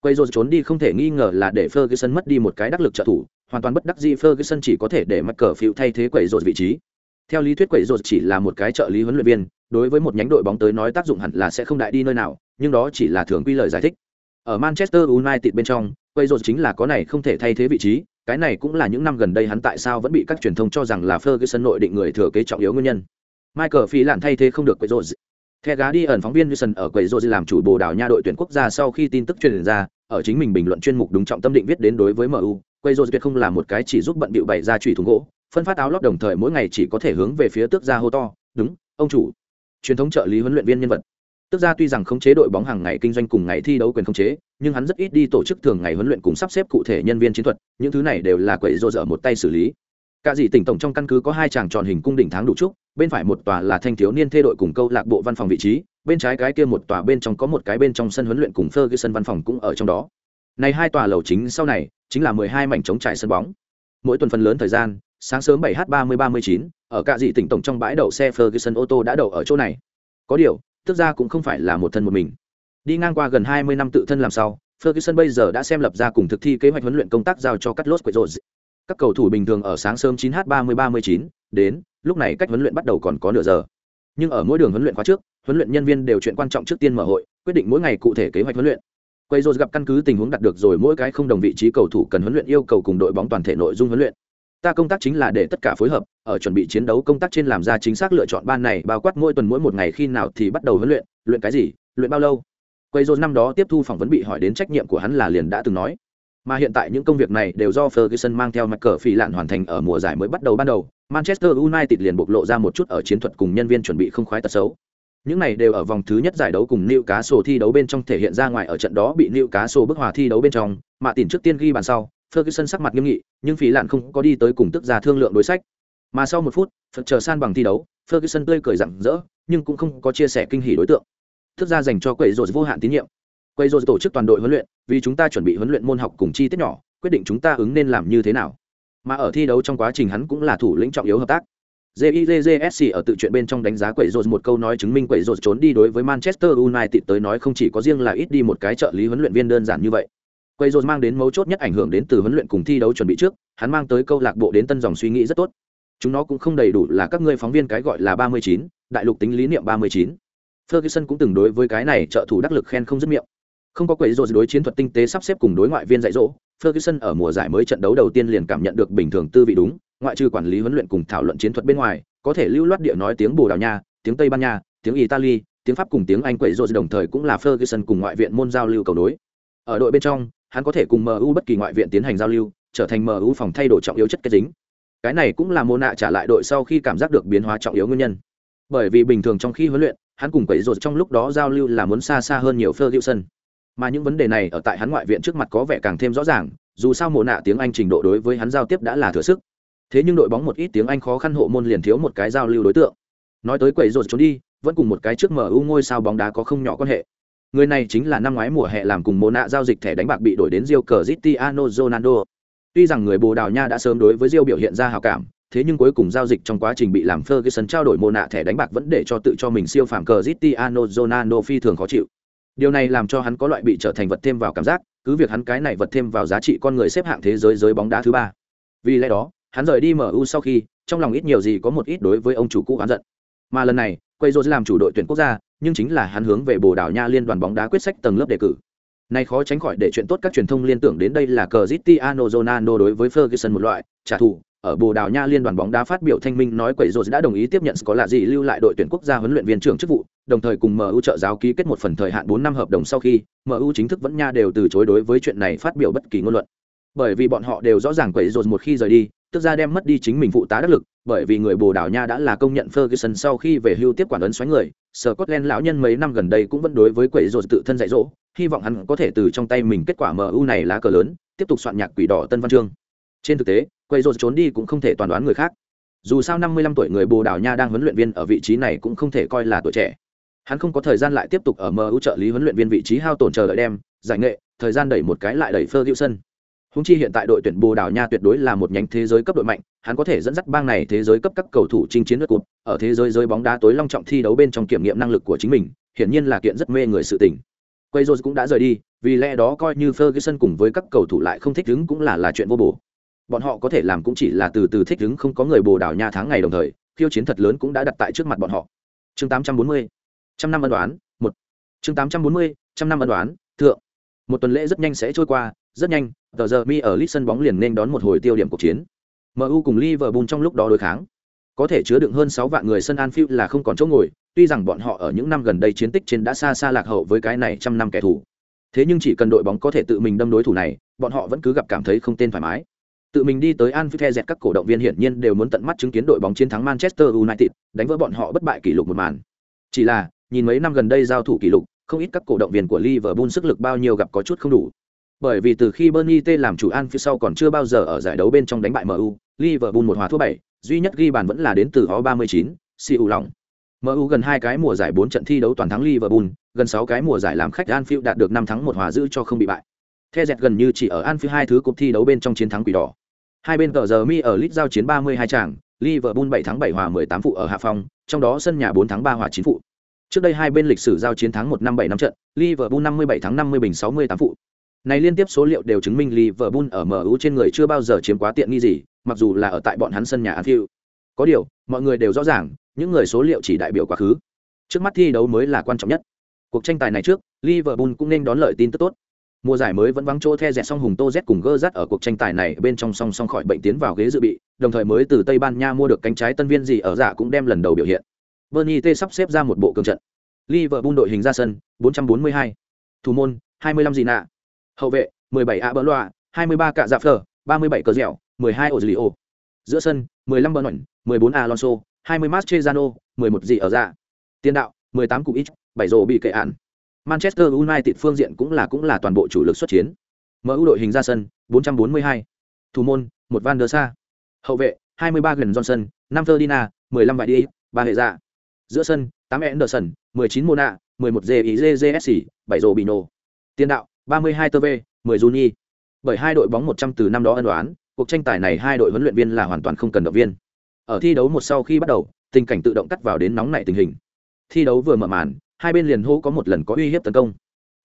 Quay rồi trốn đi không thể nghi ngờ là để Ferguson mất đi một cái đắc lực trợ thủ, hoàn toàn bất đắc dĩ Ferguson chỉ có thể để Michael thay thế Quế Rồi vị trí. Theo lý thuyết Quế Rồi chỉ là một cái trợ lý huấn luyện viên, đối với một nhánh đội bóng tới nói tác dụng hẳn là sẽ không đại đi nơi nào, nhưng đó chỉ là thường quy lời giải thích. Ở Manchester United bên trong, quay rồi chính là có này không thể thay thế vị trí, cái này cũng là những năm gần đây hắn tại sao vẫn bị các truyền thông cho rằng là Ferguson nội định người thừa kế trọng yếu nguyên nhân. Michael Phi lạn thay thế không được quay rồi, The Guardian phóng viên Wilson ở quầy Rose làm chủ Bồ Đào Nha đội tuyển quốc gia sau khi tin tức truyền ra, ở chính mình bình luận chuyên mục đúng trọng tâm định viết đến đối với MU, quầy Rose tuyệt không là một cái chỉ giúp bận bịu bày ra chủy thùng gỗ, phân phát áo lót đồng thời mỗi ngày chỉ có thể hướng về phía tước gia hô to, đúng, ông chủ. Truyền thống trợ lý huấn luyện viên nhân vật. Tước gia tuy rằng không chế đội bóng hàng ngày kinh doanh cùng ngày thi đấu quyền không chế, nhưng hắn rất ít đi tổ chức thường ngày huấn luyện cùng sắp xếp cụ thể nhân viên chiến thuật, những thứ này đều là quầy Rose ở một tay xử lý. Cả dị tỉnh tổng trong căn cứ có hai tràng tròn hình cung đỉnh tháng đủ trúc, bên phải một tòa là thanh thiếu niên thê đội cùng câu lạc bộ văn phòng vị trí, bên trái cái kia một tòa bên trong có một cái bên trong sân huấn luyện cùng Ferguson văn phòng cũng ở trong đó. Này hai tòa lầu chính sau này chính là mười hai mảnh trống trải sân bóng. Mỗi tuần phần lớn thời gian, sáng sớm 7h30-39, ở cả dị tỉnh tổng trong bãi đậu xe Ferguson ô tô đã đậu ở chỗ này. Có điều, tức ra cũng không phải là một thân một mình. Đi ngang qua gần hai mươi năm tự thân làm sao, Ferguson bây giờ đã xem lập ra cùng thực thi kế hoạch huấn luyện công tác giao cho Carlos Queiroz. Các cầu thủ bình thường ở sáng sớm 9h30-39 đến, lúc này cách huấn luyện bắt đầu còn có nửa giờ. Nhưng ở mỗi đường huấn luyện khóa trước huấn luyện nhân viên đều chuyện quan trọng trước tiên mở hội quyết định mỗi ngày cụ thể kế hoạch huấn luyện. Quay rồi gặp căn cứ tình huống đặt được rồi mỗi cái không đồng vị trí cầu thủ cần huấn luyện yêu cầu cùng đội bóng toàn thể nội dung huấn luyện. Ta công tác chính là để tất cả phối hợp ở chuẩn bị chiến đấu công tác trên làm ra chính xác lựa chọn ban này bao quát mỗi tuần mỗi một ngày khi nào thì bắt đầu huấn luyện luyện cái gì luyện bao lâu. Quay rồi năm đó tiếp thu phỏng vấn bị hỏi đến trách nhiệm của hắn là liền đã từng nói mà hiện tại những công việc này đều do Ferguson mang theo mặt cờ phỉ lạn hoàn thành ở mùa giải mới bắt đầu ban đầu Manchester United liền bộc lộ ra một chút ở chiến thuật cùng nhân viên chuẩn bị không khoái tật xấu. Những này đều ở vòng thứ nhất giải đấu cùng Newcastle thi đấu bên trong thể hiện ra ngoài ở trận đó bị Newcastle bức hòa thi đấu bên trong, mà tiền trước tiên ghi bàn sau, Ferguson sắc mặt nghiêm nghị, nhưng phỉ lạn không có đi tới cùng tức ra thương lượng đối sách. Mà sau một phút, Phật chờ san bằng thi đấu, Ferguson tươi cười rạng rỡ, nhưng cũng không có chia sẻ kinh hỉ đối tượng. Thức ra dành cho quầy rồi vô hạn tín nhiệm. Quay rồi tổ chức toàn đội huấn luyện, vì chúng ta chuẩn bị huấn luyện môn học cùng chi tiết nhỏ, quyết định chúng ta ứng nên làm như thế nào mà ở thi đấu trong quá trình hắn cũng là thủ lĩnh trọng yếu hợp tác JIJJSC ở tự chuyện bên trong đánh giá quẩy rột một câu nói chứng minh quẩy rột trốn đi đối với Manchester United tới nói không chỉ có riêng là ít đi một cái trợ lý huấn luyện viên đơn giản như vậy. Quẩy rột mang đến mấu chốt nhất ảnh hưởng đến từ huấn luyện cùng thi đấu chuẩn bị trước, hắn mang tới câu lạc bộ đến tân dòng suy nghĩ rất tốt. Chúng nó cũng không đầy đủ là các ngươi phóng viên cái gọi là 39, đại lục tính lý niệm 39. Ferguson cũng từng đối với cái này trợ thủ đắc lực khen không dứt miệng. Không có quầy rột đối chiến thuật tinh tế sắp xếp cùng đối ngoại viên dạy dỗ, Ferguson ở mùa giải mới trận đấu đầu tiên liền cảm nhận được bình thường tư vị đúng, ngoại trừ quản lý huấn luyện cùng thảo luận chiến thuật bên ngoài, có thể lưu loát địa nói tiếng Bồ Đào Nha, tiếng Tây Ban Nha, tiếng Italy, tiếng Pháp cùng tiếng Anh quầy rộn đồng thời cũng là Ferguson cùng ngoại viện môn giao lưu cầu nối. Ở đội bên trong, hắn có thể cùng MU bất kỳ ngoại viện tiến hành giao lưu, trở thành MU phòng thay đổi trọng yếu chất kết dính. Cái này cũng là Mona trả lại đội sau khi cảm giác được biến hóa trọng yếu nguyên nhân. Bởi vì bình thường trong khi huấn luyện, hắn cùng quầy rộn trong lúc đó giao lưu là muốn xa xa hơn nhiều Ferguson mà những vấn đề này ở tại hắn ngoại viện trước mặt có vẻ càng thêm rõ ràng dù sao mồ nạ tiếng anh trình độ đối với hắn giao tiếp đã là thừa sức thế nhưng đội bóng một ít tiếng anh khó khăn hộ môn liền thiếu một cái giao lưu đối tượng nói tới quầy rột trốn đi vẫn cùng một cái trước mở u ngôi sao bóng đá có không nhỏ quan hệ Người này chính là năm ngoái mùa hè làm cùng Mona giao dịch thẻ đánh bạc bị đổi đến Rio Cristiano Ronaldo. Tuy rằng người Bồ Đào Nha đã sớm đối với Rio biểu hiện ra hào cảm, thế nhưng cuối cùng giao dịch trong quá trình bị làm Ferguson trao đổi Mona thẻ đánh bạc vẫn để cho tự cho mình siêu phàm zitiano Ronaldo phi thường khó chịu. Điều này làm cho hắn có loại bị trở thành vật thêm vào cảm giác, cứ việc hắn cái này vật thêm vào giá trị con người xếp hạng thế giới giới bóng đá thứ ba. Vì lẽ đó, hắn rời đi MU sau khi, trong lòng ít nhiều gì có một ít đối với ông chủ cũ oán giận. Mà lần này, quay rô làm chủ đội tuyển quốc gia, nhưng chính là hắn hướng về Bồ Đào Nha liên đoàn bóng đá quyết sách tầng lớp đề cử. Này khó tránh khỏi để chuyện tốt các truyền thông liên tưởng đến đây là Cristiano Ronaldo đối với Ferguson một loại trả thù. Ở Bồ Đào Nha liên đoàn bóng đá phát biểu thanh minh nói quậy rồi đã đồng ý tiếp nhận có là gì lưu lại đội tuyển quốc gia huấn luyện viên trưởng chức vụ, đồng thời cùng MU trợ giáo ký kết một phần thời hạn 4 năm hợp đồng sau khi, MU chính thức vẫn nha đều từ chối đối với chuyện này phát biểu bất kỳ ngôn luận. Bởi vì bọn họ đều rõ ràng quậy rồi một khi rời đi, tức ra đem mất đi chính mình phụ tá đắc lực, bởi vì người Bồ Đào Nha đã là công nhận Ferguson sau khi về hưu tiếp quản ấn xoáy người, Scotland lão nhân mấy năm gần đây cũng vẫn đối với quỷ rồi tự thân dạy dỗ, hy vọng hắn có thể từ trong tay mình kết quả MU này lá cờ lớn, tiếp tục soạn nhạc quỷ đỏ tân văn chương. Trên thực tế, Quay rồi trốn đi cũng không thể toàn đoán người khác. Dù sao 55 tuổi người Bồ Đào Nha đang huấn luyện viên ở vị trí này cũng không thể coi là tuổi trẻ. Hắn không có thời gian lại tiếp tục ở MU trợ lý huấn luyện viên vị trí hao tổn chờ đợi đem, giải nghệ, thời gian đẩy một cái lại đẩy Ferguson. Húng chi hiện tại đội tuyển Bồ Đào Nha tuyệt đối là một nhánh thế giới cấp đội mạnh, hắn có thể dẫn dắt bang này thế giới cấp các cầu thủ chinh chiến đất cúp, ở thế giới giới bóng đá tối long trọng thi đấu bên trong kiểm nghiệm năng lực của chính mình, hiển nhiên là kiện rất mê người sự tình. Quay rồi cũng đã rời đi, vì lẽ đó coi như Ferguson cùng với các cầu thủ lại không thích ứng cũng là là chuyện vô bổ. Bọn họ có thể làm cũng chỉ là từ từ thích ứng không có người Bồ Đào Nha tháng ngày đồng thời, khiêu chiến thật lớn cũng đã đặt tại trước mặt bọn họ. Chương 840. Trăm năm ân đoán, một. Chương 840, trăm năm ân đoán, thượng. Một tuần lễ rất nhanh sẽ trôi qua, rất nhanh, tờ giờ mi ở lit sân bóng liền nên đón một hồi tiêu điểm cuộc chiến. MU cùng Liverpool trong lúc đó đối kháng. Có thể chứa đựng hơn sáu vạn người sân Anfield là không còn chỗ ngồi, tuy rằng bọn họ ở những năm gần đây chiến tích trên đã xa xa lạc hậu với cái này trăm năm kẻ thù. Thế nhưng chỉ cần đội bóng có thể tự mình đâm đối thủ này, bọn họ vẫn cứ gặp cảm thấy không tên thoải mái. Tự mình đi tới Anfield dẹt các cổ động viên hiển nhiên đều muốn tận mắt chứng kiến đội bóng chiến thắng Manchester United, đánh vỡ bọn họ bất bại kỷ lục một màn. Chỉ là, nhìn mấy năm gần đây giao thủ kỷ lục, không ít các cổ động viên của Liverpool sức lực bao nhiêu gặp có chút không đủ. Bởi vì từ khi Bernie T làm chủ An sau còn chưa bao giờ ở giải đấu bên trong đánh bại MU, Liverpool một hòa thua bảy, duy nhất ghi bàn vẫn là đến từ O 39, siêu lòng. MU gần hai cái mùa giải 4 trận thi đấu toàn thắng Liverpool, gần 6 cái mùa giải làm khách Anfield đạt được 5 thắng một hòa giữ cho không bị bại. The dẹt gần như chỉ ở Anfield hai thứ cúp thi đấu bên trong chiến thắng quỷ đỏ. Hai bên tờ giờ mi ở lit giao chiến 32 trận, Liverpool 7 thắng 7 hòa 18 phụ ở hạ phòng, trong đó sân nhà 4 thắng 3 hòa 9 phụ. Trước đây hai bên lịch sử giao chiến thắng 1 năm 7 năm trận, Liverpool 57 thắng 50 bình 68 phụ. Này liên tiếp số liệu đều chứng minh Liverpool ở MU trên người chưa bao giờ chiếm quá tiện nghi gì, mặc dù là ở tại bọn hắn sân nhà Anfield. Có điều, mọi người đều rõ ràng, những người số liệu chỉ đại biểu quá khứ. Trước mắt thi đấu mới là quan trọng nhất. Cuộc tranh tài này trước, Liverpool cũng nên đón lợi tin tức tốt. Mùa giải mới vẫn vắng chỗ the dẹt song hùng Tô Z cùng gơ rắt ở cuộc tranh tài này bên trong song song khỏi bệnh tiến vào ghế dự bị, đồng thời mới từ Tây Ban Nha mua được cánh trái tân viên gì ở giả cũng đem lần đầu biểu hiện. Bernie T sắp xếp ra một bộ cường trận. Liverpool đội hình ra sân, 442. Thủ môn, 25 gì nạ. Hậu vệ, 17 A bỡ loa, 23 cạ dạ phở, 37 cờ dẻo, 12 Ozilio. Giữa sân, 15 bờ nhuận, 14 Alonso, 20 Mascherano, 11 gì ở giả. Tiền đạo, 18 cụ ít, 7 rổ bị kệ án. Manchester United phương diện cũng là cũng là toàn bộ chủ lực xuất chiến. MU đội hình ra sân, 442. Thủ môn, một Van der Sa. Hậu vệ, 23 gần Johnson, 5 Ferdinand, 15 Vải Đi, 3 hệ dạ. Giữa sân, 8 Anderson, 19 Mona, 11 JIJJSC, 7 Robinho. Tiền đạo, 32 tv 10 juni bởi hai đội bóng 100 từ năm đó ân đoán cuộc tranh tài này hai đội huấn luyện viên là hoàn toàn không cần động viên ở thi đấu một sau khi bắt đầu tình cảnh tự động cắt vào đến nóng nảy tình hình thi đấu vừa mở màn hai bên liền hô có một lần có uy hiếp tấn công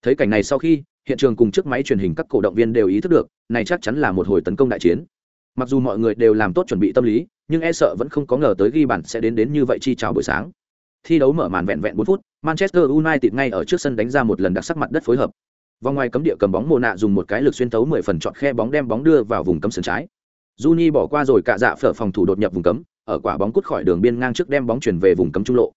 thấy cảnh này sau khi hiện trường cùng chiếc máy truyền hình các cổ động viên đều ý thức được này chắc chắn là một hồi tấn công đại chiến mặc dù mọi người đều làm tốt chuẩn bị tâm lý nhưng e sợ vẫn không có ngờ tới ghi bàn sẽ đến đến như vậy chi chào buổi sáng thi đấu mở màn vẹn vẹn 4 phút manchester united ngay ở trước sân đánh ra một lần đặc sắc mặt đất phối hợp Vòng ngoài cấm địa cầm bóng mồ nạ dùng một cái lực xuyên tấu 10 phần chọn khe bóng đem bóng đưa vào vùng cấm sân trái. Juni bỏ qua rồi cả dạ phở phòng thủ đột nhập vùng cấm, ở quả bóng cút khỏi đường biên ngang trước đem bóng chuyển về vùng cấm trung lộ.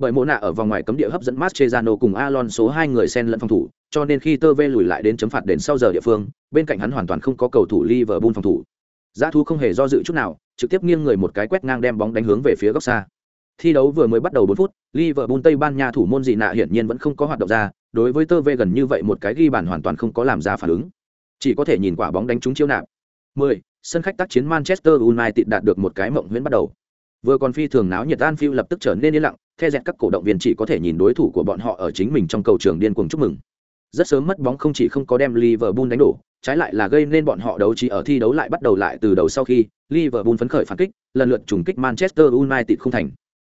Bởi Mộ nạ ở vòng ngoài cấm địa hấp dẫn Mascherano cùng Alonso hai người xen lẫn phòng thủ, cho nên khi Tơ Vê lùi lại đến chấm phạt đền sau giờ địa phương, bên cạnh hắn hoàn toàn không có cầu thủ Liverpool phòng thủ. Giá thú không hề do dự chút nào, trực tiếp nghiêng người một cái quét ngang đem bóng đánh hướng về phía góc xa. Thi đấu vừa mới bắt đầu 4 phút, Liverpool Tây Ban Nha thủ môn gì nạ hiển nhiên vẫn không có hoạt động ra, đối với tơ vê gần như vậy một cái ghi bàn hoàn toàn không có làm ra phản ứng chỉ có thể nhìn quả bóng đánh trúng chiếu nạp 10. sân khách tác chiến manchester united đạt được một cái mộng huyễn bắt đầu vừa còn phi thường náo nhiệt Anfield lập tức trở nên yên lặng, the dẹt các cổ động viên chỉ có thể nhìn đối thủ của bọn họ ở chính mình trong cầu trường điên cuồng chúc mừng. Rất sớm mất bóng không chỉ không có đem Liverpool đánh đổ, trái lại là gây nên bọn họ đấu trí ở thi đấu lại bắt đầu lại từ đầu sau khi Liverpool phấn khởi phản kích, lần lượt trùng kích Manchester United không thành.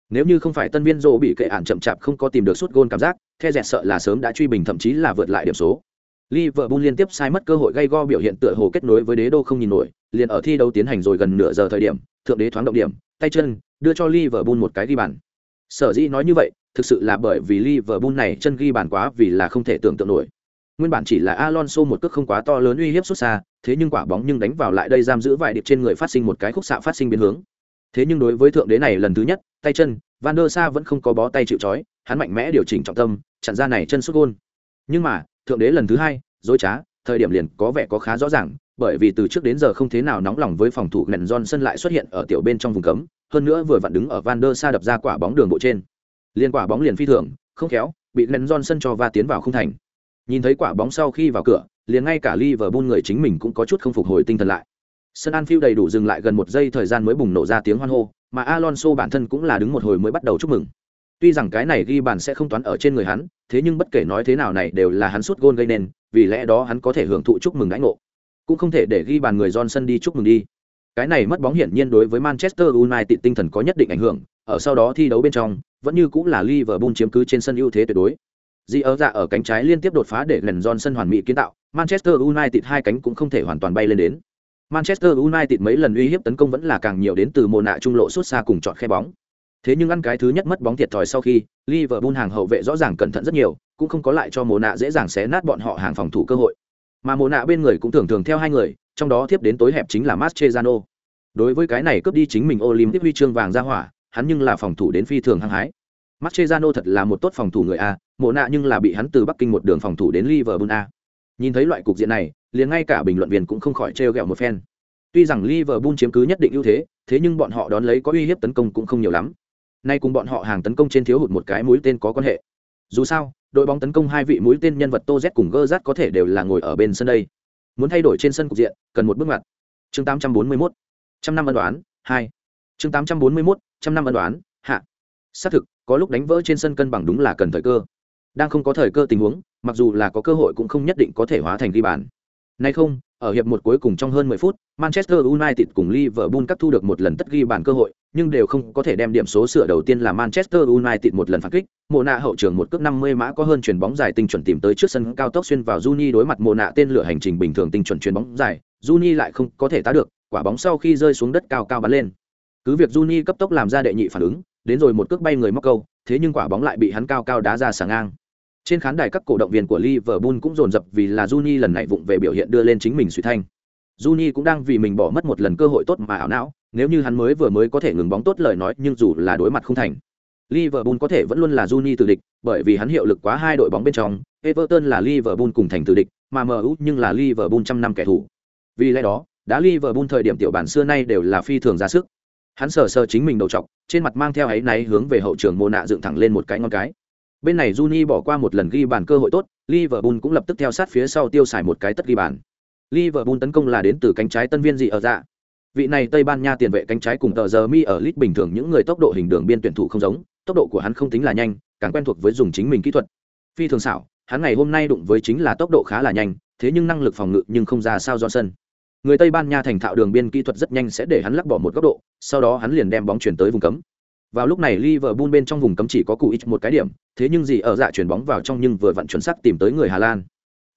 Nếu như không phải tân viên rô bị kệ ản chậm chạp không có tìm được suốt gôn cảm giác, the dẹt sợ là sớm đã truy bình thậm chí là vượt lại điểm số. Liverpool liên tiếp sai mất cơ hội gây go biểu hiện tựa hồ kết nối với đế đô không nhìn nổi, liền ở thi đấu tiến hành rồi gần nửa giờ thời điểm, thượng đế thoáng động điểm, tay chân, đưa cho Liverpool một cái ghi bàn. Sở dĩ nói như vậy, thực sự là bởi vì Liverpool này chân ghi bàn quá vì là không thể tưởng tượng nổi. Nguyên bản chỉ là Alonso một cước không quá to lớn uy hiếp xuất xa, thế nhưng quả bóng nhưng đánh vào lại đây giam giữ vài điệp trên người phát sinh một cái khúc xạ phát sinh biến hướng. Thế nhưng đối với thượng đế này lần thứ nhất, tay chân, Van der Sa vẫn không có bó tay chịu trói, hắn mạnh mẽ điều chỉnh trọng tâm, chặn ra này chân sút gôn. Nhưng mà, thượng đế lần thứ hai, dối trá, thời điểm liền có vẻ có khá rõ ràng, bởi vì từ trước đến giờ không thế nào nóng lòng với phòng thủ Glenn Johnson lại xuất hiện ở tiểu bên trong vùng cấm, hơn nữa vừa vặn đứng ở Van der Sa đập ra quả bóng đường bộ trên. Liên quả bóng liền phi thường, không khéo, bị Glenn Johnson cho va tiến vào không thành. Nhìn thấy quả bóng sau khi vào cửa, liền ngay cả Liverpool người chính mình cũng có chút không phục hồi tinh thần lại. Sân Anfield đầy đủ dừng lại gần một giây thời gian mới bùng nổ ra tiếng hoan hô, mà Alonso bản thân cũng là đứng một hồi mới bắt đầu chúc mừng. Tuy rằng cái này ghi bàn sẽ không toán ở trên người hắn, thế nhưng bất kể nói thế nào này đều là hắn sút gôn gây nên, vì lẽ đó hắn có thể hưởng thụ chúc mừng đãi ngộ. Cũng không thể để ghi bàn người Johnson đi chúc mừng đi. Cái này mất bóng hiển nhiên đối với Manchester United tinh thần có nhất định ảnh hưởng, ở sau đó thi đấu bên trong, vẫn như cũng là Liverpool chiếm cứ trên sân ưu thế tuyệt đối. Di ở dạ ở cánh trái liên tiếp đột phá để lần Johnson hoàn mỹ kiến tạo, Manchester United hai cánh cũng không thể hoàn toàn bay lên đến. Manchester United mấy lần uy hiếp tấn công vẫn là càng nhiều đến từ mồ nạ trung lộ suốt xa cùng chọn khe bóng. Thế nhưng ăn cái thứ nhất mất bóng thiệt thòi sau khi, Liverpool hàng hậu vệ rõ ràng cẩn thận rất nhiều, cũng không có lại cho Mộ nạ dễ dàng xé nát bọn họ hàng phòng thủ cơ hội. Mà Mộ nạ bên người cũng thường thường theo hai người, trong đó tiếp đến tối hẹp chính là Mascherano. Đối với cái này cướp đi chính mình Olympic huy chương vàng ra hỏa, hắn nhưng là phòng thủ đến phi thường hăng hái. Mascherano thật là một tốt phòng thủ người a, Mộ nạ nhưng là bị hắn từ Bắc Kinh một đường phòng thủ đến Liverpool a. Nhìn thấy loại cục diện này, liền ngay cả bình luận viên cũng không khỏi trêu ghẹo một phen. Tuy rằng Liverpool chiếm cứ nhất định ưu thế, thế nhưng bọn họ đón lấy có uy hiếp tấn công cũng không nhiều lắm. Nay cùng bọn họ hàng tấn công trên thiếu hụt một cái mũi tên có quan hệ. Dù sao, đội bóng tấn công hai vị mũi tên nhân vật Tô Z cùng gơ Gerrard có thể đều là ngồi ở bên sân đây. Muốn thay đổi trên sân cục diện, cần một bước ngoặt. Chương 841. Trăm năm ân đoán, 2. Chương 841. Trăm năm ân đoán, hạ. Xác thực, có lúc đánh vỡ trên sân cân bằng đúng là cần thời cơ. Đang không có thời cơ tình huống, mặc dù là có cơ hội cũng không nhất định có thể hóa thành ghi bàn. Nay không, ở hiệp một cuối cùng trong hơn 10 phút, Manchester United cùng Liverpool cắt thu được một lần tất ghi bàn cơ hội, nhưng đều không có thể đem điểm số sửa đầu tiên là Manchester United một lần phản kích. Mộ nạ hậu trường một cước 50 mã có hơn chuyển bóng dài tinh chuẩn tìm tới trước sân cao tốc xuyên vào Juni đối mặt mộ nạ tên lửa hành trình bình thường tinh chuẩn chuyền bóng dài, Juni lại không có thể tá được, quả bóng sau khi rơi xuống đất cao cao bắn lên. Cứ việc Juni cấp tốc làm ra đệ nhị phản ứng, đến rồi một cước bay người móc câu, thế nhưng quả bóng lại bị hắn cao cao đá ra sà ngang. Trên khán đài các cổ động viên của Liverpool cũng dồn dập vì là Juni lần này vụng về biểu hiện đưa lên chính mình suy thanh. Juni cũng đang vì mình bỏ mất một lần cơ hội tốt mà ảo não, nếu như hắn mới vừa mới có thể ngừng bóng tốt lời nói, nhưng dù là đối mặt không thành. Liverpool có thể vẫn luôn là Juni từ địch, bởi vì hắn hiệu lực quá hai đội bóng bên trong, Everton là Liverpool cùng thành từ địch, mà MU nhưng là Liverpool trăm năm kẻ thù. Vì lẽ đó, đá Liverpool thời điểm tiểu bản xưa nay đều là phi thường ra sức. Hắn sờ sờ chính mình đầu trọc, trên mặt mang theo ấy náy hướng về hậu trường mô nạ dựng thẳng lên một cái ngón cái. Bên này Juni bỏ qua một lần ghi bàn cơ hội tốt, Liverpool cũng lập tức theo sát phía sau tiêu xài một cái tất ghi bàn. Liverpool tấn công là đến từ cánh trái tân viên gì ở dạ. Vị này Tây Ban Nha tiền vệ cánh trái cùng tờ giờ mi ở lit bình thường những người tốc độ hình đường biên tuyển thủ không giống, tốc độ của hắn không tính là nhanh, càng quen thuộc với dùng chính mình kỹ thuật. Phi thường xảo, hắn ngày hôm nay đụng với chính là tốc độ khá là nhanh, thế nhưng năng lực phòng ngự nhưng không ra sao sân. Người Tây Ban Nha thành thạo đường biên kỹ thuật rất nhanh sẽ để hắn lắc bỏ một góc độ, sau đó hắn liền đem bóng chuyển tới vùng cấm. Vào lúc này Liverpool bên trong vùng cấm chỉ có cụ ít một cái điểm, thế nhưng gì ở dạ chuyển bóng vào trong nhưng vừa vặn chuẩn xác tìm tới người Hà Lan.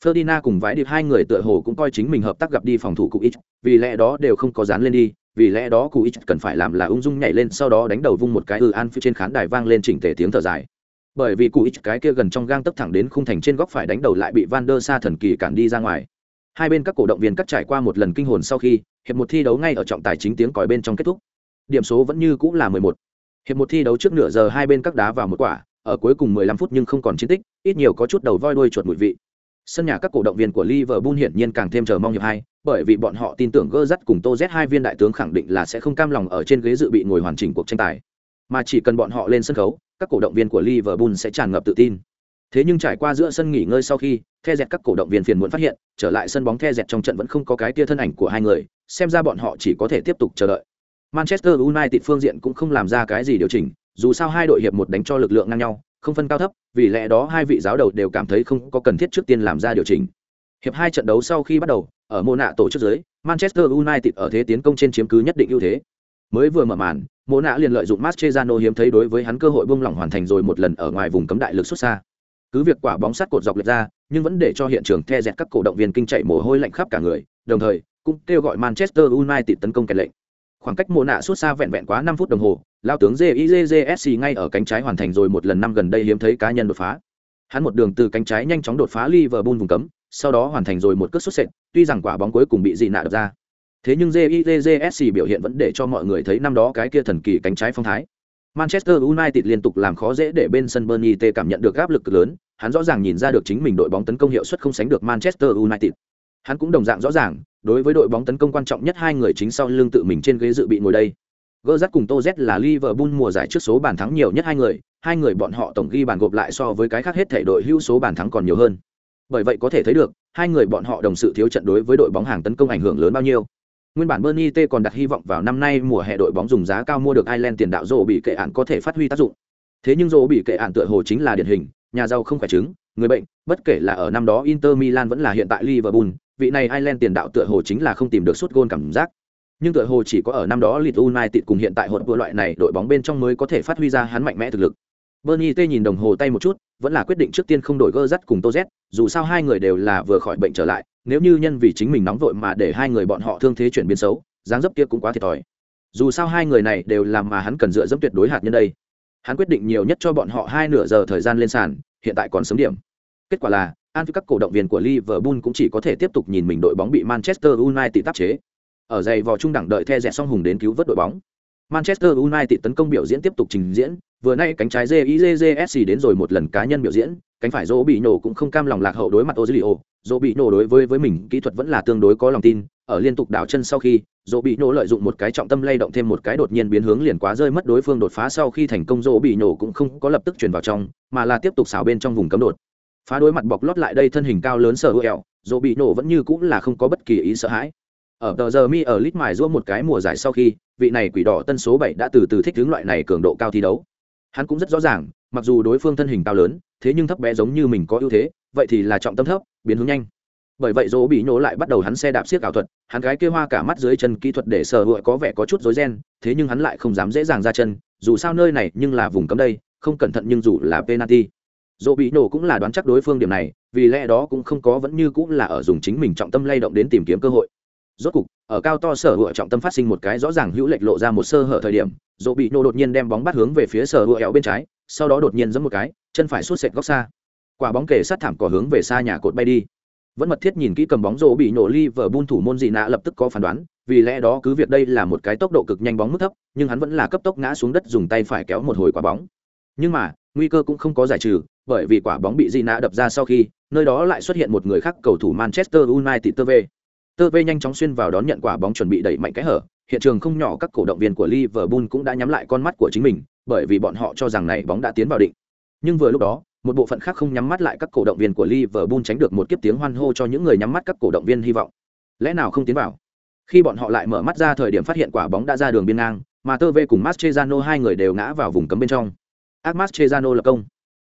Ferdinand cùng vãi điệp hai người tựa hồ cũng coi chính mình hợp tác gặp đi phòng thủ cụ ít, vì lẽ đó đều không có dán lên đi, vì lẽ đó cụ ít cần phải làm là ung dung nhảy lên sau đó đánh đầu vung một cái ư an phía trên khán đài vang lên chỉnh tề tiếng thở dài. Bởi vì cụ ít cái kia gần trong gang tấp thẳng đến khung thành trên góc phải đánh đầu lại bị Van der Sa thần kỳ cản đi ra ngoài. Hai bên các cổ động viên cắt trải qua một lần kinh hồn sau khi, hiệp một thi đấu ngay ở trọng tài chính tiếng còi bên trong kết thúc. Điểm số vẫn như cũ là 11. Hiệp một thi đấu trước nửa giờ hai bên các đá vào một quả, ở cuối cùng 15 phút nhưng không còn chiến tích, ít nhiều có chút đầu voi đuôi chuột mùi vị. Sân nhà các cổ động viên của Liverpool hiển nhiên càng thêm chờ mong hiệp hai, bởi vì bọn họ tin tưởng Gerrard cùng Tô Z hai viên đại tướng khẳng định là sẽ không cam lòng ở trên ghế dự bị ngồi hoàn chỉnh cuộc tranh tài. Mà chỉ cần bọn họ lên sân khấu, các cổ động viên của Liverpool sẽ tràn ngập tự tin. Thế nhưng trải qua giữa sân nghỉ ngơi sau khi, The dẹt các cổ động viên phiền muộn phát hiện, trở lại sân bóng The dẹt trong trận vẫn không có cái tia thân ảnh của hai người, xem ra bọn họ chỉ có thể tiếp tục chờ đợi. Manchester United phương diện cũng không làm ra cái gì điều chỉnh, dù sao hai đội hiệp một đánh cho lực lượng ngang nhau, không phân cao thấp, vì lẽ đó hai vị giáo đầu đều cảm thấy không có cần thiết trước tiên làm ra điều chỉnh. Hiệp hai trận đấu sau khi bắt đầu, ở mô nạ tổ chức dưới, Manchester United ở thế tiến công trên chiếm cứ nhất định ưu thế. Mới vừa mở màn, mô nạ liền lợi dụng Mascherano hiếm thấy đối với hắn cơ hội buông lỏng hoàn thành rồi một lần ở ngoài vùng cấm đại lực xuất xa. Cứ việc quả bóng sắt cột dọc lệch ra, nhưng vẫn để cho hiện trường the dẹt các cổ động viên kinh chạy mồ hôi lạnh khắp cả người, đồng thời cũng kêu gọi Manchester United tấn công kẻ lệnh. Khoảng cách mồ nạ suốt xa vẹn vẹn quá 5 phút đồng hồ, lao tướng JIJJSC ngay ở cánh trái hoàn thành rồi một lần năm gần đây hiếm thấy cá nhân đột phá. Hắn một đường từ cánh trái nhanh chóng đột phá Liverpool vùng cấm, sau đó hoàn thành rồi một cước xuất sệt, tuy rằng quả bóng cuối cùng bị dị nạ đập ra. Thế nhưng JIJJSC biểu hiện vẫn để cho mọi người thấy năm đó cái kia thần kỳ cánh trái phong thái. Manchester United liên tục làm khó dễ để bên sân Burnley T cảm nhận được áp lực cực lớn, hắn rõ ràng nhìn ra được chính mình đội bóng tấn công hiệu suất không sánh được Manchester United. Hắn cũng đồng dạng rõ ràng, đối với đội bóng tấn công quan trọng nhất hai người chính sau lưng tự mình trên ghế dự bị ngồi đây. Gerrard cùng Toz là Liverpool mùa giải trước số bàn thắng nhiều nhất hai người, hai người bọn họ tổng ghi bàn gộp lại so với cái khác hết thể đội hữu số bàn thắng còn nhiều hơn. Bởi vậy có thể thấy được, hai người bọn họ đồng sự thiếu trận đối với đội bóng hàng tấn công ảnh hưởng lớn bao nhiêu. Nguyên bản Bernie T còn đặt hy vọng vào năm nay mùa hè đội bóng dùng giá cao mua được Ireland tiền đạo rộ bị kệ ạn có thể phát huy tác dụng. Thế nhưng rộ bị kệ ạn tựa hồ chính là điển hình, nhà giàu không khỏe chứng, người bệnh, bất kể là ở năm đó Inter Milan vẫn là hiện tại Liverpool, vị này Ireland tiền đạo tựa hồ chính là không tìm được suất gôn cảm giác. Nhưng tựa hồ chỉ có ở năm đó Leeds United cùng hiện tại hỗn vừa loại này đội bóng bên trong mới có thể phát huy ra hắn mạnh mẽ thực lực. Bernie T nhìn đồng hồ tay một chút, vẫn là quyết định trước tiên không đổi gơ dắt cùng Tô Z, dù sao hai người đều là vừa khỏi bệnh trở lại, nếu như nhân vì chính mình nóng vội mà để hai người bọn họ thương thế chuyển biến xấu, dáng dấp kia cũng quá thiệt thòi. Dù sao hai người này đều làm mà hắn cần dựa dẫm tuyệt đối hạt nhân đây. Hắn quyết định nhiều nhất cho bọn họ hai nửa giờ thời gian lên sàn, hiện tại còn sớm điểm. Kết quả là, an các cổ động viên của Liverpool cũng chỉ có thể tiếp tục nhìn mình đội bóng bị Manchester United tác chế. Ở giày vò trung đẳng đợi the rẻ xong hùng đến cứu vớt đội bóng. Manchester United tấn công biểu diễn tiếp tục trình diễn, vừa nay cánh trái JIJJSC đến rồi một lần cá nhân biểu diễn, cánh phải Dỗ bị nổ cũng không cam lòng lạc hậu đối mặt Ozilio, Dỗ bị nổ đối với với mình kỹ thuật vẫn là tương đối có lòng tin, ở liên tục đảo chân sau khi, Dỗ bị nổ lợi dụng một cái trọng tâm lay động thêm một cái đột nhiên biến hướng liền quá rơi mất đối phương đột phá sau khi thành công Dỗ bị nổ cũng không có lập tức chuyển vào trong, mà là tiếp tục xảo bên trong vùng cấm đột. Phá đối mặt bọc lót lại đây thân hình cao lớn sở hữu, Dỗ bị nổ vẫn như cũng là không có bất kỳ ý sợ hãi. Ở tờ giờ mi ở lít mài giũa một cái mùa giải sau khi, vị này quỷ đỏ tân số bảy đã từ từ thích hướng loại này cường độ cao thi đấu. Hắn cũng rất rõ ràng, mặc dù đối phương thân hình cao lớn, thế nhưng thấp bé giống như mình có ưu thế, vậy thì là trọng tâm thấp, biến hướng nhanh. Bởi vậy Dỗ bị nhổ lại bắt đầu hắn xe đạp xiếc ảo thuật, hắn cái kia hoa cả mắt dưới chân kỹ thuật để sở hữu có vẻ có chút rối ren, thế nhưng hắn lại không dám dễ dàng ra chân, dù sao nơi này nhưng là vùng cấm đây, không cẩn thận nhưng dù là penalty. Dỗ bị nổ cũng là đoán chắc đối phương điểm này, vì lẽ đó cũng không có vẫn như cũng là ở dùng chính mình trọng tâm lay động đến tìm kiếm cơ hội. Rốt cục ở cao to sở hữu trọng tâm phát sinh một cái rõ ràng hữu lệch lộ ra một sơ hở thời điểm dỗ bị nổ đột nhiên đem bóng bắt hướng về phía sở hữu éo bên trái sau đó đột nhiên giẫm một cái chân phải suốt sệt góc xa. Quả bóng kề sát thảm cỏ hướng về xa nhà cột bay đi. Vẫn mật thiết nhìn kỹ cầm bóng rổ bị nổ ly vờ buôn thủ môn dị nạ lập tức có phán đoán vì lẽ đó cứ việc đây là một cái tốc độ cực nhanh bóng mức thấp nhưng hắn vẫn là cấp tốc ngã xuống đất dùng tay phải kéo một hồi quả bóng. Nhưng mà nguy cơ cũng không có giải trừ bởi vì quả bóng bị dị nạ đập ra sau khi nơi đó lại xuất hiện một người khác cầu thủ manchester united tv Tơ V nhanh chóng xuyên vào đón nhận quả bóng chuẩn bị đẩy mạnh cái hở, hiện trường không nhỏ các cổ động viên của Liverpool cũng đã nhắm lại con mắt của chính mình, bởi vì bọn họ cho rằng này bóng đã tiến vào định. Nhưng vừa lúc đó, một bộ phận khác không nhắm mắt lại các cổ động viên của Liverpool tránh được một kiếp tiếng hoan hô cho những người nhắm mắt các cổ động viên hy vọng. Lẽ nào không tiến vào? Khi bọn họ lại mở mắt ra thời điểm phát hiện quả bóng đã ra đường biên ngang, mà Tơ V cùng Mascherano hai người đều ngã vào vùng cấm bên trong. Ác Mascherano lập công.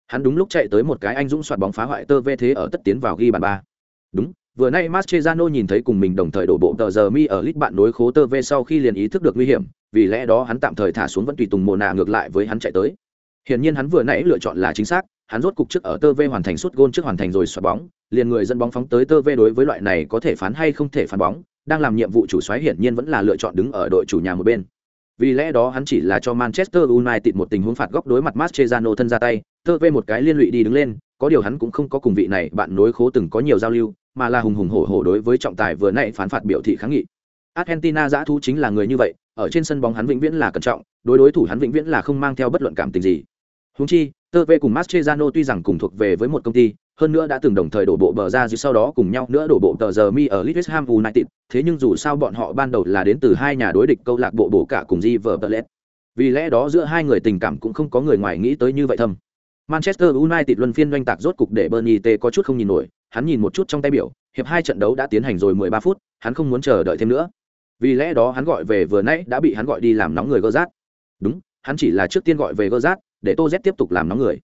Hắn đúng lúc chạy tới một cái anh dũng soạt bóng phá hoại Tơ Vê thế ở tất tiến vào ghi bàn ba. Đúng, vừa nay Mascherano nhìn thấy cùng mình đồng thời đổ bộ tờ giờ mi ở lít bạn đối khố tơ v sau khi liền ý thức được nguy hiểm vì lẽ đó hắn tạm thời thả xuống vẫn tùy tùng mồ nạ ngược lại với hắn chạy tới hiển nhiên hắn vừa nãy lựa chọn là chính xác hắn rốt cục trước ở tơ v hoàn thành suốt gôn trước hoàn thành rồi xoạt bóng liền người dẫn bóng phóng tới tơ v đối với loại này có thể phán hay không thể phán bóng đang làm nhiệm vụ chủ xoáy hiển nhiên vẫn là lựa chọn đứng ở đội chủ nhà một bên vì lẽ đó hắn chỉ là cho Manchester United một tình huống phạt góc đối mặt Mascherano thân ra tay, thơ vê một cái liên lụy đi đứng lên, có điều hắn cũng không có cùng vị này bạn nối khố từng có nhiều giao lưu, mà là hùng hùng hổ hổ đối với trọng tài vừa nãy phán phạt biểu thị kháng nghị. Argentina giã thú chính là người như vậy, ở trên sân bóng hắn vĩnh viễn là cẩn trọng, đối đối thủ hắn vĩnh viễn là không mang theo bất luận cảm tình gì. húng chi, Tơ vê cùng Mascherano tuy rằng cùng thuộc về với một công ty, hơn nữa đã từng đồng thời đổ bộ bờ ra dưới sau đó cùng nhau nữa đổ bộ tờ giờ mi ở Leeds Ham United, thế nhưng dù sao bọn họ ban đầu là đến từ hai nhà đối địch câu lạc bộ bổ cả cùng River Plate. Vì lẽ đó giữa hai người tình cảm cũng không có người ngoài nghĩ tới như vậy thâm. Manchester United luân phiên doanh tạc rốt cục để Bernie T có chút không nhìn nổi, hắn nhìn một chút trong tay biểu, hiệp hai trận đấu đã tiến hành rồi 13 phút, hắn không muốn chờ đợi thêm nữa. vì lẽ đó hắn gọi về vừa nãy đã bị hắn gọi đi làm nóng người gơ rát đúng hắn chỉ là trước tiên gọi về gơ rát để tô z tiếp tục làm nóng người.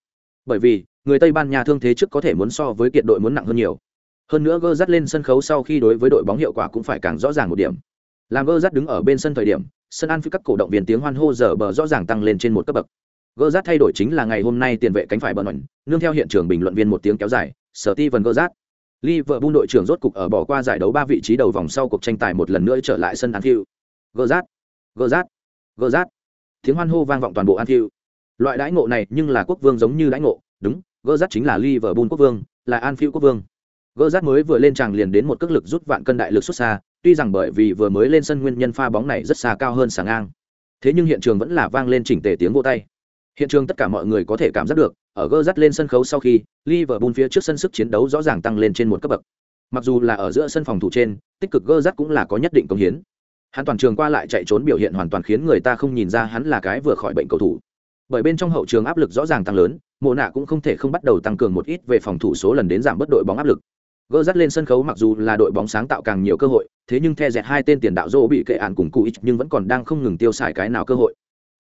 Bởi vì người tây ban nha thương thế trước có thể muốn so với kiệt đội muốn nặng hơn nhiều. Hơn nữa gơ rát lên sân khấu sau khi đối với đội bóng hiệu quả cũng phải càng rõ ràng một điểm. Làm gơ rát đứng ở bên sân thời điểm sân an phi các cổ động viên tiếng hoan hô giờ bờ rõ ràng tăng lên trên một cấp bậc gơ rát thay đổi chính là ngày hôm nay tiền vệ cánh phải bận rộn, nương theo hiện trường bình luận viên một tiếng kéo dài sở ti vần gơ rát Liverpool đội trưởng rốt cục ở bỏ qua giải đấu ba vị trí đầu vòng sau cuộc tranh tài một lần nữa trở lại sân Anfield. Gơ rát, gơ rát, gơ rát. Tiếng hoan hô vang vọng toàn bộ Anfield. Loại đãi ngộ này nhưng là quốc vương giống như đãi ngộ, đúng, gơ rát chính là Liverpool quốc vương, là Anfield quốc vương. Gơ rát mới vừa lên tràng liền đến một cước lực rút vạn cân đại lực xuất xa, tuy rằng bởi vì vừa mới lên sân nguyên nhân pha bóng này rất xa cao hơn sáng ngang. Thế nhưng hiện trường vẫn là vang lên chỉnh tề tiếng vỗ tay. Hiện trường tất cả mọi người có thể cảm giác được, ở gơ dắt lên sân khấu sau khi, Liverpool phía trước sân sức chiến đấu rõ ràng tăng lên trên một cấp bậc. Mặc dù là ở giữa sân phòng thủ trên, tích cực gơ dắt cũng là có nhất định công hiến. Hắn toàn trường qua lại chạy trốn biểu hiện hoàn toàn khiến người ta không nhìn ra hắn là cái vừa khỏi bệnh cầu thủ. Bởi bên trong hậu trường áp lực rõ ràng tăng lớn, Mộ nạ cũng không thể không bắt đầu tăng cường một ít về phòng thủ số lần đến giảm bớt đội bóng áp lực. Gơ dắt lên sân khấu mặc dù là đội bóng sáng tạo càng nhiều cơ hội, thế nhưng the Jet hai tên tiền đạo Zoro bị kệ án cùng Cú nhưng vẫn còn đang không ngừng tiêu xài cái nào cơ hội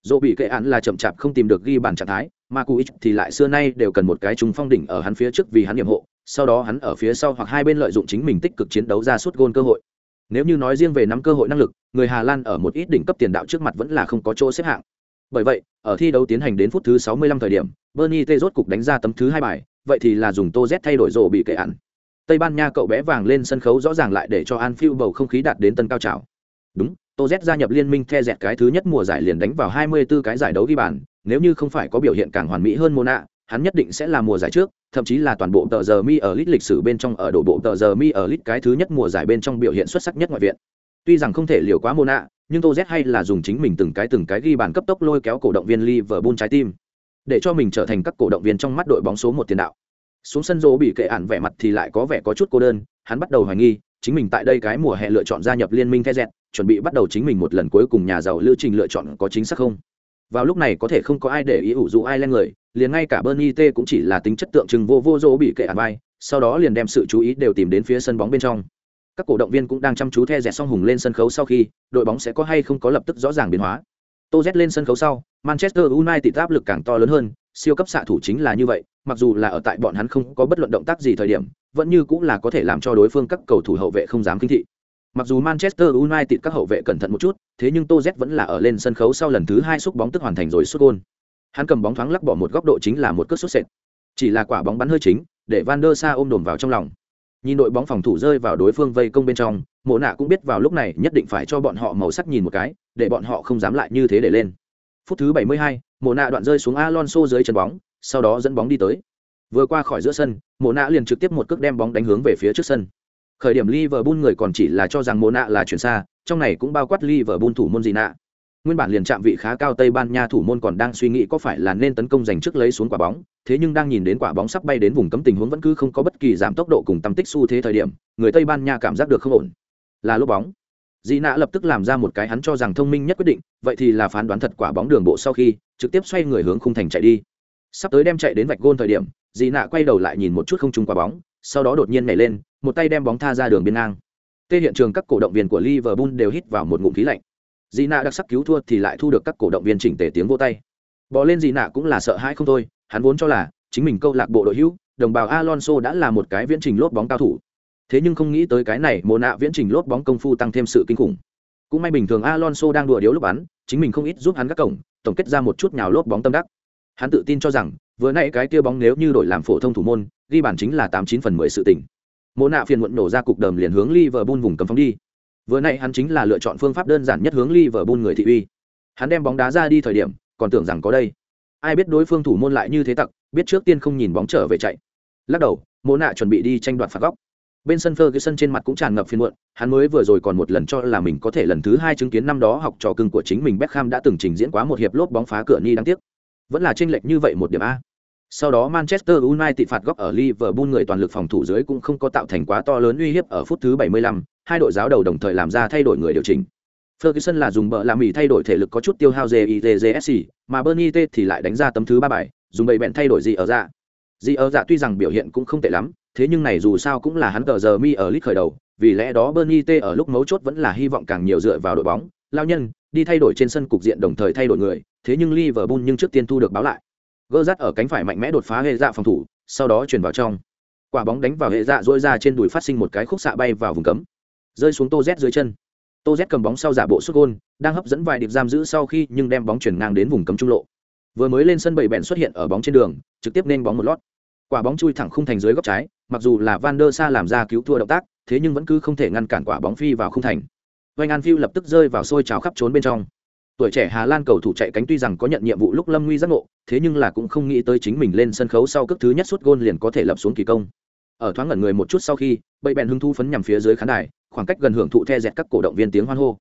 dỗ bị kệ án là chậm chạp không tìm được ghi bàn trạng thái, mà cụ ít thì lại xưa nay đều cần một cái trúng phong đỉnh ở hắn phía trước vì hắn nhiệm hộ, sau đó hắn ở phía sau hoặc hai bên lợi dụng chính mình tích cực chiến đấu ra suốt gôn cơ hội. Nếu như nói riêng về nắm cơ hội năng lực, người hà lan ở một ít đỉnh cấp tiền đạo trước mặt vẫn là không có chỗ xếp hạng. Bởi vậy, ở thi đấu tiến hành đến phút thứ 65 thời điểm, bernie tê rốt cục đánh ra tấm thứ hai bài, vậy thì là dùng tô z thay đổi rổ bị kệ án. Tây ban nha cậu bé vàng lên sân khấu rõ ràng lại để cho an phiêu bầu không khí đạt đến tân cao trào. Đúng Tô Z gia nhập liên minh The dẹt cái thứ nhất mùa giải liền đánh vào 24 cái giải đấu ghi bàn, nếu như không phải có biểu hiện càng hoàn mỹ hơn Mona, hắn nhất định sẽ là mùa giải trước, thậm chí là toàn bộ tờ giờ mi ở lit lịch sử bên trong ở đổ bộ tờ giờ mi ở lit cái thứ nhất mùa giải bên trong biểu hiện xuất sắc nhất ngoại viện. Tuy rằng không thể liều quá Mona, nhưng Tô Z hay là dùng chính mình từng cái từng cái ghi bàn cấp tốc lôi kéo cổ động viên Liverpool trái tim, để cho mình trở thành các cổ động viên trong mắt đội bóng số một tiền đạo. Xuống sân rô bị kệ ản vẻ mặt thì lại có vẻ có chút cô đơn, hắn bắt đầu hoài nghi, chính mình tại đây cái mùa hè lựa chọn gia nhập liên minh The Jet, chuẩn bị bắt đầu chính mình một lần cuối cùng nhà giàu lưu trình lựa chọn có chính xác không? Vào lúc này có thể không có ai để ý ủ dụ ai lên người, liền ngay cả bernie t cũng chỉ là tính chất tượng trưng vô vô dỗ bị kệ ạt vai, sau đó liền đem sự chú ý đều tìm đến phía sân bóng bên trong. Các cổ động viên cũng đang chăm chú the rẽ song hùng lên sân khấu sau khi, đội bóng sẽ có hay không có lập tức rõ ràng biến hóa. Tô z lên sân khấu sau, manchester united áp lực càng to lớn hơn, siêu cấp xạ thủ chính là như vậy, mặc dù là ở tại bọn hắn không có bất luận động tác gì thời điểm, vẫn như cũng là có thể làm cho đối phương các cầu thủ hậu vệ không dám kinh thị. Mặc dù Manchester United các hậu vệ cẩn thận một chút, thế nhưng Tô Z vẫn là ở lên sân khấu sau lần thứ hai xúc bóng tức hoàn thành rồi sút gol. Hắn cầm bóng thoáng lắc bỏ một góc độ chính là một cước sút sệt. Chỉ là quả bóng bắn hơi chính, để Van der Sa ôm đồm vào trong lòng. Nhìn đội bóng phòng thủ rơi vào đối phương vây công bên trong, Mộ Nạ cũng biết vào lúc này nhất định phải cho bọn họ màu sắc nhìn một cái, để bọn họ không dám lại như thế để lên. Phút thứ 72, Mộ Nạ đoạn rơi xuống Alonso dưới chân bóng, sau đó dẫn bóng đi tới. Vừa qua khỏi giữa sân, Mộ Nạ liền trực tiếp một cước đem bóng đánh hướng về phía trước sân. Khởi điểm Liverpool người còn chỉ là cho rằng Mona là chuyển xa, trong này cũng bao quát Liverpool thủ môn gì nạ. Nguyên bản liền chạm vị khá cao Tây Ban Nha thủ môn còn đang suy nghĩ có phải là nên tấn công giành trước lấy xuống quả bóng, thế nhưng đang nhìn đến quả bóng sắp bay đến vùng cấm tình huống vẫn cứ không có bất kỳ giảm tốc độ cùng tâm tích xu thế thời điểm, người Tây Ban Nha cảm giác được không ổn. Là lốp bóng. Dị nạ lập tức làm ra một cái hắn cho rằng thông minh nhất quyết định, vậy thì là phán đoán thật quả bóng đường bộ sau khi, trực tiếp xoay người hướng khung thành chạy đi. Sắp tới đem chạy đến vạch gôn thời điểm, Dị nạ quay đầu lại nhìn một chút không trúng quả bóng, sau đó đột nhiên nhảy lên, một tay đem bóng tha ra đường biên ngang. Tê hiện trường các cổ động viên của Liverpool đều hít vào một ngụm khí lạnh. Gina đặc sắc cứu thua thì lại thu được các cổ động viên chỉnh tề tiếng vỗ tay. Bỏ lên Gina cũng là sợ hãi không thôi, hắn vốn cho là chính mình câu lạc bộ đội hữu, đồng bào Alonso đã là một cái viễn trình lốp bóng cao thủ. Thế nhưng không nghĩ tới cái này, mồ nạ viễn trình lốp bóng công phu tăng thêm sự kinh khủng. Cũng may bình thường Alonso đang đùa điếu lúc bắn, chính mình không ít giúp hắn các cổng, tổng kết ra một chút nhào lốp bóng tâm đắc. Hắn tự tin cho rằng, vừa nãy cái kia bóng nếu như đổi làm phổ thông thủ môn, ghi bàn chính là tám chín phần mười sự tỉnh. mộ nạ phiền muộn nổ ra cục đờm liền hướng Liverpool vùng cấm phóng đi. Vừa nãy hắn chính là lựa chọn phương pháp đơn giản nhất hướng Liverpool người thị uy. Hắn đem bóng đá ra đi thời điểm, còn tưởng rằng có đây. Ai biết đối phương thủ môn lại như thế tặc, biết trước tiên không nhìn bóng trở về chạy. Lắc đầu, mộ nạ chuẩn bị đi tranh đoạt phạt góc. Bên sân phơi cái sân trên mặt cũng tràn ngập phiền muộn, hắn mới vừa rồi còn một lần cho là mình có thể lần thứ hai chứng kiến năm đó học trò cưng của chính mình Beckham đã từng trình diễn quá một hiệp lốp bóng phá cửa ni đáng tiếc. Vẫn là chênh lệch như vậy một điểm a. Sau đó Manchester United phạt góc ở Liverpool người toàn lực phòng thủ dưới cũng không có tạo thành quá to lớn uy hiếp ở phút thứ 75, hai đội giáo đầu đồng thời làm ra thay đổi người điều chỉnh. Ferguson là dùng bờ làm mì thay đổi thể lực có chút tiêu hao JITJSC, mà Bernie T thì lại đánh ra tấm thứ ba bài, dùng bầy bẹn thay đổi gì ở dạ. Gì ở dạ tuy rằng biểu hiện cũng không tệ lắm, thế nhưng này dù sao cũng là hắn tờ giờ mi ở lít khởi đầu vì lẽ đó Bernie T ở lúc mấu chốt vẫn là hy vọng càng nhiều dựa vào đội bóng lao nhân đi thay đổi trên sân cục diện đồng thời thay đổi người thế nhưng Liverpool nhưng trước tiên thu được báo lại. Gơ rắt ở cánh phải mạnh mẽ đột phá hệ dạ phòng thủ, sau đó chuyển vào trong. Quả bóng đánh vào hệ dạ dỗi ra trên đùi phát sinh một cái khúc xạ bay vào vùng cấm. Rơi xuống tô z dưới chân. Tô z cầm bóng sau giả bộ sút gôn, đang hấp dẫn vài điệp giam giữ sau khi nhưng đem bóng chuyển ngang đến vùng cấm trung lộ. Vừa mới lên sân bảy bẹn xuất hiện ở bóng trên đường, trực tiếp nên bóng một lót. Quả bóng chui thẳng khung thành dưới góc trái, mặc dù là van der sa làm ra cứu thua động tác, thế nhưng vẫn cứ không thể ngăn cản quả bóng phi vào khung thành. Vành Anfield lập tức rơi vào sôi trào khắp trốn bên trong. Tuổi trẻ Hà Lan cầu thủ chạy cánh tuy rằng có nhận nhiệm vụ lúc lâm nguy giác ngộ, thế nhưng là cũng không nghĩ tới chính mình lên sân khấu sau cước thứ nhất suốt gôn liền có thể lập xuống kỳ công. Ở thoáng ngẩn người một chút sau khi, bầy bèn hưng thu phấn nhằm phía dưới khán đài, khoảng cách gần hưởng thụ the dẹt các cổ động viên tiếng hoan hô.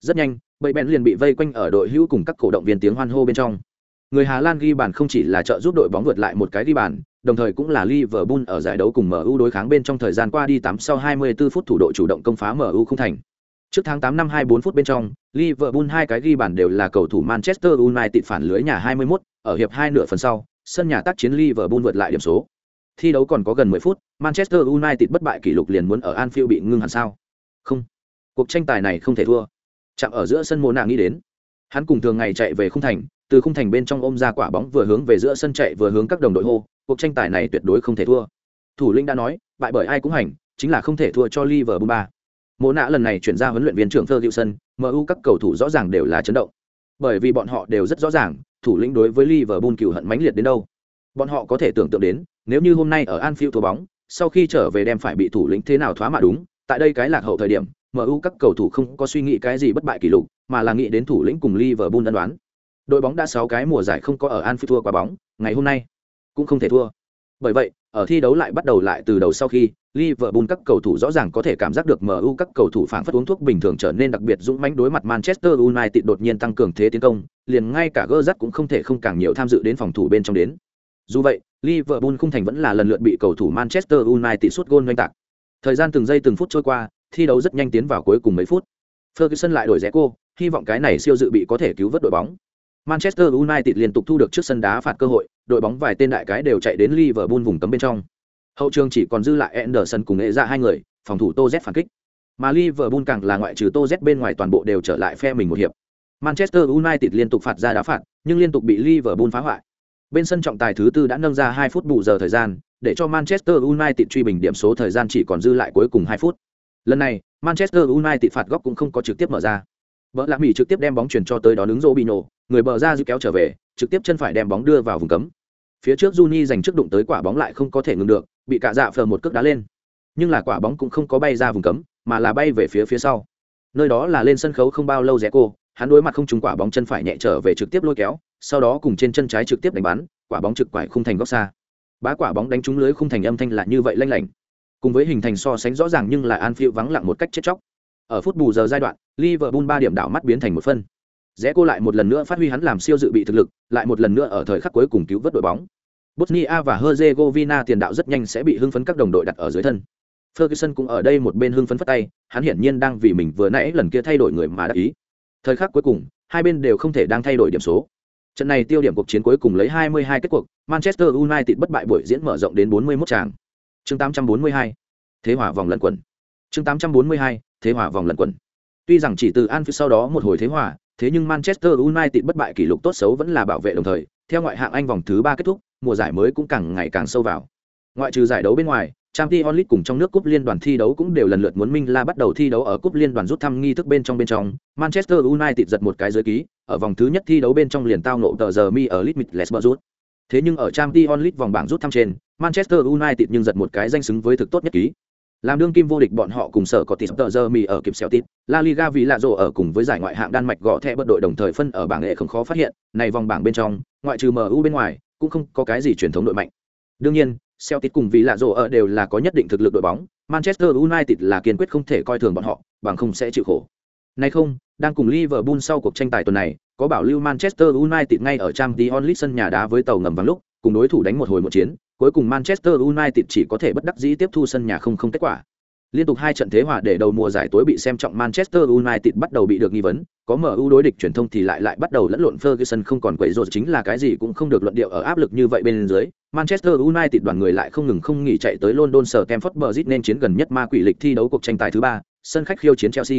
Rất nhanh, bầy bèn liền bị vây quanh ở đội hữu cùng các cổ động viên tiếng hoan hô bên trong. Người Hà Lan ghi bàn không chỉ là trợ giúp đội bóng vượt lại một cái ghi bàn, đồng thời cũng là Liverpool ở giải đấu cùng MU đối kháng bên trong thời gian qua đi tám sau 24 phút thủ đội chủ động công phá MU không thành. Trước tháng 8 năm 24 phút bên trong, Liverpool hai cái ghi bàn đều là cầu thủ Manchester United phản lưới nhà 21, ở hiệp 2 nửa phần sau, sân nhà tác chiến Liverpool vượt lại điểm số. Thi đấu còn có gần 10 phút, Manchester United bất bại kỷ lục liền muốn ở Anfield bị ngưng hẳn sao? Không. Cuộc tranh tài này không thể thua. Chạm ở giữa sân Mona nghĩ đến. Hắn cùng thường ngày chạy về khung thành, từ khung thành bên trong ôm ra quả bóng vừa hướng về giữa sân chạy vừa hướng các đồng đội hô, cuộc tranh tài này tuyệt đối không thể thua. Thủ lĩnh đã nói, bại bởi ai cũng hành, chính là không thể thua cho Liverpool ba. Mộ nạ lần này chuyển ra huấn luyện viên trưởng Ferguson, MU các cầu thủ rõ ràng đều là chấn động. Bởi vì bọn họ đều rất rõ ràng, thủ lĩnh đối với Liverpool cừu hận mãnh liệt đến đâu. Bọn họ có thể tưởng tượng đến, nếu như hôm nay ở Anfield thua bóng, sau khi trở về đem phải bị thủ lĩnh thế nào thoá mà đúng, tại đây cái lạc hậu thời điểm, MU các cầu thủ không có suy nghĩ cái gì bất bại kỷ lục, mà là nghĩ đến thủ lĩnh cùng Liverpool ân đoán. Đội bóng đã 6 cái mùa giải không có ở Anfield thua quả bóng, ngày hôm nay cũng không thể thua. Bởi vậy, ở thi đấu lại bắt đầu lại từ đầu sau khi, Liverpool các cầu thủ rõ ràng có thể cảm giác được MU các cầu thủ phản phất uống thuốc bình thường trở nên đặc biệt dũng mãnh đối mặt Manchester United đột nhiên tăng cường thế tiến công, liền ngay cả Gerrard cũng không thể không càng nhiều tham dự đến phòng thủ bên trong đến. Dù vậy, Liverpool không thành vẫn là lần lượt bị cầu thủ Manchester United sút gôn doanh tạc. Thời gian từng giây từng phút trôi qua, thi đấu rất nhanh tiến vào cuối cùng mấy phút. Ferguson lại đổi rẽ cô, hy vọng cái này siêu dự bị có thể cứu vớt đội bóng. Manchester United liên tục thu được trước sân đá phạt cơ hội, đội bóng vài tên đại cái đều chạy đến Liverpool vùng cấm bên trong. Hậu trường chỉ còn dư lại Anderson cùng nghệ ra hai người, phòng thủ Tô Z phản kích. Mà Liverpool càng là ngoại trừ Tô Z bên ngoài toàn bộ đều trở lại phe mình một hiệp. Manchester United liên tục phạt ra đá phạt, nhưng liên tục bị Liverpool phá hoại. Bên sân trọng tài thứ tư đã nâng ra 2 phút bù giờ thời gian, để cho Manchester United truy bình điểm số thời gian chỉ còn dư lại cuối cùng 2 phút. Lần này, Manchester United phạt góc cũng không có trực tiếp mở ra. Vợ Lạc Mỹ trực tiếp đem bóng chuyển cho tới đó đứng Robinho, người bờ ra giữ kéo trở về, trực tiếp chân phải đem bóng đưa vào vùng cấm. Phía trước Juni giành trước đụng tới quả bóng lại không có thể ngừng được, bị cả dạ phờ một cước đá lên. Nhưng là quả bóng cũng không có bay ra vùng cấm, mà là bay về phía phía sau. Nơi đó là lên sân khấu không bao lâu rẽ cô, hắn đối mặt không trúng quả bóng chân phải nhẹ trở về trực tiếp lôi kéo, sau đó cùng trên chân trái trực tiếp đánh bắn, quả bóng trực quải khung thành góc xa. Bá quả bóng đánh trúng lưới khung thành âm thanh là như vậy lanh lảnh. Cùng với hình thành so sánh rõ ràng nhưng lại an phiêu vắng lặng một cách chết chóc. Ở phút bù giờ giai đoạn, Liverpool ba điểm đảo mắt biến thành một phân. Rẽ cô lại một lần nữa phát huy hắn làm siêu dự bị thực lực, lại một lần nữa ở thời khắc cuối cùng cứu vớt đội bóng. Bosnia và Herzegovina tiền đạo rất nhanh sẽ bị hưng phấn các đồng đội đặt ở dưới thân. Ferguson cũng ở đây một bên hưng phấn phất tay, hắn hiển nhiên đang vì mình vừa nãy lần kia thay đổi người mà đã ý. Thời khắc cuối cùng, hai bên đều không thể đang thay đổi điểm số. Trận này tiêu điểm cuộc chiến cuối cùng lấy 22 kết cuộc, Manchester United bất bại buổi diễn mở rộng đến 41 tràng. Chương 842. Thế hòa vòng lẫn quần. Chương 842. Thế hòa vòng lẫn quần. Tuy rằng chỉ từ Anfield sau đó một hồi thế hòa, thế nhưng Manchester United bất bại kỷ lục tốt xấu vẫn là bảo vệ đồng thời, theo ngoại hạng Anh vòng thứ 3 kết thúc, mùa giải mới cũng càng ngày càng sâu vào. Ngoại trừ giải đấu bên ngoài, Champions League cùng trong nước cúp liên đoàn thi đấu cũng đều lần lượt muốn Minh La bắt đầu thi đấu ở cúp liên đoàn rút thăm nghi thức bên trong bên trong, Manchester United giật một cái dưới ký, ở vòng thứ nhất thi đấu bên trong liền tao nộ tờ giờ mi ở Leeds Middlesbrough rút. Thế nhưng ở Champions League vòng bảng rút thăm trên, Manchester United nhưng giật một cái danh xứng với thực tốt nhất ký. Làm đương kim vô địch bọn họ cùng sở có tỷ tờ giờ mì ở kịp xéo tít, La Liga vì lạ rồ ở cùng với giải ngoại hạng Đan Mạch gõ thẻ bất đội đồng thời phân ở bảng hệ không khó phát hiện, này vòng bảng bên trong, ngoại trừ MU bên ngoài, cũng không có cái gì truyền thống đội mạnh. Đương nhiên, Celtic cùng vì lạ rồ ở đều là có nhất định thực lực đội bóng, Manchester United là kiên quyết không thể coi thường bọn họ, bằng không sẽ chịu khổ. Nay không, đang cùng Liverpool sau cuộc tranh tài tuần này, có bảo lưu Manchester United ngay ở Champions League sân nhà đá với tàu ngầm vào lúc, cùng đối thủ đánh một hồi một chiến, cuối cùng Manchester United chỉ có thể bất đắc dĩ tiếp thu sân nhà không không kết quả. Liên tục hai trận thế hòa để đầu mùa giải tối bị xem trọng Manchester United bắt đầu bị được nghi vấn, có MU đối địch truyền thông thì lại lại bắt đầu lẫn lộn Ferguson không còn quậy rồi chính là cái gì cũng không được luận điệu ở áp lực như vậy bên dưới, Manchester United đoàn người lại không ngừng không nghỉ chạy tới London sở Stamford Bridge nên chiến gần nhất ma quỷ lịch thi đấu cuộc tranh tài thứ ba, sân khách khiêu chiến Chelsea.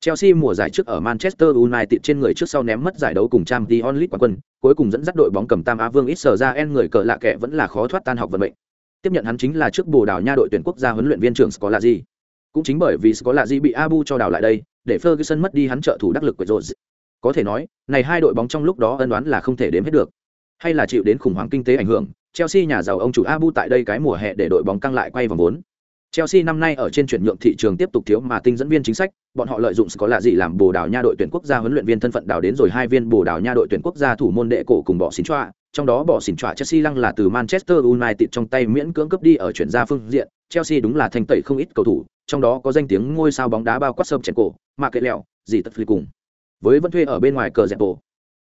Chelsea mùa giải trước ở Manchester United trên người trước sau ném mất giải đấu cùng Champions League quán quân, cuối cùng dẫn dắt đội bóng cầm tam á vương ít sở ra en người cờ lạ kệ vẫn là khó thoát tan học vận mệnh. Tiếp nhận hắn chính là trước Bồ Đào Nha đội tuyển quốc gia huấn luyện viên trưởng Scolari. Cũng chính bởi vì Scolari bị Abu cho đào lại đây, để Ferguson mất đi hắn trợ thủ đắc lực của rồi. Có thể nói, này hai đội bóng trong lúc đó ân đoán là không thể đếm hết được. Hay là chịu đến khủng hoảng kinh tế ảnh hưởng, Chelsea nhà giàu ông chủ Abu tại đây cái mùa hè để đội bóng căng lại quay vòng vốn. Chelsea năm nay ở trên chuyển nhượng thị trường tiếp tục thiếu mà tinh dẫn viên chính sách, bọn họ lợi dụng có lạ gì làm Bồ Đào Nha đội tuyển quốc gia huấn luyện viên thân phận đào đến rồi hai viên Bồ Đào Nha đội tuyển quốc gia thủ môn đệ cổ cùng bỏ xỉn choa, trong đó bỏ xỉn choa Chelsea lăng là từ Manchester United trong tay miễn cưỡng cấp đi ở chuyển ra phương diện, Chelsea đúng là thành tẩy không ít cầu thủ, trong đó có danh tiếng ngôi sao bóng đá bao quát sâm chèn cổ, mà kệ lẹo, gì tất phi cùng. Với vẫn thuê ở bên ngoài cờ dẹp bộ.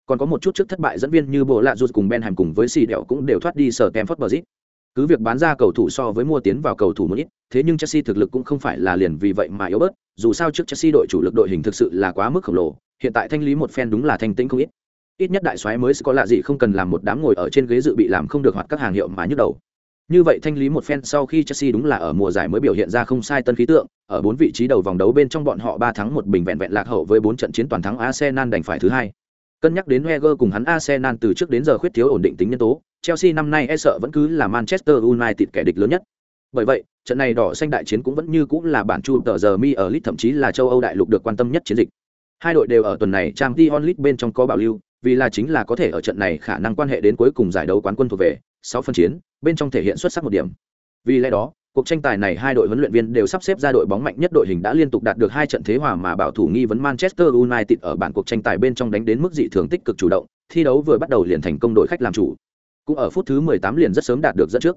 Còn có một chút trước thất bại dẫn viên như Bộ Lạ Rút cùng Benham cùng với Sì Đẹo cũng đều thoát đi sở Stamford Bridge. Cứ việc bán ra cầu thủ so với mua tiến vào cầu thủ một ít, thế nhưng Chelsea thực lực cũng không phải là liền vì vậy mà yếu bớt, dù sao trước Chelsea đội chủ lực đội hình thực sự là quá mức khổng lồ, hiện tại thanh lý một phen đúng là thanh tĩnh không ít. Ít nhất đại soái mới có lạ gì không cần làm một đám ngồi ở trên ghế dự bị làm không được hoặc các hàng hiệu mà nhức đầu. Như vậy thanh lý một phen sau khi Chelsea đúng là ở mùa giải mới biểu hiện ra không sai tân khí tượng, ở bốn vị trí đầu vòng đấu bên trong bọn họ ba thắng một bình vẹn vẹn lạc hậu với bốn trận chiến toàn thắng Arsenal đành phải thứ hai. Cân nhắc đến Wenger cùng hắn Arsenal từ trước đến giờ khuyết thiếu ổn định tính nhân tố, Chelsea năm nay e sợ vẫn cứ là Manchester United kẻ địch lớn nhất. Bởi vậy, trận này đỏ xanh đại chiến cũng vẫn như cũng là bản chu tờ giờ mi ở League thậm chí là châu Âu đại lục được quan tâm nhất chiến dịch. Hai đội đều ở tuần này trang Dion League bên trong có bảo lưu, vì là chính là có thể ở trận này khả năng quan hệ đến cuối cùng giải đấu quán quân thuộc về, Sáu phân chiến, bên trong thể hiện xuất sắc một điểm. Vì lẽ đó, cuộc tranh tài này hai đội huấn luyện viên đều sắp xếp ra đội bóng mạnh nhất đội hình đã liên tục đạt được hai trận thế hòa mà bảo thủ nghi vấn Manchester United ở bản cuộc tranh tài bên trong đánh đến mức dị thường tích cực chủ động, thi đấu vừa bắt đầu liền thành công đội khách làm chủ. Cũng ở phút thứ 18 liền rất sớm đạt được dẫn trước.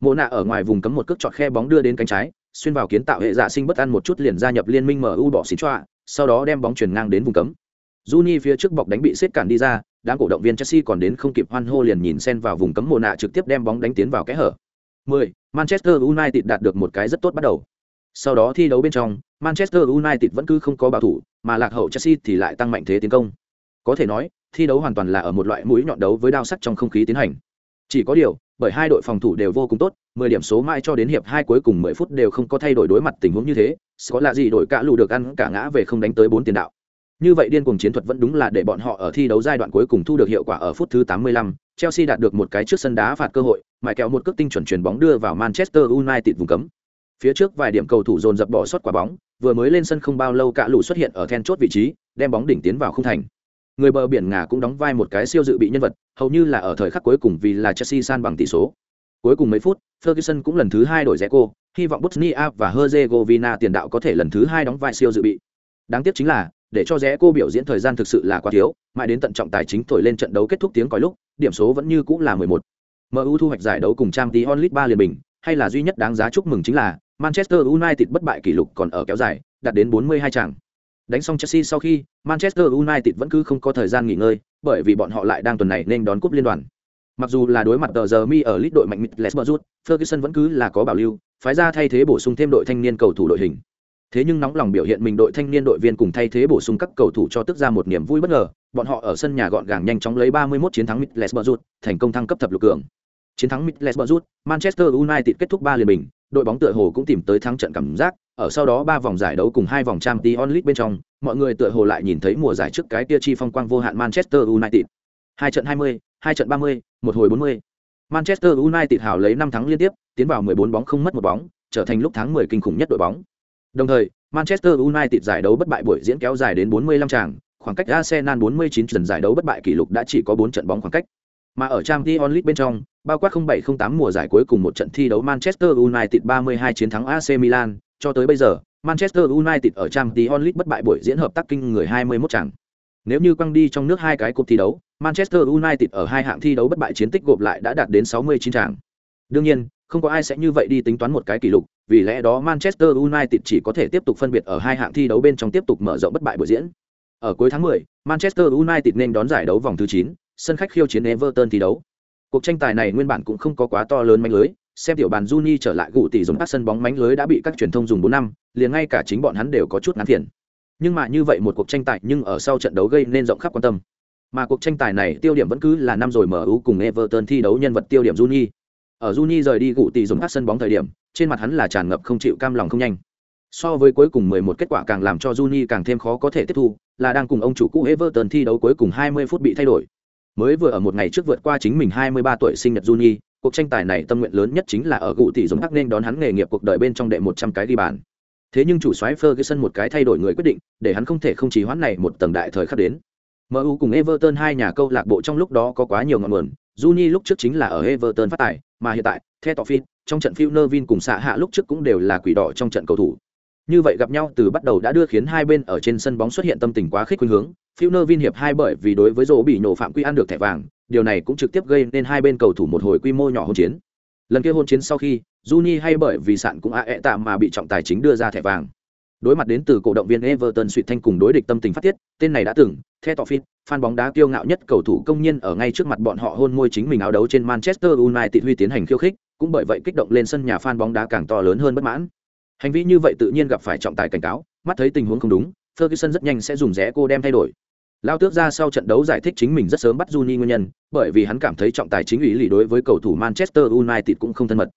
Mộ nạ ở ngoài vùng cấm một cước chọt khe bóng đưa đến cánh trái, xuyên vào kiến tạo hệ dạ sinh bất an một chút liền gia nhập liên minh MU bỏ xỉn choa, sau đó đem bóng chuyển ngang đến vùng cấm. Juni phía trước bọc đánh bị xếp cản đi ra, đám cổ động viên Chelsea còn đến không kịp hoan hô liền nhìn xen vào vùng cấm Mộ nạ trực tiếp đem bóng đánh tiến vào kẽ hở. 10. Manchester United đạt được một cái rất tốt bắt đầu. Sau đó thi đấu bên trong, Manchester United vẫn cứ không có bảo thủ, mà lạc hậu Chelsea thì lại tăng mạnh thế tiến công. Có thể nói, thi đấu hoàn toàn là ở một loại mũi nhọn đấu với đao sắc trong không khí tiến hành. Chỉ có điều, bởi hai đội phòng thủ đều vô cùng tốt, 10 điểm số mãi cho đến hiệp 2 cuối cùng 10 phút đều không có thay đổi đối mặt tình huống như thế, có là gì đổi cả lù được ăn cả ngã về không đánh tới 4 tiền đạo. Như vậy điên cuồng chiến thuật vẫn đúng là để bọn họ ở thi đấu giai đoạn cuối cùng thu được hiệu quả ở phút thứ 85, Chelsea đạt được một cái trước sân đá phạt cơ hội, mãi kéo một cước tinh chuẩn chuyển bóng đưa vào Manchester United vùng cấm. Phía trước vài điểm cầu thủ dồn dập bỏ sót quả bóng, vừa mới lên sân không bao lâu cả lũ xuất hiện ở then chốt vị trí, đem bóng đỉnh tiến vào khung thành. Người bờ biển ngà cũng đóng vai một cái siêu dự bị nhân vật, hầu như là ở thời khắc cuối cùng vì là Chelsea san bằng tỷ số. Cuối cùng mấy phút, Ferguson cũng lần thứ hai đổi rẽ cô, hy vọng Bosnia và Herzegovina tiền đạo có thể lần thứ hai đóng vai siêu dự bị. Đáng tiếc chính là, để cho rẽ cô biểu diễn thời gian thực sự là quá thiếu mãi đến tận trọng tài chính thổi lên trận đấu kết thúc tiếng còi lúc điểm số vẫn như cũng là 11. MU thu hoạch giải đấu cùng trang tí onlit 3 liền bình hay là duy nhất đáng giá chúc mừng chính là Manchester United bất bại kỷ lục còn ở kéo dài đạt đến 42 trận đánh xong Chelsea sau khi Manchester United vẫn cứ không có thời gian nghỉ ngơi bởi vì bọn họ lại đang tuần này nên đón cúp liên đoàn. Mặc dù là đối mặt tờ giờ mi ở lít đội mạnh Middlesbrough Ferguson vẫn cứ là có bảo lưu phái ra thay thế bổ sung thêm đội thanh niên cầu thủ đội hình. Thế nhưng nóng lòng biểu hiện mình đội thanh niên đội viên cùng thay thế bổ sung các cầu thủ cho tức ra một niềm vui bất ngờ, bọn họ ở sân nhà gọn gàng nhanh chóng lấy 31 chiến thắng Middlesbrough, thành công thăng cấp thập lục cường. Chiến thắng Middlesbrough, Manchester United kết thúc 3 liền bình, đội bóng tựa hồ cũng tìm tới thắng trận cảm giác, ở sau đó 3 vòng giải đấu cùng 2 vòng Champions League bên trong, mọi người tựa hồ lại nhìn thấy mùa giải trước cái kia chi phong quang vô hạn Manchester United. 2 trận 20, 2 trận 30, một hồi 40. Manchester United hào lấy 5 thắng liên tiếp, tiến vào 14 bóng không mất một bóng, trở thành lúc tháng 10 kinh khủng nhất đội bóng. Đồng thời, Manchester United giải đấu bất bại buổi diễn kéo dài đến 45 tràng, khoảng cách Arsenal 49 trận giải đấu bất bại kỷ lục đã chỉ có 4 trận bóng khoảng cách. Mà ở Champions League bên trong, bao quát 0708 mùa giải cuối cùng một trận thi đấu Manchester United 32 chiến thắng AC Milan, cho tới bây giờ, Manchester United ở Champions League bất bại buổi diễn hợp tác kinh người 21 trận. Nếu như quăng đi trong nước hai cái cuộc thi đấu, Manchester United ở hai hạng thi đấu bất bại chiến tích gộp lại đã đạt đến 69 trận. Đương nhiên, không có ai sẽ như vậy đi tính toán một cái kỷ lục, vì lẽ đó Manchester United chỉ có thể tiếp tục phân biệt ở hai hạng thi đấu bên trong tiếp tục mở rộng bất bại buổi diễn. Ở cuối tháng 10, Manchester United nên đón giải đấu vòng thứ 9, sân khách khiêu chiến Everton thi đấu. Cuộc tranh tài này nguyên bản cũng không có quá to lớn manh lưới, xem tiểu bàn Juni trở lại gụ tỷ dùng các sân bóng mánh lưới đã bị các truyền thông dùng 4 năm, liền ngay cả chính bọn hắn đều có chút ngán phiền. Nhưng mà như vậy một cuộc tranh tài nhưng ở sau trận đấu gây nên rộng khắp quan tâm. Mà cuộc tranh tài này tiêu điểm vẫn cứ là năm rồi MU cùng Everton thi đấu nhân vật tiêu điểm Juni. ở Juni rời đi gụ tỷ dùng các sân bóng thời điểm, trên mặt hắn là tràn ngập không chịu cam lòng không nhanh. So với cuối cùng 11 kết quả càng làm cho Juni càng thêm khó có thể tiếp thu, là đang cùng ông chủ cũ Everton thi đấu cuối cùng 20 phút bị thay đổi. Mới vừa ở một ngày trước vượt qua chính mình 23 tuổi sinh nhật Juni, cuộc tranh tài này tâm nguyện lớn nhất chính là ở cụ tỷ dùng hắc nên đón hắn nghề nghiệp cuộc đời bên trong đệ 100 cái đi bàn. Thế nhưng chủ soái Ferguson một cái thay đổi người quyết định, để hắn không thể không trì hoãn này một tầng đại thời khắc đến. MU cùng Everton hai nhà câu lạc bộ trong lúc đó có quá nhiều ngọn nguồn, Juni lúc trước chính là ở Everton phát tài, mà hiện tại, theo tỏ phim, trong trận Phil Nevin cùng xạ hạ lúc trước cũng đều là quỷ đỏ trong trận cầu thủ. Như vậy gặp nhau từ bắt đầu đã đưa khiến hai bên ở trên sân bóng xuất hiện tâm tình quá khích khuynh hướng. Phil Nevin hiệp hai bởi vì đối với Rô bị nổ phạm quy ăn được thẻ vàng, điều này cũng trực tiếp gây nên hai bên cầu thủ một hồi quy mô nhỏ hôn chiến. Lần kia hôn chiến sau khi, Juni hay bởi vì sạn cũng ae tạm mà bị trọng tài chính đưa ra thẻ vàng. Đối mặt đến từ cổ động viên Everton suy thanh cùng đối địch tâm tình phát tiết, tên này đã từng, theo tỏ phim, fan bóng đá kiêu ngạo nhất cầu thủ công nhân ở ngay trước mặt bọn họ hôn môi chính mình áo đấu trên Manchester United huy tiến hành khiêu khích, cũng bởi vậy kích động lên sân nhà fan bóng đá càng to lớn hơn bất mãn. Hành vi như vậy tự nhiên gặp phải trọng tài cảnh cáo, mắt thấy tình huống không đúng, Ferguson rất nhanh sẽ dùng rẽ cô đem thay đổi. Lao tước ra sau trận đấu giải thích chính mình rất sớm bắt Juni nguyên nhân, bởi vì hắn cảm thấy trọng tài chính ủy lý đối với cầu thủ Manchester United cũng không thân mật.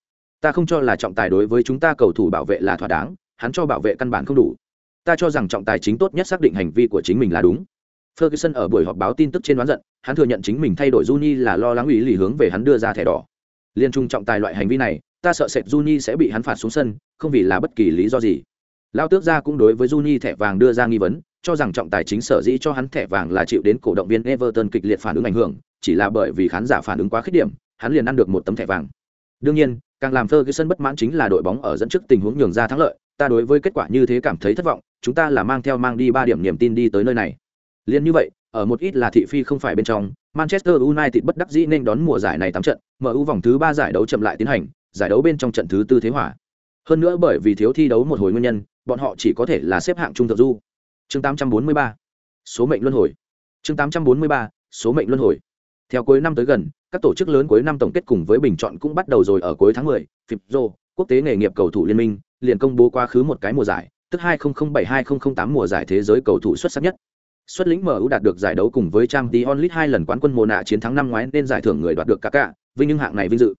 Ta không cho là trọng tài đối với chúng ta cầu thủ bảo vệ là thỏa đáng, hắn cho bảo vệ căn bản không đủ. Ta cho rằng trọng tài chính tốt nhất xác định hành vi của chính mình là đúng. Ferguson ở buổi họp báo tin tức trên đoán giận, hắn thừa nhận chính mình thay đổi Juni là lo lắng ủy lì hướng về hắn đưa ra thẻ đỏ. Liên trung trọng tài loại hành vi này, ta sợ sệt Juni sẽ bị hắn phạt xuống sân, không vì là bất kỳ lý do gì. Lao tước gia cũng đối với Juni thẻ vàng đưa ra nghi vấn, cho rằng trọng tài chính sở dĩ cho hắn thẻ vàng là chịu đến cổ động viên Everton kịch liệt phản ứng ảnh hưởng, chỉ là bởi vì khán giả phản ứng quá khích điểm, hắn liền ăn được một tấm thẻ vàng. Đương nhiên, càng làm Ferguson bất mãn chính là đội bóng ở dẫn trước tình huống nhường ra thắng lợi, ta đối với kết quả như thế cảm thấy thất vọng, chúng ta là mang theo mang đi ba điểm niềm tin đi tới nơi này. Liên như vậy, ở một ít là thị phi không phải bên trong, Manchester United bất đắc dĩ nên đón mùa giải này tám trận, MU vòng thứ ba giải đấu chậm lại tiến hành, giải đấu bên trong trận thứ tư thế hòa. Hơn nữa bởi vì thiếu thi đấu một hồi nguyên nhân, bọn họ chỉ có thể là xếp hạng trung thượng du. Chương 843. Số mệnh luân hồi. Chương 843. Số mệnh luân hồi. Theo cuối năm tới gần, các tổ chức lớn cuối năm tổng kết cùng với bình chọn cũng bắt đầu rồi ở cuối tháng 10, FIPRO, quốc tế nghề nghiệp cầu thủ liên minh, liền công bố quá khứ một cái mùa giải, tức 2007-2008 mùa giải thế giới cầu thủ xuất sắc nhất. Xuất lĩnh MU đạt được giải đấu cùng với Trang League hai lần quán quân mùa nạ chiến thắng năm ngoái nên giải thưởng người đoạt được cả cả, vinh những hạng này vinh dự.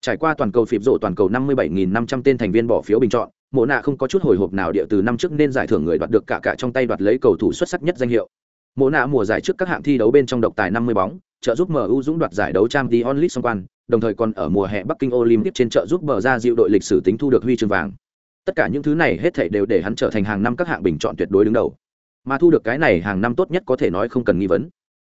Trải qua toàn cầu phịp rộ toàn cầu 57.500 tên thành viên bỏ phiếu bình chọn, mộ nạ không có chút hồi hộp nào địa từ năm trước nên giải thưởng người đoạt được cả cả trong tay đoạt lấy cầu thủ xuất sắc nhất danh hiệu. Mộ nạ mùa giải trước các hạng thi đấu bên trong độc tài 50 bóng, trợ giúp MU dũng đoạt giải đấu Champions League song quan, đồng thời còn ở mùa hè Bắc Kinh Olympic trên trợ giúp bờ ra dịu đội lịch sử tính thu được huy chương vàng. Tất cả những thứ này hết thảy đều để hắn trở thành hàng năm các hạng bình chọn tuyệt đối đứng đầu. Mà thu được cái này hàng năm tốt nhất có thể nói không cần nghi vấn.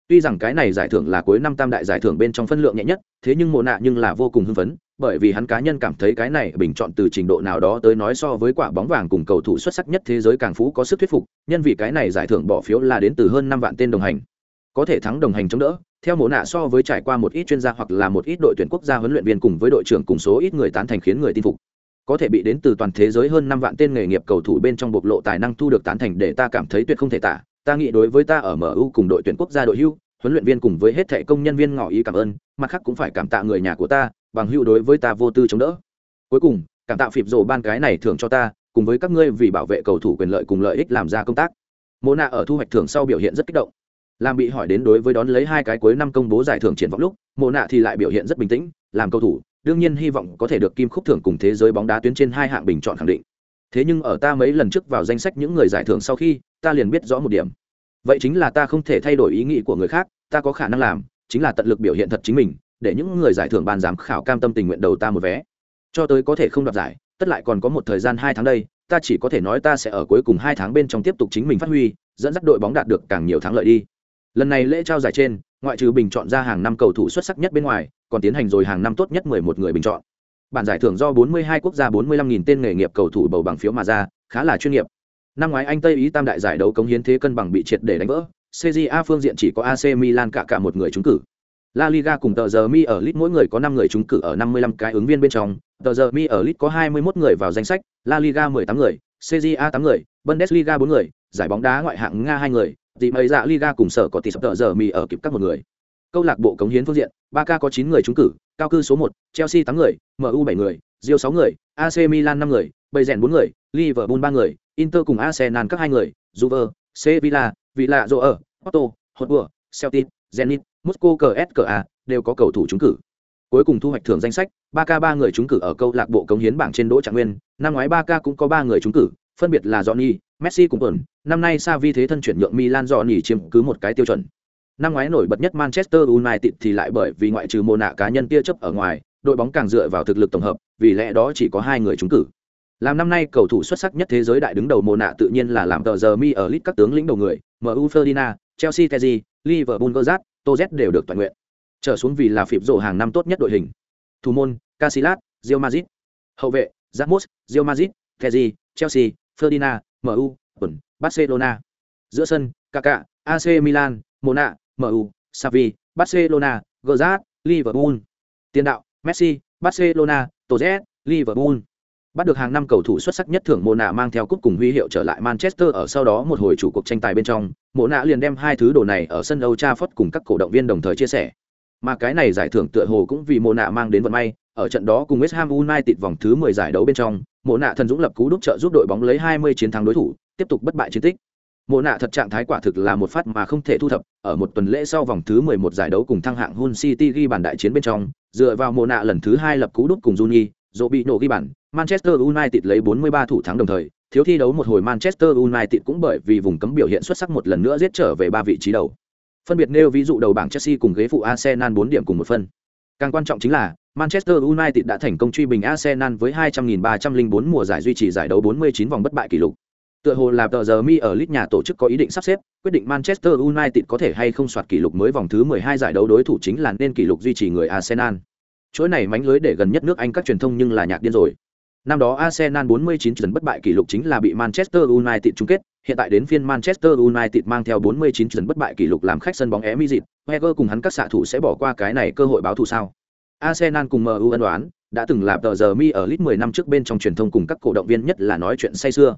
Tuy rằng cái này giải thưởng là cuối năm tam đại giải thưởng bên trong phân lượng nhẹ nhất, thế nhưng mộ nạ nhưng là vô cùng hưng phấn, bởi vì hắn cá nhân cảm thấy cái này bình chọn từ trình độ nào đó tới nói so với quả bóng vàng cùng cầu thủ xuất sắc nhất thế giới càng phú có sức thuyết phục, nhân vì cái này giải thưởng bỏ phiếu là đến từ hơn năm vạn tên đồng hành. Có thể thắng đồng hành chống đỡ, theo mổ nạ so với trải qua một ít chuyên gia hoặc là một ít đội tuyển quốc gia huấn luyện viên cùng với đội trưởng cùng số ít người tán thành khiến người tin phục có thể bị đến từ toàn thế giới hơn năm vạn tên nghề nghiệp cầu thủ bên trong bộc lộ tài năng thu được tán thành để ta cảm thấy tuyệt không thể tả ta nghĩ đối với ta ở MU cùng đội tuyển quốc gia đội hưu huấn luyện viên cùng với hết thảy công nhân viên ngỏ ý cảm ơn mặt khác cũng phải cảm tạ người nhà của ta bằng hữu đối với ta vô tư chống đỡ. Cuối cùng, cảm tạ phịp rổ ban cái này thưởng cho ta, cùng với các ngươi vì bảo vệ cầu thủ quyền lợi cùng lợi ích làm ra công tác. Mô nạ ở thu hoạch thưởng sau biểu hiện rất kích động. Làm bị hỏi đến đối với đón lấy hai cái cuối năm công bố giải thưởng triển vọng lúc, Mộ nạ thì lại biểu hiện rất bình tĩnh, làm cầu thủ, đương nhiên hy vọng có thể được kim khúc thưởng cùng thế giới bóng đá tuyến trên hai hạng bình chọn khẳng định. Thế nhưng ở ta mấy lần trước vào danh sách những người giải thưởng sau khi, ta liền biết rõ một điểm. Vậy chính là ta không thể thay đổi ý nghĩ của người khác, ta có khả năng làm, chính là tận lực biểu hiện thật chính mình để những người giải thưởng ban giám khảo cam tâm tình nguyện đầu ta một vé. Cho tới có thể không đoạt giải, tất lại còn có một thời gian hai tháng đây, ta chỉ có thể nói ta sẽ ở cuối cùng hai tháng bên trong tiếp tục chính mình phát huy, dẫn dắt đội bóng đạt được càng nhiều thắng lợi đi. Lần này lễ trao giải trên, ngoại trừ bình chọn ra hàng năm cầu thủ xuất sắc nhất bên ngoài, còn tiến hành rồi hàng năm tốt nhất 11 người bình chọn. Bản giải thưởng do 42 quốc gia 45.000 tên nghề nghiệp cầu thủ bầu bằng phiếu mà ra, khá là chuyên nghiệp. Năm ngoái anh tây ý tam đại giải đấu cống hiến thế cân bằng bị triệt để đánh vỡ cja phương diện chỉ có ac milan cả cả một người trúng cử. La Liga cùng tờ giờ Mi ở Lit mỗi người có 5 người trúng cử ở 55 cái ứng viên bên trong, tờ giờ Mi ở Lit có 21 người vào danh sách, La Liga 18 người, Serie A 8 người, Bundesliga 4 người, giải bóng đá ngoại hạng Nga 2 người, thì mấy dạ Liga cùng sở có tỷ sập tờ giờ Mi ở kịp các một người. Câu lạc bộ cống hiến phương diện, Barca có 9 người trúng cử, cao cư số 1, Chelsea 8 người, MU 7 người, Real 6 người, AC Milan 5 người, Bayern 4 người, Liverpool 3 người, Inter cùng Arsenal các 2 người, Juve, Sevilla, Villa ở, Porto, Hotspur, Celtic, Zenit, Moscow CSKA đều có cầu thủ trúng cử. Cuối cùng thu hoạch thưởng danh sách, 3K ba người trúng cử ở câu lạc bộ cống hiến bảng trên đỗ trạng nguyên, năm ngoái 3K cũng có ba người trúng cử, phân biệt là Johnny, Messi cùng bẩn. năm nay Xavi thế thân chuyển nhượng Milan Johnny chiếm cứ một cái tiêu chuẩn. Năm ngoái nổi bật nhất Manchester United thì lại bởi vì ngoại trừ mô nạ cá nhân tia chấp ở ngoài, đội bóng càng dựa vào thực lực tổng hợp, vì lẽ đó chỉ có hai người trúng cử. Làm năm nay cầu thủ xuất sắc nhất thế giới đại đứng đầu mùa nạ tự nhiên là làm tờ giờ mi ở list các tướng lĩnh đầu người, MU Ferdinand, Chelsea Teddy, Liverpool Gerrard, Toz đều được toàn nguyện. Trở xuống vì là phịp rổ hàng năm tốt nhất đội hình. Thủ môn, casilat rio mazit Hậu vệ, Ramos, Real Madrid, Kezi, Chelsea, Ferdinand, MU, Bẩn, Barcelona. Giữa sân, Kaká, AC Milan, Mona, MU, Xavi, Barcelona, Gerrard, Liverpool. Tiền đạo, Messi, Barcelona, Toz, Liverpool. Bắt được hàng năm cầu thủ xuất sắc nhất thưởng Mộ nạ mang theo cúp cùng huy hiệu trở lại Manchester ở sau đó một hồi chủ cuộc tranh tài bên trong, Mộ nạ liền đem hai thứ đồ này ở sân Old Trafford cùng các cổ động viên đồng thời chia sẻ. Mà cái này giải thưởng tựa hồ cũng vì Mộ nạ mang đến vận may, ở trận đó cùng West Ham United vòng thứ 10 giải đấu bên trong, Mộ nạ thần dũng lập cú đúc trợ giúp đội bóng lấy 20 chiến thắng đối thủ, tiếp tục bất bại chiến tích. Mộ nạ thật trạng thái quả thực là một phát mà không thể thu thập, ở một tuần lễ sau vòng thứ 11 giải đấu cùng thăng hạng Hull City ghi bàn đại chiến bên trong, dựa vào Mộ nạ lần thứ hai lập cú đúc cùng Juni, dỗ bị nổ ghi bàn, Manchester United lấy 43 thủ thắng đồng thời, thiếu thi đấu một hồi Manchester United cũng bởi vì vùng cấm biểu hiện xuất sắc một lần nữa giết trở về ba vị trí đầu. Phân biệt nêu ví dụ đầu bảng Chelsea cùng ghế phụ Arsenal 4 điểm cùng một phân. Càng quan trọng chính là Manchester United đã thành công truy bình Arsenal với 200.304 mùa giải duy trì giải đấu 49 vòng bất bại kỷ lục. Tựa hồ là tờ giờ mi ở list nhà tổ chức có ý định sắp xếp, quyết định Manchester United có thể hay không soạt kỷ lục mới vòng thứ 12 giải đấu đối thủ chính là nên kỷ lục duy trì người Arsenal. Chối này mánh lưới để gần nhất nước Anh các truyền thông nhưng là nhạc điên rồi. Năm đó Arsenal 49 trận bất bại kỷ lục chính là bị Manchester United chung kết, hiện tại đến phiên Manchester United mang theo 49 trận bất bại kỷ lục làm khách sân bóng Emirates, Wenger cùng hắn các xạ thủ sẽ bỏ qua cái này cơ hội báo thù sao? Arsenal cùng MU ân đoán, đã từng là tờ giờ mi ở lit 10 năm trước bên trong truyền thông cùng các cổ động viên nhất là nói chuyện say xưa.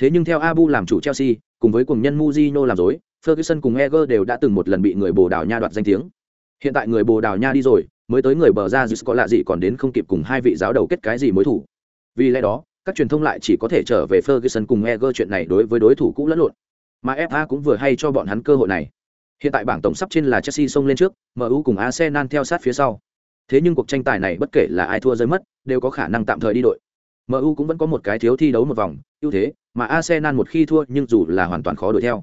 Thế nhưng theo Abu làm chủ Chelsea, cùng với cùng nhân Mourinho làm dối, Ferguson cùng Wenger đều đã từng một lần bị người Bồ Đào Nha đoạt danh tiếng. Hiện tại người Bồ Đào Nha đi rồi, mới tới người bờ ra dứt có lạ gì còn đến không kịp cùng hai vị giáo đầu kết cái gì mối thủ vì lẽ đó, các truyền thông lại chỉ có thể trở về Ferguson cùng Eger chuyện này đối với đối thủ cũ lẫn lộn. Mà FA cũng vừa hay cho bọn hắn cơ hội này. Hiện tại bảng tổng sắp trên là Chelsea xông lên trước MU cùng Arsenal theo sát phía sau. Thế nhưng cuộc tranh tài này bất kể là ai thua rơi mất, đều có khả năng tạm thời đi đội. MU cũng vẫn có một cái thiếu thi đấu một vòng, ưu thế, mà Arsenal một khi thua nhưng dù là hoàn toàn khó đuổi theo.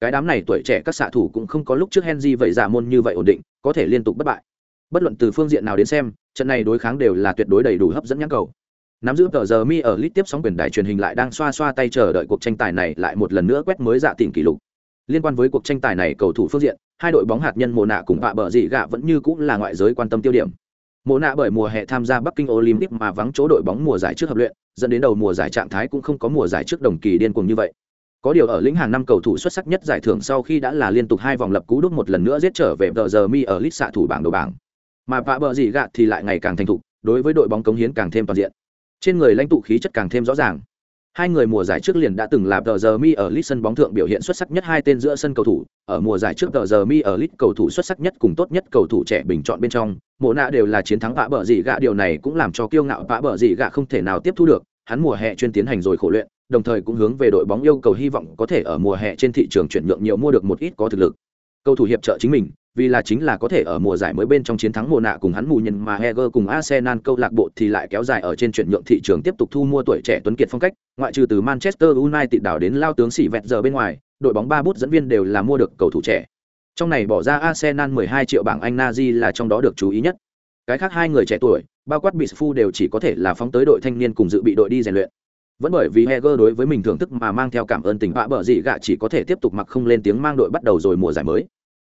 Cái đám này tuổi trẻ các xạ thủ cũng không có lúc trước Henry vậy giả môn như vậy ổn định, có thể liên tục bất bại. Bất luận từ phương diện nào đến xem, trận này đối kháng đều là tuyệt đối đầy đủ hấp dẫn nhãn cầu nắm giữ tờ giờ mi ở lit tiếp sóng quyền đài truyền hình lại đang xoa xoa tay chờ đợi cuộc tranh tài này lại một lần nữa quét mới dạ tìm kỷ lục. Liên quan với cuộc tranh tài này cầu thủ phương diện, hai đội bóng hạt nhân mùa nạ cùng vạ bờ dị gạ vẫn như cũng là ngoại giới quan tâm tiêu điểm. Mùa nạ bởi mùa hè tham gia bắc kinh olympic mà vắng chỗ đội bóng mùa giải trước hợp luyện, dẫn đến đầu mùa giải trạng thái cũng không có mùa giải trước đồng kỳ điên cuồng như vậy. Có điều ở lĩnh hàng năm cầu thủ xuất sắc nhất giải thưởng sau khi đã là liên tục hai vòng lập cú đúc một lần nữa giết trở về tờ giờ mi ở lit xạ thủ bảng đầu bảng. Mà vạ bờ dị gạ thì lại ngày càng thành thục, đối với đội bóng cống hiến càng thêm toàn diện trên người lãnh tụ khí chất càng thêm rõ ràng. Hai người mùa giải trước liền đã từng là tờ giờ mi ở lit sân bóng thượng biểu hiện xuất sắc nhất hai tên giữa sân cầu thủ, ở mùa giải trước tờ giờ mi ở lit cầu thủ xuất sắc nhất cùng tốt nhất cầu thủ trẻ bình chọn bên trong, mộ nạ đều là chiến thắng vạ bờ dị gạ, điều này cũng làm cho kiêu ngạo vạ bờ dị gạ không thể nào tiếp thu được, hắn mùa hè chuyên tiến hành rồi khổ luyện, đồng thời cũng hướng về đội bóng yêu cầu hy vọng có thể ở mùa hè trên thị trường chuyển nhượng nhiều mua được một ít có thực lực. Cầu thủ hiệp trợ chính mình vì là chính là có thể ở mùa giải mới bên trong chiến thắng mùa nạ cùng hắn mù nhân mà Heger cùng Arsenal câu lạc bộ thì lại kéo dài ở trên chuyển nhượng thị trường tiếp tục thu mua tuổi trẻ tuấn kiệt phong cách, ngoại trừ từ Manchester United đảo đến lao tướng sĩ vẹt giờ bên ngoài, đội bóng ba bút dẫn viên đều là mua được cầu thủ trẻ. Trong này bỏ ra Arsenal 12 triệu bảng Anh Nazi là trong đó được chú ý nhất. Cái khác hai người trẻ tuổi, bao quát bị phu đều chỉ có thể là phóng tới đội thanh niên cùng dự bị đội đi rèn luyện. Vẫn bởi vì Heger đối với mình thưởng thức mà mang theo cảm ơn tình vạ bở gì gạ chỉ có thể tiếp tục mặc không lên tiếng mang đội bắt đầu rồi mùa giải mới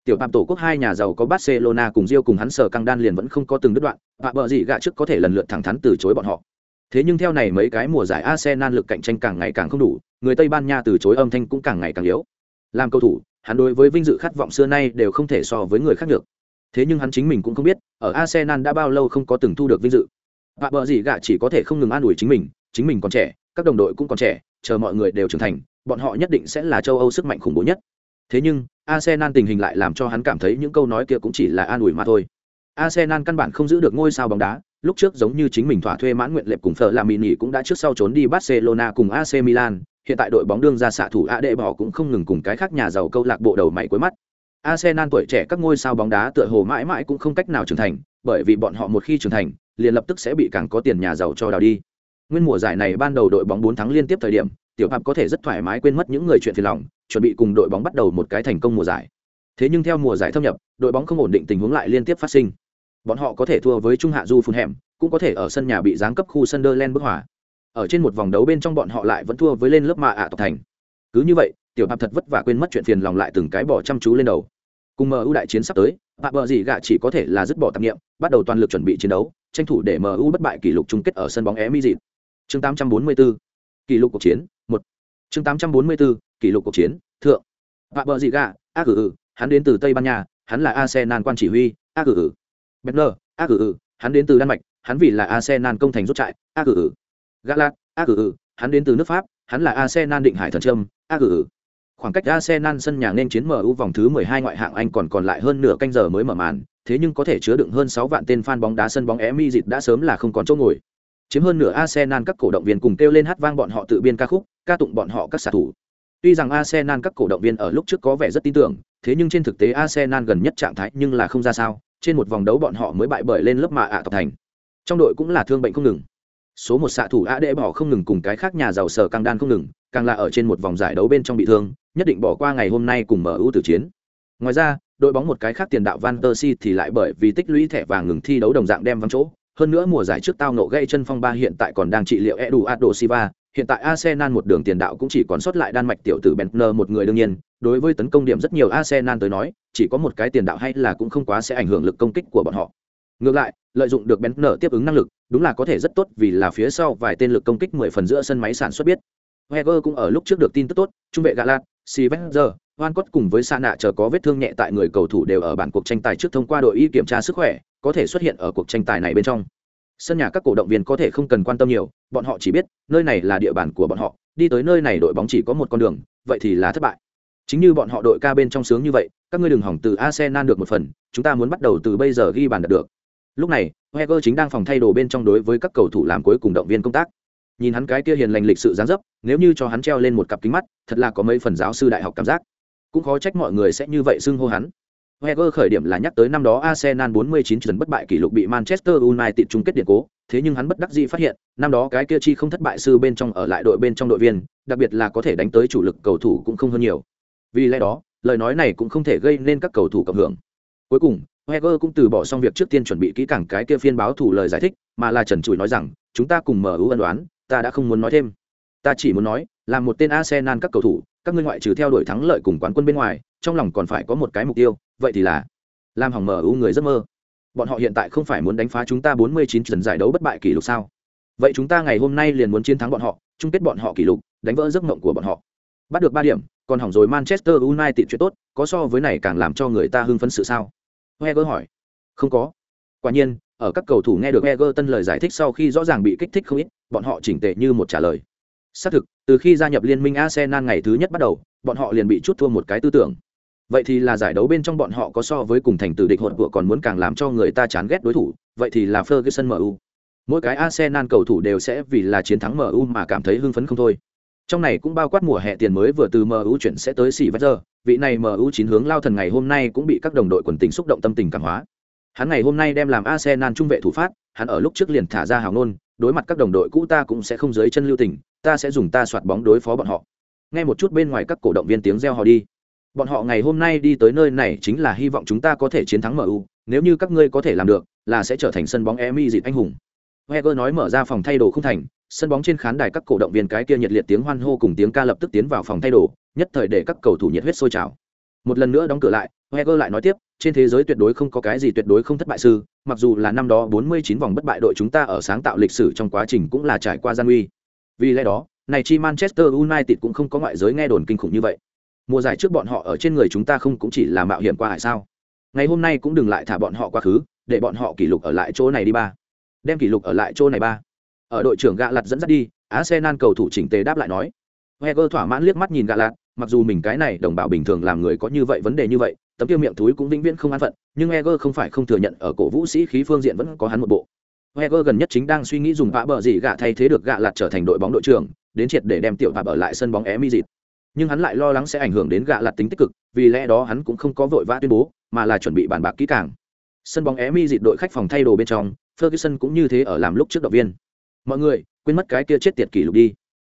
tiểu phạm tổ quốc hai nhà giàu có barcelona cùng rio cùng hắn sở căng đan liền vẫn không có từng đứt đoạn, và bờ gì gạ trước có thể lần lượt thẳng thắn từ chối bọn họ. Thế nhưng theo này mấy cái mùa giải arsenal lực cạnh tranh càng ngày càng không đủ, người tây ban nha từ chối âm thanh cũng càng ngày càng yếu. Làm cầu thủ, hắn đối với vinh dự khát vọng xưa nay đều không thể so với người khác được. Thế nhưng hắn chính mình cũng không biết, ở arsenal đã bao lâu không có từng thu được vinh dự. Và bờ gì gạ chỉ có thể không ngừng an ủi chính mình chính mình còn trẻ, các đồng đội cũng còn trẻ, chờ mọi người đều trưởng thành, bọn họ nhất định sẽ là châu âu sức mạnh khủng bố nhất. Thế nhưng Arsenal tình hình lại làm cho hắn cảm thấy những câu nói kia cũng chỉ là an ủi mà thôi. Arsenal căn bản không giữ được ngôi sao bóng đá, lúc trước giống như chính mình thỏa thuê mãn nguyện lệp cùng Phở làm mini cũng đã trước sau trốn đi Barcelona cùng AC Milan, hiện tại đội bóng đương ra xạ thủ AD bỏ cũng không ngừng cùng cái khác nhà giàu câu lạc bộ đầu mày cuối mắt. Arsenal tuổi trẻ các ngôi sao bóng đá tựa hồ mãi mãi cũng không cách nào trưởng thành, bởi vì bọn họ một khi trưởng thành liền lập tức sẽ bị càng có tiền nhà giàu cho đào đi nguyên mùa giải này ban đầu đội bóng bốn thắng liên tiếp thời điểm tiểu phạm có thể rất thoải mái quên mất những người chuyện phiền lòng chuẩn bị cùng đội bóng bắt đầu một cái thành công mùa giải. Thế nhưng theo mùa giải thâm nhập đội bóng không ổn định tình huống lại liên tiếp phát sinh. Bọn họ có thể thua với trung hạ du phun hẻm cũng có thể ở sân nhà bị giáng cấp khu sunderland bức Hòa. ở trên một vòng đấu bên trong bọn họ lại vẫn thua với lên lớp mà ạ tộc thành. Cứ như vậy tiểu hạp thật vất vả quên mất chuyện phiền lòng lại từng cái bỏ chăm chú lên đầu. Cùng mu đại chiến sắp tới bạ bờ gì gạ chỉ có thể là dứt bỏ tạp niệm, bắt đầu toàn lực chuẩn bị chiến đấu tranh thủ để mu bất bại kỷ lục chung kết ở sân bóng é mi chương 844 kỷ lục cuộc chiến 1. chương 844 kỷ lục cuộc chiến thượng vạ bờ gì gà a cử ừ hắn đến từ tây ban nha hắn là arsenal quan chỉ huy a cử ừ Benner, a cử ừ hắn đến từ đan mạch hắn vì là arsenal công thành rút trại a cử ừ galat a cử ừ hắn đến từ nước pháp hắn là arsenal định hải thần trâm a cử ừ khoảng cách Arsenal sân nhà nên chiến MU vòng thứ 12 ngoại hạng Anh còn còn lại hơn nửa canh giờ mới mở màn, thế nhưng có thể chứa đựng hơn 6 vạn tên fan bóng đá sân bóng Emirates đã sớm là không còn chỗ ngồi. Chiếm hơn nửa Arsenal các cổ động viên cùng kêu lên hát vang bọn họ tự biên ca khúc, ca tụng bọn họ các xạ thủ. Tuy rằng Arsenal các cổ động viên ở lúc trước có vẻ rất tin tưởng, thế nhưng trên thực tế Arsenal gần nhất trạng thái nhưng là không ra sao, trên một vòng đấu bọn họ mới bại bởi lên lớp mà ạ à thành. Trong đội cũng là thương bệnh không ngừng. Số một xạ thủ AD bỏ không ngừng cùng cái khác nhà giàu sở càng đan không ngừng, càng là ở trên một vòng giải đấu bên trong bị thương, nhất định bỏ qua ngày hôm nay cùng mở ưu tử chiến. Ngoài ra, đội bóng một cái khác tiền đạo Van der Si thì lại bởi vì tích lũy thẻ vàng ngừng thi đấu đồng dạng đem vắng chỗ. Hơn nữa mùa giải trước tao nộ gây chân phong ba hiện tại còn đang trị liệu Eduardo Silva, hiện tại Arsenal một đường tiền đạo cũng chỉ còn sót lại đan mạch tiểu tử Bentner một người đương nhiên, đối với tấn công điểm rất nhiều Arsenal tới nói, chỉ có một cái tiền đạo hay là cũng không quá sẽ ảnh hưởng lực công kích của bọn họ. Ngược lại, lợi dụng được Bentner tiếp ứng năng lực, đúng là có thể rất tốt vì là phía sau vài tên lực công kích 10 phần giữa sân máy sản xuất biết. Wenger cũng ở lúc trước được tin tức tốt, trung vệ Galat, Sivenger, Van Cott cùng với Sa nạ chờ có vết thương nhẹ tại người cầu thủ đều ở bản cuộc tranh tài trước thông qua đội y kiểm tra sức khỏe, có thể xuất hiện ở cuộc tranh tài này bên trong. Sân nhà các cổ động viên có thể không cần quan tâm nhiều, bọn họ chỉ biết, nơi này là địa bàn của bọn họ, đi tới nơi này đội bóng chỉ có một con đường, vậy thì là thất bại. Chính như bọn họ đội ca bên trong sướng như vậy, các ngươi đừng hỏng từ Arsenal được một phần, chúng ta muốn bắt đầu từ bây giờ ghi bàn đạt được. Lúc này, heger chính đang phòng thay đồ bên trong đối với các cầu thủ làm cuối cùng động viên công tác nhìn hắn cái kia hiền lành lịch sự gián dấp nếu như cho hắn treo lên một cặp kính mắt thật là có mấy phần giáo sư đại học cảm giác cũng khó trách mọi người sẽ như vậy xưng hô hắn Wenger khởi điểm là nhắc tới năm đó Arsenal 49 trận bất bại kỷ lục bị Manchester United chung kết điện cố, thế nhưng hắn bất đắc dĩ phát hiện, năm đó cái kia chi không thất bại sư bên trong ở lại đội bên trong đội viên, đặc biệt là có thể đánh tới chủ lực cầu thủ cũng không hơn nhiều. Vì lẽ đó, lời nói này cũng không thể gây nên các cầu thủ cộng hưởng. Cuối cùng, Wenger cũng từ bỏ xong việc trước tiên chuẩn bị kỹ càng cái kia phiên báo thủ lời giải thích, mà là trần trụi nói rằng, chúng ta cùng mở ưu ân đoán, ta đã không muốn nói thêm ta chỉ muốn nói, là một tên arsenal các cầu thủ, các ngươi ngoại trừ theo đuổi thắng lợi cùng quán quân bên ngoài, trong lòng còn phải có một cái mục tiêu, vậy thì là làm hỏng mở ưu người giấc mơ. Bọn họ hiện tại không phải muốn đánh phá chúng ta 49 trận giải đấu bất bại kỷ lục sao? Vậy chúng ta ngày hôm nay liền muốn chiến thắng bọn họ, chung kết bọn họ kỷ lục, đánh vỡ giấc mộng của bọn họ. Bắt được ba điểm, còn hỏng rồi manchester united chuyện tốt, có so với này càng làm cho người ta hưng phấn sự sao? Heger hỏi. Không có. Quả nhiên, ở các cầu thủ nghe được heger tân lời giải thích sau khi rõ ràng bị kích thích không ít, bọn họ chỉnh tệ như một trả lời xác thực, từ khi gia nhập liên minh arsenal ngày thứ nhất bắt đầu, bọn họ liền bị chút thua một cái tư tưởng. Vậy thì là giải đấu bên trong bọn họ có so với cùng thành tử địch hỗn của còn muốn càng làm cho người ta chán ghét đối thủ, vậy thì là ferguson mu mỗi cái arsenal cầu thủ đều sẽ vì là chiến thắng mu mà cảm thấy hưng phấn không thôi. Trong này cũng bao quát mùa hè tiền mới vừa từ mu chuyển sẽ tới xỉ giờ vị này mu chín hướng lao thần ngày hôm nay cũng bị các đồng đội quần tình xúc động tâm tình cảm hóa. Hắn ngày hôm nay đem làm arsenal trung vệ thủ phát, hắn ở lúc trước liền thả ra hào nôn đối mặt các đồng đội cũ ta cũng sẽ không dưới chân lưu tình, ta sẽ dùng ta soạt bóng đối phó bọn họ. Nghe một chút bên ngoài các cổ động viên tiếng reo hò đi. Bọn họ ngày hôm nay đi tới nơi này chính là hy vọng chúng ta có thể chiến thắng mu nếu như các ngươi có thể làm được, là sẽ trở thành sân bóng emi dịt anh hùng. Heger nói mở ra phòng thay đồ không thành, sân bóng trên khán đài các cổ động viên cái kia nhiệt liệt tiếng hoan hô cùng tiếng ca lập tức tiến vào phòng thay đồ, nhất thời để các cầu thủ nhiệt huyết sôi trào. Một lần nữa đóng cửa lại heger lại nói tiếp trên thế giới tuyệt đối không có cái gì tuyệt đối không thất bại sư, mặc dù là năm đó 49 vòng bất bại đội chúng ta ở sáng tạo lịch sử trong quá trình cũng là trải qua gian nguy. Vì lẽ đó, này chi manchester united cũng không có ngoại giới nghe đồn kinh khủng như vậy. Mùa giải trước bọn họ ở trên người chúng ta không cũng chỉ là mạo hiểm qua hải sao? Ngày hôm nay cũng đừng lại thả bọn họ quá khứ, để bọn họ kỷ lục ở lại chỗ này đi ba. Đem kỷ lục ở lại chỗ này ba. Ở đội trưởng gạ lặt dẫn dắt đi, arsenal cầu thủ chỉnh tề đáp lại nói. Heger thỏa mãn liếc mắt nhìn gạ lặt mặc dù mình cái này đồng bào bình thường làm người có như vậy vấn đề như vậy tấm tiêu miệng túi cũng vĩnh viễn không an phận nhưng Eger không phải không thừa nhận ở cổ vũ sĩ khí phương diện vẫn có hắn một bộ Eger gần nhất chính đang suy nghĩ dùng vạ bờ gì gạ thay thế được gạ lạt trở thành đội bóng đội trưởng đến triệt để đem tiểu vạ bờ lại sân bóng é mi dịt nhưng hắn lại lo lắng sẽ ảnh hưởng đến gạ lạt tính tích cực vì lẽ đó hắn cũng không có vội vã tuyên bố mà là chuẩn bị bàn bạc kỹ càng Sân bóng Emi dịt đội khách phòng thay đồ bên trong, Ferguson cũng như thế ở làm lúc trước động viên. Mọi người, quên mất cái kia chết tiệt kỷ lục đi.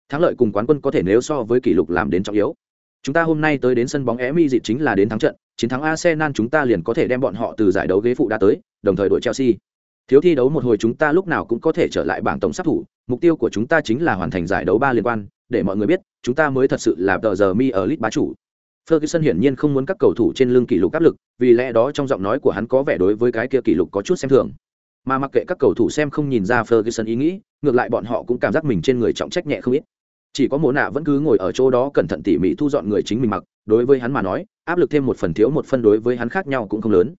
Thắng lợi cùng quán quân có thể nếu so với kỷ lục làm đến trọng yếu. Chúng ta hôm nay tới đến sân bóng Emi dịt chính là đến thắng trận, chiến thắng Arsenal chúng ta liền có thể đem bọn họ từ giải đấu ghế phụ đã tới, đồng thời đội Chelsea. Thiếu thi đấu một hồi chúng ta lúc nào cũng có thể trở lại bảng tổng sát thủ, mục tiêu của chúng ta chính là hoàn thành giải đấu ba liên quan, để mọi người biết, chúng ta mới thật sự là tờ giờ mi ở lit bá chủ. Ferguson hiển nhiên không muốn các cầu thủ trên lưng kỷ lục áp lực, vì lẽ đó trong giọng nói của hắn có vẻ đối với cái kia kỷ lục có chút xem thường. Mà mặc kệ các cầu thủ xem không nhìn ra Ferguson ý nghĩ, ngược lại bọn họ cũng cảm giác mình trên người trọng trách nhẹ không ít. Chỉ có Mộ Nạ vẫn cứ ngồi ở chỗ đó cẩn thận tỉ mỉ thu dọn người chính mình mặc, đối với hắn mà nói, áp lực thêm một phần thiếu một phân đối với hắn khác nhau cũng không lớn.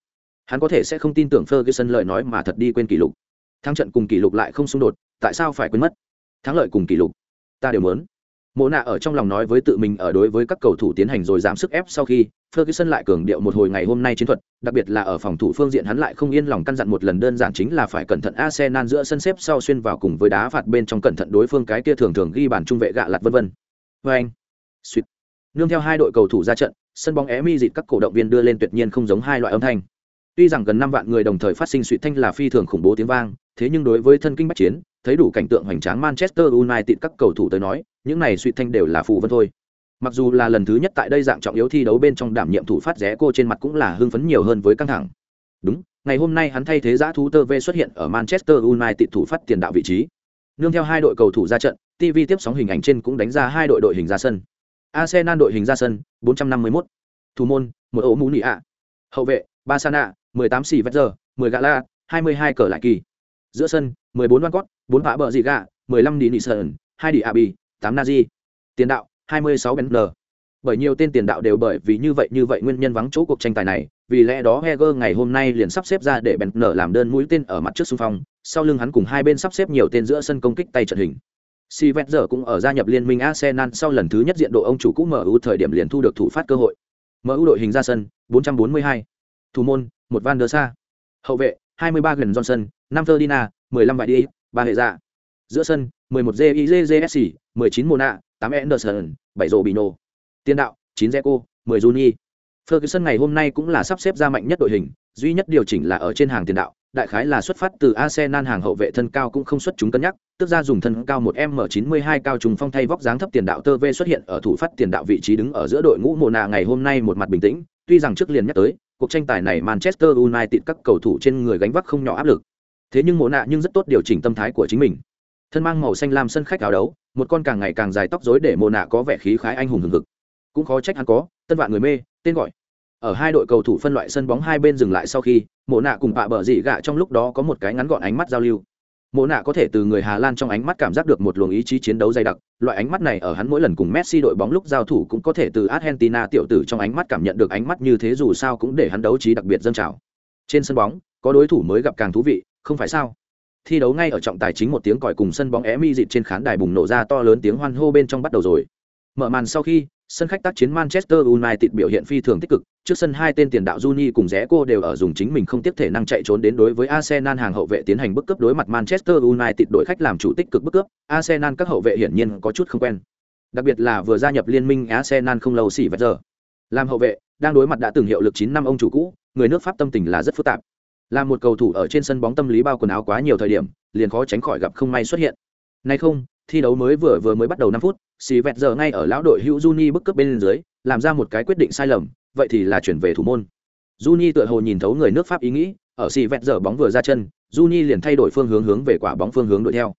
Hắn có thể sẽ không tin tưởng Ferguson lời nói mà thật đi quên kỷ lục. Thắng trận cùng kỷ lục lại không xung đột, tại sao phải quên mất? Thắng lợi cùng kỷ lục, ta đều muốn mộ nạ ở trong lòng nói với tự mình ở đối với các cầu thủ tiến hành rồi giảm sức ép sau khi ferguson lại cường điệu một hồi ngày hôm nay chiến thuật, đặc biệt là ở phòng thủ phương diện hắn lại không yên lòng căn dặn một lần đơn giản chính là phải cẩn thận arsenal giữa sân xếp sau xuyên vào cùng với đá phạt bên trong cẩn thận đối phương cái kia thường thường ghi bàn trung vệ gạ lặt vân vân. Vê anh, suýt. Nương theo hai đội cầu thủ ra trận, sân bóng é mi dịt các cổ động viên đưa lên tuyệt nhiên không giống hai loại âm thanh. Tuy rằng gần năm vạn người đồng thời phát sinh suy thanh là phi thường khủng bố tiếng vang, thế nhưng đối với thân kinh bách chiến, thấy đủ cảnh tượng hoành tráng manchester united các cầu thủ tới nói những này suy thanh đều là phù vân thôi. Mặc dù là lần thứ nhất tại đây dạng trọng yếu thi đấu bên trong đảm nhiệm thủ phát rẽ cô trên mặt cũng là hưng phấn nhiều hơn với căng thẳng. Đúng, ngày hôm nay hắn thay thế giã thú tơ v xuất hiện ở manchester united thủ phát tiền đạo vị trí. Nương theo hai đội cầu thủ ra trận tv tiếp sóng hình ảnh trên cũng đánh ra hai đội đội hình ra sân. Arsenal đội hình ra sân 451. thủ môn, một ổ mũ nị ạ. Hậu vệ ba sana 18 xì vét giờ 10 gà la 22 cờ lại kỳ. Giữa sân 14 văn cót 4 vã bờ dị gạ 15 đi nị sơn 2 đi abi tám nazi tiền đạo hai mươi sáu bn bởi nhiều tên tiền đạo đều bởi vì như vậy như vậy nguyên nhân vắng chỗ cuộc tranh tài này vì lẽ đó Heger ngày hôm nay liền sắp xếp ra để bèn nở làm đơn mũi tên ở mặt trước xung phong sau lưng hắn cùng hai bên sắp xếp nhiều tên giữa sân công kích tay trận hình Si giờ cũng ở gia nhập liên minh Arsenal sau lần thứ nhất diện độ ông chủ cũ MU thời điểm liền thu được thủ phát cơ hội. MU đội hình ra sân, 442. Thủ môn, một Van der Sa. Hậu vệ, 23 gần Johnson, 5 Ferdinand, 15 Bại Đi, ba hệ dạ. Giữa sân, 11 JIJJSC, 19 Mona, 8 Anderson, 7 Robinho. Tiền đạo, 9 Zeko, 10 Juni. Ferguson ngày hôm nay cũng là sắp xếp ra mạnh nhất đội hình, duy nhất điều chỉnh là ở trên hàng tiền đạo, đại khái là xuất phát từ Arsenal hàng hậu vệ thân cao cũng không xuất chúng cân nhắc, tức ra dùng thân cao 1m92 cao trùng phong thay vóc dáng thấp tiền đạo tơ V xuất hiện ở thủ phát tiền đạo vị trí đứng ở giữa đội ngũ Mona ngày hôm nay một mặt bình tĩnh, tuy rằng trước liền nhắc tới, cuộc tranh tài này Manchester United các cầu thủ trên người gánh vác không nhỏ áp lực. Thế nhưng Mona nhưng rất tốt điều chỉnh tâm thái của chính mình thân mang màu xanh lam sân khách áo đấu, một con càng ngày càng dài tóc dối để mồ nạ có vẻ khí khái anh hùng hừng hực. Cũng khó trách hắn có, tân vạn người mê, tên gọi. Ở hai đội cầu thủ phân loại sân bóng hai bên dừng lại sau khi mộ nạ cùng bạ bờ dị gạ trong lúc đó có một cái ngắn gọn ánh mắt giao lưu. Mộ nạ có thể từ người hà lan trong ánh mắt cảm giác được một luồng ý chí chiến đấu dày đặc, loại ánh mắt này ở hắn mỗi lần cùng messi đội bóng lúc giao thủ cũng có thể từ argentina tiểu tử trong ánh mắt cảm nhận được ánh mắt như thế dù sao cũng để hắn đấu trí đặc biệt dâng trào. Trên sân bóng, có đối thủ mới gặp càng thú vị, không phải sao? Thi đấu ngay ở trọng tài chính một tiếng còi cùng sân bóng é mi dịt trên khán đài bùng nổ ra to lớn tiếng hoan hô bên trong bắt đầu rồi. Mở màn sau khi, sân khách tác chiến manchester united biểu hiện phi thường tích cực, trước sân hai tên tiền đạo juni cùng rẽ cô đều ở dùng chính mình không tiếp thể năng chạy trốn đến đối với arsenal hàng hậu vệ tiến hành bức cướp đối mặt manchester united đội khách làm chủ tích cực bức cướp arsenal các hậu vệ hiển nhiên có chút không quen. Đặc biệt là vừa gia nhập liên minh arsenal không lâu xỉ vật giờ. Làm hậu vệ, đang đối mặt đã từng hiệu lực chín năm ông chủ cũ, người nước pháp tâm tình là rất phức tạp là một cầu thủ ở trên sân bóng tâm lý bao quần áo quá nhiều thời điểm, liền khó tránh khỏi gặp không may xuất hiện. Nay không, thi đấu mới vừa vừa mới bắt đầu năm phút xì vẹt giờ ngay ở lão đội hữu juni bức cướp bên dưới, làm ra một cái quyết định sai lầm, vậy thì là chuyển về thủ môn. Juni tựa hồ nhìn thấu người nước pháp ý nghĩ, ở xì vẹt giờ bóng vừa ra chân, juni liền thay đổi phương hướng hướng về quả bóng phương hướng đuổi theo.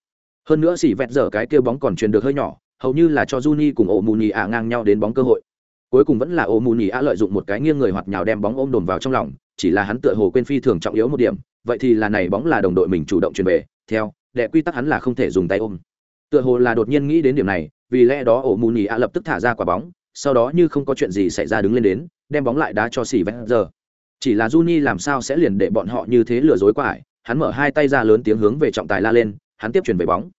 Hơn nữa xì vẹt giờ cái kêu bóng còn truyền được hơi nhỏ, hầu như là cho juni cùng ổ mù nhì ạ ngang nhau đến bóng cơ hội cuối cùng vẫn là ô mù nhì a lợi dụng một cái nghiêng người hoặc nhào đem bóng ôm đồn vào trong lòng, chỉ là hắn tựa hồ quên phi thường trọng yếu một điểm, vậy thì là này bóng là đồng đội mình chủ động truyền về, theo, đệ quy tắc hắn là không thể dùng tay ôm. Tựa hồ là đột nhiên nghĩ đến điểm này, vì lẽ đó ổ mù nhì a lập tức thả ra quả bóng, sau đó như không có chuyện gì xảy ra đứng lên đến, đem bóng lại đá cho xỉ vét giờ. Chỉ là Juni làm sao sẽ liền để bọn họ như thế lừa dối qua ải hắn mở hai tay ra lớn tiếng hướng về trọng tài la lên, hắn tiếp chuyển về bóng.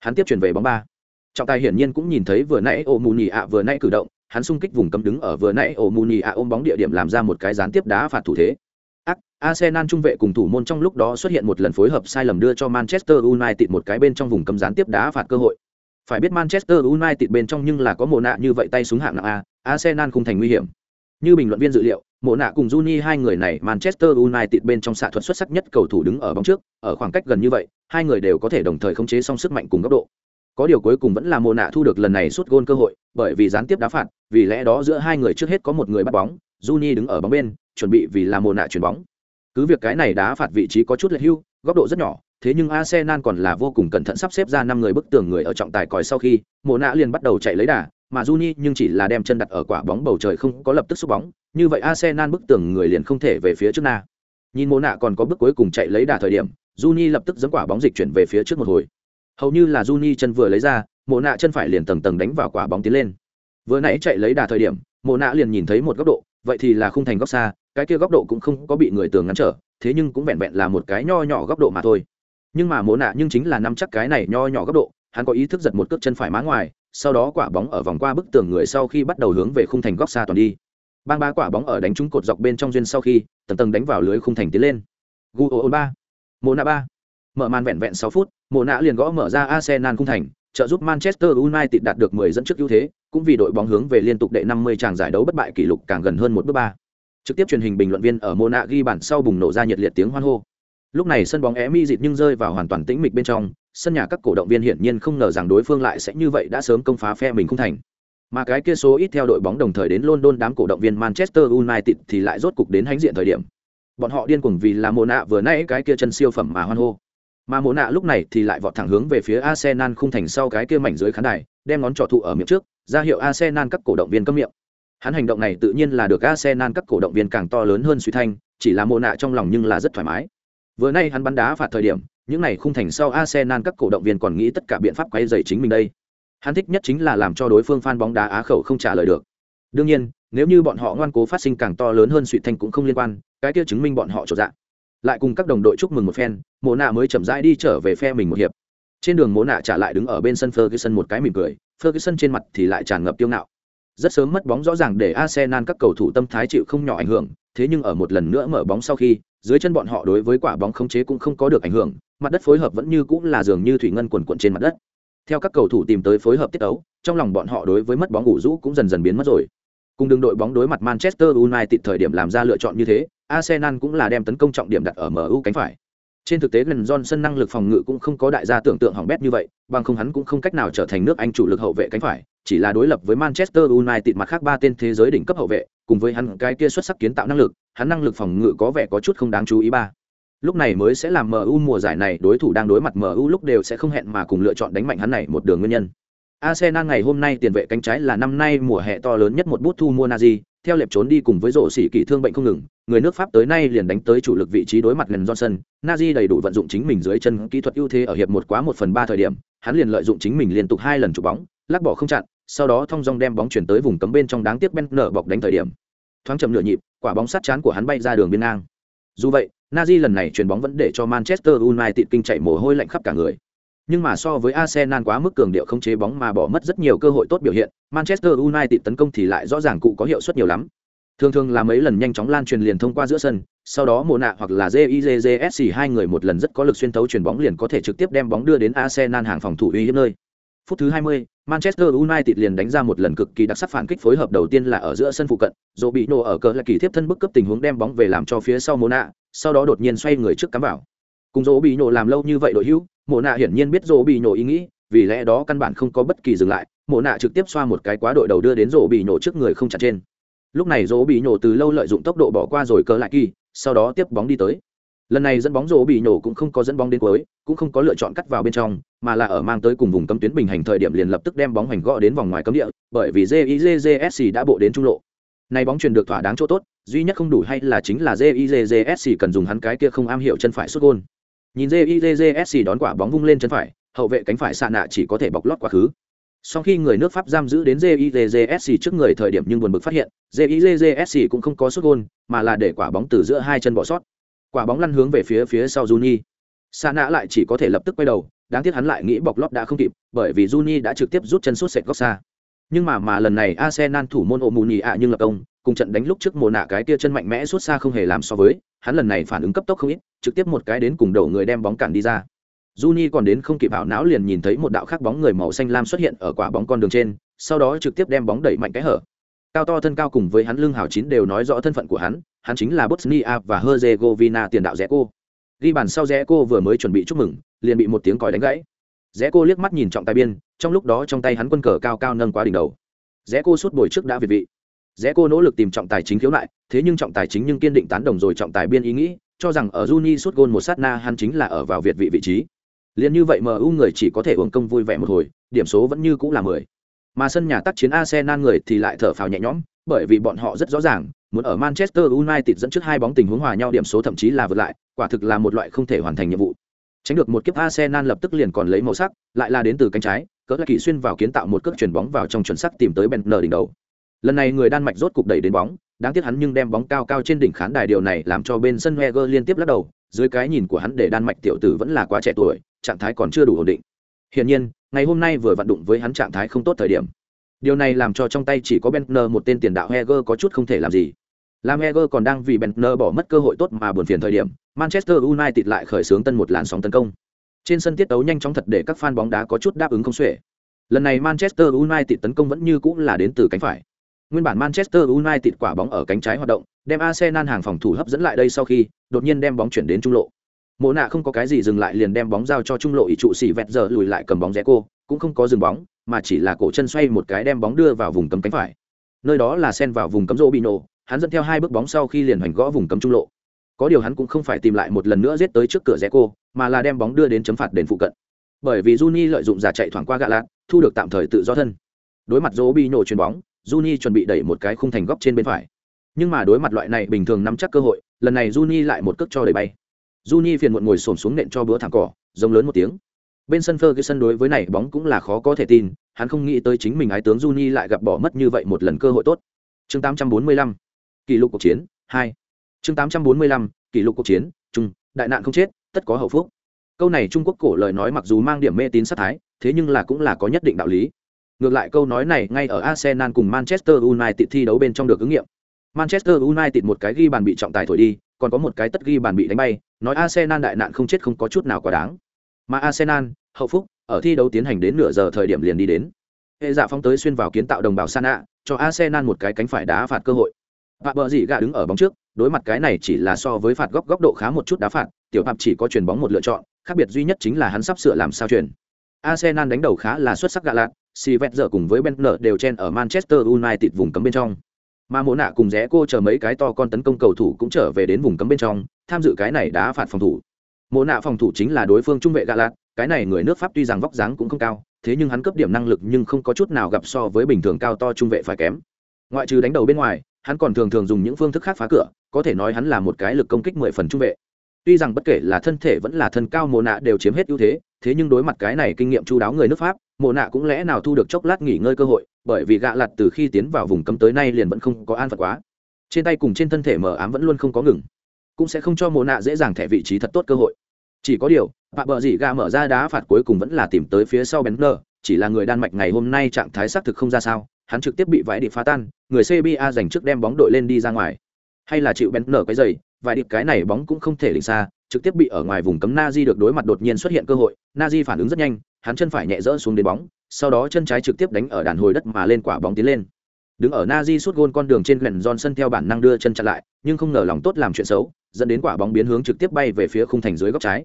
Hắn tiếp chuyển về bóng ba. Trọng tài hiển nhiên cũng nhìn thấy vừa nãy ô mù nhì ạ vừa nãy cử động hắn xung kích vùng cấm đứng ở vừa nãy ổ muni a ôm bóng địa điểm làm ra một cái gián tiếp đá phạt thủ thế Arsenal trung vệ cùng thủ môn trong lúc đó xuất hiện một lần phối hợp sai lầm đưa cho Manchester United một cái bên trong vùng cấm gián tiếp đá phạt cơ hội. Phải biết Manchester United bên trong nhưng là có mồ nạ như vậy tay súng hạng nặng A, Arsenal không thành nguy hiểm. Như bình luận viên dự liệu, mộ nạ cùng Juni hai người này Manchester United bên trong xạ thuật xuất sắc nhất cầu thủ đứng ở bóng trước, ở khoảng cách gần như vậy, hai người đều có thể đồng thời khống chế song sức mạnh cùng góc độ. Có điều cuối cùng vẫn là mồ nạ thu được lần này suốt gôn cơ hội, bởi vì gián tiếp đá phạt, vì lẽ đó giữa hai người trước hết có một người bắt bóng, Juni đứng ở bóng bên, chuẩn bị vì là mồ nạ chuyển bóng. Cứ việc cái này đá phạt vị trí có chút lệch hưu, góc độ rất nhỏ, thế nhưng Arsenal còn là vô cùng cẩn thận sắp xếp ra năm người bức tường người ở trọng tài còi sau khi, mồ nạ liền bắt đầu chạy lấy đà, mà Juni nhưng chỉ là đem chân đặt ở quả bóng bầu trời không có lập tức xúc bóng, như vậy Arsenal bức tường người liền không thể về phía trước na. Nhìn Mộ nạ còn có bước cuối cùng chạy lấy đà thời điểm, Juni lập tức dẫn quả bóng dịch chuyển về phía trước một hồi. Hầu như là Juni chân vừa lấy ra, Mộ nạ chân phải liền tầng tầng đánh vào quả bóng tiến lên. Vừa nãy chạy lấy đà thời điểm, Mộ nạ liền nhìn thấy một góc độ, vậy thì là khung thành góc xa, cái kia góc độ cũng không có bị người tường ngăn trở, thế nhưng cũng vẹn vẹn là một cái nho nhỏ góc độ mà thôi. Nhưng mà Mộ nạ nhưng chính là nắm chắc cái này nho nhỏ góc độ, hắn có ý thức giật một cước chân phải má ngoài, sau đó quả bóng ở vòng qua bức tường người sau khi bắt đầu hướng về khung thành góc xa toàn đi bang ba quả bóng ở đánh trúng cột dọc bên trong duyên sau khi tầng tầng đánh vào lưới khung thành tiến lên gu ba Mộ nạ ba mở màn vẹn vẹn 6 phút mùa nạ liền gõ mở ra arsenal khung thành, trợ giúp manchester united đạt được 10 dẫn trước ưu thế, cũng vì đội bóng hướng về liên tục đệ 50 tràng giải đấu bất bại kỷ lục càng gần hơn một bước ba trực tiếp truyền hình bình luận viên ở Mona ghi bản sau bùng nổ ra nhiệt liệt tiếng hoan hô lúc này sân bóng é mi dịt nhưng rơi vào hoàn toàn tĩnh mịch bên trong, sân nhà các cổ động viên hiển nhiên không ngờ rằng đối phương lại sẽ như vậy đã sớm công phá phe mình không thành. Mà cái kia số ít theo đội bóng đồng thời đến London đám cổ động viên Manchester United thì lại rốt cục đến hánh diện thời điểm. Bọn họ điên cuồng vì là Mộ nạ vừa nãy cái kia chân siêu phẩm mà hoan hô. Mà Mộ nạ lúc này thì lại vọt thẳng hướng về phía Arsenal khung thành sau cái kia mảnh dưới khán đài, đem ngón trỏ thụ ở miệng trước, ra hiệu Arsenal các cổ động viên câm miệng. Hắn hành động này tự nhiên là được Arsenal các cổ động viên càng to lớn hơn suy thanh, chỉ là Mộ nạ trong lòng nhưng là rất thoải mái. Vừa nay hắn bắn đá phạt thời điểm, những này khung thành sau Arsenal các cổ động viên còn nghĩ tất cả biện pháp quay dày chính mình đây. Hắn thích nhất chính là làm cho đối phương fan bóng đá Á khẩu không trả lời được. Đương nhiên, nếu như bọn họ ngoan cố phát sinh càng to lớn hơn suy thanh cũng không liên quan, cái kia chứng minh bọn họ chỗ dạng lại cùng các đồng đội chúc mừng một phen, Mộ nạ mới chậm rãi đi trở về phe mình một hiệp. Trên đường Mộ nạ trả lại đứng ở bên sân Ferguson một cái mỉm cười, Ferguson trên mặt thì lại tràn ngập tiêu ngạo. Rất sớm mất bóng rõ ràng để Arsenal các cầu thủ tâm thái chịu không nhỏ ảnh hưởng, thế nhưng ở một lần nữa mở bóng sau khi, dưới chân bọn họ đối với quả bóng khống chế cũng không có được ảnh hưởng, mặt đất phối hợp vẫn như cũng là dường như thủy ngân quần quận trên mặt đất. Theo các cầu thủ tìm tới phối hợp tiết ấu, trong lòng bọn họ đối với mất bóng ngủ rũ cũng dần dần biến mất rồi. Cùng đường đội bóng đối mặt Manchester United thời điểm làm ra lựa chọn như thế, Arsenal cũng là đem tấn công trọng điểm đặt ở MU cánh phải. Trên thực tế gần Johnson năng lực phòng ngự cũng không có đại gia tưởng tượng hỏng bét như vậy, bằng không hắn cũng không cách nào trở thành nước Anh chủ lực hậu vệ cánh phải, chỉ là đối lập với Manchester United mặt khác ba tên thế giới đỉnh cấp hậu vệ, cùng với hắn cái kia xuất sắc kiến tạo năng lực, hắn năng lực phòng ngự có vẻ có chút không đáng chú ý ba. Lúc này mới sẽ làm MU mùa giải này đối thủ đang đối mặt MU lúc đều sẽ không hẹn mà cùng lựa chọn đánh mạnh hắn này một đường nguyên nhân. Arsenal ngày hôm nay tiền vệ cánh trái là năm nay mùa hè to lớn nhất một bút thu mua Nazi, theo lệp trốn đi cùng với rổ sĩ kỳ thương bệnh không ngừng, người nước Pháp tới nay liền đánh tới chủ lực vị trí đối mặt gần Johnson, Nazi đầy đủ vận dụng chính mình dưới chân kỹ thuật ưu thế ở hiệp một quá một phần ba thời điểm, hắn liền lợi dụng chính mình liên tục hai lần chụp bóng, lắc bỏ không chặn, sau đó thông dong đem bóng chuyển tới vùng cấm bên trong đáng tiếc Ben nở bọc đánh thời điểm. Thoáng chậm nửa nhịp, quả bóng sát chán của hắn bay ra đường biên ngang. Dù vậy, Nazi lần này chuyền bóng vẫn để cho Manchester United kinh chạy mồ hôi lạnh khắp cả người. Nhưng mà so với Arsenal quá mức cường điệu không chế bóng mà bỏ mất rất nhiều cơ hội tốt biểu hiện, Manchester United tấn công thì lại rõ ràng cụ có hiệu suất nhiều lắm. Thường thường là mấy lần nhanh chóng lan truyền liền thông qua giữa sân, sau đó Mộ nạ hoặc là JIJJSC hai người một lần rất có lực xuyên tấu chuyền bóng liền có thể trực tiếp đem bóng đưa đến Arsenal hàng phòng thủ uy hiếp nơi. Phút thứ 20, Manchester United liền đánh ra một lần cực kỳ đặc sắc phản kích phối hợp đầu tiên là ở giữa sân phụ cận, Robinho bị nổ ở cờ là kỳ tiếp thân bức cấp tình huống đem bóng về làm cho phía sau Mona, sau đó đột nhiên xoay người trước cắm vào. Cùng Dỗ bị nổ làm lâu như vậy đội hữu, Mộ Nạ hiển nhiên biết Dỗ bị nổ ý nghĩ, vì lẽ đó căn bản không có bất kỳ dừng lại, Mộ Nạ trực tiếp xoa một cái quá đội đầu đưa đến rổ bị nổ trước người không chặt trên. Lúc này rổ bị nổ từ lâu lợi dụng tốc độ bỏ qua rồi cờ lại kỳ, sau đó tiếp bóng đi tới. Lần này dẫn bóng rổ bị nổ cũng không có dẫn bóng đến cuối cũng không có lựa chọn cắt vào bên trong mà là ở mang tới cùng vùng cấm tuyến bình hành thời điểm liền lập tức đem bóng hoành gõ đến vòng ngoài cấm địa bởi vì jizsc đã bộ đến trung lộ. Này bóng truyền được thỏa đáng chỗ tốt duy nhất không đủ hay là chính là jizsc cần dùng hắn cái kia không am hiểu chân phải xuất gôn nhìn jizsc đón quả bóng vung lên chân phải hậu vệ cánh phải xạ nạ chỉ có thể bọc lót quá khứ sau khi người nước pháp giam giữ đến jizsc trước người thời điểm nhưng buồn bực phát hiện jizsc cũng không có xuất gôn mà là để quả bóng từ giữa hai chân bỏ sót quả bóng lăn hướng về phía phía sau Juni. xạ nạ lại chỉ có thể lập tức quay đầu, đáng tiếc hắn lại nghĩ bọc lót đã không kịp, bởi vì Juni đã trực tiếp rút chân sút sệt góc xa. Nhưng mà mà lần này Arsenal thủ môn Omuni ạ nhưng lập công, cùng trận đánh lúc trước mùa nạ cái tia chân mạnh mẽ suốt xa không hề làm so với, hắn lần này phản ứng cấp tốc không ít, trực tiếp một cái đến cùng đầu người đem bóng cản đi ra. Juni còn đến không kịp ảo não liền nhìn thấy một đạo khác bóng người màu xanh lam xuất hiện ở quả bóng con đường trên, sau đó trực tiếp đem bóng đẩy mạnh cái hở. cao to thân cao cùng với hắn lưng hào chín đều nói rõ thân phận của hắn hắn chính là bosnia và herzegovina tiền đạo rẽ cô ghi bàn sau rẽ cô vừa mới chuẩn bị chúc mừng liền bị một tiếng còi đánh gãy rẽ cô liếc mắt nhìn trọng tài biên trong lúc đó trong tay hắn quân cờ cao cao nâng quá đỉnh đầu rẽ cô suốt bồi trước đã việt vị rẽ cô nỗ lực tìm trọng tài chính khiếu nại, thế nhưng trọng tài chính nhưng kiên định tán đồng rồi trọng tài biên ý nghĩ, cho rằng ở Juni sút gôn một sát na hắn chính là ở vào việt vị vị trí. Liền như vậy MU người chỉ có thể uống công vui vẻ một hồi, điểm số vẫn như cũng là mười. Mà sân nhà tác chiến Arsenal người thì lại thở phào nhẹ nhõm, bởi vì bọn họ rất rõ ràng, muốn ở Manchester United dẫn trước hai bóng tình huống hòa nhau điểm số thậm chí là vượt lại, quả thực là một loại không thể hoàn thành nhiệm vụ. Tránh được một kiếp Arsenal lập tức liền còn lấy màu sắc, lại là đến từ cánh trái, cỡ là kỳ xuyên vào kiến tạo một cước chuyển bóng vào trong chuẩn sắc tìm tới Bentner đỉnh đầu lần này người đan mạch rốt cục đẩy đến bóng, đáng tiếc hắn nhưng đem bóng cao cao trên đỉnh khán đài điều này làm cho bên sân heger liên tiếp lắc đầu, dưới cái nhìn của hắn để đan mạch tiểu tử vẫn là quá trẻ tuổi, trạng thái còn chưa đủ ổn định. Hiển nhiên, ngày hôm nay vừa vận đụng với hắn trạng thái không tốt thời điểm. Điều này làm cho trong tay chỉ có Bentner một tên tiền đạo Heger có chút không thể làm gì. Làm Heger còn đang vì Bentner bỏ mất cơ hội tốt mà buồn phiền thời điểm, Manchester United lại khởi xướng tân một làn sóng tấn công. Trên sân tiết tấu nhanh chóng thật để các fan bóng đá có chút đáp ứng không xuể. Lần này Manchester United tấn công vẫn như cũng là đến từ cánh phải. Nguyên bản Manchester United quả bóng ở cánh trái hoạt động, đem Arsenal hàng phòng thủ hấp dẫn lại đây sau khi, đột nhiên đem bóng chuyển đến trung lộ. Mộ nạ không có cái gì dừng lại liền đem bóng giao cho trung lộ ý trụ sĩ vẹt giờ lùi lại cầm bóng rẽ cô, cũng không có dừng bóng, mà chỉ là cổ chân xoay một cái đem bóng đưa vào vùng cấm cánh phải. Nơi đó là xen vào vùng cấm Robinho, hắn dẫn theo hai bước bóng sau khi liền hoành gõ vùng cấm trung lộ. Có điều hắn cũng không phải tìm lại một lần nữa giết tới trước cửa rẽ cô, mà là đem bóng đưa đến chấm phạt đền phụ cận. Bởi vì Juni lợi dụng giả chạy thoảng qua gạ lạt, thu được tạm thời tự do thân. Đối mặt Robinho chuyền bóng, Juni chuẩn bị đẩy một cái khung thành góc trên bên phải. Nhưng mà đối mặt loại này bình thường nắm chắc cơ hội, lần này Juni lại một cước cho đẩy bay. Juni phiền muộn ngồi xổm xuống nện cho bữa thẳng cỏ, rống lớn một tiếng. Bên sân Ferguson đối với này bóng cũng là khó có thể tin, hắn không nghĩ tới chính mình ái tướng Juni lại gặp bỏ mất như vậy một lần cơ hội tốt. Chương 845, kỷ lục cuộc chiến 2. Chương 845, kỷ lục cuộc chiến, trung, đại nạn không chết, tất có hậu phúc. Câu này Trung Quốc cổ lời nói mặc dù mang điểm mê tín sát thái, thế nhưng là cũng là có nhất định đạo lý. Ngược lại câu nói này ngay ở Arsenal cùng Manchester United thi đấu bên trong được ứng nghiệm. Manchester United một cái ghi bàn bị trọng tài thổi đi, còn có một cái tất ghi bàn bị đánh bay, nói Arsenal đại nạn không chết không có chút nào quá đáng. Mà Arsenal, hậu phúc, ở thi đấu tiến hành đến nửa giờ thời điểm liền đi đến. Hệ dạ phóng tới xuyên vào kiến tạo đồng bào Sana, cho Arsenal một cái cánh phải đá phạt cơ hội. Và bờ gì gạ đứng ở bóng trước, đối mặt cái này chỉ là so với phạt góc góc độ khá một chút đá phạt, tiểu Phạm chỉ có chuyền bóng một lựa chọn, khác biệt duy nhất chính là hắn sắp sửa làm sao chuyền. Arsenal đánh đầu khá là xuất sắc gạ lạt, si vẹt giờ cùng với Benner đều chen ở Manchester United vùng cấm bên trong. Mà Mộ nạ cùng rẽ cô chờ mấy cái to con tấn công cầu thủ cũng trở về đến vùng cấm bên trong, tham dự cái này đá phạt phòng thủ. Mộ nạ phòng thủ chính là đối phương trung vệ gạ cái này người nước Pháp tuy rằng vóc dáng cũng không cao, thế nhưng hắn cấp điểm năng lực nhưng không có chút nào gặp so với bình thường cao to trung vệ phải kém. Ngoại trừ đánh đầu bên ngoài, hắn còn thường thường dùng những phương thức khác phá cửa, có thể nói hắn là một cái lực công kích mười phần trung vệ. Tuy rằng bất kể là thân thể vẫn là thân cao Mộ nạ đều chiếm hết ưu thế, thế nhưng đối mặt cái này kinh nghiệm chu đáo người nước Pháp, Mộ nạ cũng lẽ nào thu được chốc lát nghỉ ngơi cơ hội, bởi vì gạ lặt từ khi tiến vào vùng cấm tới nay liền vẫn không có an phận quá. Trên tay cùng trên thân thể mờ ám vẫn luôn không có ngừng, cũng sẽ không cho Mộ nạ dễ dàng thẻ vị trí thật tốt cơ hội. Chỉ có điều, Bạ bờ gì gạ mở ra đá phạt cuối cùng vẫn là tìm tới phía sau bén nơ chỉ là người Đan Mạch ngày hôm nay trạng thái xác thực không ra sao, hắn trực tiếp bị vải điệp phá tan, người CBA giành trước đem bóng đội lên đi ra ngoài. Hay là chịu bén nở cái giày, vải điệp cái này bóng cũng không thể định xa, trực tiếp bị ở ngoài vùng cấm Nazi được đối mặt đột nhiên xuất hiện cơ hội, Nazi phản ứng rất nhanh, hắn chân phải nhẹ dỡ xuống đến bóng, sau đó chân trái trực tiếp đánh ở đàn hồi đất mà lên quả bóng tiến lên. Đứng ở Nazi suốt gôn con đường trên Glenn Johnson theo bản năng đưa chân chặn lại, nhưng không ngờ lòng tốt làm chuyện xấu, dẫn đến quả bóng biến hướng trực tiếp bay về phía khung thành dưới góc trái.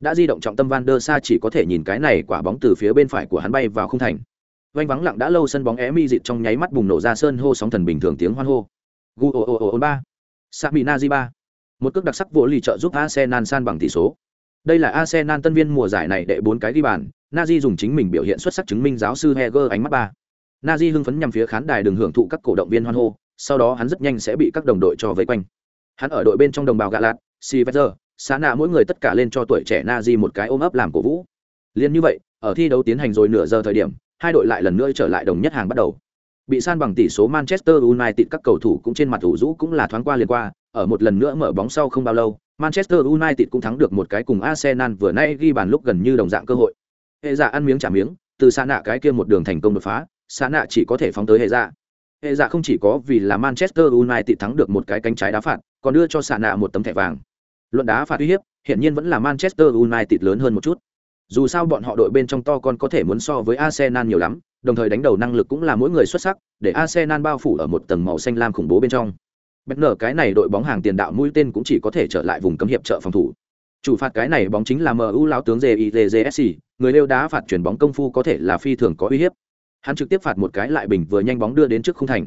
Đã di động trọng tâm Van der Sa chỉ có thể nhìn cái này quả bóng từ phía bên phải của hắn bay vào khung thành. Vành vắng lặng đã lâu sân bóng é mi dịt trong nháy mắt bùng nổ ra sơn hô sóng thần bình thường tiếng hoan hô. Gu o o o ba. Sami Nazi ba. Một cước đặc sắc vô lì trợ giúp Arsenal san bằng tỷ số. Đây là Arsenal tân viên mùa giải này đệ bốn cái ghi bàn, Nazi dùng chính mình biểu hiện xuất sắc chứng minh giáo sư Heger ánh mắt ba. Nazi hưng phấn nhằm phía khán đài đường hưởng thụ các cổ động viên hoan hô, sau đó hắn rất nhanh sẽ bị các đồng đội cho vây quanh. Hắn ở đội bên trong đồng bào gạ lạt, Silver, xã nạ mỗi người tất cả lên cho tuổi trẻ Nazi một cái ôm ấp làm cổ vũ. Liên như vậy, ở thi đấu tiến hành rồi nửa giờ thời điểm, hai đội lại lần nữa trở lại đồng nhất hàng bắt đầu. Bị san bằng tỷ số Manchester United các cầu thủ cũng trên mặt ủ rũ cũng là thoáng qua liền qua, ở một lần nữa mở bóng sau không bao lâu, Manchester United cũng thắng được một cái cùng Arsenal vừa nay ghi bàn lúc gần như đồng dạng cơ hội. Hệ giả ăn miếng trả miếng, từ xa nạ cái kia một đường thành công đột phá, xa nạ chỉ có thể phóng tới hệ giả. Hệ giả không chỉ có vì là Manchester United thắng được một cái cánh trái đá phạt, còn đưa cho xa nạ một tấm thẻ vàng. Luận đá phạt uy hiếp, hiện nhiên vẫn là Manchester United lớn hơn một chút. Dù sao bọn họ đội bên trong to con có thể muốn so với Arsenal nhiều lắm, đồng thời đánh đầu năng lực cũng là mỗi người xuất sắc, để Arsenal bao phủ ở một tầng màu xanh lam khủng bố bên trong. Bất ngờ cái này đội bóng hàng tiền đạo mũi tên cũng chỉ có thể trở lại vùng cấm hiệp trợ phòng thủ. Chủ phạt cái này bóng chính là MU lão tướng JIJSC, người lêu đá phạt chuyển bóng công phu có thể là phi thường có uy hiếp. Hắn trực tiếp phạt một cái lại bình vừa nhanh bóng đưa đến trước khung thành.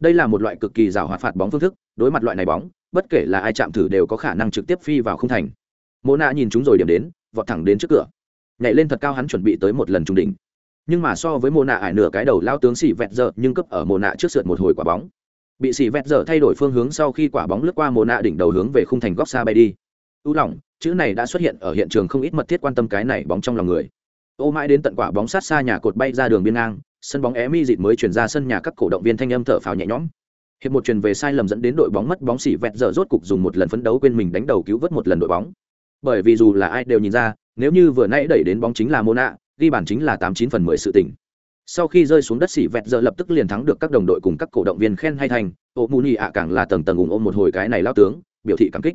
Đây là một loại cực kỳ rào hoạt phạt bóng phương thức, đối mặt loại này bóng, bất kể là ai chạm thử đều có khả năng trực tiếp phi vào khung thành. mô Na nhìn chúng rồi điểm đến, vọt thẳng đến trước cửa. Nhảy lên thật cao hắn chuẩn bị tới một lần trung đỉnh. Nhưng mà so với mô Na ải nửa cái đầu lao tướng xỉ vẹt giờ, nhưng cấp ở mô Na trước sượt một hồi quả bóng. Bị xì vẹt dở thay đổi phương hướng sau khi quả bóng lướt qua mồ nạ đỉnh đầu hướng về khung thành góc xa bay đi. U lỏng, chữ này đã xuất hiện ở hiện trường không ít mật thiết quan tâm cái này bóng trong lòng người. Ô mãi đến tận quả bóng sát xa nhà cột bay ra đường biên ngang, sân bóng é mi dịt mới chuyển ra sân nhà các cổ động viên thanh âm thở phào nhẹ nhõm hiệp một truyền về sai lầm dẫn đến đội bóng mất bóng xỉ vẹt giờ rốt cục dùng một lần phấn đấu quên mình đánh đầu cứu vớt một lần đội bóng bởi vì dù là ai đều nhìn ra nếu như vừa nãy đẩy đến bóng chính là mona ghi bàn chính là tám chín phần mười sự tỉnh sau khi rơi xuống đất xỉ vẹt giờ lập tức liền thắng được các đồng đội cùng các cổ động viên khen hay thành ô muni ạ càng là tầng tầng ủng ôm một hồi cái này lao tướng biểu thị cảm kích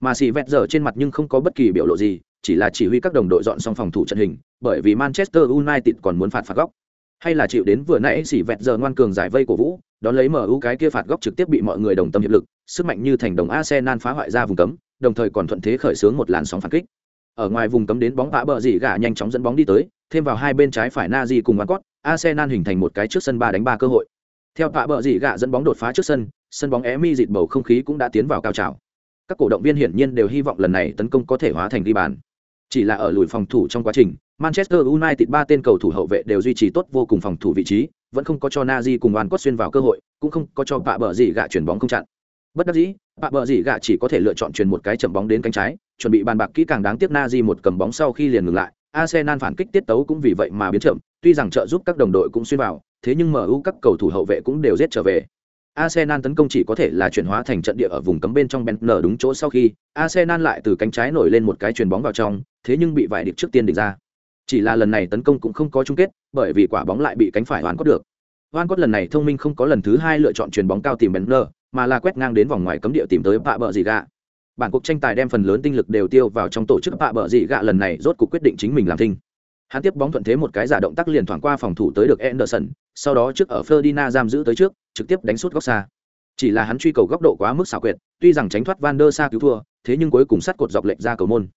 mà xỉ vẹt giờ trên mặt nhưng không có bất kỳ biểu lộ gì chỉ là chỉ huy các đồng đội dọn xong phòng thủ trận hình bởi vì manchester united còn muốn phạt phạt góc hay là chịu đến vừa nãy xỉ vẹt giờ ngoan cường giải vây của vũ đón lấy MU cái kia phạt góc trực tiếp bị mọi người đồng tâm hiệp lực, sức mạnh như thành đồng Arsenal phá hoại ra vùng cấm, đồng thời còn thuận thế khởi xướng một làn sóng phản kích. Ở ngoài vùng cấm đến bóng vã bờ dị gà nhanh chóng dẫn bóng đi tới, thêm vào hai bên trái phải Na di cùng Van Arsenal hình thành một cái trước sân ba đánh ba cơ hội. Theo tạ bờ dị gạ dẫn bóng đột phá trước sân, sân bóng Emi dịt bầu không khí cũng đã tiến vào cao trào. Các cổ động viên hiển nhiên đều hy vọng lần này tấn công có thể hóa thành ghi bàn. Chỉ là ở lùi phòng thủ trong quá trình, Manchester United ba tên cầu thủ hậu vệ đều duy trì tốt vô cùng phòng thủ vị trí, vẫn không có cho Nazi cùng Van xuyên vào cơ hội, cũng không có cho Pạ bờ gì gạ chuyển bóng không chặn bất đắc dĩ Pạ bờ gì gạ chỉ có thể lựa chọn chuyển một cái chậm bóng đến cánh trái chuẩn bị bàn bạc kỹ càng đáng tiếc na di một cầm bóng sau khi liền ngừng lại arsenal phản kích tiết tấu cũng vì vậy mà biến chậm tuy rằng trợ giúp các đồng đội cũng xuyên vào thế nhưng mu các cầu thủ hậu vệ cũng đều giết trở về Arsenal tấn công chỉ có thể là chuyển hóa thành trận địa ở vùng cấm bên trong Bentner đúng chỗ sau khi Arsenal lại từ cánh trái nổi lên một cái chuyền bóng vào trong, thế nhưng bị vải điệp trước tiên địch ra. Chỉ là lần này tấn công cũng không có chung kết, bởi vì quả bóng lại bị cánh phải hoàn có được. Van cốt lần này thông minh không có lần thứ hai lựa chọn chuyền bóng cao tìm Benner, mà là quét ngang đến vòng ngoài cấm địa tìm tới Pạ Bợ gì Gạ. Bản cuộc tranh tài đem phần lớn tinh lực đều tiêu vào trong tổ chức bạ Bợ Dị Gạ lần này rốt cuộc quyết định chính mình làm thinh. Hắn tiếp bóng thuận thế một cái giả động tác liền thoảng qua phòng thủ tới được Anderson, sau đó trước ở Ferdinand giam giữ tới trước, trực tiếp đánh sút góc xa. Chỉ là hắn truy cầu góc độ quá mức xảo quyệt, tuy rằng tránh thoát Van der Sa cứu thua, thế nhưng cuối cùng sắt cột dọc lệch ra cầu môn.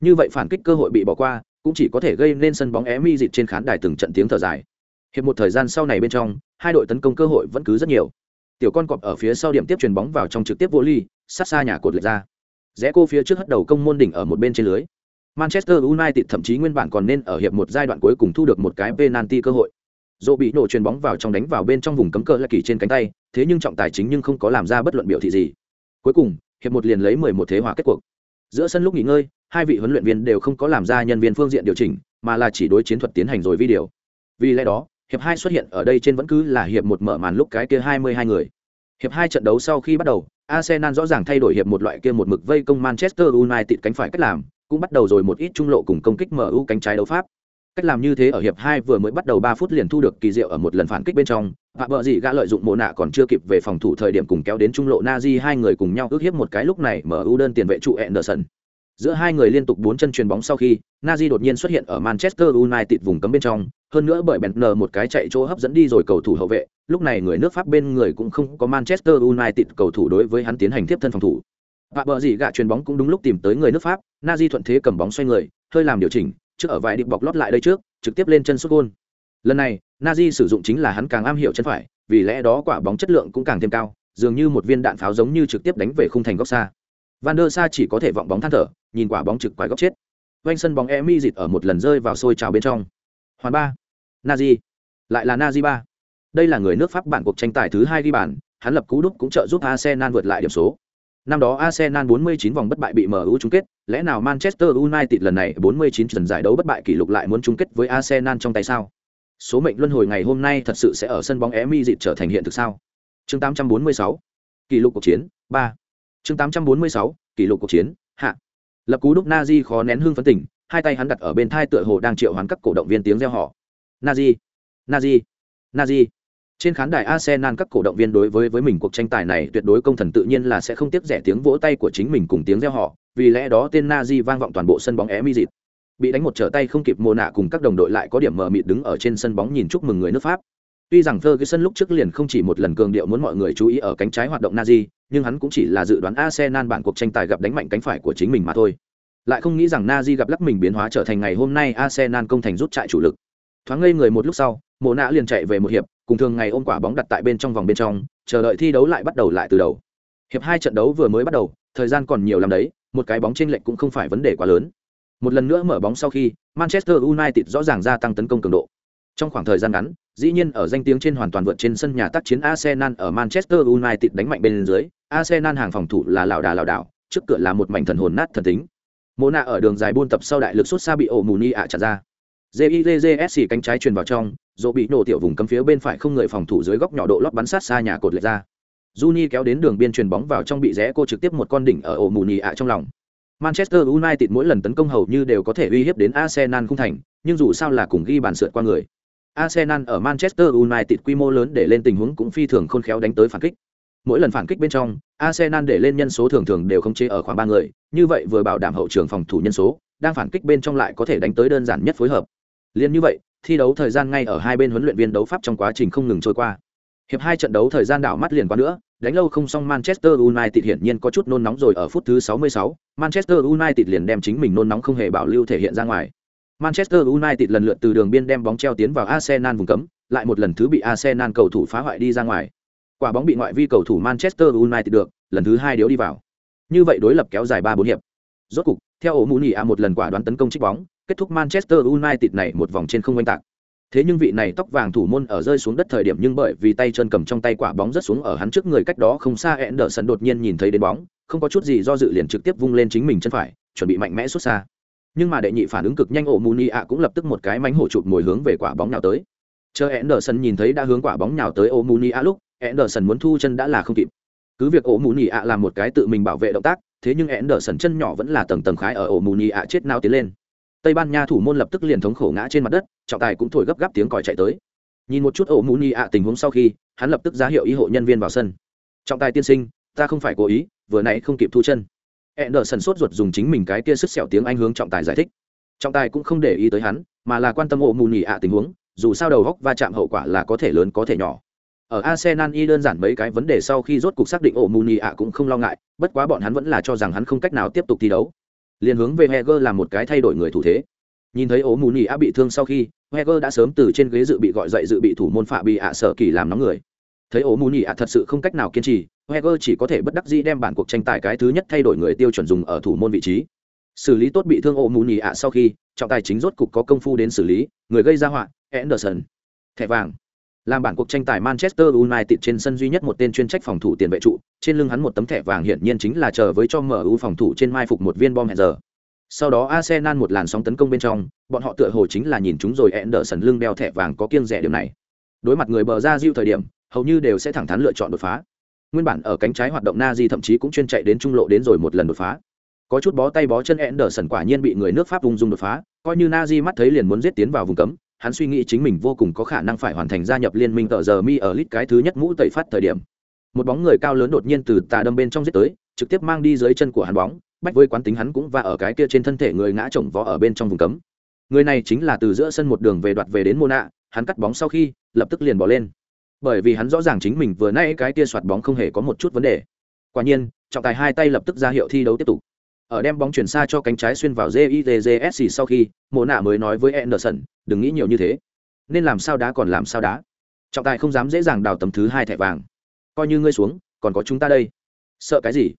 Như vậy phản kích cơ hội bị bỏ qua, cũng chỉ có thể gây nên sân bóng é mi dịt trên khán đài từng trận tiếng thở dài hiệp một thời gian sau này bên trong hai đội tấn công cơ hội vẫn cứ rất nhiều tiểu con cọp ở phía sau điểm tiếp chuyền bóng vào trong trực tiếp vô ly sát xa nhà cột lệch ra rẽ cô phía trước hất đầu công môn đỉnh ở một bên trên lưới. Manchester united thậm chí nguyên bản còn nên ở hiệp một giai đoạn cuối cùng thu được một cái penalty cơ hội. Dỗ bị nổ chuyền bóng vào trong đánh vào bên trong vùng cấm cơ là kỳ trên cánh tay, thế nhưng trọng tài chính nhưng không có làm ra bất luận biểu thị gì. Cuối cùng, hiệp một liền lấy 11 thế hòa kết cuộc. Giữa sân lúc nghỉ ngơi, hai vị huấn luyện viên đều không có làm ra nhân viên phương diện điều chỉnh, mà là chỉ đối chiến thuật tiến hành rồi video. Vì lẽ đó, hiệp hai xuất hiện ở đây trên vẫn cứ là hiệp một mở màn lúc cái kia hai mươi hai người. Hiệp hai trận đấu sau khi bắt đầu arsenal rõ ràng thay đổi hiệp một loại kia một mực vây công manchester united cánh phải cách làm cũng bắt đầu rồi một ít trung lộ cùng công kích mu cánh trái đấu pháp. Cách làm như thế ở hiệp hai vừa mới bắt đầu ba phút liền thu được kỳ diệu ở một lần phản kích bên trong. Và bợ gì gã lợi dụng mồ nạ còn chưa kịp về phòng thủ thời điểm cùng kéo đến trung lộ nazi hai người cùng nhau ước hiếp một cái lúc này mu đơn tiền vệ trụ Anderson. Giữa hai người liên tục bốn chân truyền bóng sau khi, Nazi đột nhiên xuất hiện ở Manchester United vùng cấm bên trong, hơn nữa bởi Bentner một cái chạy chỗ hấp dẫn đi rồi cầu thủ hậu vệ, lúc này người nước Pháp bên người cũng không có Manchester United cầu thủ đối với hắn tiến hành tiếp thân phòng thủ. Và bờ gì gạ chuyền bóng cũng đúng lúc tìm tới người nước Pháp, Nazi thuận thế cầm bóng xoay người, hơi làm điều chỉnh, trước ở vài điệp bọc lót lại đây trước, trực tiếp lên chân sút gol. Lần này, Nazi sử dụng chính là hắn càng am hiểu chân phải, vì lẽ đó quả bóng chất lượng cũng càng thêm cao, dường như một viên đạn pháo giống như trực tiếp đánh về khung thành góc xa. Van der Sa chỉ có thể vọng bóng than thở, nhìn quả bóng trực quái góc chết. Quanh sân bóng Emi dịt ở một lần rơi vào sôi trào bên trong. Hoàn ba, Nazi, lại là Nazi ba. Đây là người nước Pháp bản cuộc tranh tài thứ hai ghi bàn, hắn lập cú đúp cũng trợ giúp Arsenal vượt lại điểm số. Năm đó Arsenal 49 vòng bất bại bị MU chung kết, lẽ nào Manchester United lần này 49 trận giải đấu bất bại kỷ lục lại muốn chung kết với Arsenal trong tay sao? Số mệnh luân hồi ngày hôm nay thật sự sẽ ở sân bóng Emi dịt trở thành hiện thực sao? Chương 846, kỷ lục cuộc chiến 3 chương 846, kỷ lục cuộc chiến hạ lập cú đúc nazi khó nén hương phấn tỉnh, hai tay hắn đặt ở bên thai tựa hồ đang triệu hoán các cổ động viên tiếng reo họ nazi nazi nazi. Trên khán đài arsenal các cổ động viên đối với với mình cuộc tranh tài này tuyệt đối công thần tự nhiên là sẽ không tiếc rẻ tiếng vỗ tay của chính mình cùng tiếng reo họ vì lẽ đó tên nazi vang vọng toàn bộ sân bóng é mi dịt bị đánh một trở tay không kịp mồ nạ cùng các đồng đội lại có điểm mờ mịt đứng ở trên sân bóng nhìn chúc mừng người nước pháp tuy rằng ferguson lúc trước liền không chỉ một lần cường điệu muốn mọi người chú ý ở cánh trái hoạt động nazi, nhưng hắn cũng chỉ là dự đoán arsenal bản cuộc tranh tài gặp đánh mạnh cánh phải của chính mình mà thôi. Lại không nghĩ rằng nazi gặp lắc mình biến hóa trở thành ngày hôm nay arsenal công thành rút trại chủ lực. Thoáng ngây người một lúc sau, Mộ nạ liền chạy về một hiệp, cùng thường ngày ôm quả bóng đặt tại bên trong vòng bên trong, chờ đợi thi đấu lại bắt đầu lại từ đầu. Hiệp hai trận đấu vừa mới bắt đầu, thời gian còn nhiều lắm đấy, một cái bóng trên lệnh cũng không phải vấn đề quá lớn. Một lần nữa mở bóng sau khi, manchester united rõ ràng gia tăng tấn công cường độ trong khoảng thời gian ngắn dĩ nhiên ở danh tiếng trên hoàn toàn vượt trên sân nhà tác chiến arsenal ở manchester united đánh mạnh bên dưới arsenal hàng phòng thủ là lảo đà lảo đảo trước cửa là một mảnh thần hồn nát thần tính mô nạ ở đường dài buôn tập sau đại lực xuất xa bị ổ mù ni ạ chặt ra jizsc cánh trái truyền vào trong dỗ bị nổ tiểu vùng cấm phía bên phải không người phòng thủ dưới góc nhỏ độ lót bắn sát xa nhà cột lệch ra Juni kéo đến đường biên truyền bóng vào trong bị rẽ cô trực tiếp một con đỉnh ở ổ mù ạ trong lòng. Manchester United mỗi lần tấn công hầu như đều có thể uy hiếp đến Arsenal không thành, nhưng dù sao là cùng ghi bàn sượt qua người. Arsenal ở Manchester United quy mô lớn để lên tình huống cũng phi thường khôn khéo đánh tới phản kích. Mỗi lần phản kích bên trong, Arsenal để lên nhân số thường thường đều không chế ở khoảng ba người, như vậy vừa bảo đảm hậu trường phòng thủ nhân số, đang phản kích bên trong lại có thể đánh tới đơn giản nhất phối hợp. Liên như vậy, thi đấu thời gian ngay ở hai bên huấn luyện viên đấu pháp trong quá trình không ngừng trôi qua. Hiệp hai trận đấu thời gian đảo mắt liền qua nữa, đánh lâu không xong Manchester United hiển nhiên có chút nôn nóng rồi ở phút thứ 66, Manchester United liền đem chính mình nôn nóng không hề bảo lưu thể hiện ra ngoài. Manchester United lần lượt từ đường biên đem bóng treo tiến vào Arsenal vùng cấm, lại một lần thứ bị Arsenal cầu thủ phá hoại đi ra ngoài. Quả bóng bị ngoại vi cầu thủ Manchester United được, lần thứ hai điếu đi vào. Như vậy đối lập kéo dài 3-4 hiệp. Rốt cục, theo ổ Muni a một lần quả đoán tấn công trích bóng, kết thúc Manchester United này một vòng trên không oanh tạc. Thế nhưng vị này tóc vàng thủ môn ở rơi xuống đất thời điểm nhưng bởi vì tay chân cầm trong tay quả bóng rất xuống ở hắn trước người cách đó không xa Anderson đột nhiên nhìn thấy đến bóng, không có chút gì do dự liền trực tiếp vung lên chính mình chân phải, chuẩn bị mạnh mẽ xuất xa. Nhưng mà đệ nhị phản ứng cực nhanh ổ Muni ạ cũng lập tức một cái mánh hổ chụp ngồi hướng về quả bóng nào tới. Chờ sân nhìn thấy đã hướng quả bóng nhào tới ổ Muni ạ lúc, Anderson muốn thu chân đã là không kịp. Cứ việc ổ Muni ạ làm một cái tự mình bảo vệ động tác, thế nhưng Anderson chân nhỏ vẫn là tầng tầng khái ở ổ Muni ạ chết nào tiến lên tây ban nha thủ môn lập tức liền thống khổ ngã trên mặt đất trọng tài cũng thổi gấp gáp tiếng còi chạy tới nhìn một chút ổ mù ni ạ tình huống sau khi hắn lập tức ra hiệu ý hộ nhân viên vào sân trọng tài tiên sinh ta không phải cố ý vừa nãy không kịp thu chân e đờ sần sốt ruột dùng chính mình cái kia sức sẹo tiếng anh hướng trọng tài giải thích. Trọng tài cũng không để ý tới hắn, mà là quan tâm ổ mù nhị ạ tình huống, dù sao đầu góc va chạm hậu quả là có thể lớn có thể nhỏ. Ở arsenal y đơn giản mấy cái vấn đề sau khi rốt cuộc xác định ổ mù nhì ạ cũng không lo ngại, bất quá bọn hắn vẫn là cho rằng hắn không cách nào tiếp tục thi đấu. Liền hướng về heger làm một cái thay đổi người thủ thế. Nhìn thấy ổ mù nhì ạ bị thương sau khi, heger đã sớm từ trên ghế dự bị gọi dậy dự bị thủ môn phạm bị ạ sợ kỳ làm nóng người. Thấy ổ mù nhì ạ thật sự không cách nào kiên trì heger chỉ có thể bất đắc dĩ đem bản cuộc tranh tài cái thứ nhất thay đổi người tiêu chuẩn dùng ở thủ môn vị trí xử lý tốt bị thương ổ mù nhì ạ sau khi trọng tài chính rốt cục có công phu đến xử lý người gây ra họa anderson thẻ vàng làm bản cuộc tranh tài Manchester United trên sân duy nhất một tên chuyên trách phòng thủ tiền vệ trụ, trên lưng hắn một tấm thẻ vàng hiển nhiên chính là chờ với cho MU phòng thủ trên mai phục một viên bom hẹn giờ. Sau đó Arsenal một làn sóng tấn công bên trong, bọn họ tựa hồ chính là nhìn chúng rồi Anderson lưng đeo thẻ vàng có kiêng rẻ điểm này. Đối mặt người bờ ra diêu thời điểm, hầu như đều sẽ thẳng thắn lựa chọn đột phá. Nguyên bản ở cánh trái hoạt động na di thậm chí cũng chuyên chạy đến trung lộ đến rồi một lần đột phá. Có chút bó tay bó chân Anderson quả nhiên bị người nước Pháp ung dung đột phá, coi như na di mắt thấy liền muốn giết tiến vào vùng cấm, hắn suy nghĩ chính mình vô cùng có khả năng phải hoàn thành gia nhập liên minh tờ giờ mi ở lit cái thứ nhất mũ tẩy phát thời điểm. Một bóng người cao lớn đột nhiên từ tà đâm bên trong giết tới trực tiếp mang đi dưới chân của hắn bóng bách với quán tính hắn cũng và ở cái kia trên thân thể người ngã chồng vó ở bên trong vùng cấm. Người này chính là từ giữa sân một đường về đoạt về đến mô nạ hắn cắt bóng sau khi lập tức liền bỏ lên bởi vì hắn rõ ràng chính mình vừa nay cái tia soạt bóng không hề có một chút vấn đề. Quả nhiên, trọng tài hai tay lập tức ra hiệu thi đấu tiếp tục. Ở đem bóng chuyển xa cho cánh trái xuyên vào jizsc sau khi, mộ nạ mới nói với anderson, đừng nghĩ nhiều như thế. Nên làm sao đá còn làm sao đá. Trọng tài không dám dễ dàng đào tầm thứ hai thẻ vàng. Coi như ngươi xuống, còn có chúng ta đây. Sợ cái gì?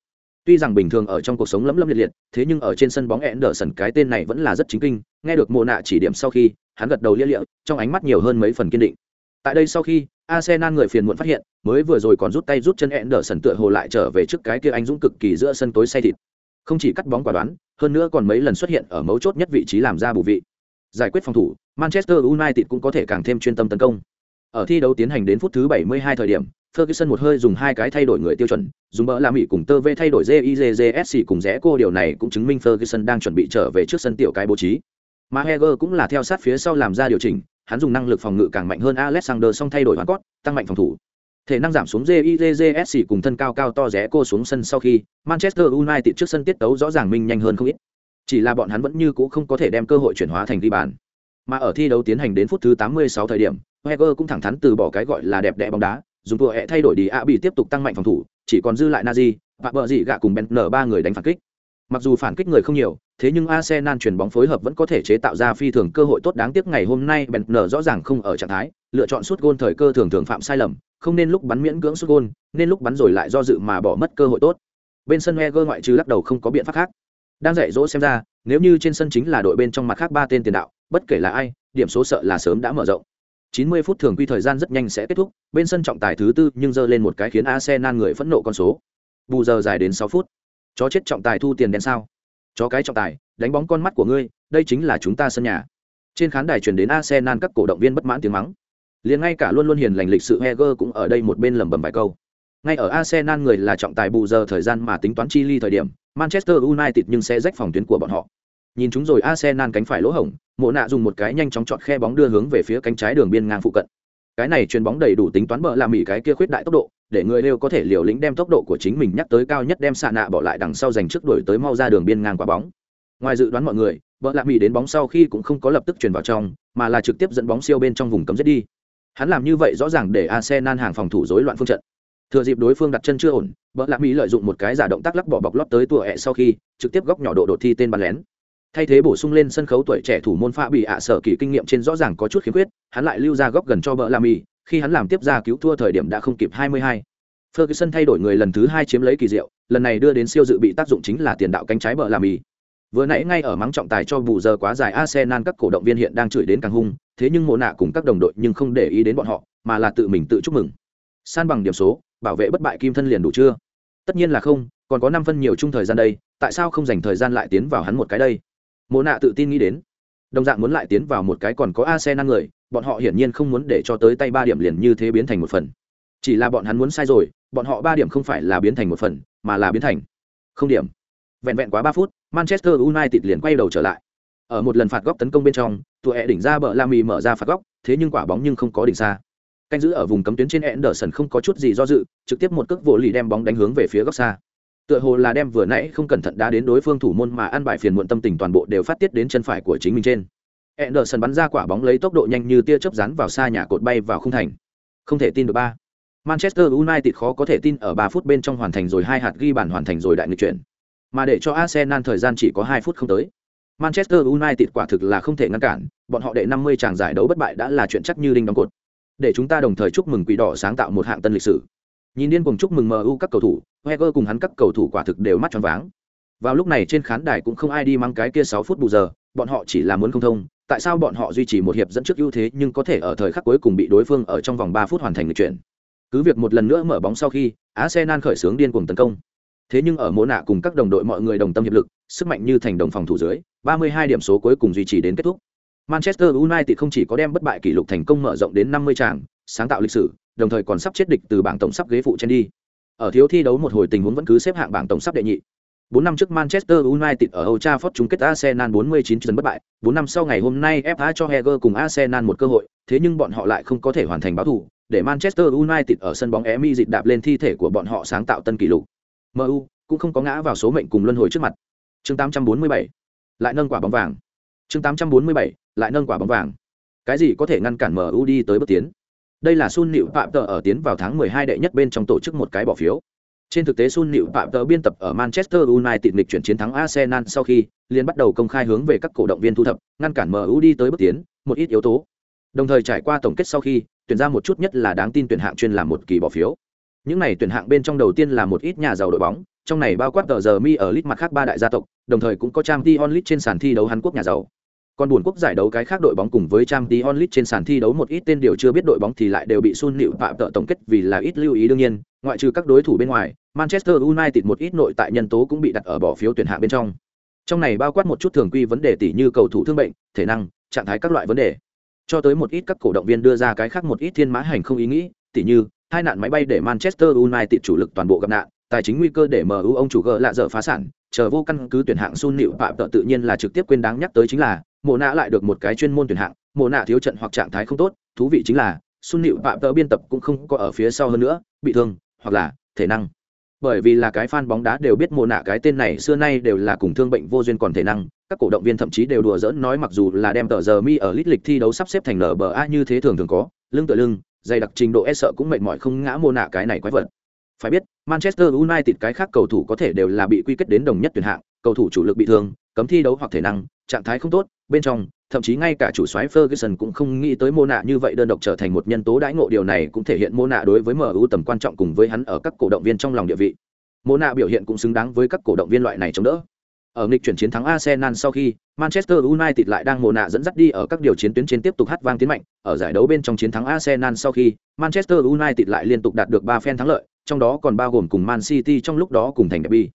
Tuy rằng bình thường ở trong cuộc sống lấm lấm liệt liệt, thế nhưng ở trên sân bóng Anderson cái tên này vẫn là rất chính kinh, nghe được mộ nạ chỉ điểm sau khi, hắn gật đầu lia lịa, trong ánh mắt nhiều hơn mấy phần kiên định. Tại đây sau khi Arsenal người phiền muộn phát hiện mới vừa rồi còn rút tay rút chân Anderson tựa hồ lại trở về trước cái kia anh dũng cực kỳ giữa sân tối say thịt. Không chỉ cắt bóng quả đoán hơn nữa còn mấy lần xuất hiện ở mấu chốt nhất vị trí làm ra bù vị. Giải quyết phòng thủ manchester united cũng có thể càng thêm chuyên tâm tấn công. Ở thi đấu tiến hành đến phút thứ 72 thời điểm Ferguson một hơi dùng hai cái thay đổi người tiêu chuẩn, dùng bỡ là Mỹ cùng tơ V thay đổi JIJJSC cùng rẽ cô điều này cũng chứng minh Ferguson đang chuẩn bị trở về trước sân tiểu cái bố trí. Mà Heger cũng là theo sát phía sau làm ra điều chỉnh, hắn dùng năng lực phòng ngự càng mạnh hơn Alexander song thay đổi hoàn cốt, tăng mạnh phòng thủ thể năng giảm xuống JIJJSC cùng thân cao cao to rẽ cô xuống sân sau khi Manchester United trước sân tiết tấu rõ ràng minh nhanh hơn không ít. Chỉ là bọn hắn vẫn như cũ không có thể đem cơ hội chuyển hóa thành ghi bàn. Mà ở thi đấu tiến hành đến phút thứ 86 thời điểm, Wenger cũng thẳng thắn từ bỏ cái gọi là đẹp đẽ bóng đá, dùng tua hệ thay đổi đi ạ bị tiếp tục tăng mạnh phòng thủ, chỉ còn dư lại Nazi, và bờ gì gạ cùng Bentner ba người đánh phản kích. Mặc dù phản kích người không nhiều, thế nhưng Arsenal chuyển bóng phối hợp vẫn có thể chế tạo ra phi thường cơ hội tốt đáng tiếc ngày hôm nay Bentner rõ ràng không ở trạng thái, lựa chọn suốt gôn thời cơ thường thường phạm sai lầm, không nên lúc bắn miễn cưỡng suốt gôn, nên lúc bắn rồi lại do dự mà bỏ mất cơ hội tốt. Bên sân Wenger ngoại trừ lắc đầu không có biện pháp khác. Đang dạy dỗ xem ra, nếu như trên sân chính là đội bên trong mặt khác ba tên tiền đạo, bất kể là ai, điểm số sợ là sớm đã mở rộng. 90 phút thường quy thời gian rất nhanh sẽ kết thúc, bên sân trọng tài thứ tư nhưng dơ lên một cái khiến Arsenal người phẫn nộ con số. Bù giờ dài đến 6 phút. Chó chết trọng tài thu tiền đen sao? Chó cái trọng tài, đánh bóng con mắt của ngươi, đây chính là chúng ta sân nhà. Trên khán đài truyền đến Arsenal các cổ động viên bất mãn tiếng mắng. Liền ngay cả luôn luôn hiền lành lịch sự Heger cũng ở đây một bên lẩm bẩm vài câu. Ngay ở Arsenal người là trọng tài bù giờ thời gian mà tính toán chi ly thời điểm, Manchester United nhưng sẽ rách phòng tuyến của bọn họ. Nhìn chúng rồi Arsenal cánh phải lỗ hổng, Mộ nạ dùng một cái nhanh chóng chọn khe bóng đưa hướng về phía cánh trái đường biên ngang phụ cận. Cái này chuyền bóng đầy đủ tính toán bờ làm mỹ cái kia khuyết đại tốc độ, để người đều có thể liều lĩnh đem tốc độ của chính mình nhắc tới cao nhất đem xạ nạ bỏ lại đằng sau giành trước đuổi tới mau ra đường biên ngang quả bóng. Ngoài dự đoán mọi người, vợ lạ mỹ đến bóng sau khi cũng không có lập tức chuyển vào trong, mà là trực tiếp dẫn bóng siêu bên trong vùng cấm giết đi. Hắn làm như vậy rõ ràng để Arsenal hàng phòng thủ rối loạn phương trận. Thừa dịp đối phương đặt chân chưa ổn, vợ lạ Mỹ lợi dụng một cái giả động tác lắc bỏ bọc lót tới tùa ẹ sau khi, trực tiếp góc nhỏ độ đột thi tên bắn lén. Thay thế bổ sung lên sân khấu tuổi trẻ thủ môn Pha bị ạ sở kỳ kinh nghiệm trên rõ ràng có chút khiếm khuyết, hắn lại lưu ra góc gần cho vợ lạ Mỹ, khi hắn làm tiếp ra cứu thua thời điểm đã không kịp 22. Ferguson thay đổi người lần thứ hai chiếm lấy kỳ diệu, lần này đưa đến siêu dự bị tác dụng chính là tiền đạo cánh trái bờ làm ý. Vừa nãy ngay ở mắng trọng tài cho bù giờ quá dài Arsenal các cổ động viên hiện đang chửi đến càng hung, thế nhưng mộ nạ cùng các đồng đội nhưng không để ý đến bọn họ, mà là tự mình tự chúc mừng. San bằng điểm số, bảo vệ bất bại kim thân liền đủ chưa tất nhiên là không còn có 5 phân nhiều chung thời gian đây tại sao không dành thời gian lại tiến vào hắn một cái đây mộ nạ tự tin nghĩ đến đồng dạng muốn lại tiến vào một cái còn có Arsenal người bọn họ hiển nhiên không muốn để cho tới tay ba điểm liền như thế biến thành một phần chỉ là bọn hắn muốn sai rồi bọn họ ba điểm không phải là biến thành một phần mà là biến thành không điểm vẹn vẹn quá ba phút manchester united liền quay đầu trở lại ở một lần phạt góc tấn công bên trong tụi hẹ e đỉnh ra bờ la mì mở ra phạt góc thế nhưng quả bóng nhưng không có đỉnh xa canh giữ ở vùng cấm tuyến trên Anderson không có chút gì do dự, trực tiếp một cước vô lì đem bóng đánh hướng về phía góc xa. Tựa hồ là đem vừa nãy không cẩn thận đá đến đối phương thủ môn mà ăn bại phiền muộn tâm tình toàn bộ đều phát tiết đến chân phải của chính mình trên. Anderson bắn ra quả bóng lấy tốc độ nhanh như tia chớp dán vào xa nhà cột bay vào khung thành. Không thể tin được ba. Manchester United khó có thể tin ở 3 phút bên trong hoàn thành rồi hai hạt ghi bàn hoàn thành rồi đại nghịch chuyển. Mà để cho Arsenal thời gian chỉ có 2 phút không tới. Manchester United quả thực là không thể ngăn cản, bọn họ đệ 50 chàng giải đấu bất bại đã là chuyện chắc như đinh đóng cột để chúng ta đồng thời chúc mừng quỷ đỏ sáng tạo một hạng tân lịch sử nhìn điên cùng chúc mừng mu các cầu thủ Wenger cùng hắn các cầu thủ quả thực đều mắt tròn váng vào lúc này trên khán đài cũng không ai đi mang cái kia sáu phút bù giờ bọn họ chỉ là muốn không thông tại sao bọn họ duy trì một hiệp dẫn trước ưu thế nhưng có thể ở thời khắc cuối cùng bị đối phương ở trong vòng ba phút hoàn thành lịch chuyển cứ việc một lần nữa mở bóng sau khi arsenal khởi xướng điên cuồng tấn công thế nhưng ở mỗ nạ cùng các đồng đội mọi người đồng tâm hiệp lực sức mạnh như thành đồng phòng thủ dưới 32 điểm số cuối cùng duy trì đến kết thúc Manchester United không chỉ có đem bất bại kỷ lục thành công mở rộng đến 50 tràng, sáng tạo lịch sử, đồng thời còn sắp chết địch từ bảng tổng sắp ghế phụ trên đi. Ở thiếu thi đấu một hồi tình huống vẫn cứ xếp hạng bảng tổng sắp đệ nhị. 4 năm trước Manchester United ở Old Trafford chung kết Arsenal 49 trận bất bại, 4 năm sau ngày hôm nay FA cho Heger cùng Arsenal một cơ hội, thế nhưng bọn họ lại không có thể hoàn thành báo thủ, để Manchester United ở sân bóng Emi dịch đạp lên thi thể của bọn họ sáng tạo tân kỷ lục. MU cũng không có ngã vào số mệnh cùng luân hồi trước mặt. Chương 847 lại nâng quả bóng vàng. Chương 847 lại nâng quả bóng vàng cái gì có thể ngăn cản mu đi tới bước tiến đây là sun nịu phạm tờ ở tiến vào tháng 12 đệ nhất bên trong tổ chức một cái bỏ phiếu trên thực tế, sun nịu phạm tờ biên tập ở manchester united lịch chuyển chiến thắng arsenal sau khi liền bắt đầu công khai hướng về các cổ động viên thu thập, ngăn cản mu đi tới bước tiến, một ít yếu tố. Đồng thời trải qua tổng kết sau khi, tuyển ra một chút nhất là đáng tin tuyển hạng chuyên làm một kỳ bỏ phiếu. Những này tuyển hạng bên trong đầu tiên là một ít nhà giàu đội bóng, trong này bao quát tờ giờ mi ở list mặt khác ba đại gia tộc, đồng thời cũng có trang t onlit trên sàn thi đấu hàn quốc nhà giàu còn buồn quốc giải đấu cái khác đội bóng cùng với trang tí onlit trên sàn thi đấu một ít tên điều chưa biết đội bóng thì lại đều bị sun nịu phạm tợ tổng kết vì là ít lưu ý đương nhiên. Ngoại trừ các đối thủ bên ngoài, manchester united một ít nội tại nhân tố cũng bị đặt ở bỏ phiếu tuyển hạng bên trong. Trong này bao quát một chút thường quy vấn đề tỷ như cầu thủ thương bệnh, thể năng, trạng thái các loại vấn đề. Cho tới một ít các cổ động viên đưa ra cái khác một ít thiên mã hành không ý nghĩ tỷ như, hai nạn máy bay để manchester united chủ lực toàn bộ gặp nạn, tài chính nguy cơ để mu ông chủ gỡ lạ dở phá sản chờ vô căn cứ tuyển hạng sun nịu phạm tợ tự nhiên là trực tiếp quên đáng nhắc tới chính là, mộ nạ lại được một cái chuyên môn tuyển hạng, mộ nạ thiếu trận hoặc trạng thái không tốt, thú vị chính là, Sun nịu phạm tợ biên tập cũng không có ở phía sau hơn nữa, bị thương, hoặc là, thể năng. Bởi vì là cái fan bóng đá đều biết mồ nạ cái tên này xưa nay đều là cùng thương bệnh vô duyên còn thể năng, các cổ động viên thậm chí đều đùa giỡn nói mặc dù là đem tờ giờ mi ở lít lịch thi đấu sắp xếp thành lờ bờ a như thế thường thường có, lưng tựa lưng, dày đặc trình độ e sợ cũng mệt mỏi không ngã mồ nạ cái này quái vật phải biết manchester united cái khác cầu thủ có thể đều là bị quy kết đến đồng nhất tuyển hạng cầu thủ chủ lực bị thương cấm thi đấu hoặc thể năng trạng thái không tốt bên trong thậm chí ngay cả chủ soái Ferguson cũng không nghĩ tới Mô nạ như vậy đơn độc trở thành một nhân tố đãi ngộ điều này cũng thể hiện Mô nạ đối với MU tầm quan trọng cùng với hắn ở các cổ động viên trong lòng địa vị. Mô nạ biểu hiện cũng xứng đáng với các cổ động viên loại này chống đỡ. Ở nghịch chuyển chiến thắng Arsenal sau khi, Manchester United lại đang Mô nạ dẫn dắt đi ở các điều chiến tuyến trên tiếp tục hát vang tiến mạnh, ở giải đấu bên trong chiến thắng Arsenal sau khi, Manchester United lại liên tục đạt được 3 phen thắng lợi, trong đó còn bao gồm cùng Man City trong lúc đó cùng thành derby.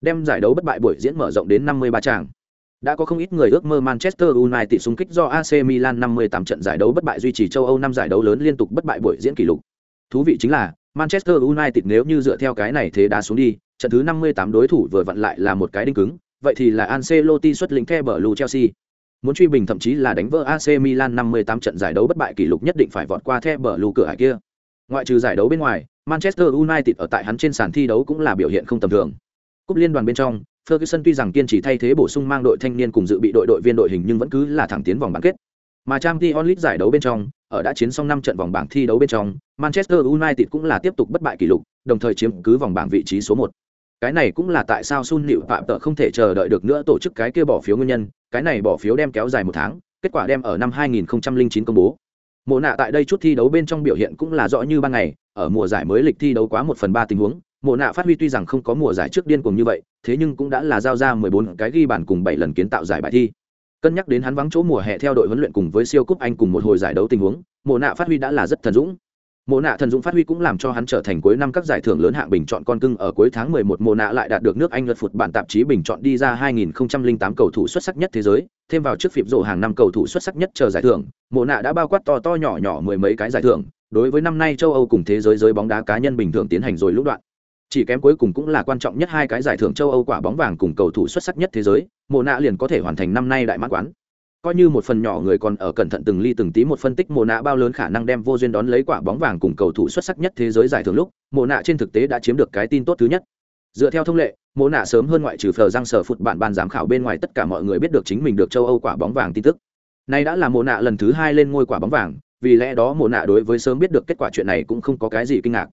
Đem giải đấu bất bại buổi diễn mở rộng đến 53 tràng. Đã có không ít người ước mơ Manchester United xung kích do AC Milan 58 trận giải đấu bất bại duy trì châu Âu năm giải đấu lớn liên tục bất bại buổi diễn kỷ lục. Thú vị chính là, Manchester United nếu như dựa theo cái này thế đá xuống đi, trận thứ 58 đối thủ vừa vặn lại là một cái đinh cứng, vậy thì là Ancelotti xuất lĩnh theo bờ lù Chelsea. Muốn truy bình thậm chí là đánh vỡ AC Milan 58 trận giải đấu bất bại kỷ lục nhất định phải vọt qua theo bờ lù cửa hải kia. Ngoại trừ giải đấu bên ngoài, Manchester United ở tại hắn trên sàn thi đấu cũng là biểu hiện không tầm thường. Cúp liên đoàn bên trong, Ferguson tuy rằng kiên trì thay thế bổ sung mang đội thanh niên cùng dự bị đội đội viên đội hình nhưng vẫn cứ là thẳng tiến vòng bán kết. Mà Champions League giải đấu bên trong, ở đã chiến xong 5 trận vòng bảng thi đấu bên trong, Manchester United cũng là tiếp tục bất bại kỷ lục, đồng thời chiếm cứ vòng bảng vị trí số 1. Cái này cũng là tại sao Sun Liễu Phạm Tợ không thể chờ đợi được nữa tổ chức cái kia bỏ phiếu nguyên nhân, cái này bỏ phiếu đem kéo dài một tháng, kết quả đem ở năm 2009 công bố. Mộ nạ tại đây chút thi đấu bên trong biểu hiện cũng là rõ như ban ngày, ở mùa giải mới lịch thi đấu quá 1 phần 3 tình huống, mộ nạ phát huy tuy rằng không có mùa giải trước điên cuồng như vậy thế nhưng cũng đã là giao ra 14 cái ghi bàn cùng 7 lần kiến tạo giải bài thi. Cân nhắc đến hắn vắng chỗ mùa hè theo đội huấn luyện cùng với siêu cúp anh cùng một hồi giải đấu tình huống mộ nạ phát huy đã là rất thần dũng mộ nạ thần dũng phát huy cũng làm cho hắn trở thành cuối năm các giải thưởng lớn hạng bình chọn con cưng ở cuối tháng 11 mộ nạ lại đạt được nước anh luật phụt bản tạp chí bình chọn đi ra 2008 cầu thủ xuất sắc nhất thế giới. Thêm vào trước phịp rổ hàng năm cầu thủ xuất sắc nhất chờ giải thưởng, mộ nạ đã bao quát to to nhỏ nhỏ mười mấy cái giải thưởng. Đối với năm nay châu âu cùng thế giới giới bóng đá cá nhân bình thường tiến hành rồi lúc đoạn. Chỉ kém cuối cùng cũng là quan trọng nhất hai cái giải thưởng châu âu quả bóng vàng cùng cầu thủ xuất sắc nhất thế giới. Mộ nạ liền có thể hoàn thành năm nay đại mãn quán coi như một phần nhỏ người còn ở cẩn thận từng ly từng tí một phân tích mồ nạ bao lớn khả năng đem vô duyên đón lấy quả bóng vàng cùng cầu thủ xuất sắc nhất thế giới giải thưởng lúc mồ nạ trên thực tế đã chiếm được cái tin tốt thứ nhất. Dựa theo thông lệ mồ nạ sớm hơn ngoại trừ phờ răng sở phụt bản ban giám khảo bên ngoài tất cả mọi người biết được chính mình được châu âu quả bóng vàng tin tức. Nay đã là mồ nạ lần thứ hai lên ngôi quả bóng vàng, vì lẽ đó mồ nạ đối với sớm biết được kết quả chuyện này cũng không có cái gì kinh ngạc.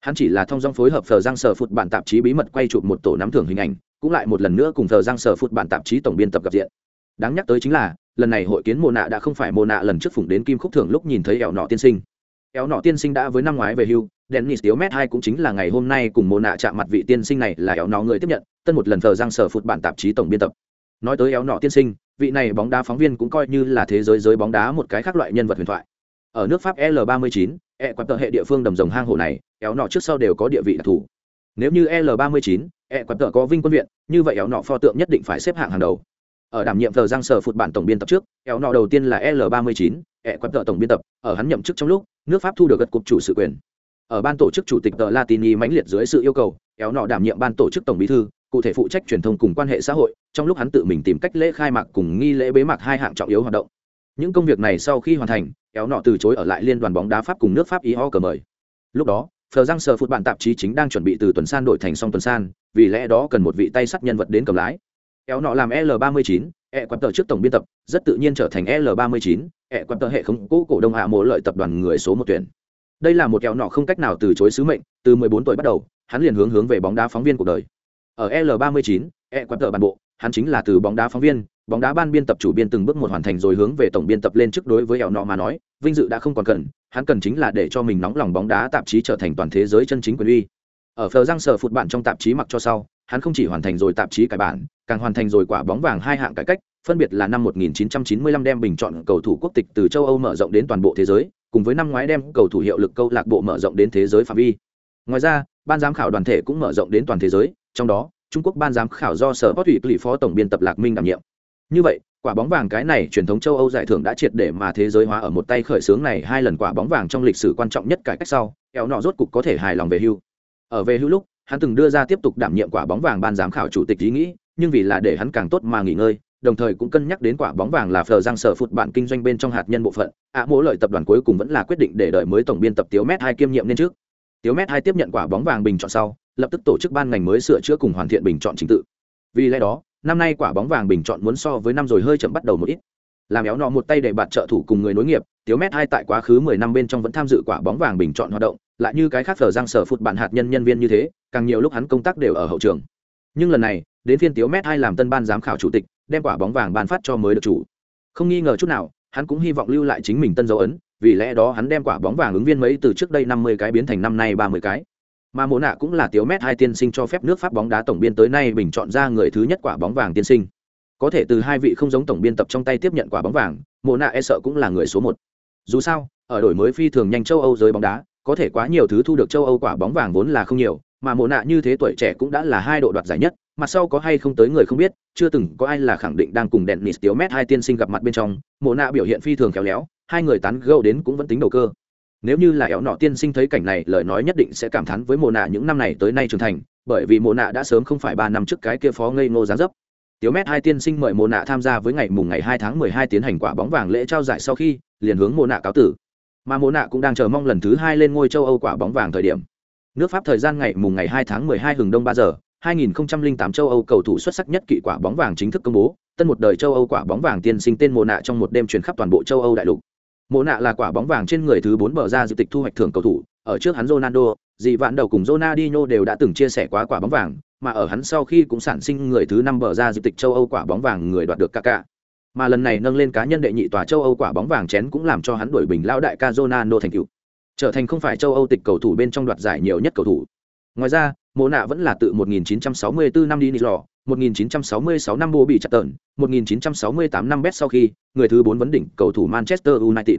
Hắn chỉ là thông dong phối hợp thờ giang sở phụt bản tạp chí bí mật quay chụp một tổ nắm thưởng hình ảnh, cũng lại một lần nữa cùng thờ giang sở phụt bản tạp chí tổng biên tập gặp diện đáng nhắc tới chính là, lần này hội kiến mồ nạ đã không phải mồ nạ lần trước phủng đến kim khúc thưởng lúc nhìn thấy ẻo nọ tiên sinh. Ẻo nọ tiên sinh đã với năm ngoái về hưu, dennis tiếu mét hai cũng chính là ngày hôm nay cùng mồ nạ chạm mặt vị tiên sinh này là ẻo nọ người tiếp nhận, tân một lần thờ giang sở phụt bản tạp chí tổng biên tập. Nói tới ẻo nọ tiên sinh, vị này bóng đá phóng viên cũng coi như là thế giới giới bóng đá một cái khác loại nhân vật huyền thoại. Ở nước pháp l 39 e quạt tờ hệ địa phương đầm rồng hang hổ này éo nọ trước sau đều có địa vị đặc thù. Nếu như l 39 e quạt tờ có vinh quân viện, như vậy éo nọ pho tượng nhất định phải xếp hạng hàng đầu ở đảm nhiệm tờ giang sở phụt bản tổng biên tập trước kéo nọ đầu tiên là l 39 ẹ quẹp tờ tổng biên tập, ở hắn nhậm chức trong lúc, nước pháp thu được gật cục chủ sự quyền. Ở ban tổ chức chủ tịch tờ latini mãnh liệt dưới sự yêu cầu kéo nọ đảm nhiệm ban tổ chức tổng bí thư, cụ thể phụ trách truyền thông cùng quan hệ xã hội, trong lúc hắn tự mình tìm cách lễ khai mạc cùng nghi lễ bế mạc hai hạng trọng yếu hoạt động. Những công việc này sau khi hoàn thành kéo nọ từ chối ở lại liên đoàn bóng đá pháp cùng nước pháp ý ho cờ mời. Lúc đó phờ giang sờ phụt bản tạp chí chính đang chuẩn bị từ tuần san đổi thành song tuần san, vì lẽ đó cần một vị tay sắt nhân vật đến cầm lái éo nọ làm l 39 e quạt tờ trước tổng biên tập, rất tự nhiên trở thành l 39 e quạt tờ hệ thống cũ cổ đông hạ mộ lợi tập đoàn người số một tuyển. Đây là một éo nọ không cách nào từ chối sứ mệnh, từ 14 tuổi bắt đầu, hắn liền hướng hướng về bóng đá phóng viên cuộc đời. Ở l 39 e quạt tờ bản bộ, hắn chính là từ bóng đá phóng viên, bóng đá ban biên tập chủ biên từng bước một hoàn thành rồi hướng về tổng biên tập lên trước đối với ẻo nọ mà nói, vinh dự đã không còn cần, hắn cần chính là để cho mình nóng lòng bóng đá tạp chí trở thành toàn thế giới chân chính quyền uy. Ở phờ giang sở phụt bạn trong tạp chí mặc cho sau hắn không chỉ hoàn thành rồi tạp chí cải bản càng hoàn thành rồi quả bóng vàng hai hạng cải cách phân biệt là năm 1995 đem bình chọn cầu thủ quốc tịch từ châu Âu mở rộng đến toàn bộ thế giới, cùng với năm ngoái đem cầu thủ hiệu lực câu lạc bộ mở rộng đến thế giới phạm vi. Ngoài ra, ban giám khảo đoàn thể cũng mở rộng đến toàn thế giới, trong đó, Trung Quốc ban giám khảo do Sở Bot ủy phó tổng biên tập Lạc Minh đảm nhiệm. Như vậy, quả bóng vàng cái này truyền thống châu Âu giải thưởng đã triệt để mà thế giới hóa ở một tay khởi xướng này hai lần quả bóng vàng trong lịch sử quan trọng nhất cải cách sau, kéo nọ rốt cục có thể hài lòng về hưu. Ở về hưu lúc, hắn từng đưa ra tiếp tục đảm nhiệm quả bóng vàng ban giám khảo chủ tịch ý nghĩ, nhưng vì là để hắn càng tốt mà nghỉ ngơi, đồng thời cũng cân nhắc đến quả bóng vàng là phờ giang sở phụt bạn kinh doanh bên trong hạt nhân bộ phận, ạ à, mỗi lợi tập đoàn cuối cùng vẫn là quyết định để đợi mới tổng biên tập Tiếu Mét hai kiêm nhiệm nên trước. Tiếu Mét hai tiếp nhận quả bóng vàng bình chọn sau, lập tức tổ chức ban ngành mới sửa chữa cùng hoàn thiện bình chọn trình tự vì lẽ đó năm nay quả bóng vàng bình chọn muốn so với năm rồi hơi chậm bắt đầu một ít làm éo nọ một tay để bạt trợ thủ cùng người nối nghiệp tiếu mét hai tại quá khứ mười năm bên trong vẫn tham dự quả bóng vàng bình chọn hoạt động lại như cái khác phở giang sở phụt bản hạt nhân nhân viên như thế, càng nhiều lúc hắn công tác đều ở hậu trường. Nhưng lần này, đến phiên tiếu mét hai làm tân ban giám khảo chủ tịch, đem quả bóng vàng ban phát cho mới được chủ. Không nghi ngờ chút nào, hắn cũng hy vọng lưu lại chính mình tân dấu ấn, vì lẽ đó hắn đem quả bóng vàng ứng viên mấy từ trước đây năm mươi cái biến thành năm nay ba mươi cái. Mà mộ nạ cũng là tiếu mét hai tiên sinh cho phép nước pháp bóng đá tổng biên tới nay bình chọn ra người thứ nhất quả bóng vàng tiên sinh. Có thể từ hai vị không giống tổng biên tập trong tay tiếp nhận quả bóng vàng, mộ nạ e sợ cũng là người số một. Dù sao, ở đổi mới phi thường nhanh châu âu giới bóng đá có thể quá nhiều thứ thu được châu âu quả bóng vàng vốn là không nhiều, mà mộ nạ như thế tuổi trẻ cũng đã là hai độ đoạt giải nhất mặt sau có hay không tới người không biết, chưa từng có ai là khẳng định đang cùng đèn nịt tiếu mét hai tiên sinh gặp mặt bên trong, mộ nạ biểu hiện phi thường khéo léo, hai người tán gâu đến cũng vẫn tính đầu cơ. Nếu như là éo nọ tiên sinh thấy cảnh này, lời nói nhất định sẽ cảm thán với mộ nạ những năm này tới nay trưởng thành, bởi vì mộ nạ đã sớm không phải ba năm trước cái kia phó ngây ngô giá dấp. Tiếu mét hai tiên sinh mời mộ nạ tham gia với ngày mùng ngày hai tháng mười hai tiến hành quả bóng vàng lễ trao giải sau khi, liền hướng mộ nạ cáo tử mà mộ nạ cũng đang chờ mong lần thứ hai lên ngôi châu âu quả bóng vàng thời điểm nước pháp thời gian ngày mùng ngày hai tháng mười hai hừng đông ba giờ 2008 châu Âu cầu thủ xuất sắc nhất kỵ quả bóng vàng chính thức công bố, tân một đời châu Âu quả bóng vàng tiên sinh tên Mộ Nạ trong một đêm truyền khắp toàn bộ châu Âu đại lục. Mộ Nạ là quả bóng vàng trên người thứ 4 bờ ra dự tịch thu hoạch thưởng cầu thủ, ở trước hắn Ronaldo, dị vạn đầu cùng Ronaldinho đều đã từng chia sẻ quá quả bóng vàng, mà ở hắn sau khi cũng sản sinh người thứ 5 bờ ra dự tịch châu Âu quả bóng vàng người đoạt được Kaká. Mà lần này nâng lên cá nhân đệ nhị tòa châu Âu quả bóng vàng chén cũng làm cho hắn đuổi bình lão đại ca Ronaldo thành cựu Trở thành không phải châu Âu tịch cầu thủ bên trong đoạt giải nhiều nhất cầu thủ. Ngoài ra, mộ nạ vẫn là tự 1964 năm đi lò 1966 năm bố bị chặt tợn 1968 năm bet sau khi người thứ bốn vấn đỉnh cầu thủ manchester united.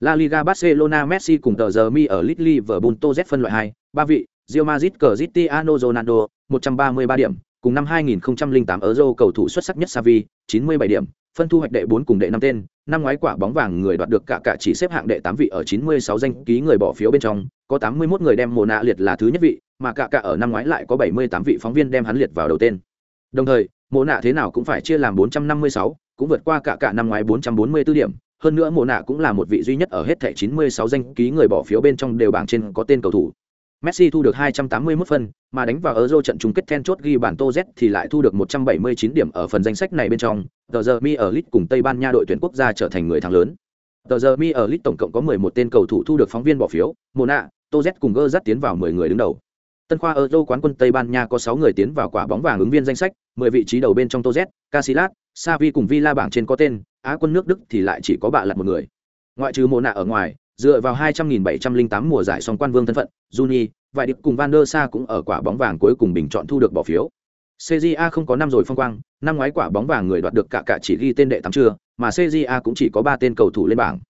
La liga barcelona messi cùng tờ giờ mi ở lit liverpool tô z phân loại hai ba vị Real Madrid Cristiano Ronaldo 133 điểm cùng năm 2008 Euro cầu thủ xuất sắc nhất Xavi 97 điểm phân thu hoạch đệ 4 cùng đệ 5 tên năm ngoái quả bóng vàng người đoạt được cả cả chỉ xếp hạng đệ 8 vị ở 96 danh ký người bỏ phiếu bên trong có 81 người đem mồ nạ liệt là thứ nhất vị mà cả cả ở năm ngoái lại có 78 vị phóng viên đem hắn liệt vào đầu tên. Đồng thời, mộ nạ thế nào cũng phải chia làm 456, cũng vượt qua cả cả năm ngoái 444 điểm, hơn nữa mộ nạ cũng là một vị duy nhất ở hết thẻ 96 danh ký người bỏ phiếu bên trong đều bảng trên có tên cầu thủ. Messi thu được 281 phân, mà đánh vào Euro trận chung kết then chốt ghi bản Tô Z thì lại thu được 179 điểm ở phần danh sách này bên trong. Tờ The Mi ở League cùng Tây Ban Nha đội tuyển quốc gia trở thành người thắng lớn. Tờ The Mi ở League tổng cộng có 11 tên cầu thủ thu được phóng viên bỏ phiếu, Mona, Tô Z cùng Gerrard tiến vào 10 người đứng đầu. Tân khoa Euro quán quân Tây Ban Nha có 6 người tiến vào quả bóng vàng ứng viên danh sách, 10 vị trí đầu bên trong Toz, Casillas, Xavi cùng Villa bảng trên có tên, Á quân nước Đức thì lại chỉ có bạ lật một người. Ngoại trừ Mona ở ngoài, dựa vào 200.708 mùa giải song quan vương thân phận, Juni, vài điệp cùng Van der Sa cũng ở quả bóng vàng cuối cùng bình chọn thu được bỏ phiếu. CJA không có năm rồi phong quang, năm ngoái quả bóng vàng người đoạt được cả cả chỉ ghi tên đệ tám chưa, mà CJA cũng chỉ có 3 tên cầu thủ lên bảng.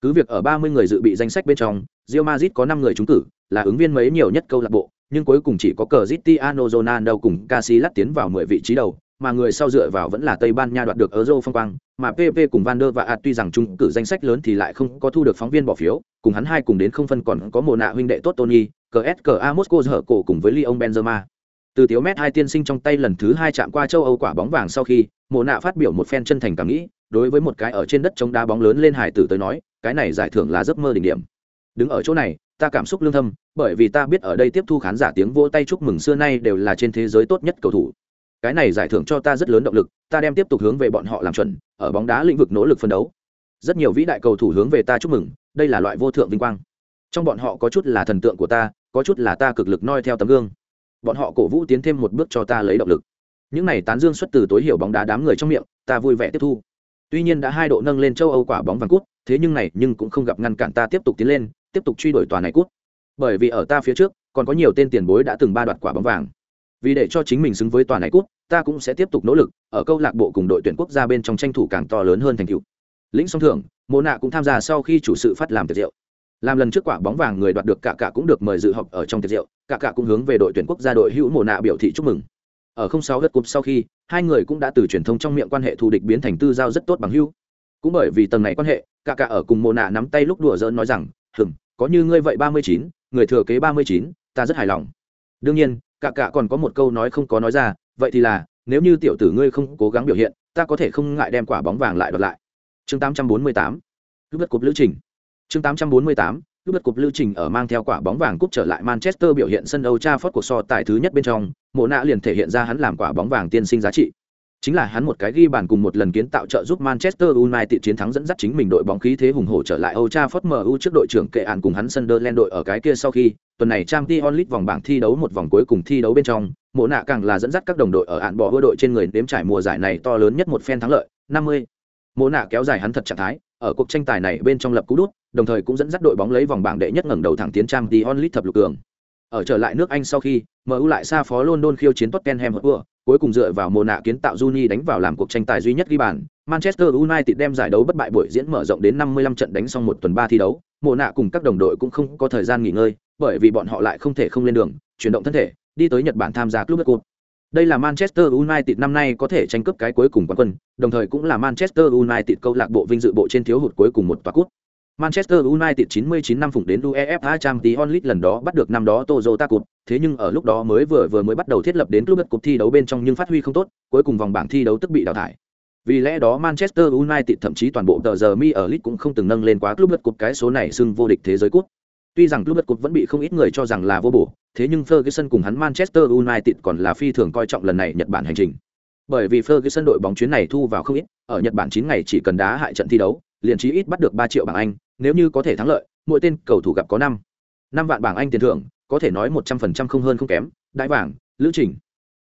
Cứ việc ở 30 người dự bị danh sách bên trong, Real Madrid có 5 người trúng cử, là ứng viên mấy nhiều nhất câu lạc bộ, nhưng cuối cùng chỉ có Cristiano Ronaldo cùng Casillas tiến vào 10 vị trí đầu, mà người sau dựa vào vẫn là Tây Ban Nha đoạt được Euro phong quang, mà PP cùng Van der và Ad tuy rằng chung cử danh sách lớn thì lại không có thu được phóng viên bỏ phiếu, cùng hắn hai cùng đến không phân còn có mồ nạ huynh đệ tốt Tony, CSKA Moscow hở cổ cùng với Lyon Benzema. Từ thiếu mét hai tiên sinh trong tay lần thứ hai chạm qua châu Âu quả bóng vàng sau khi, mồ nạ phát biểu một phen chân thành cảm nghĩ, đối với một cái ở trên đất chống đá bóng lớn lên hải tử tới nói, cái này giải thưởng là giấc mơ đỉnh điểm. Đứng ở chỗ này, ta cảm xúc lương thâm, bởi vì ta biết ở đây tiếp thu khán giả tiếng vỗ tay chúc mừng xưa nay đều là trên thế giới tốt nhất cầu thủ cái này giải thưởng cho ta rất lớn động lực, ta đem tiếp tục hướng về bọn họ làm chuẩn, ở bóng đá lĩnh vực nỗ lực phân đấu. Rất nhiều vĩ đại cầu thủ hướng về ta chúc mừng, đây là loại vô thượng vinh quang. Trong bọn họ có chút là thần tượng của ta, có chút là ta cực lực noi theo tấm gương. Bọn họ cổ vũ tiến thêm một bước cho ta lấy động lực. Những này tán dương xuất từ tối hiểu bóng đá đám người trong miệng, ta vui vẻ tiếp thu. Tuy nhiên đã hai độ nâng lên châu âu quả bóng vàng cút, thế nhưng này nhưng cũng không gặp ngăn cản ta tiếp tục tiến lên, tiếp tục truy đuổi tòa này cút. Bởi vì ở ta phía trước, còn có nhiều tên tiền bối đã từng ba đoạt quả bóng vàng vì để cho chính mình xứng với tòa này cút, ta cũng sẽ tiếp tục nỗ lực, ở câu lạc bộ cùng đội tuyển quốc gia bên trong tranh thủ càng to lớn hơn thành tựu. Lĩnh song thưởng mô nạ cũng tham gia sau khi chủ sự phát làm tiệc rượu. Làm lần trước quả bóng vàng người đoạt được cả cả cũng được mời dự họp ở trong tiệc rượu cả cả cũng hướng về đội tuyển quốc gia đội hữu mồ nạ biểu thị chúc mừng. Ở không sáu gật cúp sau khi, hai người cũng đã từ truyền thông trong miệng quan hệ thù địch biến thành tư giao rất tốt bằng hữu. Cũng bởi vì tầng này quan hệ cả cả ở cùng mồ nạ nắm tay lúc đùa giỡn nói rằng hừng có như ngươi vậy ba mươi chín, người thừa kế ba mươi chín, ta rất hài lòng. Đương nhiên cả cả còn có một câu nói không có nói ra, vậy thì là, nếu như tiểu tử ngươi không cố gắng biểu hiện, ta có thể không ngại đem quả bóng vàng lại đoạt lại. Chương 848 cúp đất cúp lữ trình. Chương tám trăm bốn cúp lưu trình ở mang theo quả bóng vàng cúp trở lại manchester biểu hiện sân Old Trafford cuộc so tài thứ nhất bên trong mộ nạ liền thể hiện ra hắn làm quả bóng vàng tiên sinh giá trị chính là hắn một cái ghi bàn cùng một lần kiến tạo trợ giúp Manchester United chiến thắng dẫn dắt chính mình đội bóng khí thế hùng hổ trở lại Old Trafford MU trước đội trưởng kệ án cùng hắn Sunderland đội ở cái kia sau khi tuần này Champions League vòng bảng thi đấu một vòng cuối cùng thi đấu bên trong, Mộ nạ càng là dẫn dắt các đồng đội ở án bỏ vua đội trên người đếm trải mùa giải này to lớn nhất một phen thắng lợi, 50. Mộ nạ kéo dài hắn thật trạng thái, ở cuộc tranh tài này bên trong lập cú đút, đồng thời cũng dẫn dắt đội bóng lấy vòng bảng đệ nhất ngẩng đầu thẳng tiến Champions League thập lục cường. Ở trở lại nước Anh sau khi, MU lại xa phó London khiêu chiến Tottenham Hotspur, cuối cùng dựa vào mồ nạ kiến tạo Juni đánh vào làm cuộc tranh tài duy nhất ghi bàn. Manchester United đem giải đấu bất bại buổi diễn mở rộng đến 55 trận đánh xong một tuần ba thi đấu, mồ nạ cùng các đồng đội cũng không có thời gian nghỉ ngơi, bởi vì bọn họ lại không thể không lên đường, chuyển động thân thể, đi tới Nhật Bản tham gia Club Cup. Đây là Manchester United năm nay có thể tranh cướp cái cuối cùng quán quân, đồng thời cũng là Manchester United câu lạc bộ vinh dự bộ trên thiếu hụt cuối cùng một tòa cúp. Manchester United 99 năm phụng đến UEFA Champions League lần đó bắt được năm đó Toyota Cup, thế nhưng ở lúc đó mới vừa vừa mới bắt đầu thiết lập đến club cuộc thi đấu bên trong nhưng phát huy không tốt, cuối cùng vòng bảng thi đấu tức bị đào thải. Vì lẽ đó Manchester United thậm chí toàn bộ tờ giờ mi ở League cũng không từng nâng lên quá club cuộc cái số này xưng vô địch thế giới cúp. Tuy rằng club cuộc vẫn bị không ít người cho rằng là vô bổ, thế nhưng Ferguson cùng hắn Manchester United còn là phi thường coi trọng lần này Nhật Bản hành trình. Bởi vì Ferguson đội bóng chuyến này thu vào không ít, ở Nhật Bản 9 ngày chỉ cần đá hại trận thi đấu, liền chí ít bắt được 3 triệu bảng Anh, nếu như có thể thắng lợi, mỗi tên cầu thủ gặp có 5 5 vạn bảng Anh tiền thưởng, có thể nói 100% không hơn không kém, đại vàng, lữ trình.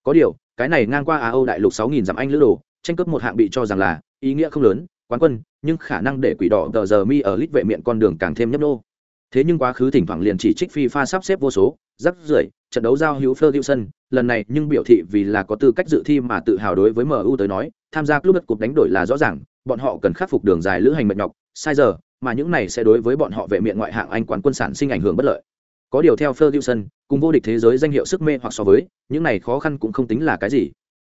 Có điều, cái này ngang qua Á Âu đại lục 6000 dặm Anh lữ đồ, tranh cướp một hạng bị cho rằng là ý nghĩa không lớn, quán quân, nhưng khả năng để quỷ đỏ tờ giờ mi ở lít vệ miệng con đường càng thêm nhấp nô. Thế nhưng quá khứ thỉnh thoảng liền chỉ trích FIFA sắp xếp vô số, rắc rưởi, trận đấu giao hữu Ferguson, lần này nhưng biểu thị vì là có tư cách dự thi mà tự hào đối với MU tới nói, tham gia club cuộc đánh đổi là rõ ràng, bọn họ cần khắc phục đường dài lữ hành mệt nhọc, sai giờ, mà những này sẽ đối với bọn họ vệ miệng ngoại hạng Anh quán quân sản sinh ảnh hưởng bất lợi. Có điều theo Ferguson, cùng vô địch thế giới danh hiệu sức mê hoặc so với, những này khó khăn cũng không tính là cái gì.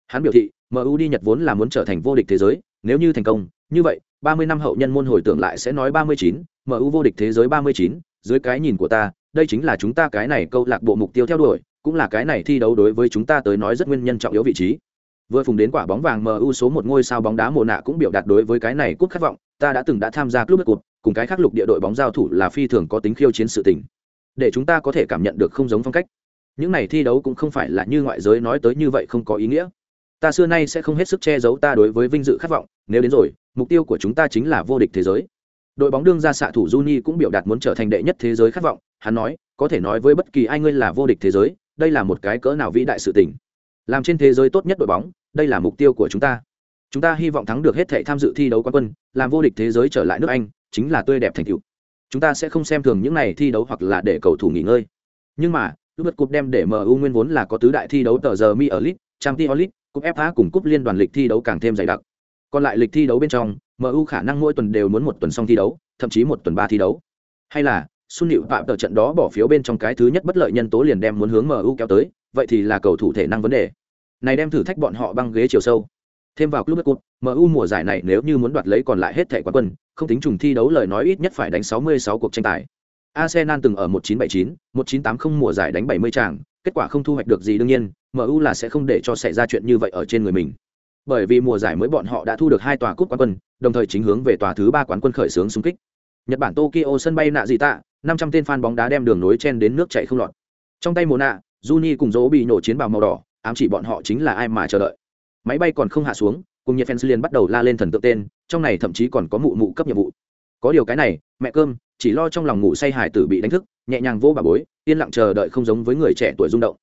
Hắn biểu thị, MU đi Nhật vốn là muốn trở thành vô địch thế giới, nếu như thành công, như vậy, 30 năm hậu nhân môn hồi tưởng lại sẽ nói 39, MU vô địch thế giới 39, dưới cái nhìn của ta, đây chính là chúng ta cái này câu lạc bộ mục tiêu theo đuổi, cũng là cái này thi đấu đối với chúng ta tới nói rất nguyên nhân trọng yếu vị trí. Vừa phùng đến quả bóng vàng MU số một ngôi sao bóng đá mùa nạ cũng biểu đạt đối với cái này cúp khát vọng, ta đã từng đã tham gia club cuộc cùng cái khác lục địa đội bóng giao thủ là phi thường có tính khiêu chiến sự tình. Để chúng ta có thể cảm nhận được không giống phong cách. Những này thi đấu cũng không phải là như ngoại giới nói tới như vậy không có ý nghĩa. Ta xưa nay sẽ không hết sức che giấu ta đối với vinh dự khát vọng, nếu đến rồi, mục tiêu của chúng ta chính là vô địch thế giới. Đội bóng đương ra xạ thủ Juni cũng biểu đạt muốn trở thành đệ nhất thế giới khát vọng, hắn nói, có thể nói với bất kỳ ai ngươi là vô địch thế giới, đây là một cái cỡ nào vĩ đại sự tình. Làm trên thế giới tốt nhất đội bóng, đây là mục tiêu của chúng ta. Chúng ta hy vọng thắng được hết thảy tham dự thi đấu quán quân, làm vô địch thế giới trở lại nước Anh, chính là tươi đẹp thành tựu. Chúng ta sẽ không xem thường những này thi đấu hoặc là để cầu thủ nghỉ ngơi. Nhưng mà, lúc bật cúp đem để MU nguyên vốn là có tứ đại thi đấu tờ giờ mi ở League, Champions League, cúp FA cùng cúp liên đoàn lịch thi đấu càng thêm dày đặc. Còn lại lịch thi đấu bên trong, MU khả năng mỗi tuần đều muốn một tuần xong thi đấu, thậm chí một tuần ba thi đấu. Hay là, Sun hiệu tạm tờ trận đó bỏ phiếu bên trong cái thứ nhất bất lợi nhân tố liền đem muốn hướng MU kéo tới, vậy thì là cầu thủ thể năng vấn đề. Này đem thử thách bọn họ băng ghế chiều sâu. Thêm vào club cup, MU mùa giải này nếu như muốn đoạt lấy còn lại hết thẻ quán quân, không tính trùng thi đấu lời nói ít nhất phải đánh 66 cuộc tranh tài. Arsenal từng ở 1979, 1980 mùa giải đánh 70 tràng, kết quả không thu hoạch được gì đương nhiên, MU là sẽ không để cho xảy ra chuyện như vậy ở trên người mình. Bởi vì mùa giải mới bọn họ đã thu được hai tòa cúp quán quân, đồng thời chính hướng về tòa thứ ba quán quân khởi xướng xung kích. Nhật Bản Tokyo sân bay nạ gì tạ, 500 tên fan bóng đá đem đường nối chen đến nước chảy không lọt. Trong tay mùa nạ, Juni cùng Dỗ bị nổ chiến bào màu đỏ, ám chỉ bọn họ chính là ai mà chờ đợi. Máy bay còn không hạ xuống, cùng nhiệt fans liền bắt đầu la lên thần tượng tên, trong này thậm chí còn có mụ mụ cấp nhiệm vụ. Có điều cái này, mẹ cơm, chỉ lo trong lòng ngủ say hải tử bị đánh thức, nhẹ nhàng vô bà bối, yên lặng chờ đợi không giống với người trẻ tuổi rung động.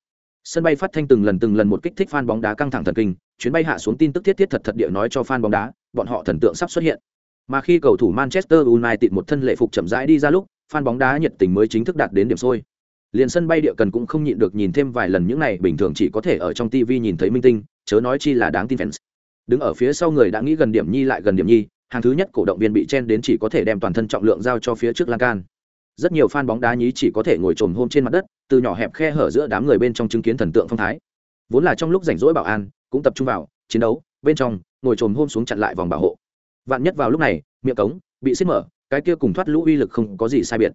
Sân bay phát thanh từng lần từng lần một kích thích fan bóng đá căng thẳng thần kinh, chuyến bay hạ xuống tin tức thiết thiết thật thật địa nói cho fan bóng đá, bọn họ thần tượng sắp xuất hiện. Mà khi cầu thủ Manchester United một thân lệ phục chậm rãi đi ra lúc, fan bóng đá nhiệt tình mới chính thức đạt đến điểm sôi. Liền sân bay địa cần cũng không nhịn được nhìn thêm vài lần những này bình thường chỉ có thể ở trong TV nhìn thấy minh tinh, chớ nói chi là đáng tin fans. Đứng ở phía sau người đã nghĩ gần điểm nhi lại gần điểm nhi, hàng thứ nhất cổ động viên bị chen đến chỉ có thể đem toàn thân trọng lượng giao cho phía trước lan can. Rất nhiều fan bóng đá nhí chỉ có thể ngồi trồm hôm trên mặt đất, từ nhỏ hẹp khe hở giữa đám người bên trong chứng kiến thần tượng phong thái. Vốn là trong lúc rảnh rỗi bảo an, cũng tập trung vào chiến đấu, bên trong ngồi trồm hôm xuống chặn lại vòng bảo hộ. Vạn nhất vào lúc này, miệng cống bị xiết mở, cái kia cùng thoát lũ uy lực không có gì sai biệt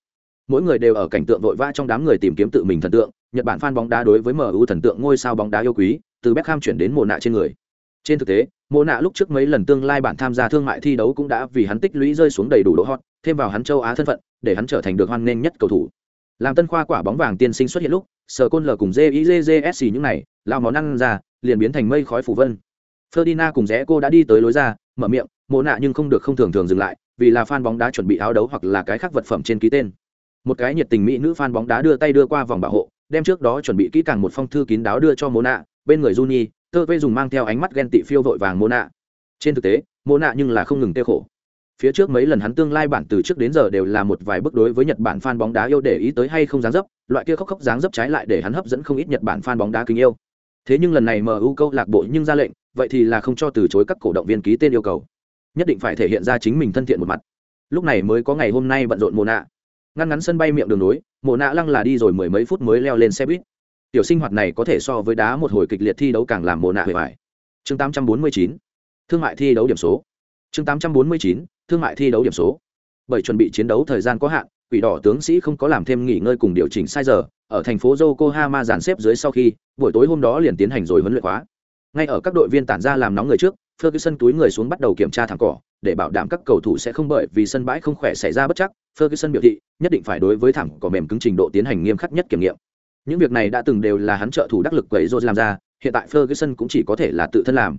mỗi người đều ở cảnh tượng vội vã trong đám người tìm kiếm tự mình thần tượng nhật bản fan bóng đá đối với mu thần tượng ngôi sao bóng đá yêu quý từ beckham chuyển đến mồ nạ trên người. Trên thực tế mồ nạ lúc trước mấy lần tương lai bản tham gia thương mại thi đấu cũng đã vì hắn tích lũy rơi xuống đầy đủ độ hot, thêm vào hắn châu á thân phận, để hắn trở thành được hoan nghênh nhất cầu thủ. Làm tân khoa quả bóng vàng tiên sinh xuất hiện lúc sở côn lờ cùng jizsc những này, lao món ăn ra, liền biến thành mây khói phủ vân. Ferdinand cùng rẽ cô đã đi tới lối ra, mở miệng, mộ nạ nhưng không được không thường thường dừng lại, vì là fan bóng đá chuẩn bị áo đấu hoặc là cái khác vật phẩm trên ký tên. Một cái nhiệt tình mỹ nữ fan bóng đá đưa tay đưa qua vòng bảo hộ, đem trước đó chuẩn bị kỹ càng một phong thư kín đáo đưa cho mộ nạ bên người Juni, tơ vê dùng mang theo ánh mắt ghen tị phiêu vội vàng mộ nạ trên thực tế mộ nạ nhưng là không ngừng tiêu khổ. Phía trước mấy lần hắn tương lai bản từ trước đến giờ đều là một vài bước đối với nhật bản fan bóng đá yêu để ý tới hay không dáng dấp loại kia khóc khóc dáng dấp trái lại để hắn hấp dẫn không ít nhật bản fan bóng đá kính yêu. Thế nhưng lần này mu câu lạc bộ nhưng ra lệnh vậy thì là không cho từ chối các cổ động viên ký tên yêu cầu. Nhất định phải thể hiện ra chính mình thân thiện một mặt. Lúc này mới có ngày hôm nay bận rộn Mona. nạ ngăn ngắn sân bay miệng đường núi, Mona nạ lăng là đi rồi mười mấy phút mới leo lên xe buýt tiểu sinh hoạt này có thể so với đá một hồi kịch liệt thi đấu càng làm mồ nạ hề vải chương 849 thương mại thi đấu điểm số. Chương 849 thương mại thi đấu điểm số. Bởi chuẩn bị chiến đấu thời gian có hạn, quỷ đỏ tướng sĩ không có làm thêm nghỉ ngơi cùng điều chỉnh sai giờ, ở thành phố yokohama dàn xếp dưới sau khi, buổi tối hôm đó liền tiến hành rồi huấn luyện khóa. Ngay ở các đội viên tản ra làm nóng người trước, ferguson túi người xuống bắt đầu kiểm tra thẳng cỏ, để bảo đảm các cầu thủ sẽ không bởi vì sân bãi không khỏe xảy ra bất chắc. Ferguson biểu thị, nhất định phải đối với thẳng cỏ mềm cứng trình độ tiến hành nghiêm khắc nhất kiểm nghiệm những việc này đã từng đều là hắn trợ thủ đắc lực quẩy rô làm ra hiện tại ferguson cũng chỉ có thể là tự thân làm.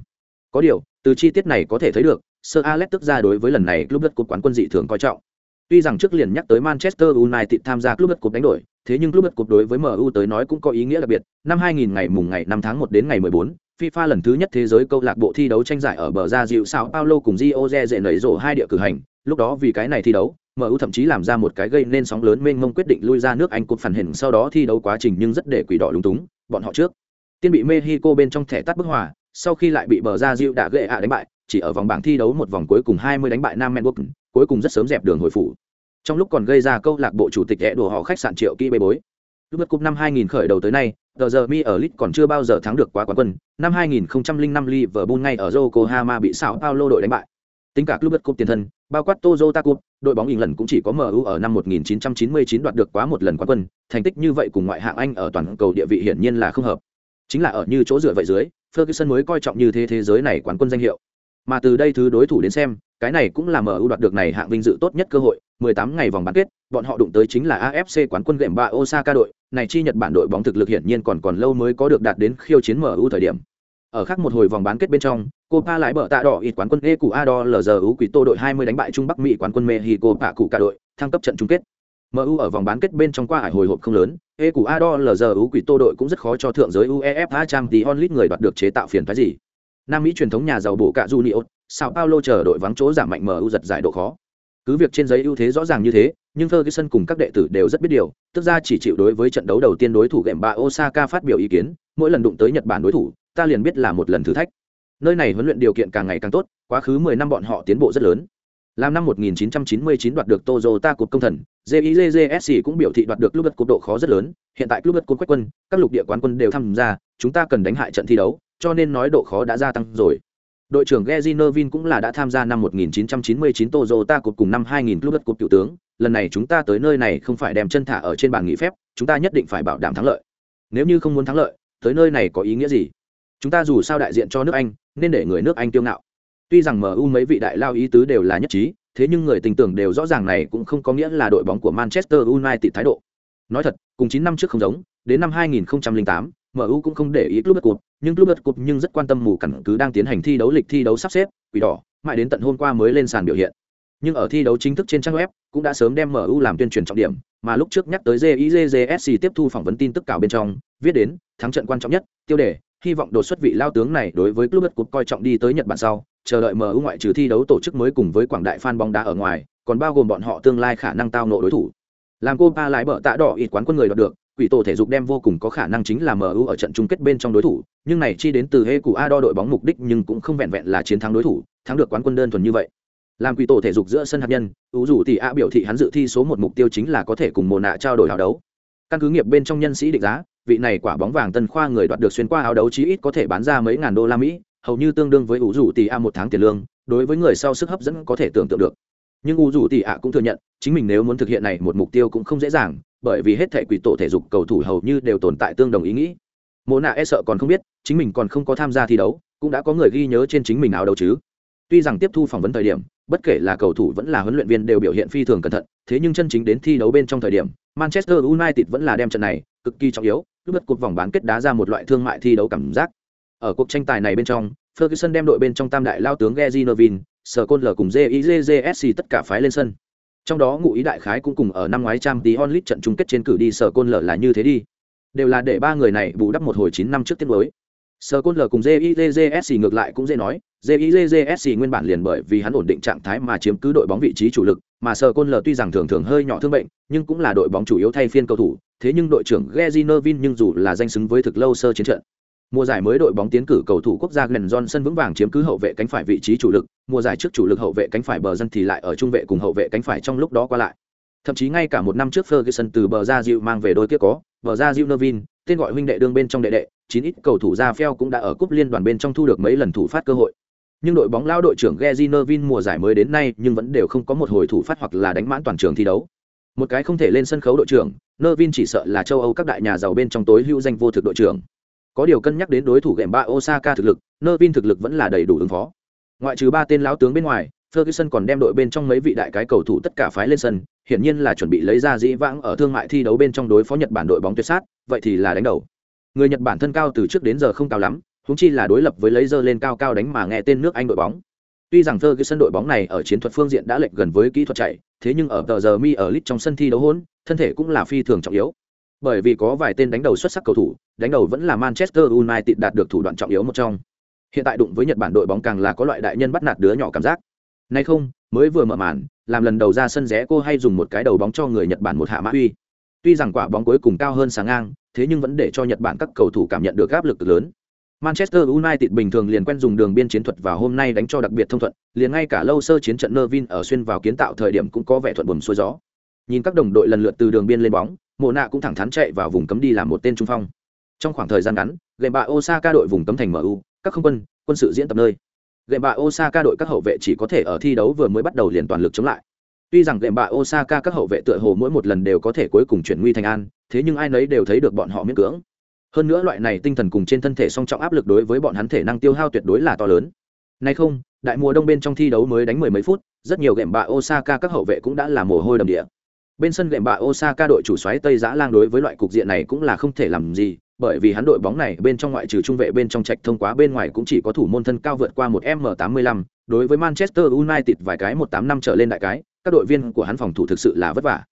Có điều từ chi tiết này có thể thấy được sir alex tức ra đối với lần này club đất cột quán quân dị thường coi trọng. Tuy rằng trước liền nhắc tới manchester united tham gia club đất cột đánh đổi thế nhưng club đất cột đối với mu tới nói cũng có ý nghĩa đặc biệt. Năm 2000 ngày mùng ngày 5 tháng 1 đến ngày 14, FIFA lần thứ nhất thế giới câu lạc bộ thi đấu tranh giải ở bờ ra dịu Sao Paulo cùng Rio Dễ nảy rổ hai địa cử hành, lúc đó vì cái này thi đấu, MU thậm chí làm ra một cái gây nên sóng lớn mênh mông quyết định lui ra nước Anh cột phản hình sau đó thi đấu quá trình nhưng rất để quỷ đỏ lúng túng, bọn họ trước. Tiên bị Mexico bên trong thẻ tắt bức hòa, sau khi lại bị bờ ra dịu đã gệ ạ đánh bại, chỉ ở vòng bảng thi đấu một vòng cuối cùng 20 đánh bại Nam Menwood, cuối cùng rất sớm dẹp đường hồi phủ. Trong lúc còn gây ra câu lạc bộ chủ tịch ẻ đùa họ khách sạn triệu kỳ bê bối. Lúc bất cúp năm 2000 khởi đầu tới nay, tờ giờ mi ở lit còn chưa bao giờ thắng được quá quán quân. Năm 2005 liverpool ngay ở yokohama bị sao paulo đội đánh bại. Tính cả club cup tiền thân, bao quát toyota cup, đội bóng lần cũng chỉ có mu ở năm 1999 đoạt được quá một lần quán quân. Thành tích như vậy cùng ngoại hạng anh ở toàn cầu địa vị hiển nhiên là không hợp. Chính là ở như chỗ dựa vậy dưới, ferguson mới coi trọng như thế thế giới này quán quân danh hiệu. Mà từ đây thứ đối thủ đến xem, cái này cũng là mu đoạt được này hạng vinh dự tốt nhất cơ hội. 18 ngày vòng bán kết bọn họ đụng tới chính là afc quán quân gệm ba osaka đội này chi nhật bản đội bóng thực lực hiển nhiên còn còn lâu mới có được đạt đến khiêu chiến mu thời điểm ở khác một hồi vòng bán kết bên trong copa lại bở tạ đỏ ít quán quân e cụ ador lzu quỷ tô đội 20 đánh bại trung bắc mỹ quán quân mexico Pạ cụ cả đội thăng cấp trận chung kết MU ở vòng bán kết bên trong qua hải hồi hộp không lớn, E của Ador LZU quỷ Tô đội cũng rất khó cho thượng giới UEFA Champions League người đoạt được chế tạo phiền phức gì. Nam Mỹ truyền thống nhà giàu bổ cả Junior, Sao Paulo chờ đội vắng chỗ giảm mạnh MU giật giải độ khó. Cứ việc trên giấy ưu thế rõ ràng như thế, nhưng Ferguson cùng các đệ tử đều rất biết điều, tức ra chỉ chịu đối với trận đấu đầu tiên đối thủ ghẹm bà Osaka phát biểu ý kiến, mỗi lần đụng tới Nhật Bản đối thủ, ta liền biết là một lần thử thách. Nơi này huấn luyện điều kiện càng ngày càng tốt, quá khứ 10 năm bọn họ tiến bộ rất lớn. Làm năm 1999 đoạt được Toyota cột công thần, JIJJSC cũng biểu thị đoạt được club cột độ khó rất lớn, hiện tại club cột quách quân, các lục địa quán quân đều tham gia, chúng ta cần đánh hại trận thi đấu, cho nên nói độ khó đã gia tăng rồi. Đội trưởng Gezinovin cũng là đã tham gia năm 1999 Toyota Cup cùng năm 2000 Club Cup tiểu tướng, lần này chúng ta tới nơi này không phải đem chân thả ở trên bàn nghỉ phép, chúng ta nhất định phải bảo đảm thắng lợi. Nếu như không muốn thắng lợi, tới nơi này có ý nghĩa gì? Chúng ta dù sao đại diện cho nước Anh, nên để người nước Anh tiêu ngạo. Tuy rằng MU mấy vị đại lao ý tứ đều là nhất trí, thế nhưng người tình tưởng đều rõ ràng này cũng không có nghĩa là đội bóng của Manchester United thái độ. Nói thật, cùng 9 năm trước không giống, đến năm 2008, MU cũng không để ý Club cuộc, nhưng Club Cup nhưng rất quan tâm mù cẩn cứ đang tiến hành thi đấu lịch thi đấu sắp xếp, quỷ đỏ, mãi đến tận hôm qua mới lên sàn biểu hiện. Nhưng ở thi đấu chính thức trên trang web, cũng đã sớm đem MU làm tuyên truyền trọng điểm, mà lúc trước nhắc tới JIJJSC tiếp thu phỏng vấn tin tức cào bên trong, viết đến, thắng trận quan trọng nhất, tiêu đề, hy vọng đột xuất vị lao tướng này đối với Club Cup coi trọng đi tới Nhật Bản sau, chờ đợi MU ngoại trừ thi đấu tổ chức mới cùng với quảng đại fan bóng đá ở ngoài, còn bao gồm bọn họ tương lai khả năng tao nộ đối thủ. Làm Copa lái bợ tạ đỏ ít quán quân người đoạt được, quỷ tổ thể dục đem vô cùng có khả năng chính là MU ở trận chung kết bên trong đối thủ, nhưng này chi đến từ hệ của đo đội bóng mục đích nhưng cũng không vẹn vẹn là chiến thắng đối thủ, thắng được quán quân đơn thuần như vậy. Làm quỷ tổ thể dục giữa sân hạt nhân, Ú rủ thì A biểu thị hắn dự thi số một mục tiêu chính là có thể cùng Mộ nạ trao đổi áo đấu. Căn cứ nghiệp bên trong nhân sĩ định giá, vị này quả bóng vàng tân khoa người đoạt được xuyên qua áo đấu chí ít có thể bán ra mấy ngàn đô la Mỹ, hầu như tương đương với Ú rủ tỷ A một tháng tiền lương, đối với người sau sức hấp dẫn có thể tưởng tượng được. Nhưng u rủ tỷ ạ cũng thừa nhận, chính mình nếu muốn thực hiện này một mục tiêu cũng không dễ dàng, bởi vì hết thể quỷ tổ thể dục cầu thủ hầu như đều tồn tại tương đồng ý nghĩ. Mộ nạ e sợ còn không biết chính mình còn không có tham gia thi đấu cũng đã có người ghi nhớ trên chính mình áo đấu chứ. Tuy rằng tiếp thu phỏng vấn thời điểm bất kể là cầu thủ vẫn là huấn luyện viên đều biểu hiện phi thường cẩn thận thế nhưng chân chính đến thi đấu bên trong thời điểm manchester united vẫn là đem trận này cực kỳ trọng yếu lúc bất cuộc vòng bán kết đá ra một loại thương mại thi đấu cảm giác. Ở cuộc tranh tài này bên trong ferguson đem đội bên trong tam đại lao tướng gezi sở côn l cùng jizsc tất cả phái lên sân. Trong đó ngụ ý đại khái cũng cùng ở năm ngoái trang tí onlit trận chung kết trên cử đi sở côn l là như thế đi. Đều là để ba người này bù đắp một hồi chín năm trước tiết mới. Sở côn l cùng jizsc ngược lại cũng dễ nói. Jizsc nguyên bản liền bởi vì hắn ổn định trạng thái mà chiếm cứ đội bóng vị trí chủ lực, mà sở côn l tuy rằng thường thường hơi nhỏ thương bệnh, nhưng cũng là đội bóng chủ yếu thay phiên cầu thủ. Thế nhưng đội trưởng Gezinovin nhưng dù là danh xứng với thực lâu sơ chiến trận Mùa giải mới đội bóng tiến cử cầu thủ quốc gia Glenn Johnson vững vàng chiếm cứ hậu vệ cánh phải vị trí chủ lực, mùa giải trước chủ lực hậu vệ cánh phải bờ dân thì lại ở trung vệ cùng hậu vệ cánh phải trong lúc đó qua lại. Thậm chí ngay cả một năm trước Ferguson từ bờ ra dịu mang về đôi kia có, bờ ra dịu Nervin tên gọi huynh đệ đương bên trong đệ đệ, chín ít cầu thủ ra phèo cũng đã ở cúp liên đoàn bên trong thu được mấy lần thủ phát cơ hội. Nhưng đội bóng lao đội trưởng Gezi Nervin mùa giải mới đến nay nhưng vẫn đều không có một hồi thủ phát hoặc là đánh mãn toàn trường thi đấu. Một cái không thể lên sân khấu đội trưởng, Nervin chỉ sợ là châu Âu các đại nhà giàu bên trong tối hữu danh vô thực đội trưởng. Có điều cân nhắc đến đối thủ gẹm ba Osaka thực lực, Nervin thực lực vẫn là đầy đủ ứng phó. Ngoại trừ ba tên lão tướng bên ngoài, Ferguson còn đem đội bên trong mấy vị đại cái cầu thủ tất cả phái lên sân, hiển nhiên là chuẩn bị lấy ra dĩ vãng ở thương mại thi đấu bên trong đối phó Nhật Bản đội bóng tuyệt sát, vậy thì là đánh đầu. Người Nhật Bản thân cao từ trước đến giờ không cao lắm, húng chi là đối lập với lấy dơ lên cao cao đánh mà nghe tên nước Anh đội bóng. Tuy rằng Ferguson đội bóng này ở chiến thuật phương diện đã lệch gần với kỹ thuật chạy, thế nhưng ở tờ giờ mi ở lit trong sân thi đấu hỗn, thân thể cũng là phi thường trọng yếu, bởi vì có vài tên đánh đầu xuất sắc cầu thủ, đánh đầu vẫn là Manchester United đạt được thủ đoạn trọng yếu một trong. Hiện tại đụng với Nhật Bản đội bóng càng là có loại đại nhân bắt nạt đứa nhỏ cảm giác. Nay không, mới vừa mở màn, làm lần đầu ra sân rẽ cô hay dùng một cái đầu bóng cho người Nhật Bản một hạ mã uy. Tuy rằng quả bóng cuối cùng cao hơn sáng ngang, thế nhưng vẫn để cho Nhật Bản các cầu thủ cảm nhận được áp lực lớn. Manchester United bình thường liền quen dùng đường biên chiến thuật và hôm nay đánh cho đặc biệt thông thuận, liền ngay cả lâu sơ chiến trận Nervin ở xuyên vào kiến tạo thời điểm cũng có vẻ thuận buồm xuôi gió. Nhìn các đồng đội lần lượt từ đường biên lên bóng, mộ nạ cũng thẳng thắn chạy vào vùng cấm đi làm một tên trung phong. Trong khoảng thời gian ngắn gậy bạ osaka đội vùng cấm thành mu các không quân quân sự diễn tập nơi. Gậy bạ osaka đội các hậu vệ chỉ có thể ở thi đấu vừa mới bắt đầu liền toàn lực chống lại. Tuy rằng gậy bạ osaka các hậu vệ tựa hồ mỗi một lần đều có thể cuối cùng chuyển nguy thành an, thế nhưng ai nấy đều thấy được bọn họ miễn cưỡng. Hơn nữa loại này tinh thần cùng trên thân thể song trọng áp lực đối với bọn hắn thể năng tiêu hao tuyệt đối là to lớn. Nay không, đại mùa đông bên trong thi đấu mới đánh mười mấy phút, rất nhiều gệm bạ osaka các hậu vệ cũng đã là mồ hôi đầm địa bên sân gệm bạ Osaka đội chủ xoáy Tây Giã Lang đối với loại cục diện này cũng là không thể làm gì, bởi vì hắn đội bóng này bên trong ngoại trừ trung vệ bên trong trạch thông quá bên ngoài cũng chỉ có thủ môn thân cao vượt qua một M85, đối với Manchester United vài cái một tám năm trở lên đại cái, các đội viên của hắn phòng thủ thực sự là vất vả.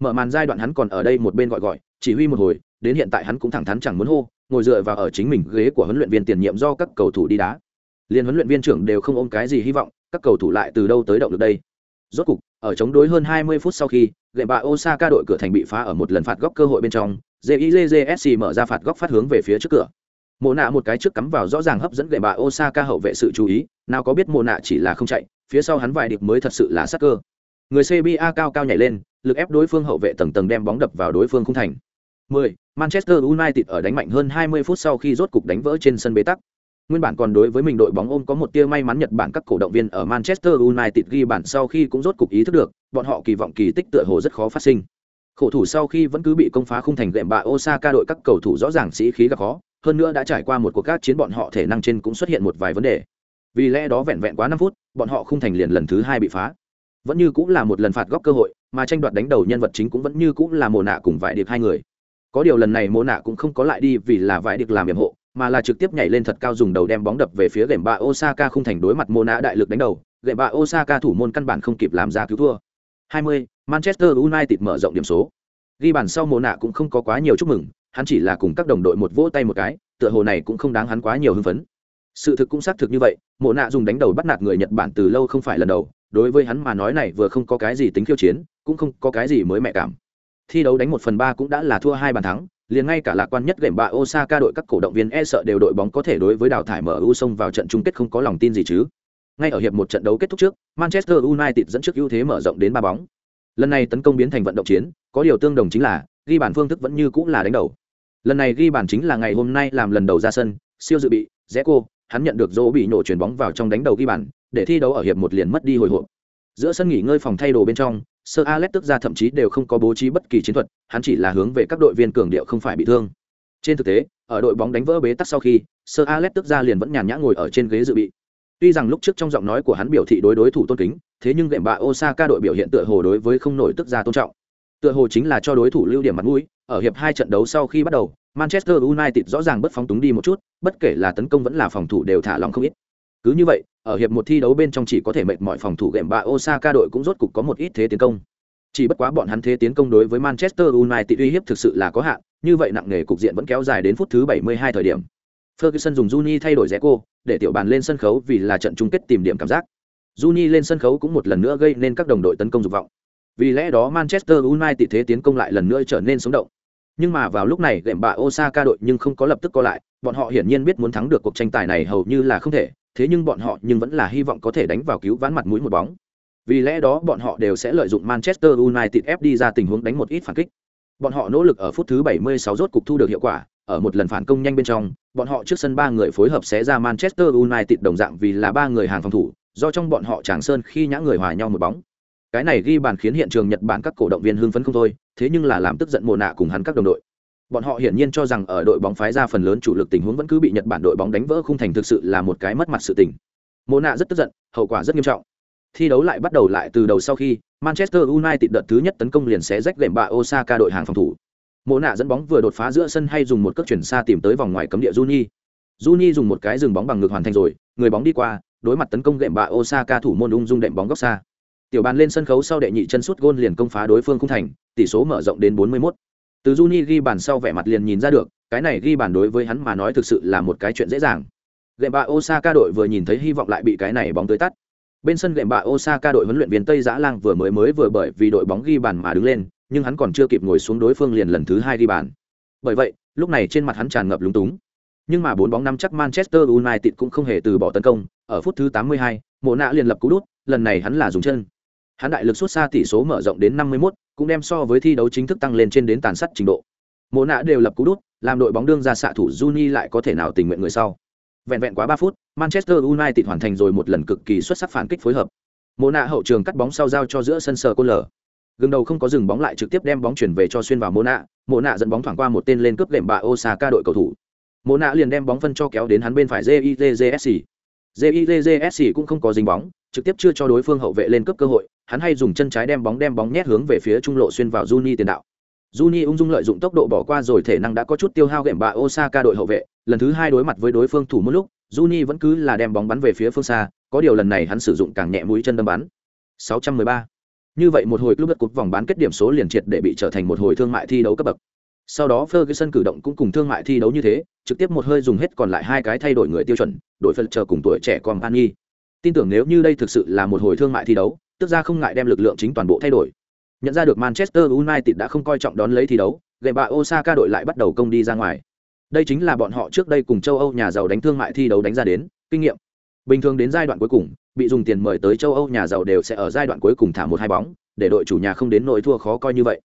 Mở màn giai đoạn hắn còn ở đây một bên gọi gọi, chỉ huy một hồi, đến hiện tại hắn cũng thẳng thắn chẳng muốn hô, ngồi dựa vào ở chính mình ghế của huấn luyện viên tiền nhiệm do các cầu thủ đi đá. Liên huấn luyện viên trưởng đều không ôm cái gì hy vọng, các cầu thủ lại từ đâu tới động được đây. Rốt cục, ở chống đối hơn 20 phút sau khi, gậy bạ Osaka đội cửa thành bị phá ở một lần phạt góc cơ hội bên trong, JIJJSC mở ra phạt góc phát hướng về phía trước cửa. Mộ nạ một cái trước cắm vào rõ ràng hấp dẫn gậy bạ Osaka hậu vệ sự chú ý, nào có biết mộ nạ chỉ là không chạy, phía sau hắn vài điệp mới thật sự là sát cơ. Người CBA cao cao nhảy lên, lực ép đối phương hậu vệ tầng tầng đem bóng đập vào đối phương khung thành. 10. Manchester United ở đánh mạnh hơn 20 phút sau khi rốt cục đánh vỡ trên sân bế tắc, Nguyên bản còn đối với mình đội bóng ôm có một tia may mắn Nhật Bản các cổ động viên ở Manchester United ghi bản sau khi cũng rốt cục ý thức được, bọn họ kỳ vọng kỳ tích tựa hồ rất khó phát sinh. Khổ thủ sau khi vẫn cứ bị công phá khung thành gệm bạ Osaka đội các cầu thủ rõ ràng sĩ khí gặp khó, hơn nữa đã trải qua một cuộc các chiến bọn họ thể năng trên cũng xuất hiện một vài vấn đề. Vì lẽ đó vẹn vẹn quá năm phút, bọn họ khung thành liền lần thứ hai bị phá. Vẫn như cũng là một lần phạt góc cơ hội, mà tranh đoạt đánh đầu nhân vật chính cũng vẫn như cũng là mồ Nạ cùng vài điệp hai người. Có điều lần này Mộ Nạ cũng không có lại đi vì là vài điệp làm yểm hộ, mà là trực tiếp nhảy lên thật cao dùng đầu đem bóng đập về phía gệm bạ Osaka không thành đối mặt Mona đại lực đánh đầu, gệm bạ Osaka thủ môn căn bản không kịp làm ra cứu thua. 20, Manchester United mở rộng điểm số. Ghi bàn sau Mona cũng không có quá nhiều chúc mừng, hắn chỉ là cùng các đồng đội một vỗ tay một cái, tựa hồ này cũng không đáng hắn quá nhiều hưng phấn. Sự thực cũng xác thực như vậy, Mona dùng đánh đầu bắt nạt người Nhật Bản từ lâu không phải lần đầu, đối với hắn mà nói này vừa không có cái gì tính khiêu chiến, cũng không có cái gì mới mẹ cảm. Thi đấu đánh một phần ba cũng đã là thua hai bàn thắng, liền ngay cả lạc quan nhất gệm bạ Osaka đội các cổ động viên e sợ đều đội bóng có thể đối với đào thải MU xông vào trận chung kết không có lòng tin gì chứ. Ngay ở hiệp một trận đấu kết thúc trước, Manchester United dẫn trước ưu thế mở rộng đến ba bóng. Lần này tấn công biến thành vận động chiến, có điều tương đồng chính là ghi bàn phương thức vẫn như cũng là đánh đầu. Lần này ghi bàn chính là ngày hôm nay làm lần đầu ra sân, siêu dự bị, Zeko, hắn nhận được dỗ bị nổ chuyển bóng vào trong đánh đầu ghi bàn, để thi đấu ở hiệp một liền mất đi hồi hộp. Giữa sân nghỉ ngơi phòng thay đồ bên trong, sơ alex tức ra thậm chí đều không có bố trí bất kỳ chiến thuật hắn chỉ là hướng về các đội viên cường điệu không phải bị thương Trên thực tế, ở đội bóng đánh vỡ bế tắc sau khi, sơ Alex tức ra liền vẫn nhàn nhã ngồi ở trên ghế dự bị. Tuy rằng lúc trước trong giọng nói của hắn biểu thị đối đối thủ tôn kính, thế nhưng gệm bạ Osaka đội biểu hiện tựa hồ đối với không nổi tức ra tôn trọng. Tựa hồ chính là cho đối thủ lưu điểm mặt mũi, ở hiệp hai trận đấu sau khi bắt đầu, Manchester United rõ ràng bất phóng túng đi một chút, bất kể là tấn công vẫn là phòng thủ đều thả lỏng không ít. Cứ như vậy, ở hiệp một thi đấu bên trong chỉ có thể mệt mỏi phòng thủ gệm bạ Osaka đội cũng rốt cục có một ít thế tiến công. Chỉ bất quá bọn hắn thế tiến công đối với Manchester United uy hiếp thực sự là có hạn, như vậy nặng nề cục diện vẫn kéo dài đến phút thứ 72 thời điểm. Ferguson dùng Juni thay đổi rẽ cô, để tiểu bàn lên sân khấu vì là trận chung kết tìm điểm cảm giác. Juni lên sân khấu cũng một lần nữa gây nên các đồng đội tấn công dục vọng. Vì lẽ đó Manchester United thế tiến công lại lần nữa trở nên sống động. Nhưng mà vào lúc này gệm bạ Osaka đội nhưng không có lập tức co lại, bọn họ hiển nhiên biết muốn thắng được cuộc tranh tài này hầu như là không thể, thế nhưng bọn họ nhưng vẫn là hy vọng có thể đánh vào cứu vãn mặt mũi một bóng. Vì lẽ đó bọn họ đều sẽ lợi dụng Manchester United ép đi ra tình huống đánh một ít phản kích. Bọn họ nỗ lực ở phút thứ 76 rốt cục thu được hiệu quả, ở một lần phản công nhanh bên trong, bọn họ trước sân ba người phối hợp sẽ ra Manchester United đồng dạng vì là ba người hàng phòng thủ, do trong bọn họ Tràng Sơn khi nhã người hòa nhau một bóng. Cái này ghi bàn khiến hiện trường Nhật Bản các cổ động viên hưng phấn không thôi, thế nhưng là làm tức giận mồ nạ cùng hắn các đồng đội. Bọn họ hiển nhiên cho rằng ở đội bóng phái ra phần lớn chủ lực tình huống vẫn cứ bị Nhật Bản đội bóng đánh vỡ khung thành thực sự là một cái mất mặt sự tình. Mồ nạ rất tức giận, hậu quả rất nghiêm trọng. Thi đấu lại bắt đầu lại từ đầu sau khi Manchester United đợt thứ nhất tấn công liền xé rách đệm bạ Osaka đội hàng phòng thủ. Mộ nạ dẫn bóng vừa đột phá giữa sân hay dùng một cước chuyển xa tìm tới vòng ngoài cấm địa Juni. Juni dùng một cái dừng bóng bằng ngực hoàn thành rồi, người bóng đi qua, đối mặt tấn công đệm bạ Osaka thủ môn ung dung đệm bóng góc xa. Tiểu bàn lên sân khấu sau đệ nhị chân sút gôn liền công phá đối phương khung thành, tỷ số mở rộng đến 41. Từ Juni ghi bàn sau vẻ mặt liền nhìn ra được, cái này ghi bàn đối với hắn mà nói thực sự là một cái chuyện dễ dàng. Gệm bạ Osaka đội vừa nhìn thấy hy vọng lại bị cái này bóng tới tắt. Bên sân gệm bạ Osaka đội huấn luyện viên Tây Giã Lang vừa mới mới vừa bởi vì đội bóng ghi bàn mà đứng lên, nhưng hắn còn chưa kịp ngồi xuống đối phương liền lần thứ hai ghi bàn. Bởi vậy, lúc này trên mặt hắn tràn ngập lúng túng. Nhưng mà bốn bóng năm chắc Manchester United cũng không hề từ bỏ tấn công, ở phút thứ 82, Mộ Nạ liền lập cú đút, lần này hắn là dùng chân. Hắn đại lực xuất xa tỷ số mở rộng đến 51, cũng đem so với thi đấu chính thức tăng lên trên đến tàn sát trình độ. Mộ Nạ đều lập cú đút, làm đội bóng đương ra xạ thủ Juni lại có thể nào tình nguyện người sau. Vẹn vẹn quá 3 phút, Manchester United hoàn thành rồi một lần cực kỳ xuất sắc phản kích phối hợp. Mộ Nạ hậu trường cắt bóng sau giao cho giữa sân sờ cô lở gương đầu không có dừng bóng lại trực tiếp đem bóng chuyển về cho xuyên vào mô nạ mô nạ dẫn bóng thoảng qua một tên lên cướp lệm bà osaka đội cầu thủ mô nạ liền đem bóng phân cho kéo đến hắn bên phải jizsc jizsc cũng không có dính bóng trực tiếp chưa cho đối phương hậu vệ lên cấp cơ hội hắn hay dùng chân trái đem bóng đem bóng nhét hướng về phía trung lộ xuyên vào juni tiền đạo Juni ung dung lợi dụng tốc độ bỏ qua rồi thể năng đã có chút tiêu hao gệm bạ Osaka đội hậu vệ, lần thứ hai đối mặt với đối phương thủ một lúc, Juni vẫn cứ là đem bóng bắn về phía phương xa, có điều lần này hắn sử dụng càng nhẹ mũi chân đâm bắn. 613 như vậy một hồi club đất cúp vòng bán kết điểm số liền triệt để bị trở thành một hồi thương mại thi đấu cấp bậc. Sau đó Ferguson cử động cũng cùng thương mại thi đấu như thế, trực tiếp một hơi dùng hết còn lại hai cái thay đổi người tiêu chuẩn, đổi phần chờ cùng tuổi trẻ Company. Tin tưởng nếu như đây thực sự là một hồi thương mại thi đấu, tức ra không ngại đem lực lượng chính toàn bộ thay đổi. Nhận ra được Manchester United đã không coi trọng đón lấy thi đấu, gậy bạ Osaka đội lại bắt đầu công đi ra ngoài. Đây chính là bọn họ trước đây cùng châu Âu nhà giàu đánh thương mại thi đấu đánh ra đến, kinh nghiệm. Bình thường đến giai đoạn cuối cùng, bị dùng tiền mời tới châu Âu nhà giàu đều sẽ ở giai đoạn cuối cùng thả một hai bóng, để đội chủ nhà không đến nỗi thua khó coi như vậy.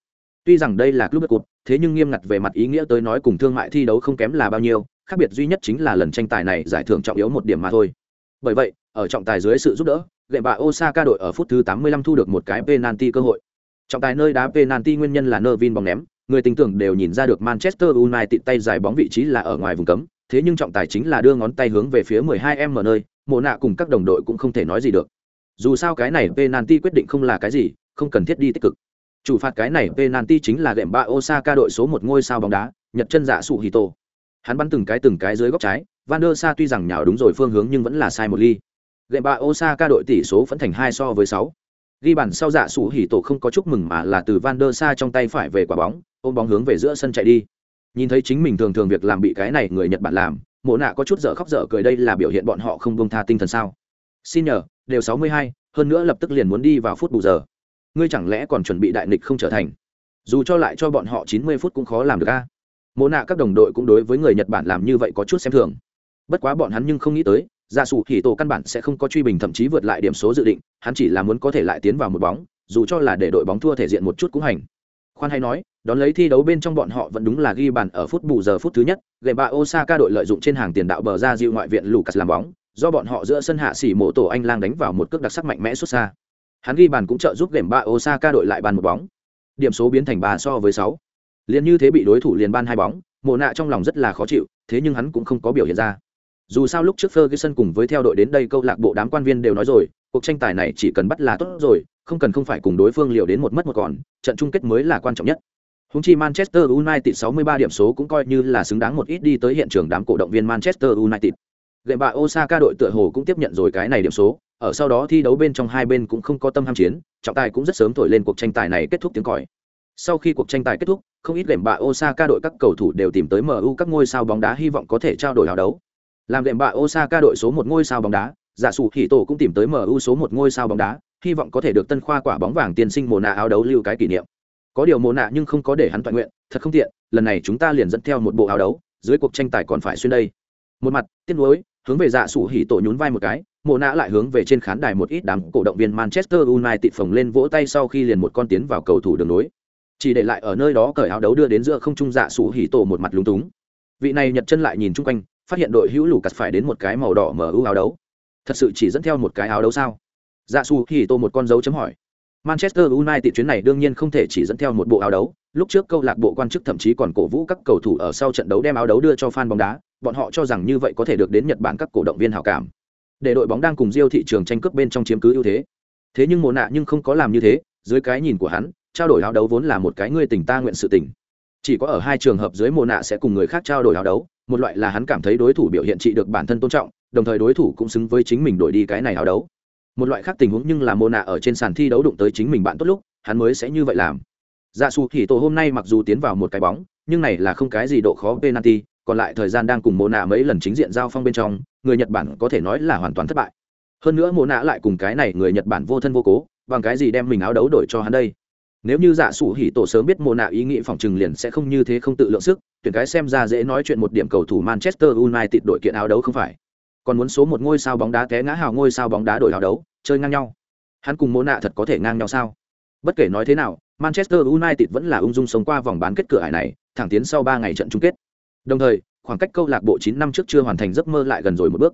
Tuy rằng đây là club cup, thế nhưng nghiêm ngặt về mặt ý nghĩa tới nói cùng thương mại thi đấu không kém là bao nhiêu, khác biệt duy nhất chính là lần tranh tài này giải thưởng trọng yếu một điểm mà thôi. Bởi vậy, ở trọng tài dưới sự giúp đỡ, gậy bạ Osaka đội ở phút thứ 85 thu được một cái penalty cơ hội. Trọng tài nơi đá penalty nguyên nhân là Nervin bóng ném, người tình tưởng đều nhìn ra được Manchester United tay giải bóng vị trí là ở ngoài vùng cấm, thế nhưng trọng tài chính là đưa ngón tay hướng về phía 12m nơi, mộ nạ cùng các đồng đội cũng không thể nói gì được dù sao cái này penalty quyết định không là cái gì không cần thiết đi tích cực chủ phạt cái này penalty chính là gệm ba osaka đội số một ngôi sao bóng đá, nhật chân giả sụ hito hắn bắn từng cái từng cái dưới góc trái, van der sa tuy rằng nhào đúng rồi phương hướng nhưng vẫn là sai một ly. Gệm ba osaka đội tỷ số vẫn thành hai so với sáu. Ghi bàn sau giả sụ hỉ tổ không có chúc mừng mà là từ van der sa trong tay phải về quả bóng, ôm bóng hướng về giữa sân chạy đi. Nhìn thấy chính mình thường thường việc làm bị cái này người nhật bản làm, mộ nạ có chút dở khóc dở cười đây là biểu hiện bọn họ không bông tha tinh thần sao. Xin nhờ, đều sáu mươi hai, hơn nữa lập tức liền muốn đi vào phút bù giờ ngươi chẳng lẽ còn chuẩn bị đại nghịch không trở thành? Dù cho lại cho bọn họ chín mươi phút cũng khó làm được a. Mộ nạ các đồng đội cũng đối với người nhật bản làm như vậy có chút xem thường. Bất quá bọn hắn nhưng không nghĩ tới, gia sù thì tổ căn bản sẽ không có truy bình thậm chí vượt lại điểm số dự định, hắn chỉ là muốn có thể lại tiến vào một bóng, dù cho là để đội bóng thua thể diện một chút cũng hành. Khoan hay nói, đón lấy thi đấu bên trong bọn họ vẫn đúng là ghi bàn ở phút bù giờ phút thứ nhất gậy bà osaka đội lợi dụng trên hàng tiền đạo bờ ra diệu ngoại viện lucas làm bóng, do bọn họ giữa sân hạ xỉ mộ tổ anh lang đánh vào một cước đặc sắc mạnh mẽ xuất xa hắn ghi bàn cũng trợ giúp gệm ba osaka đội lại bàn một bóng. Điểm số biến thành ba so với sáu. Liền như thế bị đối thủ liền ban hai bóng mộ nạ trong lòng rất là khó chịu thế nhưng hắn cũng không có biểu hiện ra. Dù sao lúc trước ferguson cùng với theo đội đến đây câu lạc bộ đám quan viên đều nói rồi cuộc tranh tài này chỉ cần bắt là tốt rồi không cần không phải cùng đối phương liều đến một mất một còn trận chung kết mới là quan trọng nhất. Húng chi Manchester United 63 điểm số cũng coi như là xứng đáng một ít đi tới hiện trường đám cổ động viên Manchester United. Gệm bạ Osaka đội tựa hồ cũng tiếp nhận rồi cái này điểm số, ở sau đó thi đấu bên trong hai bên cũng không có tâm ham chiến, trọng tài cũng rất sớm thổi lên cuộc tranh tài này kết thúc tiếng còi. Sau khi cuộc tranh tài kết thúc, không ít lệm bạ Osaka đội các cầu thủ đều tìm tới MU các ngôi sao bóng đá hy vọng có thể trao đổi hào đấu. Làm lệm bạ Osaka đội số một ngôi sao bóng đá, giả sủ hỉ tổ cũng tìm tới MU số một ngôi sao bóng đá, hy vọng có thể được tân khoa quả bóng vàng tiền sinh mồ nạ áo đấu lưu cái kỷ niệm có điều mồ nạ nhưng không có để hắn toàn nguyện thật không tiện lần này chúng ta liền dẫn theo một bộ áo đấu dưới cuộc tranh tài còn phải xuyên đây một mặt tiếc nuối hướng về dạ sủ hỉ tổ nhún vai một cái Mộ nạ lại hướng về trên khán đài một ít đám cổ động viên manchester united phồng lên vỗ tay sau khi liền một con tiến vào cầu thủ đường nối chỉ để lại ở nơi đó cởi áo đấu đưa đến giữa không trung dạ sủ hỉ tổ một mặt lúng túng. Vị này nhật chân lại nhìn chung quanh phát hiện đội hữu lù cắt phải đến một cái màu đỏ mở ưu áo đấu. Thật sự chỉ dẫn theo một cái áo đấu sao? Dạ sủ hỉ tổ một con dấu chấm hỏi. Manchester United chuyến này đương nhiên không thể chỉ dẫn theo một bộ áo đấu, lúc trước câu lạc bộ quan chức thậm chí còn cổ vũ các cầu thủ ở sau trận đấu đem áo đấu đưa cho fan bóng đá, bọn họ cho rằng như vậy có thể được đến Nhật Bản các cổ động viên hảo cảm. Để đội bóng đang cùng Diêu thị trường tranh cướp bên trong chiếm cứ ưu thế. Thế nhưng Mộ nạ nhưng không có làm như thế, dưới cái nhìn của hắn, trao đổi áo đấu vốn là một cái người tình ta nguyện sự tình. Chỉ có ở hai trường hợp dưới Mộ nạ sẽ cùng người khác trao đổi áo đấu, một loại là hắn cảm thấy đối thủ biểu hiện trị được bản thân tôn trọng, đồng thời đối thủ cũng xứng với chính mình đổi đi cái này áo đấu một loại khác tình huống nhưng là Mộ nạ ở trên sàn thi đấu đụng tới chính mình bạn tốt lúc hắn mới sẽ như vậy làm dạ xù thì tổ hôm nay mặc dù tiến vào một cái bóng nhưng này là không cái gì độ khó penalty còn lại thời gian đang cùng mô nạ mấy lần chính diện giao phong bên trong, người nhật bản có thể nói là hoàn toàn thất bại. Hơn nữa mô nạ lại cùng cái này người nhật bản vô thân vô cố, bằng cái gì đem mình áo đấu đổi cho hắn đây? Nếu như dạ sủ hỉ tổ sớm biết mô nạ ý nghĩ phòng trừng liền sẽ không như thế không tự lượng sức, tuyển cái xem ra dễ nói chuyện một điểm cầu thủ manchester united đội kiện áo đấu không phải. Còn muốn số một ngôi sao bóng đá té ngã hào ngôi sao bóng đá đổi áo đấu, chơi ngang nhau. Hắn cùng mô nạ thật có thể ngang nhau sao? Bất kể nói thế nào, manchester united vẫn là ung dung sống qua vòng bán kết cửa hải này, thẳng tiến sau ba ngày trận chung kết đồng thời, khoảng cách câu lạc bộ chín năm trước chưa hoàn thành giấc mơ lại gần rồi một bước.